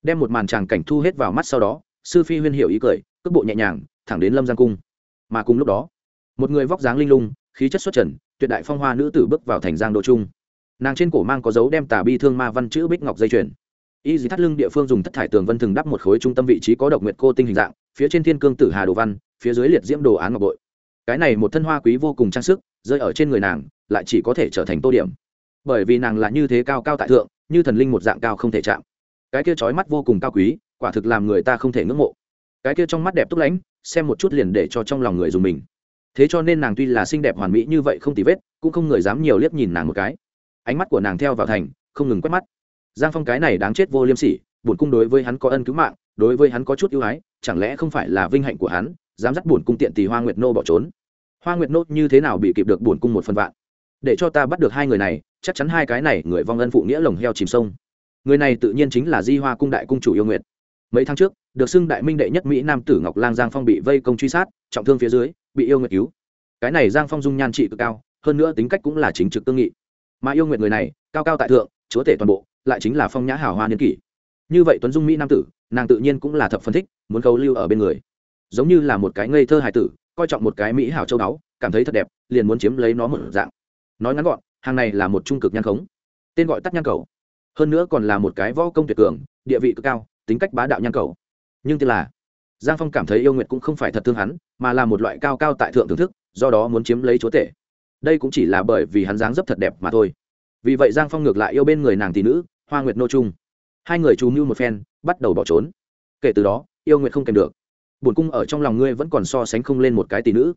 Đem một màn tràng cảnh thu hết vào mắt sau đó, sư phi huyên hiểu ý cười, cước bộ nhẹ nhàng, thẳng đến lâm giang cung. Mà cùng lúc đó, một người vóc dáng linh lung, khí chất xuất trần, tuyệt đại phong hoa nữ tử bước vào thành giang đô trung nàng trên cổ mang có dấu đem tà bi thương ma văn chữ bích ngọc dây chuyền. Y dì thắt lưng địa phương dùng thất thải tường vân thường đắp một khối trung tâm vị trí có độc nguyệt cô tinh hình dạng, phía trên thiên cương tử hà đồ văn, phía dưới liệt diễm đồ án ngọc bội. Cái này một thân hoa quý vô cùng trang sức, rơi ở trên người nàng, lại chỉ có thể trở thành tô điểm. Bởi vì nàng là như thế cao cao tại thượng, như thần linh một dạng cao không thể chạm. Cái kia trói mắt vô cùng cao quý, quả thực làm người ta không thể ngưỡng mộ. Cái kia trong mắt đẹp túc lánh xem một chút liền để cho trong lòng người dùng mình. Thế cho nên nàng tuy là xinh đẹp hoàn mỹ như vậy không tì vết, cũng không người dám nhiều liếc nhìn nàng một cái ánh mắt của nàng theo vào thành, không ngừng quét mắt. Giang phong cái này đáng chết vô liêm sỉ, bổn cung đối với hắn có ân cứu mạng, đối với hắn có chút ưu ái, chẳng lẽ không phải là vinh hạnh của hắn, dám dắt bổn cung tiện tì hoa nguyệt nô bỏ trốn? Hoa nguyệt nô như thế nào bị kịp được bổn cung một phần vạn? Để cho ta bắt được hai người này, chắc chắn hai cái này người vong ân phụ nghĩa lồng heo chìm sông. Người này tự nhiên chính là di hoa cung đại cung chủ yêu nguyệt. Mấy tháng trước, được xưng đại minh đệ nhất mỹ nam tử ngọc lang giang phong bị vây công truy sát, trọng thương phía dưới, bị yêu nguyệt cứu. Cái này giang phong dung nhan trị cực cao, hơn nữa tính cách cũng là chính trực tương nghị mà yêu nguyện người này, cao cao tại thượng, chúa tể toàn bộ, lại chính là phong nhã hào hoa niên kỷ. Như vậy tuấn dung mỹ nam tử, nàng tự nhiên cũng là thập phân thích, muốn khấu lưu ở bên người. Giống như là một cái ngây thơ hài tử, coi trọng một cái mỹ hảo châu đáo cảm thấy thật đẹp, liền muốn chiếm lấy nó một dạng. Nói ngắn gọn, hàng này là một trung cực nhan khống, tên gọi tắt nhan cầu. Hơn nữa còn là một cái võ công tuyệt cường, địa vị cực cao, tính cách bá đạo nhan cầu. Nhưng tức là, giang phong cảm thấy yêu nguyệt cũng không phải thật thương hắn, mà là một loại cao cao tại thượng thưởng thức, do đó muốn chiếm lấy chúa tể đây cũng chỉ là bởi vì hắn dáng dấp thật đẹp mà thôi. Vì vậy giang phong ngược lại yêu bên người nàng tỷ nữ, hoa nguyệt nô trung. Hai người chú mưu một phen, bắt đầu bỏ trốn. Kể từ đó, yêu nguyệt không kèm được. Bổn cung ở trong lòng ngươi vẫn còn so sánh không lên một cái tỷ nữ.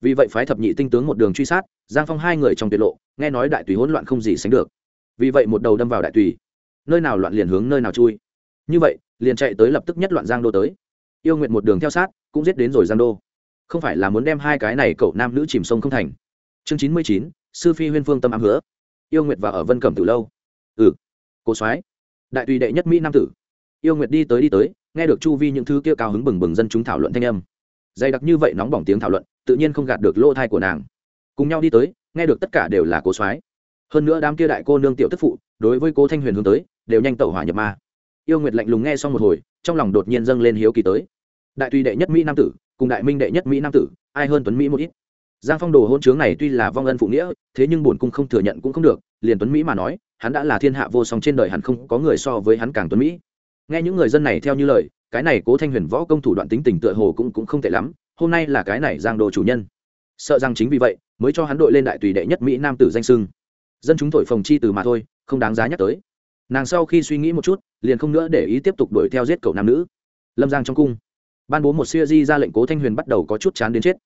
Vì vậy phái thập nhị tinh tướng một đường truy sát, giang phong hai người trong tiệt lộ, nghe nói đại tùy hỗn loạn không gì sánh được. Vì vậy một đầu đâm vào đại tùy. Nơi nào loạn liền hướng nơi nào chui. Như vậy, liền chạy tới lập tức nhất loạn giang đô tới. Yêu nguyện một đường theo sát, cũng giết đến rồi giang đô. Không phải là muốn đem hai cái này cậu nam nữ chìm sông không thành chương chín mươi chín, sư phi huyên phương tâm ám hứa. Yêu nguyệt và ở vân cẩm từ lâu. Ừ. Cô soái, đại tùy đệ nhất mỹ nam tử. Yêu nguyệt đi tới đi tới, nghe được chu vi những thứ kia cao hứng bừng bừng dân chúng thảo luận thanh âm. Dày đặc như vậy nóng bỏng tiếng thảo luận, tự nhiên không gạt được lỗ thai của nàng. Cùng nhau đi tới, nghe được tất cả đều là cố soái. Hơn nữa đám kia đại cô nương tiểu tức phụ, đối với cố thanh huyền hướng tới, đều nhanh tẩu hỏa nhập ma. Yêu nguyệt lạnh lùng nghe xong một hồi, trong lòng đột nhiên dâng lên hiếu kỳ tới. Đại tùy đệ nhất mỹ nam tử, cùng đại minh đệ nhất mỹ nam tử, ai hơn tuấn mỹ một ít? Giang phong đồ hôn chướng này tuy là vong ân phụ nghĩa, thế nhưng bổn cung không thừa nhận cũng không được, liền tuấn mỹ mà nói, hắn đã là thiên hạ vô song trên đời hẳn không có người so với hắn càng tuấn mỹ. Nghe những người dân này theo như lời, cái này cố thanh huyền võ công thủ đoạn tính tình tựa hồ cũng cũng không tệ lắm, hôm nay là cái này giang đồ chủ nhân. Sợ rằng chính vì vậy, mới cho hắn đội lên đại tùy đệ nhất mỹ nam tử danh sưng dân chúng thổi phồng chi từ mà thôi, không đáng giá nhắc tới. Nàng sau khi suy nghĩ một chút, liền không nữa để ý tiếp tục đuổi theo giết cậu nam nữ. Lâm giang trong cung, ban bố một siêu di ra lệnh cố thanh huyền bắt đầu có chút chán đến chết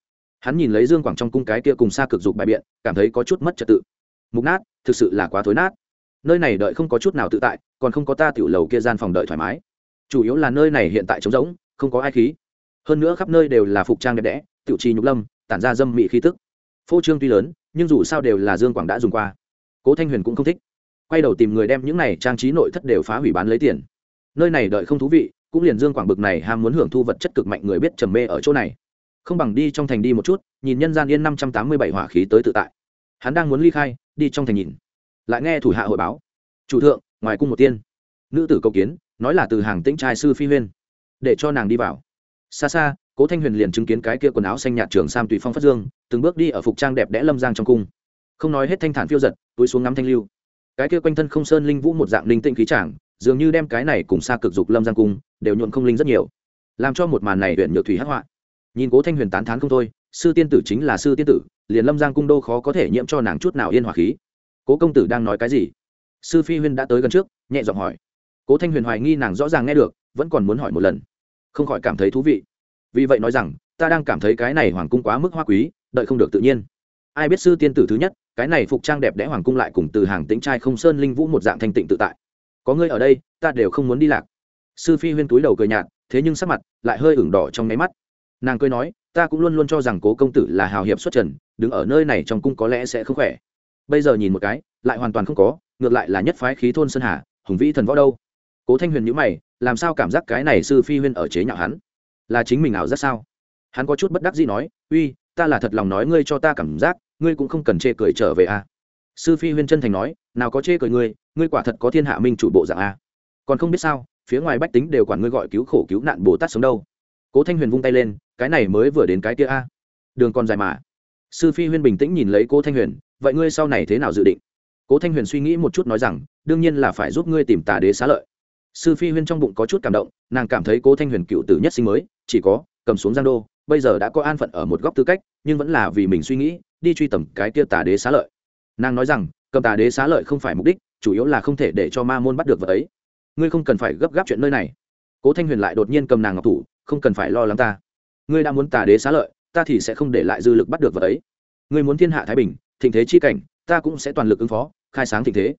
hắn nhìn lấy dương quảng trong cung cái kia cùng xa cực dục bài biện, cảm thấy có chút mất trật tự. Mục nát, thực sự là quá thối nát. Nơi này đợi không có chút nào tự tại, còn không có ta tiểu lầu kia gian phòng đợi thoải mái. Chủ yếu là nơi này hiện tại trống rỗng, không có ai khí. Hơn nữa khắp nơi đều là phục trang đẹp đẽ, tiểu trì nhục lâm, tản ra dâm mị khí tức. Phô trương tuy lớn, nhưng dù sao đều là dương quảng đã dùng qua. Cố thanh huyền cũng không thích. Quay đầu tìm người đem những này trang trí nội thất đều phá hủy bán lấy tiền. Nơi này đợi không thú vị, cũng liền dương quảng bực này ham muốn hưởng thu vật chất cực mạnh người biết trầm mê ở chỗ này không bằng đi trong thành đi một chút, nhìn nhân gian yên năm trăm tám mươi bảy hỏa khí tới tự tại. Hắn đang muốn ly khai, đi trong thành nhìn. Lại nghe thủ hạ hội báo. Chủ thượng, ngoài cung một tiên. Nữ tử cầu kiến, nói là từ hàng tĩnh trai sư phi huyên. Để cho nàng đi vào. Xa xa, cố thanh huyền liền chứng kiến cái kia quần áo xanh nhạt trường sam tùy phong phát dương, từng bước đi ở phục trang đẹp đẽ lâm giang trong cung. Không nói hết thanh thản phiêu giật, túi xuống ngắm thanh lưu. Cái kia quanh thân không sơn linh vũ một dạng linh tĩnh khí trảng dường như đem cái này cùng xa cực dục lâm giang cung, đều nhuộn không linh rất nhiều. Làm cho một màn này huyện nhược thủy hắc họa nhìn cố thanh huyền tán thán không thôi, sư tiên tử chính là sư tiên tử, liền lâm giang cung đô khó có thể nhiễm cho nàng chút nào yên hòa khí. Cố công tử đang nói cái gì? Sư phi huyên đã tới gần trước, nhẹ giọng hỏi. Cố thanh huyền hoài nghi nàng rõ ràng nghe được, vẫn còn muốn hỏi một lần. Không khỏi cảm thấy thú vị. Vì vậy nói rằng, ta đang cảm thấy cái này hoàng cung quá mức hoa quý, đợi không được tự nhiên. Ai biết sư tiên tử thứ nhất, cái này phục trang đẹp đẽ hoàng cung lại cùng từ hàng tính trai không sơn linh vũ một dạng thanh tịnh tự tại. Có ngươi ở đây, ta đều không muốn đi lạc. Sư phi huyên túi đầu cười nhạt, thế nhưng sắc mặt lại hơi ửng đỏ trong nháy mắt nàng cười nói, ta cũng luôn luôn cho rằng cố công tử là hào hiệp xuất trần, đứng ở nơi này trong cung có lẽ sẽ không khỏe. Bây giờ nhìn một cái, lại hoàn toàn không có, ngược lại là nhất phái khí thôn sơn hà, hùng vĩ thần võ đâu. Cố thanh huyền nhữ mày, làm sao cảm giác cái này sư phi huyên ở chế nhạo hắn? Là chính mình ảo giác sao? Hắn có chút bất đắc gì nói, uy, ta là thật lòng nói ngươi cho ta cảm giác, ngươi cũng không cần chê cười trở về a à. sư phi huyên chân thành nói, nào có chê cười ngươi ngươi quả thật có thiên hạ minh chủ bộ dạng a à. còn không biết sao, phía ngoài bách tính đều quản ngươi gọi cứu khổ cứu nạn bồ tát sống đâu. Cố thanh huyền vung tay lên cái này mới vừa đến cái kia a. Đường còn dài mà. Sư phi huyên bình tĩnh nhìn lấy cố thanh huyền, vậy ngươi sau này thế nào dự định? Cố thanh huyền suy nghĩ một chút nói rằng, đương nhiên là phải giúp ngươi tìm tà đế xá lợi. Sư phi huyên trong bụng có chút cảm động, nàng cảm thấy cố thanh huyền cựu tử nhất sinh mới, chỉ có, cầm xuống giang đô, bây giờ đã có an phận ở một góc tư cách, nhưng vẫn là vì mình suy nghĩ, đi truy tầm cái kia tà đế xá lợi. Nàng nói rằng, cầm tà đế xá lợi không phải mục đích, chủ yếu là không thể để cho ma môn bắt được vợ ấy. Ngươi không cần phải gấp gáp chuyện nơi này. Cố thanh huyền lại đột nhiên cầm nàng ngọc thủ, không cần phải lo lắng ta ngươi đã muốn tà đế xá lợi, ta thì sẽ không để lại dư lực bắt được vợ ấy. Ngươi muốn thiên hạ thái bình, thịnh thế chi cảnh, ta cũng sẽ toàn lực ứng phó, khai sáng thịnh thế.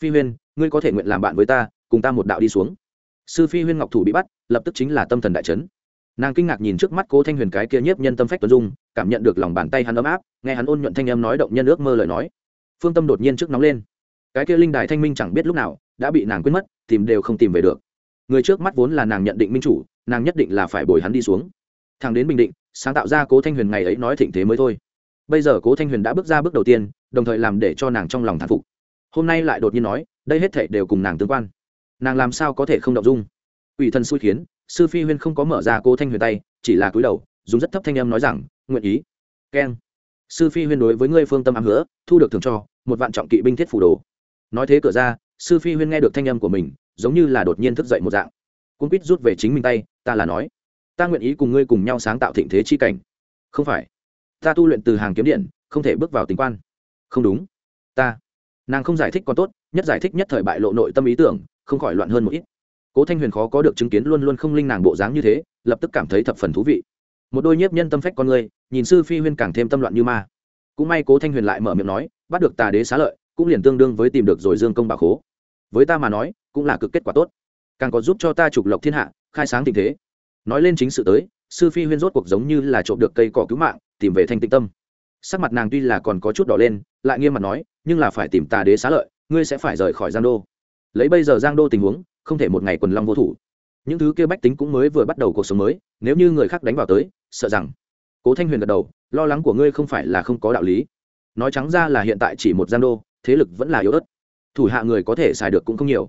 Phi huyên, ngươi có thể nguyện làm bạn với ta, cùng ta một đạo đi xuống. Sư phi huyên ngọc thủ bị bắt, lập tức chính là tâm thần đại trấn nàng kinh ngạc nhìn trước mắt cố thanh huyền cái kia nhiếp nhân tâm phách tuấn dung, cảm nhận được lòng bàn tay hắn ấm áp, nghe hắn ôn nhuận thanh em nói động nhân ước mơ lời nói. Phương tâm đột nhiên trước nóng lên. Cái kia linh đài thanh minh chẳng biết lúc nào đã bị nàng quên mất, tìm đều không tìm về được. Người trước mắt vốn là nàng nhận định minh chủ, nàng nhất định là phải bồi hắn đi xuống thằng đến bình định, sáng tạo ra cố thanh huyền ngày ấy nói thịnh thế mới thôi. Bây giờ cố thanh huyền đã bước ra bước đầu tiên, đồng thời làm để cho nàng trong lòng thán phục. Hôm nay lại đột nhiên nói, đây hết thể đều cùng nàng tương quan. Nàng làm sao có thể không động dung? Ủy thần xui khiến, sư phi huyên không có mở ra cố thanh huyền tay, chỉ là cúi đầu, dùng rất thấp thanh âm nói rằng, nguyện ý. Keng. Sư phi huyên đối với ngươi phương tâm ám hứa, thu được thường cho, một vạn trọng kỵ binh thiết phủ đồ. Nói thế cửa ra, sư phi huyên nghe được thanh âm của mình, giống như là đột nhiên thức dậy một dạng. Cung quýt rút về chính mình tay, ta là nói ta nguyện ý cùng ngươi cùng nhau sáng tạo thịnh thế chi cảnh. Không phải. Ta tu luyện từ hàng kiếm điện, không thể bước vào tình quan. Không đúng. Ta. Nàng không giải thích còn tốt, nhất giải thích nhất thời bại lộ nội tâm ý tưởng, không khỏi loạn hơn một ít. Cố thanh huyền khó có được chứng kiến luôn luôn không linh nàng bộ dáng như thế, lập tức cảm thấy thập phần thú vị. Một đôi nhiếp nhân tâm phách con người, nhìn sư phi huyên càng thêm tâm loạn như ma. Cũng may cố thanh huyền lại mở miệng nói, bắt được tà đế xá lợi, cũng liền tương đương với tìm được rồi dương công bà khố. Với ta mà nói, cũng là cực kết quả tốt. Càng có giúp cho ta trục lộc thiên hạ, khai sáng tình thế nói lên chính sự tới, sư phi huyên rốt cuộc giống như là trộm được cây cỏ cứu mạng, tìm về thanh tịnh tâm. Sắc mặt nàng tuy là còn có chút đỏ lên, lại nghiêm mặt nói, nhưng là phải tìm tà đế xá lợi, ngươi sẽ phải rời khỏi giang đô. Lấy bây giờ giang đô tình huống, không thể một ngày quần long vô thủ. Những thứ kia bách tính cũng mới vừa bắt đầu cuộc sống mới, nếu như người khác đánh vào tới, sợ rằng cố thanh huyền gật đầu, lo lắng của ngươi không phải là không có đạo lý. Nói trắng ra là hiện tại chỉ một giang đô, thế lực vẫn là yếu ớt. Thủ hạ người có thể xài được cũng không nhiều.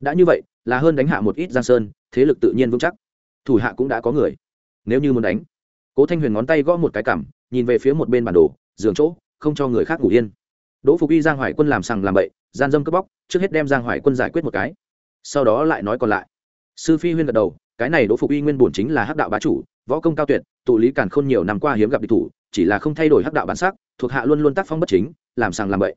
Đã như vậy, là hơn đánh hạ một ít giang sơn, thế lực tự nhiên vững chắc thủ hạ cũng đã có người. Nếu như muốn đánh, cố thanh huyền ngón tay gõ một cái cảm nhìn về phía một bên bản đồ, giường chỗ, không cho người khác ngủ yên. Đỗ phục y giang hoài quân làm sằng làm bậy, gian dâm cướp bóc, trước hết đem giang hoài quân giải quyết một cái. Sau đó lại nói còn lại. Sư phi huyên gật đầu, cái này đỗ phục y nguyên bổn chính là hắc đạo bá chủ, võ công cao tuyệt, tụ lý càn khôn nhiều năm qua hiếm gặp địch thủ, chỉ là không thay đổi hắc đạo bản sắc, thuộc hạ luôn luôn tác phong bất chính, làm sàng làm bậy.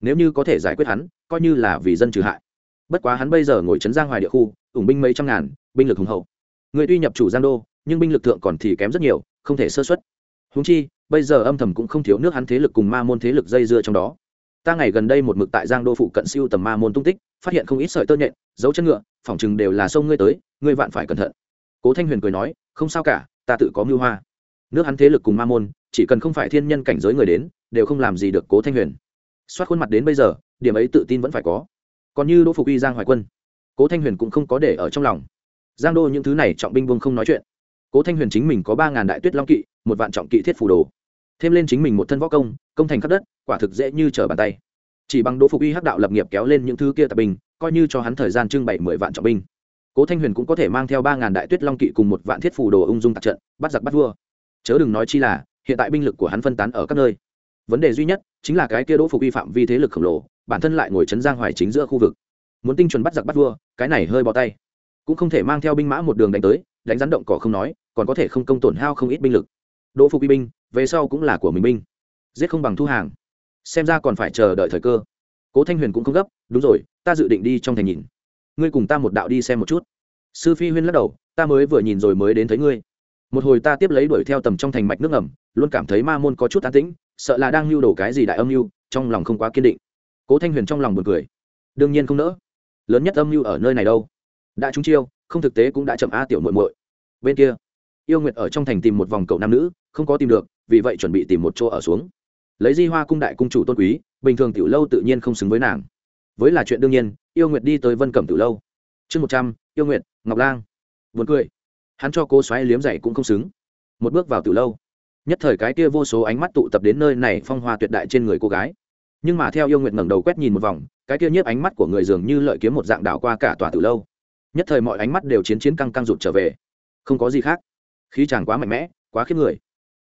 Nếu như có thể giải quyết hắn, coi như là vì dân trừ hại. Bất quá hắn bây giờ ngồi trấn giang hoài địa khu, ủng binh mấy trăm ngàn, binh lực hùng hậu người tuy nhập chủ giang đô, nhưng binh lực thượng còn thì kém rất nhiều, không thể sơ xuất. Húng chi, bây giờ âm thầm cũng không thiếu nước hắn thế lực cùng ma môn thế lực dây dưa trong đó. Ta ngày gần đây một mực tại giang đô phụ cận siêu tầm ma môn tung tích, phát hiện không ít sợi tơ nhện, dấu chân ngựa phỏng chừng đều là sông ngươi tới, ngươi vạn phải cẩn thận. Cố thanh huyền cười nói, không sao cả, ta tự có mưu hoa. Nước hắn thế lực cùng ma môn, chỉ cần không phải thiên nhân cảnh giới người đến, đều không làm gì được cố thanh huyền. Soát khuôn mặt đến bây giờ, điểm ấy tự tin vẫn phải có. Còn như đỗ phục uy giang hoài quân, cố thanh huyền cũng không có để ở trong lòng giang đô những thứ này trọng binh vương không nói chuyện. Cố thanh huyền chính mình có ba ngàn đại tuyết long kỵ, một vạn trọng kỵ thiết phù đồ. Thêm lên chính mình một thân võ công công thành khắp đất, quả thực dễ như trở bàn tay. Chỉ bằng đỗ phục uy hắc đạo lập nghiệp kéo lên những thứ kia tập binh, coi như cho hắn thời gian trưng bày mười vạn trọng binh. Cố thanh huyền cũng có thể mang theo ba ngàn đại tuyết long kỵ cùng một vạn thiết phù đồ ung dung tạc trận, bắt giặc bắt vua. Chớ đừng nói chi là, hiện tại binh lực của hắn phân tán ở các nơi. Vấn đề duy nhất chính là cái kia đỗ phục y phạm vi thế lực khổng lồ, bản thân lại ngồi trấn giang hoài chính giữa khu vực. Muốn tinh chuẩn bắt giặc bắt vua, cái này hơi bỏ tay cũng không thể mang theo binh mã một đường đánh tới, đánh rắn động cỏ không nói, còn có thể không công tổn hao không ít binh lực. Đỗ phục y binh, về sau cũng là của mình binh. Giết không bằng thu hàng. Xem ra còn phải chờ đợi thời cơ. Cố thanh huyền cũng không gấp, đúng rồi, ta dự định đi trong thành nhìn. Ngươi cùng ta một đạo đi xem một chút. Sư phi huyên lắc đầu, ta mới vừa nhìn rồi mới đến thấy ngươi. Một hồi ta tiếp lấy đuổi theo tầm trong thành mạch nước ngầm, luôn cảm thấy ma môn có chút an tĩnh, sợ là đang lưu đồ cái gì đại âm mưu, trong lòng không quá kiên định. Cố thanh huyền trong lòng buồn cười. Đương nhiên không nỡ. Lớn nhất âm mưu ở nơi này đâu? Đã trúng chiêu, không thực tế cũng đã chậm a tiểu muội muội. Bên kia, yêu nguyệt ở trong thành tìm một vòng cậu nam nữ, không có tìm được, vì vậy chuẩn bị tìm một chỗ ở xuống. Lấy di hoa cung đại cung chủ tôn quý, bình thường tiểu lâu tự nhiên không xứng với nàng. Với là chuyện đương nhiên, yêu nguyệt đi tới vân cẩm tiểu lâu. Chương một trăm, yêu nguyệt, ngọc lang. Vượt cười. Hắn cho cô xoáy liếm dày cũng không xứng. Một bước vào tiểu lâu. Nhất thời cái kia vô số ánh mắt tụ tập đến nơi này phong hoa tuyệt đại trên người cô gái. Nhưng mà theo yêu nguyệt ngẩng đầu quét nhìn một vòng, cái kia nhiếp ánh mắt của người dường như lợi kiếm một dạng đảo qua cả tòa tiểu lâu nhất thời mọi ánh mắt đều chiến chiến căng căng rụt trở về. Không có gì khác. Khí chàng quá mạnh mẽ, quá khiếp người.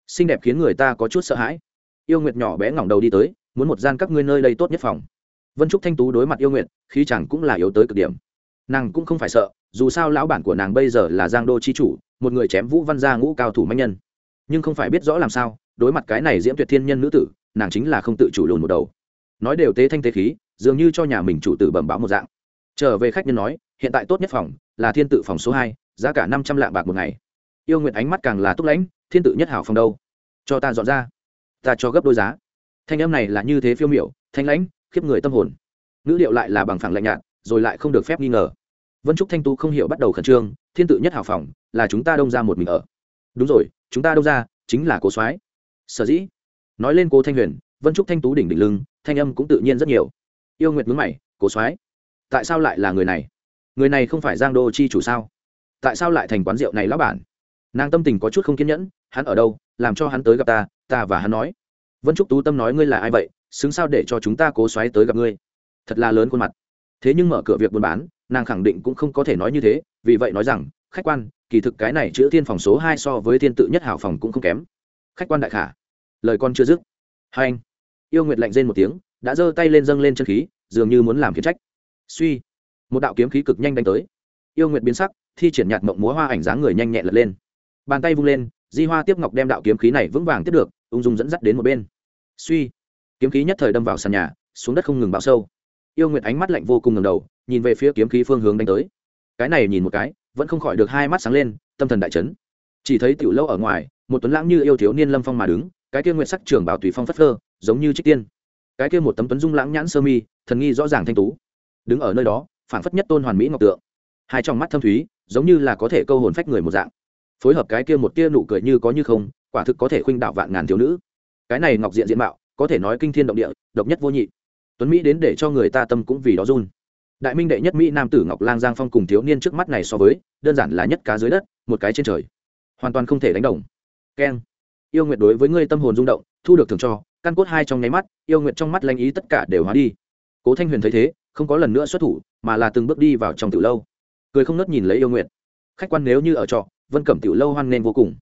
Xinh đẹp khiến người ta có chút sợ hãi. Yêu nguyệt nhỏ bé ngỏng đầu đi tới, muốn một gian các ngươi nơi đây tốt nhất phòng. Vân trúc thanh tú đối mặt yêu nguyệt, khí chàng cũng là yếu tới cực điểm. Nàng cũng không phải sợ, dù sao lão bản của nàng bây giờ là giang đô chi chủ, một người chém vũ văn gia ngũ cao thủ manh nhân. Nhưng không phải biết rõ làm sao, đối mặt cái này diễm tuyệt thiên nhân nữ tử, nàng chính là không tự chủ lùn một đầu. Nói đều tế thanh tế khí, dường như cho nhà mình chủ tử bẩm báo một dạng trở về khách nhân nói, hiện tại tốt nhất phòng là thiên tự phòng số hai, giá cả năm trăm lạng bạc một ngày. Yêu nguyện ánh mắt càng là túc lãnh, thiên tự nhất hảo phòng đâu? Cho ta dọn ra. Ta cho gấp đôi giá. Thanh âm này là như thế phiêu miểu, thanh lãnh, khiếp người tâm hồn. Ngữ liệu lại là bằng phẳng lạnh nhạt, rồi lại không được phép nghi ngờ. Vân trúc thanh tú không hiểu bắt đầu khẩn trương, thiên tự nhất hảo phòng là chúng ta đông ra một mình ở. Đúng rồi, chúng ta đông ra chính là cố soái. Sở dĩ, nói lên cố thanh huyền, vân trúc thanh tú đỉnh đỉnh lưng, thanh âm cũng tự nhiên rất nhiều. Yêu nguyệt mướn mày, cố soái tại sao lại là người này? Người này không phải giang đô chi chủ sao? Tại sao lại thành quán rượu này lão bản? Nàng tâm tình có chút không kiên nhẫn, hắn ở đâu, làm cho hắn tới gặp ta ta và hắn nói. Vân trúc tú tâm nói ngươi là ai vậy, xứng sao để cho chúng ta cố xoáy tới gặp ngươi. Thật là lớn khuôn mặt. Thế nhưng mở cửa việc buôn bán, nàng khẳng định cũng không có thể nói như thế, vì vậy nói rằng, khách quan, kỳ thực cái này chữ thiên phòng số hai so với thiên tự nhất hảo phòng cũng không kém. Khách quan đại khả. Lời con chưa dứt. Hai anh. Yêu nguyệt lạnh rên một tiếng, đã giơ tay lên dâng lên chân khí, dường như muốn làm khiển trách suy. Một đạo kiếm khí cực nhanh đánh tới. Yêu nguyệt biến sắc, thi triển nhạt mộng múa hoa ảnh dáng người nhanh nhẹn lật lên. Bàn tay vung lên, di hoa tiếp ngọc đem đạo kiếm khí này vững vàng tiếp được, ung dung dẫn dắt đến một bên. Suy. Kiếm khí nhất thời đâm vào sàn nhà, xuống đất không ngừng bạo sâu. Yêu nguyệt ánh mắt lạnh vô cùng ngầm đầu, nhìn về phía kiếm khí phương hướng đánh tới. Cái này nhìn một cái, vẫn không khỏi được hai mắt sáng lên, tâm thần đại chấn. Chỉ thấy tiểu lâu ở ngoài, một tuấn lãng như yêu thiếu niên lâm phong mà đứng, cái kia nguyệt sắc trường bảo tùy phong phất phơ, giống như trích tiên. Cái kia một tấm tuấn dung lãng nhãn sơ mi, thần nghi rõ ràng thanh tú đứng ở nơi đó phản phất nhất tôn hoàn mỹ ngọc tượng. Hai trong mắt thâm thúy, giống như là có thể câu hồn phách người một dạng. Phối hợp cái kia một tia nụ cười như có như không, quả thực có thể khuynh đạo vạn ngàn thiếu nữ. Cái này ngọc diện diện mạo, có thể nói kinh thiên động địa, độc nhất vô nhị. Tuấn mỹ đến để cho người ta tâm cũng vì đó run. Đại minh đệ nhất mỹ nam tử ngọc lang giang phong cùng thiếu niên trước mắt này so với, đơn giản là nhất cá dưới đất, một cái trên trời. Hoàn toàn không thể đánh đồng. Keng. Yêu nguyệt đối với ngươi tâm hồn rung động, thu được thường cho, căn cốt hai trong nháy mắt, yêu nguyệt trong mắt lanh ý tất cả đều hóa đi. Cố thanh huyền thấy thế không có lần nữa xuất thủ, mà là từng bước đi vào trong tiểu lâu. Cười không nớt nhìn lấy yêu nguyệt. Khách quan nếu như ở trọ, vân cẩm tiểu lâu hoan nghênh vô cùng.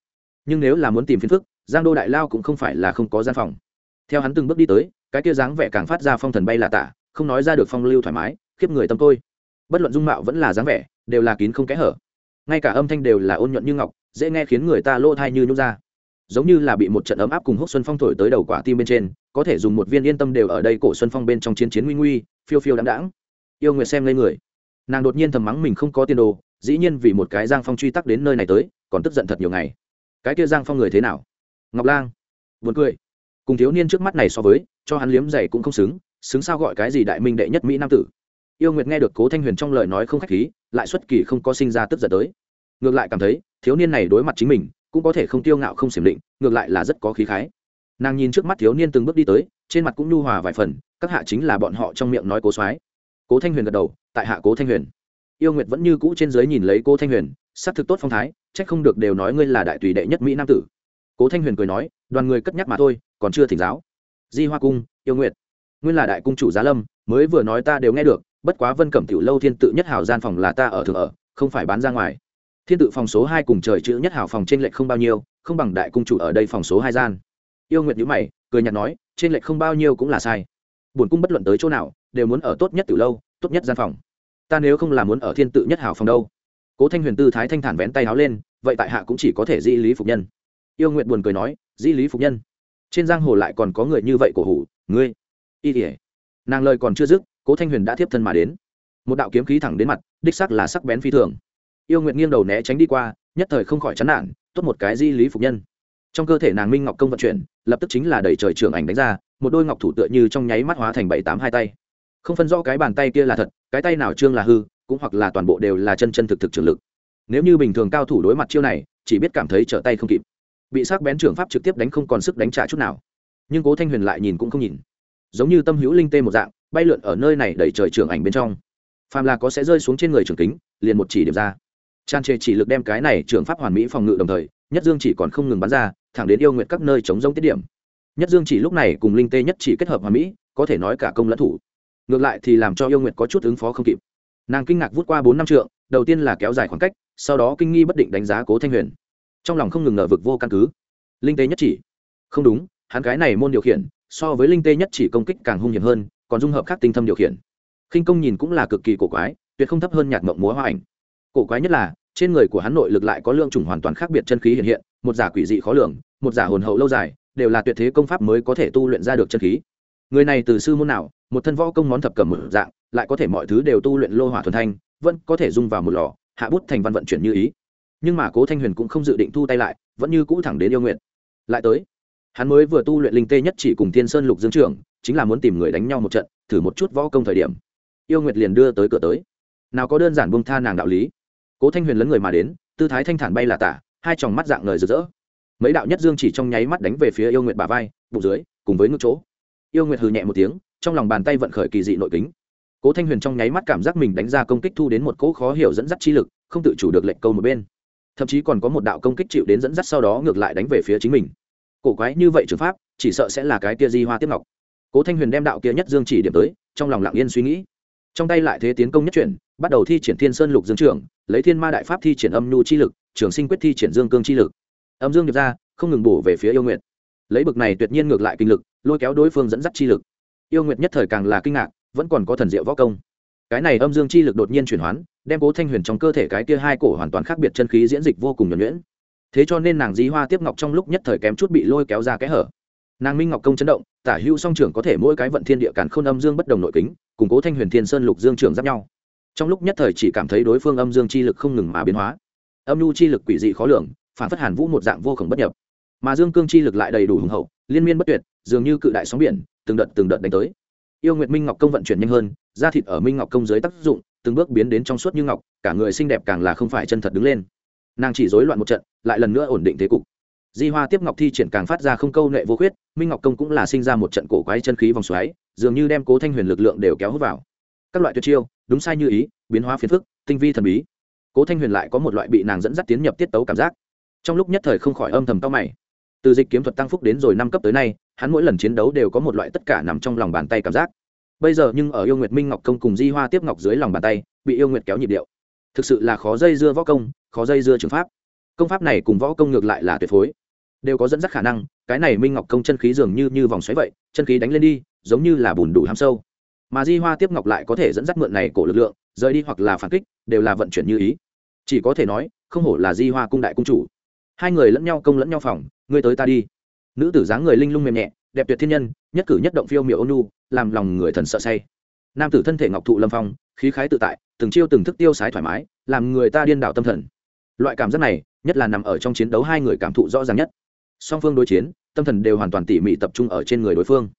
Nhưng nếu là muốn tìm phiền phức, giang đô đại lao cũng không phải là không có gian phòng. Theo hắn từng bước đi tới, cái kia dáng vẻ càng phát ra phong thần bay là tả, không nói ra được phong lưu thoải mái, khiếp người tâm tôi. Bất luận dung mạo vẫn là dáng vẻ, đều là kín không kẽ hở. Ngay cả âm thanh đều là ôn nhuận như ngọc, dễ nghe khiến người ta lỗ thai như nhút ra. Giống như là bị một trận ấm áp cùng húc xuân phong thổi tới đầu quả tim bên trên, có thể dùng một viên yên tâm đều ở đây cổ xuân phong bên trong chiến chiến nguy nguy phiêu phiêu đáng đáng yêu nguyệt xem lên người. Nàng đột nhiên thầm mắng mình không có tiền đồ, dĩ nhiên vì một cái giang phong truy tắc đến nơi này tới, còn tức giận thật nhiều ngày. Cái kia giang phong người thế nào? Ngọc lang. Buồn cười. Cùng thiếu niên trước mắt này so với, cho hắn liếm giày cũng không xứng xứng sao gọi cái gì đại minh đệ nhất mỹ nam tử. Yêu nguyệt nghe được cố thanh huyền trong lời nói không khách khí, lại xuất kỳ không có sinh ra tức giận tới. Ngược lại cảm thấy, thiếu niên này đối mặt chính mình, cũng có thể không tiêu ngạo không xiểm định, ngược lại là rất có khí khái. Nàng nhìn trước mắt thiếu niên từng bước đi tới, trên mặt cũng nhu hòa vài phần các hạ chính là bọn họ trong miệng nói cố soái. Cố thanh huyền gật đầu, tại hạ cố thanh huyền. Yêu nguyệt vẫn như cũ trên giới nhìn lấy cố thanh huyền s ắ c thực tốt phong thái c h ắ c không được đều nói ngươi là đại tùy đệ nhất mỹ nam tử. Cố thanh huyền cười nói, đoàn người cất nhắc mà thôi, còn chưa thỉnh giáo. Di hoa cung, yêu nguyệt. Nguyên là đại cung chủ giá lâm, mới vừa nói ta đều nghe được, bất quá vân cẩm tiểu lâu thiên tự nhất hào gian phòng là ta ở thường ở, không phải bán ra ngoài. Thiên tự phòng số hai cùng trời chữ nhất hào phòng trên lệch không bao nhiêu, không bằng đại cung chủ ở đây phòng số hai gian. Yêu nguyệt nhữ mày, cười nhạt nói, trên lệch không bao nhiêu cũng là sai buồn cung bất luận tới chỗ nào, đều muốn ở tốt nhất từ lâu, tốt nhất gian phòng. Ta nếu không làm muốn ở thiên tự nhất hào phòng đâu. Cố thanh huyền tư thái thanh thản vén tay háo lên, vậy tại hạ cũng chỉ có thể di lý phục nhân. Yêu nguyện buồn cười nói, di lý phục nhân? Trên giang hồ lại còn có người như vậy cổ hủ, ngươi? Y tỉa nàng lời còn chưa dứt, cố thanh huyền đã tiếp thân mà đến. Một đạo kiếm khí thẳng đến mặt, đích sắc là sắc bén phi thường. Yêu nguyện nghiêng đầu né tránh đi qua, nhất thời không khỏi chán nản, tốt một cái di lý phục nhân trong cơ thể nàng minh ngọc công vận chuyển, lập tức chính là đẩy trời trưởng ảnh đánh ra, một đôi ngọc thủ tựa như trong nháy mắt hóa thành bảy tám hai tay. Không phân rõ cái bàn tay kia là thật, cái tay nào trương là hư, cũng hoặc là toàn bộ đều là chân chân thực thực trường lực. Nếu như bình thường cao thủ đối mặt chiêu này, chỉ biết cảm thấy trở tay không kịp. Bị sắc bén trưởng pháp trực tiếp đánh không còn sức đánh trả chút nào. Nhưng cố thanh huyền lại nhìn cũng không nhìn. Giống như tâm hữu linh tê một dạng, bay lượn ở nơi này đẩy trời trưởng ảnh bên trong. Phàm là có sẽ rơi xuống trên người trường kính, liền một chỉ điểm ra. Tràn trề chỉ lực đem cái này trường pháp hoàn mỹ phòng ngự đồng thời, nhất dương chỉ còn không ngừng bắn ra thẳng đến yêu nguyện các nơi chống rông tiết điểm. Nhất dương chỉ lúc này cùng linh tê nhất chỉ kết hợp hòa mỹ, có thể nói cả công lẫn thủ. Ngược lại thì làm cho yêu nguyệt có chút ứng phó không kịp. Nàng kinh ngạc vút qua bốn năm trượng, đầu tiên là kéo dài khoảng cách, sau đó kinh nghi bất định đánh giá cố thanh huyền. Trong lòng không ngừng ngờ vực vô căn cứ. Linh tê nhất chỉ. Không đúng, hắn cái này môn điều khiển, so với linh tê nhất chỉ công kích càng hung hiểm hơn, còn dung hợp khác tinh thâm điều khiển. Khinh công nhìn cũng là cực kỳ cổ quái, tuyệt không thấp hơn nhạc mộng múa hoa ảnh. Cổ quái nhất là trên người của hắn nội lực lại có lượng chủng hoàn toàn khác biệt chân khí hiện hiện, một giả quỷ dị khó lường, một giả hồn hậu lâu dài, đều là tuyệt thế công pháp mới có thể tu luyện ra được chân khí. Người này từ sư môn nào, một thân võ công món thập cầm một dạng, lại có thể mọi thứ đều tu luyện lô hỏa thuần thanh, vẫn có thể dung vào một lò, hạ bút thành văn vận chuyển như ý. Nhưng mà cố thanh huyền cũng không dự định thu tay lại, vẫn như cũ thẳng đến yêu nguyện. Lại tới, hắn mới vừa tu luyện linh tê nhất chỉ cùng thiên sơn lục dương trưởng, chính là muốn tìm người đánh nhau một trận, thử một chút võ công thời điểm. Yêu nguyệt liền đưa tới cửa tới. Nào có đơn giản bông tha nàng đạo lý cố thanh huyền lấn người mà đến, tư thái thanh thản bay là tả, hai tròng mắt dạng ngời rực rỡ. Mấy đạo nhất dương chỉ trong nháy mắt đánh về phía yêu nguyệt bà vai, bụng dưới, cùng với ngực chỗ. Yêu nguyệt hừ nhẹ một tiếng, trong lòng bàn tay vận khởi kỳ dị nội kính. Cố thanh huyền trong nháy mắt cảm giác mình đánh ra công kích thu đến một cỗ khó hiểu dẫn dắt chi lực, không tự chủ được lệnh câu một bên. Thậm chí còn có một đạo công kích chịu đến dẫn dắt sau đó ngược lại đánh về phía chính mình. Cổ quái như vậy trường pháp, chỉ sợ sẽ là cái kia di hoa tiếp ngọc. Cố thanh huyền đem đạo kia nhất dương chỉ điểm tới, trong lòng lặng yên suy nghĩ. Trong tay lại thế tiến công nhất chuyển bắt đầu thi triển thiên sơn lục dương trưởng, lấy thiên ma đại pháp thi triển âm nhu chi lực, trường sinh quyết thi triển dương cương chi lực. Âm dương điệp ra, không ngừng bổ về phía yêu nguyệt. Lấy bực này tuyệt nhiên ngược lại kinh lực, lôi kéo đối phương dẫn dắt chi lực. Yêu nguyệt nhất thời càng là kinh ngạc, vẫn còn có thần diệu võ công. Cái này âm dương chi lực đột nhiên chuyển hoán, đem cố thanh huyền trong cơ thể cái kia hai cổ hoàn toàn khác biệt chân khí diễn dịch vô cùng nhuẩn nhuyễn. Thế cho nên nàng dí hoa tiếp ngọc trong lúc nhất thời kém chút bị lôi kéo ra kẽ hở. Nàng minh ngọc công chấn động, tả hữu song trưởng có thể mỗi cái vận thiên địa cản n âm dương bất đồng nội kính củng cố thanh huyền thiên sơn lục dương trưởng giáp nhau trong lúc nhất thời chỉ cảm thấy đối phương âm dương chi lực không ngừng mà biến hóa. Âm nhu chi lực quỷ dị khó lường, phản phất hàn vũ một dạng vô khổng bất nhập. Mà dương cương chi lực lại đầy đủ hùng hậu, liên miên bất tuyệt, dường như cự đại sóng biển, từng đợt từng đợt đánh tới. Yêu nguyệt minh ngọc công vận chuyển nhanh hơn, da thịt ở minh ngọc công dưới tác dụng, từng bước biến đến trong suốt như ngọc, cả người xinh đẹp càng là không phải chân thật đứng lên. Nàng chỉ rối loạn một trận, lại lần nữa ổn định thế cục. Di hoa tiếp ngọc thi triển càng phát ra không câu nệ vô khuyết, minh ngọc công cũng là sinh ra một trận cổ quái chân khí vòng xoáy, dường như đem cố thanh huyền lực lượng đều kéo hút vào các loại tuyệt chiêu, đúng sai như ý, biến hóa phiền phức, tinh vi thần bí. Cố thanh huyền lại có một loại bị nàng dẫn dắt tiến nhập tiết tấu cảm giác. Trong lúc nhất thời không khỏi âm thầm cao mày. Từ dịch kiếm thuật tăng phúc đến rồi năm cấp tới nay, hắn mỗi lần chiến đấu đều có một loại tất cả nằm trong lòng bàn tay cảm giác. Bây giờ nhưng ở yêu nguyệt minh ngọc công cùng di hoa tiếp ngọc dưới lòng bàn tay, bị yêu nguyệt kéo nhịp điệu. Thực sự là khó dây dưa võ công, khó dây dưa trường pháp. Công pháp này cùng võ công ngược lại là tuyệt phối. Đều có dẫn dắt khả năng, cái này minh ngọc công chân khí dường như như vòng xoáy vậy, chân khí đánh lên đi, giống như là bùn đủ hám sâu mà di hoa tiếp ngọc lại có thể dẫn dắt mượn này cổ lực lượng, rời đi hoặc là phản kích, đều là vận chuyển như ý. Chỉ có thể nói, không hổ là di hoa cung đại cung chủ. Hai người lẫn nhau công lẫn nhau phòng, ngươi tới ta đi. Nữ tử dáng người linh lung mềm nhẹ, đẹp tuyệt thiên nhân, nhất cử nhất động phiêu miệu ônu làm lòng người thần sợ say. Nam tử thân thể ngọc thụ lâm phong, khí khái tự tại, từng chiêu từng thức tiêu sái thoải mái, làm người ta điên đảo tâm thần. Loại cảm giác này, nhất là nằm ở trong chiến đấu hai người cảm thụ rõ ràng nhất. Song phương đối chiến, tâm thần đều hoàn toàn tỉ mỉ tập trung ở trên người đối phương.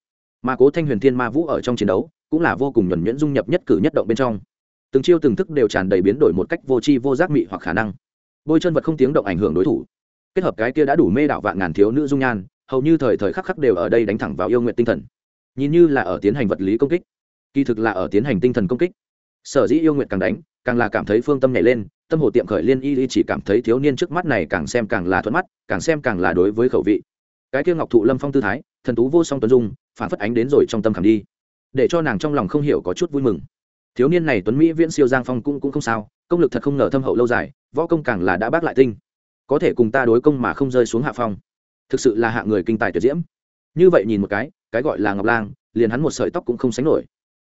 Mà cố thanh huyền thiên ma vũ ở trong chiến đấu cũng là vô cùng nhuẩn nhuyễn dung nhập nhất cử nhất động bên trong. Từng chiêu từng thức đều tràn đầy biến đổi một cách vô tri vô giác mị hoặc khả năng. Bôi chân vật không tiếng động ảnh hưởng đối thủ. Kết hợp cái kia đã đủ mê đạo vạn ngàn thiếu nữ dung nhan, hầu như thời thời khắc khắc đều ở đây đánh thẳng vào yêu nguyện tinh thần. Nhìn như là ở tiến hành vật lý công kích, kỳ thực là ở tiến hành tinh thần công kích. Sở dĩ yêu nguyện càng đánh, càng là cảm thấy phương tâm nhảy lên, tâm hồ tiệm khởi liên y y chỉ cảm thấy thiếu niên trước mắt này càng xem càng là thuận mắt, càng xem càng là đối với khẩu vị. Cái kia ngọc thụ lâm phong tư thái, thần tú vô song tuấn dung, phản phất ánh đến rồi trong tâm khảm đi để cho nàng trong lòng không hiểu có chút vui mừng. Thiếu niên này tuấn mỹ viễn siêu giang phong cũng cũng không sao, công lực thật không ngờ thâm hậu lâu dài, võ công càng là đã bác lại tinh. Có thể cùng ta đối công mà không rơi xuống hạ phong. Thực sự là hạ người kinh tài tuyệt diễm. Như vậy nhìn một cái cái gọi là ngọc lang, liền hắn một sợi tóc cũng không sánh nổi.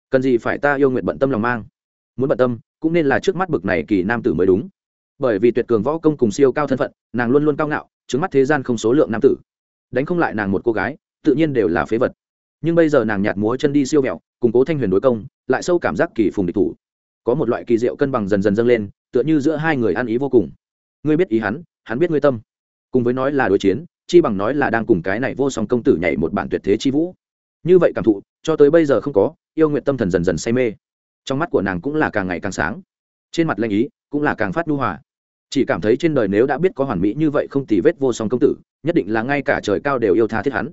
Cần gì phải ta yêu nguyện bận tâm lòng mang? Muốn bận tâm, cũng nên là trước mắt bực này kỳ nam tử mới đúng. Bởi vì tuyệt cường võ công cùng siêu cao thân phận, nàng luôn luôn cao ngạo, trước mắt thế gian không số lượng nam tử. Đánh không lại nàng một cô gái, tự nhiên đều là phế vật nhưng bây giờ nàng nhạt múa chân đi siêu vẹo củng cố thanh huyền đối công, lại sâu cảm giác kỳ phùng địch thủ. Có một loại kỳ diệu cân bằng dần dần dâng lên, tựa như giữa hai người ăn ý vô cùng. Ngươi biết ý hắn hắn biết ngươi tâm. Cùng với nói là đối chiến, chi bằng nói là đang cùng cái này vô song công tử nhảy một bản tuyệt thế chi vũ. Như vậy cảm thụ, cho tới bây giờ không có, yêu nguyện tâm thần dần dần say mê. Trong mắt của nàng cũng là càng ngày càng sáng. Trên mặt lanh ý, cũng là càng phát nhu hòa. Chỉ cảm thấy trên đời nếu đã biết có hoàn mỹ như vậy không tì vết vô song công tử, nhất định là ngay cả trời cao đều yêu tha thiết hắn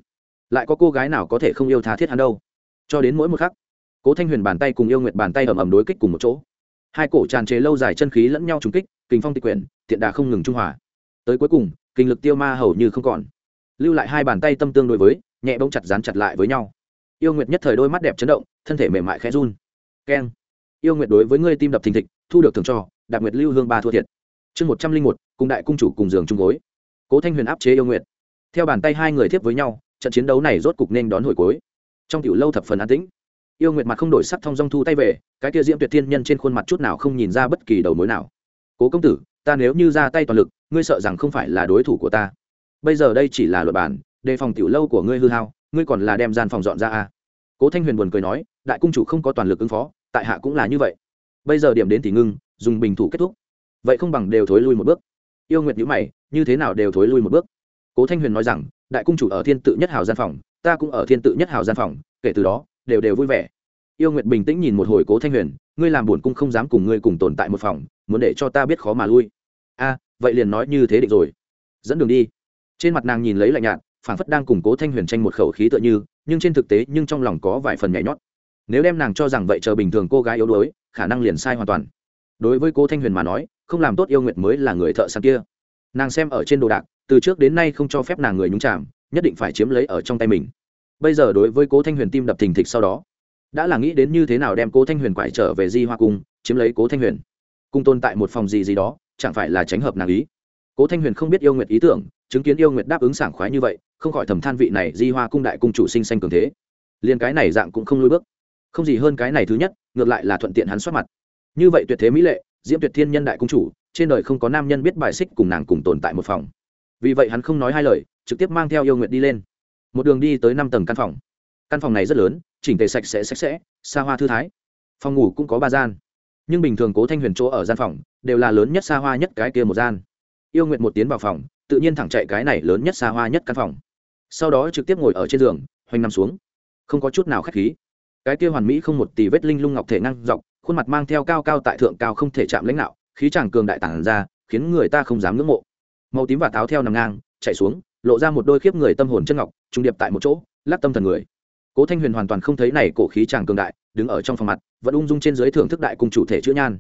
lại có cô gái nào có thể không yêu tha thiết hắn đâu. Cho đến mỗi một khắc, cố thanh huyền bàn tay cùng yêu nguyệt bàn tay ầm ầm đối kích cùng một chỗ. Hai cổ tràn chế lâu dài chân khí lẫn nhau trùng kích kinh phong tịch quyển, tiện đà không ngừng trung hòa. Tới cuối cùng, kinh lực tiêu ma hầu như không còn. Lưu lại hai bàn tay tâm tương đối với, nhẹ bông chặt dán chặt lại với nhau. Yêu nguyệt nhất thời đôi mắt đẹp chấn động, thân thể mềm mại khẽ run. Keng. Yêu nguyệt đối với ngươi tim đập thình thịch, thu được thường cho, đạp nguyệt lưu hương ba thua thiệt. Chương một trăm linh một, cùng đại cung chủ cùng giường chung gối. Cố thanh huyền áp chế yêu nguyệt. Theo bàn tay hai người tiếp với nhau trận chiến đấu này rốt cục nên đón hồi cuối. Trong tiểu lâu thập phần an tĩnh. Yêu nguyệt mặt không đổi sắc thông dong thu tay về, cái tia diễm tuyệt thiên nhân trên khuôn mặt chút nào không nhìn ra bất kỳ đầu mối nào. Cố công tử, ta nếu như ra tay toàn lực, ngươi sợ rằng không phải là đối thủ của ta. Bây giờ đây chỉ là luật bản, đề phòng tiểu lâu của ngươi hư hao, ngươi còn là đem gian phòng dọn ra à. cố thanh huyền buồn cười nói, đại cung chủ không có toàn lực ứng phó, tại hạ cũng là như vậy. Bây giờ điểm đến thì ngưng, dùng bình thủ kết thúc. Vậy không bằng đều thối lui một bước. Yêu nguyệt nhữ mày, như thế nào đều thối lui một bước? Cố thanh huyền nói rằng, đại cung chủ ở thiên tự nhất hào gian phòng, ta cũng ở thiên tự nhất hào gian phòng, kể từ đó, đều đều vui vẻ. Yêu nguyệt bình tĩnh nhìn một hồi cố thanh huyền, ngươi làm buồn cung không dám cùng ngươi cùng tồn tại một phòng, muốn để cho ta biết khó mà lui. A, vậy liền nói như thế định rồi. Dẫn đường đi. Trên mặt nàng nhìn lấy lạnh nhạt phản phất đang cùng cố thanh huyền tranh một khẩu khí tựa như, nhưng trên thực tế, nhưng trong lòng có vài phần nhảy nhót. Nếu đem nàng cho rằng vậy chờ bình thường cô gái yếu đuối, khả năng liền sai hoàn toàn. Đối với cô thanh huyền mà nói, không làm tốt yêu nguyện mới là người thợ săn kia. Nàng xem ở trên đồ đạc từ trước đến nay không cho phép nàng người nhúng chạm nhất định phải chiếm lấy ở trong tay mình. Bây giờ đối với cố thanh huyền tim đập thình thịch sau đó, đã là nghĩ đến như thế nào đem cố thanh huyền quải trở về di hoa cung, chiếm lấy cố thanh huyền. Cung tồn tại một phòng gì gì đó, chẳng phải là tránh hợp nàng ý. Cố thanh huyền không biết yêu nguyệt ý tưởng, chứng kiến yêu nguyệt đáp ứng sảng khoái như vậy, không khỏi thầm than vị này di hoa cung đại cung chủ sinh xanh cường thế. Liền cái này dạng cũng không lôi bước. Không gì hơn cái này thứ nhất, ngược lại là thuận tiện hắn soát mặt. Như vậy tuyệt thế mỹ lệ, diễm tuyệt thiên nhân đại cung chủ, trên đời không có nam nhân biết bài xích cùng nàng cùng tồn tại một phòng vì vậy hắn không nói hai lời, trực tiếp mang theo yêu nguyện đi lên. Một đường đi tới năm tầng căn phòng. Căn phòng này rất lớn, chỉnh tề sạch sẽ sạch sẽ, xa hoa thư thái. Phòng ngủ cũng có ba gian. Nhưng bình thường cố thanh huyền chỗ ở gian phòng đều là lớn nhất xa hoa nhất cái kia một gian. Yêu nguyện một tiến vào phòng, tự nhiên thẳng chạy cái này lớn nhất xa hoa nhất căn phòng. Sau đó trực tiếp ngồi ở trên giường, hoành nằm xuống. Không có chút nào k h á c h khí. Cái kia hoàn mỹ không một tỷ vết linh lung ngọc thể năng dọc, khuôn mặt mang theo cao cao tại thượng cao không thể chạm lãnh đạo, khí chàng cường đại tản ra, khiến người ta không dám ngưỡng mộ màu tím và táo theo nằm ngang, chạy xuống, lộ ra một đôi khiếp người tâm hồn chân ngọc, trung điệp tại một chỗ, lắc tâm thần người. Cố thanh huyền hoàn toàn không thấy này cổ khí chàng cường đại, đứng ở trong phòng mặt, vẫn ung dung trên dưới thưởng thức đại cùng chủ thể chữ nhan.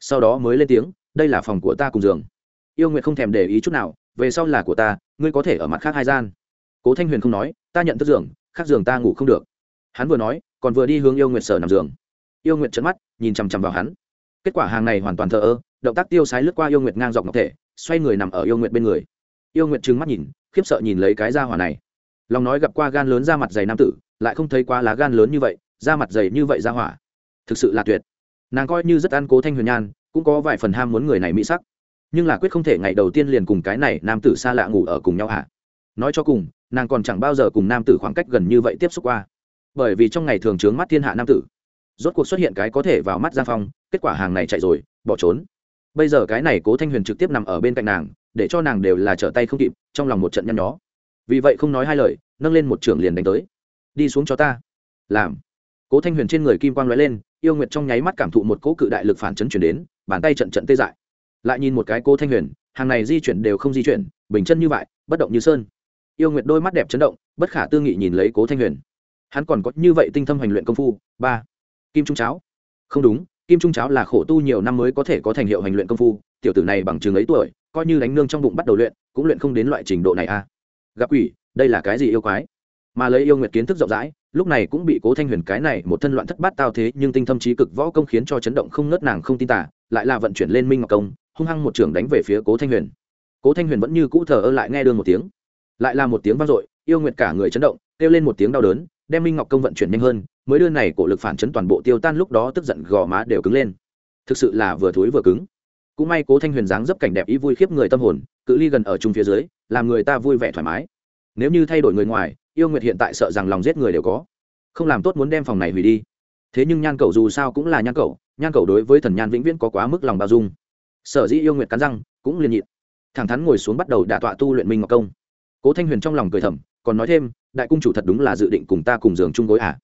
Sau đó mới lên tiếng, đây là phòng của ta cùng giường. Yêu nguyện không thèm để ý chút nào, về sau là của ta, ngươi có thể ở mặt khác hai gian. Cố thanh huyền không nói, ta nhận thức giường, khác giường ta ngủ không được. Hắn vừa nói, còn vừa đi hướng yêu nguyện sở nằm giường. Yêu nguyện trợn mắt, nhìn chằm chằm vào hắn. Kết quả hàng này hoàn toàn thờ ơ, động tác tiêu sái lướt qua yêu nguyện ngang dọc ngọc thể xoay người nằm ở yêu nguyện bên người. Yêu nguyện trừng mắt nhìn, khiếp sợ nhìn lấy cái da hỏa này. Lòng nói gặp qua gan lớn da mặt dày nam tử, lại không thấy quá lá gan lớn như vậy, da mặt dày như vậy da hỏa. Thực sự là tuyệt. Nàng coi như rất ăn cố thanh huyền nhan, cũng có vài phần ham muốn người này mỹ sắc. Nhưng là quyết không thể ngày đầu tiên liền cùng cái này nam tử xa lạ ngủ ở cùng nhau hả? Nói cho cùng, nàng còn chẳng bao giờ cùng nam tử khoảng cách gần như vậy tiếp xúc qua. Bởi vì trong ngày thường trướng mắt thiên hạ nam tử, rốt cuộc xuất hiện cái có thể vào mắt giang phong, kết quả hàng này chạy rồi, bỏ trốn bây giờ cái này cố thanh huyền trực tiếp nằm ở bên cạnh nàng, để cho nàng đều là trở tay không kịp, trong lòng một trận nhăn nhó. Vì vậy không nói hai lời, nâng lên một trưởng liền đánh tới. Đi xuống cho ta. Làm. Cố thanh huyền trên người kim quang lóe lên, yêu nguyệt trong nháy mắt cảm thụ một cỗ cự đại lực phản chấn chuyển đến, bàn tay trận trận tê dại. Lại nhìn một cái cố thanh huyền, hàng này di chuyển đều không di chuyển, bình chân như vậy, bất động như sơn. Yêu nguyệt đôi mắt đẹp chấn động, bất khả tư nghị nhìn lấy cố thanh huyền. Hắn còn có như vậy tinh thâm hành luyện công phu, ba. Kim trung cháo. Không đúng kim trung cháo là khổ tu nhiều năm mới có thể có thành hiệu hành luyện công phu, tiểu tử này bằng chừng ấy tuổi, coi như đánh nương trong bụng bắt đầu luyện, cũng luyện không đến loại trình độ này a à. gặp quỷ, đây là cái gì yêu quái? Mà lấy yêu nguyệt kiến thức rộng rãi, lúc này cũng bị cố thanh huyền cái này một thân loạn thất bát tao thế nhưng tinh thâm trí cực võ công khiến cho chấn động không ngớt nàng không tin tả lại là vận chuyển lên minh ngọc công, hung hăng một trường đánh về phía cố thanh huyền. Cố thanh huyền vẫn như cũ thờ ơ lại nghe đương một tiếng. Lại là một tiếng vang dội, yêu nguyệt cả người chấn động, kêu lên một tiếng đau đớn đem minh ngọc công vận chuyển nhanh hơn, mới đưa này cổ lực phản chấn toàn bộ tiêu tan lúc đó tức giận gò má đều cứng lên. Thực sự là vừa thối vừa cứng. Cũng may cố thanh huyền dáng dấp cảnh đẹp ý vui khiếp người tâm hồn, cự ly gần ở chung phía dưới, làm người ta vui vẻ thoải mái. Nếu như thay đổi người ngoài, yêu nguyệt hiện tại sợ rằng lòng giết người đều có. Không làm tốt muốn đem phòng này hủy đi. Thế nhưng nhan cầu dù sao cũng là nhan cầu nhan cầu đối với thần nhan vĩnh viễn có quá mức lòng bao dung. Sở dĩ yêu nguyệt cắn răng, cũng liền nhịn. Thẳng thắn ngồi xuống bắt đầu đả tọa tu luyện minh ngọc công. Cố thanh huyền trong lòng cười thầm, còn nói thêm đại cung chủ thật đúng là dự định cùng ta cùng giường chung gối à?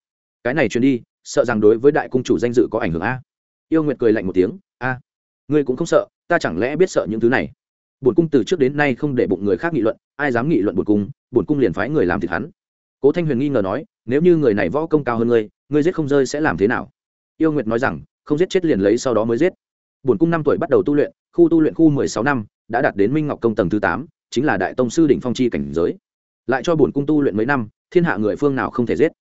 Cái này truyền đi, sợ rằng đối với đại cung chủ danh dự có ảnh hưởng a. Yêu nguyệt cười lạnh một tiếng, a, ngươi cũng không sợ, ta chẳng lẽ biết sợ những thứ này? Bổn cung từ trước đến nay không để bụng người khác nghị luận, ai dám nghị luận bổn cung bổn cung liền phái người làm thịt hắn. Cố thanh huyền nghi ngờ nói, nếu như người này võ công cao hơn ngươi ngươi giết không rơi sẽ làm thế nào? Yêu nguyệt nói rằng, không giết chết liền lấy sau đó mới giết. Bổn cung năm tuổi bắt đầu tu luyện, khu tu luyện khu mười sáu năm, đã đạt đến minh ngọc công tầng thứ tám, chính là đại tông sư đỉnh phong chi cảnh giới lại cho bổn cung tu luyện mấy năm, thiên hạ người phương nào không thể giết.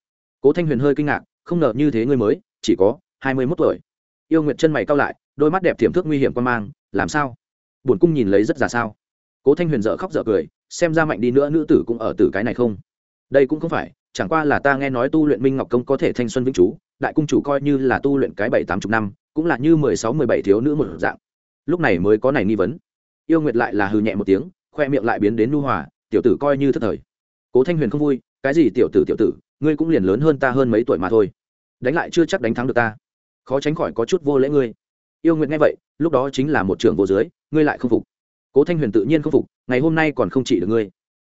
Cố thanh huyền hơi kinh ngạc, không ngờ như thế ngươi mới, chỉ có hai mươi mốt tuổi. Yêu nguyệt chân mày cao lại, đôi mắt đẹp thiểm thước nguy hiểm quan mang, làm sao? Bổn cung nhìn lấy rất ra sao? Cố thanh huyền dợ khóc dợ cười, xem ra mạnh đi nữa nữ tử cũng ở tử cái này không? Đây cũng không phải, chẳng qua là ta nghe nói tu luyện minh ngọc công có thể thanh xuân vĩnh chú, đại cung chủ coi như là tu luyện cái bảy tám chục năm, cũng là như mười sáu, mười bảy thiếu nữ một dạng. Lúc này mới có này nghi vấn. Yêu nguyệt lại là hư nhẹ một tiếng, khoe miệng lại biến đến nu hòa, tiểu tử coi như thất thời cố thanh huyền không vui, cái gì tiểu tử tiểu tử, ngươi cũng liền lớn hơn ta hơn mấy tuổi mà thôi. Đánh lại chưa chắc đánh thắng được ta. Khó tránh khỏi có chút vô lễ ngươi. Yêu nguyệt nghe vậy, lúc đó chính là một trưởng vô dưới, ngươi lại không phục. Cố thanh huyền tự nhiên không phục, ngày hôm nay còn không chỉ được ngươi.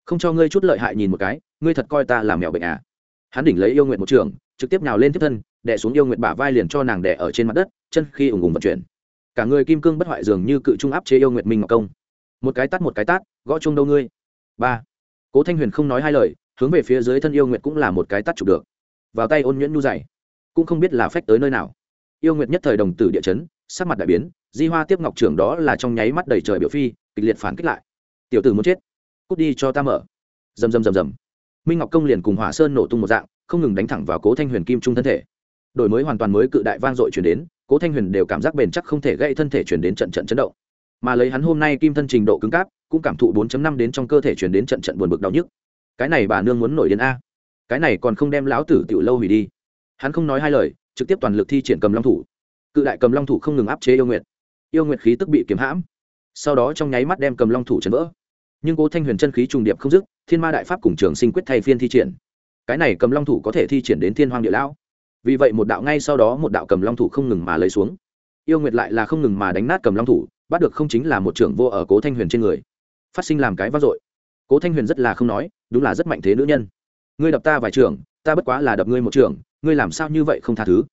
Không cho ngươi chút lợi hại nhìn một cái, ngươi thật coi ta làm mèo bệnh à. Hắn đỉnh lấy yêu nguyện một trường, trực tiếp nào lên tiếp thân đẻ xuống yêu nguyện bả vai liền cho nàng đẻ ở trên mặt đất, chân khi ủng ủng vận chuyển. Cả người kim cương bất hoại dường như cự trung áp chế yêu nguyện minh ngọc công. Một cái tát một cái tát, gõ chung đâu ngươi? Ba cố thanh huyền không nói hai lời, hướng về phía dưới thân yêu nguyệt cũng là một cái tắt chụp được. Vào tay ôn nhuyễn nu dày, cũng không biết là phách tới nơi nào. Yêu nguyệt nhất thời đồng tử địa chấn, sắc mặt đại biến, di hoa tiếp ngọc trưởng đó là trong nháy mắt đầy trời biểu phi, kịch liệt phản kích lại. Tiểu tử muốn chết, cút đi cho ta mở. Rầm rầm rầm rầm. Minh ngọc công liền cùng hỏa sơn nổ tung một dạng, không ngừng đánh thẳng vào cố thanh huyền kim trung thân thể. Đổi mới hoàn toàn mới cự đại vang dội chuyển đến, cố thanh huyền đều cảm giác bền chắc không thể gây thân thể chuyển đến trận trận chấn động mà lấy hắn hôm nay kim thân trình độ cứng cáp, cũng cảm thụ 4 năm đến trong cơ thể chuyển đến trận trận buồn bực đau nhức. Cái này bà nương muốn nổi đến a. Cái này còn không đem lão tử tiểu lâu hủy đi. Hắn không nói hai lời, trực tiếp toàn lực thi triển cầm long thủ. Cự đại cầm long thủ không ngừng áp chế yêu nguyệt. Yêu nguyệt khí tức bị kiếm hãm. Sau đó trong nháy mắt đem cầm long thủ chấn vỡ. Nhưng cố thanh huyền chân khí trùng điệp không dứt, thiên ma đại pháp cùng trường sinh quyết thay phiên thi triển. Cái này cầm long thủ có thể thi triển đến thiên hoàng địa lão. Vì vậy một đạo ngay sau đó một đạo cầm long thủ không ngừng mà lấy xuống. Yêu nguyệt lại là không ngừng mà đánh nát cầm long thủ bắt được không chính là một trưởng vô ở cố thanh huyền trên người. Phát sinh làm cái vác dội. Cố thanh huyền rất là không nói, đúng là rất mạnh thế nữ nhân. Ngươi đập ta vài trưởng, ta bất quá là đập ngươi một trưởng, ngươi làm sao như vậy không tha thứ?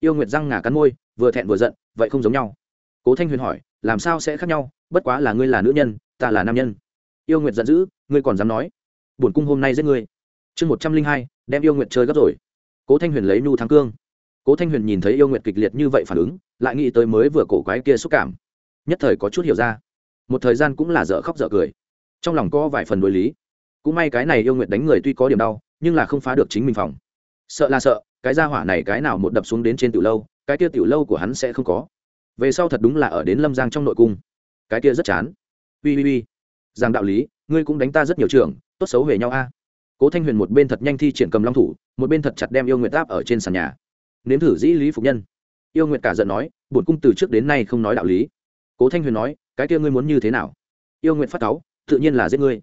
Yêu nguyệt răng ngà cắn môi, vừa thẹn vừa giận, vậy không giống nhau. Cố thanh huyền hỏi, làm sao sẽ khác nhau, bất quá là ngươi là nữ nhân, ta là nam nhân. Yêu nguyệt giận dữ, ngươi còn dám nói. Bổn cung hôm nay giết ngươi. Chương một trăm linh hai, đem yêu nguyệt chơi gấp rồi. Cố thanh huyền lấy nhu thắng cương. Cố thanh huyền nhìn thấy yêu nguyệt kịch liệt như vậy phản ứng, lại nghĩ tới mới vừa cổ quái kia xúc cảm nhất thời có chút hiểu ra. Một thời gian cũng là dở khóc dở cười. Trong lòng có vài phần đối lý. Cũng may cái này yêu nguyện đánh người tuy có điểm đau, nhưng là không phá được chính mình phòng. Sợ là sợ, cái gia hỏa này cái nào một đập xuống đến trên tiểu lâu, cái kia tiểu lâu của hắn sẽ không có. Về sau thật đúng là ở đến lâm giang trong nội cung. Cái kia rất chán. Ui ui ui rằng đạo lý, ngươi cũng đánh ta rất nhiều trường tốt xấu về nhau a. Cố thanh huyền một bên thật nhanh thi triển cầm long thủ, một bên thật chặt đem yêu nguyệt áp ở trên sàn nhà. Nếm thử dĩ lý phục nhân. Yêu nguyệt cả giận nói, bổn cung từ trước đến nay không nói đạo lý cố thanh huyền nói, cái kia ngươi muốn như thế nào? Yêu nguyệt phát táo tự nhiên là giết ngươi.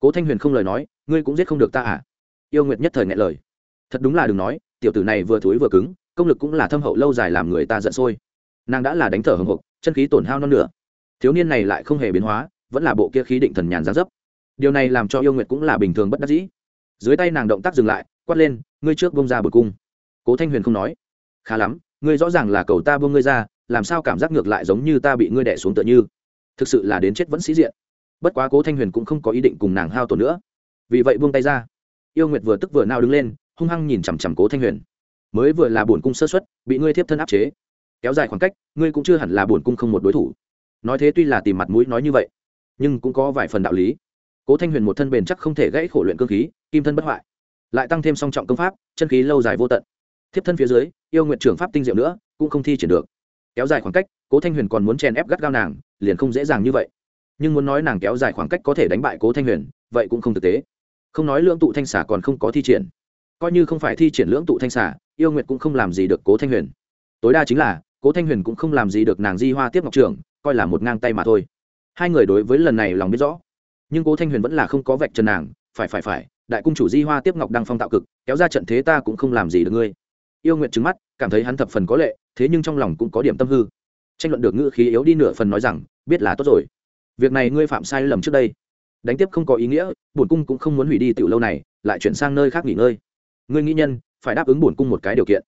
Cố thanh huyền không lời nói, ngươi cũng giết không được ta à? Yêu nguyệt nhất thời ngại lời. Thật đúng là đừng nói, tiểu tử này vừa thối vừa cứng, công lực cũng là thâm hậu lâu dài làm người ta giận sôi. Nàng đã là đánh thở hồng hộc chân khí tổn hao non nửa. Thiếu niên này lại không hề biến hóa, vẫn là bộ kia khí định thần nhàn giá dấp. Điều này làm cho yêu nguyệt cũng là bình thường bất đắc dĩ. Dưới tay nàng động tác dừng lại, quát lên, ngươi trước bông ra bột cung. Cố thanh huyền không nói, khá lắm, ngươi rõ ràng là cầu ta buông ngươi ra làm sao cảm giác ngược lại giống như ta bị ngươi đẻ xuống tựa như? Thực sự là đến chết vẫn sĩ diện. Bất quá cố thanh huyền cũng không có ý định cùng nàng hao tổn nữa. Vì vậy buông tay ra. Yêu nguyệt vừa tức vừa nao đứng lên, hung hăng nhìn chằm chằm cố thanh huyền. Mới vừa là bổn cung sơ xuất bị ngươi thiếp thân áp chế. Kéo dài khoảng cách, ngươi cũng chưa hẳn là bổn cung không một đối thủ. Nói thế tuy là tìm mặt mũi nói như vậy, nhưng cũng có vài phần đạo lý. Cố thanh huyền một thân bền chắc không thể gãy khổ luyện cơ khí, kim thân bất hoại. Lại tăng thêm song trọng công pháp, chân khí lâu dài vô tận. Thiếp thân phía dưới, yêu nguyện trưởng pháp tinh diệu nữa, cũng không thi triển được kéo dài khoảng cách, cố thanh huyền còn muốn chèn ép gắt gao nàng, liền không dễ dàng như vậy. Nhưng muốn nói nàng kéo dài khoảng cách có thể đánh bại cố thanh huyền, vậy cũng không thực tế. Không nói lưỡng tụ thanh xả còn không có thi triển. Coi như không phải thi triển lưỡng tụ thanh xả yêu nguyệt cũng không làm gì được cố thanh huyền. Tối đa chính là, cố thanh huyền cũng không làm gì được nàng di hoa tiếp ngọc trường, coi là một ngang tay mà thôi. Hai người đối với lần này lòng biết rõ. Nhưng cố thanh huyền vẫn là không có vạch chân nàng, phải phải phải, đại cung chủ di hoa tiếp ngọc đang phong tạo cực, kéo ra trận thế ta cũng không làm gì được ngươi. Yêu Nguyệt trứng mắt cảm thấy hắn thập phần có lệ, thế nhưng trong lòng cũng có điểm tâm hư. Tranh luận được ngữ khí yếu đi nửa phần nói rằng, biết là tốt rồi. Việc này ngươi phạm sai lầm trước đây. Đánh tiếp không có ý nghĩa, bổn cung cũng không muốn hủy đi tiểu lâu này, lại chuyển sang nơi khác nghỉ ngơi. Ngươi nghĩ nhân, phải đáp ứng bổn cung một cái điều kiện.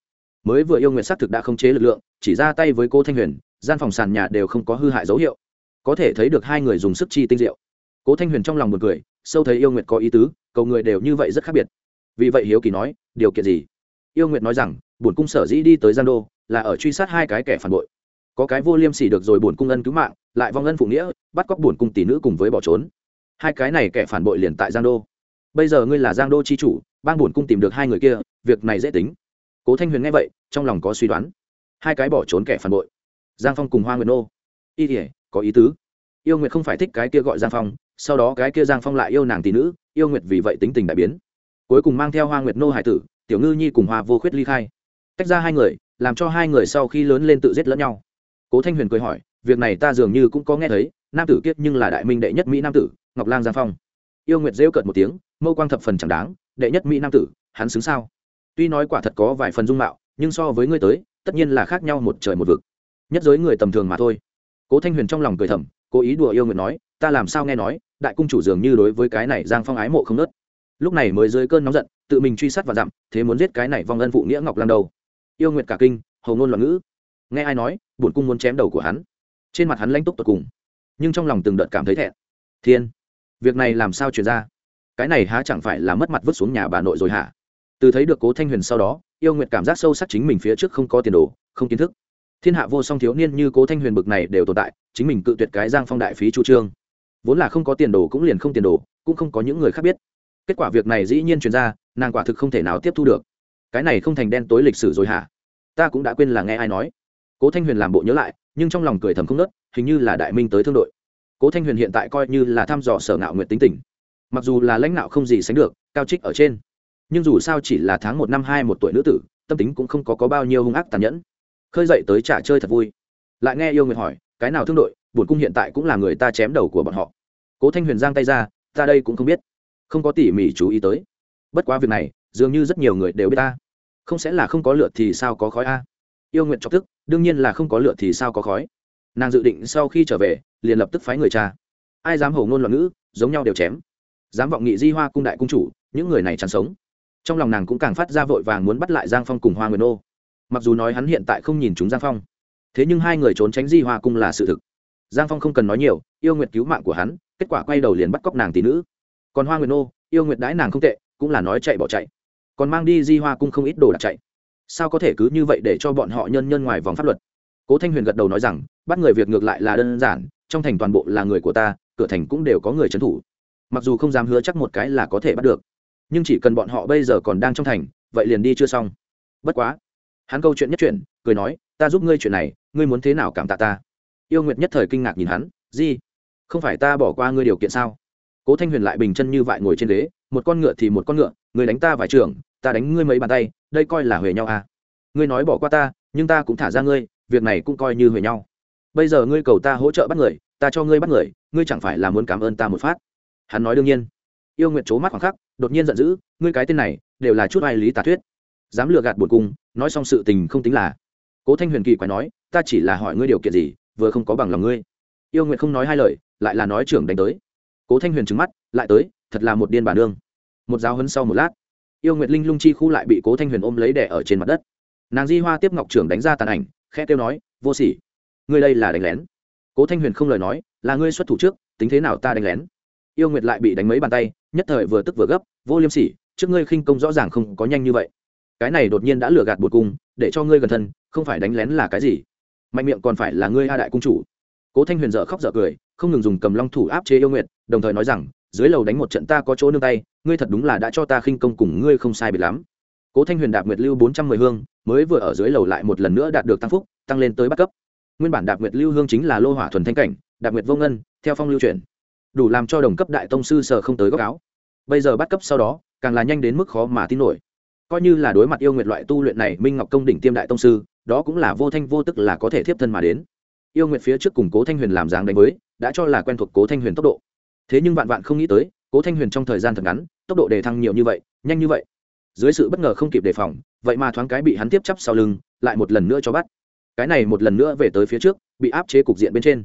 Mới vừa yêu nguyện xác thực đã không chế lực lượng, chỉ ra tay với cô thanh huyền, gian phòng sàn nhà đều không có hư hại dấu hiệu. Có thể thấy được hai người dùng sức chi tinh diệu. Cố thanh huyền trong lòng một người sâu thấy yêu nguyện có ý tứ, cầu người đều như vậy rất khác biệt. Vì vậy hiếu kỳ nói, điều kiện gì? Yêu nguyệt nói rằng, bổn cung sở dĩ đi tới giang đô là ở truy sát hai cái kẻ phản bội. Có cái vô liêm sỉ được rồi bổn cung ân cứu mạng, lại vong ân phụ nghĩa, bắt cóc bổn cung tỷ nữ cùng với bỏ trốn. Hai cái này kẻ phản bội liền tại giang đô. Bây giờ ngươi là giang đô chi chủ, bang bổn cung tìm được hai người kia, việc này dễ tính. Cố thanh huyền nghe vậy, trong lòng có suy đoán. Hai cái bỏ trốn kẻ phản bội. Giang phong cùng hoa nguyệt nô. Y ỉa có ý tứ. Yêu nguyệt không phải thích cái kia gọi giang phong, sau đó cái kia giang phong lại yêu nàng tỷ nữ, yêu nguyệt vì vậy tính tình đại biến. Cuối cùng mang theo hoa nguyệt nô hải tử tiểu ngư nhi cùng hoa vô khuyết ly khai. Tách ra hai người, làm cho hai người sau khi lớn lên tự giết lẫn nhau. Cố thanh huyền cười hỏi, việc này ta dường như cũng có nghe thấy, nam tử kiết nhưng là đại minh đệ nhất mỹ nam tử, ngọc lang giang phong. Yêu nguyệt rêu cợt một tiếng, mâu quang thập phần chẳng đáng, đệ nhất mỹ nam tử, hắn xứng sao? Tuy nói quả thật có vài phần dung mạo, nhưng so với ngươi tới, tất nhiên là khác nhau một trời một vực. Nhất giới người tầm thường mà thôi. Cố thanh huyền trong lòng cười thầm, cố ý đùa yêu Nguyệt nói, ta làm sao nghe nói, đại cung chủ dường như đối với cái này giang phong ái mộ không nớt. Lúc này mới dưới cơn nóng giận tự mình truy sát và dặm, thế muốn giết cái này vong ân phụ nghĩa ngọc lan đầu yêu nguyệt cả kinh hầu ngôn loạn ngữ. Nghe ai nói, bổn cung muốn chém đầu của hắn. Trên mặt hắn lanh túc tột cùng, nhưng trong lòng từng đợt cảm thấy thẹn. Thiên, việc này làm sao chuyển ra? Cái này há chẳng phải là mất mặt vứt xuống nhà bà nội rồi hả? Từ thấy được cố thanh huyền sau đó, yêu nguyệt cảm giác sâu sắc chính mình phía trước không có tiền đồ, không kiến thức. Thiên hạ vô song thiếu niên như cố thanh huyền bực này đều tồn tại, chính mình cự tuyệt cái giang phong đại phí chu trương. Vốn là không có tiền đồ cũng liền không tiền đồ, cũng không có những người khác biết. Kết quả việc này dĩ nhiên chuyển ra nàng quả thực không thể nào tiếp thu được. Cái này không thành đen tối lịch sử rồi hả? Ta cũng đã quên là nghe ai nói. Cố thanh huyền làm bộ nhớ lại nhưng trong lòng cười thầm không nớt hình như là đại minh tới thương đội. Cố thanh huyền hiện tại coi như là thăm dò sở ngạo nguyện tính tình. Mặc dù là lãnh đạo không gì sánh được cao trích ở trên nhưng dù sao chỉ là tháng một năm hai một tuổi nữ tử tâm tính cũng không có, có bao nhiêu hung ác tàn nhẫn. Khơi dậy tới trả chơi thật vui. Lại nghe yêu nguyện hỏi cái nào thương đội? Bổn cung hiện tại cũng là người ta chém đầu của bọn họ. Cố thanh huyền giang tay ra ta đây cũng không biết. Không có tỉ mỉ chú ý tới bất quá việc này, dường như rất nhiều người đều biết ta. Không sẽ là không có lượt thì sao có khói a? Yêu nguyện chọc tức, đương nhiên là không có lượt thì sao có khói. Nàng dự định sau khi trở về, liền lập tức phái người cha ai dám hầu ngôn loạn ngữ, giống nhau đều chém. Dám vọng nghị di hoa cung đại cung chủ, những người này chẳng sống. Trong lòng nàng cũng càng phát ra vội vàng muốn bắt lại giang phong cùng hoa nguyên ô mặc dù nói hắn hiện tại không nhìn chúng giang phong, thế nhưng hai người trốn tránh di hoa cung là sự thực. Giang phong không cần nói nhiều, yêu nguyệt cứu mạng của hắn, kết quả quay đầu liền bắt cóc nàng tỷ nữ. Còn hoa nguyệt nô, yêu nguyệt đãi nàng không tệ cũng là nói chạy bỏ chạy. Còn mang đi di hoa cung không ít đồ đạc chạy. Sao có thể cứ như vậy để cho bọn họ nhân nhân ngoài vòng pháp luật? Cố thanh huyền gật đầu nói rằng, bắt người việc ngược lại là đơn giản, trong thành toàn bộ là người của ta, cửa thành cũng đều có người trấn thủ. Mặc dù không dám hứa chắc một cái là có thể bắt được, nhưng chỉ cần bọn họ bây giờ còn đang trong thành, vậy liền đi chưa xong. Bất quá, hắn câu chuyện nhất chuyện cười nói, ta giúp ngươi chuyện này, ngươi muốn thế nào cảm tạ ta? Yêu nguyệt nhất thời kinh ngạc nhìn hắn gì không phải ta bỏ qua ngươi điều kiện sao? Cố thanh huyền lại bình chân như vại ngồi trên ghế một con ngựa thì một con ngựa, người đánh ta vài trường, ta đánh ngươi mấy bàn tay, đây coi là huề nhau à. Ngươi nói bỏ qua ta, nhưng ta cũng thả ra ngươi, việc này cũng coi như huề nhau. Bây giờ ngươi cầu ta hỗ trợ bắt người, ta cho ngươi bắt người, ngươi chẳng phải là muốn cảm ơn ta một phát? Hắn nói đương nhiên. Yêu nguyện c mắt khoảng khắc, đột nhiên giận dữ, ngươi cái tên này, đều là chút ai lý tà thuyết. Dám lừa gạt buồn cung, nói xong sự tình không tính là. Cố thanh huyền kỳ quái nói, ta chỉ là hỏi ngươi điều kiện gì, vừa không có bằng lòng ngươi. Yêu nguyện không nói hai lời, lại là nói trưởng đánh tới. Cố thanh huyền trứng mắt, lại tới thật là một điên bản đương một giáo hấn sau một lát, yêu nguyệt linh lung chi khu lại bị cố thanh huyền ôm lấy đẻ ở trên mặt đất. Nàng di hoa tiếp ngọc trưởng đánh ra tàn ảnh khe kêu nói, vô sỉ, ngươi đây là đánh lén. Cố thanh huyền không lời nói, là ngươi xuất thủ trước, tính thế nào ta đánh lén? Yêu nguyệt lại bị đánh mấy bàn tay, nhất thời vừa tức vừa gấp, vô liêm sỉ, trước ngươi khinh công rõ ràng không có nhanh như vậy. Cái này đột nhiên đã lừa gạt bột cung, để cho ngươi gần thân, không phải đánh lén là cái gì? Mạnh miệng còn phải là ngươi a đại cung chủ. Cố thanh huyền dở khóc dở cười, không ngừng dùng cầm long thủ áp chế yêu nguyệt, đồng thời nói rằng dưới lầu đánh một trận ta có chỗ nương tay, ngươi thật đúng là đã cho ta khinh công cùng ngươi không sai biệt lắm. Cố thanh huyền đạp nguyệt lưu bốn trăm mười hương, mới vừa ở dưới lầu lại một lần nữa đạt được tăng phúc, tăng lên tới bắt cấp. Nguyên bản đạp nguyệt lưu hương chính là lô hỏa thuần thanh cảnh, đạp nguyệt vô ngân, theo phong lưu chuyển. Đủ làm cho đồng cấp đại tông sư sở không tới góc áo. Bây giờ bắt cấp sau đó, càng là nhanh đến mức khó mà tin nổi. Coi như là đối mặt yêu nguyệt loại tu luyện này, minh ngọc công đỉnh tiêm đại tông sư, đó cũng là vô thanh vô tức là có thể tiếp thân mà đến. Yêu nguyệt phía trước cùng cố thanh huyền làm dáng đánh với, đã cho là quen thuộc cố thanh huyền tốc độ thế nhưng vạn vạn không nghĩ tới, cố thanh huyền trong thời gian thật ngắn, tốc độ đề thăng nhiều như vậy, nhanh như vậy. Dưới sự bất ngờ không kịp đề phòng, vậy mà thoáng cái bị hắn tiếp chấp sau lưng, lại một lần nữa cho bắt. Cái này một lần nữa về tới phía trước, bị áp chế cục diện bên trên.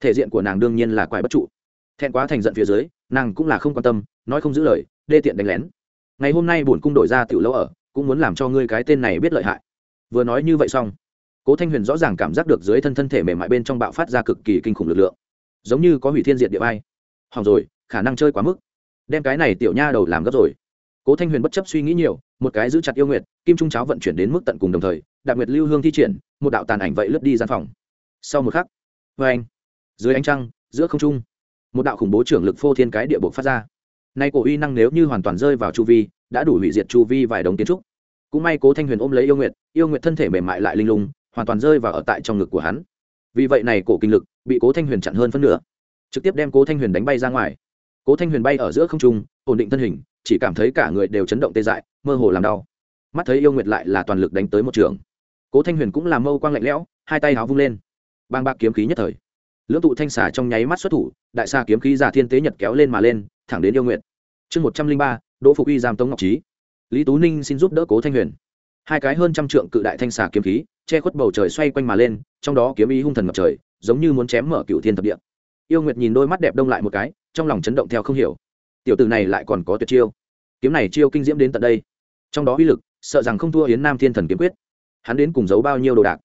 Thể diện của nàng đương nhiên là quái bất trụ. Thẹn quá thành giận phía dưới, nàng cũng là không quan tâm, nói không giữ lời, đê tiện đánh lén. Ngày hôm nay bổn cung đổi ra tiểu lâu ở, cũng muốn làm cho ngươi cái tên này biết lợi hại. Vừa nói như vậy xong, cố thanh huyền rõ ràng cảm giác được dưới thân thân thể mềm mại bên trong bạo phát ra cực kỳ kinh khủng lực lượng. Giống như có hủy thiên diệt địa bay hỏng rồi, khả năng chơi quá mức. Đem cái này tiểu nha đầu làm gấp rồi. Cố thanh huyền bất chấp suy nghĩ nhiều, một cái giữ chặt yêu nguyệt, kim trung cháo vận chuyển đến mức tận cùng đồng thời đạp nguyệt lưu hương thi triển, một đạo tàn ảnh vậy lướt đi gian phòng. Sau một khắc vê anh, dưới ánh trăng, giữa không trung, một đạo khủng bố trưởng lực phô thiên cái địa bộ phát ra. Nay cổ uy năng nếu như hoàn toàn rơi vào chu vi, đã đủ hủy diệt chu vi vài đồng kiến trúc. Cũng may cố thanh huyền ôm lấy yêu nguyệt yêu nguyệt thân thể mềm mại lại linh lung, hoàn toàn rơi vào ở tại trong ngực của hắn. Vì vậy này cổ kinh lực bị cố thanh huyền chặn hơn phân nửa trực tiếp đem cố thanh huyền đánh bay ra ngoài cố thanh huyền bay ở giữa không trung ổn định thân hình chỉ cảm thấy cả người đều chấn động tê dại mơ hồ làm đau mắt thấy yêu nguyệt lại là toàn lực đánh tới một trường cố thanh huyền cũng làm mâu quang lạnh lẽo hai tay háo vung lên bang bạc kiếm khí nhất thời lưỡng tụ thanh xà trong nháy mắt xuất thủ đại xa kiếm khí giả thiên tế nhật kéo lên mà lên thẳng đến yêu nguyệt chương một trăm linh ba đỗ phục uy giam tống ngọc trí lý tú ninh xin giúp đỡ cố thanh huyền hai cái hơn trăm trượng cự đại thanh xà kiếm khí che khuất bầu trời xoay quanh mà lên trong đó kiếm ý hung thần ngập trời giống như muốn chém mở cựu thiên thập địa yêu nguyệt nhìn đôi mắt đẹp đông lại một cái, trong lòng chấn động theo không hiểu. Tiểu tử này lại còn có tuyệt chiêu. Kiếm này chiêu kinh diễm đến tận đây. Trong đó uy lực, sợ rằng không thua hiến nam thiên thần kiếm quyết. Hắn đến cùng giấu bao nhiêu đồ đạc?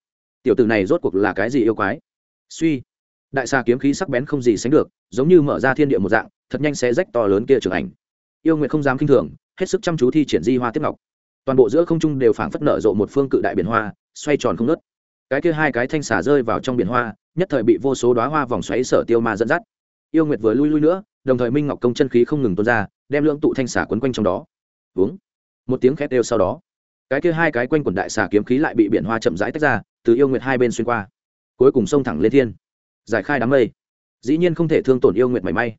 Tiểu tử này rốt cuộc là cái gì yêu quái? Suy. Đại xà kiếm khí sắc bén không gì sánh được, giống như mở ra thiên địa một dạng, thật nhanh sẽ rách to lớn kia trưởng ảnh. Yêu nguyệt không dám kinh thường, hết sức chăm chú thi triển di hoa tiếp ngọc. Toàn bộ giữa không trung đều phảng phất nở rộ một phương cự đại biển hoa, xoay tròn không nớt cái kia hai cái thanh xà rơi vào trong biển hoa nhất thời bị vô số đoá hoa vòng xoáy sở tiêu ma dẫn dắt. Yêu nguyệt vừa lui lui nữa, đồng thời minh ngọc công chân khí không ngừng tuôn ra, đem lưỡng tụ thanh xà quấn quanh trong đó. Uống. Một tiếng khét đều sau đó. Cái kia hai cái quanh quần đại xà kiếm khí lại bị biển hoa chậm rãi tách ra, từ yêu nguyệt hai bên xuyên qua. Cuối cùng xông thẳng lên thiên. Giải khai đám mây. Dĩ nhiên không thể thương tổn yêu nguyệt mảy may.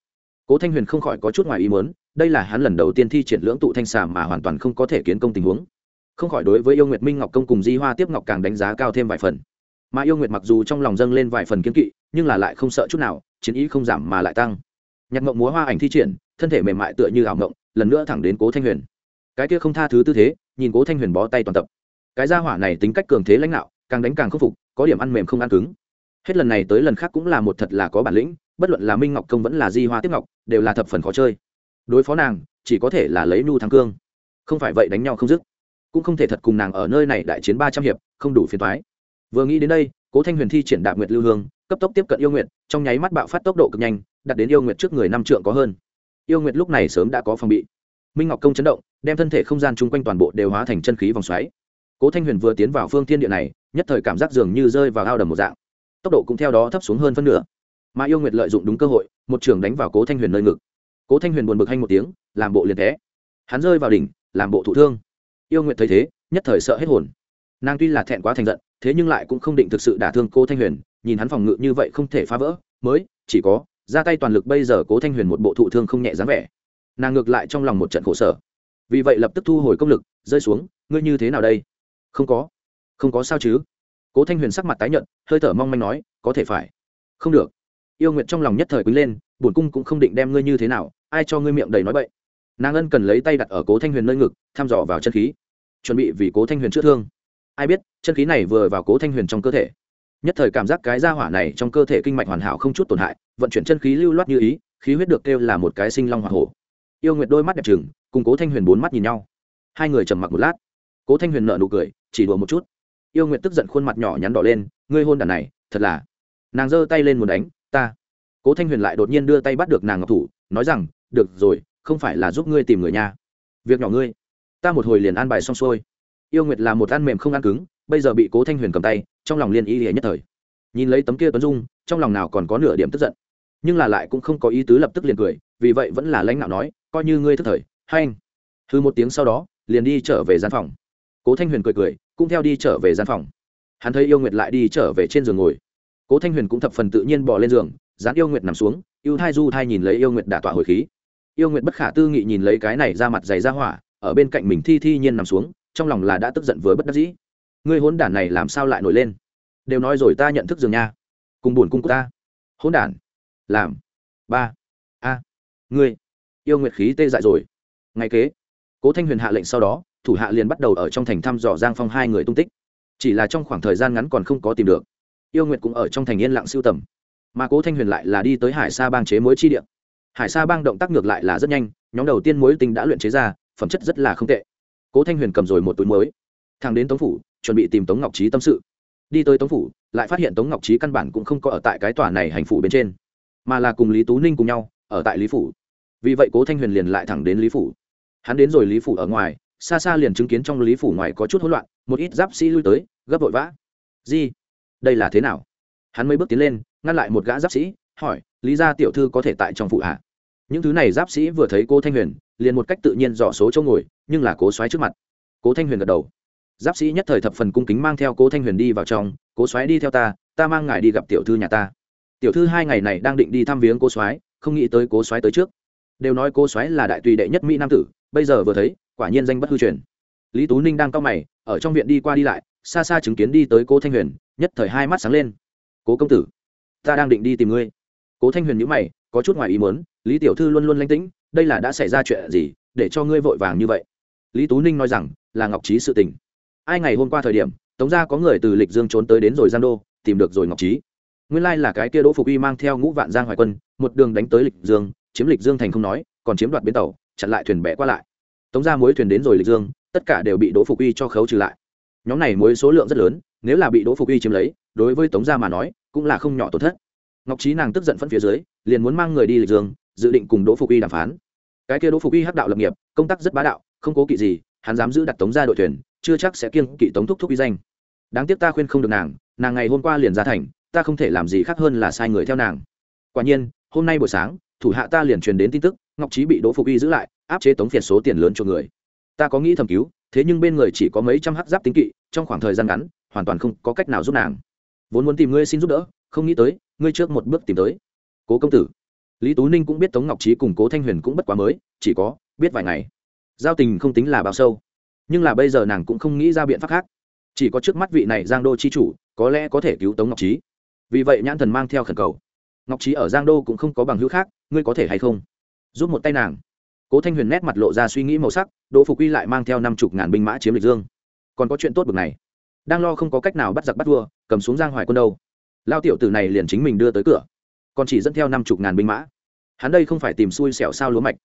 Cố thanh huyền không khỏi có chút ngoài ý muốn, đây là hắn lần đầu tiên thi triển lưỡng tụ thanh xà mà hoàn toàn không có thể kiến công tình huống. Không khỏi đối với yêu nguyệt minh ngọc công cùng di hoa tiếp ngọc càng đánh giá cao thêm vài phần mà yêu nguyệt mặc dù trong lòng dâng lên vài phần kiên kỵ, nhưng là lại không sợ chút nào, chiến ý không giảm mà lại tăng. Nhạc mộng múa hoa ảnh thi triển, thân thể mềm mại tựa như ảo mộng lần nữa thẳng đến cố thanh huyền. Cái kia không tha thứ tư thế, nhìn cố thanh huyền bó tay toàn tập. Cái gia hỏa này tính cách cường thế lãnh đạo, càng đánh càng khắc phục, có điểm ăn mềm không ăn cứng. Hết lần này tới lần khác cũng là một thật là có bản lĩnh, bất luận là minh ngọc công vẫn là di hoa tiếp ngọc, đều là thập phần khó chơi. Đối phó nàng, chỉ có thể là lấy nhu thắng cương. Không phải vậy đánh nhau không dứt. Cũng không thể thật cùng nàng ở nơi này đại chiến ba trăm hiệp, không đủ phiền thoái vừa nghĩ đến đây, cố thanh huyền thi triển đạp nguyệt lưu hương, cấp tốc tiếp cận yêu nguyệt, trong nháy mắt bạo phát tốc độ cực nhanh, đặt đến yêu nguyệt trước người năm trượng có hơn. Yêu nguyệt lúc này sớm đã có phòng bị. Minh ngọc công chấn động, đem thân thể không gian chung quanh toàn bộ đều hóa thành chân khí vòng xoáy. Cố thanh huyền vừa tiến vào phương thiên địa này, nhất thời cảm giác dường như rơi vào ao đầm một dạng. Tốc độ cũng theo đó thấp xuống hơn phân nửa. Mà yêu nguyệt lợi dụng đúng cơ hội, một trường đánh vào cố thanh huyền nơi ngực. Cố thanh huyền buồn bực hanh một tiếng, làm bộ liền té hắn rơi vào đỉnh, làm bộ thụ thương. Yêu nguyệt thấy thế, nhất thời sợ hết hồn nàng tuy là thẹn quá thành giận, thế nhưng lại cũng không định thực sự đả thương cố thanh huyền, nhìn hắn phòng ngự như vậy không thể phá vỡ, mới, chỉ có, ra tay toàn lực bây giờ cố thanh huyền một bộ thụ thương không nhẹ dáng vẻ. Nàng ngược lại trong lòng một trận khổ sở. Vì vậy lập tức thu hồi công lực, rơi xuống, ngươi như thế nào đây? Không có. Không có sao chứ? Cố thanh huyền sắc mặt tái nhợt, hơi thở mong manh nói, có thể phải. Không được. Yêu nguyện trong lòng nhất thời quý lên, bổn cung cũng không định đem ngươi như thế nào, ai cho ngươi miệng đầy nói bậy. Nàng ân cần lấy tay đặt ở cố thanh huyền nơi ngực, thăm dò vào chân khí. Chuẩn bị vì cố thanh huyền chữa thương ai biết, chân khí này vừa vào cố thanh huyền trong cơ thể. Nhất thời cảm giác cái ra hỏa này trong cơ thể kinh mạch hoàn hảo không chút tổn hại, vận chuyển chân khí lưu loát như ý, khí huyết được kêu là một cái sinh long hoa hổ. Yêu nguyệt đôi mắt đẹp trừng, cùng cố thanh huyền bốn mắt nhìn nhau. Hai người trầm mặc một lát. Cố thanh huyền nợ nụ cười, chỉ đùa một chút. Yêu nguyệt tức giận khuôn mặt nhỏ nhắn đỏ lên, ngươi hôn đàn này, thật là. Nàng giơ tay lên muốn đánh, ta. Cố thanh huyền lại đột nhiên đưa tay bắt được nàng ngọc thủ, nói rằng, được rồi, không phải là giúp ngươi tìm người nhà việc nhỏ ngươi. Ta một hồi liền an bài xong xuôi yêu nguyệt là một ăn mềm không ăn cứng, bây giờ bị cố thanh huyền cầm tay, trong lòng liền ý nghĩa nhất thời. Nhìn lấy tấm kia tuấn dung, trong lòng nào còn có nửa điểm tức giận. Nhưng là lại cũng không có ý tứ lập tức liền cười, vì vậy vẫn là lãnh đạo nói, coi như ngươi thức thời, hay anh. Hư một tiếng sau đó, liền đi trở về gian phòng. Cố thanh huyền cười cười, cũng theo đi trở về gian phòng. Hắn thấy yêu nguyệt lại đi trở về trên giường ngồi. Cố thanh huyền cũng thập phần tự nhiên bỏ lên giường, dán yêu nguyệt nằm xuống yêu thai du thai nhìn lấy yêu nguyệt đả tọa hồi khí. Yêu nguyệt bất khả tư nghị nhìn lấy cái này ra mặt dày ra hỏa, ở bên cạnh mình thi thi nhiên nằm xuống trong lòng là đã tức giận với bất đắc dĩ. Ngươi hỗn đản này làm sao lại nổi lên? Đều nói rồi ta nhận thức giường nha. Cùng buồn cung của ta. Hỗn đản. Làm. Ba. A. Ngươi. Yêu nguyệt khí tê dại rồi. Ngay kế. Cố thanh huyền hạ lệnh sau đó, thủ hạ liền bắt đầu ở trong thành thăm dò giang phong hai người tung tích. Chỉ là trong khoảng thời gian ngắn còn không có tìm được. Yêu nguyệt cũng ở trong thành yên lặng siêu tầm. Mà cố thanh huyền lại là đi tới hải sa bang chế mối chi điện hải sa bang động tác ngược lại là rất nhanh, nhóm đầu tiên mối tinh đã luyện chế ra, phẩm chất rất là không tệ cố thanh huyền cầm rồi một túi mới thằng đến tống phủ, chuẩn bị tìm tống ngọc trí tâm sự. Đi tới tống phủ, lại phát hiện tống ngọc trí căn bản cũng không có ở tại cái tòa này hành phủ bên trên, mà là cùng lý tú ninh cùng nhau ở tại lý phủ. Vì vậy cố thanh huyền liền lại thẳng đến lý phủ. Hắn đến rồi lý phủ ở ngoài, xa xa liền chứng kiến trong lý phủ ngoài có chút hỗn loạn, một ít giáp sĩ lui tới, gấp vội vã. Di, đây là thế nào? Hắn mới bước tiến lên, ngăn lại một gã giáp sĩ, hỏi, lý gia tiểu thư có thể tại trong phủ hạ những thứ này giáp sĩ vừa thấy cô thanh huyền, liền một cách tự nhiên dò số chỗ ngồi nhưng là cố xoáy trước mặt. Cố thanh huyền gật đầu. Giáp sĩ nhất thời thập phần cung kính mang theo cố thanh huyền đi vào trong, cố xoáy đi theo ta ta mang ngài đi gặp tiểu thư nhà ta. Tiểu thư hai ngày này đang định đi thăm viếng cố xoáy không nghĩ tới cố xoáy tới trước. Đều nói cố xoáy là đại tùy đệ nhất mỹ nam tử, bây giờ vừa thấy, quả nhiên danh bất hư truyền. Lý tú ninh đang cao mày, ở trong viện đi qua đi lại, xa xa chứng kiến đi tới cố thanh huyền, nhất thời hai mắt sáng lên. Cố công tử, ta đang định đi tìm ngươi. Cố thanh huyền nhữ mày, có chút ngoài ý muốn, lý tiểu thư luôn luôn lanh tĩnh, đây là đã xảy ra chuyện gì, để cho ngươi vội vàng như vậy? Lý tú ninh nói rằng, là ngọc trí sự tình. Ai ngày hôm qua thời điểm, tống ra có người từ lịch dương trốn tới đến rồi giang đô, tìm được rồi ngọc trí nguyên lai là cái kia đỗ phục uy mang theo ngũ vạn giang hoài quân, một đường đánh tới lịch dương, chiếm lịch dương thành không nói, còn chiếm đoạt bến tàu, chặn lại thuyền bẻ qua lại. Tống ra mối thuyền đến rồi lịch dương, tất cả đều bị đỗ phục uy cho khấu trừ lại. Nhóm này mối số lượng rất lớn, nếu là bị đỗ phục uy chiếm lấy, đối với tống gia mà nói, cũng là không nhỏ tổn thất. Ngọc trí nàng tức giận phân phía dưới, liền muốn mang người đi lịch dương, dự định cùng đỗ phục y đàm phán. Cái kia đỗ phục y hắc đạo lập nghiệp, công tác rất bá đạo không cố kỵ gì, hắn dám giữ đặt tống ra đội thuyền, chưa chắc sẽ kiêng kỵ tống thúc thúc uy danh. Đáng tiếc ta khuyên không được nàng nàng ngày hôm qua liền ra thành, ta không thể làm gì khác hơn là sai người theo nàng. Quả nhiên, hôm nay buổi sáng, thủ hạ ta liền truyền đến tin tức, ngọc trí bị đỗ phục y giữ lại, áp chế tống phiệt số tiền lớn cho người. Ta có nghĩ thầm cứu, thế nhưng bên người chỉ có mấy trăm hắc giáp tính kỵ, trong khoảng thời gian ngắn, hoàn toàn không có cách nào giúp nàng. Vốn muốn tìm ngươi xin giúp đỡ, không nghĩ tới, ngươi trước một bước tìm tới. Cố công tử. Lý tú ninh cũng biết tống ngọc trí cùng cố thanh huyền cũng bất quá mới, chỉ có biết vài ngày giao tình không tính là bao sâu. Nhưng là bây giờ nàng cũng không nghĩ ra biện pháp khác. Chỉ có trước mắt vị này giang đô chi chủ, có lẽ có thể cứu tống ngọc trí vì vậy nhãn thần mang theo khẩn cầu. Ngọc trí ở giang đô cũng không có bằng hữu khác, ngươi có thể hay không? Giúp một tay nàng. Cố thanh huyền nét mặt lộ ra suy nghĩ màu sắc, đỗ phục quy lại mang theo năm chục ngàn binh mã chiếm lịch dương. Còn có chuyện tốt bực này. Đang lo không có cách nào bắt giặc bắt vua, cầm xuống giang hoài quân đâu. Lao tiểu tử này liền chính mình đưa tới cửa. Còn chỉ dẫn theo năm chục ngàn binh mã. Hắn đây không phải tìm xui xẻo sao lúa mạch.